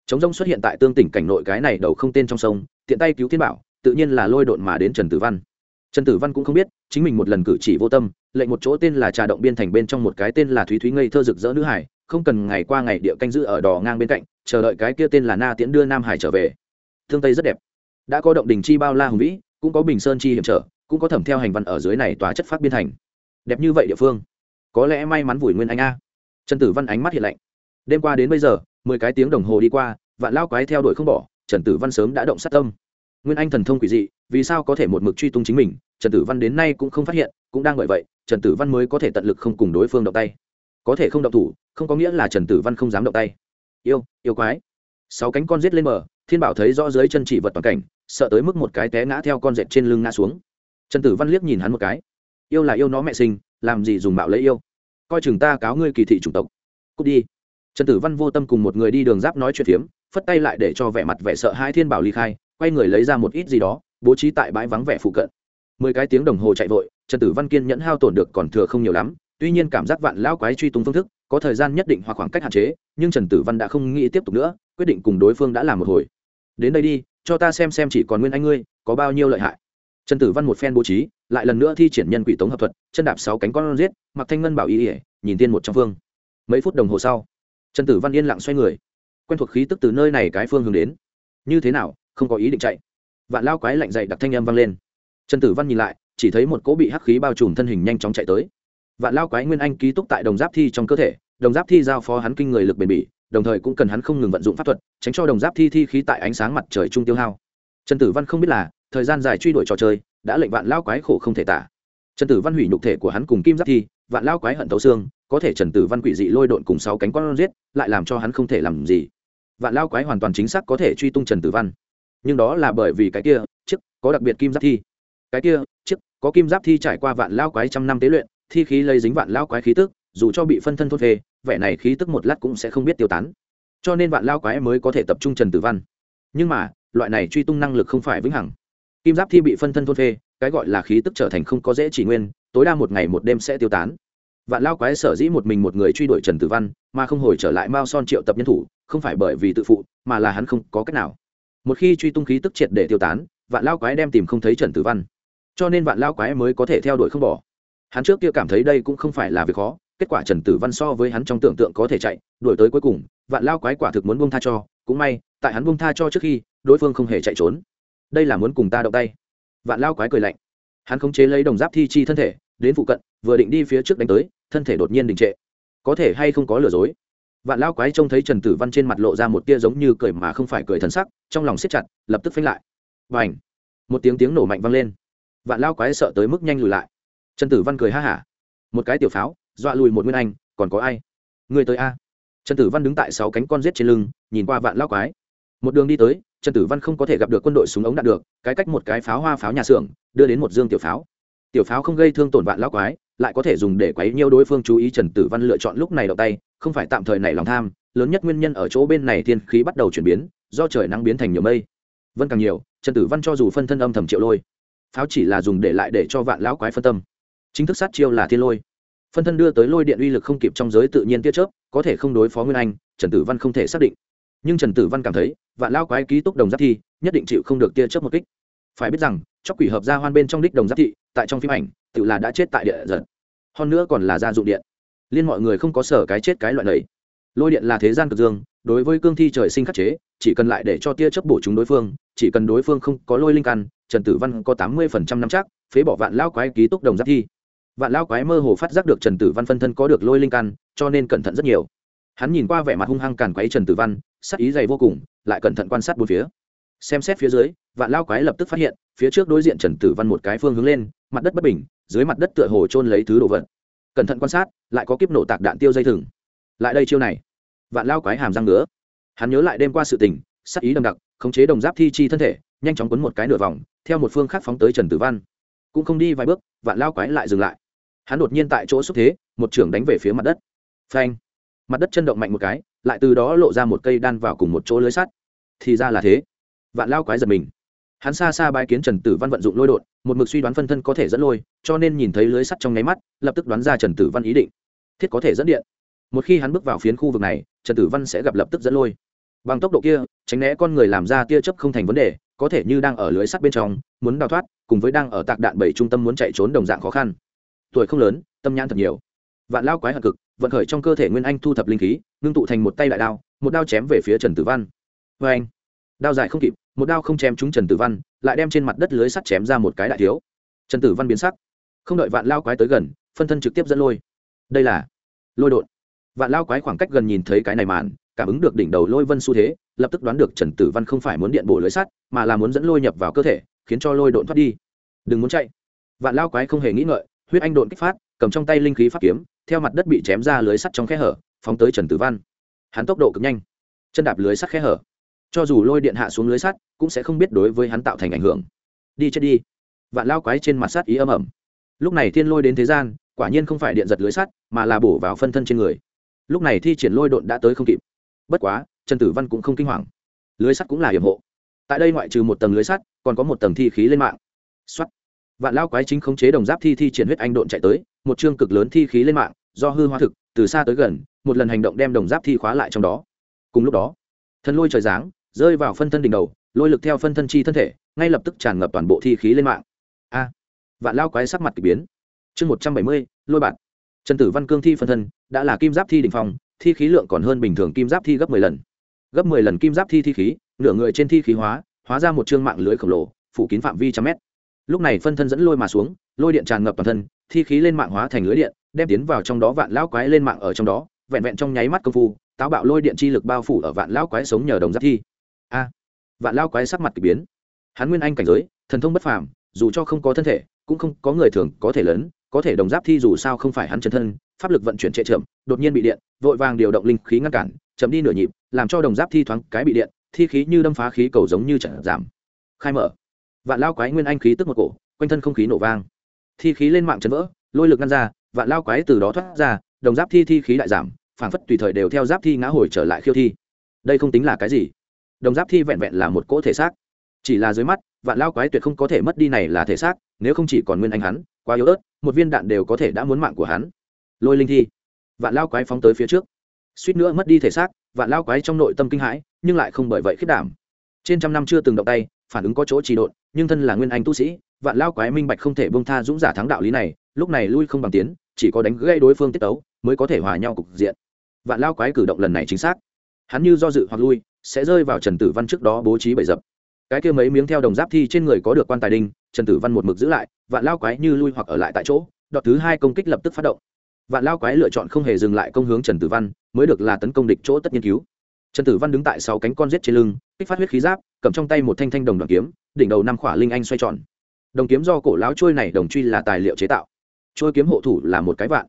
Chống rông xuất hiện tại tương tỉnh cảnh nội cái này đầu không tên trong sông, tiện tay cứu thiên bảo tự nhiên là lôi độn mà đến trần tử văn. Trần tử văn cũng không biết, chính mình một lần cử chỉ vô tâm, lệnh một chỗ tên là trà động biên thành bên trong một cái tên là thúy thúy ngây thơ rực rỡ nữ hải, không cần ngày qua ngày địa canh giữ ở đò ngang bên cạnh, chờ đợi cái kia tên là na tiễn đưa nam hải trở về. Thương tây rất đẹp. Đã có động đình chi bao la hùng vĩ, cũng có bình sơn chi hiểm trở, cũng có thẩm theo hành văn ở dưới này tòa chất phát biên thành. Đẹp như vậy địa phương. Có lẽ may mắn vùi nguyên anh a. Trần tử văn ánh mắt hiện lạnh. Đêm qua đến bây giờ, mười cái tiếng đồng hồ đi qua, vạn lao quái theo đuổi không bỏ, trần tử văn sớm đã động sát tâm nguyên anh thần thông quỷ dị, vì sao có thể một mực truy tung chính mình? Trần tử văn đến nay cũng không phát hiện, cũng đang bởi vậy, trần tử văn mới có thể tận lực không cùng đối phương động tay. Có thể không động thủ, không có nghĩa là trần tử văn không dám động tay. Yêu yêu quái. Sáu cánh con giết lên bờ, thiên bảo thấy rõ dưới chân chỉ vật toàn cảnh, sợ tới mức một cái té ngã theo con dẹp trên lưng ngã xuống. Trần tử văn liếc nhìn hắn một cái. Yêu là yêu nó mẹ sinh, làm gì dùng bạo lấy yêu? Coi chừng ta cáo ngươi kỳ thị chủng tộc. Cút đi. Trần tử văn vô tâm cùng một người đi đường giáp nói chuyện phiếm, phất tay lại để cho vẻ mặt vẻ sợ hai thiên bảo ly khai quay người lấy ra một ít gì đó, bố trí tại bãi vắng vẻ phụ cận. Mười cái tiếng đồng hồ chạy vội, trần tử văn kiên nhẫn hao tổn được còn thừa không nhiều lắm, tuy nhiên cảm giác vạn lão quái truy tung phương thức, có thời gian nhất định hoặc khoảng cách hạn chế, nhưng trần tử văn đã không nghĩ tiếp tục nữa, quyết định cùng đối phương đã làm một hồi. Đến đây đi, cho ta xem xem chỉ còn nguyên anh ngươi, có bao nhiêu lợi hại. Trần tử văn một phen bố trí, lại lần nữa thi triển nhân quỷ tống hợp thuật, chân đạp sáu cánh con giết, mặc thanh ngân bảo ý ỉa nhìn tiên một trong phương. Mấy phút đồng hồ sau, trần tử văn yên lặng xoay người, quen thuộc khí tức từ nơi này cái phương hướng đến. Như thế nào không có ý định chạy. Vạn lao quái lạnh dậy đặc thanh âm vang lên. Trần tử văn nhìn lại, chỉ thấy một cỗ bị hắc khí bao trùm thân hình nhanh chóng chạy tới. Vạn lao quái nguyên anh ký túc tại đồng giáp thi trong cơ thể, đồng giáp thi giao phó hắn kinh người lực bền bỉ, đồng thời cũng cần hắn không ngừng vận dụng pháp thuật, tránh cho đồng giáp thi thi khí tại ánh sáng mặt trời trung tiêu hao. Trần tử văn không biết là, thời gian dài truy đuổi trò chơi, đã lệnh vạn lao quái khổ không thể tả. Trần tử văn hủy nhục thể của hắn cùng kim giáp thi, vạn lao quái hận tấu xương, có thể trần tử văn quỷ dị lôi độn cùng sáu cánh con giết, lại làm cho hắn không thể làm gì. Vạn lao quái hoàn toàn chính xác có thể truy tung trần tử văn nhưng đó là bởi vì cái kia chức có đặc biệt kim giáp thi. Cái kia chức có kim giáp thi trải qua vạn lao quái trăm năm tế luyện, thi khí lấy dính vạn lao quái khí tức, dù cho bị phân thân thốt về vẻ này khí tức một lát cũng sẽ không biết tiêu tán. Cho nên vạn lao quái mới có thể tập trung trần tử văn. Nhưng mà, loại này truy tung năng lực không phải vĩnh hằng. Kim giáp thi bị phân thân thôn phê cái gọi là khí tức trở thành không có dễ chỉ nguyên, tối đa một ngày một đêm sẽ tiêu tán. Vạn lao quái sở dĩ một mình một người truy đuổi trần tử văn, mà không hồi trở lại mao son triệu tập nhân thủ, không phải bởi vì tự phụ, mà là hắn không có cách nào một khi truy tung khí tức triệt để tiêu tán, vạn lao quái đem tìm không thấy trần tử văn. Cho nên vạn lao quái mới có thể theo đuổi không bỏ. Hắn trước kia cảm thấy đây cũng không phải là việc khó, kết quả trần tử văn so với hắn trong tưởng tượng có thể chạy, đuổi tới cuối cùng, vạn lao quái quả thực muốn buông tha cho, cũng may, tại hắn buông tha cho trước khi, đối phương không hề chạy trốn. Đây là muốn cùng ta động tay. Vạn lao quái cười lạnh. Hắn khống chế lấy đồng giáp thi chi thân thể, đến phụ cận, vừa định đi phía trước đánh tới, thân thể đột nhiên đình trệ. Có thể hay không có lừa dối? Vạn lao quái trông thấy trần tử văn trên mặt lộ ra một tia giống như cười mà không phải cười thần sắc, trong lòng siết chặt, lập tức phanh lại. Và ảnh một tiếng tiếng nổ mạnh vang lên. Vạn lao quái sợ tới mức nhanh lùi lại. Trần tử văn cười ha hả. Một cái tiểu pháo, dọa lùi một nguyên anh, còn có ai? Người tới a. Trần tử văn đứng tại sáu cánh con rết trên lưng, nhìn qua vạn lao quái. Một đường đi tới, trần tử văn không có thể gặp được quân đội súng ống đạt được, cái cách một cái pháo hoa pháo nhà xưởng, đưa đến một dương tiểu pháo. Tiểu pháo không gây thương tổn vạn lao quái, lại có thể dùng để quấy nhiêu đối phương chú ý trần tử văn lựa chọn lúc này đậu tay không phải tạm thời nảy lòng tham, lớn nhất nguyên nhân ở chỗ bên này thiên khí bắt đầu chuyển biến, do trời nắng biến thành nhiều mây. Vân càng nhiều, trần tử văn cho dù phân thân âm thầm triệu lôi, pháo chỉ là dùng để lại để cho vạn lão quái phân tâm. Chính thức sát chiêu là thiên lôi. Phân thân đưa tới lôi điện uy lực không kịp trong giới tự nhiên tiết chớp, có thể không đối phó nguyên anh, trần tử văn không thể xác định. Nhưng trần tử văn cảm thấy, vạn lao quái ký túc đồng giáp thi, nhất định chịu không được tia chớp một kích. Phải biết rằng, chóc quỷ hợp ra hoan bên trong đích đồng giáp thị, tại trong phim ảnh, tự là đã chết tại địa giật. Hơn nữa còn là gia dụng điện liên mọi người không có sở cái chết cái loại đấy lôi điện là thế gian cực dương, đối với cương thi trời sinh khắc chế, chỉ cần lại để cho tia chớp bổ chúng đối phương, chỉ cần đối phương không có lôi linh căn, trần tử văn có tám mươi phần trăm năm chắc, phế bỏ vạn lao quái ký túc đồng giáp thi. Vạn lao quái mơ hồ phát giác được trần tử văn phân thân có được lôi linh căn, cho nên cẩn thận rất nhiều. Hắn nhìn qua vẻ mặt hung hăng càn quấy trần tử văn, sắc ý dày vô cùng, lại cẩn thận quan sát bốn phía. Xem xét phía dưới, vạn lao quái lập tức phát hiện, phía trước đối diện trần tử văn một cái phương hướng lên, mặt đất bất bình, dưới mặt đất tựa hồ trôn lấy thứ đồ vật cẩn thận quan sát, lại có kiếp nổ tạc đạn tiêu dây thừng. Lại đây chiêu này. Vạn lao quái hàm răng nữa hắn nhớ lại đêm qua sự tình, sắc ý đầm đặc, khống chế đồng giáp thi chi thân thể, nhanh chóng quấn một cái nửa vòng, theo một phương khác phóng tới trần tử văn. Cũng không đi vài bước, vạn lao quái lại dừng lại. Hắn đột nhiên tại chỗ xúc thế, một trưởng đánh về phía mặt đất. Phanh. Mặt đất chân động mạnh một cái, lại từ đó lộ ra một cây đan vào cùng một chỗ lưới sắt. Thì ra là thế. Vạn lao quái giật mình hắn xa xa bái kiến trần tử văn vận dụng lôi đột một mực suy đoán phân thân có thể dẫn lôi, cho nên nhìn thấy lưới sắt trong nháy mắt, lập tức đoán ra trần tử văn ý định. Thiết có thể dẫn điện. Một khi hắn bước vào phiến khu vực này, trần tử văn sẽ gặp lập tức dẫn lôi. Bằng tốc độ kia, tránh né con người làm ra tia chấp không thành vấn đề, có thể như đang ở lưới sắt bên trong, muốn đào thoát, cùng với đang ở tạc đạn bảy trung tâm muốn chạy trốn đồng dạng khó khăn. Tuổi không lớn, tâm nhãn thật nhiều. Vạn lao quái hận cực, vận khởi trong cơ thể nguyên anh thu thập linh khí, ngưng tụ thành một tay đại đao, một đao chém về phía trần tử văn. Vê anh đao dài không kịp một đao không chém trúng trần tử văn, lại đem trên mặt đất lưới sắt chém ra một cái đại thiếu. Trần tử văn biến sắc. Không đợi vạn lao quái tới gần, phân thân trực tiếp dẫn lôi. Đây là lôi đột vạn lao quái khoảng cách gần nhìn thấy cái này màn, cảm ứng được đỉnh đầu lôi vân xu thế, lập tức đoán được trần tử văn không phải muốn điện bổ lưới sắt, mà là muốn dẫn lôi nhập vào cơ thể, khiến cho lôi đột thoát đi. Đừng muốn chạy. Vạn lao quái không hề nghĩ ngợi, huyết anh đột kích phát, cầm trong tay linh khí pháp kiếm, theo mặt đất bị chém ra lưới sắt trong khe hở, phóng tới trần tử văn. Hắn tốc độ cực nhanh. Chân đạp lưới sắt khe hở cho dù lôi điện hạ xuống lưới sắt, cũng sẽ không biết đối với hắn tạo thành ảnh hưởng. Đi chết đi. Vạn lao quái trên mặt sắt ý âm ẩm lúc này thiên lôi đến thế gian, quả nhiên không phải điện giật lưới sắt, mà là bổ vào phân thân trên người. Lúc này thi triển lôi độn đã tới không kịp. Bất quá, trần tử văn cũng không kinh hoàng. Lưới sắt cũng là hiểm hộ. Tại đây ngoại trừ một tầng lưới sắt, còn có một tầng thi khí lên mạng. Xuất vạn lao quái chính khống chế đồng giáp thi thi triển huyết anh độn chạy tới, một chương cực lớn thi khí lên mạng, do hư hoa thực, từ xa tới gần, một lần hành động đem đồng giáp thi khóa lại trong đó. Cùng lúc đó thân lôi trời giáng rơi vào phân thân đỉnh đầu, lôi lực theo phân thân chi thân thể, ngay lập tức tràn ngập toàn bộ thi khí lên mạng. A, vạn lao quái sắc mặt k ỳ biến. Chương một trăm bảy mươi, lôi bạn trần tử văn cương thi phân thân, đã là kim giáp thi đ phong, thi khí lượng còn hơn bình thường kim giáp thi gấp m ộ ư ơ i lần. Gấp m ộ ư ơ i lần kim giáp thi thi khí, nửa người trên thi khí hóa hóa ra một chương mạng lưới khổng lồ, phủ kín phạm vi trăm mét. Lúc này phân thân dẫn lôi mà xuống, lôi điện tràn ngập toàn thân, thi khí lên mạng hóa thành lưới điện, đem tiến vào trong đó vạn lão quái lên mạng ở trong đó, vẹn vẹn trong nháy mắt công phu, táo bạo lôi điện chi lực bao phủ ở vạn lão quái sống nhờ đồng giáp thi a, vạn lao quái sắc mặt k ỳ biến. Hắn nguyên anh cảnh giới, thần thông bất phàm, dù cho không có thân thể, cũng không có người thường có thể lớn có thể đồng giáp thi dù sao không phải hắn chân thân, pháp lực vận chuyển trệ trưởng đột nhiên bị điện, vội vàng điều động linh khí ngăn cản, chậm đi nửa nhịp, làm cho đồng giáp thi thoáng cái bị điện, thi khí như đâm phá khí cầu giống như trận giảm. Khai mở. Vạn lao quái nguyên anh khí tức một cổ, quanh thân không khí nổ vang. Thi khí lên mạng chấn vỡ, lôi lực ngăn ra, vạn lao quái từ đó thoát ra, đồng giáp thi thi khí đại giảm phản phất tùy thời đều theo giáp thi ngã hồi trở lại khiêu thi. Đây không tính là cái gì đồng giáp thi vẹn vẹn là một cỗ thể xác. Chỉ là dưới mắt, vạn lao quái tuyệt không có thể mất đi này là thể xác, nếu không chỉ còn nguyên anh hắn, quá yếu ớt, một viên đạn đều có thể đã muốn mạng của hắn. Lôi linh thi. Vạn lao quái phóng tới phía trước. Suýt nữa mất đi thể xác, vạn lao quái trong nội tâm kinh hãi, nhưng lại không bởi vậy khiết đảm. Trên trăm năm chưa từng động tay, phản ứng có chỗ trì độn, nhưng thân là nguyên anh tu sĩ, vạn lao quái minh bạch không thể bông tha dũng giả thắng đạo lý này, lúc này lui không bằng tiến, chỉ có đánh gây đối phương tiết tấu, mới có thể hòa nhau cục diện. Vạn lao quái cử động lần này chính xác. Hắn như do dự hoặc lui sẽ rơi vào trần tử văn trước đó bố trí bậy dập. Cái kia mấy miếng theo đồng giáp thi trên người có được quan tài đinh, trần tử văn một mực giữ lại, vạn lao quái như lui hoặc ở lại tại chỗ đọt thứ hai công kích lập tức phát động. Vạn lao quái lựa chọn không hề dừng lại công hướng trần tử văn, mới được là tấn công địch chỗ tất nghiên cứu. Trần tử văn đứng tại sáu cánh con rết trên lưng, kích phát huyết khí giáp, cầm trong tay một thanh thanh đồng đoàn kiếm, đỉnh đầu năm khỏa linh anh xoay tròn. Đồng kiếm do cổ láo trôi này đồng truy là tài liệu chế tạo. Trôi kiếm hộ thủ là một cái vạn.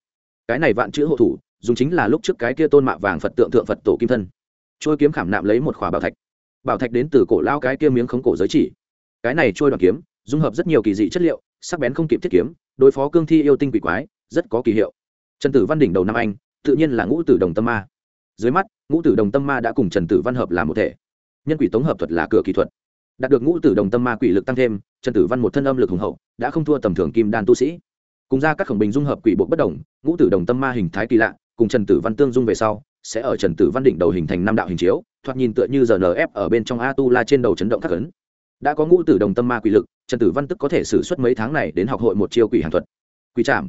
Cái này vạn chữ hộ thủ, dùng chính là lúc trước cái kia tôn mạ vàng phật tượng thượng phật tổ kim thân trôi kiếm khảm nạm lấy một khỏa bảo thạch. Bảo thạch đến từ cổ lao cái kia miếng khống cổ giới chỉ. Cái này trôi đoàn kiếm, dung hợp rất nhiều kỳ dị chất liệu, sắc bén không kịp thiết kiếm, đối phó cương thi yêu tinh quỷ quái, rất có kỳ hiệu. Trần tử văn đỉnh đầu năm anh, tự nhiên là ngũ tử đồng tâm ma. Dưới mắt, ngũ tử đồng tâm ma đã cùng trần tử văn hợp làm một thể. Nhân quỷ tống hợp thuật là cửa kỹ thuật. Đạt được ngũ tử đồng tâm ma quỷ lực tăng thêm, trần tử văn một thân âm lực hùng hậu, đã không thua tầm thường kim đan tu sĩ. Cùng ra các khổng bình dung hợp quỷ bộ bất đồng, ngũ tử đồng tâm ma hình thái kỳ lạ, cùng trần tử văn tương dung về sau sẽ ở trần tử văn đỉnh đầu hình thành năm đạo hình chiếu, thoạt nhìn tựa như rnf ở bên trong a tu la trên đầu chấn động thắc ấn. Đã có ngũ tử đồng tâm ma quỷ lực, trần tử văn tức có thể xử suất mấy tháng này đến học hội một chiêu quỷ hàng thuật. Quỷ trạm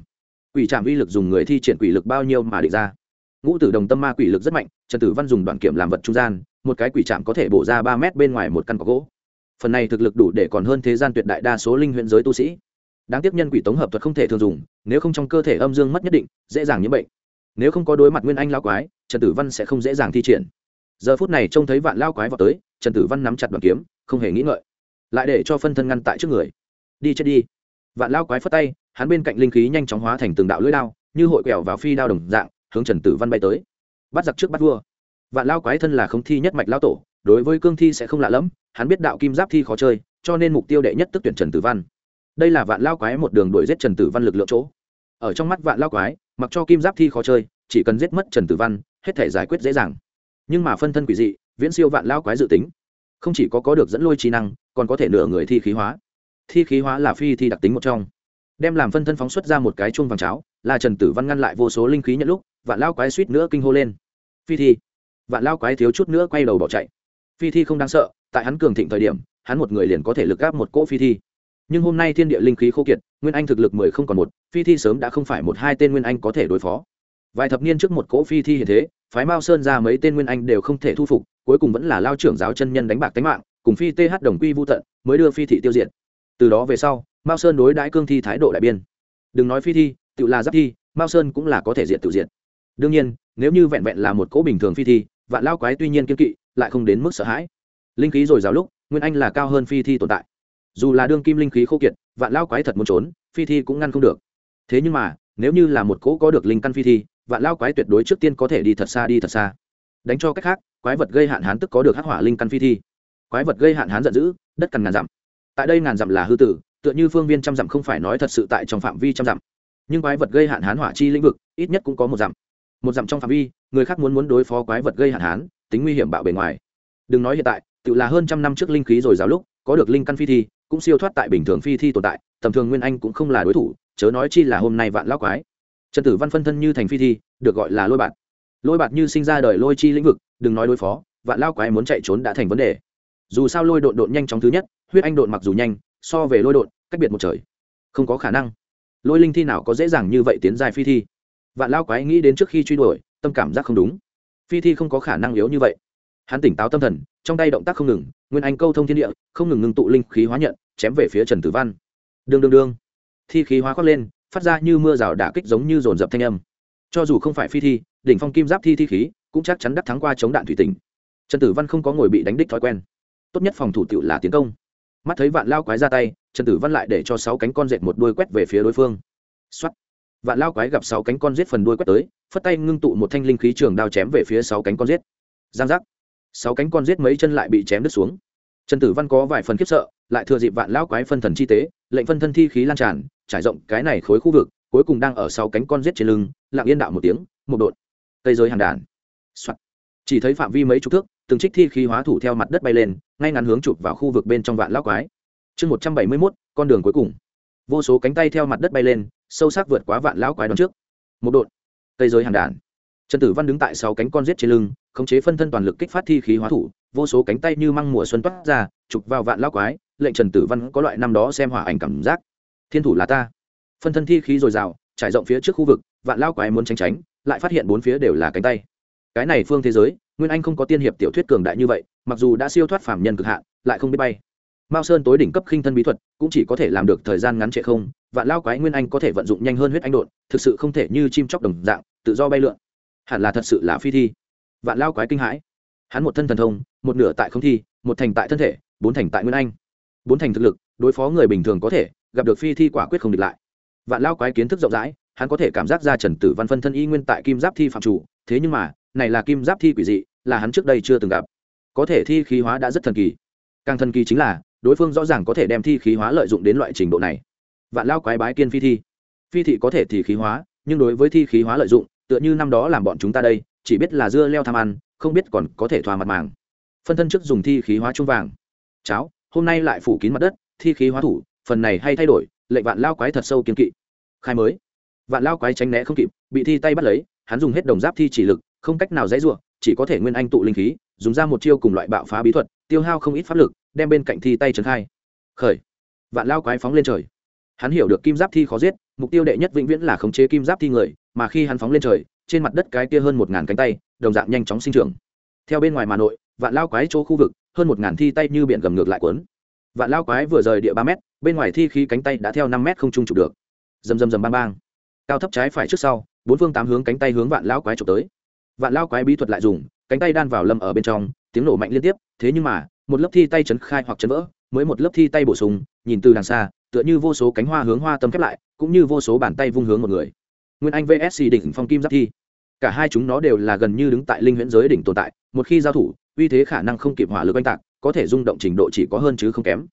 quỷ trạm uy lực dùng người thi triển quỷ lực bao nhiêu mà định ra. Ngũ tử đồng tâm ma quỷ lực rất mạnh, trần tử văn dùng đoạn kiểm làm vật trung gian, một cái quỷ trạm có thể bổ ra ba mét bên ngoài một căn cọc gỗ. Phần này thực lực đủ để còn hơn thế gian tuyệt đại đa số linh huyện giới tu sĩ. Đáng tiếc nhân quỷ tống hợp thuật không thể thường dùng, nếu không trong cơ thể âm dương mất nhất định, dễ dàng nhiễm bệnh. Nếu không có đối mặt nguyên anh lao quái trần tử văn sẽ không dễ dàng thi triển. Giờ phút này trông thấy vạn lao quái vào tới, trần tử văn nắm chặt đoàn kiếm, không hề nghĩ ngợi. Lại để cho phân thân ngăn tại trước người. Đi chết đi. Vạn lao quái phất tay, hắn bên cạnh linh khí nhanh chóng hóa thành từng đạo lưỡi đao, như hội quẹo vào phi đao đồng dạng, hướng trần tử văn bay tới. Bắt giặc trước bắt vua. Vạn lao quái thân là không thi nhất mạch lao tổ, đối với cương thi sẽ không lạ lẫm, hắn biết đạo kim giáp thi khó chơi, cho nên mục tiêu đệ nhất tức tuyển trần tử văn. Đây là vạn lao quái một đường đuổi giết trần tử văn lực lượng chỗ. Ở trong mắt vạn lao quái, mặc cho kim giáp thi khó chơi, chỉ cần giết mất trần tử văn hết thể giải quyết dễ dàng. Nhưng mà phân thân quỷ dị, viễn siêu vạn lao quái dự tính. Không chỉ có có được dẫn lôi trí năng, còn có thể nửa người thi khí hóa. Thi khí hóa là phi thi đặc tính một trong. Đem làm phân thân phóng xuất ra một cái chuông vàng cháo, là trần tử văn ngăn lại vô số linh khí nhận lúc, vạn lao quái suýt nữa kinh hô lên. Phi thi. Vạn lao quái thiếu chút nữa quay đầu bỏ chạy. Phi thi không đáng sợ, tại hắn cường thịnh thời điểm, hắn một người liền có thể lực gáp một cỗ phi thi. Nhưng hôm nay thiên địa linh khí khô kiệt, nguyên anh thực lực mười không còn một, phi thi sớm đã không phải một hai tên nguyên anh có thể đối phó vài thập niên trước một cỗ phi thi hiện thế, phái mao sơn ra mấy tên nguyên anh đều không thể thu phục, cuối cùng vẫn là lao trưởng giáo chân nhân đánh bạc tánh mạng, cùng phi th đồng quy vô tận, mới đưa phi thị tiêu diệt. Từ đó về sau, mao sơn đối đãi cương thi thái độ đại biên. Đừng nói phi thi, tự là giáp thi, mao sơn cũng là có thể diệt tự diệt. Đương nhiên, nếu như vẹn vẹn là một cỗ bình thường phi thi, vạn lao quái tuy nhiên kiên kỵ, lại không đến mức sợ hãi. Linh khí dồi dào lúc, nguyên anh là cao hơn phi thi tồn tại. Dù là đương kim linh khí khô kiệt, vạn lao quái thật muốn trốn, phi thi cũng ngăn không được. Thế nhưng mà, nếu như là một cỗ có được linh căn phi thi vạn lao quái tuyệt đối trước tiên có thể đi thật xa, đi thật xa. Đánh cho cách khác, quái vật gây hạn hán tức có được hắc hỏa linh căn phi thi. Quái vật gây hạn hán giận dữ, đất cằn ngàn dặm. Tại đây ngàn dặm là hư tử, tựa như phương viên trăm dặm không phải nói thật sự tại trong phạm vi trăm dặm. Nhưng quái vật gây hạn hán hỏa chi lĩnh vực, ít nhất cũng có một dặm. Một dặm trong phạm vi, người khác muốn muốn đối phó quái vật gây hạn hán, tính nguy hiểm bạo bề ngoài. Đừng nói hiện tại, tự là hơn trăm năm trước linh khí rồi giáo lúc, có được linh căn phi thi, cũng siêu thoát tại bình thường phi thi tồn tại, tầm thường nguyên anh cũng không là đối thủ, chớ nói chi là hôm nay vạn lao quái trần tử văn phân thân như thành phi thi, được gọi là lôi bạt. Lôi bạt như sinh ra đời lôi chi lĩnh vực, đừng nói đối phó, vạn lao quái muốn chạy trốn đã thành vấn đề. Dù sao lôi độn độn nhanh chóng thứ nhất, huyết anh độn mặc dù nhanh, so về lôi độn, cách biệt một trời, không có khả năng. Lôi linh thi nào có dễ dàng như vậy tiến dài phi thi? Vạn lao quái nghĩ đến trước khi truy đuổi, tâm cảm giác không đúng. Phi thi không có khả năng yếu như vậy. Hắn tỉnh táo tâm thần, trong tay động tác không ngừng, nguyên anh câu thông thiên địa, không ngừng ngưng tụ linh khí hóa nhận, chém về phía trần tử văn. Đương đương đương. Thi khí hóa khoác lên phát ra như mưa rào đả kích giống như dồn dập thanh âm. Cho dù không phải phi thi, đỉnh phong kim giáp thi thi khí, cũng chắc chắn đắc thắng qua chống đạn thủy tình trần tử văn không có ngồi bị đánh đích thói quen. Tốt nhất phòng thủ tiệu là tiến công. Mắt thấy vạn lao quái ra tay, trần tử văn lại để cho sáu cánh con dệt một đuôi quét về phía đối phương. Xuất vạn lao quái gặp sáu cánh con giết phần đuôi quét tới, phất tay ngưng tụ một thanh linh khí trường đao chém về phía sáu cánh con giết giang giác. Sáu cánh con giết mấy chân lại bị chém đứt xuống trần tử văn có vài phần khiếp sợ, lại thừa dịp vạn lão quái phân thần chi tế, lệnh phân thân thi khí lan tràn, trải rộng cái này khối khu vực, cuối cùng đang ở sau cánh con giết trên lưng, lặng yên đạo một tiếng, một đột tây giới hàng đàn. Soạn. chỉ thấy phạm vi mấy chục thước, từng trích thi khí hóa thủ theo mặt đất bay lên, ngay ngắn hướng chụp vào khu vực bên trong vạn lão quái. Chương một trăm bảy mươi mốt, con đường cuối cùng. Vô số cánh tay theo mặt đất bay lên, sâu sắc vượt quá vạn lão quái đón trước. Một đột tây giới hàng đàn. Trần tử văn đứng tại sau cánh con giết trên lưng, khống chế phân thân toàn lực kích phát thi khí hóa thủ vô số cánh tay như măng mùa xuân toát ra, chụp vào vạn lão quái, lệnh trần tử văn có loại năm đó xem hỏa ảnh cảm giác. Thiên thủ là ta. Phân thân thi khí dồi dào, trải rộng phía trước khu vực, vạn lao quái muốn tránh tránh, lại phát hiện bốn phía đều là cánh tay. Cái này phương thế giới, nguyên anh không có tiên hiệp tiểu thuyết cường đại như vậy, mặc dù đã siêu thoát phạm nhân cực hạn, lại không biết bay. Mao sơn tối đỉnh cấp khinh thân bí thuật, cũng chỉ có thể làm được thời gian ngắn trệ không, vạn lao quái nguyên anh có thể vận dụng nhanh hơn huyết anh đột thực sự không thể như chim chóc đồng dạng, tự do bay lượn. Hẳn là thật sự là phi thi. Vạn lao quái kinh hãi. Hắn một thân thần thông một nửa tại không thi, một thành tại thân thể, bốn thành tại nguyên anh. Bốn thành thực lực, đối phó người bình thường có thể, gặp được phi thi quả quyết không địch lại. Vạn lao quái kiến thức rộng rãi, hắn có thể cảm giác ra trần tử văn phân thân y nguyên tại kim giáp thi phạm chủ, thế nhưng mà, này là kim giáp thi quỷ dị, là hắn trước đây chưa từng gặp. Có thể thi khí hóa đã rất thần kỳ. Càng thần kỳ chính là, đối phương rõ ràng có thể đem thi khí hóa lợi dụng đến loại trình độ này. Vạn lao quái bái kiên phi thi. Phi thị có thể thì khí hóa, nhưng đối với thi khí hóa lợi dụng, tựa như năm đó làm bọn chúng ta đây, chỉ biết là dưa leo tham ăn, không biết còn có thể thoa mặt màng phân thân trước dùng thi khí hóa trung vàng. Cháo, hôm nay lại phủ kín mặt đất, thi khí hóa thủ, phần này hay thay đổi, lệnh vạn lao quái thật sâu kiên kỵ. Khai mới. Vạn lao quái tránh né không kịp, bị thi tay bắt lấy, hắn dùng hết đồng giáp thi chỉ lực, không cách nào dãy ruộng chỉ có thể nguyên anh tụ linh khí, dùng ra một chiêu cùng loại bạo phá bí thuật, tiêu hao không ít pháp lực, đem bên cạnh thi tay trấn khai. Khởi. Vạn lao quái phóng lên trời. Hắn hiểu được kim giáp thi khó giết, mục tiêu đệ nhất vĩnh viễn là khống chế kim giáp thi người, mà khi hắn phóng lên trời, trên mặt đất cái kia hơn một ngàn cánh tay, đồng dạng nhanh chóng sinh trưởng. Theo bên ngoài mà nội vạn lao quái chỗ khu vực, hơn một ngàn thi tay như biển gầm ngược lại cuốn. Vạn lao quái vừa rời địa ba mét, bên ngoài thi khí cánh tay đã theo năm mét không trung chụp được. Rầm rầm rầm bang bang. Cao thấp trái phải trước sau, bốn phương tám hướng cánh tay hướng vạn lao quái chụp tới. Vạn lao quái bí thuật lại dùng, cánh tay đan vào lâm ở bên trong, tiếng nổ mạnh liên tiếp, thế nhưng mà, một lớp thi tay chấn khai hoặc chấn vỡ, mới một lớp thi tay bổ sung, nhìn từ đằng xa, tựa như vô số cánh hoa hướng hoa tâm khép lại, cũng như vô số bàn tay vung hướng một người. Nguyên anh vsc đỉnh phong kim giáp thi cả hai chúng nó đều là gần như đứng tại linh huyễn giới đỉnh tồn tại, một khi giao thủ, uy thế khả năng không kịp hỏa lực oanh tạc, có thể rung động trình độ chỉ có hơn chứ không kém.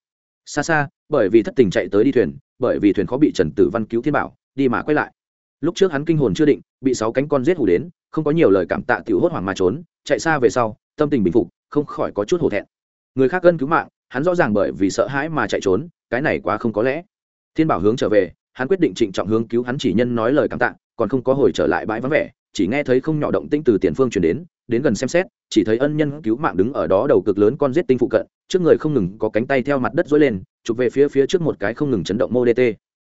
Xa xa, bởi vì thất tình chạy tới đi thuyền, bởi vì thuyền khó bị trần tử văn cứu thiên bảo, đi mà quay lại. Lúc trước hắn kinh hồn chưa định, bị sáu cánh con giết hủ đến, không có nhiều lời cảm tạ tiểu hốt hoảng mà trốn, chạy xa về sau, tâm tình bình phục, không khỏi có chút hổ thẹn. Người khác cân cứu mạng, hắn rõ ràng bởi vì sợ hãi mà chạy trốn, cái này quá không có lẽ. Thiên bảo hướng trở về, hắn quyết định trịnh trọng hướng cứu hắn chỉ nhân nói lời cảm tạ, còn không có hồi trở lại bãi vắng vẻ chỉ nghe thấy không nhỏ động tĩnh từ tiền phương chuyển đến đến gần xem xét, chỉ thấy ân nhân cứu mạng đứng ở đó đầu cực lớn con giết tinh phụ cận, trước người không ngừng có cánh tay theo mặt đất dối lên, chụp về phía phía trước một cái không ngừng chấn động mô dt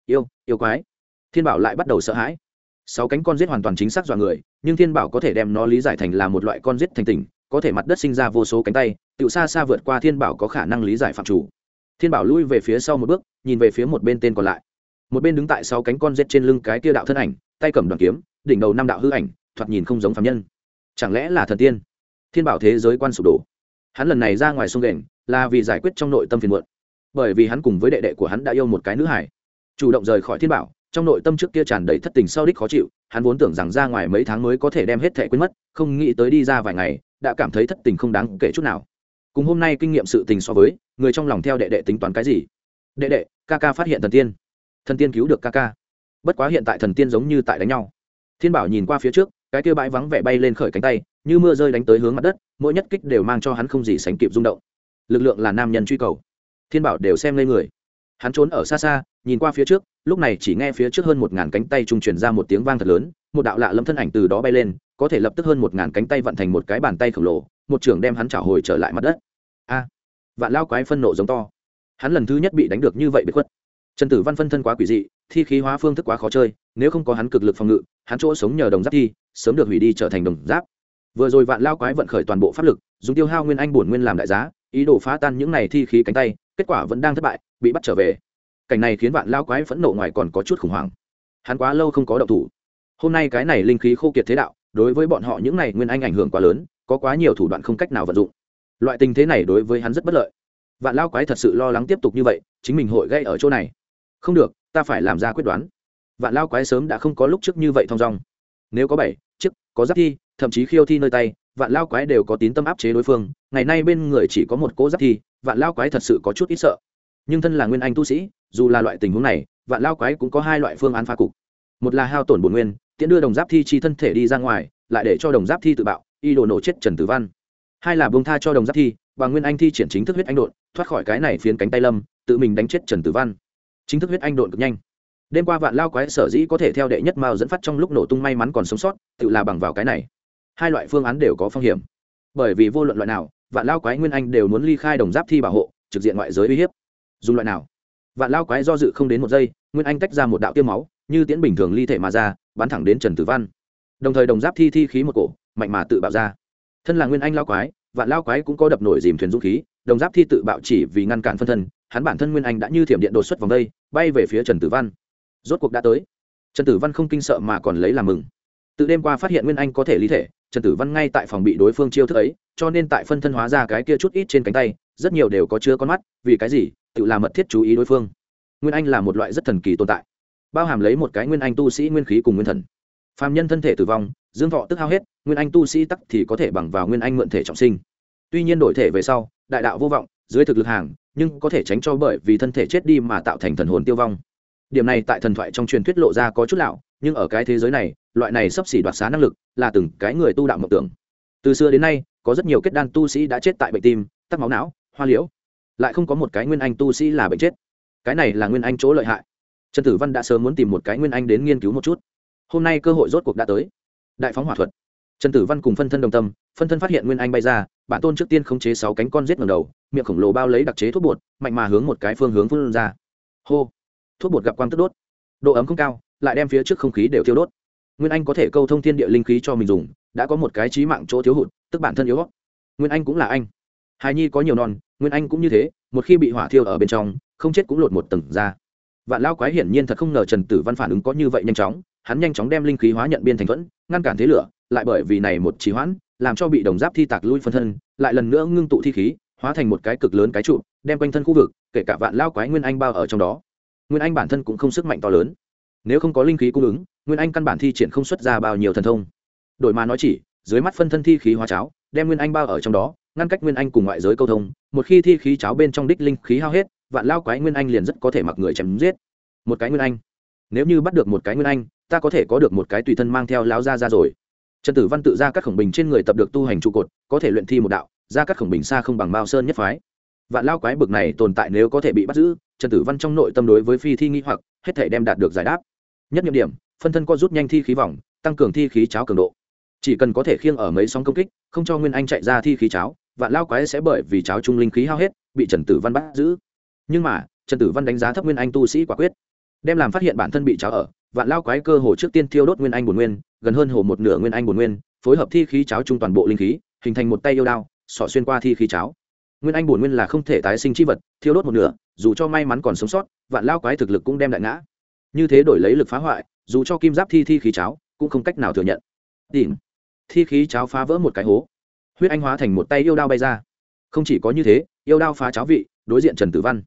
yêu yêu quái. Thiên bảo lại bắt đầu sợ hãi. Sáu cánh con giết hoàn toàn chính xác dọa người, nhưng thiên bảo có thể đem nó lý giải thành là một loại con giết thành tỉnh, có thể mặt đất sinh ra vô số cánh tay, tự xa xa vượt qua thiên bảo có khả năng lý giải phạm chủ. Thiên bảo lui về phía sau một bước, nhìn về phía một bên tên còn lại. Một bên đứng tại sáu cánh con rết trên lưng cái tia đạo thân ảnh, tay cầm đoàn kiếm đỉnh đầu năm đạo hư ảnh, thoạt nhìn không giống phạm nhân. Chẳng lẽ là thần tiên? Thiên bảo thế giới quan sụp đổ. Hắn lần này ra ngoài sông đền là vì giải quyết trong nội tâm phiền muộn. Bởi vì hắn cùng với đệ đệ của hắn đã yêu một cái nữ hải chủ động rời khỏi thiên bảo, trong nội tâm trước kia tràn đầy thất tình sau đích khó chịu, hắn vốn tưởng rằng ra ngoài mấy tháng mới có thể đem hết thẻ quên mất, không nghĩ tới đi ra vài ngày, đã cảm thấy thất tình không đáng kể chút nào. Cùng hôm nay kinh nghiệm sự tình so với, người trong lòng theo đệ đệ tính toán cái gì? Đệ đệ, ca ca phát hiện thần tiên. Thần tiên cứu được ca ca. Bất quá hiện tại thần tiên giống như tại đánh nhau thiên bảo nhìn qua phía trước, cái kia bãi vắng vẻ bay lên khởi cánh tay, như mưa rơi đánh tới hướng mặt đất, mỗi nhất kích đều mang cho hắn không gì sánh kịp rung động. Lực lượng là nam nhân truy cầu. Thiên bảo đều xem lên người. Hắn trốn ở xa xa, nhìn qua phía trước, lúc này chỉ nghe phía trước hơn một ngàn cánh tay trung truyền ra một tiếng vang thật lớn, một đạo lạ lâm thân ảnh từ đó bay lên, có thể lập tức hơn một ngàn cánh tay vận thành một cái bàn tay khổng lồ, một trưởng đem hắn trả hồi trở lại mặt đất. A! Vạn lao quái phân nộ giống to. Hắn lần thứ nhất bị đánh được như vậy bị khuất. Trần tử văn phân thân quá quỷ dị thi khí hóa phương thức quá khó chơi, nếu không có hắn cực lực phòng ngự, hắn chỗ sống nhờ đồng giáp thi, sớm được hủy đi trở thành đồng giáp. Vừa rồi vạn lao quái vận khởi toàn bộ pháp lực, dùng tiêu hao nguyên anh bổn nguyên làm đại giá, ý đồ phá tan những này thi khí cánh tay, kết quả vẫn đang thất bại, bị bắt trở về. Cảnh này khiến vạn lao quái phẫn nộ ngoài còn có chút khủng hoảng. Hắn quá lâu không có động thủ. Hôm nay cái này linh khí khô kiệt thế đạo, đối với bọn họ những này nguyên anh ảnh hưởng quá lớn, có quá nhiều thủ đoạn không cách nào vận dụng. Loại tình thế này đối với hắn rất bất lợi. Vạn lao quái thật sự lo lắng tiếp tục như vậy, chính mình hội gây ở chỗ này. Không được ta phải làm ra quyết đoán. Vạn lao quái sớm đã không có lúc trước như vậy thong dong. Nếu có bảy chức có giáp thi, thậm chí khiêu thi nơi tay, vạn lao quái đều có tín tâm áp chế đối phương. Ngày nay bên người chỉ có một cỗ giáp thi, vạn lao quái thật sự có chút ít sợ. Nhưng thân là nguyên anh tu sĩ, dù là loại tình huống này, vạn lao quái cũng có hai loại phương án phá cục. Một là hao tổn bổn nguyên, tiễn đưa đồng giáp thi chi thân thể đi ra ngoài, lại để cho đồng giáp thi tự bạo, y đồ nổ chết trần tử văn. Hai là bông tha cho đồng giáp thi, và nguyên anh thi triển chính thức huyết anh đột thoát khỏi cái này phiến cánh tay lâm, tự mình đánh chết trần tử văn chính thức huyết anh đột cực nhanh. Đêm qua vạn lao quái sở dĩ có thể theo đệ nhất mao dẫn phát trong lúc nổ tung may mắn còn sống sót, tự là bằng vào cái này. Hai loại phương án đều có phong hiểm. Bởi vì vô luận loại nào, vạn lao quái nguyên anh đều muốn ly khai đồng giáp thi bảo hộ, trực diện ngoại giới uy hiếp. Dùng loại nào, vạn lao quái do dự không đến một giây, nguyên anh tách ra một đạo tiêu máu, như tiễn bình thường ly thể mà ra, bắn thẳng đến trần tử văn. Đồng thời đồng giáp thi thi khí một cổ, mạnh mà tự bạo ra. Thân là nguyên anh lao quái, vạn lao quái cũng có đập nổi dìm thuyền dũng khí, đồng giáp thi tự bạo chỉ vì ngăn cản phân thân hắn bản thân nguyên anh đã như thiểm điện đột xuất vòng đây, bay về phía trần tử văn. Rốt cuộc đã tới. Trần tử văn không kinh sợ mà còn lấy làm mừng. Từ đêm qua phát hiện nguyên anh có thể lý thể, trần tử văn ngay tại phòng bị đối phương chiêu thức ấy, cho nên tại phân thân hóa ra cái kia chút ít trên cánh tay, rất nhiều đều có chứa con mắt, vì cái gì? Tự làm mật thiết chú ý đối phương. Nguyên anh là một loại rất thần kỳ tồn tại. Bao hàm lấy một cái nguyên anh tu sĩ nguyên khí cùng nguyên thần. Phàm nhân thân thể tử vong, dương thọ tức hao hết, nguyên anh tu sĩ tắc thì có thể bằng vào nguyên anh mượn thể trọng sinh. Tuy nhiên đổi thể về sau, đại đạo vô vọng dưới thực lực hàng, nhưng có thể tránh cho bởi vì thân thể chết đi mà tạo thành thần hồn tiêu vong. Điểm này tại thần thoại trong truyền thuyết lộ ra có chút lạo nhưng ở cái thế giới này, loại này sắp xỉ đoạt xá năng lực là từng cái người tu đạo mộng tưởng. Từ xưa đến nay, có rất nhiều kết đan tu sĩ đã chết tại bệnh tim, tắc máu não, hoa liễu. Lại không có một cái nguyên anh tu sĩ là bệnh chết. Cái này là nguyên anh chỗ lợi hại. Trần tử văn đã sớm muốn tìm một cái nguyên anh đến nghiên cứu một chút. Hôm nay cơ hội rốt cuộc đã tới. Đại phóng hỏa thuật. Trần tử văn cùng phân thân đồng tâm, phân thân phát hiện nguyên anh bay ra bản tôn trước tiên khống chế sáu cánh con rết ngầm đầu, miệng khổng lồ bao lấy đặc chế thuốc bột, mạnh mà hướng một cái phương hướng phun ra. Hô! Thuốc bột gặp quang tức đốt. Độ ấm không cao, lại đem phía trước không khí đều thiêu đốt. Nguyên anh có thể câu thông thiên địa linh khí cho mình dùng, đã có một cái trí mạng chỗ thiếu hụt, tức bản thân yếu nguyên anh cũng là anh. Hài nhi có nhiều non, nguyên anh cũng như thế, một khi bị hỏa thiêu ở bên trong, không chết cũng lột một tầng ra. Vạn lao quái hiển nhiên thật không ngờ trần tử văn phản ứng có như vậy nhanh chóng, hắn nhanh chóng đem linh khí hóa nhận biên thành thuẫn, ngăn cản thế lửa, lại bởi vì này một trì hoãn làm cho bị đồng giáp thi tạc lui phân thân, lại lần nữa ngưng tụ thi khí, hóa thành một cái cực lớn cái trụ, đem quanh thân khu vực, kể cả vạn lao quái nguyên anh bao ở trong đó. Nguyên anh bản thân cũng không sức mạnh to lớn. Nếu không có linh khí cung ứng, nguyên anh căn bản thi triển không xuất ra bao nhiêu thần thông. Đổi mà nói chỉ, dưới mắt phân thân thi khí hóa cháo, đem nguyên anh bao ở trong đó, ngăn cách nguyên anh cùng ngoại giới câu thông, một khi thi khí cháo bên trong đích linh khí hao hết, vạn lao quái nguyên anh liền rất có thể mặc người chém giết. Một cái nguyên anh. Nếu như bắt được một cái nguyên anh, ta có thể có được một cái tùy thân mang theo lao ra ra rồi trần tử văn tự ra các khổng bình trên người tập được tu hành trụ cột, có thể luyện thi một đạo, ra các khổng bình xa không bằng mao sơn nhất phái. Vạn lao quái bực này tồn tại nếu có thể bị bắt giữ, trần tử văn trong nội tâm đối với phi thi nghi hoặc, hết thể đem đạt được giải đáp. Nhất nhiệm điểm, phân thân co rút nhanh thi khí vòng, tăng cường thi khí cháo cường độ. Chỉ cần có thể khiêng ở mấy sóng công kích, không cho nguyên anh chạy ra thi khí cháo, vạn lao quái sẽ bởi vì cháo trung linh khí hao hết, bị trần tử văn bắt giữ. Nhưng mà, trần tử văn đánh giá thấp nguyên anh tu sĩ quả quyết, đem làm phát hiện bản thân bị cháo ở vạn lao quái cơ hồ trước tiên thiêu đốt nguyên anh bổn nguyên, gần hơn hồ một nửa nguyên anh bổn nguyên, phối hợp thi khí cháo chung toàn bộ linh khí, hình thành một tay yêu đao sọ xuyên qua thi khí cháo. Nguyên anh bổn nguyên là không thể tái sinh chi vật, thiêu đốt một nửa, dù cho may mắn còn sống sót, vạn lao quái thực lực cũng đem đại ngã. Như thế đổi lấy lực phá hoại, dù cho kim giáp thi thi khí cháo, cũng không cách nào thừa nhận. Tìm. Thi khí cháo phá vỡ một cái hố. Huyết anh hóa thành một tay yêu đao bay ra. Không chỉ có như thế, yêu đao phá cháo vị, đối diện trần tử văn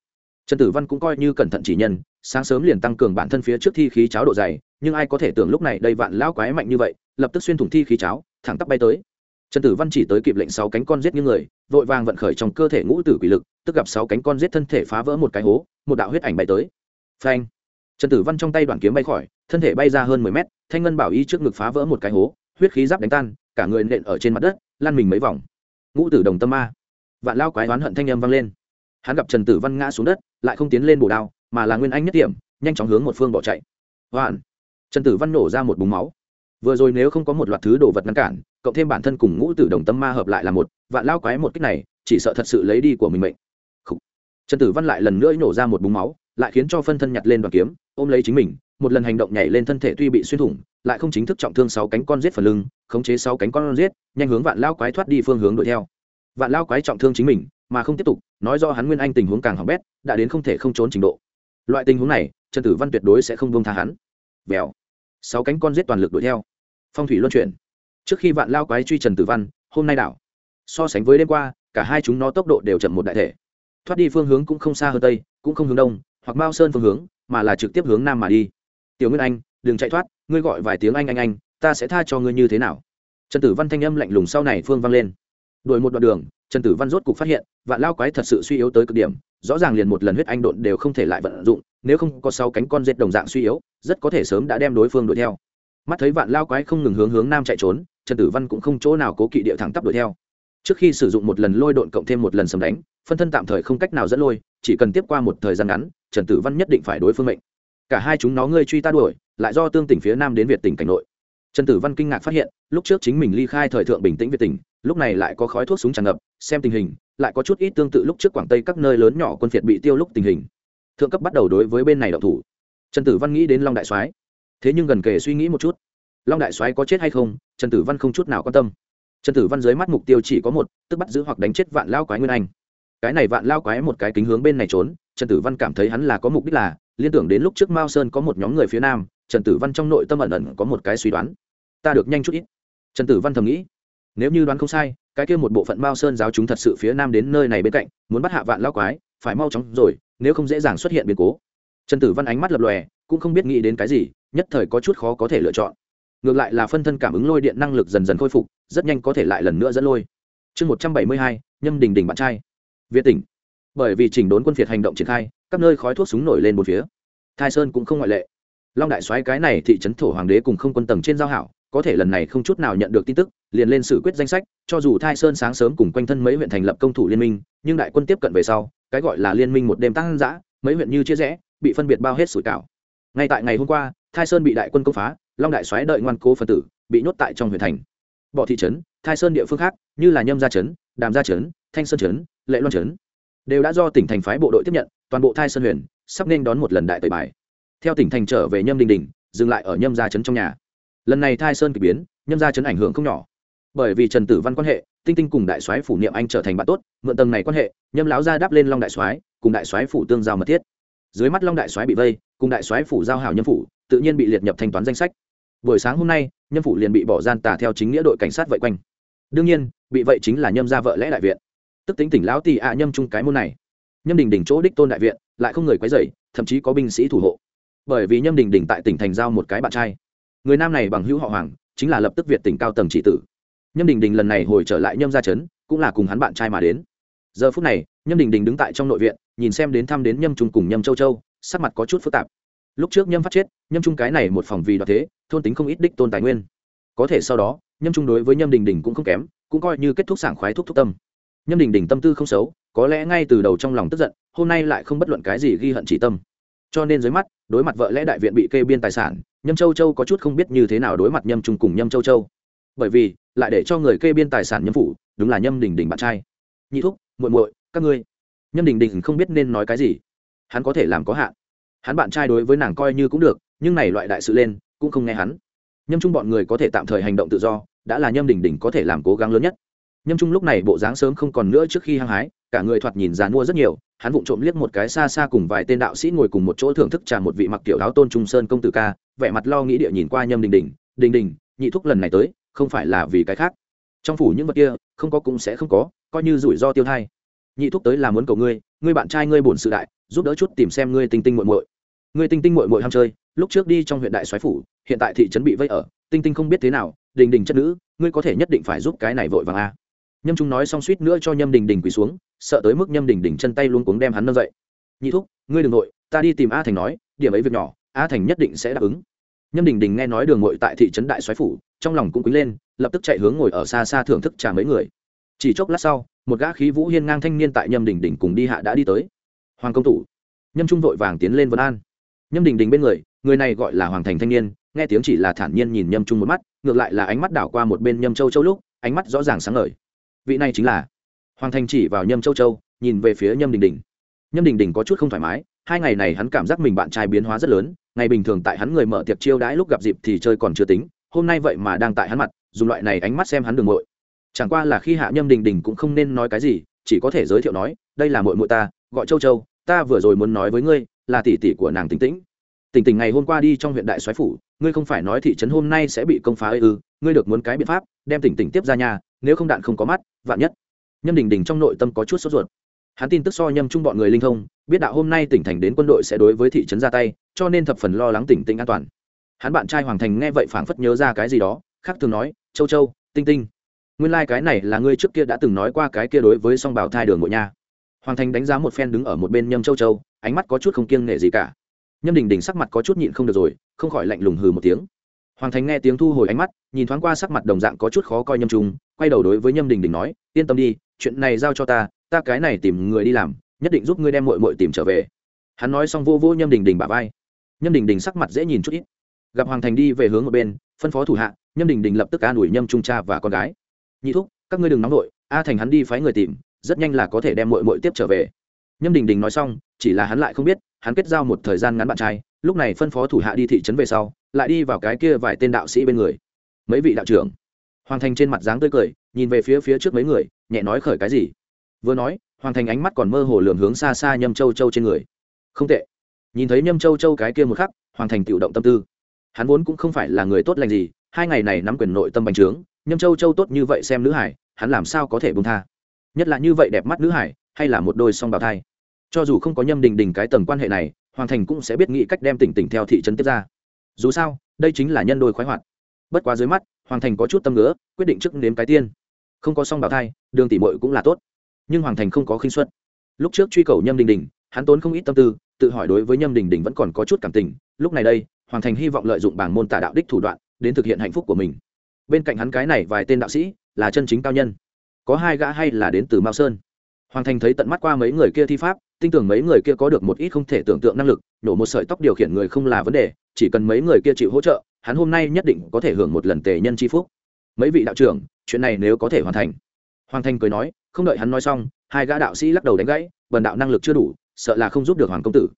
trần tử văn cũng coi như cẩn thận chỉ nhân, sáng sớm liền tăng cường bản thân phía trước thi khí cháo độ dày, nhưng ai có thể tưởng lúc này đây vạn lão quái mạnh như vậy, lập tức xuyên thủng thi khí cháo, thẳng tắp bay tới. Trần tử văn chỉ tới kịp lệnh sáu cánh con giết những người, vội vàng vận khởi trong cơ thể ngũ tử quỷ lực, tức gặp sáu cánh con giết thân thể phá vỡ một cái hố, một đạo huyết ảnh bay tới. Phanh! Trần tử văn trong tay đoàn kiếm bay khỏi, thân thể bay ra hơn mười mét, thanh ngân bảo y trước ngực phá vỡ một cái hố, huyết khí giáp đánh tan, cả người nện ở trên mặt đất, lăn mình mấy vòng. Ngũ tử đồng tâm ma. Vạn lao quái oán hận thanh âm vang lên. Hắn gặp trần tử văn ngã xuống đất lại không tiến lên bổ đao mà là nguyên anh nhất điểm nhanh chóng hướng một phương bỏ chạy. Hoàn, trần tử văn nổ ra một búng máu. Vừa rồi nếu không có một loạt thứ đồ vật ngăn cản cộng thêm bản thân cùng ngũ tử đồng tâm ma hợp lại là một vạn lao quái một cách này chỉ sợ thật sự lấy đi của mình mệnh. Trần tử văn lại lần nữa nổ ra một búng máu lại khiến cho phân thân nhặt lên đoàn kiếm ôm lấy chính mình một lần hành động nhảy lên thân thể tuy bị xuyên thủng lại không chính thức trọng thương sáu cánh con giết phần lưng khống chế sáu cánh con giết nhanh hướng vạn lao quái thoát đi phương hướng đuổi theo. Vạn lao quái trọng thương chính mình mà không tiếp tục nói do hắn nguyên anh tình huống càng hỏng bét, đã đến không thể không trốn trình độ. Loại tình huống này, trần tử văn tuyệt đối sẽ không buông tha hắn. Vèo. Sáu cánh con giết toàn lực đuổi theo. Phong thủy luân chuyển. Trước khi vạn lao quái truy trần tử văn, hôm nay đảo. So sánh với đêm qua, cả hai chúng nó tốc độ đều chậm một đại thể. Thoát đi phương hướng cũng không xa hơn tây, cũng không hướng đông, hoặc mao sơn phương hướng, mà là trực tiếp hướng nam mà đi. Tiểu nguyên anh, đừng chạy thoát, ngươi gọi vài tiếng anh anh anh, ta sẽ tha cho ngươi như thế nào? Trần tử văn thanh âm lạnh lùng sau này phương vang lên. Đổi một đoạn đường trần tử văn rốt cục phát hiện, vạn lao quái thật sự suy yếu tới cực điểm, rõ ràng liền một lần huyết anh độn đều không thể lại vận dụng, nếu không có sáu cánh con rết đồng dạng suy yếu, rất có thể sớm đã đem đối phương đuổi theo. Mắt thấy vạn lao quái không ngừng hướng hướng nam chạy trốn, trần tử văn cũng không chỗ nào cố kỵ địa thẳng tắp đuổi theo. Trước khi sử dụng một lần lôi độn cộng thêm một lần sầm đánh, phân thân tạm thời không cách nào dẫn lôi, chỉ cần tiếp qua một thời gian ngắn, trần tử văn nhất định phải đối phương mệnh. Cả hai chúng nó ngươi truy ta đuổi, lại do tương tỉnh phía nam đến việt tỉnh cảnh nội. Trần tử văn kinh ngạc phát hiện, lúc trước chính mình ly khai thời thượng bình tĩnh việt tỉnh lúc này lại có khói thuốc súng tràn ngập, xem tình hình, lại có chút ít tương tự lúc trước quảng tây các nơi lớn nhỏ quân phiệt bị tiêu lúc tình hình. Thượng cấp bắt đầu đối với bên này đậu thủ. Trần tử văn nghĩ đến long đại soái. Thế nhưng gần kề suy nghĩ một chút. Long đại soái có chết hay không, trần tử văn không chút nào quan tâm. Trần tử văn dưới mắt mục tiêu chỉ có một, tức bắt giữ hoặc đánh chết vạn lao quái nguyên anh. Cái này vạn lao quái một cái kính hướng bên này trốn, trần tử văn cảm thấy hắn là có mục đích là, liên tưởng đến lúc trước mao sơn có một nhóm người phía nam, trần tử văn trong nội tâm ẩn ẩn có một cái suy đoán. Ta được nhanh chút ít. Trần tử văn thầm nghĩ nếu như đoán không sai, cái kia một bộ phận mao sơn giáo chúng thật sự phía nam đến nơi này bên cạnh, muốn bắt hạ vạn lao quái, phải mau chóng rồi, nếu không dễ dàng xuất hiện biến cố. Trần tử văn ánh mắt lập lòe, cũng không biết nghĩ đến cái gì, nhất thời có chút khó có thể lựa chọn. Ngược lại là phân thân cảm ứng lôi điện năng lực dần dần khôi phục, rất nhanh có thể lại lần nữa dẫn lôi. Chương một trăm bảy mươi hai, nhâm đình đình bạn trai. Việt tỉnh. Bởi vì chỉnh đốn quân phiệt hành động triển khai, các nơi khói thuốc súng nổi lên một phía. Thai sơn cũng không ngoại lệ. Long đại soái cái này thị trấn thổ hoàng đế cùng không quân tầng trên giao hảo có thể lần này không chút nào nhận được tin tức, liền lên xử quyết danh sách, cho dù thai sơn sáng sớm cùng quanh thân mấy huyện thành lập công thủ liên minh, nhưng đại quân tiếp cận về sau, cái gọi là liên minh một đêm tăng giã mấy huyện như chia rẽ, bị phân biệt bao hết sủi cảo. Ngay tại ngày hôm qua, thai sơn bị đại quân công phá, long đại soái đợi ngoan cố phần tử, bị nhốt tại trong huyện thành. Bỏ thị trấn, thai sơn địa phương khác, như là nhâm gia trấn, đàm gia trấn, thanh sơn trấn, lệ loan trấn, đều đã do tỉnh thành phái bộ đội tiếp nhận, toàn bộ thai sơn huyền sắp nên đón một lần đại tẩy bài. Theo tỉnh thành trở về nhâm đình đình, dừng lại ở nhâm gia trấn trong nhà lần này thai sơn k ỳ biến, nhâm gia chấn ảnh hưởng không nhỏ. Bởi vì trần tử văn quan hệ, tinh tinh cùng đại soái phủ niệm anh trở thành bạn tốt, mượn tầng này quan hệ, nhâm lão gia đáp lên long đại soái, cùng đại soái phủ tương giao mật thiết. Dưới mắt long đại soái bị vây, cùng đại soái phủ giao hảo nhâm phủ, tự nhiên bị liệt nhập thanh toán danh sách. Buổi sáng hôm nay, nhâm phủ liền bị bỏ gian tà theo chính nghĩa đội cảnh sát vây quanh. Đương nhiên, bị vậy chính là nhâm gia vợ lẽ đại viện. Tức tính tỉnh lão tì ạ nhâm chung cái môn này. Nhâm đình đỉnh chỗ đích tôn đại viện, lại không người quấy dày thậm chí có binh sĩ thủ hộ. Bởi vì nhâm đình đỉnh tại tỉnh thành giao một cái bạn trai người nam này bằng hữu họ hoàng, chính là lập tức việt tỉnh cao tầng trị tử. Nhâm đình đình lần này hồi trở lại nhâm gia trấn, cũng là cùng hắn bạn trai mà đến. Giờ phút này, nhâm đình đình đứng tại trong nội viện, nhìn xem đến thăm đến nhâm trung cùng nhâm châu châu, sắc mặt có chút phức tạp. Lúc trước nhâm phát chết, nhâm trung cái này một phòng vì đoạt thế, thôn tính không ít đích tôn tài nguyên. Có thể sau đó, nhâm trung đối với nhâm đình đình cũng không kém, cũng coi như kết thúc sảng khoái thúc thúc tâm. Nhâm đình đình tâm tư không xấu, có lẽ ngay từ đầu trong lòng tức giận, hôm nay lại không bất luận cái gì ghi hận chỉ tâm. Cho nên dưới mắt, đối mặt vợ lẽ đại viện bị kê biên tài sản nhâm châu châu có chút không biết như thế nào đối mặt nhâm trung cùng nhâm châu châu. Bởi vì, lại để cho người kê biên tài sản nhâm phủ, đúng là nhâm đình đình bạn trai. Nhị thúc, muội muội, các ngươi. Nhâm đình đình không biết nên nói cái gì. Hắn có thể làm có hạn. Hắn bạn trai đối với nàng coi như cũng được, nhưng này loại đại sự lên, cũng không nghe hắn. Nhâm trung bọn người có thể tạm thời hành động tự do, đã là nhâm đình đình có thể làm cố gắng lớn nhất. Nhâm trung lúc này bộ dáng sớm không còn nữa trước khi hăng hái cả người thoạt nhìn dàn mua rất nhiều, hắn vụng trộm liếc một cái xa xa cùng vài tên đạo sĩ ngồi cùng một chỗ thưởng thức trà một vị mặc kiểu áo tôn trung sơn công tử ca, vẻ mặt lo nghĩ địa nhìn qua nhâm đình đình đình đình, nhị thúc lần này tới, không phải là vì cái khác. Trong phủ những vật kia, không có cũng sẽ không có, coi như rủi ro tiêu thai. Nhị thúc tới là muốn cầu ngươi ngươi bạn trai ngươi bổn sự đại, giúp đỡ chút tìm xem ngươi tinh tinh muội muội. Ngươi tinh tinh muội muội ham chơi, lúc trước đi trong huyện đại soái phủ, hiện tại thị trấn bị vây ở, tinh tinh không biết thế nào, đình đình chất nữ, ngươi có thể nhất định phải giúp cái này vội vàng a. Nhâm trung nói xong suýt nữa cho nhâm đình đình quỳ xuống sợ tới mức nhâm đình đình chân tay luôn cuống đem hắn nâng dậy. Nhị thúc, ngươi đ ừ n g nội, ta đi tìm a thành nói, điểm ấy việc nhỏ, a thành nhất định sẽ đáp ứng. Nhâm đình đình nghe nói đường ngội tại thị trấn đại xoái phủ, trong lòng cũng quý lên, lập tức chạy hướng ngồi ở xa xa thưởng thức trà mấy người. Chỉ chốc lát sau, một gã khí vũ hiên ngang thanh niên tại nhâm đình đình cùng đi hạ đã đi tới. Hoàng công thủ nhâm trung vội vàng tiến lên vân an. Nhâm đình đình bên người người này gọi là hoàng thành thanh niên, nghe tiếng chỉ là thản nhiên nhìn nhâm trung một mắt, ngược lại là ánh mắt đảo qua một bên nhâm châu châu lúc, ánh mắt rõ ràng sáng ngời. Vị này chính là hoàng thành chỉ vào nhâm châu châu, nhìn về phía nhâm đình đình. Nhâm đình đình có chút không thoải mái, hai ngày này hắn cảm giác mình bạn trai biến hóa rất lớn, ngày bình thường tại hắn người mở tiệc chiêu đãi lúc gặp dịp thì chơi còn chưa tính, hôm nay vậy mà đang tại hắn mặt, dùng loại này ánh mắt xem hắn đường mội chẳng qua là khi hạ nhâm đình đình cũng không nên nói cái gì, chỉ có thể giới thiệu nói, đây là mội mội ta, gọi châu châu, ta vừa rồi muốn nói với ngươi, là tỷ tỷ của nàng tính tĩnh. Tỉnh tỉnh ngày hôm qua đi trong huyện đại soái phủ, ngươi không phải nói thị trấn hôm nay sẽ bị công phá ư, ngươi được muốn cái biện pháp, đem tỉnh tỉnh tiếp ra nhà, nếu không đạn không có mắt, vạn nhất nhâm đình đình trong nội tâm có chút sốt ruột. Hắn tin tức so nhâm chung bọn người linh thông, biết đạo hôm nay tỉnh thành đến quân đội sẽ đối với thị trấn ra tay, cho nên thập phần lo lắng tỉnh tĩnh an toàn. Hắn bạn trai hoàng thành nghe vậy phảng phất nhớ ra cái gì đó, khác thường nói, châu châu, tinh tinh, nguyên lai、like、cái này là ngươi trước kia đã từng nói qua cái kia đối với song bảo thai đường ngội nha. Hoàng thành đánh giá một phen đứng ở một bên nhâm châu châu, ánh mắt có chút không kiêng nghệ gì cả. Nhâm đình đình sắc mặt có chút nhịn không được rồi, không khỏi lạnh lùng hừ một tiếng. Hoàng thành nghe tiếng thu hồi ánh mắt, nhìn thoáng qua sắc mặt đồng dạng có chút khó coi nhâm trung quay đầu đối với nhâm đình đình nói, yên tâm đi, chuyện này giao cho ta ta cái này tìm người đi làm, nhất định giúp ngươi đem mội mội tìm trở về. Hắn nói xong vô vô nhâm đình đình bà vai. Nhâm đình đình sắc mặt dễ nhìn chút ít. Gặp hoàng thành đi về hướng một bên, phân phó thủ hạ, nhâm đình đình lập tức an ủi nhâm trung cha và con gái. Nhị thúc, các ngươi đừng nóng vội, a thành hắn đi phái người tìm, rất nhanh là có thể đem mội mội tiếp trở về. Nhâm đình đình nói xong, chỉ là hắn lại không biết, hắn kết giao một thời gian ngắn bạn trai, lúc này phân phó thủ hạ đi thị trấn về sau, lại đi vào cái kia vài tên đạo sĩ bên người. Mấy vị đạo trưởng hoàng thành trên mặt dáng tươi cười, nhìn về phía phía trước mấy người, nhẹ nói khởi cái gì? Vừa nói, hoàng thành ánh mắt còn mơ hồ lường hướng xa xa nhâm châu châu trên người. Không tệ. Nhìn thấy nhâm châu châu cái kia một khắc, hoàng thành tự động tâm tư. Hắn vốn cũng không phải là người tốt lành gì, hai ngày này nắm quyền nội tâm bành trướng, nhâm châu châu tốt như vậy xem nữ hải, hắn làm sao có thể bông tha? Nhất là như vậy đẹp mắt nữ hải, hay là một đôi song bào thai? Cho dù không có nhâm đình đình cái tầng quan hệ này, hoàng thành cũng sẽ biết nghĩ cách đem tỉnh tỉnh theo thị trấn tiếp ra. Dù sao, đây chính là nhân đôi khoái hoạt. Bất quá dưới mắt hoàng thành có chút tâm ngứa, quyết định trước nếm cái tiên. Không có song bảo thai, đường tỉ mội cũng là tốt. Nhưng hoàng thành không có khinh suất. Lúc trước truy cầu nhâm đình đình, hắn tốn không ít tâm tư, tự hỏi đối với nhâm đình đình vẫn còn có chút cảm tình. Lúc này đây, hoàng thành hy vọng lợi dụng bảng môn tả đạo đích thủ đoạn, đến thực hiện hạnh phúc của mình. Bên cạnh hắn cái này vài tên đạo sĩ, là chân chính cao nhân. Có hai gã hay là đến từ mao sơn. Hoàng thành thấy tận mắt qua mấy người kia thi pháp, tin tưởng mấy người kia có được một ít không thể tưởng tượng năng lực, nổ một sợi tóc điều khiển người không là vấn đề, chỉ cần mấy người kia chịu hỗ trợ hắn hôm nay nhất định có thể hưởng một lần tề nhân c phúc. Mấy vị đạo trưởng, chuyện này nếu có thể hoàn thành. Hoàng thành cười nói, không đợi hắn nói xong, hai gã đạo sĩ lắc đầu đánh gãy, bần đạo năng lực chưa đủ, sợ là không giúp được hoàng công tử.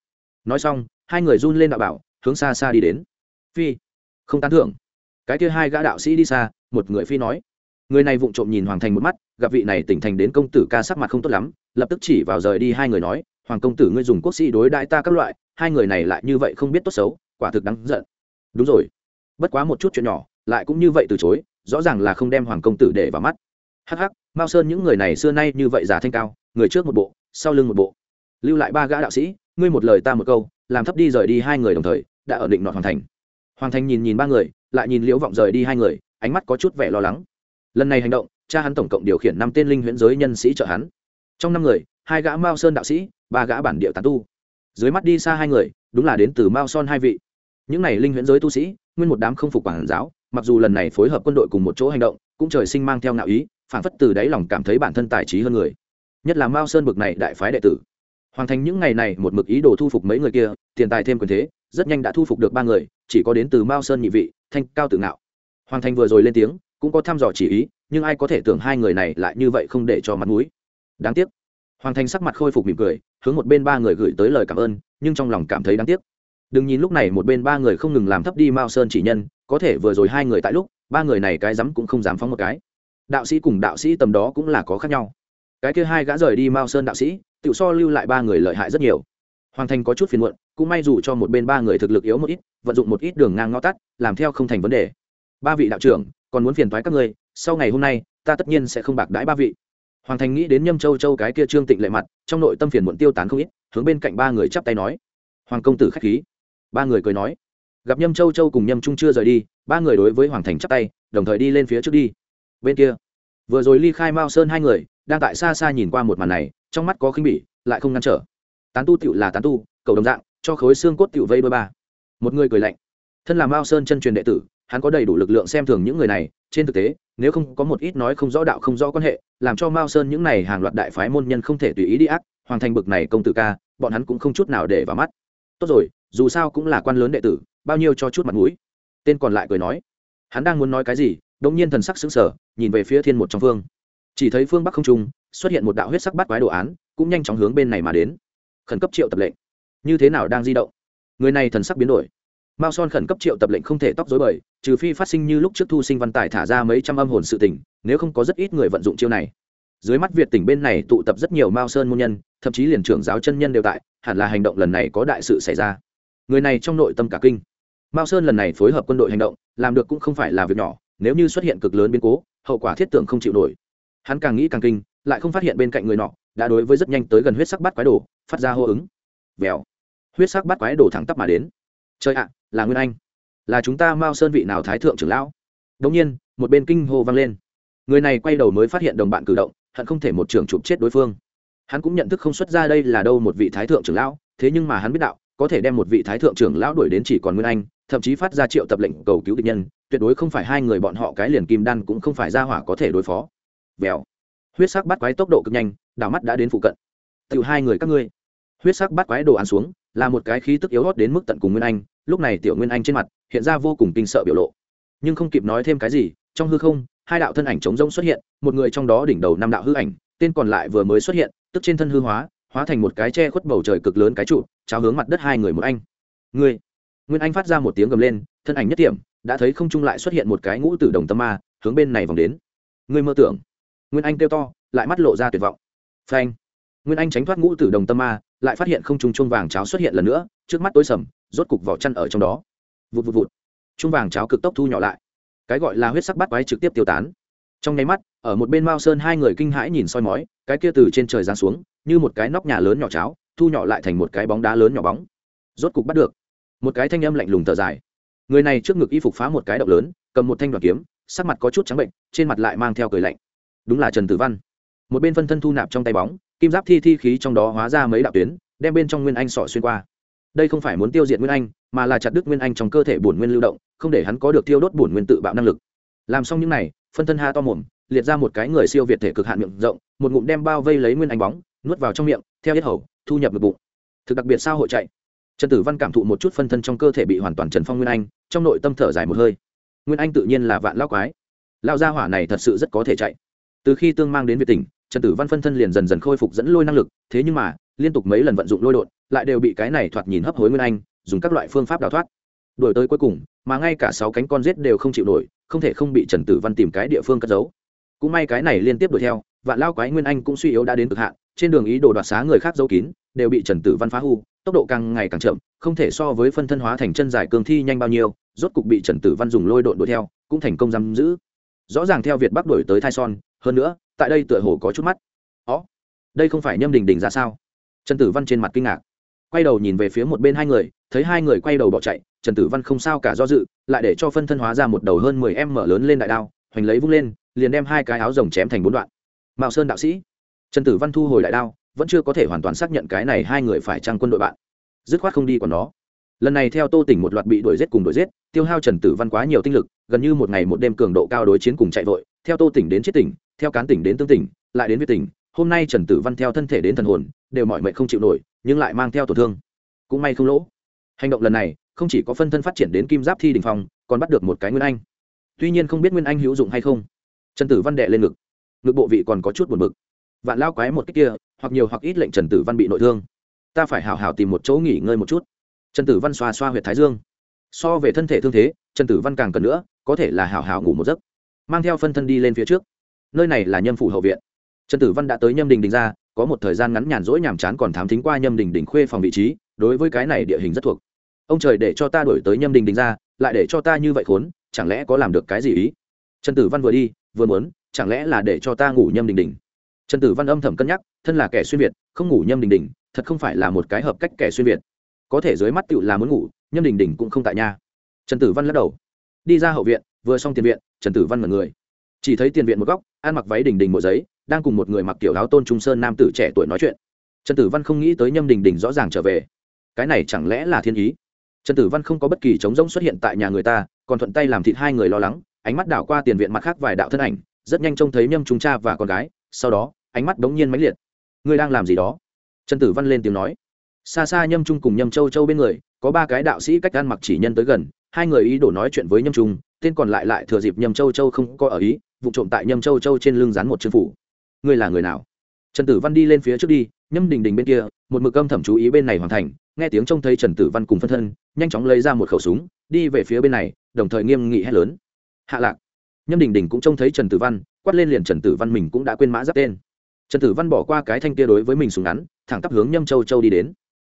Nói xong, hai người run lên đạo bảo, hướng xa xa đi đến. Phi, không tán thưởng. Cái kia hai gã đạo sĩ đi xa, một người phi nói. Người này vụng trộm nhìn hoàng thành một mắt, gặp vị này tỉnh thành đến công tử ca sắc mặt không tốt lắm, lập tức chỉ vào rời đi hai người nói, hoàng công tử ngươi dùng quốc sĩ đối đại ta các loại, hai người này lại như vậy không biết tốt xấu, quả thực đáng giận. Đúng rồi bất quá một chút chuyện nhỏ, lại cũng như vậy từ chối, rõ ràng là không đem hoàng công tử để vào mắt. Hắc hắc, mao sơn những người này xưa nay như vậy giả thanh cao, người trước một bộ, sau lưng một bộ. Lưu lại ba gã đạo sĩ, ngươi một lời ta một câu, làm thấp đi rời đi hai người đồng thời, đã ở định nọt hoàng thành. Hoàng thành nhìn nhìn ba người, lại nhìn liễu vọng rời đi hai người, ánh mắt có chút vẻ lo lắng. Lần này hành động, cha hắn tổng cộng điều khiển năm tên linh huyễn giới nhân sĩ trợ hắn. Trong năm người, hai gã mao sơn đạo sĩ, ba gã bản địa tán tu. Dưới mắt đi xa hai người, đúng là đến từ mao son hai vị những này linh huyễn giới tu sĩ, nguyên một đám không phục quản giáo, mặc dù lần này phối hợp quân đội cùng một chỗ hành động, cũng trời sinh mang theo ngạo ý phản phất từ đáy lòng cảm thấy bản thân tài trí hơn người. Nhất là mao sơn bực này đại phái đệ tử. Hoàn thành những ngày này một mực ý đồ thu phục mấy người kia, tiền tài thêm quyền thế, rất nhanh đã thu phục được ba người, chỉ có đến từ mao sơn nhị vị, thanh cao tự ngạo. Hoàng thành vừa rồi lên tiếng, cũng có thăm dò chỉ ý, nhưng ai có thể tưởng hai người này lại như vậy không để cho mặt mũi. Đáng tiếc. Hoàng thành sắc mặt khôi phục mỉm cười, hướng một bên ba người gửi tới lời cảm ơn, nhưng trong lòng cảm thấy đáng tiếc đừng nhìn lúc này một bên ba người không ngừng làm thấp đi mao sơn chỉ nhân, có thể vừa rồi hai người tại lúc, ba người này cái dám cũng không dám phóng một cái. Đạo sĩ cùng đạo sĩ tầm đó cũng là có khác nhau. Cái kia hai gã rời đi mao sơn đạo sĩ tự so lưu lại ba người lợi hại rất nhiều. Hoàng thành có chút phiền muộn, cũng may dù cho một bên ba người thực lực yếu một ít, vận dụng một ít đường ngang ngõ tắt, làm theo không thành vấn đề. Ba vị đạo trưởng, còn muốn phiền thoái các ngươi, sau ngày hôm nay, ta tất nhiên sẽ không bạc đãi ba vị. Hoàng thành nghĩ đến nhâm châu châu cái kia trương tịnh lệ mặt, trong nội tâm phiền muộn tiêu tán không ít, hướng bên cạnh ba người chắp tay nói. Hoàng công tử k h á c h khí ba người cười nói, gặp nhâm châu châu cùng nhâm trung chưa rời đi, ba người đối với hoàng thành chắp tay, đồng thời đi lên phía trước đi. Bên kia, vừa rồi ly khai mao sơn hai người, đang tại xa xa nhìn qua một màn này, trong mắt có khinh bỉ, lại không ngăn trở. Tán tu tựu là tán tu cầu đồng dạng, cho khối xương cốt tựu vây đôi ba. Một người cười lạnh. Thân là mao sơn chân truyền đệ tử, hắn có đầy đủ lực lượng xem thường những người này, trên thực tế, nếu không có một ít nói không rõ đạo không rõ quan hệ, làm cho mao sơn những này hàng loạt đại phái môn nhân không thể tùy ý đi ác, hoàng thành bực này công tử ca, bọn hắn cũng không chút nào để vào mắt. Tốt rồi dù sao cũng là quan lớn đệ tử, bao nhiêu cho chút mặt mũi. Tên còn lại cười nói, hắn đang muốn nói cái gì đông nhiên thần sắc sững sờ, nhìn về phía thiên một trong phương. Chỉ thấy phương bắc không trung, xuất hiện một đạo huyết sắc bắt quái đồ án, cũng nhanh chóng hướng bên này mà đến. Khẩn cấp triệu tập lệnh. Như thế nào đang di động? Người này thần sắc biến đổi. Mao son khẩn cấp triệu tập lệnh không thể tóc dối bời, trừ phi phát sinh như lúc trước thu sinh văn tài thả ra mấy trăm âm hồn sự tỉnh nếu không có rất ít người vận dụng chiêu này. Dưới mắt việt tỉnh bên này tụ tập rất nhiều mao sơn môn nhân, thậm chí liền trưởng giáo chân nhân đều tại, hẳn là hành động lần này có đại sự xảy ra người này trong nội tâm cả kinh. Mao sơn lần này phối hợp quân đội hành động, làm được cũng không phải là việc nhỏ, nếu như xuất hiện cực lớn biến cố, hậu quả thiết tưởng không chịu nổi. Hắn càng nghĩ càng kinh, lại không phát hiện bên cạnh người nọ, đã đối với rất nhanh tới gần huyết sắc bắt quái đồ, phát ra hô ứng. Vèo. Huyết sắc bắt quái đồ thẳng tắp mà đến. Chơi ạ, là nguyên anh. Là chúng ta mao sơn vị nào thái thượng trưởng lão? Đống nhiên, một bên kinh hô vang lên. Người này quay đầu mới phát hiện đồng bạn cử động, hận không thể một trưởng chụp chết đối phương. Hắn cũng nhận thức không xuất ra đây là đâu một vị thái thượng trưởng lão, thế nhưng mà hắn biết đạo có thể đem một vị thái thượng trưởng lão đuổi đến chỉ còn nguyên anh, thậm chí phát ra triệu tập lệnh cầu cứu địch nhân, tuyệt đối không phải hai người bọn họ cái liền kim đan cũng không phải ra hỏa có thể đối phó. Vèo. Huyết sắc bắt quái tốc độ cực nhanh, đảo mắt đã đến phụ cận. Tự hai người các ngươi. Huyết sắc bắt quái đồ ăn xuống, là một cái khí tức yếu hót đến mức tận cùng nguyên anh, lúc này tiểu nguyên anh trên mặt hiện ra vô cùng kinh sợ biểu lộ. Nhưng không kịp nói thêm cái gì, trong hư không, hai đạo thân ảnh trống rỗng xuất hiện, một người trong đó đỉnh đầu năm đạo hư ảnh, tên còn lại vừa mới xuất hiện, tức trên thân hư hóa hóa thành một cái che khuất bầu trời cực lớn cái trụ, cháo hướng mặt đất hai người một anh. Người nguyên anh phát ra một tiếng gầm lên, thân ảnh nhất điểm đã thấy không trung lại xuất hiện một cái ngũ tử đồng tâm ma, hướng bên này vòng đến. Người mơ tưởng. Nguyên anh kêu to, lại mắt lộ ra tuyệt vọng. Phanh. Nguyên anh tránh thoát ngũ tử đồng tâm ma, lại phát hiện không trung chuông vàng cháo xuất hiện lần nữa, trước mắt tối sầm, rốt cục vỏ chăn ở trong đó. Vụt vụt vụt. Chuông vàng cháo cực tốc thu nhỏ lại. Cái gọi là huyết sắc bắt quái trực tiếp tiêu tán. Trong nháy mắt ở một bên mao sơn hai người kinh hãi nhìn soi mói, cái kia từ trên trời giáng xuống, như một cái nóc nhà lớn nhỏ cháo, thu nhỏ lại thành một cái bóng đá lớn nhỏ bóng. Rốt cục bắt được. Một cái thanh âm lạnh lùng thở dài. Người này trước ngực y phục phá một cái động lớn, cầm một thanh đoàn kiếm, sắc mặt có chút trắng bệnh, trên mặt lại mang theo cười lạnh. Đúng là trần tử văn. Một bên phân thân thu nạp trong tay bóng, kim giáp thi thi khí trong đó hóa ra mấy đạo tuyến, đem bên trong nguyên anh sọ xuyên qua. Đây không phải muốn tiêu diệt nguyên anh, mà là chặt đứt nguyên anh trong cơ thể bổn nguyên lưu động, không để hắn có được tiêu đốt bổn nguyên tự bạo năng lực. Làm xong những này, phân thân ha to mồm liệt ra một cái người siêu việt thể cực hạn miệng rộng, một ngụm đem bao vây lấy nguyên anh bóng, nuốt vào trong miệng, theo hết hầu, thu nhập ngực bụng. Thực đặc biệt sao hội chạy. Trần tử văn cảm thụ một chút phân thân trong cơ thể bị hoàn toàn trần phong nguyên anh, trong nội tâm thở dài một hơi. Nguyên anh tự nhiên là vạn lao quái. Lao gia hỏa này thật sự rất có thể chạy. Từ khi tương mang đến việt tỉnh, trần tử văn phân thân liền dần dần khôi phục dẫn lôi năng lực, thế nhưng mà, liên tục mấy lần vận dụng lôi đột, lại đều bị cái này thoạt nhìn hấp hối nguyên anh, dùng các loại phương pháp đào thoát. Đổi tới cuối cùng, mà ngay cả sáu cánh con rết đều không chịu nổi, không thể không bị trần tử văn tìm cái địa phương cất giấu cũng may cái này liên tiếp đuổi theo, vạn lao quái nguyên anh cũng suy yếu đã đến cực hạn, trên đường ý đồ đoạt xá người khác giấu kín, đều bị trần tử văn phá hư, tốc độ càng ngày càng chậm, không thể so với phân thân hóa thành chân dài cường thi nhanh bao nhiêu, rốt cục bị trần tử văn dùng lôi độn đuổi theo, cũng thành công giam giữ. Rõ ràng theo việt bắc đuổi tới thai son, hơn nữa, tại đây tựa hồ có chút mắt. Ó đây không phải nhâm đình đình ra sao? Trần tử văn trên mặt kinh ngạc. Quay đầu nhìn về phía một bên hai người, thấy hai người quay đầu bỏ chạy, trần tử văn không sao cả do dự, lại để cho phân thân hóa ra một đầu hơn mười em mở lớn lên đại đao, hoành lấy vung lên liền đem hai cái áo rồng chém thành bốn đoạn. Mạo sơn đạo sĩ, trần tử văn thu hồi đại đao, vẫn chưa có thể hoàn toàn xác nhận cái này hai người phải trăng quân đội bạn. Dứt khoát không đi còn nó. Lần này theo tô tỉnh một loạt bị đuổi giết cùng đuổi giết, tiêu hao trần tử văn quá nhiều tinh lực, gần như một ngày một đêm cường độ cao đối chiến cùng chạy vội, theo tô tỉnh đến chết tỉnh, theo cán tỉnh đến tương tỉnh, lại đến việt tỉnh, hôm nay trần tử văn theo thân thể đến thần hồn, đều mọi mệnh không chịu nổi, nhưng lại mang theo tổn thương. Cũng may không lỗ. Hành động lần này, không chỉ có phân thân phát triển đến kim giáp thi đình phong, còn bắt được một cái nguyên anh. Tuy nhiên không biết nguyên anh hữu dụng hay không trần tử văn đệ lên ngực. Ngực bộ vị còn có chút buồn bực. Vạn lao quái một cách kia, hoặc nhiều hoặc ít lệnh trần tử văn bị nội thương. Ta phải hào hào tìm một chỗ nghỉ ngơi một chút. Trần tử văn xoa xoa h u y ệ t thái dương. So về thân thể thương thế, trần tử văn càng cần nữa, có thể là hào hào ngủ một giấc. Mang theo phân thân đi lên phía trước. Nơi này là nhâm phủ hậu viện. Trần tử văn đã tới nhâm đình đình ra, có một thời gian ngắn nhàn rỗi nhàm chán còn thám thính qua nhâm đình đình khuê phòng vị trí, đối với cái này địa hình rất thuộc. Ông trời để cho ta đổi tới nhâm đình đình ra, lại để cho ta như vậy khốn, chẳng lẽ có làm được cái gì ý? Trần tử văn vừa đi vừa muốn, chẳng lẽ là để cho ta ngủ nhâm đình đình trần tử văn âm thầm cân nhắc, thân là kẻ xuyên việt, không ngủ nhâm đình đình thật không phải là một cái hợp cách kẻ xuyên việt. Có thể dưới mắt tựu là muốn ngủ, nhâm đình đình cũng không tại nhà trần tử văn lắc đầu. Đi ra hậu viện, vừa xong tiền viện, trần tử văn mật người. Chỉ thấy tiền viện một góc, ăn mặc váy đình đình một giấy, đang cùng một người mặc kiểu áo tôn trung sơn nam tử trẻ tuổi nói chuyện. Trần tử văn không nghĩ tới nhâm đình đình rõ ràng trở về. Cái này chẳng lẽ là thiên ý? Trần tử văn không có bất kỳ trống rỗng xuất hiện tại nhà người ta, còn thuận tay làm thịt hai người lo lắng ánh mắt đảo qua tiền viện mặt khác vài đạo thân ảnh, rất nhanh trông thấy nhâm trung cha và con gái, sau đó, ánh mắt đống nhiên mãnh liệt. Ngươi đang làm gì đó? Trần tử văn lên tiếng nói. Xa xa nhâm trung cùng nhâm châu châu bên người, có ba cái đạo sĩ cách ăn mặc chỉ nhân tới gần, hai người ý đồ nói chuyện với nhâm trung, tên còn lại lại thừa dịp nhâm châu châu không có ở ý, vụ trộm tại nhâm châu châu trên lưng dán một chân phủ. Ngươi là người nào? Trần tử văn đi lên phía trước đi, nhâm đình đình bên kia, một mực âm thầm chú ý bên này hoàn thành, nghe tiếng trông thấy trần tử văn cùng phân thân, nhanh chóng lấy ra một khẩu súng, đi về phía bên này, đồng thời nghiêm nghị hét lớn hạ lạc. Nhâm đình đình cũng trông thấy trần tử văn, quát lên liền trần tử văn mình cũng đã quên mã giáp tên. Trần tử văn bỏ qua cái thanh kia đối với mình súng ngắn, thẳng tắp hướng nhâm châu châu đi đến.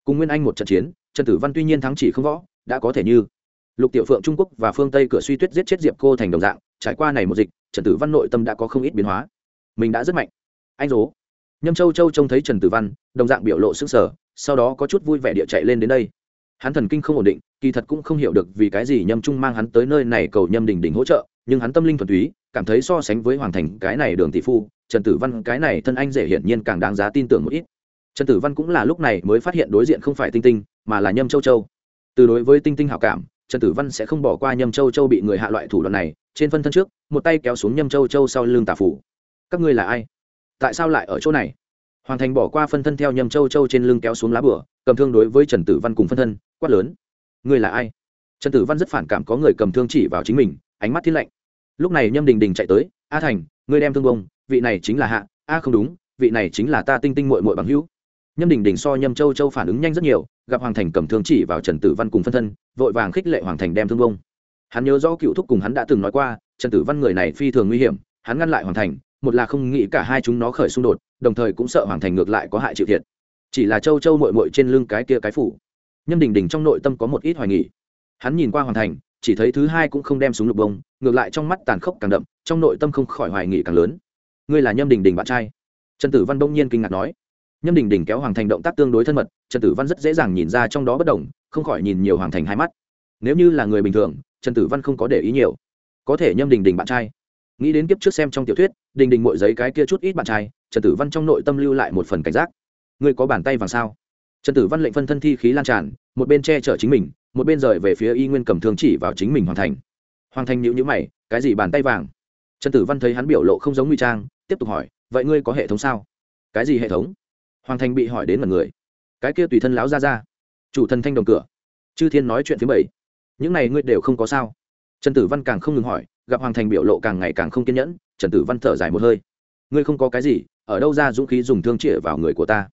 Cùng nguyên anh một trận chiến, trần tử văn tuy nhiên thắng chỉ không võ, đã có thể như lục tiểu phượng trung quốc và phương tây cửa suy tuyết giết chết diệp cô thành đồng dạng, trải qua này một dịch, trần tử văn nội tâm đã có không ít biến hóa. Mình đã rất mạnh. Anh dố. Nhâm châu châu trông thấy trần tử văn, đồng dạng biểu lộ sức sở sau đó có chút vui vẻ địa chạy lên đến đây hắn thần kinh không ổn định, kỳ thật cũng không hiểu được vì cái gì nhâm trung mang hắn tới nơi này cầu nhâm đình đình hỗ trợ, nhưng hắn tâm linh thuần túy, cảm thấy so sánh với hoàng thành cái này đường tỷ phu, trần tử văn cái này thân anh dễ hiển nhiên càng đáng giá tin tưởng một ít. Trần tử văn cũng là lúc này mới phát hiện đối diện không phải tinh tinh, mà là nhâm châu châu. Từ đối với tinh tinh hảo cảm, trần tử văn sẽ không bỏ qua nhâm châu châu bị người hạ loại thủ đoạn này, trên phân thân trước, một tay kéo xuống nhâm châu châu sau lưng tà phủ. Các ngươi là ai? Tại sao lại ở chỗ này? Hoàng thành bỏ qua phân thân theo nhâm châu châu trên lưng kéo xuống lá bửa cầm thương đối với trần tử văn cùng phân thân, quát lớn. Ngươi là ai? Trần tử văn rất phản cảm có người cầm thương chỉ vào chính mình, ánh mắt thiết lạnh. Lúc này nhâm đình đình chạy tới, a thành, ngươi đem thương bông, vị này chính là hạ, a không đúng, vị này chính là ta tinh tinh mội mội bằng hữu. Nhâm đình đình so nhâm châu châu phản ứng nhanh rất nhiều, gặp hoàng thành cầm thương chỉ vào trần tử văn cùng phân thân, vội vàng khích lệ hoàng thành đem thương bông. Hắn nhớ rõ cựu thúc cùng hắn đã từng nói qua, trần tử văn người này phi thường nguy hiểm, hắn ngăn lại hoàng thành, một là không nghĩ cả hai chúng nó khởi xung đột, đồng thời cũng sợ hoàng thành ngược lại có hại chịu thiệt chỉ là châu châu mội mội trên lưng cái kia cái phủ. Nhâm đình đình trong nội tâm có một ít hoài nghỉ hắn nhìn qua hoàn thành, chỉ thấy thứ hai cũng không đem súng lục bông, ngược lại trong mắt tàn khốc càng đậm, trong nội tâm không khỏi hoài nghỉ càng lớn. Ngươi là nhâm đình đình bạn trai? Trần tử văn bỗng nhiên kinh ngạc nói. Nhâm đình đình kéo hoàng thành động tác tương đối thân mật, trần tử văn rất dễ dàng nhìn ra trong đó bất đồng, không khỏi nhìn nhiều hoàng thành hai mắt. Nếu như là người bình thường, trần tử văn không có để ý nhiều. Có thể nhâm đình đình bạn trai. Nghĩ đến kiếp trước xem trong tiểu thuyết, đình đình mội giấy cái kia chút ít bạn trai, trần tử văn trong nội tâm lưu lại một phần cảnh giác ngươi có bàn tay vàng sao? Trần tử văn lệnh phân thân thi khí lan tràn, một bên che chở chính mình, một bên rời về phía y nguyên cầm thương chỉ vào chính mình hoàn thành. Hoàng thành nhữ nhữ mày, cái gì bàn tay vàng? Trần tử văn thấy hắn biểu lộ không giống nguy trang, tiếp tục hỏi, vậy ngươi có hệ thống sao? Cái gì hệ thống? Hoàng thành bị hỏi đến mật người. Cái kia tùy thân láo ra ra chủ thân thanh đồng cửa. Chư thiên nói chuyện thứ bảy những này ngươi đều không có sao. Trần tử văn càng không ngừng hỏi, gặp hoàng thành biểu lộ càng ngày càng không kiên nhẫn, trần tử văn thở dài một hơi. Ngươi không có cái gì, ở đâu ra dũng khí dùng thương chĩa vào người của ta?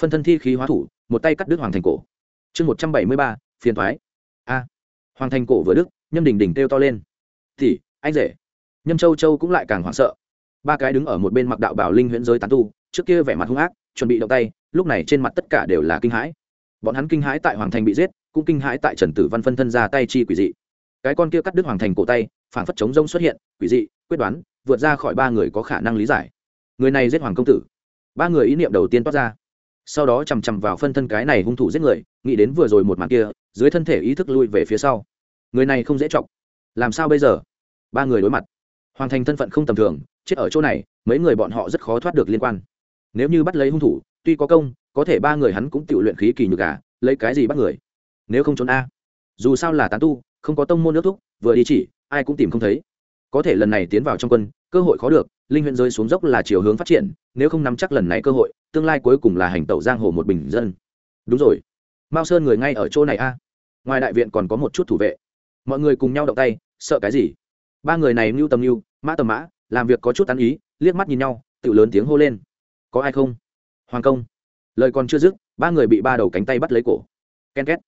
Phân thân thi khí hóa thủ, một tay cắt đứt hoàng thành cổ. Chương một trăm bảy mươi ba, phiền thoái. A. Hoàng thành cổ vừa đức nhâm đình đình kêu to lên. Thì, anh rể. Nhâm châu châu cũng lại càng hoảng sợ. Ba cái đứng ở một bên mặc đạo bảo linh huyễn giới tán tu, trước kia vẻ mặt hung ác, chuẩn bị động tay, lúc này trên mặt tất cả đều là kinh hãi. Bọn hắn kinh hãi tại hoàng thành bị giết, cũng kinh hãi tại trần tử văn phân thân ra tay chi quỷ dị. Cái con kia cắt đứt hoàng thành cổ tay phản phất chống rông xuất hiện, quỷ dị, quyết đoán, vượt ra khỏi ba người có khả năng lý giải. Người này giết hoàng công tử. Ba người ý niệm đầu tiên toát ra sau đó chằm chằm vào phân thân cái này hung thủ giết người, nghĩ đến vừa rồi một màn kia, dưới thân thể ý thức lui về phía sau. Người này không dễ chọc. Làm sao bây giờ? Ba người đối mặt. Hoàn thành thân phận không tầm thường, chết ở chỗ này, mấy người bọn họ rất khó thoát được liên quan. Nếu như bắt lấy hung thủ, tuy có công, có thể ba người hắn cũng tự luyện khí kỳ nhược cả lấy cái gì bắt người? Nếu không trốn a. Dù sao là tán tu, không có tông môn nước thúc, vừa đi chỉ, ai cũng tìm không thấy. Có thể lần này tiến vào trong quân, cơ hội khó được linh huyện rơi xuống dốc là chiều hướng phát triển, nếu không nắm chắc lần này cơ hội, tương lai cuối cùng là hành tẩu giang hồ một bình dân. Đúng rồi. Mao sơn người ngay ở chỗ này a. Ngoài đại viện còn có một chút thủ vệ. Mọi người cùng nhau động tay, sợ cái gì? Ba người này mưu tầm mưu, mã tầm mã, làm việc có chút tán ý, liếc mắt nhìn nhau, tự lớn tiếng hô lên. Có ai không? Hoàng công. Lời còn chưa dứt, ba người bị ba đầu cánh tay bắt lấy cổ. Ken két.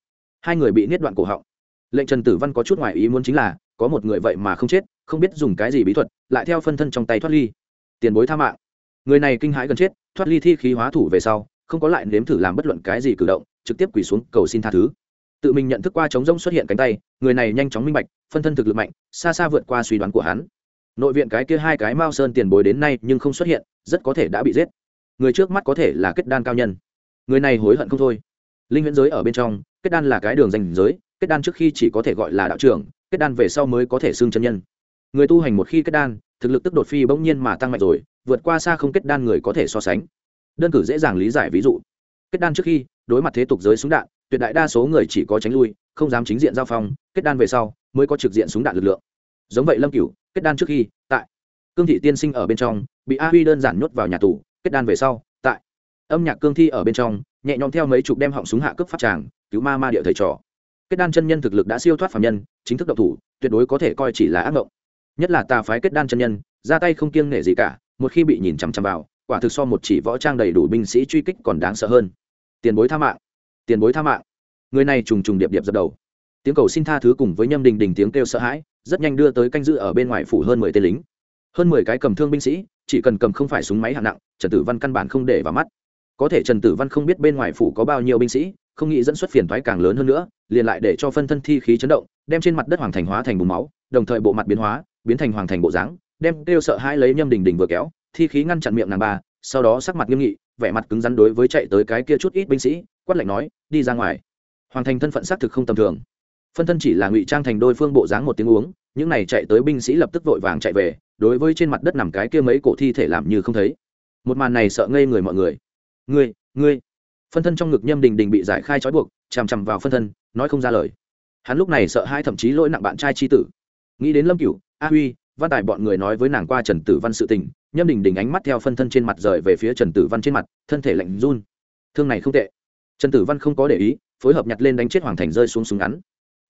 Hai người bị niết đoạn cổ họng. Lệnh trần tử văn có chút ngoài ý muốn chính là có một người vậy mà không chết, không biết dùng cái gì bí thuật, lại theo phân thân trong tay thoát ly. Tiền bối tha mạng. Người này kinh hãi gần chết, thoát ly thi khí hóa thủ về sau, không có lại nếm thử làm bất luận cái gì cử động, trực tiếp quỳ xuống cầu xin tha thứ. Tự mình nhận thức qua chống rông xuất hiện cánh tay, người này nhanh chóng minh bạch, phân thân thực lực mạnh, xa xa vượt qua suy đoán của hắn. Nội viện cái kia hai cái mao sơn tiền bối đến nay nhưng không xuất hiện, rất có thể đã bị giết. Người trước mắt có thể là kết đan cao nhân. Người này hối hận không thôi. Linh huyễn giới ở bên trong, kết đan là cái đường danh giới, kết đan trước khi chỉ có thể gọi là đạo trưởng kết đan về sau mới có thể xưng chân nhân. Người tu hành một khi kết đan, thực lực tức đột phi bỗng nhiên mà tăng mạnh rồi, vượt qua xa không kết đan người có thể so sánh. Đơn cử dễ dàng lý giải ví dụ. Kết đan trước khi, đối mặt thế tục giới súng đạn, tuyệt đại đa số người chỉ có tránh lui, không dám chính diện giao phong, kết đan về sau mới có trực diện súng đạn lực lượng. Giống vậy lâm cửu, kết đan trước khi, tại cương thị tiên sinh ở bên trong, bị a huy đơn giản nhốt vào nhà tù, kết đan về sau, tại âm nhạc cương thi ở bên trong, nhẹ nhõm theo mấy chục đem họng súng hạ cướp phát tràng, cứu ma ma địa thầy trò kết đan chân nhân thực lực đã siêu thoát phạm nhân, chính thức độc thủ, tuyệt đối có thể coi chỉ là ác mộng nhất là tà phái kết đan chân nhân, ra tay không kiêng nể gì cả, một khi bị nhìn chằm chằm vào, quả thực so một chỉ võ trang đầy đủ binh sĩ truy kích còn đáng sợ hơn. Tiền bối tha mạng, tiền bối tha mạng. Người này trùng trùng điệp điệp dập đầu. Tiếng cầu xin tha thứ cùng với nhâm đình đình tiếng kêu sợ hãi, rất nhanh đưa tới canh giữ ở bên ngoài phủ hơn mười tên lính. Hơn mười cái cầm thương binh sĩ, chỉ cần cầm không phải súng máy hạng nặng, trần tử văn căn bản không để vào mắt. Có thể trần tử văn không biết bên ngoài phủ có bao nhiêu binh sĩ không nghĩ dẫn xuất phiền thoái càng lớn hơn nữa, liền lại để cho phân thân thi khí chấn động, đem trên mặt đất hoàng thành hóa thành bùn máu, đồng thời bộ mặt biến hóa, biến thành hoàng thành bộ dáng, đem kêu sợ hãi lấy nhâm đình đình vừa kéo, thi khí ngăn chặn miệng nàng ba, sau đó sắc mặt nghiêm nghị, vẻ mặt cứng rắn đối với chạy tới cái kia chút ít binh sĩ, quát lạnh nói, đi ra ngoài. Hoàng thành thân phận xác thực không tầm thường. Phân thân chỉ là ngụy trang thành đôi phương bộ dáng một tiếng uống, những này chạy tới binh sĩ lập tức vội vàng chạy về, đối với trên mặt đất nằm cái kia mấy cổ thi thể làm như không thấy. Một màn này sợ ngây người mọi người. Ngươi ngươi phân thân trong ngực nhâm đình đình bị giải khai trói buộc, chằm chằm vào phân thân, nói không ra lời. Hắn lúc này sợ hai thậm chí lỗi nặng bạn trai chi tử. Nghĩ đến lâm cửu, a huy, văn tài bọn người nói với nàng qua trần tử văn sự tình, nhâm đình đình ánh mắt theo phân thân trên mặt rời về phía trần tử văn trên mặt, thân thể lạnh run. Thương này không tệ. Trần tử văn không có để ý, phối hợp nhặt lên đánh chết hoàng thành rơi xuống súng ngắn.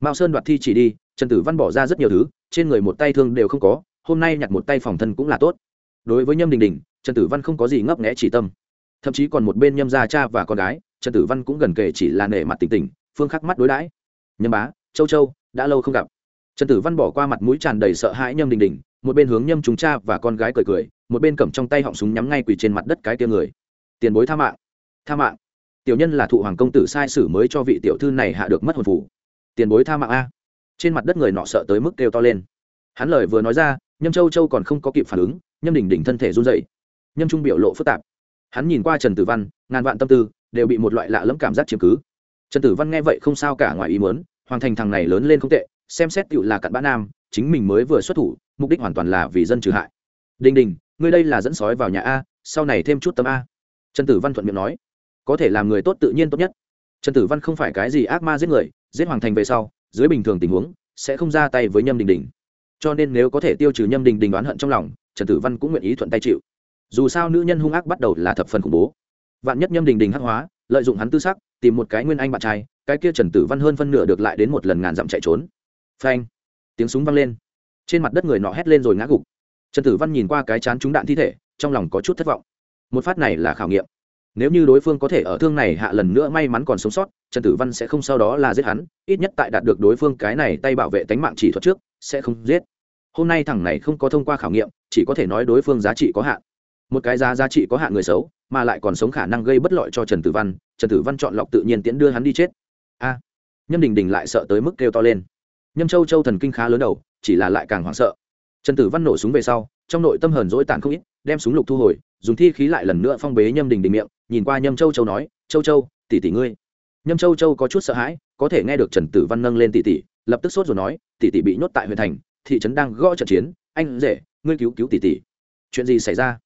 Mao sơn đoạt thi chỉ đi, trần tử văn bỏ ra rất nhiều thứ, trên người một tay thương đều không có, hôm nay nhặt một tay phòng thân cũng là tốt. Đối với nhâm đình đình, trần tử văn không có gì ngấp nghẽ chỉ tâm thậm chí còn một bên nhâm gia cha và con gái, trần tử văn cũng gần kể chỉ là nể mặt tỉnh tỉnh phương khắc mắt đối đãi. Nhâm bá, châu châu, đã lâu không gặp. Trần tử văn bỏ qua mặt mũi tràn đầy sợ hãi nhâm đình đình, một bên hướng nhâm chúng cha và con gái cười cười, một bên cầm trong tay họng súng nhắm ngay quỳ trên mặt đất cái tia người. Tiền bối tha mạng tha mạng. Tiểu nhân là thụ hoàng công tử sai sử mới cho vị tiểu thư này hạ được mất hồn phủ tiền bối tha mạng a. Trên mặt đất người nọ sợ tới mức kêu to lên. Hắn lời vừa nói ra, nhâm châu châu còn không có kịp phản ứng, nhâm đình đình thân thể run dậy nhâm trung biểu lộ phức tạp hắn nhìn qua trần tử văn, ngàn vạn tâm tư đều bị một loại lạ lẫm cảm giác chiếm cứ. Trần tử văn nghe vậy không sao cả ngoài ý muốn hoàng thành thằng này lớn lên không tệ, xem xét tựu là cặn bã nam, chính mình mới vừa xuất thủ, mục đích hoàn toàn là vì dân trừ hại. Đình đình, ngươi đây là dẫn sói vào nhà a, sau này thêm chút tấm a. Trần tử văn thuận miệng nói. Có thể làm người tốt tự nhiên tốt nhất. Trần tử văn không phải cái gì ác ma giết người, giết hoàng thành về sau, dưới bình thường tình huống, sẽ không ra tay với nhâm đình đình. Cho nên nếu có thể tiêu trừ nhâm đình đình đoán hận trong lòng, trần tử văn cũng nguyện ý thuận tay chịu dù sao nữ nhân hung ác bắt đầu là thập phần khủng bố. Vạn nhất nhâm đình đình hắc hóa, lợi dụng hắn tư sắc, tìm một cái nguyên anh bạn trai, cái kia trần tử văn hơn phân nửa được lại đến một lần ngàn dặm chạy trốn. Phanh! Tiếng súng vang lên. Trên mặt đất người nọ hét lên rồi ngã gục. Trần tử văn nhìn qua cái chán trúng đạn thi thể, trong lòng có chút thất vọng. Một phát này là khảo nghiệm. Nếu như đối phương có thể ở thương này hạ lần nữa may mắn còn sống sót, trần tử văn sẽ không sau đó là giết hắn, ít nhất tại đạt được đối phương cái này tay bảo vệ tánh mạng chỉ thuật trước, sẽ không giết. Hôm nay thằng này không có thông qua khảo nghiệm, chỉ có thể nói đối phương giá trị có hạn một cái giá giá trị có hạn người xấu mà lại còn sống khả năng gây bất lợi cho trần tử văn trần tử văn chọn lọc tự nhiên tiễn đưa hắn đi chết. A à, nhâm đình đình lại sợ tới mức kêu to lên. Nhâm châu châu thần kinh khá lớn đầu chỉ là lại càng hoảng sợ. Trần tử văn nổ súng về sau trong nội tâm hờn dỗi tàn không ít đem súng lục thu hồi dùng thi khí lại lần nữa phong bế nhâm đình đình miệng nhìn qua nhâm châu châu nói châu châu tỷ tỷ ngươi. Nhâm châu châu có chút sợ hãi có thể nghe được trần tử văn nâng lên tỷ tỷ lập tức sốt rồi nói tỷ tỷ bị nhốt tại huyện thành thị trấn đang gõ trận chiến anh rể ngươi cứu cứu tỷ tỷ. Chuyện gì xảy ra?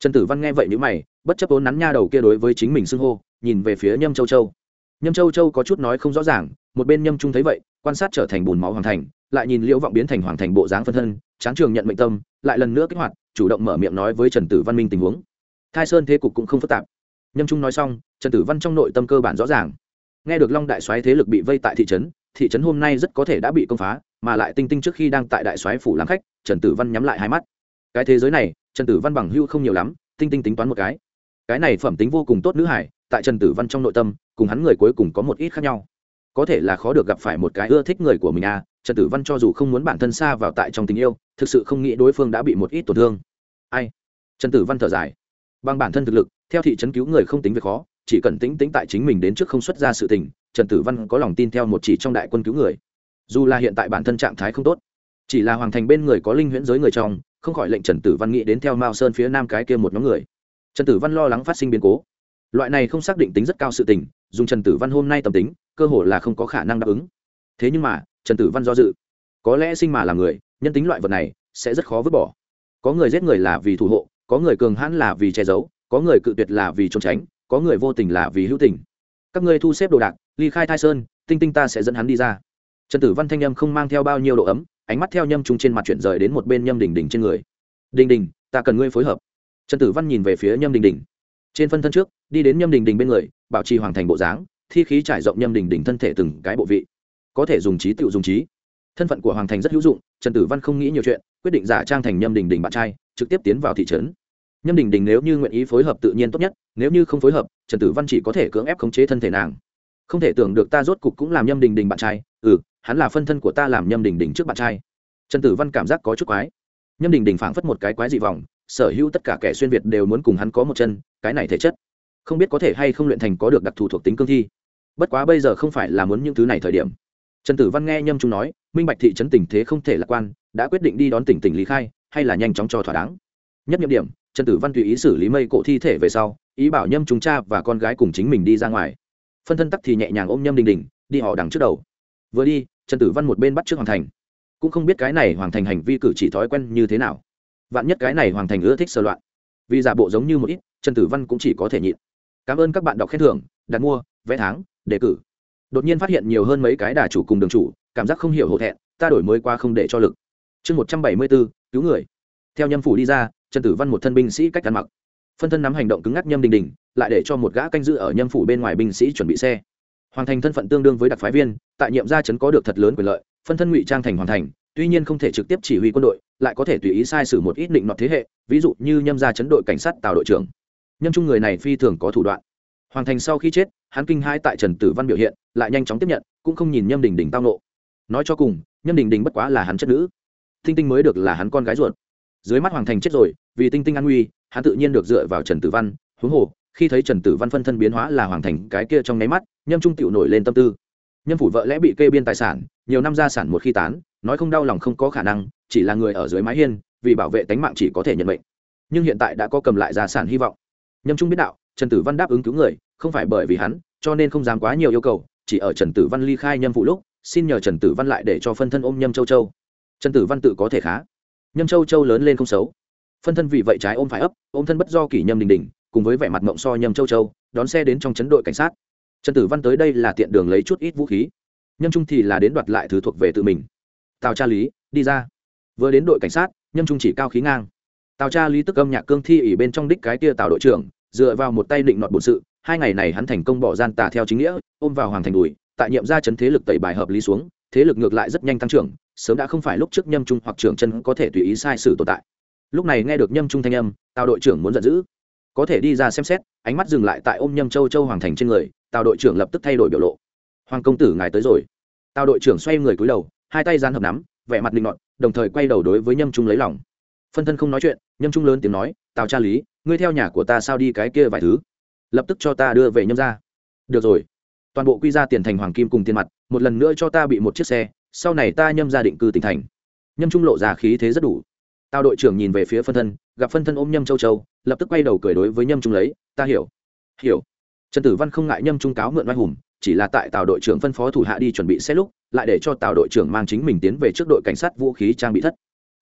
Trần tử văn nghe vậy nhữ mày, bất chấp vốn nắn nha đầu kia đối với chính mình xưng hô, nhìn về phía nhâm châu châu. Nhâm châu châu có chút nói không rõ ràng, một bên nhâm trung thấy vậy, quan sát trở thành bùn máu hoàng thành, lại nhìn liễu vọng biến thành hoàng thành bộ dáng phân thân tráng trường nhận mệnh tâm, lại lần nữa kích hoạt, chủ động mở miệng nói với trần tử văn minh tình huống. Thai sơn thế cục cũng không phức tạp. Nhâm trung nói xong, trần tử văn trong nội tâm cơ bản rõ ràng. Nghe được long đại soái thế lực bị vây tại thị trấn thị trấn hôm nay rất có thể đã bị công phá, mà lại tinh tinh trước khi đang tại đại soái phủ làm khách, trần tử văn nhắm lại hai mắt. Cái thế giới này trần tử văn bằng hưu không nhiều lắm, tinh tinh tính toán một cái. Cái này phẩm tính vô cùng tốt nữ hải, tại trần tử văn trong nội tâm, cùng hắn người cuối cùng có một ít khác nhau. Có thể là khó được gặp phải một cái ưa thích người của mình à trần tử văn cho dù không muốn bản thân xa vào tại trong tình yêu, thực sự không nghĩ đối phương đã bị một ít tổn thương. Ai? Trần tử văn thở dài. Bằng bản thân thực lực, theo thị trấn cứu người không tính việc khó, chỉ cần tính tính tại chính mình đến trước không xuất ra sự tình, trần tử văn có lòng tin theo một chỉ trong đại quân cứu người. Dù là hiện tại bản thân trạng thái không tốt, chỉ là hoàng thành bên người có linh huyễn giới người trong không khỏi lệnh trần tử văn nghĩ đến theo mao sơn phía nam cái kia một nhóm người trần tử văn lo lắng phát sinh biến cố loại này không xác định tính rất cao sự tình dùng trần tử văn hôm nay tầm tính cơ hội là không có khả năng đáp ứng thế nhưng mà trần tử văn do dự có lẽ sinh mà là người nhân tính loại vật này sẽ rất khó vứt bỏ có người giết người là vì thủ hộ có người cường hãn là vì che giấu có người cự tuyệt là vì trốn tránh có người vô tình là vì hữu tình các ngươi thu xếp đồ đạc ly khai thai sơn tinh tinh ta sẽ dẫn hắn đi ra trần tử văn thanh âm không mang theo bao nhiêu độ ấm ánh mắt theo nhâm trung trên mặt chuyển rời đến một bên nhâm đình đình trên người. Đình đình ta cần ngươi phối hợp. Trần tử văn nhìn về phía nhâm đình đình trên phân thân trước, đi đến nhâm đình đình bên người, bảo trì hoàng thành bộ dáng, thi khí trải rộng nhâm đình đình thân thể từng cái bộ vị. Có thể dùng trí tự dùng trí. Thân phận của hoàng thành rất hữu dụng, trần tử văn không nghĩ nhiều chuyện, quyết định giả trang thành nhâm đình đình bạn trai, trực tiếp tiến vào thị trấn. Nhâm đình đình nếu như nguyện ý phối hợp tự nhiên tốt nhất, nếu như không phối hợp, trần tử văn chỉ có thể cưỡng ép khống chế thân thể nàng. Không thể tưởng được ta rốt cục cũng làm nhâm đình đình bạn trai. Ừ hắn là phân thân của ta làm nhâm đình đình trước bạn trai. Trần tử văn cảm giác có chút quái. Nhâm đình đình phảng phất một cái quái dị vòng sở hữu tất cả kẻ xuyên việt đều muốn cùng hắn có một chân, cái này thể chất. Không biết có thể hay không luyện thành có được đặc thù thuộc tính cương thi. Bất quá bây giờ không phải là muốn những thứ này thời điểm. Trần tử văn nghe nhâm trung nói, minh bạch thị trấn tình thế không thể lạc quan, đã quyết định đi đón tỉnh tỉnh lý khai, hay là nhanh chóng cho thỏa đáng. Nhất nhiệm điểm, trần tử văn tùy ý xử lý mây cổ thi thể về sau, ý bảo nhâm chúng cha và con gái cùng chính mình đi ra ngoài. Phân thân tắc thì nhẹ nhàng ôm nhâm đình đình, đi họ đằng trước đầu vừa đi, trần tử văn một bên bắt trước hoàng thành. Cũng không biết cái này hoàng thành hành vi cử chỉ thói quen như thế nào. Vạn nhất cái này hoàng thành ưa thích sơ loạn. Vì giả bộ giống như một ít, trần tử văn cũng chỉ có thể nhịn. Cảm ơn các bạn đọc khen thưởng, đặt mua, vé tháng, đề cử. Đột nhiên phát hiện nhiều hơn mấy cái đà chủ cùng đường chủ, cảm giác không hiểu hổ thẹn, ta đổi mới qua không để cho lực. Chương một trăm bảy mươi bốn, cứu người. Theo nhâm phủ đi ra, trần tử văn một thân binh sĩ cách ăn mặc. Phân thân nắm hành động cứng ngắc nhâm đình đình, lại để cho một gã canh giữ ở nhâm phủ bên ngoài binh sĩ chuẩn bị xe. Hoàng thành thân phận tương đương với đặc phái viên, tại nhiệm gia trấn có được thật lớn quyền lợi, phân thân ngụy trang thành hoàn thành, tuy nhiên không thể trực tiếp chỉ huy quân đội, lại có thể tùy ý sai sử một ít định nọt thế hệ, ví dụ như nhâm gia chấn đội cảnh sát tào đội trưởng. Nhâm trung người này phi thường có thủ đoạn. Hoàng thành sau khi chết, hắn kinh hai tại trần tử văn biểu hiện, lại nhanh chóng tiếp nhận, cũng không nhìn nhâm đình đình tao nộ. Nói cho cùng, nhâm đình đình bất quá là hắn chất nữ. Tinh tinh mới được là hắn con gái ruột. Dưới mắt hoàng thành chết rồi, vì tinh tinh an nguy, hắn tự nhiên được dựa vào trần tử văn, huống hồ khi thấy trần tử văn phân thân biến hóa là hoàng thành cái kia trong nháy mắt, nhâm trung tựu nổi lên tâm tư. Nhâm phủ vợ lẽ bị kê biên tài sản, nhiều năm gia sản một khi tán, nói không đau lòng không có khả năng, chỉ là người ở dưới mái hiên, vì bảo vệ tánh mạng chỉ có thể nhận mệnh. Nhưng hiện tại đã có cầm lại gia sản hy vọng. Nhâm trung biết đạo, trần tử văn đáp ứng cứu người, không phải bởi vì hắn, cho nên không dám quá nhiều yêu cầu, chỉ ở trần tử văn ly khai nhâm phụ lúc, xin nhờ trần tử văn lại để cho phân thân ôm nhâm châu châu. Trần tử văn tự có thể khá. Nhâm châu châu lớn lên không xấu. Phân thân vì vậy trái ôm phải ấp, ôm thân bất do kỷ nhâm đình đình cùng với vẻ mặt mộng so nhâm châu châu, đón xe đến trong chấn đội cảnh sát. Trần tử văn tới đây là tiện đường lấy chút ít vũ khí. Nhâm trung thì là đến đoạt lại thứ thuộc về tự mình. Tào cha lý, đi ra. Vừa đến đội cảnh sát, nhâm trung chỉ cao khí ngang. Tào cha lý tức âm nhạc cương thi ỉ bên trong đích cái tia tào đội trưởng, dựa vào một tay định nọt bổn sự, hai ngày này hắn thành công bỏ gian tà theo chính nghĩa, ôm vào hoàng thành đùi, tại nhiệm ra chấn thế lực tẩy bài hợp lý xuống, thế lực ngược lại rất nhanh tăng trưởng, sớm đã không phải lúc trước nhâm trung hoặc trưởng chân có thể tùy ý sai sự tồn tại. Lúc này nghe được nhâm trung thanh âm, tào đội trưởng muốn giận dữ có thể đi ra xem xét, ánh mắt dừng lại tại ôm nhâm châu châu hoàng thành trên người, tào đội trưởng lập tức thay đổi biểu lộ. Hoàng công tử ngài tới rồi. Tào đội trưởng xoay người cúi đầu, hai tay gian hợp nắm, vẻ mặt linh mọn đồng thời quay đầu đối với nhâm trung lấy lòng. Phân thân không nói chuyện, nhâm trung lớn tiếng nói, tào cha lý, ngươi theo nhà của ta sao đi cái kia vài thứ? Lập tức cho ta đưa về nhâm ra được rồi. Toàn bộ quy ra tiền thành hoàng kim cùng tiền mặt, một lần nữa cho ta bị một chiếc xe, sau này ta nhâm ra định cư tỉnh thành. Nhâm trung lộ ra khí thế rất đủ. Tào đội trưởng nhìn về phía phân thân gặp phân thân ôm nhâm châu châu, lập tức quay đầu cười đối với nhâm trung lấy, ta hiểu hiểu. Trần tử văn không ngại nhâm trung cáo mượn oai hùng, chỉ là tại tào đội trưởng phân phó thủ hạ đi chuẩn bị xe lúc, lại để cho tào đội trưởng mang chính mình tiến về trước đội cảnh sát vũ khí trang bị thất.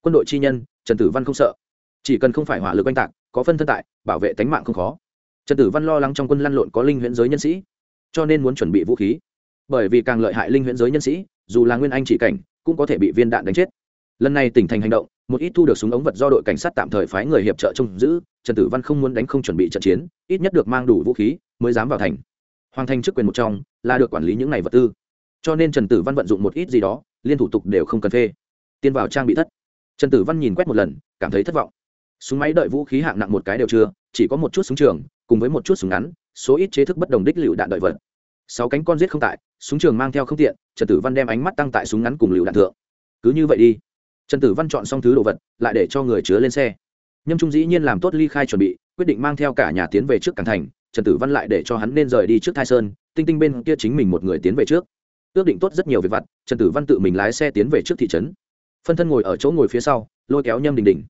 Quân đội chi nhân, trần tử văn không sợ. Chỉ cần không phải hỏa lực oanh tạc, có phân thân tại, bảo vệ tánh mạng không khó. Trần tử văn lo lắng trong quân lăn lộn có linh huyễn giới nhân sĩ, cho nên muốn chuẩn bị vũ khí. Bởi vì càng lợi hại linh huyễn giới nhân sĩ, dù là nguyên anh chỉ cảnh, cũng có thể bị viên đạn đánh chết lần này tỉnh thành hành động, một ít thu được súng ống vật do đội cảnh sát tạm thời phái người hiệp trợ trông giữ, trần tử văn không muốn đánh không chuẩn bị trận chiến, ít nhất được mang đủ vũ khí mới dám vào thành. Hoàng thành chức quyền một trong là được quản lý những này vật tư. Cho nên trần tử văn vận dụng một ít gì đó, liên thủ tục đều không cần phê. Tiên vào trang bị thất. Trần tử văn nhìn quét một lần, cảm thấy thất vọng. Súng máy đợi vũ khí hạng nặng một cái đều chưa, chỉ có một chút súng trường, cùng với một chút súng ngắn, số ít chế thức bất đồng đích lựu đạn đợi vật. Sáu cánh con giết không tại, súng trường mang theo không tiện, trần tử văn đem ánh mắt tăng tại súng ngắn cùng lựu đạn thượng. Cứ như vậy đi trần tử văn chọn xong thứ đồ vật, lại để cho người chứa lên xe. Nhâm trung dĩ nhiên làm tốt ly khai chuẩn bị, quyết định mang theo cả nhà tiến về trước cảng thành, trần tử văn lại để cho hắn nên rời đi trước thai sơn, tinh tinh bên kia chính mình một người tiến về trước. Ước định tốt rất nhiều về vặt, trần tử văn tự mình lái xe tiến về trước thị trấn. Phân thân ngồi ở chỗ ngồi phía sau, lôi kéo nhâm đình đình.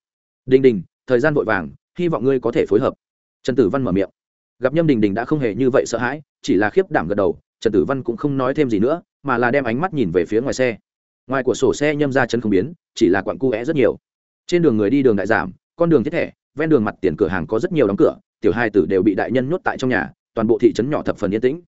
Đình đình, thời gian vội vàng, hy vọng ngươi có thể phối hợp. Trần tử văn mở miệng. Gặp nhâm đình đình đã không hề như vậy sợ hãi, chỉ là khiếp đảm gật đầu, trần tử văn cũng không nói thêm gì nữa, mà là đem ánh mắt nhìn về phía ngoài xe ngoài của sổ xe nhâm ra chân không biến, chỉ là quặn cu é rất nhiều. Trên đường người đi đường đại giảm, con đường thiết thẻ, ven đường mặt tiền cửa hàng có rất nhiều đóng cửa, tiểu hai tử đều bị đại nhân nhốt tại trong nhà, toàn bộ thị trấn nhỏ thập phần yên tĩnh.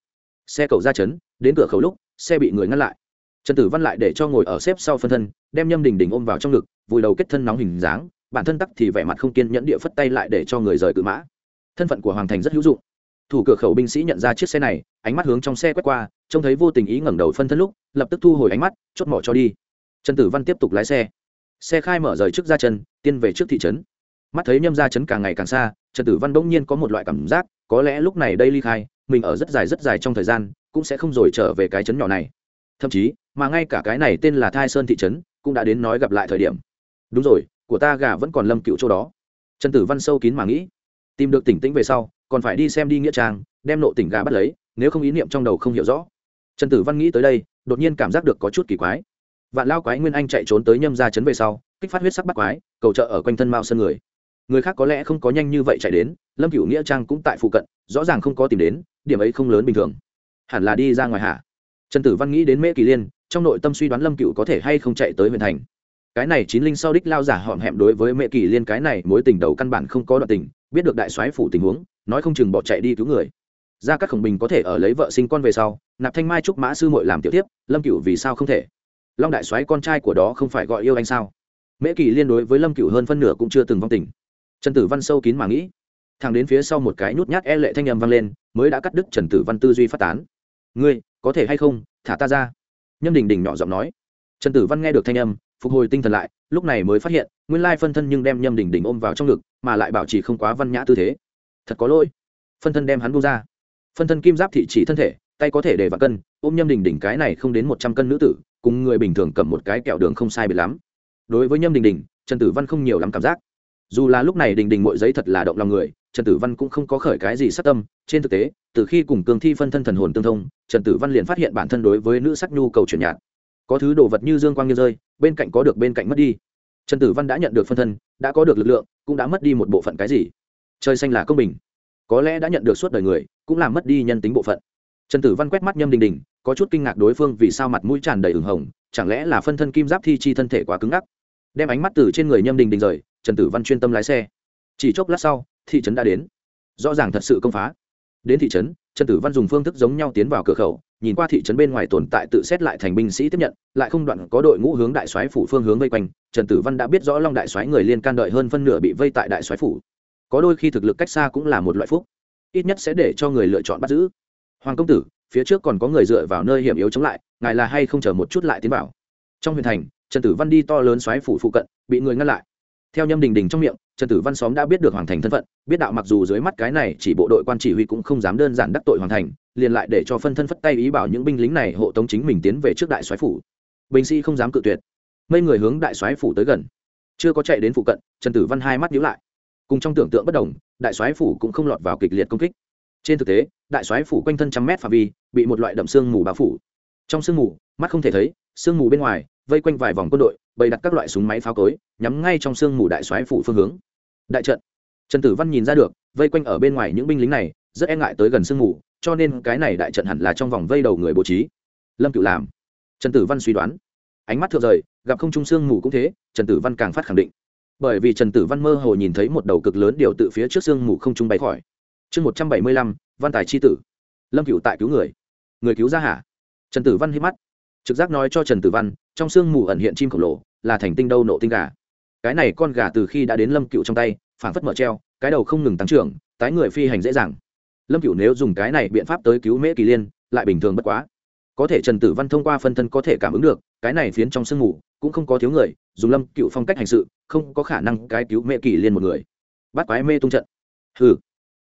Xe cầu ra trấn đến cửa khẩu lúc, xe bị người ngăn lại. Trần tử văn lại để cho ngồi ở xếp sau phân thân, đem nhâm đình đình ôm vào trong ngực, vùi đầu kết thân nóng hình dáng, bản thân tắc thì vẻ mặt không kiên nhẫn địa phất tay lại để cho người rời cự mã. Thân phận của hoàng thành rất hữu dụng thủ cửa khẩu binh sĩ nhận ra chiếc xe này, ánh mắt hướng trong xe quét qua, trông thấy vô tình ý ngẩng đầu phân thân lúc, lập tức thu hồi ánh mắt, chốt mỏ cho đi. Trần tử văn tiếp tục lái xe. Xe khai mở rời trước ra chân, tiên về trước thị trấn. Mắt thấy nhâm ra trấn càng ngày càng xa, trần tử văn bỗng nhiên có một loại cảm giác, có lẽ lúc này đây ly khai, mình ở rất dài rất dài trong thời gian, cũng sẽ không rồi trở về cái trấn nhỏ này. Thậm chí, mà ngay cả cái này tên là thai sơn thị trấn, cũng đã đến nói gặp lại thời điểm. Đúng rồi, của ta gà vẫn còn lâm cựu chỗ đó. Trần tử văn sâu kín mà nghĩ. Tìm được tỉnh tĩnh về sau còn phải đi xem đi nghĩa trang, đem nộ tỉnh gà bắt lấy, nếu không ý niệm trong đầu không hiểu rõ. Trần tử văn nghĩ tới đây, đột nhiên cảm giác được có chút kỳ quái. Vạn lao quái nguyên anh chạy trốn tới nhâm ra chấn về sau, kích phát huyết sắc bắt quái, cầu trợ ở quanh thân mao sân người. Người khác có lẽ không có nhanh như vậy chạy đến, lâm cửu nghĩa trang cũng tại phụ cận, rõ ràng không có tìm đến, điểm ấy không lớn bình thường. Hẳn là đi ra ngoài hạ trần tử văn nghĩ đến mễ kỳ liên, trong nội tâm suy đoán lâm cựu có thể hay không chạy tới huyện thành. Cái này chín linh sau đích lao giả họm hẹm đối với mẹ kỳ liên cái này mối tình đầu căn bản không có đoạn tình, biết được đại soái phủ tình huống nói không chừng bỏ chạy đi cứu người. Ra các khổng bình có thể ở lấy vợ sinh con về sau, nạp thanh mai trúc mã sư mội làm tiểu tiếp lâm cựu vì sao không thể? Long đại soái con trai của đó không phải gọi yêu anh sao? Mễ kỳ liên đối với lâm cựu hơn phân nửa cũng chưa từng vong tình. Trần tử văn sâu kín mà nghĩ. Thằng đến phía sau một cái nhút nhát e lệ thanh â m vang lên, mới đã cắt đứt trần tử văn tư duy phát tán. Ngươi, có thể hay không? Thả ta ra. Nhâm đình đình nhỏ giọng nói. Trần tử văn nghe được thanh âm, phục hồi tinh thần lại, lúc này mới phát hiện, nguyên lai phân thân nhưng đem nhâm đình đình ôm vào trong ngực, mà lại bảo trì không quá văn nhã tư thế thật có lỗi. Phân thân đem hắn buông ra. Phân thân kim giáp thị chỉ thân thể, tay có thể để vào cân, ôm nhâm đình đình cái này không đến một trăm cân nữ tử, cùng người bình thường cầm một cái kẹo đường không sai biệt lắm. Đối với nhâm đình đình trần tử văn không nhiều lắm cảm giác. Dù là lúc này đình đình mọi giấy thật là động lòng người, trần tử văn cũng không có khởi cái gì sát tâm. Trên thực tế, từ khi cùng cường thi phân thân thần hồn tương thông, trần tử văn liền phát hiện bản thân đối với nữ sắc nhu cầu chuyển nhạt. Có thứ đồ vật như dương quang như rơi, bên cạnh có được bên cạnh mất đi. Trần tử văn đã nhận được phân thân, đã có được lực lượng, cũng đã mất đi một bộ phận cái gì trời xanh là công bình. Có lẽ đã nhận được suốt đời người, cũng làm mất đi nhân tính bộ phận. Trần tử văn quét mắt nhâm đình đình, có chút kinh ngạc đối phương vì sao mặt mũi tràn đầy ửng hồng, chẳng lẽ là phân thân kim giáp thi chi thân thể quá cứng ngắc? Đem ánh mắt từ trên người nhâm đình đình rời, trần tử văn chuyên tâm lái xe. Chỉ chốc lát sau, thị trấn đã đến. Rõ ràng thật sự công phá. Đến thị trấn, trần tử văn dùng phương thức giống nhau tiến vào cửa khẩu, nhìn qua thị trấn bên ngoài tồn tại tự xét lại thành binh sĩ tiếp nhận, lại không đoạn có đội ngũ hướng đại soái phủ phương hướng vây quanh, trần tử văn đã biết rõ long đại soái người liên can đợi hơn phân nửa bị vây tại đại soái phủ có đôi khi thực lực cách xa cũng là một loại phúc. Ít nhất sẽ để cho người lựa chọn bắt giữ. Hoàng công tử, phía trước còn có người dựa vào nơi hiểm yếu chống lại, ngài là hay không chờ một chút lại tiến vào? Trong huyền thành, trần tử văn đi to lớn xoáy phủ phụ cận, bị người ngăn lại. Theo nhâm đình đình trong miệng, trần tử văn xóm đã biết được hoàng thành thân phận, biết đạo mặc dù dưới mắt cái này chỉ bộ đội quan chỉ huy cũng không dám đơn giản đắc tội hoàng thành, liền lại để cho phân thân phất tay ý bảo những binh lính này hộ tống chính mình tiến về trước đại xoáy phủ. Binh sĩ không dám cự tuyệt. Mấy người hướng đại xoáy phủ tới gần. Chưa có chạy đến phụ cận, trần tử văn hai mắt nhíu lại cùng trong tưởng tượng bất đồng, đại soái phủ cũng không lọt vào kịch liệt công kích. Trên thực tế, đại soái phủ quanh thân trăm mét phạm vi, bị một loại đậm sương mù bao phủ. Trong sương mù, mắt không thể thấy, sương mù bên ngoài, vây quanh vài vòng quân đội, bày đặt các loại súng máy pháo cối, nhắm ngay trong sương mù đại soái phủ phương hướng. Đại trận. Trần tử văn nhìn ra được, vây quanh ở bên ngoài những binh lính này, rất e ngại tới gần sương mù, cho nên cái này đại trận hẳn là trong vòng vây đầu người bố trí. Lâm cựu làm. Trần tử văn suy đoán. Ánh mắt thượng rời, gặp không trung sương mù cũng thế, trần tử văn càng phát khẳng định bởi vì trần tử văn mơ hồ nhìn thấy một đầu cực lớn điều tự phía trước sương mù không trung bay khỏi. Chương một trăm bảy mươi lăm, văn tài c h i tử. Lâm cựu tại cứu người. Người cứu ra hả? Trần tử văn hít mắt. Trực giác nói cho trần tử văn, trong sương mù ẩn hiện chim khổng lồ, là thành tinh đâu nộ tinh gà. Cái này con gà từ khi đã đến lâm cựu trong tay, phảng phất mở treo, cái đầu không ngừng tăng trưởng, tái người phi hành dễ dàng. Lâm cựu nếu dùng cái này biện pháp tới cứu mễ kỳ liên, lại bình thường bất quá. Có thể trần tử văn thông qua phân thân có thể cảm ứng được cái này phiến trong sương mù cũng không có thiếu người, dùng lâm cựu phong cách hành sự, không có khả năng cái cứu mẹ kỳ liên một người. Bắt quái mê tung trận. Hừ.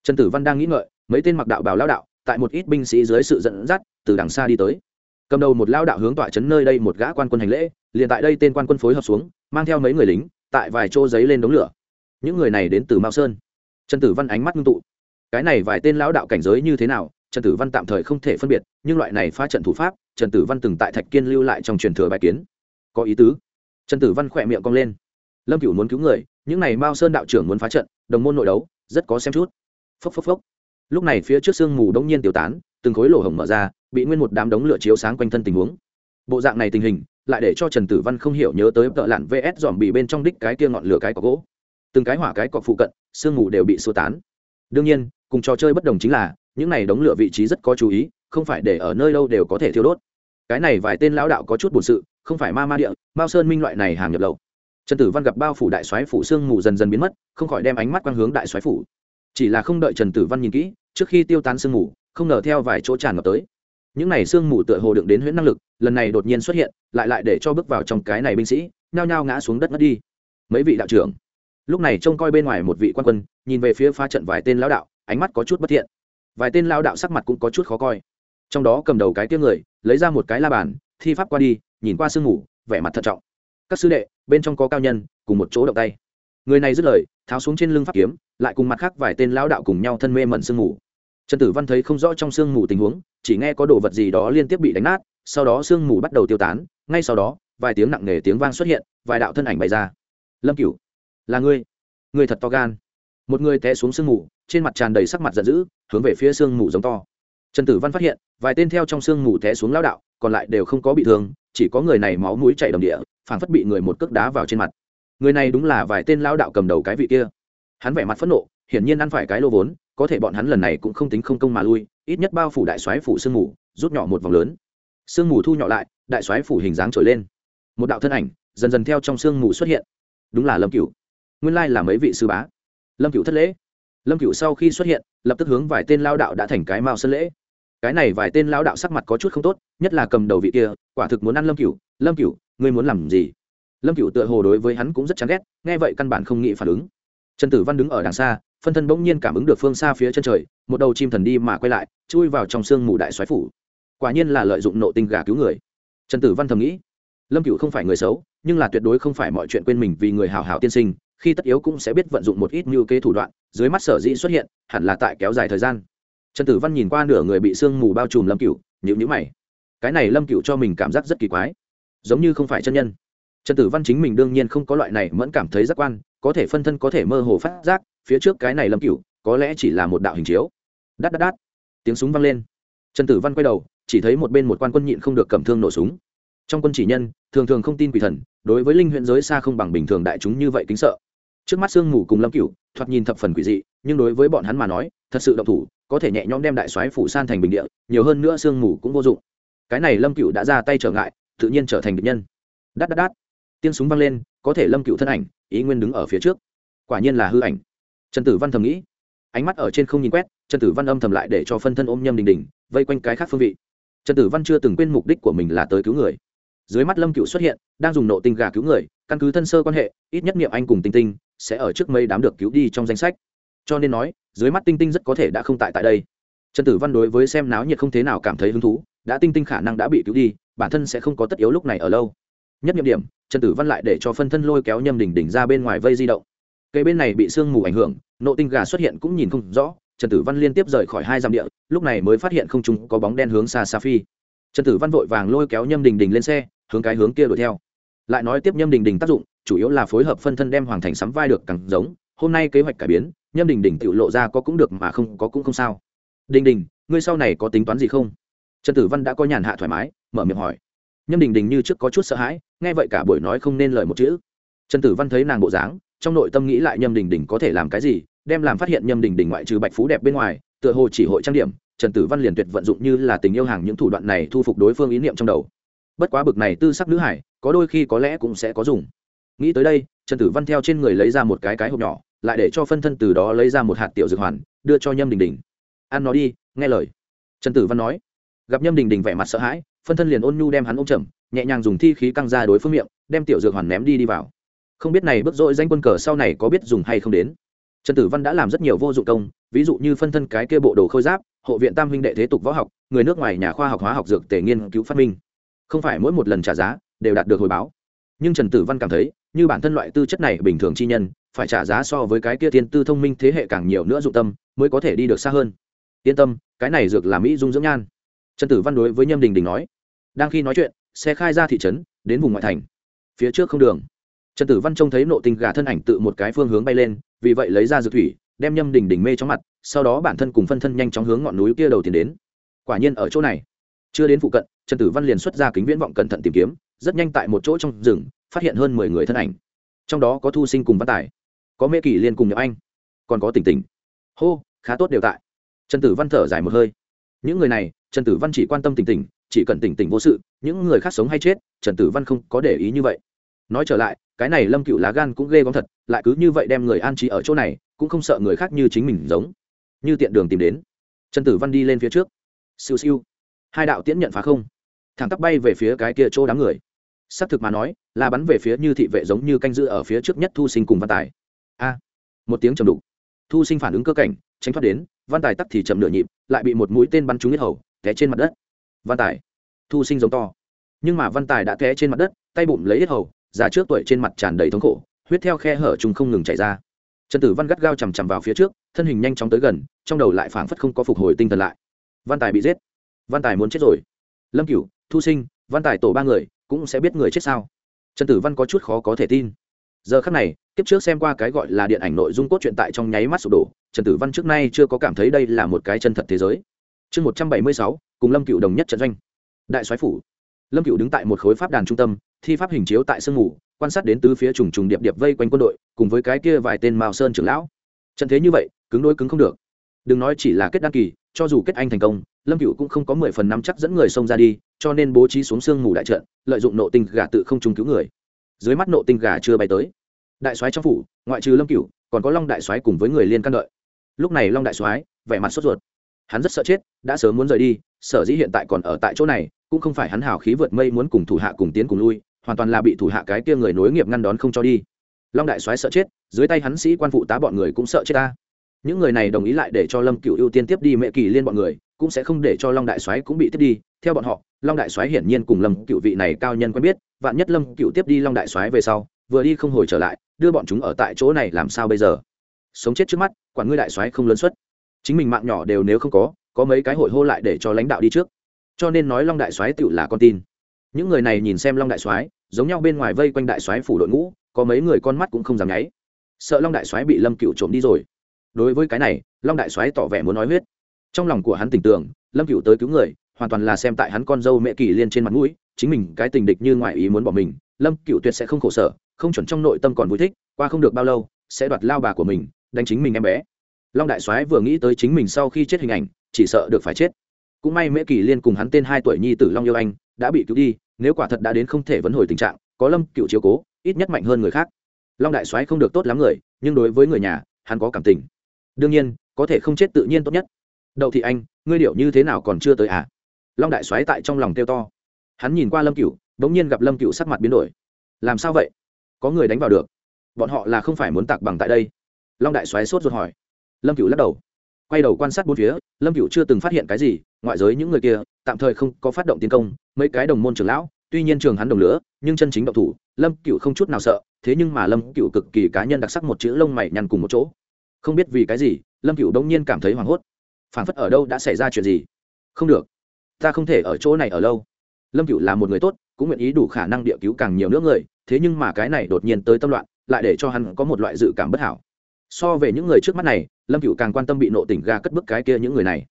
Trần tử văn đang nghĩ ngợi, mấy tên mặc đạo bảo lao đạo, tại một ít binh sĩ dưới sự dẫn dắt, từ đằng xa đi tới. Cầm đầu một lao đạo hướng tọa trấn nơi đây một gã quan quân hành lễ, liền tại đây tên quan quân phối hợp xuống, mang theo mấy người lính, tại vài chỗ giấy lên đống lửa. Những người này đến từ mao sơn. Trần tử văn ánh mắt ngưng tụ. Cái này vài tên lão đạo cảnh giới như thế nào, trần tử văn tạm thời không thể phân biệt, nhưng loại này phá trận thủ pháp trần tử văn từng tại thạch kiên lưu lại trong truyền thừa bài kiến. Có ý tứ. Trần tử văn khỏe miệng cong lên. Lâm cửu muốn cứu người, những này mao sơn đạo trưởng muốn phá trận, đồng môn nội đấu, rất có xem chút. Phốc phốc phốc. Lúc này phía trước sương mù đống nhiên tiêu tán, từng khối lỗ hổng mở ra, bị nguyên một đám đống lửa chiếu sáng quanh thân tình huống. Bộ dạng này tình hình, lại để cho trần tử văn không hiểu nhớ tới tợ lặn vs dòm bị bên trong đích cái kia ngọn lửa cái cọc gỗ. Từng cái hỏa cái cọc phụ cận, sương mù đều bị sơ tán. Đương nhiên, cùng trò chơi bất đồng chính là, những này đống lửa vị trí rất có chú ý không phải để ở nơi đâu đều có thể thiêu đốt. Cái này vài tên lão đạo có chút bổn sự, không phải ma ma địa, mao sơn minh loại này hàng nhập lậu. Trần tử văn gặp bao phủ đại soái phủ sương mù dần dần biến mất, không khỏi đem ánh mắt quang hướng đại soái phủ. Chỉ là không đợi trần tử văn nhìn kỹ, trước khi tiêu tán sương mù, không ngờ theo vài chỗ tràn ngập tới. Những này sương mù tựa hồ đựng đến huyễn năng lực, lần này đột nhiên xuất hiện, lại lại để cho bước vào trong cái này binh sĩ, nhao nhao ngã xuống đất ngất đi. Mấy vị đạo trưởng, lúc này trông coi bên ngoài một vị quan quân, nhìn về phía pha trận vài tên lão đạo, ánh mắt có chút bất thiện. Vài tên lão đạo sắc mặt cũng có chút khó coi trong đó cầm đầu cái tiếng người, lấy ra một cái la bàn, thi pháp qua đi, nhìn qua sương ngủ vẻ mặt thận trọng. Các sư đệ, bên trong có cao nhân, cùng một chỗ động tay. Người này dứt lời, tháo xuống trên lưng pháp kiếm, lại cùng mặt khác vài tên lão đạo cùng nhau thân mê mẩn sương ngủ trần tử văn thấy không rõ trong sương ngủ tình huống, chỉ nghe có đồ vật gì đó liên tiếp bị đánh nát, sau đó sương mù bắt đầu tiêu tán, ngay sau đó, vài tiếng nặng nề tiếng vang xuất hiện, vài đạo thân ảnh bày ra. Lâm cửu, là ngươi. Ngươi thật to gan. Một người té xuống sương mù, trên mặt tràn đầy sắc mặt giận dữ, hướng về phía sương mù giống to trần tử văn phát hiện, vài tên theo trong sương mù té xuống lão đạo, còn lại đều không có bị thương, chỉ có người này máu mũi chảy đồng địa, phảng phất bị người một cước đá vào trên mặt. Người này đúng là vài tên lão đạo cầm đầu cái vị kia. Hắn vẻ mặt phẫn nộ, hiển nhiên ăn phải cái lô vốn, có thể bọn hắn lần này cũng không tính không công mà lui, ít nhất bao phủ đại soái phủ sương mù, rút nhỏ một vòng lớn. Sương mù thu nhỏ lại, đại soái phủ hình dáng trồi lên. Một đạo thân ảnh, dần dần theo trong sương mù xuất hiện. Đúng là lâm cửu. Nguyên lai là mấy vị sư bá. Lâm cửu thất lễ. Lâm cửu sau khi xuất hiện, lập tức hướng vài tên lao đạo đã thành cái mao sân lễ cái này vài tên lão đạo sắc mặt có chút không tốt, nhất là cầm đầu vị kia, quả thực muốn ăn lâm cửu. Lâm cửu, ngươi muốn làm gì? Lâm cửu tựa hồ đối với hắn cũng rất chán ghét, nghe vậy căn bản không nghĩ phản ứng. Trần tử văn đứng ở đằng xa, phân thân bỗng nhiên cảm ứng được phương xa phía chân trời, một đầu chim thần đi mà quay lại, chui vào trong sương mù đại xoáy phủ. Quả nhiên là lợi dụng nộ tinh gà cứu người. Trần tử văn thầm nghĩ, lâm cựu không phải người xấu, nhưng là tuyệt đối không phải mọi chuyện quên mình vì người hào hào tiên sinh, khi tất yếu cũng sẽ biết vận dụng một ít như kế thủ đoạn, dưới mắt sở dĩ xuất hiện, hẳn là tại kéo dài thời gian trần tử văn nhìn qua nửa người bị sương mù bao trùm lâm cựu nhữ nhữ mày. Cái này lâm cựu cho mình cảm giác rất kỳ quái, giống như không phải chân nhân. Trần tử văn chính mình đương nhiên không có loại này mẫn cảm thấy giác quan, có thể phân thân có thể mơ hồ phát giác, phía trước cái này lâm cựu có lẽ chỉ là một đạo hình chiếu. Đắt đắt đắt tiếng súng vang lên. Trần tử văn quay đầu, chỉ thấy một bên một quan quân nhịn không được cầm thương nổ súng. Trong quân chỉ nhân, thường thường không tin quỷ thần, đối với linh huyện giới xa không bằng bình thường đại chúng như vậy kính sợ. Trước mắt sương mù cùng lâm cựu thoạt nhìn thập phần quỷ dị, nhưng đối với bọn hắn mà nói thật sự động thủ, có thể nhẹ nhõm đem đại soái phủ san thành bình địa, nhiều hơn nữa sương mù cũng vô dụng. Cái này lâm cựu đã ra tay trở ngại, tự nhiên trở thành địch nhân. Đắt đắt đắt tiếng súng vang lên, có thể lâm cựu thân ảnh, ý nguyên đứng ở phía trước. Quả nhiên là hư ảnh. Trần tử văn thầm nghĩ. Ánh mắt ở trên không nhìn quét, trần tử văn âm thầm lại để cho phân thân ôm nhâm đình đình, vây quanh cái khác phương vị. Trần tử văn chưa từng quên mục đích của mình là tới cứu người. Dưới mắt lâm cựu xuất hiện, đang dùng nộ tinh gà cứu người, căn cứ thân sơ quan hệ, ít nhất niệm anh cùng tinh tinh sẽ ở trước mây đám được cứu đi trong danh sách. Cho nên nói dưới mắt tinh tinh rất có thể đã không tại tại đây. Trần tử văn đối với xem náo nhiệt không thế nào cảm thấy hứng thú, đã tinh tinh khả năng đã bị cứu đi, bản thân sẽ không có tất yếu lúc này ở lâu. Nhất nhiệm điểm, trần tử văn lại để cho phân thân lôi kéo nhâm đỉnh đỉnh ra bên ngoài vây di động. Cây bên này bị sương mù ảnh hưởng, nộ tinh gà xuất hiện cũng nhìn không rõ, trần tử văn liên tiếp rời khỏi hai dặm địa, lúc này mới phát hiện không trung có bóng đen hướng xa xa phi. Trần tử văn vội vàng lôi kéo nhâm đình đình lên xe, hướng cái hướng kia đuổi theo. Lại nói tiếp nhâm đình đình tác dụng, chủ yếu là phối hợp phân thân đem hoàng thành sắm vai được càng giống hôm nay kế hoạch cải biến, nhâm đình đình tự lộ ra có cũng được mà không có cũng không sao. Đình đình, ngươi sau này có tính toán gì không? Trần tử văn đã có nhàn hạ thoải mái, mở miệng hỏi. Nhâm đình đình như trước có chút sợ hãi, nghe vậy cả buổi nói không nên lời một chữ. Trần tử văn thấy nàng bộ dáng, trong nội tâm nghĩ lại nhâm đình đình có thể làm cái gì, đem làm phát hiện nhâm đình đình ngoại trừ bạch phú đẹp bên ngoài, tựa hồ chỉ hội trang điểm, trần tử văn liền tuyệt vận dụng như là tình yêu hàng những thủ đoạn này thu phục đối phương ý niệm trong đầu. Bất quá bực này tư sắc nữ hải, có đôi khi có lẽ cũng sẽ có dùng. Nghĩ tới đây, trần tử văn theo trên người lấy ra một cái cái hộp nhỏ lại để cho phân thân từ đó lấy ra một hạt tiểu dược hoàn, đưa cho nhâm đình đình. Ăn nó đi, nghe lời. Trần tử văn nói. Gặp nhâm đình đình vẻ mặt sợ hãi, phân thân liền ôn nhu đem hắn ôm chầm, nhẹ nhàng dùng thi khí căng ra đối phương miệng, đem tiểu dược hoàn ném đi đi vào. Không biết này bước dội danh quân cờ sau này có biết dùng hay không đến. Trần tử văn đã làm rất nhiều vô dụng công, ví dụ như phân thân cái kia bộ đồ khôi giáp, hộ viện tam huynh đệ thế tục võ học, người nước ngoài nhà khoa học hóa học dược tể nghiên cứu phát minh. Không phải mỗi một lần trả giá đều đạt được hồi báo. Nhưng trần tử văn cảm thấy, như bản thân loại tư chất này bình thường chi nhân phải trả giá so với cái kia thiên tư thông minh thế hệ càng nhiều nữa dụng tâm, mới có thể đi được xa hơn. Yên tâm, cái này dược là mỹ dung dưỡng nhan. Trần tử văn đối với nhâm đình đình nói, đang khi nói chuyện, xe khai ra thị trấn, đến vùng ngoại thành. Phía trước không đường. Trần tử văn trông thấy nộ tình gà thân ảnh tự một cái phương hướng bay lên, vì vậy lấy ra dược thủy, đem nhâm đình đình mê trong mặt, sau đó bản thân cùng phân thân nhanh chóng hướng ngọn núi kia đầu tiến đến. Quả nhiên ở chỗ này, chưa đến phụ cận, trần tử văn liền xuất ra kính viễn vọng cẩn thận tìm kiếm, rất nhanh tại một chỗ trong rừng, phát hiện hơn mười người thân ảnh. Trong đó có thu sinh cùng văn tài có Mễ kỷ liên cùng nhậm anh, còn có tỉnh tỉnh. Hô, khá tốt đều tại. Trần tử văn thở dài một hơi. Những người này, trần tử văn chỉ quan tâm tỉnh tỉnh, chỉ cần tỉnh tỉnh vô sự, những người khác sống hay chết, trần tử văn không có để ý như vậy. Nói trở lại, cái này lâm cựu lá gan cũng ghê gớm thật, lại cứ như vậy đem người an trí ở chỗ này, cũng không sợ người khác như chính mình giống. Như tiện đường tìm đến. Trần tử văn đi lên phía trước. Siêu siêu. Hai đạo tiễn nhận phá không. Thẳng tắp bay về phía cái kia chỗ đám người. Xác thực mà nói, là bắn về phía như thị vệ giống như canh giữ ở phía trước nhất thu sinh cùng văn tài a. Một tiếng trầm đục. Thu sinh phản ứng cơ cảnh, tránh thoát đến, văn tài tắt thì chậm nửa nhịp, lại bị một mũi tên bắn trúng nhất hầu, té trên mặt đất. Văn tài. Thu sinh giống to. Nhưng mà văn tài đã té trên mặt đất, tay bụng lấy hết hầu, già trước tuổi trên mặt tràn đầy thống khổ, huyết theo khe hở trùng không ngừng chảy ra. Trần tử văn gắt gao chằm chằm vào phía trước, thân hình nhanh chóng tới gần, trong đầu lại phảng phất không có phục hồi tinh thần lại. Văn tài bị giết. Văn tài muốn chết rồi. Lâm cửu, thu sinh, văn tài tổ ba người, cũng sẽ biết người chết sao? Trần tử văn có chút khó có thể tin giờ khắc này, kiếp trước xem qua cái gọi là điện ảnh nội dung cốt truyện tại trong nháy mắt sụp đổ, trần tử văn trước nay chưa có cảm thấy đây là một cái chân thật thế giới. Chương một trăm bảy mươi sáu, cùng lâm cựu đồng nhất trận doanh. Đại soái phủ. Lâm cựu đứng tại một khối pháp đàn trung tâm, thi pháp hình chiếu tại sương ngủ quan sát đến tứ phía trùng trùng điệp điệp vây quanh quân đội, cùng với cái kia vài tên mao sơn trưởng lão. Trận thế như vậy, cứng đôi cứng không được. Đừng nói chỉ là kết đăng kỳ, cho dù kết anh thành công, lâm cựu cũng không có mười phần năm chắc dẫn người xông ra đi, cho nên bố trí xuống sương mù đại trận, lợi dụng nộ tình gà tự không trùng cứu người dưới mắt nộ tinh gà chưa bay tới. Đại soái trong phủ, ngoại trừ lâm cửu, còn có long đại soái cùng với người liên căn đợi. Lúc này long đại soái vẻ mặt sốt ruột. Hắn rất sợ chết, đã sớm muốn rời đi, sở dĩ hiện tại còn ở tại chỗ này, cũng không phải hắn hào khí vượt mây muốn cùng thủ hạ cùng tiến cùng lui, hoàn toàn là bị thủ hạ cái kia người nối nghiệp ngăn đón không cho đi. Long đại soái sợ chết, dưới tay hắn sĩ quan phụ tá bọn người cũng sợ chết ta. Những người này đồng ý lại để cho lâm cựu ưu tiên tiếp đi mẹ kỳ liên bọn người, cũng sẽ không để cho long đại soái cũng bị tiếp đi theo bọn họ, long đại soái hiển nhiên cùng lâm cựu vị này cao nhân quen biết, vạn nhất lâm cựu tiếp đi long đại soái về sau, vừa đi không hồi trở lại, đưa bọn chúng ở tại chỗ này làm sao bây giờ? Sống chết trước mắt, quản ngươi đại soái không lớn xuất chính mình mạng nhỏ đều nếu không có có mấy cái hội hô lại để cho lãnh đạo đi trước. Cho nên nói long đại soái tựu là con tin. Những người này nhìn xem long đại soái, giống nhau bên ngoài vây quanh đại soái phủ đội ngũ, có mấy người con mắt cũng không dám nháy. Sợ long đại soái bị lâm cựu trộm đi rồi. Đối với cái này, long đại soái tỏ vẻ muốn nói huyết. Trong lòng của hắn tỉnh tưởng, lâm cựu tới cứu người hoàn toàn là xem tại hắn con dâu mẹ kỳ liên trên mặt mũi, chính mình cái tình địch như ngoại ý muốn bỏ mình, lâm cựu tuyệt sẽ không khổ sở, không chuẩn trong nội tâm còn vui thích, qua không được bao lâu, sẽ đoạt lao bà của mình, đánh chính mình em bé. Long đại soái vừa nghĩ tới chính mình sau khi chết hình ảnh, chỉ sợ được phải chết. Cũng may mễ kỳ liên cùng hắn tên hai tuổi nhi tử long yêu anh, đã bị cứu đi, nếu quả thật đã đến không thể vấn hồi tình trạng, có lâm cựu chiếu cố, ít nhất mạnh hơn người khác. Long đại soái không được tốt lắm người, nhưng đối với người nhà, hắn có cảm tình. Đương nhiên, có thể không chết tự nhiên tốt nhất. Đậu thị anh, ngươi điệu như thế nào còn chưa tới à? Long đại soái tại trong lòng kêu to. Hắn nhìn qua lâm cựu đ ỗ n g nhiên gặp lâm cựu sắc mặt biến đổi. Làm sao vậy? Có người đánh vào được. Bọn họ là không phải muốn tạc bằng tại đây. Long đại soái sốt ruột hỏi. Lâm cựu lắc đầu. Quay đầu quan sát bốn phía, lâm cựu chưa từng phát hiện cái gì, ngoại giới những người kia, tạm thời không có phát động tiến công, mấy cái đồng môn trường lão, tuy nhiên trường hắn đồng lửa, nhưng chân chính động thủ, lâm cựu không chút nào sợ, thế nhưng mà lâm cựu cực kỳ cá nhân đặc sắc một chữ lông mày nhăn cùng một chỗ. Không biết vì cái gì, lâm cựu đông nhiên cảm thấy hoảng hốt. Phảng phất ở đâu đã xảy ra chuyện gì? Không được ta không thể ở chỗ này ở lâu. Lâm cựu là một người tốt, cũng nguyện ý đủ khả năng địa cứu càng nhiều nước người, thế nhưng mà cái này đột nhiên tới tâm loạn, lại để cho hắn có một loại dự cảm bất hảo. So về những người trước mắt này, lâm cựu càng quan tâm bị nộ tỉnh ga cất bức cái kia những người này.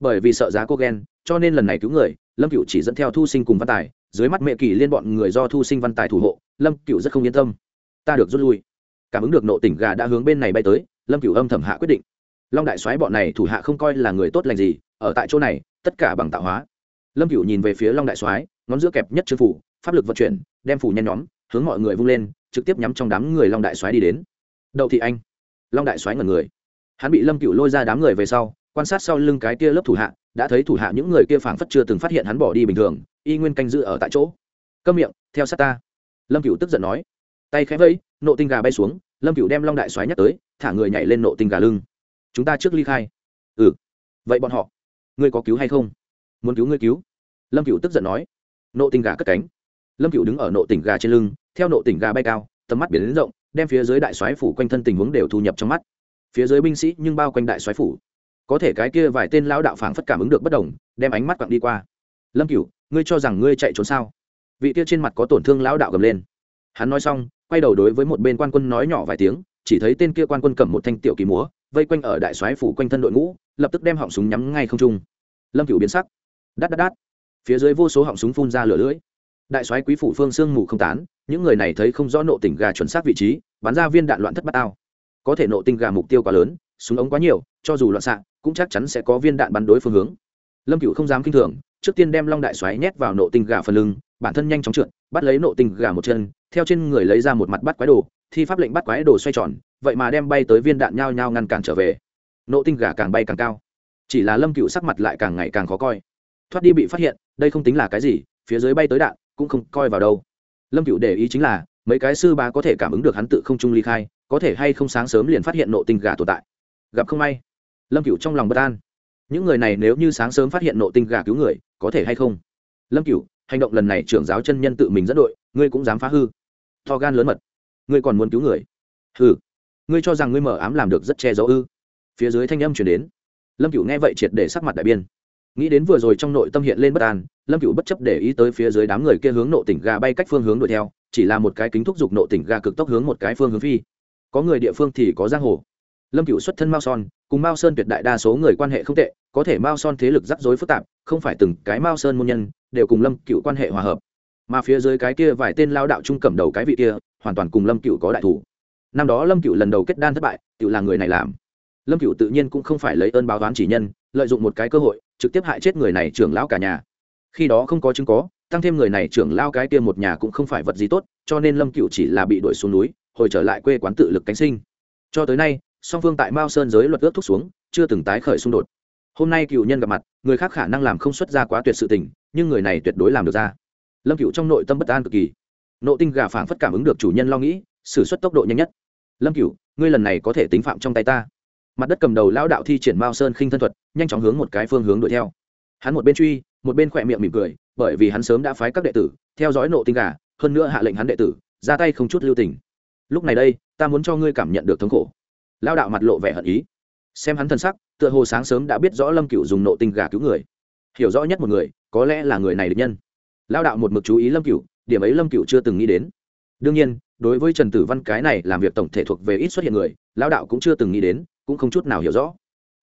Bởi vì sợ giá cô ghen cho nên lần này cứu người, lâm cựu chỉ dẫn theo thu sinh cùng văn tài, dưới mắt mẹ kỳ liên bọn người do thu sinh văn tài thủ hộ, lâm cựu rất không yên tâm. Ta được rút lui. Cảm ứng được nộ tỉnh gà đã hướng bên này bay tới, lâm cửu âm thầm hạ quyết định. Long đại soái bọn này thủ hạ không coi là người tốt lành gì, ở tại chỗ này tất cả bằng tạo hóa. Lâm cửu nhìn về phía long đại soái, ngón giữa kẹp nhất chư phủ, pháp lực vận chuyển, đem phủ nhen nhóm, hướng mọi người vung lên, trực tiếp nhắm trong đám người long đại soái đi đến. Đậu thị anh. Long đại soái ngẩn người. Hắn bị lâm cửu lôi ra đám người về sau, quan sát sau lưng cái kia lớp thủ hạ, đã thấy thủ hạ những người kia phảng phất chưa từng phát hiện hắn bỏ đi bình thường, y nguyên canh giữ ở tại chỗ. Câm miệng, theo sát ta. Lâm cửu tức giận nói. Tay khẽ vẫy, nộ tinh gà bay xuống, lâm cựu đem long đại Soái nhắc tới, thả người nhảy lên nộ tinh gà lưng. Chúng ta trước ly khai. Ừ. Vậy bọn họ ngươi có cứu hay không? Muốn cứu ngươi cứu. Lâm cựu tức giận nói. Nộ tình gà cất cánh. Lâm cựu đứng ở nộ tỉnh gà trên lưng, theo nộ tỉnh gà bay cao, tầm mắt biển lớn rộng, đem phía dưới đại soái phủ quanh thân tình huống đều thu nhập trong mắt. Phía dưới binh sĩ nhưng bao quanh đại soái phủ. Có thể cái kia vài tên lão đạo phảng phất cảm ứng được bất đồng, đem ánh mắt quặng đi qua. Lâm cựu ngươi cho rằng ngươi chạy trốn sao? Vị kia trên mặt có tổn thương lão đạo gầm lên. Hắn nói xong, quay đầu đối với một bên quan quân nói nhỏ vài tiếng, chỉ thấy tên kia quan quân cầm một thanh tiểu kỳ múa, vây quanh ở đại soái phủ quanh thân đội ngũ lập tức đem họng súng nhắm ngay không trung. Lâm cựu biến sắc. Đắt đắt đắt phía dưới vô số họng súng phun ra lửa lưỡi. Đại soái quý phủ phương sương mù không tán, những người này thấy không rõ nộ tỉnh gà chuẩn xác vị trí, bắn ra viên đạn loạn thất bát ao. Có thể nộ tinh gà mục tiêu quá lớn, súng ống quá nhiều, cho dù loạn xạ, cũng chắc chắn sẽ có viên đạn bắn đối phương hướng. Lâm cựu không dám kinh thường, trước tiên đem long đại xoáy nhét vào nộ tinh gà phần lưng, bản thân nhanh chóng trượt, bắt lấy nộ tinh gà một chân, theo trên người lấy ra một mặt bắt quái đồ, thi pháp lệnh bắt quái đồ xoay tròn, vậy mà đem bay tới viên đạn nhao nhao ngăn cản trở về nộ tinh gà càng bay càng cao. Chỉ là lâm cựu sắc mặt lại càng ngày càng khó coi. Thoát đi bị phát hiện đây không tính là cái gì phía dưới bay tới đạn cũng không coi vào đâu. Lâm cựu để ý chính là mấy cái sư bá có thể cảm ứng được hắn tự không trung ly khai có thể hay không sáng sớm liền phát hiện nộ tinh gà tồn tại. Gặp không may lâm cựu trong lòng bất an. Những người này nếu như sáng sớm phát hiện nộ tinh gà cứu người có thể hay không? Lâm cựu hành động lần này trưởng giáo chân nhân tự mình dẫn đội ngươi cũng dám phá hư. To gan lớn mật. Ngươi còn muốn cứu người? Hừ, ngươi cho rằng ngươi mở ám làm được rất che giấu ư? Phía dưới thanh âm chuyển đến. Lâm cựu nghe vậy triệt để sắc mặt đại biên nghĩ đến vừa rồi trong nội tâm hiện lên bất an, lâm cựu bất chấp để ý tới phía dưới đám người kia hướng nộ tỉnh gà bay cách phương hướng đuổi theo, chỉ là một cái kính thúc giục nộ tỉnh gà cực tốc hướng một cái phương hướng phi. Có người địa phương thì có giang hồ. Lâm cựu xuất thân mao son, cùng mao sơn tuyệt đại đa số người quan hệ không tệ, có thể mao son thế lực rắc rối phức tạp, không phải từng cái mao sơn môn nhân, đều cùng lâm cựu quan hệ hòa hợp. Mà phía dưới cái kia vài tên lao đạo trung cầm đầu cái vị kia, hoàn toàn cùng lâm cựu có đại thủ. Năm đó lâm cựu lần đầu kết đan thất bại tự là người này làm lâm cựu tự nhiên cũng không phải lấy ơn báo toán chỉ nhân, lợi dụng một cái cơ hội, trực tiếp hại chết người này trưởng lão cả nhà. Khi đó không có chứng có, tăng thêm người này trưởng lao cái kia một nhà cũng không phải vật gì tốt, cho nên lâm cựu chỉ là bị đuổi xuống núi, hồi trở lại quê quán tự lực cánh sinh. Cho tới nay, song phương tại mao sơn giới luật ước thúc xuống, chưa từng tái khởi xung đột. Hôm nay cựu nhân gặp mặt, người khác khả năng làm không xuất ra quá tuyệt sự tình, nhưng người này tuyệt đối làm được ra. Lâm cựu trong nội tâm bất an cực kỳ. Nộ tinh gà phảng phất cảm ứng được chủ nhân lo nghĩ xử suất tốc độ nhanh nhất. Lâm cựu ngươi lần này có thể tính phạm trong tay ta mặt đất cầm đầu lão đạo thi triển mao sơn khinh thân thuật, nhanh chóng hướng một cái phương hướng đuổi theo. Hắn một bên truy, một bên khỏe miệng mỉm cười, bởi vì hắn sớm đã phái các đệ tử, theo dõi nộ tinh gà, hơn nữa hạ lệnh hắn đệ tử, ra tay không chút lưu tình. Lúc này đây, ta muốn cho ngươi cảm nhận được thống khổ. Lao đạo mặt lộ vẻ hận ý. Xem hắn thân sắc, tựa hồ sáng sớm đã biết rõ lâm cựu dùng nộ tinh gà cứu người. Hiểu rõ nhất một người, có lẽ là người này được nhân. Lao đạo một mực chú ý lâm cựu điểm ấy lâm cựu chưa từng nghĩ đến. Đương nhiên, đối với trần tử văn cái này làm việc tổng thể thuộc về ít xuất hiện người lao đạo cũng chưa từng nghĩ đến cũng không chút nào hiểu rõ.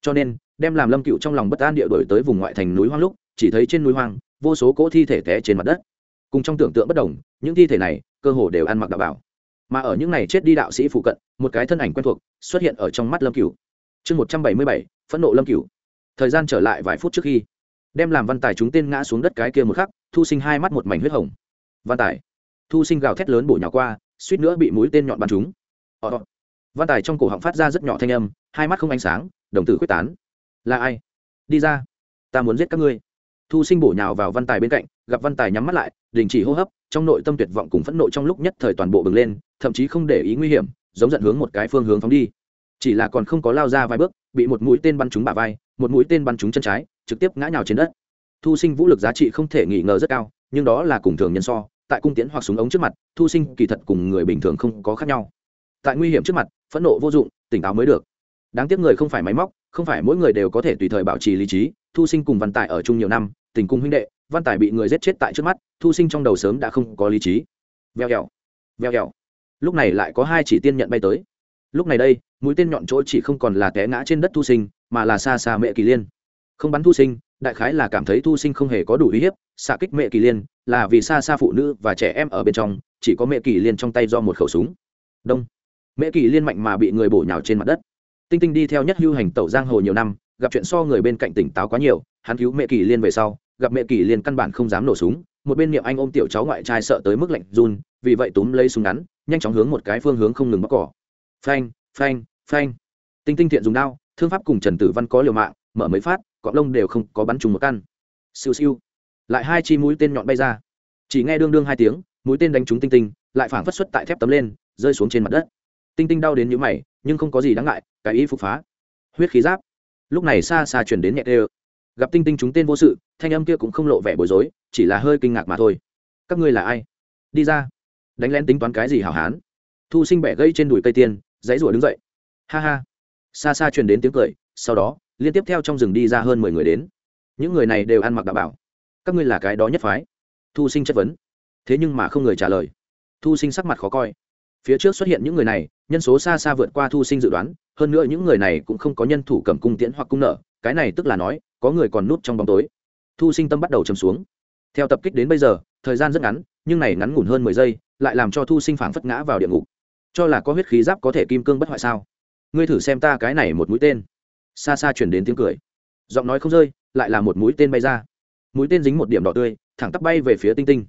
Cho nên, đem làm lâm cựu trong lòng bất an địa đổi tới vùng ngoại thành núi hoang lúc, chỉ thấy trên núi hoang, vô số cỗ thi thể té trên mặt đất. Cùng trong tưởng tượng bất đồng, những thi thể này, cơ hồ đều ăn mặc đạo bảo. Mà ở những này chết đi đạo sĩ phụ cận, một cái thân ảnh quen thuộc xuất hiện ở trong mắt lâm cửu chương một trăm bảy mươi bảy, phẫn nộ lâm cửu thời gian trở lại vài phút trước khi, đem làm văn tài chúng tên ngã xuống đất cái kia một khắc, thu sinh hai mắt một mảnh huyết hồng. Văn tài. Thu sinh gào thét lớn bổ nhỏ qua, suýt nữa bị mũi tên nhọn bắn trúng. Ờ, ờ văn tài trong cổ họng phát ra rất nhỏ thanh âm, hai mắt không ánh sáng, đồng tử quyết tán. Là ai? Đi ra. Ta muốn giết các ngươi. Thu sinh bổ nhào vào văn tài bên cạnh, gặp văn tài nhắm mắt lại, đình chỉ hô hấp, trong nội tâm tuyệt vọng cùng phẫn nộ trong lúc nhất thời toàn bộ bừng lên, thậm chí không để ý nguy hiểm, giống dẫn hướng một cái phương hướng phóng đi. Chỉ là còn không có lao ra vài bước, bị một mũi tên bắn trúng bả vai, một mũi tên bắn trúng chân trái, trực tiếp ngã nhào trên đất. Thu sinh vũ lực giá trị không thể nghi ngờ rất cao, nhưng đó là cùng thường nhân so, tại cung tiễn hoặc súng ống trước mặt, thu sinh kỳ thật cùng người bình thường không có khác nhau tại nguy hiểm trước mặt, phẫn nộ vô dụng, tỉnh táo mới được. Đáng tiếc người không phải máy móc, không phải mỗi người đều có thể tùy thời bảo trì lý trí. Thu sinh cùng văn tài ở chung nhiều năm, tình cung huynh đệ, văn tài bị người giết chết tại trước mắt, thu sinh trong đầu sớm đã không có lý trí. Veo kẹo veo kẹo lúc này lại có hai chỉ tiên nhận bay tới. Lúc này đây, mũi tên nhọn chỗ chỉ không còn là té ngã trên đất thu sinh, mà là xa xa mẹ kỳ liên. Không bắn thu sinh, đại khái là cảm thấy thu sinh không hề có đủ uy hiếp, xạ kích mẹ kỳ liên, là vì xa xa phụ nữ và trẻ em ở bên trong, chỉ có mẹ kỳ liên trong tay do một khẩu súng. Đông mẹ kỳ liên mạnh mà bị người bổ nhào trên mặt đất. Tinh tinh đi theo nhất hưu hành tẩu giang hồ nhiều năm, gặp chuyện so người bên cạnh tỉnh táo quá nhiều, hắn cứu mẹ kỳ liên về sau, gặp mẹ kỳ liên căn bản không dám nổ súng, một bên niệm anh ôm tiểu cháu ngoại trai sợ tới mức lạnh run, vì vậy túm lấy súng ngắn, nhanh chóng hướng một cái phương hướng không ngừng bóc cỏ. Phanh phanh phanh. Tinh tinh thiện dùng đao, thương pháp cùng trần tử văn có liều mạng, mở mấy phát, cọp lông đều không có bắn trùng một căn. Siêu siêu. Lại hai chi mũi tên nhọn bay ra. Chỉ nghe đương đương hai tiếng, mũi tên đánh trúng tinh tinh, lại phảng phất xuất tại thép tấm lên, rơi xuống trên mặt đất tinh tinh đau đến nhũ mày, nhưng không có gì đáng ngại, cái ý phục phá. Huyết khí giáp. Lúc này xa xa chuyển đến nhẹ tê gặp tinh tinh chúng tên vô sự, thanh âm kia cũng không lộ vẻ bối rối, chỉ là hơi kinh ngạc mà thôi. Các ngươi là ai? Đi ra. Đánh lén tính toán cái gì hảo hán? Thu sinh bẻ gây trên đùi cây tiên, dãy rủa đứng dậy. Ha ha. Xa xa truyền đến tiếng cười, sau đó, liên tiếp theo trong rừng đi ra hơn mười người đến. Những người này đều ăn mặc đạo bảo. Các ngươi là cái đó nhất phái. Thu sinh chất vấn. Thế nhưng mà không người trả lời. Thu sinh sắc mặt khó coi phía trước xuất hiện những người này, nhân số xa xa vượt qua thu sinh dự đoán, hơn nữa những người này cũng không có nhân thủ cầm cung tiễn hoặc cung nợ, cái này tức là nói, có người còn núp trong bóng tối. Thu sinh tâm bắt đầu chầm xuống. Theo tập kích đến bây giờ, thời gian rất ngắn, nhưng này ngắn ngủn hơn mười giây, lại làm cho thu sinh phảng phất ngã vào địa ngục. Cho là có huyết khí giáp có thể kim cương bất hoại sao? Ngươi thử xem ta cái này một mũi tên. Xa xa chuyển đến tiếng cười. Giọng nói không rơi, lại là một mũi tên bay ra. Mũi tên dính một điểm đỏ tươi, thẳng tắp bay về phía tinh tinh.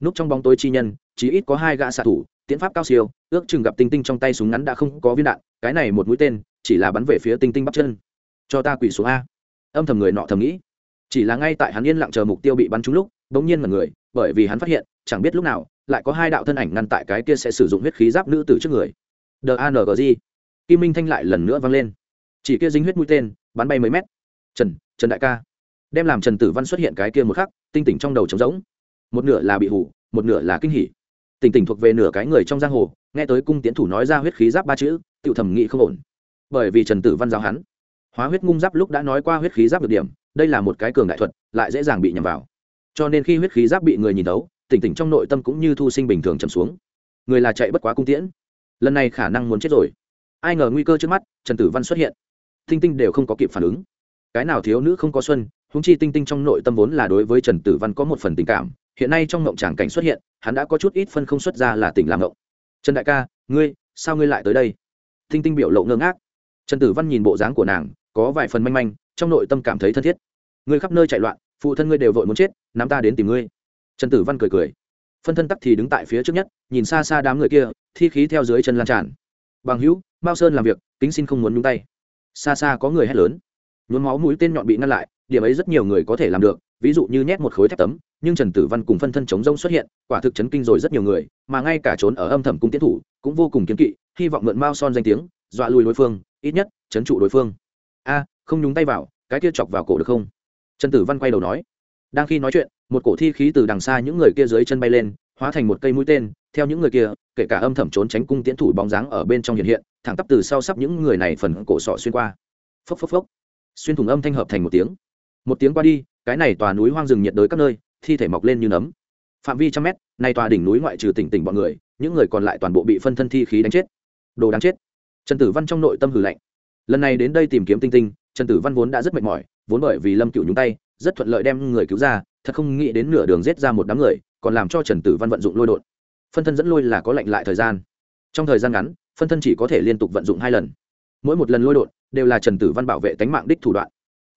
Núp trong bóng tối chi nhân chỉ ít có hai gã xạ thủ tiễn pháp cao siêu, ước chừng gặp tinh tinh trong tay súng ngắn đã không có viên đạn, cái này một mũi tên, chỉ là bắn về phía tinh tinh bắp chân. Cho ta quỷ xuống a. Âm thầm người nọ thầm nghĩ. Chỉ là ngay tại hắn yên lặng chờ mục tiêu bị bắn trúng lúc, bỗng nhiên là người, bởi vì hắn phát hiện, chẳng biết lúc nào, lại có hai đạo thân ảnh ngăn tại cái kia sẽ sử dụng huyết khí giáp nữ tử trước người. Dangg kim minh thanh lại lần nữa vang lên. Chỉ kia dính huyết mũi tên, bắn bay mấy mét. Trần trần đại ca. Đem làm trần tử văn xuất hiện cái kia một khắc, tinh tỉnh trong đầu trống rỗng. Một nửa là bị hủ, một nửa là kinh hỉ tỉnh tỉnh thuộc về nửa cái người trong giang hồ, nghe tới cung tiến thủ nói ra huyết khí giáp ba chữ tự thẩm nghị không ổn. Bởi vì trần tử văn giáo hắn, hóa huyết ngung giáp lúc đã nói qua huyết khí giáp được điểm, đây là một cái cường đại thuật, lại dễ dàng bị nhầm vào. Cho nên khi huyết khí giáp bị người nhìn thấu, tỉnh tỉnh trong nội tâm cũng như thu sinh bình thường trầm xuống. Người là chạy bất quá cung tiễn. Lần này khả năng muốn chết rồi. Ai ngờ nguy cơ trước mắt, trần tử văn xuất hiện. Tinh tinh đều không có kịp phản ứng. Cái nào thiếu nữ không có xuân húng chi tinh tinh trong nội tâm vốn là đối với trần tử văn có một phần tình cảm hiện nay trong ngộng tràng cảnh xuất hiện, hắn đã có chút ít phân không xuất ra là tỉnh làm ngộng. Trần đại ca, ngươi, sao ngươi lại tới đây? Thinh tinh biểu lộ ngơ ngác. Trần tử văn nhìn bộ dáng của nàng, có vài phần manh manh, trong nội tâm cảm thấy thân thiết. Ngươi khắp nơi chạy loạn, phụ thân ngươi đều vội muốn chết, nắm ta đến tìm ngươi. Trần tử văn cười cười. Phân thân tắc thì đứng tại phía trước nhất, nhìn xa xa đám người kia, thi khí theo dưới chân lan tràn. Bằng hữu mao sơn làm việc, kính xin không muốn nhúng tay. Xa xa có người hét lớn. Nhuốm máu mũi tên nhọn bị ngăn lại, điểm ấy rất nhiều người có thể làm được ví dụ như nhét một khối thép tấm, nhưng trần tử văn cùng phân thân chống rông xuất hiện, quả thực chấn kinh rồi rất nhiều người, mà ngay cả trốn ở âm thầm cung tiến thủ, cũng vô cùng kiến kỵ, hy vọng mượn mao son danh tiếng, dọa lùi đối phương, ít nhất, chấn trụ đối phương. A, không nhúng tay vào, cái kia chọc vào cổ được không? Trần tử văn quay đầu nói. Đang khi nói chuyện, một cổ thi khí từ đằng xa những người kia dưới chân bay lên, hóa thành một cây mũi tên, theo những người kia, kể cả âm thầm trốn tránh cung tiến thủ bóng dáng ở bên trong hiện hiện, thẳng tắp từ sau sắp những người này phần cổ sọ xuyên qua. Phốc phốc phốc. Xuyên thủng âm thanh hợp thành một tiếng một tiếng qua đi, cái này tòa núi hoang rừng nhiệt đới các nơi, thi thể mọc lên như nấm. Phạm vi trăm mét nay tòa đỉnh núi ngoại trừ tỉnh tỉnh bọn người, những người còn lại toàn bộ bị phân thân thi khí đánh chết. Đồ đáng chết. Trần tử văn trong nội tâm hử lạnh. Lần này đến đây tìm kiếm tinh tinh, trần tử văn vốn đã rất mệt mỏi, vốn bởi vì lâm cựu nhúng tay, rất thuận lợi đem người cứu ra, thật không nghĩ đến nửa đường rết ra một đám người, còn làm cho trần tử văn vận dụng lôi đột phân thân dẫn lôi là có lệnh lại thời gian. Trong thời gian ngắn, phân thân chỉ có thể liên tục vận dụng hai lần. Mỗi một lần lôi đột đều là trần tử văn bảo vệ tánh mạng đích thủ đoạn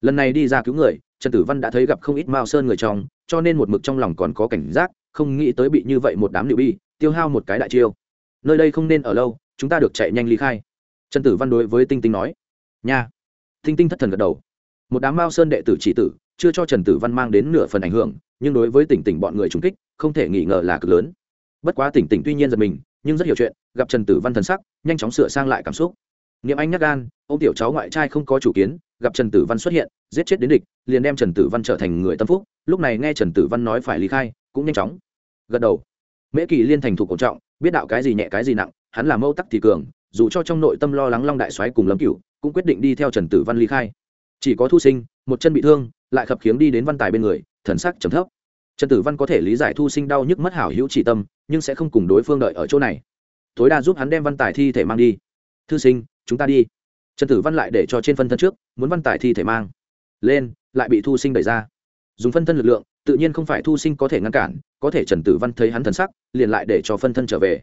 lần này đi ra cứu người, trần tử văn đã thấy gặp không ít mao sơn người trong, cho nên một mực trong lòng còn có cảnh giác, không nghĩ tới bị như vậy một đám liệu bi, tiêu hao một cái đại chiêu. Nơi đây không nên ở lâu, chúng ta được chạy nhanh ly khai. Trần tử văn đối với tinh tinh nói. Nha. Tinh tinh thất thần gật đầu. Một đám mao sơn đệ tử chỉ tử, chưa cho trần tử văn mang đến nửa phần ảnh hưởng, nhưng đối với tỉnh tỉnh bọn người trúng kích, không thể nghi ngờ là cực lớn. Bất quá tỉnh tỉnh tuy nhiên giật mình, nhưng rất hiểu chuyện, gặp trần tử văn thần sắc, nhanh chóng sửa sang lại cảm xúc nghiệm anh nhắc gan, ông tiểu cháu ngoại trai không có chủ kiến, gặp trần tử văn xuất hiện, giết chết đến địch, liền đem trần tử văn trở thành người tâm phúc. Lúc này nghe trần tử văn nói phải lý khai, cũng nhanh chóng gật đầu. Mễ kỳ liên thành thủ cổ trọng, biết đạo cái gì nhẹ cái gì nặng, hắn là mâu tắc thì cường, dù cho trong nội tâm lo lắng long đại soái cùng lâm cửu, cũng quyết định đi theo trần tử văn ly khai. Chỉ có thu sinh, một chân bị thương, lại khập khiếng đi đến văn tài bên người, thần sắc trầm thấp. Trần tử văn có thể lý giải thu sinh đau nhức mất hảo hữu chỉ tâm, nhưng sẽ không cùng đối phương đợi ở chỗ này. Tối đa giúp hắn đem văn tài thi thể mang đi thư sinh, chúng ta đi. Trần tử văn lại để cho trên phân thân trước, muốn văn tài thi thể mang. Lên, lại bị thu sinh đẩy ra. Dùng phân thân lực lượng, tự nhiên không phải thu sinh có thể ngăn cản, có thể trần tử văn thấy hắn thần sắc, liền lại để cho phân thân trở về.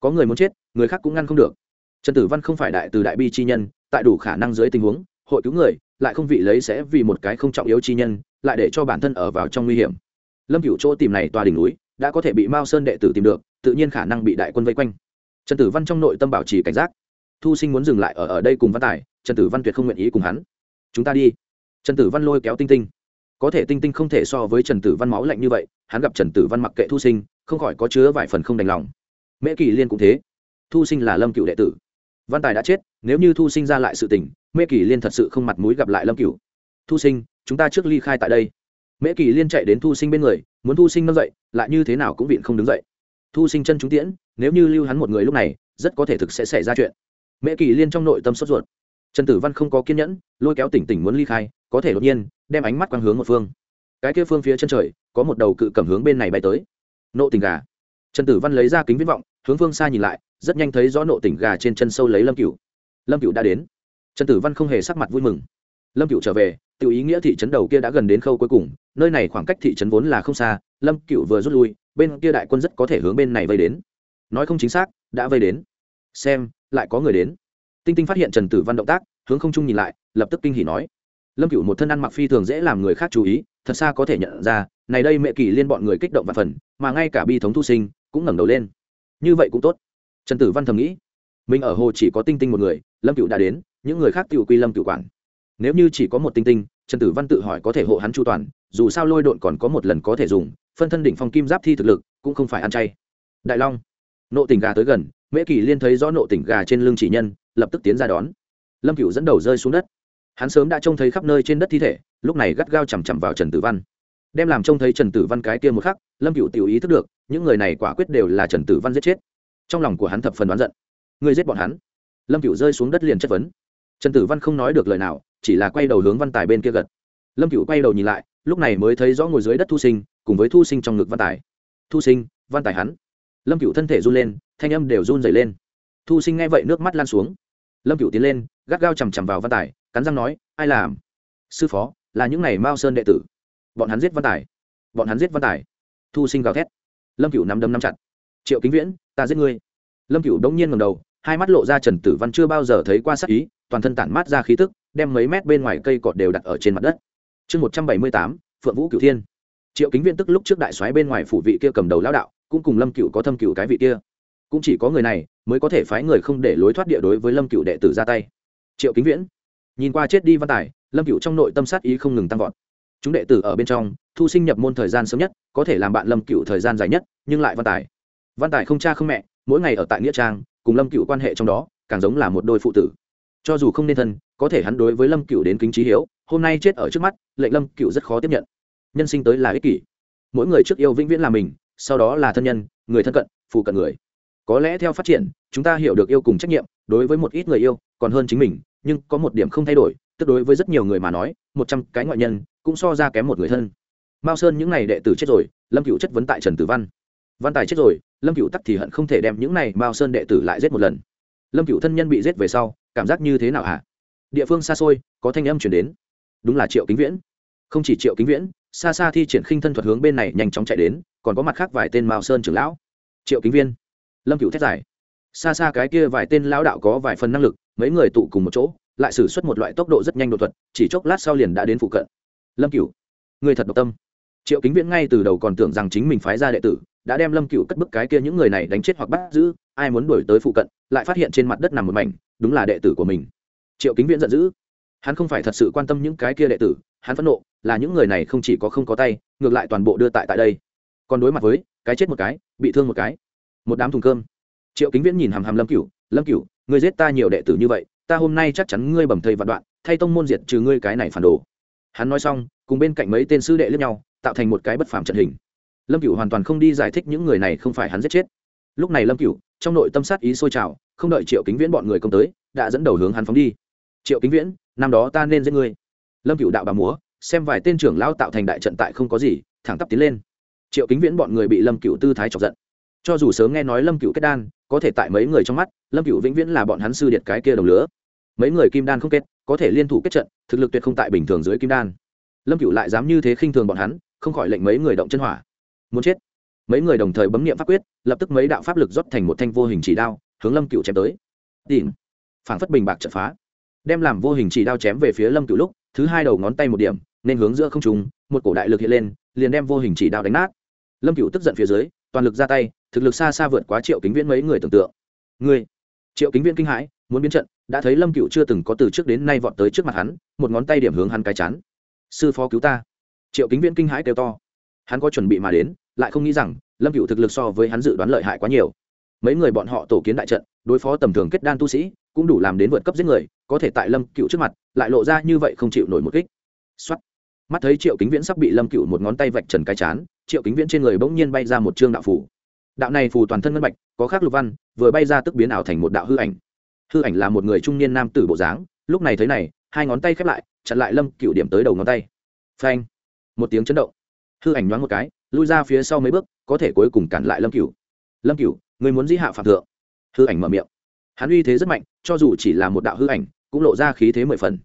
Có người muốn chết, người khác cũng ngăn không được. Trần tử văn không phải đại từ đại bi chi nhân, tại đủ khả năng dưới tình huống, hội cứu người, lại không vị lấy sẽ vì một cái không trọng yếu chi nhân, lại để cho bản thân ở vào trong nguy hiểm. Lâm cựu chỗ tìm này tòa đỉnh núi, đã có thể bị mao sơn đệ tử tìm được, tự nhiên khả năng bị đại quân vây quanh. Trần tử văn trong nội tâm bảo trì cảnh giác thu sinh muốn dừng lại ở ở đây cùng văn tài, trần tử văn tuyệt không nguyện ý cùng hắn. Chúng ta đi. Trần tử văn lôi kéo tinh tinh. Có thể tinh tinh không thể so với trần tử văn máu lạnh như vậy, hắn gặp trần tử văn mặc kệ thu sinh, không khỏi có chứa vài phần không đành lòng. Mễ kỳ liên cũng thế. Thu sinh là lâm cựu đệ tử. Văn tài đã chết, nếu như thu sinh ra lại sự tình, mễ kỳ liên thật sự không mặt mũi gặp lại lâm cựu thu sinh, chúng ta trước ly khai tại đây. Mễ kỳ liên chạy đến thu sinh bên người, muốn thu sinh nâng dậy, lại như thế nào cũng viện không đứng dậy. Thu sinh chân chúng tiễn, nếu như lưu hắn một người lúc này, rất có thể thực sẽ xảy ra chuyện mễ kỳ liên trong nội tâm sốt ruột. Trần tử văn không có kiên nhẫn, lôi kéo tỉnh tỉnh muốn ly khai, có thể đột nhiên, đem ánh mắt quang hướng một phương. Cái kia phương phía chân trời, có một đầu cự cầm hướng bên này bay tới. Nộ tình gà. Trần tử văn lấy ra kính viễn vọng, hướng phương xa nhìn lại, rất nhanh thấy rõ nộ tỉnh gà trên chân sâu lấy lâm cựu lâm cựu đã đến. Trần tử văn không hề sắc mặt vui mừng. Lâm cựu trở về tự ý nghĩa thị trấn đầu kia đã gần đến khâu cuối cùng, nơi này khoảng cách thị trấn vốn là không xa, lâm cựu vừa rút lui, bên kia đại quân rất có thể hướng bên này vây đến. Nói không chính xác, đã vây đến. Xem lại có người đến. Tinh tinh phát hiện trần tử văn động tác, hướng không trung nhìn lại, lập tức kinh hỉ nói. Lâm cựu một thân ăn mặc phi thường dễ làm người khác chú ý, thật xa có thể nhận ra, này đây mẹ kỳ liên bọn người kích động và phần, mà ngay cả bi thống thu sinh, cũng ngẩng đầu lên. Như vậy cũng tốt. Trần tử văn thầm nghĩ. Mình ở hồ chỉ có tinh tinh một người, lâm cựu đã đến, những người khác tự quy lâm cựu quản. Nếu như chỉ có một tinh tinh, trần tử văn tự hỏi có thể hộ hắn chu toàn, dù sao lôi độn còn có một lần có thể dùng, phân thân đỉnh phong kim giáp thi thực lực, cũng không phải ăn chay. Đại long, nộ tình gà tới gần mễ kỳ liên thấy rõ nộ tỉnh gà trên lưng chỉ nhân, lập tức tiến ra đón. Lâm cựu dẫn đầu rơi xuống đất. Hắn sớm đã trông thấy khắp nơi trên đất thi thể, lúc này gắt gao chằm chằm vào trần tử văn. Đem làm trông thấy trần tử văn cái kia một khắc, lâm cựu tiểu ý thức được, những người này quả quyết đều là trần tử văn giết chết. Trong lòng của hắn thập phần đoán giận. Người giết bọn hắn. Lâm cựu rơi xuống đất liền chất vấn. Trần tử văn không nói được lời nào, chỉ là quay đầu hướng văn tài bên kia gật. Lâm cựu quay đầu nhìn lại, lúc này mới thấy rõ ngồi dưới đất thu sinh, cùng với thu sinh trong ngực văn tài. Thu sinh, văn tài hắn lâm cựu thân thể run lên, thanh âm đều run dày lên. Thu sinh nghe vậy nước mắt lan xuống. Lâm cựu tiến lên, gắt gao chằm chằm vào văn tài, cắn răng nói, ai làm? Sư phó, là những ngày mao sơn đệ tử. Bọn hắn giết văn tài. Bọn hắn giết văn tài. Thu sinh gào thét. Lâm cựu nắm đấm nắm chặt. Triệu kính viễn, ta giết ngươi. Lâm cựu đông nhiên ngầm đầu, hai mắt lộ ra trần tử văn chưa bao giờ thấy qua sắc ý, toàn thân tản mát ra khí tức, đem mấy mét bên ngoài cây cọt đều đặt ở trên mặt đất. Chương một trăm bảy mươi tám, phượng vũ cửu thiên. Triệu kính viễn tức lúc trước đại xoáy bên ngoài phủ vị kia cầm đầu lão đạo cũng cùng lâm cựu có thâm cựu cái vị kia. Cũng chỉ có người này mới có thể phái người không để lối thoát địa đối với lâm cựu đệ tử ra tay. Triệu kính viễn, nhìn qua chết đi văn tài, lâm cựu trong nội tâm sát ý không ngừng tăng vọt. Chúng đệ tử ở bên trong, thu sinh nhập môn thời gian sớm nhất, có thể làm bạn lâm cựu thời gian dài nhất, nhưng lại văn tài. Văn tài không cha không mẹ, mỗi ngày ở tại nghĩa trang, cùng lâm cựu quan hệ trong đó, càng giống là một đôi phụ tử. Cho dù không nên thân, có thể hắn đối với lâm cựu đến kính trí hiếu, hôm nay chết ở trước mắt, lệnh lâm cựu rất khó tiếp nhận. Nhân sinh tới là ích kỷ. Mỗi người trước yêu vĩnh viễn là mình sau đó là thân nhân, người thân cận, phụ cận người. Có lẽ theo phát triển, chúng ta hiểu được yêu cùng trách nhiệm, đối với một ít người yêu, còn hơn chính mình, nhưng có một điểm không thay đổi, tức đối với rất nhiều người mà nói, một trăm cái ngoại nhân cũng so ra kém một người thân. Mao sơn những n à y đệ tử chết rồi, lâm cựu chất vấn tại trần tử văn. Văn tài chết rồi, lâm cựu tắc thì hận không thể đem những n à y mao sơn đệ tử lại giết một lần. Lâm cựu thân nhân bị giết về sau, cảm giác như thế nào hả? Địa phương xa xôi, có thanh âm chuyển đến. Đúng là triệu kính viễn. Không chỉ triệu kính viễn xa xa thi triển khinh thân thuật hướng bên này nhanh chóng chạy đến, còn có mặt khác vài tên mao sơn trưởng lão. Triệu kính viên, lâm cựu thét giải xa xa cái kia vài tên lão đạo có vài phần năng lực, mấy người tụ cùng một chỗ, lại xử suất một loại tốc độ rất nhanh đột thuật, chỉ chốc lát sau liền đã đến phụ cận. Lâm cựu người thật độc tâm. Triệu kính viễn ngay từ đầu còn tưởng rằng chính mình phái ra đệ tử, đã đem lâm cựu cất bức cái kia những người này đánh chết hoặc bắt giữ, ai muốn đuổi tới phụ cận, lại phát hiện trên mặt đất nằm một mảnh, đúng là đệ tử của mình. Triệu kính viễn giận dữ. Hắn không phải thật sự quan tâm những cái kia đệ tử, hắn phẫn nộ là những người này không chỉ có không có tay, ngược lại toàn bộ đưa tại tại đây. Còn đối mặt với, cái chết một cái, bị thương một cái. Một đám thùng cơm. Triệu kính viễn nhìn hàm hàm lâm cửu lâm cửu, ngươi giết ta nhiều đệ tử như vậy, ta hôm nay chắc chắn ngươi bầm thây vạn đoạn, thay tông môn diệt trừ ngươi cái này phản đồ. Hắn nói xong, cùng bên cạnh mấy tên sư đệ lướt nhau, tạo thành một cái bất phàm trận hình. Lâm cửu hoàn toàn không đi giải thích những người này không phải hắn giết chết. Lúc này lâm cửu, trong nội tâm sát ý sôi trào, không đợi triệu kính viễn bọn người công tới, đã dẫn đầu hướng hắn phóng đi. Triệu kính viễn, năm đó ta nên giết ngươi. Lâm cửu đạo bà múa xem vài tên trưởng lao tạo thành đại trận tại không có gì, thẳng tắp tiến lên. Triệu kính viễn bọn người bị lâm cửu tư thái chọc giận. Cho dù sớm nghe nói lâm cửu kết đan, có thể tại mấy người trong mắt, lâm cửu vĩnh viễn là bọn hắn sư điện cái kia đồng lứa mấy người kim đan không kết, có thể liên thủ kết trận, thực lực tuyệt không tại bình thường dưới kim đan. Lâm cửu lại dám như thế khinh thường bọn hắn, không khỏi lệnh mấy người động chân hỏa. Muốn chết. Mấy người đồng thời bấm nghiệm pháp quyết, lập tức mấy đạo pháp lực rót thành một thanh vô hình chỉ đao, hướng lâm cửu chém tới. Tìm. Phảng phất bình bạc chật phá. Đem làm vô hình chỉ đao chém về phía lâm cửu lúc, thứ hai đầu ngón tay một điểm nên hướng giữa không trùng một cổ đại lực hiện lên, liền đem vô hình chỉ đạo đánh nát. Lâm cửu tức giận phía dưới, toàn lực ra tay, thực lực xa xa vượt quá triệu kính viễn mấy người tưởng tượng. Người triệu kính viễn kinh hãi, muốn biến trận, đã thấy lâm cửu chưa từng có từ trước đến nay vọt tới trước mặt hắn, một ngón tay điểm hướng hắn cái chán. Sư phó cứu ta! Triệu kính viễn kinh hãi kêu to. Hắn có chuẩn bị mà đến, lại không nghĩ rằng, lâm cửu thực lực so với hắn dự đoán lợi hại quá nhiều. Mấy người bọn họ tổ kiến đại trận, đối phó tầm thường kết đan tu sĩ, cũng đủ làm đến vượt cấp giết người, có thể tại lâm cựu trước mặt, lại lộ ra như vậy không chịu nổi một kích. Xuất mắt thấy triệu kính viễn sắp bị lâm cựu một ngón tay vạch trần cái chán, triệu kính viễn trên người bỗng nhiên bay ra một chương đạo phủ đạo này phù toàn thân ngân bạch, có khác lục văn, vừa bay ra tức biến ảo thành một đạo hư ảnh. Hư ảnh là một người trung niên nam tử bộ dáng, lúc này thấy này, hai ngón tay khép lại, chặn lại lâm cựu điểm tới đầu ngón tay. Phanh! Một tiếng chấn động. Hư ảnh nhoáng một cái, lui ra phía sau mấy bước, có thể cuối cùng cản lại lâm cựu. Lâm cựu, người muốn dĩ hạ phạm thượng. Hư ảnh mở miệng. Hắn uy thế rất mạnh, cho dù chỉ là một đạo hư ảnh, cũng lộ ra khí thế mười phần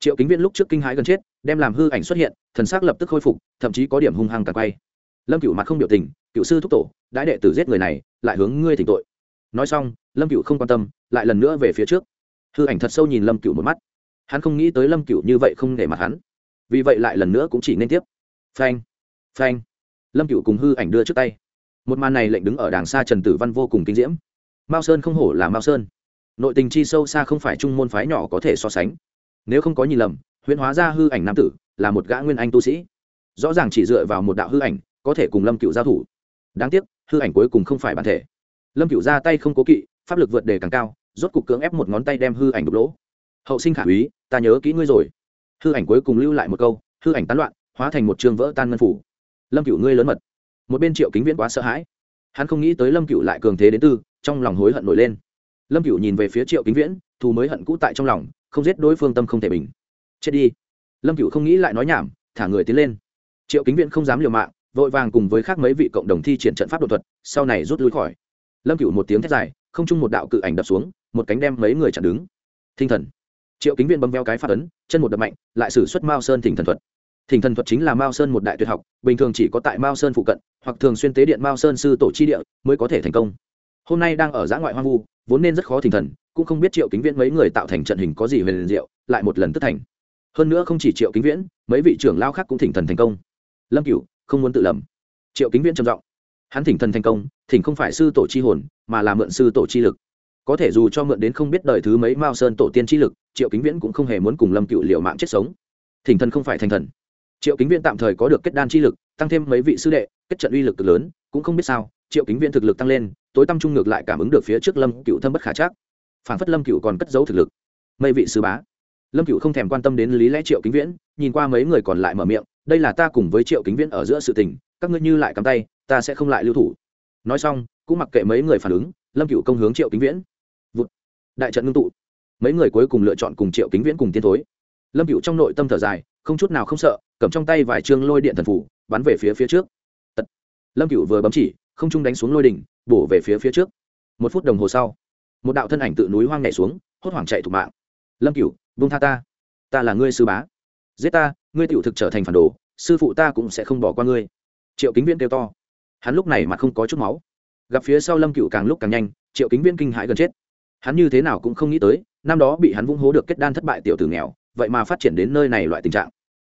triệu kính viễn lúc trước kinh hãi gần chết, đem làm hư ảnh xuất hiện, thần s ắ c lập tức khôi phục, thậm chí có điểm hung hăng càng quay. Lâm cựu mặt không biểu tình, cựu sư thúc tổ đã đệ tử giết người này, lại hướng ngươi thỉnh tội. Nói xong, lâm cựu không quan tâm, lại lần nữa về phía trước. Hư ảnh thật sâu nhìn lâm cựu một mắt. Hắn không nghĩ tới lâm cựu như vậy không để mặt hắn. Vì vậy lại lần nữa cũng chỉ nên tiếp. Phanh phanh. Lâm cựu cùng hư ảnh đưa trước tay. Một màn này lệnh đứng ở đàng xa trần tử văn vô cùng kinh diễm. Mao sơn không hổ là mao sơn. Nội tình chi sâu xa không phải trung môn phái nhỏ có thể so sánh nếu không có nhìn lầm, huyễn hóa ra hư ảnh nam tử là một gã nguyên anh tu sĩ. Rõ ràng chỉ dựa vào một đạo hư ảnh, có thể cùng lâm cựu giao thủ. Đáng tiếc, hư ảnh cuối cùng không phải bản thể. Lâm cựu ra tay không cố kỵ, pháp lực vượt đề càng cao, rốt cục cưỡng ép một ngón tay đem hư ảnh đục lỗ. Hậu sinh khả úy, ta nhớ kỹ ngươi rồi. Hư ảnh cuối cùng lưu lại một câu, hư ảnh tán loạn, hóa thành một trường vỡ tan ngân phủ. Lâm cựu ngươi lớn mật. Một bên triệu kính viễn quá sợ hãi. Hắn không nghĩ tới lâm cựu lại cường thế đến tư, trong lòng hối hận nổi lên. Lâm cựu nhìn về phía triệu kính viễn, thù mới hận cũ tại trong lòng không giết đối phương tâm không thể bình. Chết đi. Lâm cựu không nghĩ lại nói nhảm, thả người tiến lên. Triệu kính viện không dám liều mạng, vội vàng cùng với khác mấy vị cộng đồng thi triển trận pháp đột thuật, sau này rút lui khỏi. Lâm cựu một tiếng thét dài, không chung một đạo cự ảnh đập xuống, một cánh đem mấy người chặn đứng. Thinh thần. Triệu kính viện bấm veo cái phát ấn, chân một đập mạnh, lại xử xuất mao sơn thỉnh thần thuật. Thỉnh thần thuật chính là mao sơn một đại tuyệt học, bình thường chỉ có tại mao sơn phụ cận, hoặc thường xuyên tế điện mao sơn sư tổ chi địa mới có thể thành công. Hôm nay đang ở giã ngoại hoang vu, vốn nên rất khó thỉnh thần cũng không biết triệu kính viễn mấy người tạo thành trận hình có gì huyền diệu, lại một lần tức thành. Hơn nữa không chỉ triệu kính viễn, mấy vị trưởng lao khác cũng thỉnh thần thành công. Lâm cửu, không muốn tự lầm. Triệu kính viễn trầm giọng. Hắn thỉnh thần thành công, thỉnh không phải sư tổ chi hồn, mà là mượn sư tổ chi lực. Có thể dù cho mượn đến không biết đời thứ mấy mao sơn tổ tiên chi lực, triệu kính viễn cũng không hề muốn cùng lâm cựu liệu mạng chết sống. Thỉnh thần không phải thành thần. Triệu kính viễn tạm thời có được kết đan chi lực, tăng thêm mấy vị sư đệ, kết trận uy lực cực lớn, cũng không biết sao, triệu kính viễn thực lực tăng lên, tối tâm trung ngược lại cảm ứng được phía trước lâm cựu thâm bất khả chắc phản phất lâm cựu còn cất giấu thực lực. Mây vị sứ bá. Lâm cựu không thèm quan tâm đến lý lẽ triệu kính viễn, nhìn qua mấy người còn lại mở miệng, đây là ta cùng với triệu kính viễn ở giữa sự tình, các ngươi như lại cắm tay, ta sẽ không lại lưu thủ. Nói xong, cũng mặc kệ mấy người phản ứng, lâm cựu công hướng triệu kính viễn. Vụt. đại trận ngưng tụ. Mấy người cuối cùng lựa chọn cùng triệu kính viễn cùng tiến thối. Lâm cựu trong nội tâm thở dài, không chút nào không sợ, cầm trong tay vài chương lôi điện thần phủ, bắn về phía phía trước. Tật. lâm cựu vừa bấm chỉ, không trung đánh xuống lôi đỉnh, bổ về phía phía trước. Một phút đồng hồ sau một đạo thân ảnh tự núi hoang nhảy xuống, hốt hoảng chạy thục mạng. Lâm cựu vung tha ta. Ta là ngươi sư bá. Giết ta, ngươi tiểu thực trở thành phản đồ, sư phụ ta cũng sẽ không bỏ qua ngươi. Triệu kính viễn kêu to. Hắn lúc này mặt không có chút máu. Gặp phía sau lâm cựu càng lúc càng nhanh, triệu kính viễn kinh hãi gần chết. Hắn như thế nào cũng không nghĩ tới, năm đó bị hắn vung hố được kết đan thất bại tiểu tử nghèo, vậy mà phát triển đến nơi này loại tình trạng.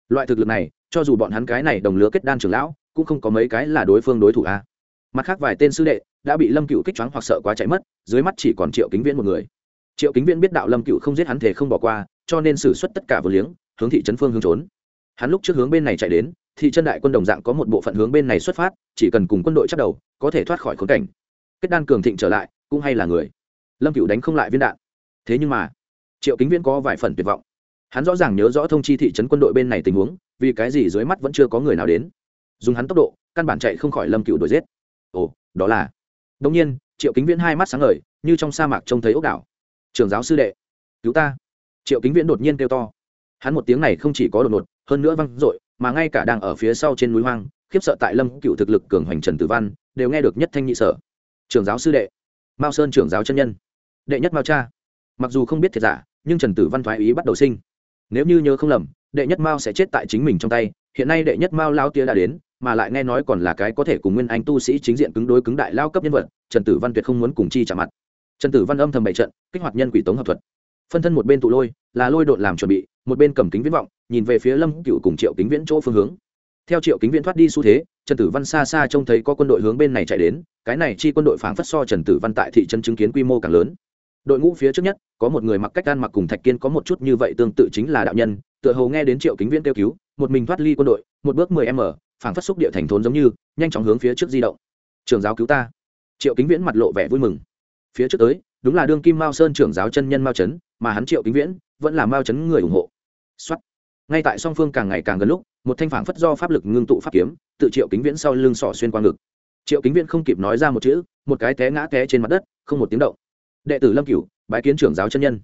Loại thực lực này, cho dù bọn hắn cái này đồng lứa kết đan trưởng lão, cũng không có mấy cái là đối phương đối thủ a. Mặt khác vài tên sư đệ đã bị lâm cựu kích choáng hoặc sợ quá chạy mất, dưới mắt chỉ còn triệu kính viễn một người. Triệu kính viễn biết đạo lâm cựu không giết hắn thể không bỏ qua, cho nên xử suất tất cả vừa liếng, hướng thị trấn phương hướng trốn. Hắn lúc trước hướng bên này chạy đến, thị trấn đại quân đồng dạng có một bộ phận hướng bên này xuất phát, chỉ cần cùng quân đội chắc đầu, có thể thoát khỏi khốn cảnh. Kết đan cường thịnh trở lại, cũng hay là người. Lâm cựu đánh không lại viên đạn. Thế nhưng mà, triệu kính viễn có vài phần tuyệt vọng. Hắn rõ ràng nhớ rõ thông chi thị trấn quân đội bên này tình huống, vì cái gì dưới mắt vẫn chưa có người nào đến. Dùng hắn tốc độ, căn bản chạy không khỏi lâm cựu đuổi giết. Ồ, đó là đông nhiên, triệu kính viễn hai mắt sáng ngời, như trong sa mạc trông thấy ốc đảo. Trường giáo sư đệ, cứu ta. Triệu kính viễn đột nhiên kêu to. Hắn một tiếng này không chỉ có đột ngột, hơn nữa văng dội, mà ngay cả đang ở phía sau trên núi hoang, khiếp sợ tại lâm cựu thực lực cường hoành trần tử văn, đều nghe được nhất thanh nhị sở. Trường giáo sư đệ, mao sơn trưởng giáo chân nhân, đệ nhất mao cha. Mặc dù không biết thiệt giả, nhưng trần tử văn thoái ý bắt đầu sinh. Nếu như nhớ không lầm, đệ nhất mao sẽ chết tại chính mình trong tay, hiện nay đệ nhất mao lao tía đã đến mà lại nghe nói còn là cái có thể cùng nguyên anh tu sĩ chính diện cứng đối cứng đại lao cấp nhân vật, trần tử văn tuyệt không muốn cùng chi trả mặt. Trần tử văn âm thầm bày trận, kích hoạt nhân quỷ tống hợp thuật. Phân thân một bên tụ lôi, là lôi đột làm chuẩn bị, một bên cầm kính viễn vọng, nhìn về phía lâm cựu cùng triệu kính viễn chỗ phương hướng. Theo triệu kính viễn thoát đi xu thế, trần tử văn xa xa trông thấy có quân đội hướng bên này chạy đến, cái này chi quân đội phảng phất so trần tử văn tại thị trấn chứng kiến quy mô càng lớn. Đội ngũ phía trước nhất, có một người mặc cách gan mặc cùng thạch kiên có một chút như vậy tương tự chính là đạo nhân, tựa hồ nghe đến triệu kính viễn kêu cứu, một mình thoát ly quân đội, một bước mười m phảng phất xúc địa thành thốn giống như, nhanh chóng hướng phía trước di động. Trường giáo cứu ta. Triệu kính viễn mặt lộ vẻ vui mừng. Phía trước tới, đúng là đương kim mao sơn trưởng giáo chân nhân mao trấn mà hắn triệu kính viễn vẫn là mao trấn người ủng hộ. Xuất ngay tại song phương càng ngày càng gần lúc, một thanh phảng phất do pháp lực ngưng tụ pháp kiếm, tự triệu kính viễn sau lưng sỏ xuyên qua ngực. Triệu kính viễn không kịp nói ra một chữ, một cái té ngã té trên mặt đất, không một tiếng động. Đệ tử lâm cửu, bái kiến trưởng giáo chân nhân.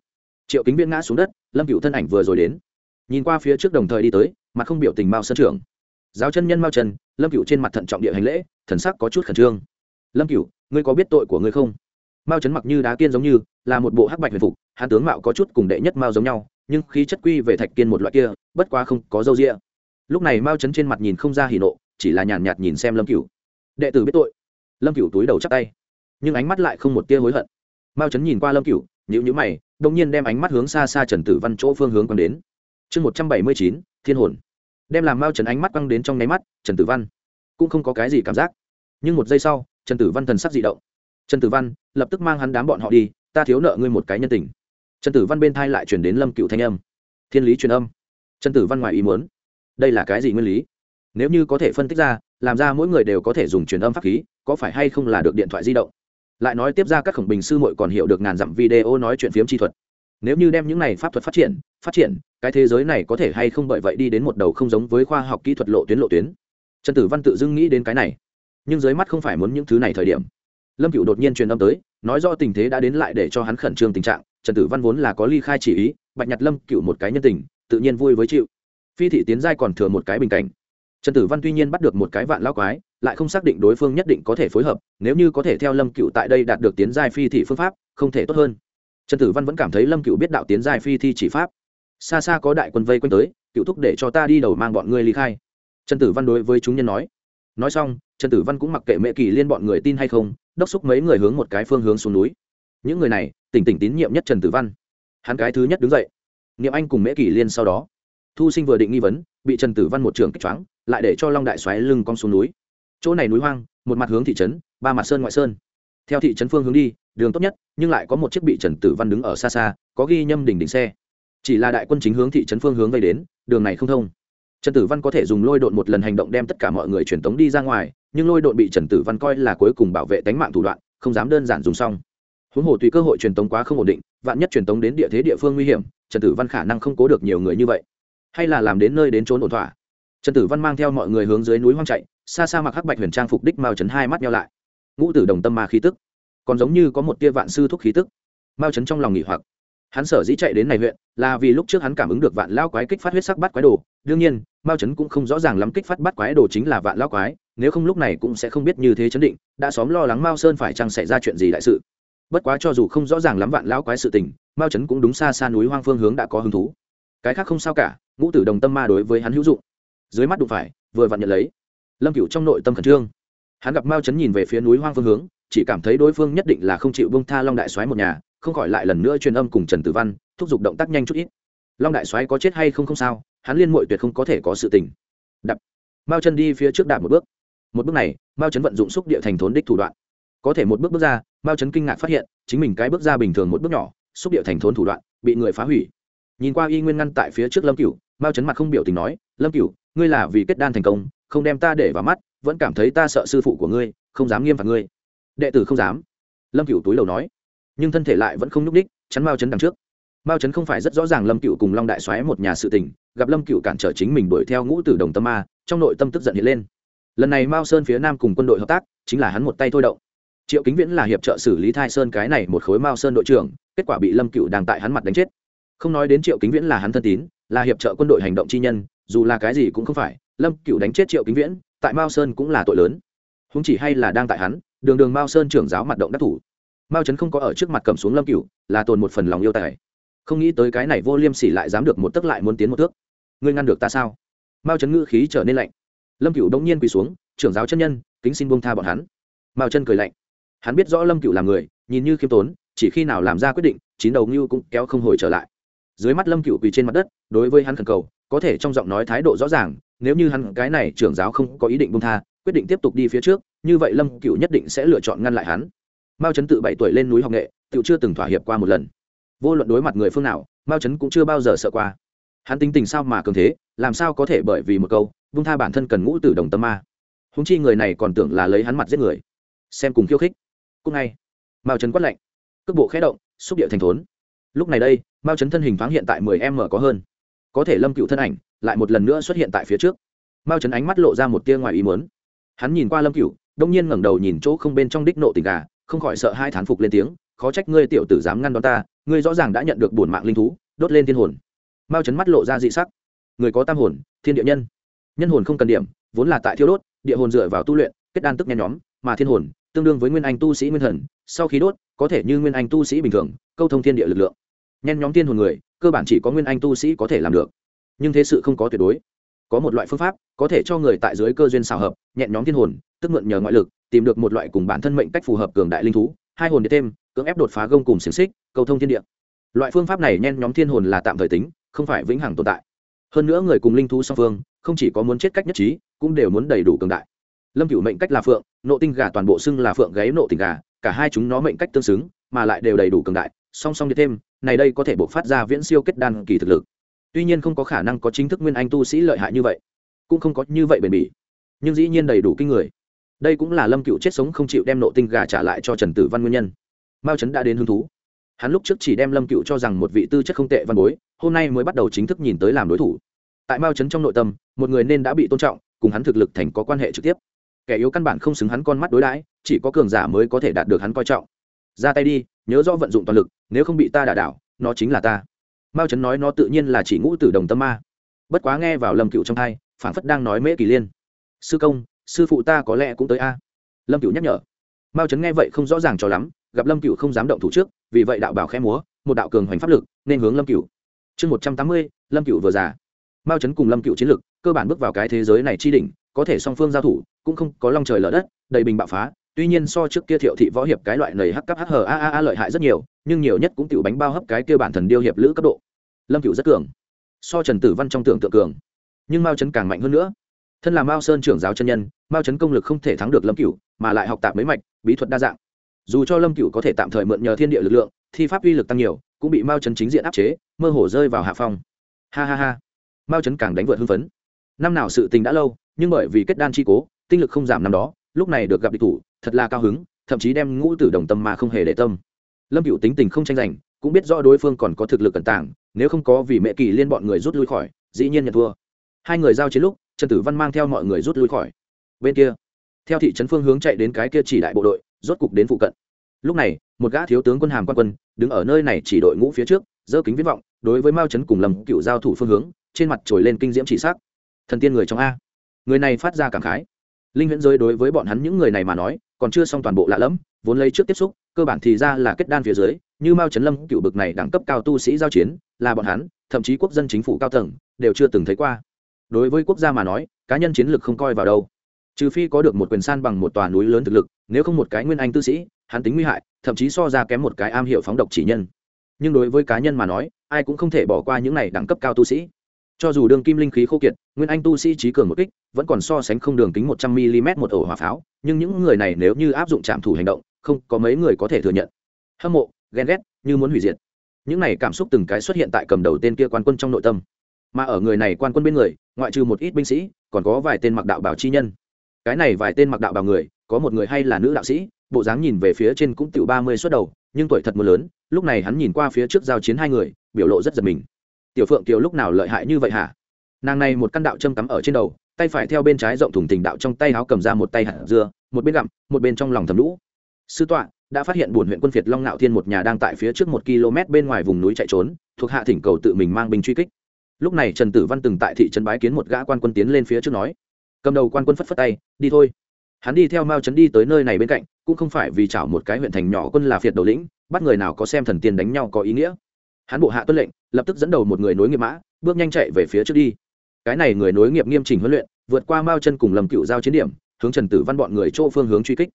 Triệu kính viễn ngã xuống đất, lâm cửu thân ảnh vừa rồi đến. Nhìn qua phía trước đồng thời đi tới, mà không biểu tình mao sơn trưởng giáo chân nhân mao trần lâm cựu trên mặt thận trọng địa hành lễ thần sắc có chút khẩn trương. Lâm cựu ngươi có biết tội của ngươi không? Mao trấn mặc như đá kiên giống như là một bộ hắc bạch huyền phục hắn tướng mạo có chút cùng đệ nhất mao giống nhau nhưng khí chất quy về thạch kiên một loại kia bất quá không có dâu rịa lúc này mao trấn trên mặt nhìn không ra hỉ nộ chỉ là nhàn nhạt, nhìn xem lâm cửu. Đệ tử biết tội. Lâm cửu túi đầu chắp tay nhưng ánh mắt lại không một tia hối hận. Mao trấn nhìn qua lâm cửu nhữ nhữ mày đông nhiên đem ánh mắt hướng xa xa trần tử văn chỗ phương hướng còn đến. Chương một trăm bảy mươi chín thiên hồn đem làm mao trần ánh mắt quăng đến trong nháy mắt, trần tử văn cũng không có cái gì cảm giác. Nhưng một giây sau, trần tử văn thần sắc dị động. Trần tử văn, lập tức mang hắn đám bọn họ đi, ta thiếu nợ ngươi một cái nhân tình. Trần tử văn bên thai lại chuyển đến lâm cựu thanh âm. Thiên lý truyền âm. Trần tử văn ngoài ý muốn. Đây là cái gì nguyên lý? Nếu như có thể phân tích ra, làm ra mỗi người đều có thể dùng truyền âm pháp khí, có phải hay không là được điện thoại di động? Lại nói tiếp ra các khổng bình sư muội còn hiểu được ngàn dặm video nói chuyện phiếm chi thuật. Nếu như đem những này pháp thuật phát triển phát triển cái thế giới này có thể hay không bởi vậy đi đến một đầu không giống với khoa học kỹ thuật lộ tuyến lộ tuyến. Trần tử văn tự dưng nghĩ đến cái này, nhưng dưới mắt không phải muốn những thứ này thời điểm. Lâm cựu đột nhiên truyền âm tới, nói do tình thế đã đến lại để cho hắn khẩn trương tình trạng. Trần tử văn vốn là có ly khai chỉ ý, bạch nhặt lâm cựu một cái nhân tình, tự nhiên vui với chịu. Phi thị tiến giai còn thừa một cái bình cảnh. Trần tử văn tuy nhiên bắt được một cái vạn lao quái, lại không xác định đối phương nhất định có thể phối hợp, nếu như có thể theo lâm cựu tại đây đạt được tiến giai phi thị phương pháp, không thể tốt hơn. Trần tử văn vẫn cảm thấy lâm cựu biết đạo tiến giai phi thi chỉ pháp xa xa có đại quân vây quanh tới, cựu thúc để cho ta đi đầu mang bọn ngươi ly khai. Trần tử văn đối với chúng nhân nói. Nói xong, trần tử văn cũng mặc kệ mẹ kỳ liên bọn người tin hay không, đốc xúc mấy người hướng một cái phương hướng xuống núi. Những người này, tỉnh tỉnh tín nhiệm nhất trần tử văn. Hắn cái thứ nhất đứng dậy. Niệm anh cùng mễ kỳ liên sau đó. Thu sinh vừa định nghi vấn, bị trần tử văn một trường kích choáng, lại để cho long đại xoáy lưng cong xuống núi. Chỗ này núi hoang, một mặt hướng thị trấn, ba mặt sơn ngoại sơn. Theo thị trấn phương hướng đi, đường tốt nhất, nhưng lại có một chiếc bị trần tử văn đứng ở xa xa, có ghi nhâm đỉnh đỉnh xe chỉ là đại quân chính hướng thị trấn phương hướng vây đến, đường này không thông. Trần tử văn có thể dùng lôi đột một lần hành động đem tất cả mọi người truyền tống đi ra ngoài, nhưng lôi đột bị trần tử văn coi là cuối cùng bảo vệ tánh mạng thủ đoạn, không dám đơn giản dùng xong. Huống hồ tùy cơ hội truyền tống quá không ổn định, vạn nhất truyền tống đến địa thế địa phương nguy hiểm, trần tử văn khả năng không cố được nhiều người như vậy. Hay là làm đến nơi đến trốn ổn thỏa. Trần tử văn mang theo mọi người hướng dưới núi hoang chạy, xa xa mặc hắc bạch huyền trang phục đích mao trấn hai mắt nhau lại. Ngũ tử đồng tâm ma khí tức, còn giống như có một tia vạn sư thúc khí tức. Mao trấn trong lòng nghỉ hoặc hắn sở dĩ chạy đến này huyện là vì lúc trước hắn cảm ứng được vạn lao quái kích phát huyết sắc bắt quái đồ. Đương nhiên, mao Trấn cũng không rõ ràng lắm kích phát bắt quái đồ chính là vạn lao quái, nếu không lúc này cũng sẽ không biết như thế chấn định, đã xóm lo lắng mao sơn phải chăng xảy ra chuyện gì đại sự. Bất quá cho dù không rõ ràng lắm vạn lao quái sự tình, mao Trấn cũng đúng xa xa núi hoang phương hướng đã có hứng thú. Cái khác không sao cả, ngũ tử đồng tâm ma đối với hắn hữu dụng. Dưới mắt đụng phải, vừa vặn nhận lấy. Lâm cựu trong nội tâm khẩn trương. Hắn gặp mao Trấn nhìn về phía núi hoang phương hướng, chỉ cảm thấy đối phương nhất định là không chịu bông tha long đại soái một nhà không khỏi lại lần nữa truyền âm cùng trần tử văn, thúc giục động tác nhanh chút ít. Long đại soái có chết hay không không sao, hắn liên mội tuyệt không có thể có sự tình. Đập mao chân đi phía trước đạp một bước. Một bước này, mao chấn vận dụng xúc địa thành thốn đích thủ đoạn. Có thể một bước bước ra, mao chấn kinh ngạc phát hiện, chính mình cái bước ra bình thường một bước nhỏ, xúc địa thành thốn thủ đoạn, bị người phá hủy. Nhìn qua y nguyên ngăn tại phía trước lâm cửu, mao chấn mặt không biểu tình nói, lâm cửu, ngươi là vì kết đan thành công, không đem ta để vào mắt, vẫn cảm thấy ta sợ sư phụ của ngươi, không dám nghiêm phạt ngươi. Đệ tử không dám. Lâm cửu túi đầu nói nhưng thân thể lại vẫn không nhúc đích chắn mao chấn đằng trước. Mao chấn không phải rất rõ ràng lâm cựu cùng long đại xoáy một nhà sự tình, gặp lâm cựu cản trở chính mình đuổi theo ngũ tử đồng tâm ma, trong nội tâm tức giận hiện lên. Lần này mao sơn phía nam cùng quân đội hợp tác, chính là hắn một tay thôi động. Triệu kính viễn là hiệp trợ xử lý thai sơn cái này một khối mao sơn đội trưởng, kết quả bị lâm cựu đang tại hắn mặt đánh chết. Không nói đến triệu kính viễn là hắn thân tín, là hiệp trợ quân đội hành động chi nhân, dù là cái gì cũng không phải, lâm cựu đánh chết triệu kính viễn, tại mao sơn cũng là tội lớn. Húng chỉ hay là đang tại hắn, đường đường mao sơn trưởng giáo mặt động đắc thủ mao trấn không có ở trước mặt cầm xuống lâm cựu là tồn một phần lòng yêu tài. Không nghĩ tới cái này vô liêm sỉ lại dám được một tấc lại muốn tiến một thước. Ngươi ngăn được ta sao? Mao trấn ngữ khí trở nên lạnh. Lâm cựu đông nhiên quỳ xuống, trưởng giáo chân nhân, kính xin buông tha bọn hắn. Mao chân cười lạnh. Hắn biết rõ lâm cựu là người, nhìn như khiêm tốn, chỉ khi nào làm ra quyết định, chín đầu ngưu cũng kéo không hồi trở lại. Dưới mắt lâm cựu quỳ trên mặt đất, đối với hắn khẩn cầu, có thể trong giọng nói thái độ rõ ràng, nếu như hắn cái này trưởng giáo không có ý định buông tha, quyết định tiếp tục đi phía trước, như vậy lâm cựu nhất định sẽ lựa chọn ngăn lại hắn mao trấn tự bảy tuổi lên núi học nghệ tự chưa từng thỏa hiệp qua một lần. Vô luận đối mặt người phương nào, mao trấn cũng chưa bao giờ sợ qua. Hắn tính tình sao mà cường thế, làm sao có thể bởi vì một câu, vung tha bản thân cần ngũ tử đồng tâm ma. Húng chi người này còn tưởng là lấy hắn mặt giết người. Xem cùng khiêu khích. Cúc ngay. Mao trấn quát lạnh. Cước bộ khé động, xúc địa thành thốn. Lúc này đây, mao trấn thân hình thoáng hiện tại mười m có hơn. Có thể lâm cựu thân ảnh, lại một lần nữa xuất hiện tại phía trước. Mao trấn ánh mắt lộ ra một tia ngoài ý muốn. Hắn nhìn qua lâm cựu, đông nhiên ngẩng đầu nhìn chỗ không bên trong đích nộ tình gà không khỏi sợ hai thán phục lên tiếng, khó trách ngươi tiểu tử dám ngăn đón ta, ngươi rõ ràng đã nhận được bổn mạng linh thú, đốt lên thiên hồn. Mao chấn mắt lộ ra dị sắc. Người có tam hồn, thiên địa nhân. Nhân hồn không cần điểm, vốn là tại thiêu đốt, địa hồn dựa vào tu luyện, kết đan tức nhen nhóm, mà thiên hồn, tương đương với nguyên anh tu sĩ nguyên thần, sau khi đốt, có thể như nguyên anh tu sĩ bình thường, câu thông thiên địa lực lượng. Nhen nhóm thiên hồn người, cơ bản chỉ có nguyên anh tu sĩ có thể làm được. Nhưng thế sự không có tuyệt đối có một loại phương pháp có thể cho người tại dưới cơ duyên xào hợp nhẹn nhóm thiên hồn, tức mượn nhờ ngoại lực, tìm được một loại cùng bản thân mệnh cách phù hợp cường đại linh thú, hai hồn đi thêm, cưỡng ép đột phá gông cùng xiềng xích, cầu thông thiên địa. Loại phương pháp này nhen nhóm thiên hồn là tạm thời tính, không phải vĩnh hằng tồn tại. Hơn nữa người cùng linh thú song phương, không chỉ có muốn chết cách nhất trí, cũng đều muốn đầy đủ cường đại. Lâm cửu mệnh cách là phượng, nộ tinh gà toàn bộ xưng là phượng gáy nộ tình gà, cả hai chúng nó mệnh cách tương xứng, mà lại đều đầy đủ cường đại, song song đi thêm, này đây có thể buộc phát ra viễn siêu kết đan kỳ thực lực tuy nhiên không có khả năng có chính thức nguyên anh tu sĩ lợi hại như vậy, cũng không có như vậy bền bỉ. Nhưng dĩ nhiên đầy đủ kinh người. Đây cũng là lâm cựu chết sống không chịu đem nộ tinh gà trả lại cho trần tử văn nguyên nhân. Mao trấn đã đến hứng thú. Hắn lúc trước chỉ đem lâm cựu cho rằng một vị tư chất không tệ văn bối, hôm nay mới bắt đầu chính thức nhìn tới làm đối thủ. Tại mao trấn trong nội tâm, một người nên đã bị tôn trọng, cùng hắn thực lực thành có quan hệ trực tiếp. Kẻ yếu căn bản không xứng hắn con mắt đối đãi, chỉ có cường giả mới có thể đạt được hắn coi trọng. Ra tay đi, nhớ rõ vận dụng toàn lực, nếu không bị ta đả đảo, nó chính là ta mao trấn nói nó tự nhiên là chỉ ngũ tử đồng tâm ma. Bất quá nghe vào lâm cựu trong thai phản phất đang nói mễ kỳ liên. Sư công, sư phụ ta có lẽ cũng tới a. Lâm cựu nhắc nhở. Mao trấn nghe vậy không rõ ràng cho lắm, gặp lâm cựu không dám động thủ trước, vì vậy đạo bảo khe múa, một đạo cường hoành pháp lực, nên hướng lâm cựu chương một trăm tám mươi, lâm cựu vừa già. Mao trấn cùng lâm cựu chiến lực, cơ bản bước vào cái thế giới này chi đỉnh, có thể song phương giao thủ, cũng không có long trời lở đất, đầy bình bạo phá. Tuy nhiên so trước kia thiệu thị võ hiệp cái loại nầy hắc cấp hờ a a a lợi hại rất nhiều, nhưng nhiều nhất cũng tiểu bánh bao hấp cái kia bản thần điêu hiệp lữ cấp độ lâm cựu rất cường. So trần tử văn trong tưởng tượng cường. Nhưng mao trấn càng mạnh hơn nữa. Thân là mao sơn trưởng giáo chân nhân, mao trấn công lực không thể thắng được lâm cựu mà lại học tạp mấy mạch, bí thuật đa dạng. Dù cho lâm cựu có thể tạm thời mượn nhờ thiên địa lực lượng, thi pháp uy lực tăng nhiều, cũng bị mao trấn chính diện áp chế, mơ hồ rơi vào hạ phong. Ha ha ha. Mao trấn càng đánh vượt hưng phấn. Năm nào sự tình đã lâu, nhưng bởi vì kết đan chi cố, tinh lực không giảm năm đó, lúc này được gặp địch thủ, thật là cao hứng, thậm chí đem ngũ tử đồng tâm mà không hề để tâm. Lâm cựu tính tình không tranh giành cũng biết rõ đối phương còn có thực lực cẩn tàng, nếu không có vì mẹ kỳ liên bọn người rút lui khỏi dĩ nhiên nhận thua. Hai người giao chiến lúc trần tử văn mang theo mọi người rút lui khỏi. Bên kia theo thị trấn phương hướng chạy đến cái kia chỉ đại bộ đội rốt cục đến phụ cận. Lúc này một gã thiếu tướng quân hàm quan quân đứng ở nơi này chỉ đội ngũ phía trước giơ kính viết vọng đối với mao trấn cùng lầm cựu giao thủ phương hướng trên mặt trồi lên kinh diễm chỉ sắc. Thần tiên người trong a. Người này phát ra cảm khái. Linh huyễn giới đối với bọn hắn những người này mà nói còn chưa xong toàn bộ lạ lẫm vốn lấy trước tiếp xúc cơ bản thì ra là kết đan phía dưới như mao trấn lâm, cựu bực này đẳng cấp cao tu sĩ giao chiến, là bọn hắn, thậm chí quốc dân chính phủ cao tầng, đều chưa từng thấy qua. Đối với quốc gia mà nói, cá nhân chiến lược không coi vào đâu. Trừ phi có được một quyền san bằng một tòa núi lớn thực lực, nếu không một cái nguyên anh tu sĩ, hắn tính nguy hại, thậm chí so ra kém một cái am hiểu phóng độc chỉ nhân. Nhưng đối với cá nhân mà nói, ai cũng không thể bỏ qua những này đẳng cấp cao tu sĩ. Cho dù đường kim linh khí khô kiệt, nguyên anh tu sĩ trí cường một kích, vẫn còn so sánh không đường kính một trăm mm một ổ hỏa pháo, nhưng những người này nếu như áp dụng trạm thủ hành động, không có mấy người có thể thừa nhận. Hâm mộ ghen ghét, như muốn hủy diệt. Những này cảm xúc từng cái xuất hiện tại cầm đầu tên kia quan quân trong nội tâm. Mà ở người này quan quân bên người, ngoại trừ một ít binh sĩ, còn có vài tên mặc đạo bảo chi nhân. Cái này vài tên mặc đạo bảo người, có một người hay là nữ đạo sĩ, bộ dáng nhìn về phía trên cũng tiểu ba mươi suốt đầu, nhưng tuổi thật mưa lớn, lúc này hắn nhìn qua phía trước giao chiến hai người, biểu lộ rất giật mình. Tiểu phượng kiều lúc nào lợi hại như vậy hả? Nàng này một căn đạo châm cắm ở trên đầu, tay phải theo bên trái rộng thùng tình đạo trong tay áo cầm ra một tay hạt dưa, một bên gặm, một bên trong lòng thầm lũ sư tọa, đã phát hiện buồn huyện quân phiệt long nạo thiên một nhà đang tại phía trước một km bên ngoài vùng núi chạy trốn, thuộc hạ thỉnh cầu tự mình mang binh truy kích. Lúc này trần tử văn từng tại thị trấn bái kiến một gã quan quân tiến lên phía trước nói, cầm đầu quan quân phất phất tay, đi thôi. Hắn đi theo mao trấn đi tới nơi này bên cạnh, cũng không phải vì chảo một cái huyện thành nhỏ quân là phiệt đầu lĩnh, bắt người nào có xem thần tiên đánh nhau có ý nghĩa. Hắn bộ hạ tuân lệnh, lập tức dẫn đầu một người nối nghiệp mã, bước nhanh chạy về phía trước đi. Cái này người nối nghiệp nghiêm chỉnh huấn luyện, vượt qua mao chân cùng lầm cựu giao chiến điểm, hướng trần tử văn bọn người chỗ phương hướng truy kích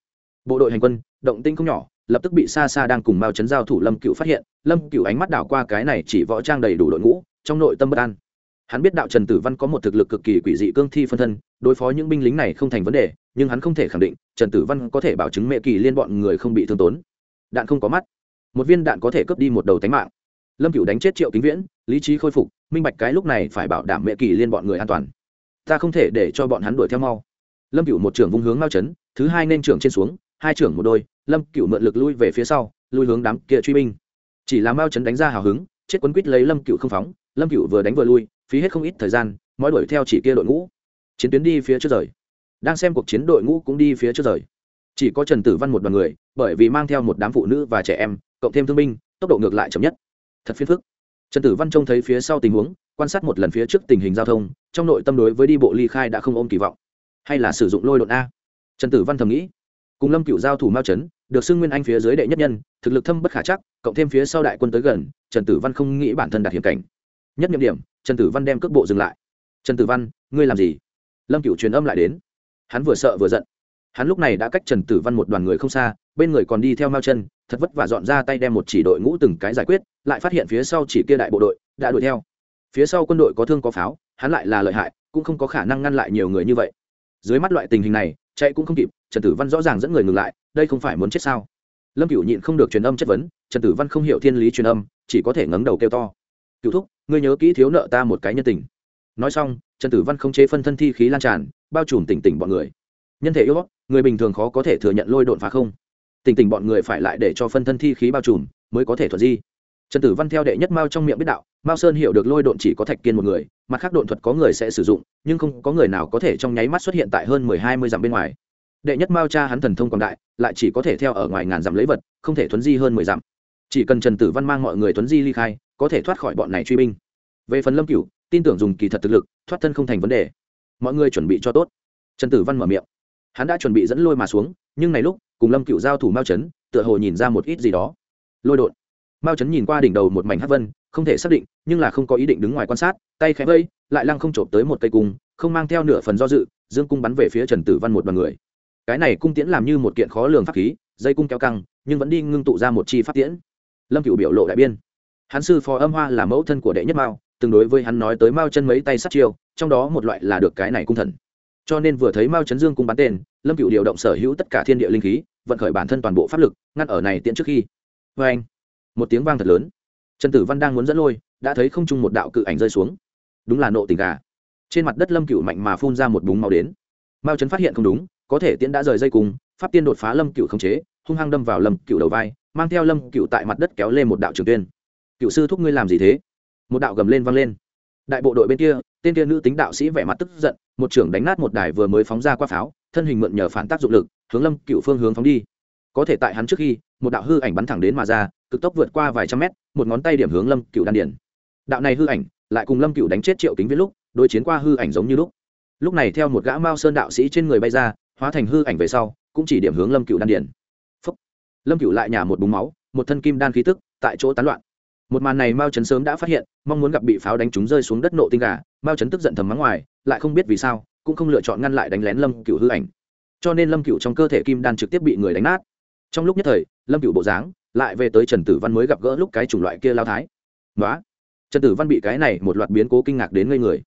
bộ đội hành quân, động tinh không nhỏ, lập tức bị xa xa đang cùng mao chấn giao thủ lâm cựu phát hiện, lâm cựu ánh mắt đảo qua cái này chỉ võ trang đầy đủ đội ngũ, trong nội tâm bất an. Hắn biết đạo trần tử văn có một thực lực cực kỳ quỷ dị cương thi phân thân, đối phó những binh lính này không thành vấn đề, nhưng hắn không thể khẳng định, trần tử văn có thể bảo chứng mẹ kỳ liên bọn người không bị thương tốn. Đạn không có mắt. Một viên đạn có thể cướp đi một đầu tánh mạng. Lâm Cựu đánh chết triệu kính viễn, lý trí khôi phục, minh bạch cái lúc này phải bảo đảm mẹ kỳ liên bọn người an toàn. Ta không thể để cho bọn hắn đuổi theo mau. Lâm Cựu một trưởng vung hướng mao chấn, thứ hai nên trưởng trên xuống hai trưởng một đôi, lâm cửu mượn lực lui về phía sau, lui hướng đám kia truy binh. Chỉ là mao chấn đánh ra hào hứng, chết quấn quýt lấy lâm cửu không phóng, lâm cửu vừa đánh vừa lui, phí hết không ít thời gian mọi đuổi theo chỉ kia đội ngũ. Chiến tuyến đi phía trước rời. Đang xem cuộc chiến đội ngũ cũng đi phía trước rời. Chỉ có trần tử văn một đoàn người, bởi vì mang theo một đám phụ nữ và trẻ em, cộng thêm thương binh, tốc độ ngược lại chậm nhất. Thật phiền phức. Trần tử văn trông thấy phía sau tình huống, quan sát một lần phía trước tình hình giao thông, trong nội tâm đối với đi bộ ly khai đã không ôm kỳ vọng. Hay là sử dụng lôi đột a? Trần tử văn thầm nghĩ cùng lâm cựu giao thủ mao trấn được xưng nguyên anh phía dưới đệ nhất nhân, thực lực thâm bất khả chắc, cộng thêm phía sau đại quân tới gần, trần tử văn không nghĩ bản thân đạt hiểm cảnh. Nhất nhiệm điểm, trần tử văn đem cước bộ dừng lại. Trần tử văn, ngươi làm gì? Lâm cựu truyền âm lại đến. Hắn vừa sợ vừa giận. Hắn lúc này đã cách trần tử văn một đoàn người không xa, bên người còn đi theo mao chân, thật vất vả dọn ra tay đem một chỉ đội ngũ từng cái giải quyết, lại phát hiện phía sau chỉ kia đại bộ đội đã đuổi theo. Phía sau quân đội có thương có pháo, hắn lại là lợi hại, cũng không có khả năng ngăn lại nhiều người như vậy. Dưới mắt loại tình hình này, chạy cũng không kịp trần tử văn rõ ràng dẫn người ngừng lại, đây không phải muốn chết sao? Lâm cửu nhịn không được truyền âm chất vấn, trần tử văn không hiểu thiên lý truyền âm, chỉ có thể ngẩng đầu kêu to. Cựu thúc, ngươi nhớ kỹ thiếu nợ ta một cái nhân tình. Nói xong, trần tử văn không chế phân thân thi khí lan tràn, bao trùm tỉnh tỉnh bọn người. Nhân thể yếu người bình thường khó có thể thừa nhận lôi đột phá không. Tỉnh tỉnh bọn người phải lại để cho phân thân thi khí bao trùm, mới có thể thuật di. Trần tử văn theo đệ nhất mao trong miệng biết đạo, mao sơn hiểu được lôi độn chỉ có thạch kiên một người, mặt khác độn thuật có người sẽ sử dụng, nhưng không có người nào có thể trong nháy mắt xuất hiện tại hơn mười hai mươi dặm bên ngoài đệ nhất mao cha hắn thần thông quảng đại, lại chỉ có thể theo ở ngoài ngàn dặm lấy vật, không thể thuấn di hơn mười dặm. Chỉ cần trần tử văn mang mọi người thuấn di ly khai, có thể thoát khỏi bọn này truy binh. Về phần lâm cửu, tin tưởng dùng kỳ thật thực lực, thoát thân không thành vấn đề. Mọi người chuẩn bị cho tốt. Trần tử văn mở miệng. Hắn đã chuẩn bị dẫn lôi mà xuống, nhưng này lúc, cùng lâm cựu giao thủ mao chấn tựa hồ nhìn ra một ít gì đó. Lôi đột. Mao chấn nhìn qua đỉnh đầu một mảnh hát vân, không thể xác định, nhưng là không có ý định đứng ngoài quan sát, tay khẽ vây, lại lăng không trộm tới một cây cung, không mang theo nửa phần do dự, dương cung bắn về phía trần tử văn một đoàn người cái này cung tiễn làm như một kiện khó lường pháp khí, dây cung kéo căng, nhưng vẫn đi ngưng tụ ra một chi pháp tiễn. Lâm cựu biểu lộ đại biên. Hắn sư phó âm hoa là mẫu thân của đệ nhất mao tương đối với hắn nói tới mao chân mấy tay sát chiêu, trong đó một loại là được cái này cung thần. Cho nên vừa thấy mao chấn dương cung bắn tên, lâm cựu điều động sở hữu tất cả thiên địa linh khí, vận khởi bản thân toàn bộ pháp lực, ngăn ở này tiễn trước khi. Vê anh, một tiếng vang thật lớn. Trần tử văn đang muốn dẫn lôi, đã thấy không trung một đạo cự ảnh rơi xuống. Đúng là nộ tình gà. Trên mặt đất lâm cựu mạnh mà phun ra một búng máu đến. Mao chấn phát hiện không đúng có thể tiễn đã rời dây cùng pháp tiên đột phá lâm cựu khống chế, hung hăng đâm vào lâm cựu đầu vai, mang theo lâm cựu tại mặt đất kéo lên một đạo trường tuyên. Cựu sư thúc ngươi làm gì thế? Một đạo gầm lên vang lên. Đại bộ đội bên kia, tên kia nữ tính đạo sĩ vẻ mặt tức giận, một trưởng đánh nát một đài vừa mới phóng ra qua pháo, thân hình mượn nhờ phản tác dụng lực, hướng lâm cựu phương hướng phóng đi. Có thể tại hắn trước khi, một đạo hư ảnh bắn thẳng đến mà ra, cực tốc vượt qua vài trăm mét, một ngón tay điểm hướng lâm cựu đan điển đạo này hư ảnh, lại cùng lâm cựu đánh chết triệu kính viết lúc, đối chiến qua hư ảnh giống như lúc. Lúc này theo một gã mao sơn đạo sĩ trên người bay ra hóa thành hư ảnh về sau, cũng chỉ điểm hướng lâm cựu đan điển Phúc. lâm cựu lại nhả một búng máu, một thân kim đan khí tức, tại chỗ tán loạn. Một màn này mao Trấn sớm đã phát hiện, mong muốn gặp bị pháo đánh trúng rơi xuống đất nộ tinh gà, mao Trấn tức giận thầm mắng ngoài, lại không biết vì sao, cũng không lựa chọn ngăn lại đánh lén lâm cựu hư ảnh. Cho nên lâm cựu trong cơ thể kim đan trực tiếp bị người đánh nát. Trong lúc nhất thời, lâm cựu bộ dáng lại về tới trần tử văn mới gặp gỡ lúc cái chủng loại kia lao thái. Nói trần tử văn bị cái này một loạt biến cố kinh ngạc đến ngây người.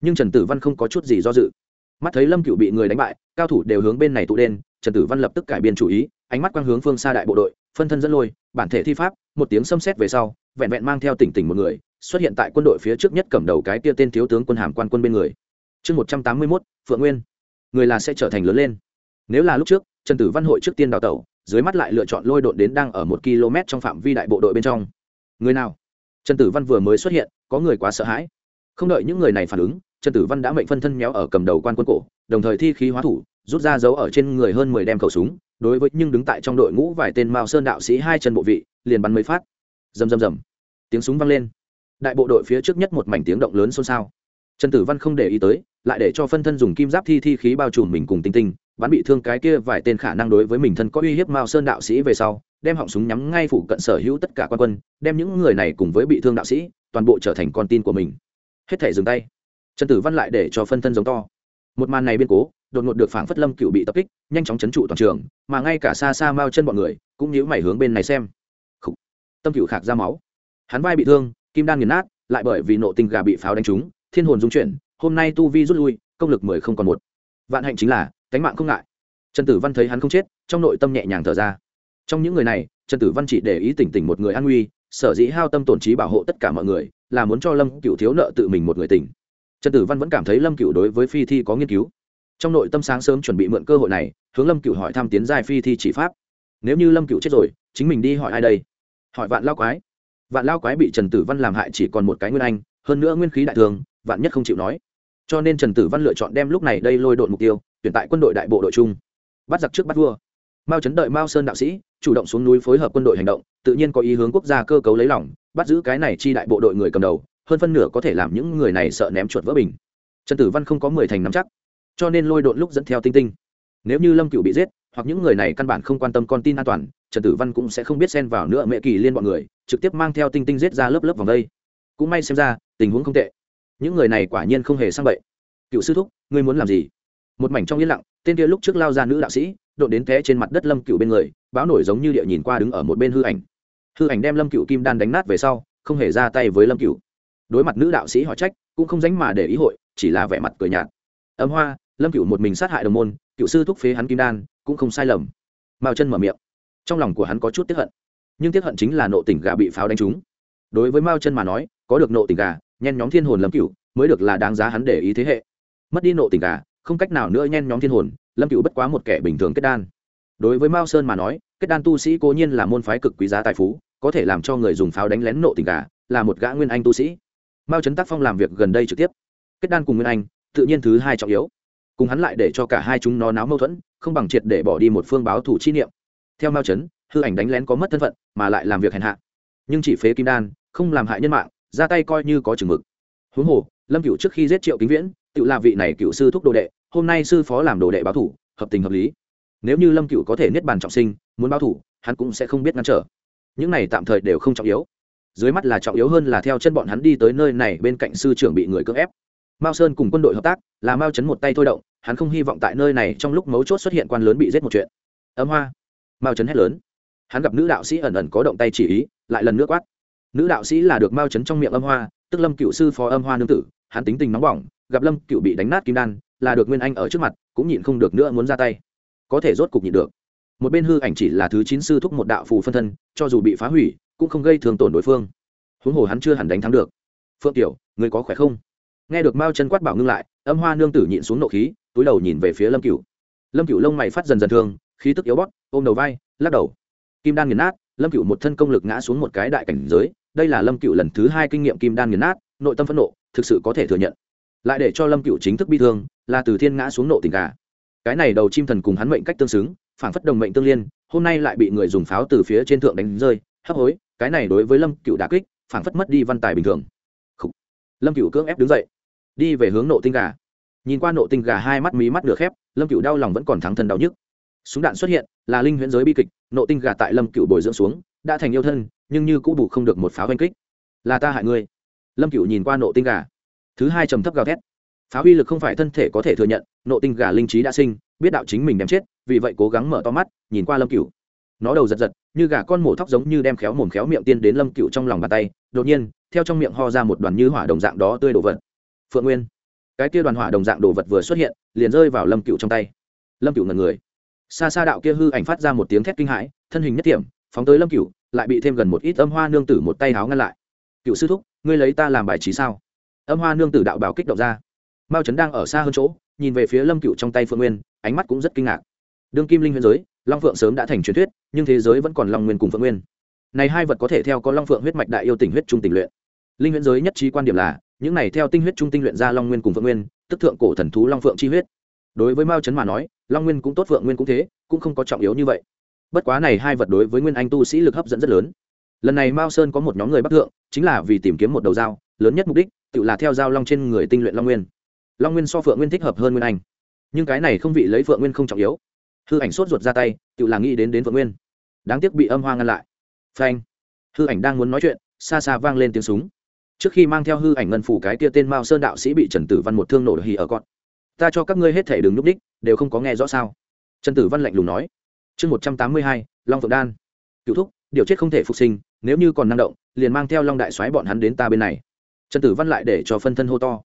Nhưng trần tử văn không có chút gì do dự mắt thấy lâm cựu bị người đánh bại cao thủ đều hướng bên này tụ đen trần tử văn lập tức cải biên chủ ý ánh mắt quang hướng phương xa đại bộ đội phân thân dẫn lôi bản thể thi pháp một tiếng xâm xét về sau vẹn vẹn mang theo tỉnh tỉnh một người xuất hiện tại quân đội phía trước nhất cầm đầu cái tia tên thiếu tướng quân hàm quan quân bên người chương một trăm tám mươi mốt phượng nguyên người là sẽ trở thành lớn lên nếu là lúc trước trần tử văn hội trước tiên đào tẩu dưới mắt lại lựa chọn lôi đội đến đang ở một km trong phạm vi đại bộ đội bên trong người nào trần tử văn vừa mới xuất hiện có người quá sợ hãi không đợi những người này phản ứng trần tử văn đã mệnh phân thân méo ở cầm đầu quan quân cổ, đồng thời thi khí hóa thủ, rút ra dấu ở trên người hơn mười đem khẩu súng, đối với nhưng đứng tại trong đội ngũ vài tên mao sơn đạo sĩ hai chân bộ vị, liền bắn mấy phát. Rầm rầm rầm. Tiếng súng vang lên. Đại bộ đội phía trước nhất một mảnh tiếng động lớn xôn xao. Trần tử văn không để ý tới, lại để cho phân thân dùng kim giáp thi thi khí bao trùm mình cùng tinh tinh, bắn bị thương cái kia vài tên khả năng đối với mình thân có uy hiếp mao sơn đạo sĩ về sau, đem họng súng nhắm ngay phụ cận sở hữu tất cả quan quân, đem những người này cùng với bị thương đạo sĩ, toàn bộ trở thành con tin của mình. Hết thể dừng tay trần tử văn lại để cho phân thân giống to. Một màn này biên cố, đột ngột được phảng phất lâm cựu bị tập kích, nhanh chóng chấn trụ toàn trường, mà ngay cả xa xa mao chân bọn người cũng nhíu mày hướng bên này xem. Khủ. tâm cựu khạc ra máu. Hắn vai bị thương, kim đan nghiền nát, lại bởi vì nộ tình gà bị pháo đánh trúng, thiên hồn dung chuyển, hôm nay tu vi rút lui, công lực mười không còn một. Vạn hạnh chính là, cánh mạng không ngại. Trần tử văn thấy hắn không chết, trong nội tâm nhẹ nhàng thở ra. Trong những người này, trần tử văn chỉ để ý tỉnh tỉnh một người an nguy, sở dĩ hao tâm tổn trí bảo hộ tất cả mọi người, là muốn cho lâm cựu thiếu nợ tự mình một người tỉnh trần tử văn vẫn cảm thấy lâm cựu đối với phi thi có nghiên cứu. Trong nội tâm sáng sớm chuẩn bị mượn cơ hội này, hướng lâm cựu hỏi thăm tiến giai phi thi chỉ pháp. Nếu như lâm cựu chết rồi, chính mình đi hỏi ai đây? Hỏi vạn lao quái. Vạn lao quái bị trần tử văn làm hại chỉ còn một cái nguyên anh, hơn nữa nguyên khí đại thường, vạn nhất không chịu nói. Cho nên trần tử văn lựa chọn đem lúc này đây lôi đội mục tiêu, tuyển tại quân đội đại bộ đội chung. Bắt giặc trước bắt vua. Mao chấn đợi mao sơn đạo sĩ, chủ động xuống núi phối hợp quân đội hành động, tự nhiên có ý hướng quốc gia cơ cấu lấy lỏng bắt giữ cái này chi đại bộ đội người cầm đầu hơn phân nửa có thể làm những người này sợ ném chuột vỡ bình. Trần tử văn không có mười thành nắm chắc, cho nên lôi đội lúc dẫn theo tinh tinh. Nếu như lâm cựu bị giết, hoặc những người này căn bản không quan tâm con tin an toàn, trần tử văn cũng sẽ không biết xen vào nữa mẹ kỳ liên bọn người, trực tiếp mang theo tinh tinh giết ra lớp lớp vòng đây. Cũng may xem ra, tình huống không tệ. Những người này quả nhiên không hề sang bậy. Cựu sư thúc, ngươi muốn làm gì? Một mảnh trong yên lặng, tên kia lúc trước lao ra nữ đạo sĩ, đột đến té trên mặt đất lâm cựu bên người, báo nổi giống như địa nhìn qua đứng ở một bên hư ảnh. Hư ảnh đem lâm cựu kim đan đánh nát về sau, không hề ra tay với lâm cựu đối mặt nữ đạo sĩ hỏi trách, cũng không dánh mà để ý hội, chỉ là vẻ mặt cười nhạt. Âm hoa, lâm cựu một mình sát hại đồng môn, cựu sư thúc phế hắn kim đan, cũng không sai lầm. Mao chân mở miệng. Trong lòng của hắn có chút tiếp hận, nhưng tiếp hận chính là nộ tỉnh gà bị pháo đánh trúng. Đối với mao chân mà nói, có được nộ tỉnh gà, nhen nhóm thiên hồn lâm cựu mới được là đáng giá hắn để ý thế hệ. Mất đi nộ tỉnh gà, không cách nào nữa nhen nhóm thiên hồn, lâm cựu bất quá một kẻ bình thường kết đan. Đối với mao sơn mà nói, kết đan tu sĩ cố nhiên là môn phái cực quý giá tài phú, có thể làm cho người dùng pháo đánh lén nộ tình gà, là một gã nguyên anh tu sĩ mao trấn tác phong làm việc gần đây trực tiếp. Kết đan cùng nguyên anh, tự nhiên thứ hai trọng yếu. Cùng hắn lại để cho cả hai chúng nó náo mâu thuẫn, không bằng triệt để bỏ đi một phương báo thủ chi niệm. Theo mao trấn hư ảnh đánh lén có mất thân phận, mà lại làm việc hèn hạ. Nhưng chỉ phế kim đan, không làm hại nhân mạng, ra tay coi như có chừng mực. Huống hồ, lâm cựu trước khi giết triệu kính viễn, tự là vị này cựu sư thúc đồ đệ, hôm nay sư phó làm đồ đệ báo thủ, hợp tình hợp lý. Nếu như lâm cựu có thể niết bàn trọng sinh, muốn báo thủ, hắn cũng sẽ không biết ngăn trở. Những này tạm thời đều không trọng yếu dưới mắt là trọng yếu hơn là theo chân bọn hắn đi tới nơi này bên cạnh sư trưởng bị người cưỡng ép. Mao sơn cùng quân đội hợp tác, là mao chấn một tay thôi động, hắn không hy vọng tại nơi này trong lúc mấu chốt xuất hiện quan lớn bị giết một chuyện. Ấm hoa. Mao chấn hét lớn. Hắn gặp nữ đạo sĩ ẩn ẩn có động tay chỉ ý, lại lần nước quát. Nữ đạo sĩ là được mao chấn trong miệng âm hoa, tức lâm cựu sư phó âm hoa nương tử, hắn tính tình nóng bỏng, gặp lâm cựu bị đánh nát kim đan, là được nguyên anh ở trước mặt, cũng nhịn không được nữa muốn ra tay. Có thể rốt cục nhịn được một bên hư ảnh chỉ là thứ chín sư thúc một đạo phù phân thân, cho dù bị phá hủy, cũng không gây thương tổn đối phương. Huống hồ hắn chưa hẳn đánh thắng được. Phượng tiểu người có khỏe không? Nghe được mao chân quát bảo ngưng lại, âm hoa nương tử nhịn xuống nộ khí, túi đầu nhìn về phía lâm cửu. Lâm cửu lông mày phát dần dần thương, khí tức yếu bót ôm đầu vai, lắc đầu. Kim đan nghiền nát, lâm cửu một thân công lực ngã xuống một cái đại cảnh giới, đây là lâm cửu lần thứ hai kinh nghiệm kim đan nghiền nát, nội tâm phẫn nộ, thực sự có thể thừa nhận. Lại để cho lâm cửu chính thức bi thương, là từ thiên ngã xuống nộ tình cả cái này đầu chim thần cùng hắn mệnh cách tương xứng phản phất đồng mệnh tương liên, hôm nay lại bị người dùng pháo từ phía trên thượng đánh rơi, hấp hối, cái này đối với lâm cựu đà kích, phảng phất mất đi văn tài bình thường. Lâm cựu cưỡng ép đứng dậy, đi về hướng nộ tinh gà. Nhìn qua nộ tinh gà hai mắt mí mắt nửa khép, lâm cựu đau lòng vẫn còn thắng thân đau nhức. Súng đạn xuất hiện, là linh huyễn giới bi kịch, nộ tinh gà tại lâm cựu bồi dưỡng xuống, đã thành yêu thân, nhưng như cũ bù không được một pháo oanh kích. Là ta hại ngươi. Lâm cựu nhìn qua nộ tinh gà. Thứ hai trầm thấp gào thét. Pháo uy lực không phải thân thể có thể thừa nhận, nộ tinh gà linh trí đã sinh, biết đạo chính mình đem chết vì vậy cố gắng mở to mắt, nhìn qua lâm cựu nó đầu giật giật, như gà con mổ thóc giống như đem khéo mồm khéo miệng tiên đến lâm cựu trong lòng bàn tay, đột nhiên, theo trong miệng ho ra một đoàn như hỏa đồng dạng đó tươi đồ vật. Phượng nguyên. Cái kia đoàn hỏa đồng dạng đồ vật vừa xuất hiện, liền rơi vào lâm cựu trong tay. Lâm cựu ngần người. Xa xa đạo kia hư ảnh phát ra một tiếng thét kinh hãi, thân hình nhất tiệm, phóng tới lâm cựu lại bị thêm gần một ít âm hoa nương tử một tay háo ngăn lại. Cựu sư thúc, ngươi lấy ta làm bài trí sao? Âm hoa nương tử đạo bảo kích động ra. Mao trấn đang ở xa hơn chỗ, nhìn về phía lâm cựu trong tay phượng nguyên, ánh mắt cũng rất kinh ngạc đương kim linh huyễn giới, long phượng sớm đã thành truyền thuyết, nhưng thế giới vẫn còn long nguyên cùng phượng nguyên. Này hai vật có thể theo có long phượng huyết mạch đại yêu tình huyết trung tình luyện. Linh huyễn giới nhất trí quan điểm là, những này theo tinh huyết trung tinh luyện ra long nguyên cùng phượng nguyên, tức thượng cổ thần thú long phượng chi huyết. Đối với mao trấn mà nói, long nguyên cũng tốt, phượng nguyên cũng thế, cũng không có trọng yếu như vậy. Bất quá này hai vật đối với nguyên anh tu sĩ lực hấp dẫn rất lớn. Lần này mao sơn có một nhóm người bắc thượng, chính là vì tìm kiếm một đầu dao, lớn nhất mục đích, tự là theo dao long trên người tinh luyện long nguyên. Long nguyên so phượng nguyên thích hợp hơn nguyên anh. Nhưng cái này không vị lấy phượng nguyên không trọng yếu hư ảnh sốt ruột ra tay, tự là nghĩ đến đến phượng nguyên. Đáng tiếc bị âm hoa ngăn lại. Phanh. Hư ảnh đang muốn nói chuyện, xa xa vang lên tiếng súng. Trước khi mang theo hư ảnh ngân phủ cái kia tên mao sơn đạo sĩ bị trần tử văn một thương nổ hì ở con ta cho các ngươi hết thể đừng núp đích đều không có nghe rõ sao. Trần tử văn lạnh lùng nói. Chương một trăm tám mươi hai, long phượng đan. Cựu thúc, điều chết không thể phục sinh, nếu như còn năng động, liền mang theo long đại xoáy bọn hắn đến ta bên này. Trần tử văn lại để cho phân thân hô to.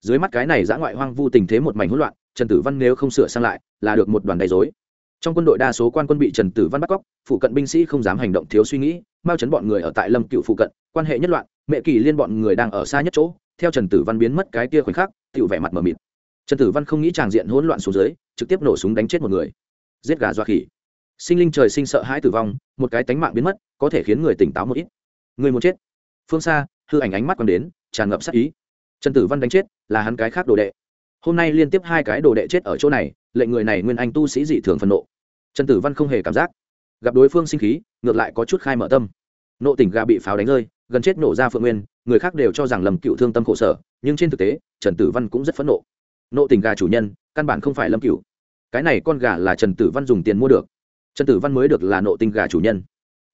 Dưới mắt cái này giã ngoại hoang vu tình thế một mảnh hỗn loạn, trần tử văn nếu không sửa sang lại, là được một đoàn đầy dối trong quân đội đa số quan quân bị trần tử văn bắt cóc, phụ cận binh sĩ không dám hành động thiếu suy nghĩ mao chấn bọn người ở tại lâm cựu phụ cận, quan hệ nhất loạn, mẹ kỳ liên bọn người đang ở xa nhất chỗ, theo trần tử văn biến mất cái kia khoảnh khắc tự vẻ mặt mờ mịt. Trần tử văn không nghĩ tràng diện hỗn loạn xuống dưới, trực tiếp nổ súng đánh chết một người. Giết gà doa khỉ. Sinh linh trời sinh sợ hãi tử vong, một cái tánh mạng biến mất, có thể khiến người tỉnh táo một ít. Người muốn chết. Phương xa, hư ảnh ánh mắt còn đến, tràn ngập sắc ý. Trần tử văn đánh chết, là hắn cái khác đồ đệ. Hôm nay liên tiếp hai cái đồ đệ chết ở chỗ này lệnh người này nguyên anh tu sĩ dị thường phân nộ. Trần tử văn không hề cảm giác. Gặp đối phương sinh khí, ngược lại có chút khai mở tâm. Nộ tỉnh gà bị pháo đánh rơi, gần chết nổ ra phượng nguyên, người khác đều cho rằng lầm cựu thương tâm khổ sở, nhưng trên thực tế, trần tử văn cũng rất phẫn nộ. Nộ tình gà chủ nhân, căn bản không phải lâm cựu cái này con gà là trần tử văn dùng tiền mua được. Trần tử văn mới được là nộ tình gà chủ nhân.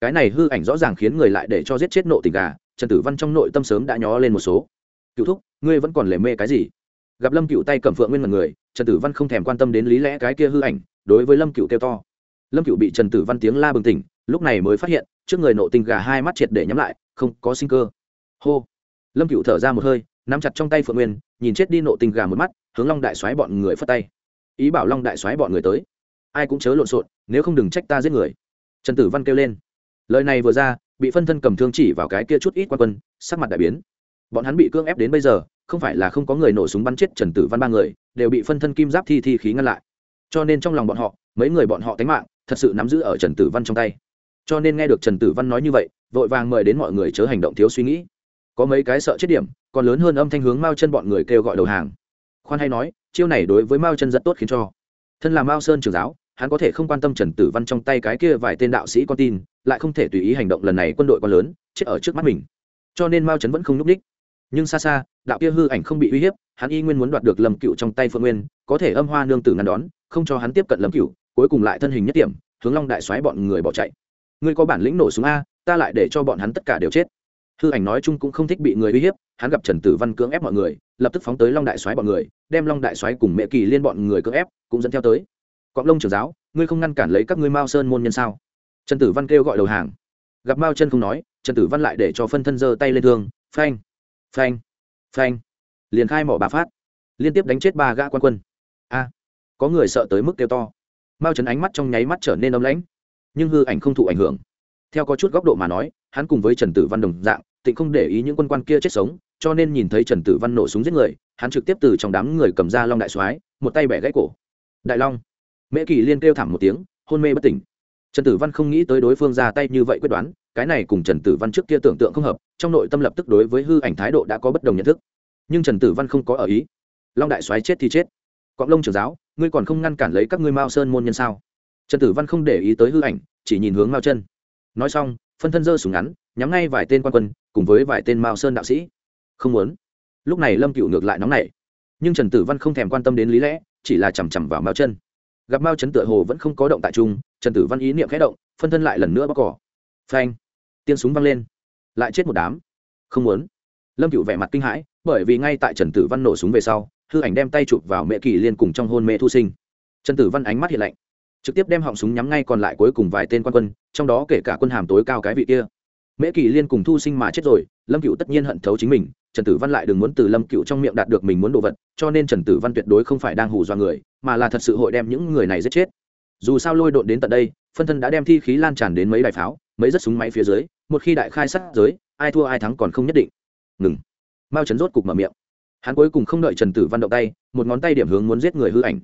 Cái này hư ảnh rõ ràng khiến người lại để cho giết chết nộ tình gà, trần tử văn trong nội tâm sớm đã nhó lên một số. Cựu thúc, ngươi vẫn còn lề mê cái gì? Gặp lâm cựu tay cầm phượng nguyên mật người, trần tử văn không thèm quan tâm đến lý lẽ cái kia hư ảnh, đối với lâm cựu kêu to. Lâm cựu bị trần tử văn tiếng la bừng tỉnh, lúc này mới phát hiện, trước người nộ tình gà hai mắt triệt để nhắm lại, không có sinh cơ. Hô! Lâm cựu thở ra một hơi, nắm chặt trong tay phượng nguyên, nhìn chết đi nộ tình gà một mắt, hướng long đại xoáy bọn người phất tay. Ý bảo long đại xoáy bọn người tới. Ai cũng chớ lộn xộn, nếu không đừng trách ta giết người. Trần tử văn kêu lên. Lời này vừa ra, bị phân thân cầm thương chỉ vào cái kia chút ít quan quân, sắc mặt đại biến. Bọn hắn bị cưỡng ép đến bây giờ không phải là không có người nổ súng bắn chết trần tử văn ba người, đều bị phân thân kim giáp thi thi khí ngăn lại. Cho nên trong lòng bọn họ, mấy người bọn họ tánh mạng, thật sự nắm giữ ở trần tử văn trong tay. Cho nên nghe được trần tử văn nói như vậy, vội vàng mời đến mọi người chớ hành động thiếu suy nghĩ. Có mấy cái sợ chết điểm, còn lớn hơn âm thanh hướng mao chân bọn người kêu gọi đầu hàng. Khoan hay nói, chiêu này đối với mao chân rất tốt khiến cho. Thân là mao sơn trường giáo, hắn có thể không quan tâm trần tử văn trong tay cái kia vài tên đạo sĩ con tin, lại không thể tùy ý hành động lần này quân đội quá lớn, chết ở trước mắt mình. Cho nên mao trấn vẫn không n ú c đích nhưng xa xa đạo kia hư ảnh không bị uy hiếp, hắn y nguyên muốn đoạt được lâm cựu trong tay phượng nguyên, có thể âm hoa nương tử ngăn đón, không cho hắn tiếp cận lâm cựu cuối cùng lại thân hình nhất điểm, hướng long đại xoáy bọn người bỏ chạy. Ngươi có bản lĩnh nổ súng a, ta lại để cho bọn hắn tất cả đều chết. Hư ảnh nói chung cũng không thích bị người uy hiếp, hắn gặp trần tử văn cưỡng ép mọi người, lập tức phóng tới long đại soái bọn người, đem long đại soái cùng mẹ kỳ liên bọn người cưỡng ép, cũng dẫn theo tới. Cọng lông trưởng giáo, ngươi không ngăn cản lấy các ngươi mao sơn môn nhân sao? Trần tử văn kêu gọi đầu hàng. Gặp mao chân không nói, trần tử văn lại để cho phân thân giơ tay lên thương, phanh phanh phanh. Liền khai mỏ bà phát. Liên tiếp đánh chết ba gã quan quân. A. Có người sợ tới mức kêu to. Mao trấn ánh mắt trong nháy mắt trở nên ấm lãnh. Nhưng hư ảnh không thụ ảnh hưởng. Theo có chút góc độ mà nói, hắn cùng với trần tử văn đồng dạng, tịnh không để ý những quân quan kia chết sống, cho nên nhìn thấy trần tử văn nổ súng giết người, hắn trực tiếp từ trong đám người cầm ra long đại soái, một tay bẻ gãy cổ. Đại long. Mễ kỳ liên kêu thảm một tiếng, hôn mê bất tỉnh. Trần tử văn không nghĩ tới đối phương ra tay như vậy quyết đoán, cái này cùng trần tử văn trước kia tưởng tượng không hợp trong nội tâm lập tức đối với hư ảnh thái độ đã có bất đồng nhận thức. Nhưng trần tử văn không có ở ý. Long đại soái chết thì chết. Cọng lông trưởng giáo, ngươi còn không ngăn cản lấy các ngươi mao sơn môn nhân sao? Trần tử văn không để ý tới hư ảnh, chỉ nhìn hướng mao chân. Nói xong, phân thân dơ súng ngắn, nhắm ngay vài tên quan quân, cùng với vài tên mao sơn đạo sĩ. Không muốn. Lúc này lâm cựu ngược lại nóng nảy. Nhưng trần tử văn không thèm quan tâm đến lý lẽ, chỉ là chằm chằm vào mao chân. Gặp mao chấn tựa hồ vẫn không có động tại trung trần tử văn ý niệm khẽ động, phân thân lại lần nữa bóc cỏ. Phanh. Tiên súng văng lên lại chết một đám. Không muốn. Lâm cựu vẻ mặt kinh hãi, bởi vì ngay tại trần tử văn nổ súng về sau, hư ảnh đem tay chụp vào mẹ kỳ liên cùng trong hôn mẹ thu sinh. Trần tử văn ánh mắt hiện lạnh, trực tiếp đem họng súng nhắm ngay còn lại cuối cùng vài tên quan quân, trong đó kể cả quân hàm tối cao cái vị kia. Mễ kỳ liên cùng thu sinh mà chết rồi, lâm cựu tất nhiên hận thấu chính mình, trần tử văn lại đừng muốn từ lâm cựu trong miệng đạt được mình muốn đồ vật, cho nên trần tử văn tuyệt đối không phải đang hù dọa người, mà là thật sự hội đem những người này giết chết. Dù sao lôi độn đến tận đây, phân thân đã đem thi khí lan tràn đến mấy đại pháo, mấy rất súng máy phía dưới một khi đại khai sát giới, ai thua ai thắng còn không nhất định. Ngừng. Mao chấn rốt cục mở miệng. Hắn cuối cùng không đợi trần tử văn động tay, một ngón tay điểm hướng muốn giết người hư ảnh.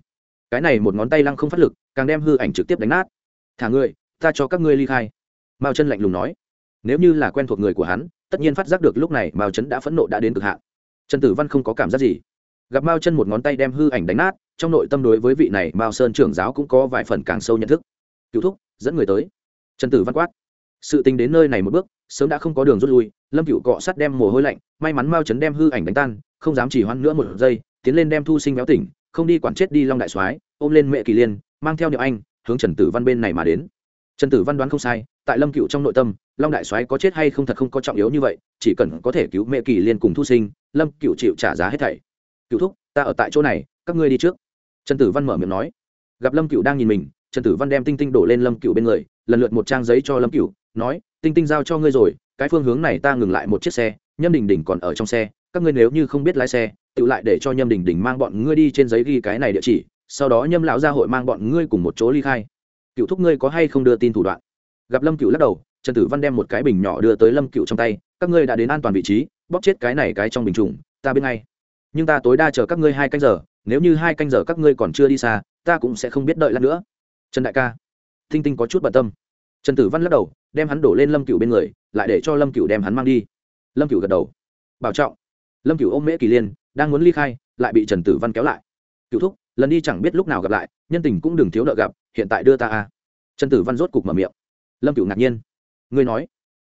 Cái này một ngón tay lăng không phát lực, càng đem hư ảnh trực tiếp đánh nát. Thả ngươi, ta cho các ngươi ly khai. Mao chân lạnh lùng nói. Nếu như là quen thuộc người của hắn, tất nhiên phát giác được lúc này mao trấn đã phẫn nộ đã đến cực hạn. Trần tử văn không có cảm giác gì. Gặp mao chân một ngón tay đem hư ảnh đánh nát, trong nội tâm đối với vị này mao sơn trưởng giáo cũng có vài phần càng sâu nhận thức. Cứu thúc, dẫn người tới. Trần tử văn quát sự tình đến nơi này một bước, sớm đã không có đường rút lui, lâm cựu cọ sắt đem mồ hôi lạnh, may mắn mao chấn đem hư ảnh đánh tan, không dám chỉ hoãn nữa một giây, tiến lên đem thu sinh béo tỉnh, không đi quản chết đi long đại soái, ôm lên mẹ kỳ liên, mang theo niệm anh, hướng trần tử văn bên này mà đến. Trần tử văn đoán không sai, tại lâm cựu trong nội tâm, long đại soái có chết hay không thật không có trọng yếu như vậy, chỉ cần có thể cứu mẹ kỳ liên cùng thu sinh, lâm cựu chịu trả giá hết thảy. Cựu thúc, ta ở tại chỗ này, các ngươi đi trước. Trần tử văn mở miệng nói. Gặp lâm cựu đang nhìn mình, trần tử văn đem tinh tinh đổ lên lâm cựu bên người, lần lượt một trang giấy cho lâm cựu nói, tinh tinh giao cho ngươi rồi, cái phương hướng này ta ngừng lại một chiếc xe, nhâm đình đình còn ở trong xe, các ngươi nếu như không biết lái xe, tự lại để cho nhâm đình đình mang bọn ngươi đi trên giấy ghi cái này địa chỉ, sau đó nhâm lão gia hội mang bọn ngươi cùng một chỗ ly khai. Cựu thúc ngươi có hay không đưa tin thủ đoạn? Gặp lâm cựu lắc đầu, trần tử văn đem một cái bình nhỏ đưa tới lâm cựu trong tay, các ngươi đã đến an toàn vị trí, bóp chết cái này cái trong bình trùng ta biết ngay. Nhưng ta tối đa chờ các ngươi hai canh giờ, nếu như hai canh giờ các ngươi còn chưa đi xa, ta cũng sẽ không biết đợi lát nữa. Trần đại ca. Thinh tinh có chút bận tâm. Trần tử văn lắc đầu đem hắn đổ lên lâm cựu bên người, lại để cho lâm cựu đem hắn mang đi. Lâm cựu gật đầu. Bảo trọng. Lâm cựu ôm mễ kỳ liên, đang muốn ly khai, lại bị trần tử văn kéo lại. Cựu thúc, lần đi chẳng biết lúc nào gặp lại, nhân tình cũng đừng thiếu nợ gặp, hiện tại đưa ta a. Trần tử văn rốt cục mở miệng. Lâm cựu ngạc nhiên. Ngươi nói?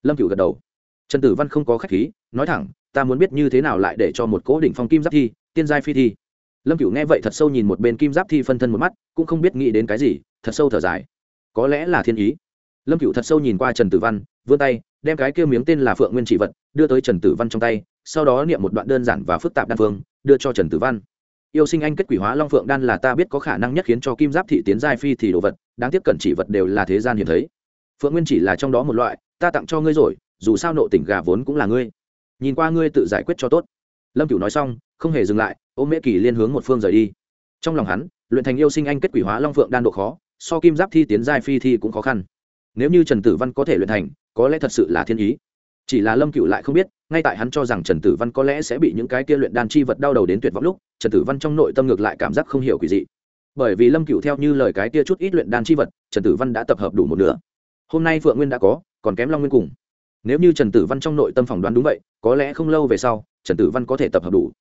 Lâm cựu gật đầu. Trần tử văn không có k h á c h khí, nói thẳng, ta muốn biết như thế nào lại để cho một cố đỉnh phong kim giáp thi, tiên giai phi thi? Lâm cựu nghe vậy thật sâu nhìn một bên kim giáp thi phân thân một mắt, cũng không biết nghĩ đến cái gì, thật sâu thở dài. Có lẽ là thiên ý lâm cựu thật sâu nhìn qua trần tử văn, vươn tay, đem cái kêu miếng tên là phượng nguyên trị vật, đưa tới trần tử văn trong tay, sau đó niệm một đoạn đơn giản và phức tạp đan phương, đưa cho trần tử văn. Yêu sinh anh kết quỷ hóa long phượng đan là ta biết có khả năng nhất khiến cho kim giáp thị tiến giai phi thì đồ vật, đáng tiếp cận chỉ vật đều là thế gian hiếm thấy. Phượng nguyên chỉ là trong đó một loại, ta tặng cho ngươi rồi, dù sao nộ tỉnh gà vốn cũng là ngươi. Nhìn qua ngươi tự giải quyết cho tốt. Lâm cửu nói xong, không hề dừng lại, ôm mễ kỳ liên hướng một phương rời đi. Trong lòng hắn, luyện thành yêu sinh anh kết quỷ hóa long phượng đan độ khó, so kim giáp thi tiến giai phi thi cũng khó khăn nếu như trần tử văn có thể luyện thành, có lẽ thật sự là thiên ý. Chỉ là lâm cựu lại không biết, ngay tại hắn cho rằng trần tử văn có lẽ sẽ bị những cái kia luyện đan chi vật đau đầu đến tuyệt vọng lúc, trần tử văn trong nội tâm ngược lại cảm giác không hiểu quỷ dị. Bởi vì lâm cựu theo như lời cái kia chút ít luyện đan chi vật, trần tử văn đã tập hợp đủ một nửa. Hôm nay phượng nguyên đã có, còn kém long nguyên cùng. Nếu như trần tử văn trong nội tâm phỏng đoán đúng vậy, có lẽ không lâu về sau, trần tử văn có thể tập hợp đủ.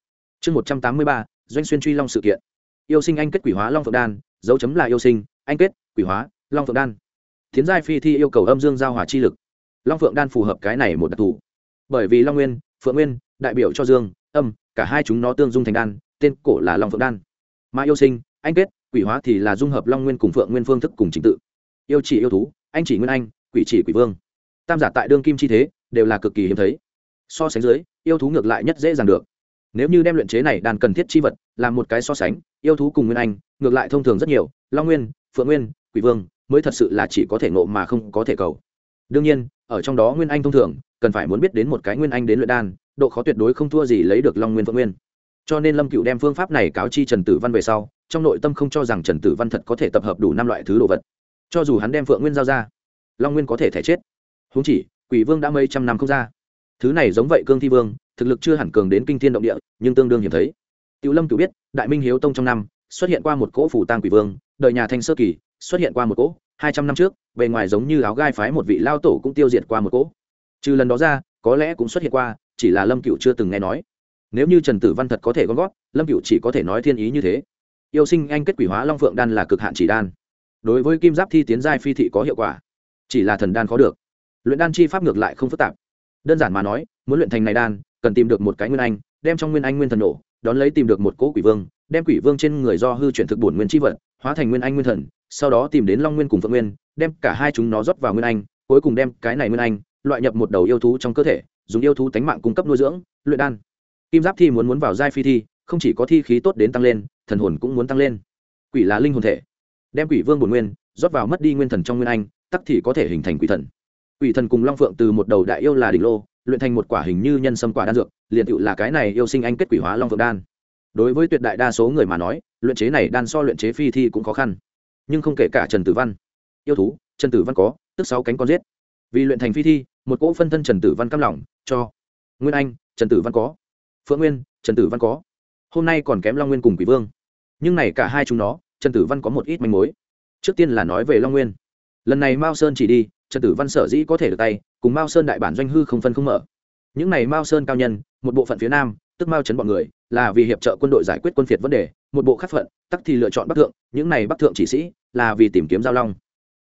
Chương một trăm tám mươi ba, doanh xuyên truy long sự kiện. Yêu sinh anh kết quỷ hóa long phượng đan, dấu chấm là yêu sinh, anh kết, quỷ hóa, long phượng đan thiến giai phi thi yêu cầu âm dương giao hòa chi lực. Long phượng đan phù hợp cái này một đặc thù. Bởi vì long nguyên, phượng nguyên, đại biểu cho dương, âm, cả hai chúng nó tương dung thành đan, tên cổ là long phượng đan. Mà yêu sinh, anh kết, quỷ hóa thì là dung hợp long nguyên cùng phượng nguyên phương thức cùng trình tự. Yêu chỉ yêu thú, anh chỉ nguyên anh, quỷ chỉ quỷ vương. Tam giả tại đương kim chi thế, đều là cực kỳ hiếm thấy. So sánh dưới, yêu thú ngược lại nhất dễ dàng được. Nếu như đem luyện chế này đàn cần thiết chi vật, làm một cái so sánh, yêu thú cùng nguyên anh, ngược lại thông thường rất nhiều. Long nguyên, phượng nguyên, quỷ vương mới thật sự là chỉ có thể nộ mà không có thể cầu. Đương nhiên, ở trong đó nguyên anh thông thường, cần phải muốn biết đến một cái nguyên anh đến luyện đan, độ khó tuyệt đối không thua gì lấy được long nguyên phượng nguyên. Cho nên lâm cựu đem phương pháp này cáo chi trần tử văn về sau, trong nội tâm không cho rằng trần tử văn thật có thể tập hợp đủ năm loại thứ đồ vật. Cho dù hắn đem phượng nguyên giao ra, long nguyên có thể thể chết. Húng chỉ, quỷ vương đã mấy trăm năm không ra. Thứ này giống vậy cương thi vương, thực lực chưa hẳn cường đến kinh thiên động địa, nhưng tương đương hiểm thấy. Tiểu lâm cựu biết, đại minh hiếu tông trong năm, xuất hiện qua một cỗ phủ tang quỷ vương, đời nhà thanh sơ kỳ xuất hiện qua một cỗ, hai trăm năm trước, bề ngoài giống như áo gai phái một vị lao tổ cũng tiêu diệt qua một cỗ. Trừ lần đó ra, có lẽ cũng xuất hiện qua, chỉ là lâm cựu chưa từng nghe nói. Nếu như trần tử văn thật có thể gom gót lâm cựu chỉ có thể nói thiên ý như thế. Yêu sinh anh kết quỷ hóa long phượng đan là cực hạn chỉ đan. Đối với kim giáp thi tiến giai phi thị có hiệu quả. Chỉ là thần đan khó được. Luyện đan chi pháp ngược lại không phức tạp. Đơn giản mà nói, muốn luyện thành này đan, cần tìm được một cái nguyên anh, đem trong nguyên anh nguyên thần nổ, đón lấy tìm được một cỗ quỷ vương, đem quỷ vương trên người do hư chuyển thực bổn nguyên chi vật, hóa thành nguyên anh nguyên thần sau đó tìm đến long nguyên cùng phượng nguyên, đem cả hai chúng nó rót vào nguyên anh, cuối cùng đem cái này nguyên anh loại nhập một đầu yêu thú trong cơ thể, dùng yêu thú tánh mạng cung cấp nuôi dưỡng, luyện đan. Kim giáp thi muốn muốn vào giai phi thi, không chỉ có thi khí tốt đến tăng lên, thần hồn cũng muốn tăng lên. Quỷ là linh hồn thể. Đem quỷ vương bổn nguyên rót vào mất đi nguyên thần trong nguyên anh, tắc thì có thể hình thành quỷ thần. Quỷ thần cùng long phượng từ một đầu đại yêu là đỉnh lô, luyện thành một quả hình như nhân sâm quả đan dược, liền tựu là cái này yêu sinh anh kết quỷ hóa long phượng đan. Đối với tuyệt đại đa số người mà nói, luyện chế này đan so luyện chế phi thi cũng khó khăn nhưng không kể cả trần tử văn. Yêu thú, trần tử văn có, tức sáu cánh con giết. Vì luyện thành phi thi, một cỗ phân thân trần tử văn căm lòng, cho nguyên anh, trần tử văn có. Phượng nguyên, trần tử văn có. Hôm nay còn kém long nguyên cùng quỷ vương. Nhưng này cả hai chúng nó, trần tử văn có một ít manh mối. Trước tiên là nói về long nguyên. Lần này mao sơn chỉ đi, trần tử văn sở dĩ có thể được tay, cùng mao sơn đại bản doanh hư không phân không mở. Những này mao sơn cao nhân, một bộ phận phía nam, tức mao chấn bọn người, là vì hiệp trợ quân đội giải quyết quân phiệt vấn đề, một bộ khắc phận, tắc thì lựa chọn bắc thượng, những này bắc thượng chỉ sĩ là vì tìm kiếm giao long.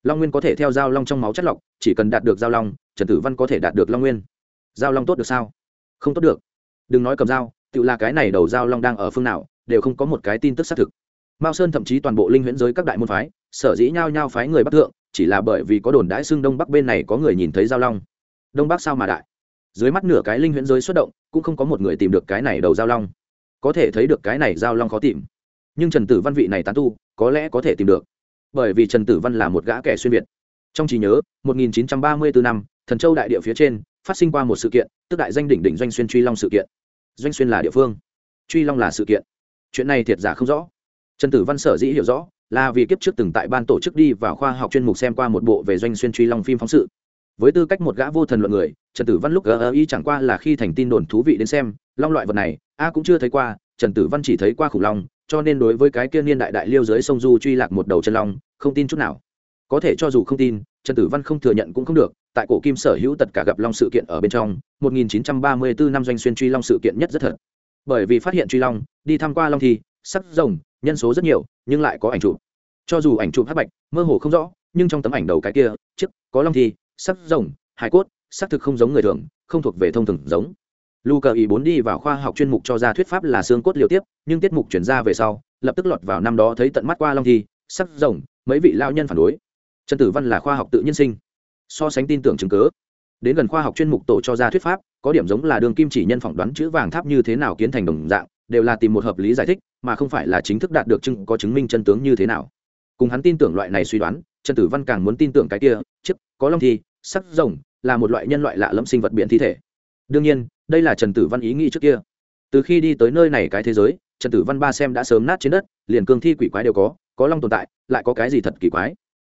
Long nguyên có thể theo giao long trong máu chất lọc, chỉ cần đạt được giao long, trần tử văn có thể đạt được long nguyên. Giao long tốt được sao? Không tốt được. Đừng nói cầm dao, tự là cái này đầu giao long đang ở phương nào, đều không có một cái tin tức xác thực. Mao sơn thậm chí toàn bộ linh huyễn giới các đại môn phái, sở dĩ nhao nhao phái người bắc thượng, chỉ là bởi vì có đồn đãi xưng đông bắc bên này có người nhìn thấy giao long. Đông bắc sao mà đại? Dưới mắt nửa cái linh huyễn giới xuất động, cũng không có một người tìm được cái này đầu giao long. Có thể thấy được cái này giao long khó tìm. Nhưng trần tử văn vị này tán tu, có lẽ có thể tìm được bởi vì trần tử văn là một gã kẻ xuyên việt. Trong trí nhớ 1934 năm, thần châu đại địa phía trên, phát sinh qua một sự kiện, tức đại danh đỉnh đỉnh doanh xuyên truy long sự kiện. Doanh xuyên là địa phương. Truy long là sự kiện. Chuyện này thiệt giả không rõ. Trần tử văn sở dĩ hiểu rõ, là vì kiếp trước từng tại ban tổ chức đi vào khoa học chuyên mục xem qua một bộ về doanh xuyên truy long phim phóng sự. Với tư cách một gã vô thần luận người, trần tử văn lúc gờ y chẳng qua là khi thành tin đồn thú vị đến xem, long loại vật này, a cũng chưa thấy qua, trần tử văn chỉ thấy qua khủng long cho nên đối với cái kia niên đại đại liêu dưới sông du truy lạc một đầu chân long, không tin chút nào. Có thể cho dù không tin, trần tử văn không thừa nhận cũng không được, tại cổ kim sở hữu tất cả gặp long sự kiện ở bên trong 1934 năm doanh xuyên truy long sự kiện nhất rất thật. Bởi vì phát hiện truy long, đi tham qua long thì sắc, rồng, nhân số rất nhiều, nhưng lại có ảnh chụp. Cho dù ảnh chụp hắc bạch, mơ hồ không rõ, nhưng trong tấm ảnh đầu cái kia trước có long thì sắc, rồng, hải cốt xác thực không giống người thường, không thuộc về thông thường giống lu cờ ý bốn đi vào khoa học chuyên mục cho ra thuyết pháp là xương cốt liều tiếp, nhưng tiết mục chuyển ra về sau, lập tức lọt vào năm đó thấy tận mắt qua long thi, sắc rồng, mấy vị lao nhân phản đối. Trần tử văn là khoa học tự nhiên sinh. So sánh tin tưởng chứng cớ đến gần khoa học chuyên mục tổ cho ra thuyết pháp, có điểm giống là đường kim chỉ nhân phỏng đoán chữ vàng tháp như thế nào kiến thành đồng dạng, đều là tìm một hợp lý giải thích, mà không phải là chính thức đạt được chứng, có chứng minh chân tướng như thế nào. Cùng hắn tin tưởng loại này suy đoán, trần tử văn càng muốn tin tưởng cái kia trước có long thi, sắc rồng, là một loại nhân loại lạ lẫm sinh vật biển thi thể. Đương nhiên đây là trần tử văn ý nghĩ trước kia. Từ khi đi tới nơi này cái thế giới, trần tử văn ba xem đã sớm nát trên đất, liền cương thi quỷ quái đều có có long tồn tại, lại có cái gì thật kỳ quái?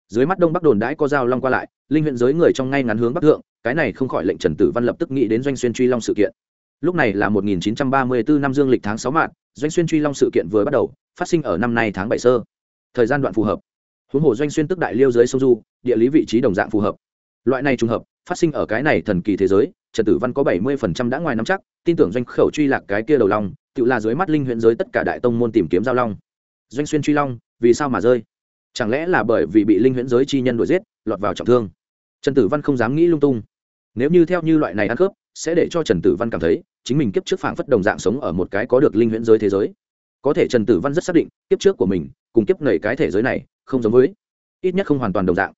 Dưới mắt đông bắc đồn đãi có dao long qua lại, linh huyện giới người trong ngay ngắn hướng bắc thượng, cái này không khỏi lệnh trần tử văn lập tức nghĩ đến doanh xuyên truy long sự kiện. Lúc này là 1934 năm dương lịch tháng sáu mạng, doanh xuyên truy long sự kiện vừa bắt đầu, phát sinh ở năm nay tháng bảy sơ. Thời gian đoạn phù hợp. Huống hồ doanh xuyên tức đại liêu dưới sông du, địa lý vị trí đồng dạng phù hợp. Loại này trùng hợp, phát sinh ở cái này thần kỳ thế giới trần tử văn có bảy mươi phần trăm đã ngoài nắm chắc, tin tưởng doanh khẩu truy lạc cái kia đầu long, tự là dưới mắt linh huyện giới tất cả đại tông môn tìm kiếm giao long. Doanh xuyên truy long, vì sao mà rơi? Chẳng lẽ là bởi vì bị linh huyễn giới chi nhân đuổi giết, lọt vào trọng thương? Trần tử văn không dám nghĩ lung tung. Nếu như theo như loại này ăn khớp sẽ để cho trần tử văn cảm thấy chính mình kiếp trước phảng phất đồng dạng sống ở một cái có được linh huyễn giới thế giới. Có thể trần tử văn rất xác định, kiếp trước của mình, cùng kiếp nầy cái thể giới này, không giống với, ít nhất không hoàn toàn đồng dạng.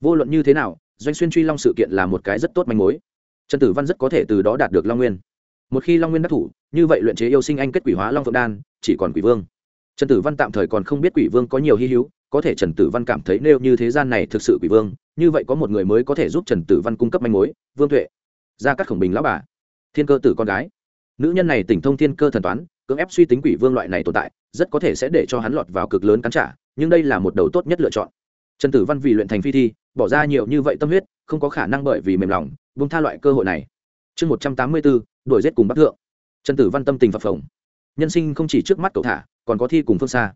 Vô luận như thế nào, doanh xuyên truy long sự kiện là một cái rất tốt manh mối trần tử văn rất có thể từ đó đạt được long nguyên. Một khi long nguyên đắc thủ, như vậy luyện chế yêu sinh anh kết quỷ hóa long phượng đan, chỉ còn quỷ vương. Trần tử văn tạm thời còn không biết quỷ vương có nhiều hy hữu, có thể trần tử văn cảm thấy nếu như thế gian này thực sự quỷ vương, như vậy có một người mới có thể giúp trần tử văn cung cấp manh mối, vương tuệ. Ra các khổng bình lão bà. Thiên cơ tử con gái. Nữ nhân này tỉnh thông thiên cơ thần toán, cưỡng ép suy tính quỷ vương loại này tồn tại, rất có thể sẽ để cho hắn lọt vào cực lớn cắn trả, nhưng đây là một đầu tốt nhất lựa chọn trần tử văn vì luyện thành phi thi, bỏ ra nhiều như vậy tâm huyết, không có khả năng bởi vì mềm lòng, buông tha loại cơ hội này. Chương một trăm tám mươi bốn đuổi giết cùng bắc thượng. Trần tử văn tâm tình phập phồng. Nhân sinh không chỉ trước mắt cậu thả, còn có thi cùng phương xa.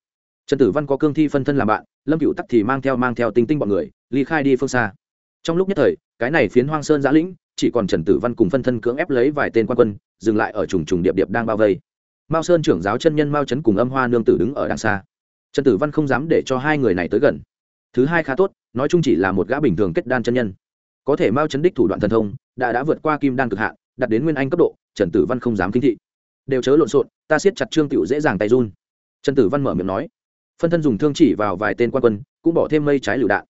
Trần tử văn có cương thi phân thân làm bạn, lâm cựu tắc thì mang theo mang theo tinh tinh bọn người, ly khai đi phương xa. Trong lúc nhất thời, cái này phiến hoang sơn giã lĩnh, chỉ còn trần tử văn cùng phân thân cưỡng ép lấy vài tên quan quân, dừng lại ở trùng trùng điệp điệp đang bao vây. Mao sơn trưởng giáo chân nhân mao trấn cùng âm hoa nương tử đứng ở đằng xa. Trần tử văn không dám để cho hai người này tới gần thứ hai khá tốt, nói chung chỉ là một gã bình thường kết đan chân nhân. Có thể mao chấn đích thủ đoạn thần thông, đã đã vượt qua kim đan cực hạn đặt đến nguyên anh cấp độ, trần tử văn không dám kinh thị. Đều chớ lộn xộn, ta siết chặt trương cựu dễ dàng tay run. Trần tử văn mở miệng nói. Phân thân dùng thương chỉ vào vài tên quan quân, cũng bỏ thêm mây trái lựu đạn.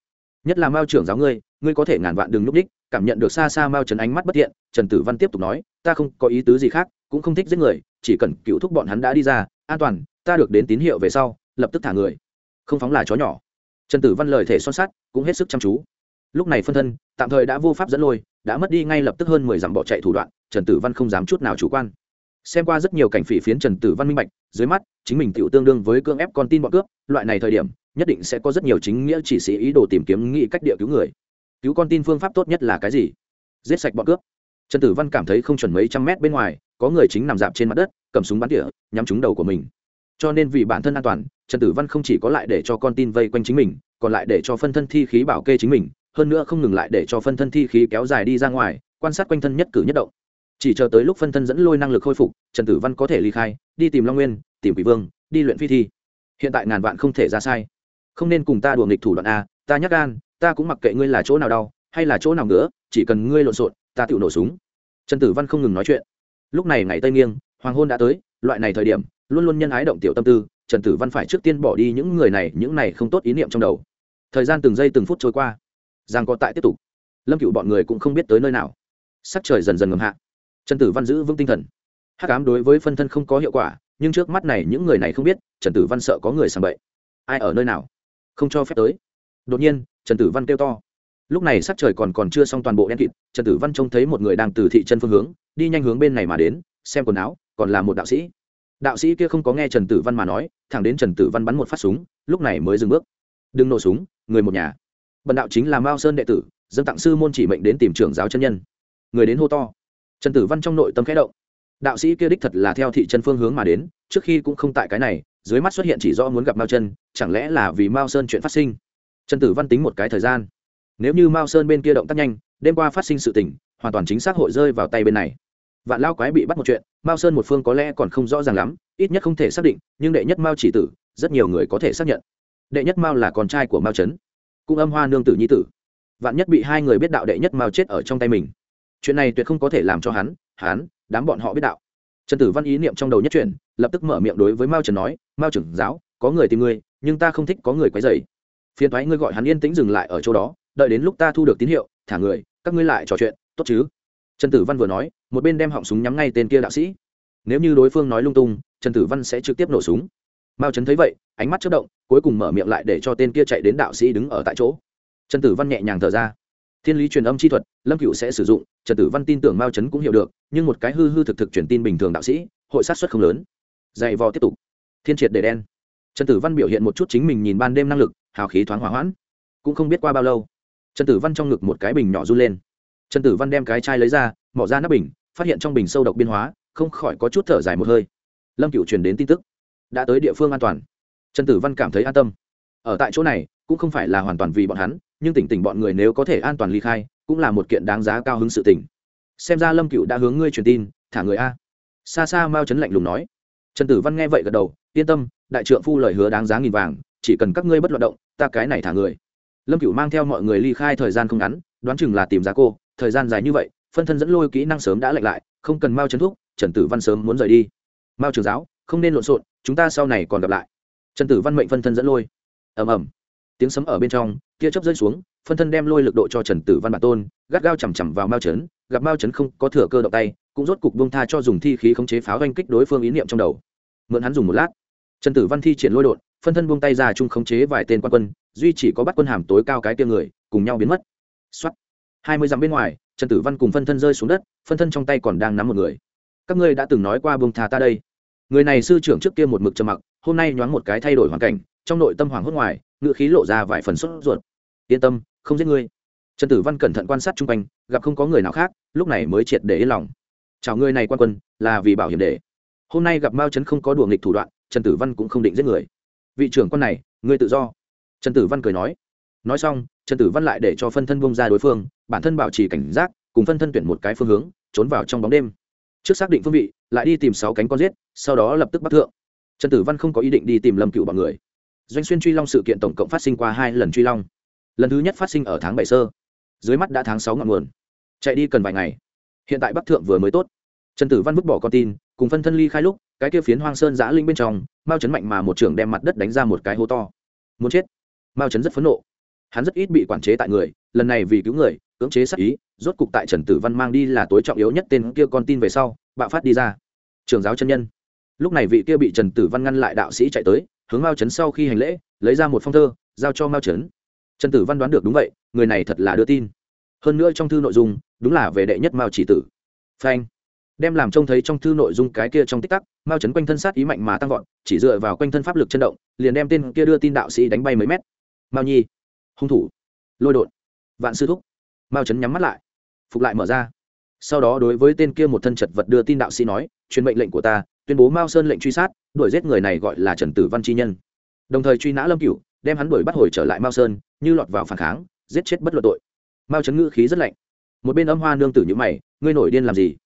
Nhất là mao trưởng giáo ngươi ngươi có thể ngàn vạn đừng núp đích, cảm nhận được xa xa mao trấn ánh mắt bất thiện, trần tử văn tiếp tục nói, ta không có ý tứ gì khác, cũng không thích giết người, chỉ cần cựu thúc bọn hắn đã đi ra, an toàn, ta được đến tín hiệu về sau, lập tức thả người. Không phóng là chó nhỏ trần tử văn lời thể son sát cũng hết sức chăm chú. Lúc này phân thân, tạm thời đã vô pháp dẫn lôi, đã mất đi ngay lập tức hơn mười dặm bỏ chạy thủ đoạn, trần tử văn không dám chút nào chủ quan. Xem qua rất nhiều cảnh phỉ phiến trần tử văn minh bạch, dưới mắt, chính mình tựu tương đương với cưỡng ép con tin bọn cướp, loại này thời điểm, nhất định sẽ có rất nhiều chính nghĩa chỉ sĩ ý đồ tìm kiếm nghĩ cách địa cứu người. Cứu con tin phương pháp tốt nhất là cái gì? Giết sạch bọn cướp. Trần tử văn cảm thấy không chuẩn mấy trăm mét bên ngoài, có người chính nằm dạp trên mặt đất, cầm súng bắn tỉa, nhắm trúng đầu của mình. Cho nên vì bản thân an toàn trần tử văn không chỉ có lại để cho con tin vây quanh chính mình, còn lại để cho phân thân thi khí bảo kê chính mình, hơn nữa không ngừng lại để cho phân thân thi khí kéo dài đi ra ngoài, quan sát quanh thân nhất cử nhất động. Chỉ chờ tới lúc phân thân dẫn lôi năng lực khôi phục, trần tử văn có thể ly khai, đi tìm long nguyên, tìm quỷ vương, đi luyện phi thi. Hiện tại ngàn vạn không thể ra sai. Không nên cùng ta đùa nghịch thủ đoạn a, ta nhắc gan, ta cũng mặc kệ ngươi là chỗ nào đau, hay là chỗ nào nữa chỉ cần ngươi lộn xộn, ta tự nổ súng. Trần tử văn không ngừng nói chuyện. Lúc này ngày tây nghiêng, hoàng hôn đã tới, loại này thời điểm, luôn luôn nhân ái động tiểu tâm tư trần tử văn phải trước tiên bỏ đi những người này, những này không tốt ý niệm trong đầu. Thời gian từng giây từng phút trôi qua. Giang có tại tiếp tục. Lâm cựu bọn người cũng không biết tới nơi nào. Sắc trời dần dần ngầm hạ. Trần tử văn giữ vững tinh thần. Hát cám đối với phân thân không có hiệu quả, nhưng trước mắt này những người này không biết, trần tử văn sợ có người sàng bậy. Ai ở nơi nào? Không cho phép tới. Đột nhiên, trần tử văn kêu to. Lúc này sắc trời còn còn chưa xong toàn bộ đen kịt, trần tử văn trông thấy một người đang từ thị chân phương hướng, đi nhanh hướng bên này mà đến, xem quần áo, còn là một đạo sĩ đạo sĩ kia không có nghe trần tử văn mà nói, thẳng đến trần tử văn bắn một phát súng, lúc này mới dừng bước. Đừng nổ súng, người một nhà. Bần đạo chính là mao sơn đệ tử dân tặng sư môn chỉ mệnh đến tìm trưởng giáo chân nhân. Người đến hô to. Trần tử văn trong nội tâm khẽ động. Đạo sĩ kia đích thật là theo thị chân phương hướng mà đến, trước khi cũng không tại cái này, dưới mắt xuất hiện chỉ do muốn gặp mao chân chẳng lẽ là vì mao sơn chuyện phát sinh? Trần tử văn tính một cái thời gian. Nếu như mao sơn bên kia động tác nhanh, đêm qua phát sinh sự tình, hoàn toàn chính xác hội rơi vào tay bên này vạn lao quái bị bắt một chuyện, mao sơn một phương có lẽ còn không rõ ràng lắm, ít nhất không thể xác định, nhưng đệ nhất mao chỉ tử, rất nhiều người có thể xác nhận. Đệ nhất mao là con trai của mao trấn, cũng âm hoa nương tử nhi tử. Vạn nhất bị hai người biết đạo đệ nhất mao chết ở trong tay mình. Chuyện này tuyệt không có thể làm cho hắn hắn, đám bọn họ biết đạo. Trần tử văn ý niệm trong đầu nhất chuyển lập tức mở miệng đối với mao trần nói, mao trưởng giáo, có người tìm ngươi, nhưng ta không thích có người quấy dày phiền thoái ngươi gọi hắn yên tĩnh dừng lại ở chỗ đó, đợi đến lúc ta thu được tín hiệu, thả người, các ngươi lại trò chuyện, tốt chứ? Trần tử văn vừa nói một bên đem họng súng nhắm ngay tên kia đạo sĩ. Nếu như đối phương nói lung tung, trần tử văn sẽ trực tiếp nổ súng. Mao trấn thấy vậy, ánh mắt chất động, cuối cùng mở miệng lại để cho tên kia chạy đến đạo sĩ đứng ở tại chỗ. Trần tử văn nhẹ nhàng thở ra. Thiên lý truyền âm chi thuật, lâm cựu sẽ sử dụng, trần tử văn tin tưởng mao trấn cũng hiểu được, nhưng một cái hư hư thực thực truyền tin bình thường đạo sĩ, hội sát xuất không lớn. Dày vò tiếp tục. Thiên triệt để đen. Trần tử văn biểu hiện một chút chính mình nhìn ban đêm năng lực, hào khí thoáng hỏa hoãn. Cũng không biết qua bao lâu, trần tử văn trong ngực một cái bình nhỏ run lên. Trần tử văn đem cái chai lấy ra, mỏ ra nắp bình phát hiện trong bình sâu độc biên hóa, không khỏi có chút thở dài một hơi. Lâm cựu truyền đến tin tức, đã tới địa phương an toàn. Trần tử văn cảm thấy an tâm. Ở tại chỗ này, cũng không phải là hoàn toàn vì bọn hắn, nhưng tỉnh tỉnh bọn người nếu có thể an toàn ly khai, cũng là một kiện đáng giá cao hứng sự tỉnh xem ra lâm cựu đã hướng ngươi truyền tin, thả người a. Xa xa mao chấn lạnh lùng nói. Trần tử văn nghe vậy gật đầu, yên tâm, đại trượng phu lời hứa đáng giá nghìn vàng, chỉ cần các ngươi bất loạt động, ta cái này thả người. Lâm cựu mang theo mọi người ly khai thời gian không ngắn, đoán chừng là tìm ra cô, thời gian dài như vậy phân thân dẫn lôi kỹ năng sớm đã lạnh lại, không cần mao chấn thuốc trần tử văn sớm muốn rời đi. Mao trường giáo, không nên lộn xộn, chúng ta sau này còn gặp lại. Trần tử văn mệnh phân thân dẫn lôi. Ầm ầm. Tiếng sấm ở bên trong, tia chớp rơi xuống, phân thân đem lôi lực độ cho trần tử văn bản tôn, gắt gao chằm chằm vào mao chấn gặp mao chấn không có thừa cơ động tay, cũng rốt cục bông tha cho dùng thi khí khống chế pháo oanh kích đối phương ý niệm trong đầu. Mượn hắn dùng một lát. Trần tử văn thi triển lôi đột phân thân buông tay ra chung khống chế vài tên quan quân, duy chỉ có bắt quân hàm tối cao cái tia người, cùng nhau biến mất. Xuất hai mươi dặm bên ngoài trần tử văn cùng phân thân rơi xuống đất, phân thân trong tay còn đang nắm một người. Các ngươi đã từng nói qua bông thà ta đây. Người này sư trưởng trước kia một mực trầm mặc, hôm nay nhoáng một cái thay đổi hoàn cảnh, trong nội tâm hoàng hốt ngoài ngựa khí lộ ra vài phần sốt ruột. Yên tâm, không giết ngươi. Trần tử văn cẩn thận quan sát chung quanh, gặp không có người nào khác, lúc này mới triệt để yên lòng. Chào người này quan quân, là vì bảo hiểm để. Hôm nay gặp mao trấn không có đùa nghịch thủ đoạn, trần tử văn cũng không định giết người. Vị trưởng quan này, ngươi tự do. Trần tử văn cười nói nói xong, trần tử văn lại để cho phân thân bông ra đối phương, bản thân bảo trì cảnh giác, cùng phân thân tuyển một cái phương hướng, trốn vào trong bóng đêm. Trước xác định phương vị, lại đi tìm sáu cánh con giết, sau đó lập tức bắt thượng. Trần tử văn không có ý định đi tìm lâm cựu bọn người. Doanh xuyên truy long sự kiện tổng cộng phát sinh qua hai lần truy long. Lần thứ nhất phát sinh ở tháng bảy sơ. Dưới mắt đã tháng sáu ngọn nguồn. Chạy đi cần vài ngày. Hiện tại bắc thượng vừa mới tốt. Trần tử văn vứt bỏ con tin, cùng phân thân ly khai lúc, cái kia phiến hoang sơn giã linh bên trong, mao chấn mạnh mà một trưởng đem mặt đất đánh ra một cái hố to. Muốn chết. Mao chấn rất phẫn nộ hắn rất ít bị quản chế tại người, lần này vì cứu người, cưỡng chế sát ý, rốt cục tại trần tử văn mang đi là tối trọng yếu nhất tên kia con tin về sau, bạo phát đi ra. Trường giáo chân nhân. Lúc này vị kia bị trần tử văn ngăn lại đạo sĩ chạy tới, hướng mao chấn sau khi hành lễ, lấy ra một phong thơ, giao cho mao chấn trần tử văn đoán được đúng vậy, người này thật là đưa tin. Hơn nữa trong thư nội dung, đúng là về đệ nhất mao chỉ tử. Phanh. Đem làm trông thấy trong thư nội dung cái kia trong tích tắc, mao chấn quanh thân sát ý mạnh mà tăng vọt, chỉ dựa vào quanh thân pháp lực chân động, liền đem tên kia đưa tin đạo sĩ đánh bay mấy mét. Mao nhi hung thủ. Lôi đột. Vạn sư thúc. Mao chấn nhắm mắt lại. Phục lại mở ra. Sau đó đối với tên kia một thân chật vật đưa tin đạo sĩ nói, truyền mệnh lệnh của ta, tuyên bố mao sơn lệnh truy sát, đuổi giết người này gọi là trần tử văn chi nhân. Đồng thời truy nã lâm cửu, đem hắn đuổi bắt hồi trở lại mao sơn, như lọt vào phản kháng, giết chết bất luận tội. Mao chấn ngữ khí rất lạnh. Một bên âm hoa nương tử như mày, ngươi nổi điên làm gì?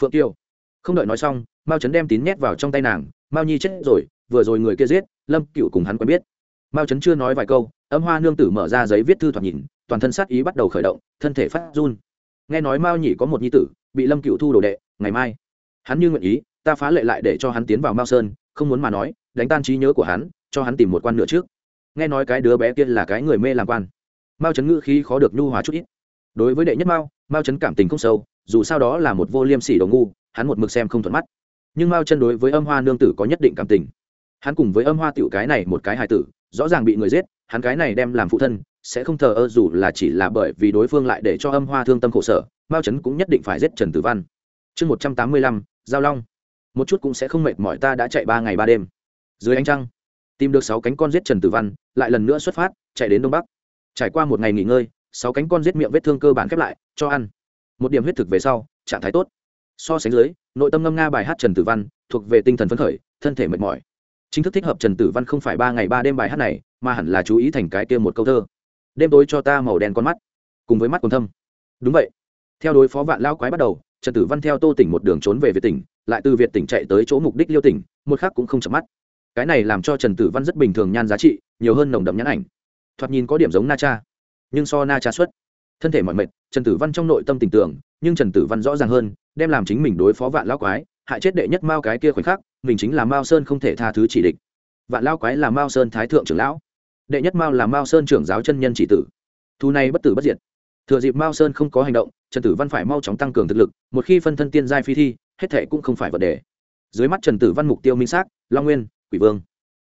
Phượng tiêu không đợi nói xong, mao chấn đem tín nhét vào trong tay nàng, mao nhi chết rồi, vừa rồi người kia giết, lâm cựu cùng hắn quen biết. Mao chấn chưa nói vài câu âm hoa nương tử mở ra giấy viết thư thoạt nhìn, toàn thân sát ý bắt đầu khởi động, thân thể phát run. Nghe nói mao nhỉ có một nhi tử, bị lâm cựu thu đồ đệ, ngày mai. Hắn như nguyện ý, ta phá lệ lại để cho hắn tiến vào mao sơn, không muốn mà nói, đánh tan trí nhớ của hắn, cho hắn tìm một quan nữa trước. Nghe nói cái đứa bé kia là cái người mê làm quan. Mao Trấn ngữ khí khó được nhu hóa chút ít. Đối với đệ nhất mao mao Trấn cảm tình không sâu, dù sao đó là một vô liêm sỉ đồ ngu, hắn một mực xem không thuận mắt. Nhưng mao chân đối với âm hoa nương tử có nhất định cảm tình. Hắn cùng với âm hoa tiểu cái này một cái hài tử rõ ràng bị người giết, hắn cái này đem làm phụ thân, sẽ không thờ ơ dù là chỉ là bởi vì đối phương lại để cho âm hoa thương tâm khổ sở, mao chấn cũng nhất định phải giết trần tử văn. Chương một trăm tám mươi lăm, giao long. Một chút cũng sẽ không mệt mỏi, ta đã chạy ba ngày ba đêm. Dưới ánh trăng, tìm được sáu cánh con giết trần tử văn, lại lần nữa xuất phát, chạy đến đông bắc. Trải qua một ngày nghỉ ngơi, sáu cánh con giết miệng vết thương cơ bản khép lại, cho ăn. Một điểm huyết thực về sau, trạng thái tốt. So sánh dưới, nội tâm ngâm nga bài hát trần tử văn thuộc về tinh thần phấn khởi, thân thể mệt mỏi chính thức thích hợp trần tử văn không phải ba ngày ba đêm bài hát này, mà hẳn là chú ý thành cái kia một câu thơ. Đêm tối cho ta màu đen con mắt, cùng với mắt còn thâm. Đúng vậy. Theo đối phó vạn lao quái bắt đầu, trần tử văn theo tô tỉnh một đường trốn về việt tỉnh, lại từ việt tỉnh chạy tới chỗ mục đích liêu tỉnh, một khác cũng không chậm mắt. Cái này làm cho trần tử văn rất bình thường nhan giá trị, nhiều hơn nồng đậm nhãn ảnh. Thoạt nhìn có điểm giống na cha, nhưng so na cha xuất. Thân thể mọi mệt, trần tử văn trong nội tâm tình tưởng, nhưng trần tử văn rõ ràng hơn, đem làm chính mình đối phó vạn lao quái, hại chết đệ nhất mao cái kia khoảnh khắc mình chính là mao sơn không thể tha thứ chỉ địch. Vạn lao quái là mao sơn thái thượng trưởng lão. Đệ nhất mao là mao sơn trưởng giáo chân nhân chỉ tử. Thu này bất tử bất diệt. Thừa dịp mao sơn không có hành động, trần tử văn phải mau chóng tăng cường thực lực, một khi phân thân tiên giai phi thi, hết thệ cũng không phải vấn đề. Dưới mắt trần tử văn mục tiêu minh xác, long nguyên, quỷ vương.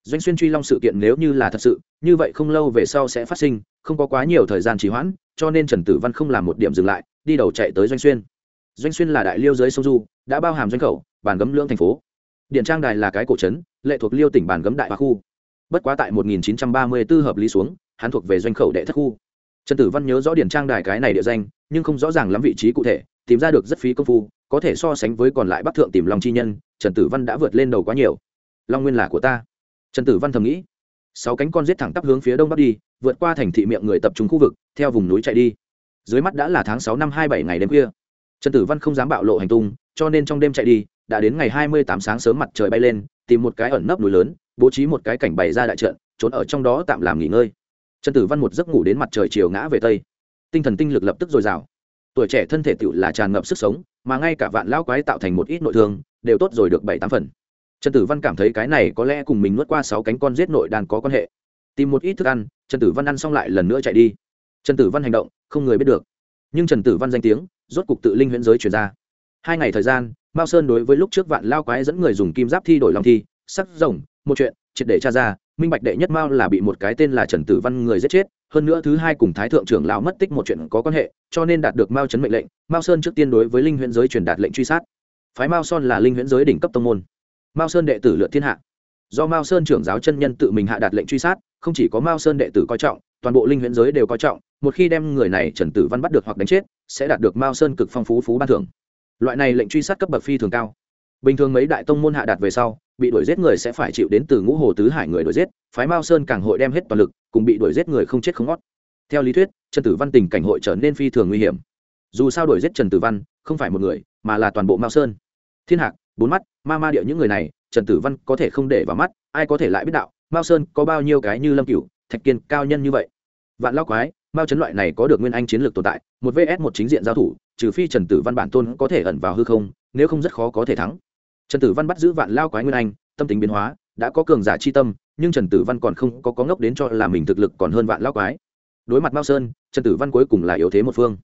Doanh xuyên truy long sự kiện nếu như là thật sự, như vậy không lâu về sau sẽ phát sinh, không có quá nhiều thời gian trì hoãn, cho nên trần tử văn không làm một điểm dừng lại, đi đầu chạy tới doanh xuyên. Doanh xuyên là đại liêu giới sông du, đã bao hàm doanh khẩu, bản gấm lưỡng thành phố điện trang đài là cái cổ trấn, lệ thuộc liêu tỉnh bản gấm đại hoa khu. Bất quá tại 1934 hợp lý xuống, hắn thuộc về doanh khẩu đệ thất khu. Trần tử văn nhớ rõ điện trang đài cái này địa danh, nhưng không rõ ràng lắm vị trí cụ thể, tìm ra được rất phí công phu, có thể so sánh với còn lại bắc thượng tìm long chi nhân, trần tử văn đã vượt lên đầu quá nhiều. Long nguyên là của ta. Trần tử văn thầm nghĩ. Sáu cánh con giết thẳng tắp hướng phía đông bắc đi, vượt qua thành thị miệng người tập trung khu vực, theo vùng núi chạy đi. Dưới mắt đã là tháng sáu năm hai bảy ngày đêm khuya. Trần tử văn không dám bạo lộ hành tung, cho nên trong đêm chạy đi đã đến ngày hai mươi tám sáng sớm mặt trời bay lên, tìm một cái ẩn nấp núi lớn, bố trí một cái cảnh bày ra đại trận, trốn ở trong đó tạm làm nghỉ ngơi. Trần tử văn một giấc ngủ đến mặt trời chiều ngã về tây. Tinh thần tinh lực lập tức dồi dào. Tuổi trẻ thân thể tựu là tràn ngập sức sống, mà ngay cả vạn lão quái tạo thành một ít nội thương, đều tốt rồi được bảy tám phần. Trần tử văn cảm thấy cái này có lẽ cùng mình nuốt qua sáu cánh con giết nội đàn có quan hệ. Tìm một ít thức ăn, trần tử văn ăn xong lại lần nữa chạy đi. Trần tử văn hành động, không người biết được. Nhưng trần tử văn danh tiếng, rốt cục tự linh huyễn giới chuyển ra hai ngày thời gian, mao sơn đối với lúc trước vạn lao quái dẫn người dùng kim giáp thi đổi lòng thi, sắc, rồng, một chuyện, triệt để tra ra, minh bạch đệ nhất mao là bị một cái tên là trần tử văn người giết chết, hơn nữa thứ hai cùng thái thượng trưởng lão mất tích một chuyện có quan hệ, cho nên đạt được mao chấn mệnh lệnh, mao sơn trước tiên đối với linh huyễn giới truyền đạt lệnh truy sát. Phái mao son là linh huyễn giới đỉnh cấp tông môn. Mao sơn đệ tử lượt thiên hạ. Do mao sơn trưởng giáo chân nhân tự mình hạ đạt lệnh truy sát, không chỉ có mao sơn đệ tử coi trọng, toàn bộ linh huyễn giới đều coi trọng, một khi đem người này trần tử văn bắt được hoặc đánh chết, sẽ đạt được mao sơn cực phong phú phú ban thưởng loại này lệnh truy sát cấp bậc phi thường cao. Bình thường mấy đại tông môn hạ đạt về sau, bị đuổi giết người sẽ phải chịu đến từ ngũ hồ tứ hải người đuổi giết, phái mao sơn càng hội đem hết toàn lực, cùng bị đuổi giết người không chết không ngót. Theo lý thuyết, trần tử văn tình cảnh hội trở nên phi thường nguy hiểm. Dù sao đuổi giết trần tử văn, không phải một người, mà là toàn bộ mao sơn. Thiên hạc, bốn mắt, ma ma điệu những người này, trần tử văn có thể không để vào mắt, ai có thể lại biết đạo, mao sơn có bao nhiêu cái như lâm cửu, thạch kiên cao nhân như vậy. Vạn lao quái, mao chấn loại này có được nguyên anh chiến lược tồn tại, một vs một chính diện giao thủ trừ phi trần tử văn bản tôn có thể ẩn vào hư không, nếu không rất khó có thể thắng. Trần tử văn bắt giữ vạn lao quái nguyên anh, tâm tính biến hóa, đã có cường giả chi tâm, nhưng trần tử văn còn không có có ngốc đến cho là mình thực lực còn hơn vạn lao quái. Đối mặt mao sơn, trần tử văn cuối cùng là yếu thế một phương.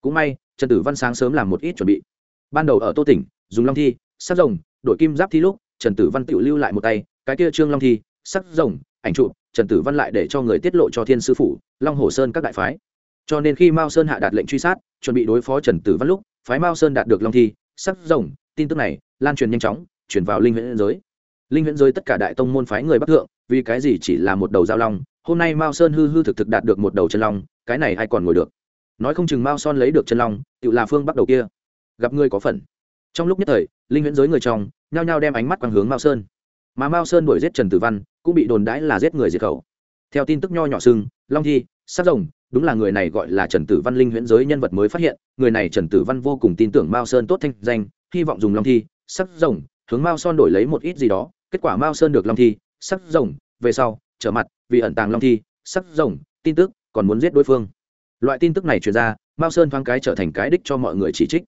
Cũng may, trần tử văn sáng sớm làm một ít chuẩn bị. Ban đầu ở tô tỉnh, dùng long thi, sắc rồng đội kim giáp thi lúc, trần tử văn tự lưu lại một tay, cái kia trương long thi, sắc rồng, ảnh trụ, trần tử văn lại để cho người tiết lộ cho thiên sư phủ, long hồ sơn các đại phái. Cho nên khi mao sơn hạ đạt lệnh truy sát chuẩn bị đối phó trần tử văn lúc, phái mao sơn đạt được long thi, sắc rồng, tin tức này, lan truyền nhanh chóng, chuyển vào linh huyễn giới. Linh huyễn giới tất cả đại tông môn phái người bắc thượng, vì cái gì chỉ là một đầu giao long, hôm nay mao sơn hư hư thực thực đạt được một đầu chân long, cái này ai còn ngồi được? Nói không chừng mao son lấy được chân long, tự là phương bắt đầu kia. Gặp ngươi có phần. Trong lúc nhất thời, linh huyễn giới người trong, nhao nhao đem ánh mắt quang hướng mao sơn. Mà mao sơn đuổi giết trần tử văn, cũng bị đồn đãi là giết người diệt khẩu. Theo tin tức nho nhỏ sưng long thi, sắc rồng đúng là người này gọi là trần tử văn linh huyễn giới nhân vật mới phát hiện, người này trần tử văn vô cùng tin tưởng mao sơn tốt thanh danh, hy vọng dùng long thi, sắc rồng, hướng mao son đổi lấy một ít gì đó. Kết quả mao sơn được long thi, sắc rồng, về sau, trở mặt, vì ẩn tàng long thi, sắc rồng, tin tức, còn muốn giết đối phương. Loại tin tức này truyền ra, mao sơn thoáng cái trở thành cái đích cho mọi người chỉ trích.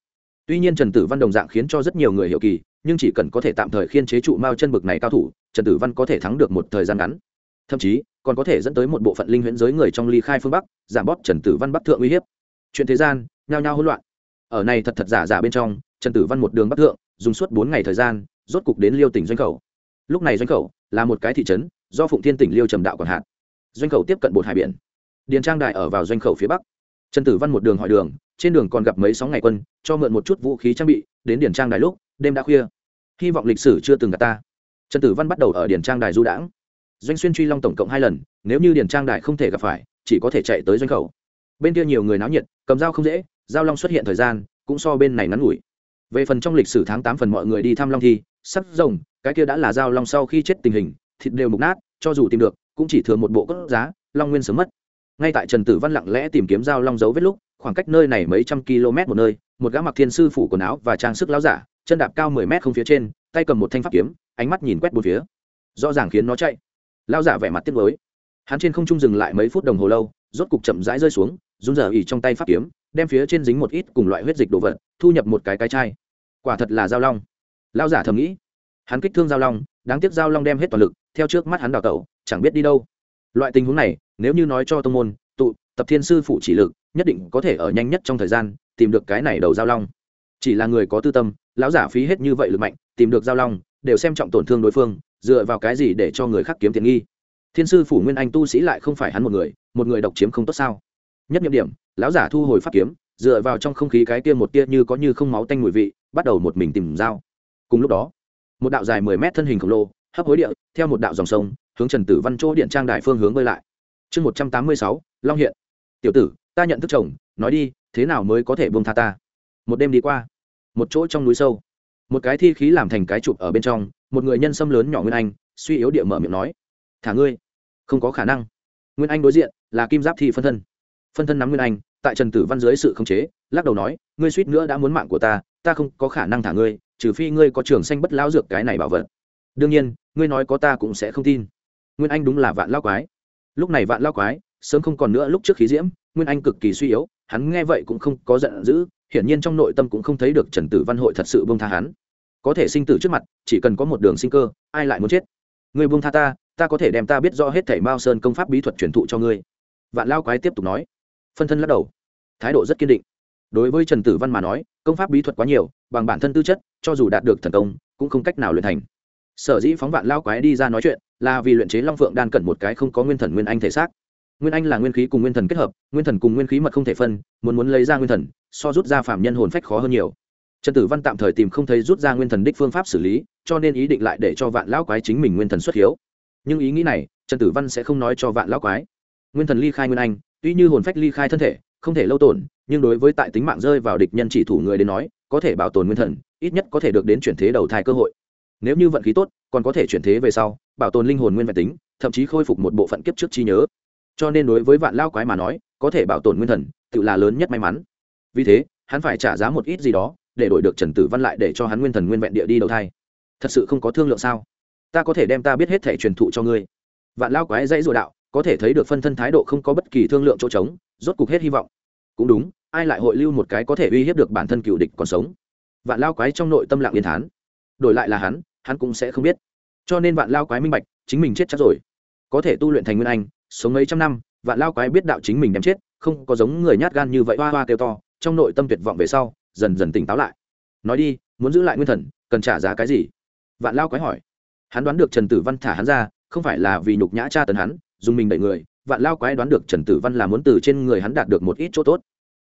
Tuy nhiên trần tử văn đồng dạng khiến cho rất nhiều người hiểu kỳ, nhưng chỉ cần có thể tạm thời khiên chế trụ mao chân bực này cao thủ, trần tử văn có thể thắng được một thời gian ngắn thậm chí, còn có thể dẫn tới một bộ phận linh huyễn giới người trong ly khai phương bắc, giảm bóp trần tử văn bắc thượng uy hiếp. Chuyện thế gian, nhao nhao hỗn loạn. Ở này thật thật giả giả bên trong, trần tử văn một đường bắc thượng, dùng suốt bốn ngày thời gian, rốt cục đến liêu tỉnh doanh khẩu. Lúc này doanh khẩu là một cái thị trấn, do phụng thiên tỉnh liêu trầm đạo còn hạn doanh khẩu tiếp cận bột hải biển. Điền trang đại ở vào doanh khẩu phía bắc. Trần tử văn một đường hỏi đường, trên đường còn gặp mấy sáu ngày quân, cho mượn một chút vũ khí trang bị, đến điền trang đài lúc, đêm đã khuya. Hy vọng lịch sử chưa từng gặp ta. Trần tử văn bắt đầu ở điền trang đài du đãng doanh xuyên truy long tổng cộng hai lần, nếu như điền trang đài không thể gặp phải, chỉ có thể chạy tới doanh khẩu. Bên kia nhiều người náo nhiệt, cầm dao không dễ, giao long xuất hiện thời gian, cũng so bên này ngắn ngủi. Về phần trong lịch sử tháng tám phần mọi người đi thăm long thi sắc rồng, cái kia đã là giao long sau khi chết tình hình, thịt đều mục nát, cho dù tìm được, cũng chỉ thừa một bộ cốt giá, long nguyên sớm mất. Ngay tại trần tử văn lặng lẽ tìm kiếm giao long dấu vết lúc, khoảng cách nơi này mấy trăm km một nơi, một gã mặc thiên sư phủ quần áo và trang sức láo giả, chân đạp cao mười mét không phía trên, tay cầm một thanh pháp kiếm, ánh mắt nhìn quét bốn phía. Rõ ràng khiến nó chạy lao giả vẻ mặt tiếc mới hắn trên không trung dừng lại mấy phút đồng hồ lâu, rốt cục chậm rãi rơi xuống, run rờ ỉ trong tay pháp kiếm, đem phía trên dính một ít cùng loại huyết dịch đồ vật, thu nhập một cái cái chai. Quả thật là giao long. Lao giả thầm nghĩ. Hắn kích thương giao long, đáng tiếc giao long đem hết toàn lực, theo trước mắt hắn đào tẩu, chẳng biết đi đâu. Loại tình huống này, nếu như nói cho tông môn, tụ, tập thiên sư phụ chỉ lực, nhất định có thể ở nhanh nhất trong thời gian, tìm được cái này đầu giao long. Chỉ là người có tư tâm, lão giả phí hết như vậy lực mạnh, tìm được giao long, đều xem trọng tổn thương đối phương dựa vào cái gì để cho người khác kiếm tiền nghi? Thiên sư phủ nguyên anh tu sĩ lại không phải hắn một người một người độc chiếm không tốt sao? Nhất nhiệm điểm, lão giả thu hồi pháp kiếm, dựa vào trong không khí cái kia một tia như có như không máu tanh mùi vị, bắt đầu một mình tìm dao. Cùng lúc đó, một đạo dài mười mét thân hình khổng lồ, hấp hối địa, theo một đạo dòng sông, hướng trần tử văn chỗ điện trang đại phương hướng bơi lại. Chương một trăm tám mươi sáu, long hiện. Tiểu tử, ta nhận thức chồng, nói đi, thế nào mới có thể buông tha ta? Một đêm đi qua, một chỗ trong núi sâu một cái thi khí làm thành cái chụp ở bên trong, một người nhân xâm lớn nhỏ nguyên anh, suy yếu địa mở miệng nói, thả ngươi. Không có khả năng. Nguyên anh đối diện là kim giáp thi phân thân. Phân thân nắm nguyên anh, tại trần tử văn dưới sự khống chế, lắc đầu nói, ngươi suýt nữa đã muốn mạng của ta ta không có khả năng thả ngươi, trừ phi ngươi có trường xanh bất lao dược cái này bảo vật. Đương nhiên, ngươi nói có ta cũng sẽ không tin. Nguyên anh đúng là vạn lao quái. Lúc này vạn lao quái, sớm không còn nữa, lúc trước khí diễm, nguyên anh cực kỳ suy yếu, hắn nghe vậy cũng không có giận dữ hiển nhiên trong nội tâm cũng không thấy được trần tử văn hội thật sự bông tha hắn. Có thể sinh tử trước mặt, chỉ cần có một đường sinh cơ, ai lại muốn chết? Người buông tha ta ta có thể đem ta biết rõ hết thảy mao sơn công pháp bí thuật truyền thụ cho ngươi. Vạn lao quái tiếp tục nói. Phân thân lắc đầu. Thái độ rất kiên định. Đối với trần tử văn mà nói, công pháp bí thuật quá nhiều, bằng bản thân tư chất, cho dù đạt được thần công, cũng không cách nào luyện thành. Sở dĩ phóng vạn lao quái đi ra nói chuyện, là vì luyện chế long phượng đan cần một cái không có nguyên thần nguyên anh thể xác. Nguyên anh là nguyên khí cùng nguyên thần kết hợp, nguyên thần cùng nguyên khí mật không thể phân, muốn muốn lấy ra nguyên thần so rút ra phạm nhân hồn phách khó hơn nhiều. Trần tử văn tạm thời tìm không thấy rút ra nguyên thần đích phương pháp xử lý, cho nên ý định lại để cho vạn lão quái chính mình nguyên thần xuất hiếu. Nhưng ý nghĩ này, trần tử văn sẽ không nói cho vạn lão quái. Nguyên thần ly khai nguyên anh, tuy như hồn phách ly khai thân thể, không thể lâu tổn, nhưng đối với tại tính mạng rơi vào địch nhân chỉ thủ người đến nói, có thể bảo tồn nguyên thần, ít nhất có thể được đến chuyển thế đầu thai cơ hội. Nếu như vận khí tốt, còn có thể chuyển thế về sau, bảo tồn linh hồn nguyên vẹn tính, thậm chí khôi phục một bộ phận kiếp trước trí nhớ. Cho nên đối với vạn lao quái mà nói, có thể bảo tồn nguyên thần, tự là lớn nhất may mắn vì thế, hắn phải trả giá một ít gì đó, để đổi được trần tử văn lại để cho hắn nguyên thần nguyên vẹn địa đi đầu thai. Thật sự không có thương lượng sao? Ta có thể đem ta biết hết thể truyền thụ cho ngươi. Vạn lao quái dãy rùa đạo, có thể thấy được phân thân thái độ không có bất kỳ thương lượng chỗ trống, rốt cục hết hy vọng. Cũng đúng, ai lại hội lưu một cái có thể uy hiếp được bản thân cựu địch còn sống? Vạn lao quái trong nội tâm lặng yên thán. Đổi lại là hắn hắn cũng sẽ không biết. Cho nên vạn lao quái minh bạch, chính mình chết chắc rồi. Có thể tu luyện thành nguyên anh, sống mấy trăm năm, vạn lao quái biết đạo chính mình đem chết, không có giống người nhát gan như vậy hoa hoa kêu to trong nội tâm tuyệt vọng về sau, dần dần tỉnh táo lại. Nói đi, muốn giữ lại nguyên thần, cần trả giá cái gì? Vạn lao quái hỏi. Hắn đoán được trần tử văn thả hắn ra, không phải là vì nhục nhã cha tấn hắn, dùng mình đẩy người. Vạn lao quái đoán được trần tử văn là muốn từ trên người hắn đạt được một ít chỗ tốt.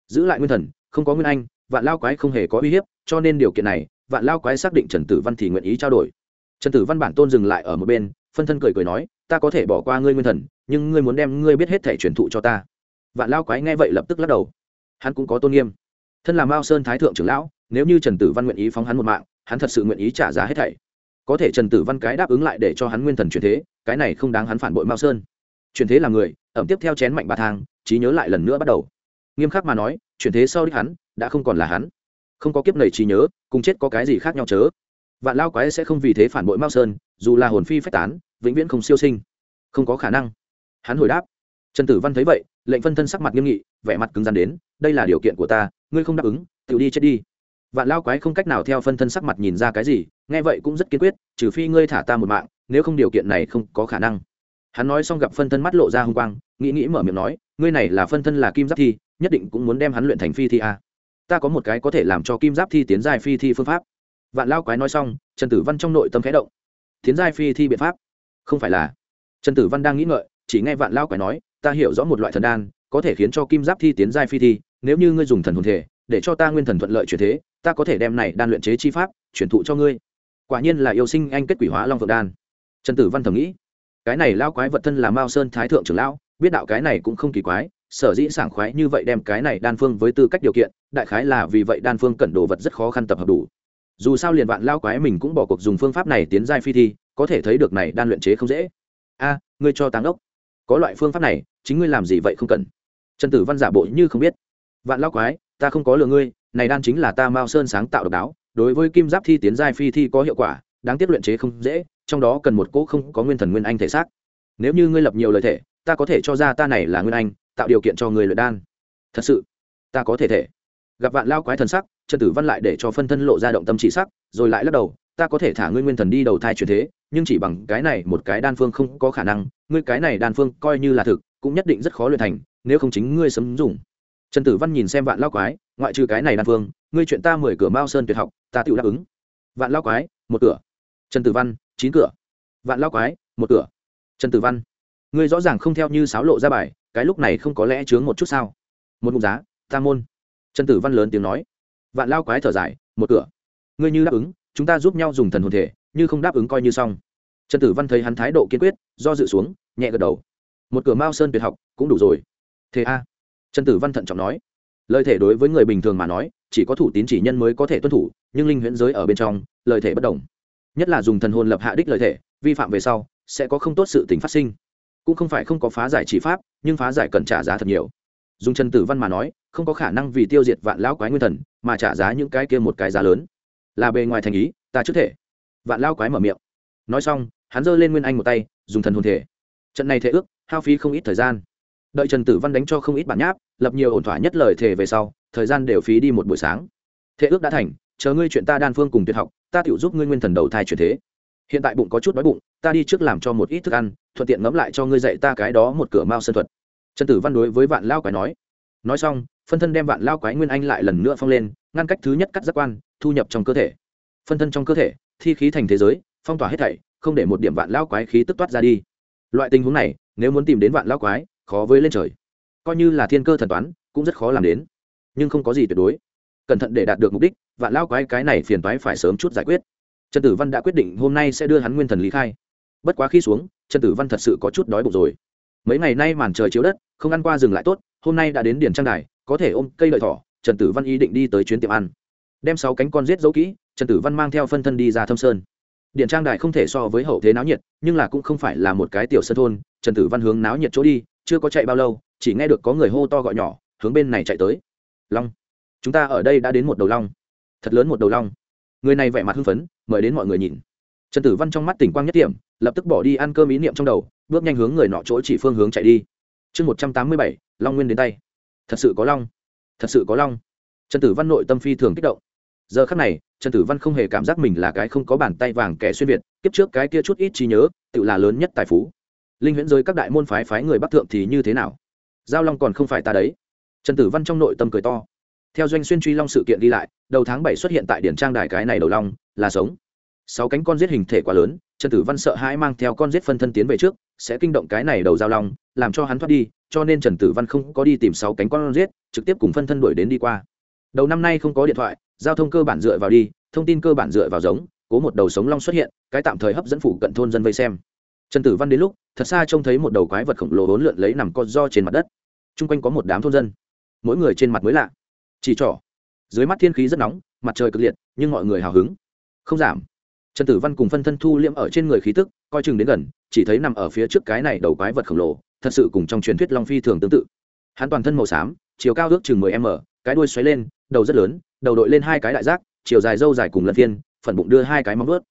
Giữ lại nguyên thần, không có nguyên anh, vạn lao quái không hề có uy hiếp, cho nên điều kiện này, vạn lao quái xác định trần tử văn thì nguyện ý trao đổi. Trần tử văn bản tôn dừng lại ở một bên, phân thân cười cười nói, ta có thể bỏ qua ngươi nguyên thần, nhưng ngươi muốn đem ngươi biết hết thể truyền thụ cho ta. Vạn lao quái nghe vậy lập tức lắc đầu hắn cũng có tôn nghiêm. Thân là mao sơn thái thượng trưởng lão, nếu như trần tử văn nguyện ý phóng hắn một mạng, hắn thật sự nguyện ý trả giá hết thảy. Có thể trần tử văn cái đáp ứng lại để cho hắn nguyên thần truyền thế, cái này không đáng hắn phản bội mao sơn. Truyền thế là người, ẩm tiếp theo chén mạnh bà thang, trí nhớ lại lần nữa bắt đầu. Nghiêm khắc mà nói truyền thế sau đích hắn, đã không còn là hắn. Không có kiếp nầy trí nhớ, cùng chết có cái gì khác nhau chớ? Vạn lao quái sẽ không vì thế phản bội mao sơn, dù là hồn phi phách tán, vĩnh viễn không siêu sinh. Không có khả năng. Hắn hồi đáp. Trần tử văn thấy vậy, lệnh phân thân sắc mặt nghiêm nghị vẻ mặt cứng rắn đến, đây là điều kiện của ta, ngươi không đáp ứng tự đi chết đi. Vạn lao quái không cách nào theo phân thân sắc mặt nhìn ra cái gì, nghe vậy cũng rất kiên quyết, trừ phi ngươi thả ta một mạng, nếu không điều kiện này không có khả năng. Hắn nói xong gặp phân thân mắt lộ ra hung quang, nghĩ nghĩ mở miệng nói, ngươi này là phân thân là kim giáp thi, nhất định cũng muốn đem hắn luyện thành phi thi a. Ta có một cái có thể làm cho kim giáp thi tiến giai phi thi phương pháp. Vạn lao quái nói xong, trần tử văn trong nội tâm khẽ động. Tiến giai phi thi biện pháp? Không phải là. Trần tử văn đang nghĩ ngợi, chỉ nghe vạn lao quái nói, ta hiểu rõ một loại thần đan có thể khiến cho kim giáp thi tiến giai phi thi, nếu như ngươi dùng thần hồn thể, để cho ta nguyên thần thuận lợi chuyển thế, ta có thể đem này đan luyện chế chi pháp, chuyển thụ cho ngươi. Quả nhiên là yêu sinh anh kết quỷ hóa long phượng đan. Trần tử văn thầm nghĩ, cái này lao quái vật thân là mao sơn thái thượng trưởng lão, biết đạo cái này cũng không kỳ quái, sở dĩ sảng khoái như vậy đem cái này đan phương với tư cách điều kiện, đại khái là vì vậy đan phương cẩn đồ vật rất khó khăn tập hợp đủ. Dù sao liền vạn lao quái mình cũng bỏ cuộc dùng phương pháp này tiến giai phi thi, có thể thấy được này đan luyện chế không dễ. A, ngươi cho táng ốc. Có loại phương pháp này, chính ngươi làm gì vậy không cần trần tử văn giả bộ như không biết. Vạn lao quái, ta không có lừa ngươi, này đan chính là ta mao sơn sáng tạo độc đáo, đối với kim giáp thi tiến giai phi thi có hiệu quả, đáng tiếc luyện chế không dễ, trong đó cần một cỗ không có nguyên thần nguyên anh thể xác. Nếu như ngươi lập nhiều lời thể, ta có thể cho ra ta này là nguyên anh, tạo điều kiện cho người luyện đan. Thật sự, ta có thể thể. Gặp vạn lao quái thần sắc, trần tử văn lại để cho phân thân lộ ra động tâm chỉ sắc, rồi lại lắc đầu, ta có thể thả ngươi nguyên thần đi đầu thai chuyển thế, nhưng chỉ bằng cái này một cái đan phương không có khả năng, ngươi cái này đan phương coi như là thực, cũng nhất định rất khó luyện thành nếu không chính ngươi sấm dùng. Trần tử văn nhìn xem vạn lao quái, ngoại trừ cái này đan phương, ngươi chuyện ta mười cửa mao sơn tuyệt học, ta tự đáp ứng. Vạn lao quái, một cửa. Trần tử văn, chín cửa. Vạn lao quái, một cửa. Trần tử văn, ngươi rõ ràng không theo như sáo lộ ra bài, cái lúc này không có lẽ chướng một chút sao? Một mục giá, ta môn. Trần tử văn lớn tiếng nói. Vạn lao quái thở dài, một cửa. Ngươi như đáp ứng, chúng ta giúp nhau dùng thần hồn thể, như không đáp ứng coi như xong. Trần tử văn thấy hắn thái độ kiên quyết, do dự xuống, nhẹ gật đầu. Một cửa mao sơn tuyệt học, cũng đủ rồi thế a. Trần tử văn thận trọng nói. Lời thể đối với người bình thường mà nói, chỉ có thủ tín chỉ nhân mới có thể tuân thủ, nhưng linh huyễn giới ở bên trong, lời thể bất đồng. Nhất là dùng thần hồn lập hạ đích lời thể, vi phạm về sau, sẽ có không tốt sự tình phát sinh. Cũng không phải không có phá giải chỉ pháp, nhưng phá giải cần trả giá thật nhiều. Dùng trần tử văn mà nói, không có khả năng vì tiêu diệt vạn lão quái nguyên thần, mà trả giá những cái kia một cái giá lớn. Là bề ngoài thành ý, ta trước thể. Vạn lão quái mở miệng. Nói xong, hắn giơ lên nguyên anh một tay, dùng thần hồn thể. Trận này thể ước, hao phí không ít thời gian đợi trần tử văn đánh cho không ít bản nháp, lập nhiều ổn thỏa nhất lời thể về sau, thời gian đều phí đi một buổi sáng. Thế ước đã thành, chờ ngươi chuyện ta đan phương cùng tuyệt học, ta tự giúp ngươi nguyên thần đầu thai chuyển thế. Hiện tại bụng có chút đói bụng, ta đi trước làm cho một ít thức ăn, thuận tiện ngẫm lại cho ngươi dạy ta cái đó một cửa mao sân thuật. Trần tử văn đối với vạn lao quái nói. Nói xong, phân thân đem vạn lao quái nguyên anh lại lần nữa phong lên, ngăn cách thứ nhất cắt giác quan, thu nhập trong cơ thể. Phân thân trong cơ thể, thi khí thành thế giới, phong tỏa hết thảy, không để một điểm vạn lao quái khí tức toát ra đi. Loại tình huống này, nếu muốn tìm đến vạn lao quái khó với lên trời. Coi như là thiên cơ thần toán, cũng rất khó làm đến. Nhưng không có gì tuyệt đối. Cẩn thận để đạt được mục đích, vạn lao quái cái này phiền toái phải sớm chút giải quyết. Trần tử văn đã quyết định hôm nay sẽ đưa hắn nguyên thần lý khai. Bất quá khi xuống, trần tử văn thật sự có chút đói bụng rồi. Mấy ngày nay màn trời chiếu đất, không ăn qua dừng lại tốt, hôm nay đã đến điển trang đài, có thể ôm cây lợi thỏ, trần tử văn ý định đi tới chuyến tiệm ăn. Đem sáu cánh con giết dấu kỹ, trần tử văn mang theo phân thân đi ra thâm sơn. Điện trang đài không thể so với hậu thế náo nhiệt, nhưng là cũng không phải là một cái tiểu sân thôn, trần tử văn hướng náo nhiệt chỗ đi chưa có chạy bao lâu, chỉ nghe được có người hô to gọi nhỏ, hướng bên này chạy tới. Long, chúng ta ở đây đã đến một đầu long. Thật lớn một đầu long. Người này vẻ mặt hưng phấn, mời đến mọi người nhìn. Trần tử văn trong mắt tỉnh quang nhất điểm, lập tức bỏ đi ăn cơm ý niệm trong đầu, bước nhanh hướng người nọ chỗ chỉ phương hướng chạy đi. Chương một trăm tám mươi bảy, long nguyên đến tay. Thật sự có long. Thật sự có long. Trần tử văn nội tâm phi thường kích động. Giờ khắc này, trần tử văn không hề cảm giác mình là cái không có bàn tay vàng kẻ xuyên việt, kiếp trước cái kia chút ít trí nhớ, tự là lớn nhất tài phú linh huyễn giới các đại môn phái phái người bắc thượng thì như thế nào? Giao long còn không phải ta đấy. Trần tử văn trong nội tâm cười to. Theo doanh xuyên truy long sự kiện đi lại, đầu tháng bảy xuất hiện tại điển trang đài cái này đầu long, là sống. Sáu cánh con giết hình thể quá lớn, trần tử văn sợ hãi mang theo con giết phân thân tiến về trước, sẽ kinh động cái này đầu giao long, làm cho hắn thoát đi, cho nên trần tử văn không có đi tìm sáu cánh con giết, trực tiếp cùng phân thân đuổi đến đi qua. Đầu năm nay không có điện thoại, giao thông cơ bản dựa vào đi, thông tin cơ bản dựa vào giống, cố một đầu sống long xuất hiện, cái tạm thời hấp dẫn phủ cận thôn dân vây xem trần tử văn đến lúc, thật xa trông thấy một đầu quái vật khổng lồ hỗn lượn lấy nằm co do trên mặt đất. T r u n g quanh có một đám thôn dân. Mỗi người trên mặt mới lạ. Chỉ trỏ. Dưới mắt thiên khí rất nóng, mặt trời cực liệt, nhưng mọi người hào hứng. Không giảm. Trần tử văn cùng phân thân thu liễm ở trên người khí tức, coi chừng đến gần, chỉ thấy nằm ở phía trước cái này đầu quái vật khổng lồ, thật sự cùng trong truyền thuyết long phi thường tương tự. Hắn toàn thân màu xám, chiều cao ước chừng mười m, cái đuôi xoáy lên, đầu rất lớn, đầu đội lên hai cái đại giác, chiều dài dâu dài cùng lân phiên, phần bụng đưa hai cái móng vớt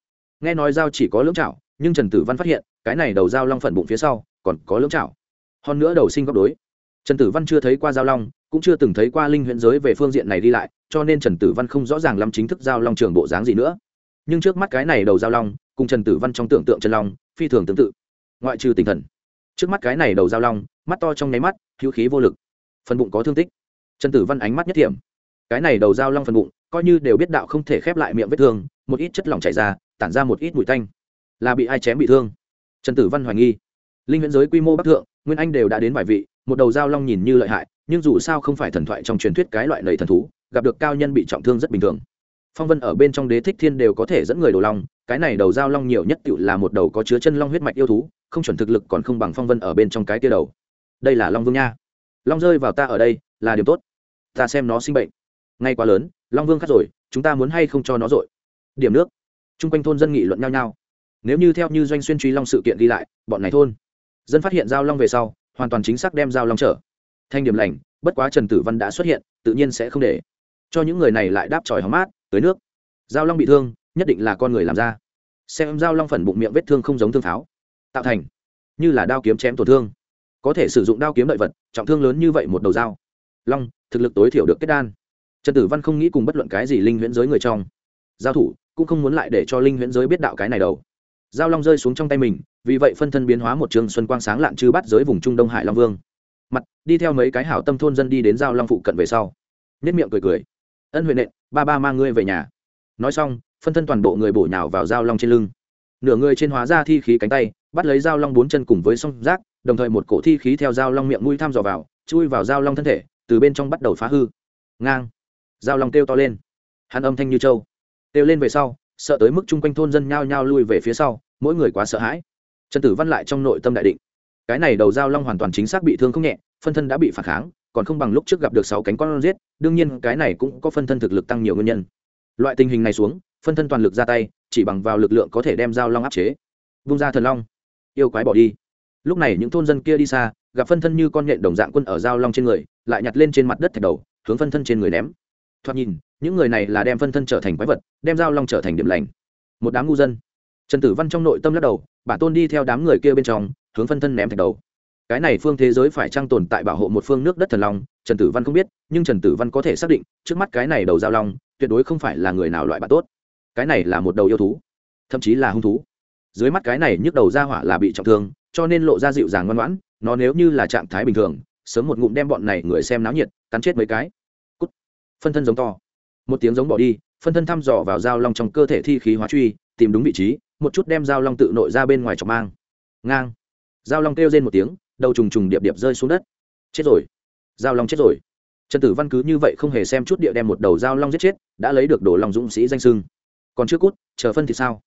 nghe nói dao chỉ có lưỡng chảo nhưng trần tử văn phát hiện, cái này đầu dao long phần bụng phía sau, còn có lưỡng chảo hơn nữa đầu sinh góc đối. Trần tử văn chưa thấy qua dao long, cũng chưa từng thấy qua linh huyện giới về phương diện này đi lại, cho nên trần tử văn không rõ ràng lắm chính thức dao long trường bộ dáng gì nữa. Nhưng trước mắt cái này đầu dao long, cùng trần tử văn trong tưởng tượng chân long, phi thường tương tự. Ngoại trừ tinh thần. Trước mắt cái này đầu dao long, mắt to trong nháy mắt, hữu khí vô lực. Phần bụng có thương tích. Trần tử văn ánh mắt nhất thiểm. Cái này đầu dao long phần bụng, coi như đều biết đạo không thể khép lại miệng vết thương, một ít chất lỏng chảy ra, tản ra một ít mùi tanh là bị ai chém bị thương. Trần tử văn hoài nghi. Linh huyễn giới quy mô bắc thượng, nguyên anh đều đã đến vài vị, một đầu dao long nhìn như lợi hại, nhưng dù sao không phải thần thoại trong truyền thuyết cái loại lầy thần thú, gặp được cao nhân bị trọng thương rất bình thường. Phong vân ở bên trong đế thích thiên đều có thể dẫn người đầu long, cái này đầu dao long nhiều nhất tự là một đầu có chứa chân long huyết mạch yêu thú, không chuẩn thực lực còn không bằng phong vân ở bên trong cái tia đầu. Đây là long vương nha. Long rơi vào ta ở đây, là điểm tốt. Ta xem nó sinh bệnh. Ngay quá lớn, long vương khát rồi, chúng ta muốn hay không cho nó rồi điểm nước. T r u n g quanh thôn dân nghị luận nhau nhau nếu như theo như doanh xuyên truy long sự kiện đi lại, bọn này thôn dân phát hiện giao long về sau, hoàn toàn chính xác đem giao long trở thanh điểm lành, bất quá trần tử văn đã xuất hiện, tự nhiên sẽ không để cho những người này lại đáp tròi hóng mát, tới nước. Giao long bị thương, nhất định là con người làm ra. Xem giao long phần bụng miệng vết thương không giống thương pháo, tạo thành như là đao kiếm chém tổn thương. Có thể sử dụng đao kiếm lợi vật, trọng thương lớn như vậy một đầu dao. Long, thực lực tối thiểu được kết đan. Trần tử văn không nghĩ cùng bất luận cái gì linh huyễn giới người trong giao thủ, cũng không muốn lại để cho linh huyễn giới biết đạo cái này đâu giao long rơi xuống trong tay mình, vì vậy phân thân biến hóa một trường xuân quang sáng lạn chư bắt giới vùng trung đông hải long vương. Mặt, đi theo mấy cái hảo tâm thôn dân đi đến giao long phụ cận về sau. Nhất miệng cười cười. Ân huệ nện, ba ba mang ngươi về nhà. Nói xong, phân thân toàn bộ người bổ nhào vào giao long trên lưng. Nửa người trên hóa ra thi khí cánh tay, bắt lấy giao long bốn chân cùng với song rác đồng thời một cổ thi khí theo giao long miệng mũi thăm dò vào, chui vào giao long thân thể, từ bên trong bắt đầu phá hư. Ngang. Giao long kêu to lên. Hắn âm thanh như trâu. Kêu lên về sau sợ tới mức chung quanh thôn dân nhao nhao lui về phía sau, mỗi người quá sợ hãi. Trần tử văn lại trong nội tâm đại định. Cái này đầu giao long hoàn toàn chính xác bị thương không nhẹ, phân thân đã bị phản kháng, còn không bằng lúc trước gặp được sáu cánh con giết, đương nhiên cái này cũng có phân thân thực lực tăng nhiều nguyên nhân. Loại tình hình này xuống, phân thân toàn lực ra tay, chỉ bằng vào lực lượng có thể đem giao long áp chế. Vung ra thần long. Yêu quái bỏ đi. Lúc này những thôn dân kia đi xa, gặp phân thân như con nhện đồng dạng quân ở giao long trên người, lại nhặt lên trên mặt đất thạch đầu, hướng phân thân trên người ném thoạt nhìn, những người này là đem phân thân trở thành quái vật, đem giao long trở thành điểm lành. Một đám ngu dân. Trần tử văn trong nội tâm lắc đầu, bản tôn đi theo đám người kia bên trong, hướng phân thân ném thạch đầu. Cái này phương thế giới phải trang tồn tại bảo hộ một phương nước đất thần long, trần tử văn không biết, nhưng trần tử văn có thể xác định, trước mắt cái này đầu giao long, tuyệt đối không phải là người nào loại bạn tốt. Cái này là một đầu yêu thú, thậm chí là hung thú. Dưới mắt cái này nhức đầu ra hỏa là bị trọng thương, cho nên lộ ra dịu dàng ngoan ngoãn, nó nếu như là trạng thái bình thường, sớm một ngụm đem bọn này người xem náo nhiệt, cắn chết mấy cái phân thân giống to. Một tiếng giống bỏ đi, phân thân thăm dò vào dao long trong cơ thể thi khí hóa truy, tìm đúng vị trí, một chút đem dao long tự nội ra bên ngoài chọc mang. Ngang. Dao long kêu rên một tiếng, đầu trùng trùng điệp điệp rơi xuống đất. Chết rồi. Dao long chết rồi. Trần tử văn cứ như vậy không hề xem chút địa đem một đầu dao long giết chết, đã lấy được đồ long dũng sĩ danh sưng. Còn chưa cút, chờ phân thì sao?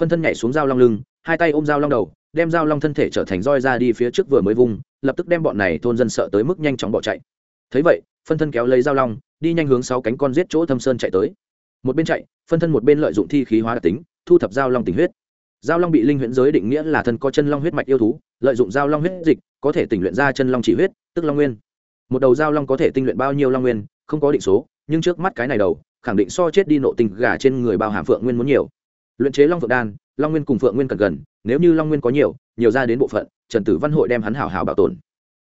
Phân thân nhảy xuống dao long lưng, hai tay ôm dao long đầu, đem dao long thân thể trở thành roi ra đi phía trước vừa mới vùng, lập tức đem bọn này thôn dân sợ tới mức nhanh chóng bỏ chạy. Thấy vậy, phân thân kéo lấy dao long đi nhanh hướng sáu cánh con giết chỗ thâm sơn chạy tới. Một bên chạy, phân thân một bên lợi dụng thi khí hóa đặc tính, thu thập dao long tình huyết. Dao long bị linh huyễn giới định nghĩa là thân có chân long huyết mạch yêu thú, lợi dụng dao long huyết dịch, có thể tỉnh luyện ra chân long chỉ huyết, tức long nguyên. Một đầu dao long có thể tinh luyện bao nhiêu long nguyên, không có định số, nhưng trước mắt cái này đầu, khẳng định so chết đi nộ tình gà trên người bao hàm phượng nguyên muốn nhiều. Luyện chế long phượng đan, long nguyên cùng phượng nguyên cần gần, nếu như long nguyên có nhiều nhiều ra đến bộ phận, trần tử văn hội đem hắn hảo hảo bảo tồn.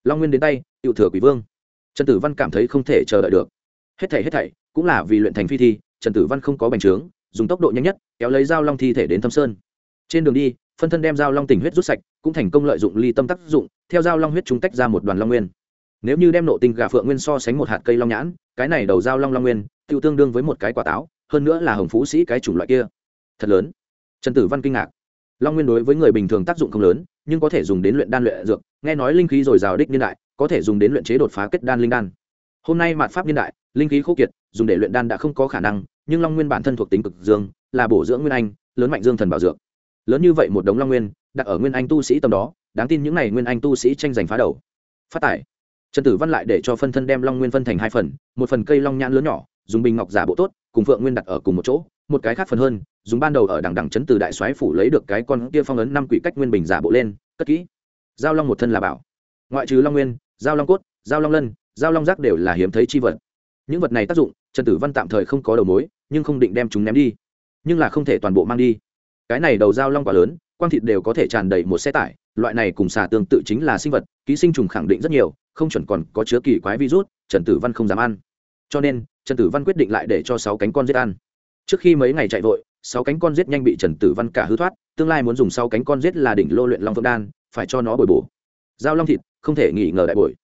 Long nguyên đến tay, cựu thừa quỷ vương. Trần tử văn cảm thấy không thể chờ đợi được hết thảy hết thảy, cũng là vì luyện thành phi thi, trần tử văn không có bành trướng, dùng tốc độ nhanh nhất, kéo lấy dao long thi thể đến thâm sơn. Trên đường đi, phân thân đem dao long tình huyết rút sạch, cũng thành công lợi dụng ly tâm tác dụng, theo dao long huyết chúng tách ra một đoàn long nguyên. Nếu như đem nộ tinh gà phượng nguyên so sánh một hạt cây long nhãn, cái này đầu dao long long nguyên tự tương đương với một cái quả táo, hơn nữa là hồng phú sĩ cái chủng loại kia. Thật lớn. Trần tử văn kinh ngạc. Long nguyên đối với người bình thường tác dụng không lớn, nhưng có thể dùng đến luyện đan luyện dược, nghe nói linh khí dồi dào đích niên đại, có thể dùng đến luyện chế đột phá kết đan linh đan hôm nay mạt pháp niên đại, linh khí khô kiệt, dùng để luyện đan đã không có khả năng, nhưng long nguyên bản thân thuộc tính cực dương, là bổ dưỡng nguyên anh, lớn mạnh dương thần bảo dược. Lớn như vậy một đống long nguyên, đặt ở nguyên anh tu sĩ tầm đó, đáng tin những n à y nguyên anh tu sĩ tranh giành phá đầu. Phát tải trần tử văn lại để cho phân thân đem long nguyên phân thành hai phần, một phần cây long nhãn lớn nhỏ, dùng bình ngọc giả bộ tốt, cùng phượng nguyên đặt ở cùng một chỗ, một cái khác phần hơn, dùng ban đầu ở đằng đằng trấn từ đại soái phủ lấy được cái con kia phong ấn năm quỷ cách nguyên bình giả bộ lên, cất kỹ. Giao long một thân là bảo. Ngoại trừ long nguyên, giao long cốt, giao long lân giao long giác đều là hiếm thấy chi vật. Những vật này tác dụng, trần tử văn tạm thời không có đầu mối, nhưng không định đem chúng ném đi. Nhưng là không thể toàn bộ mang đi. Cái này đầu giao long quá lớn, quang thịt đều có thể tràn đầy một xe tải, loại này cùng xà tương tự chính là sinh vật, ký sinh trùng khẳng định rất nhiều, không chuẩn còn có chứa kỳ quái virus, trần tử văn không dám ăn. Cho nên, trần tử văn quyết định lại để cho sáu cánh con giết ăn. Trước khi mấy ngày chạy vội, sáu cánh con giết nhanh bị trần tử văn cả hư thoát, tương lai muốn dùng sáu cánh con giết là đỉnh lô luyện long phượng đan, phải cho nó bồi bổ. Giao long thịt, không thể nghỉ ngờ đại bồi.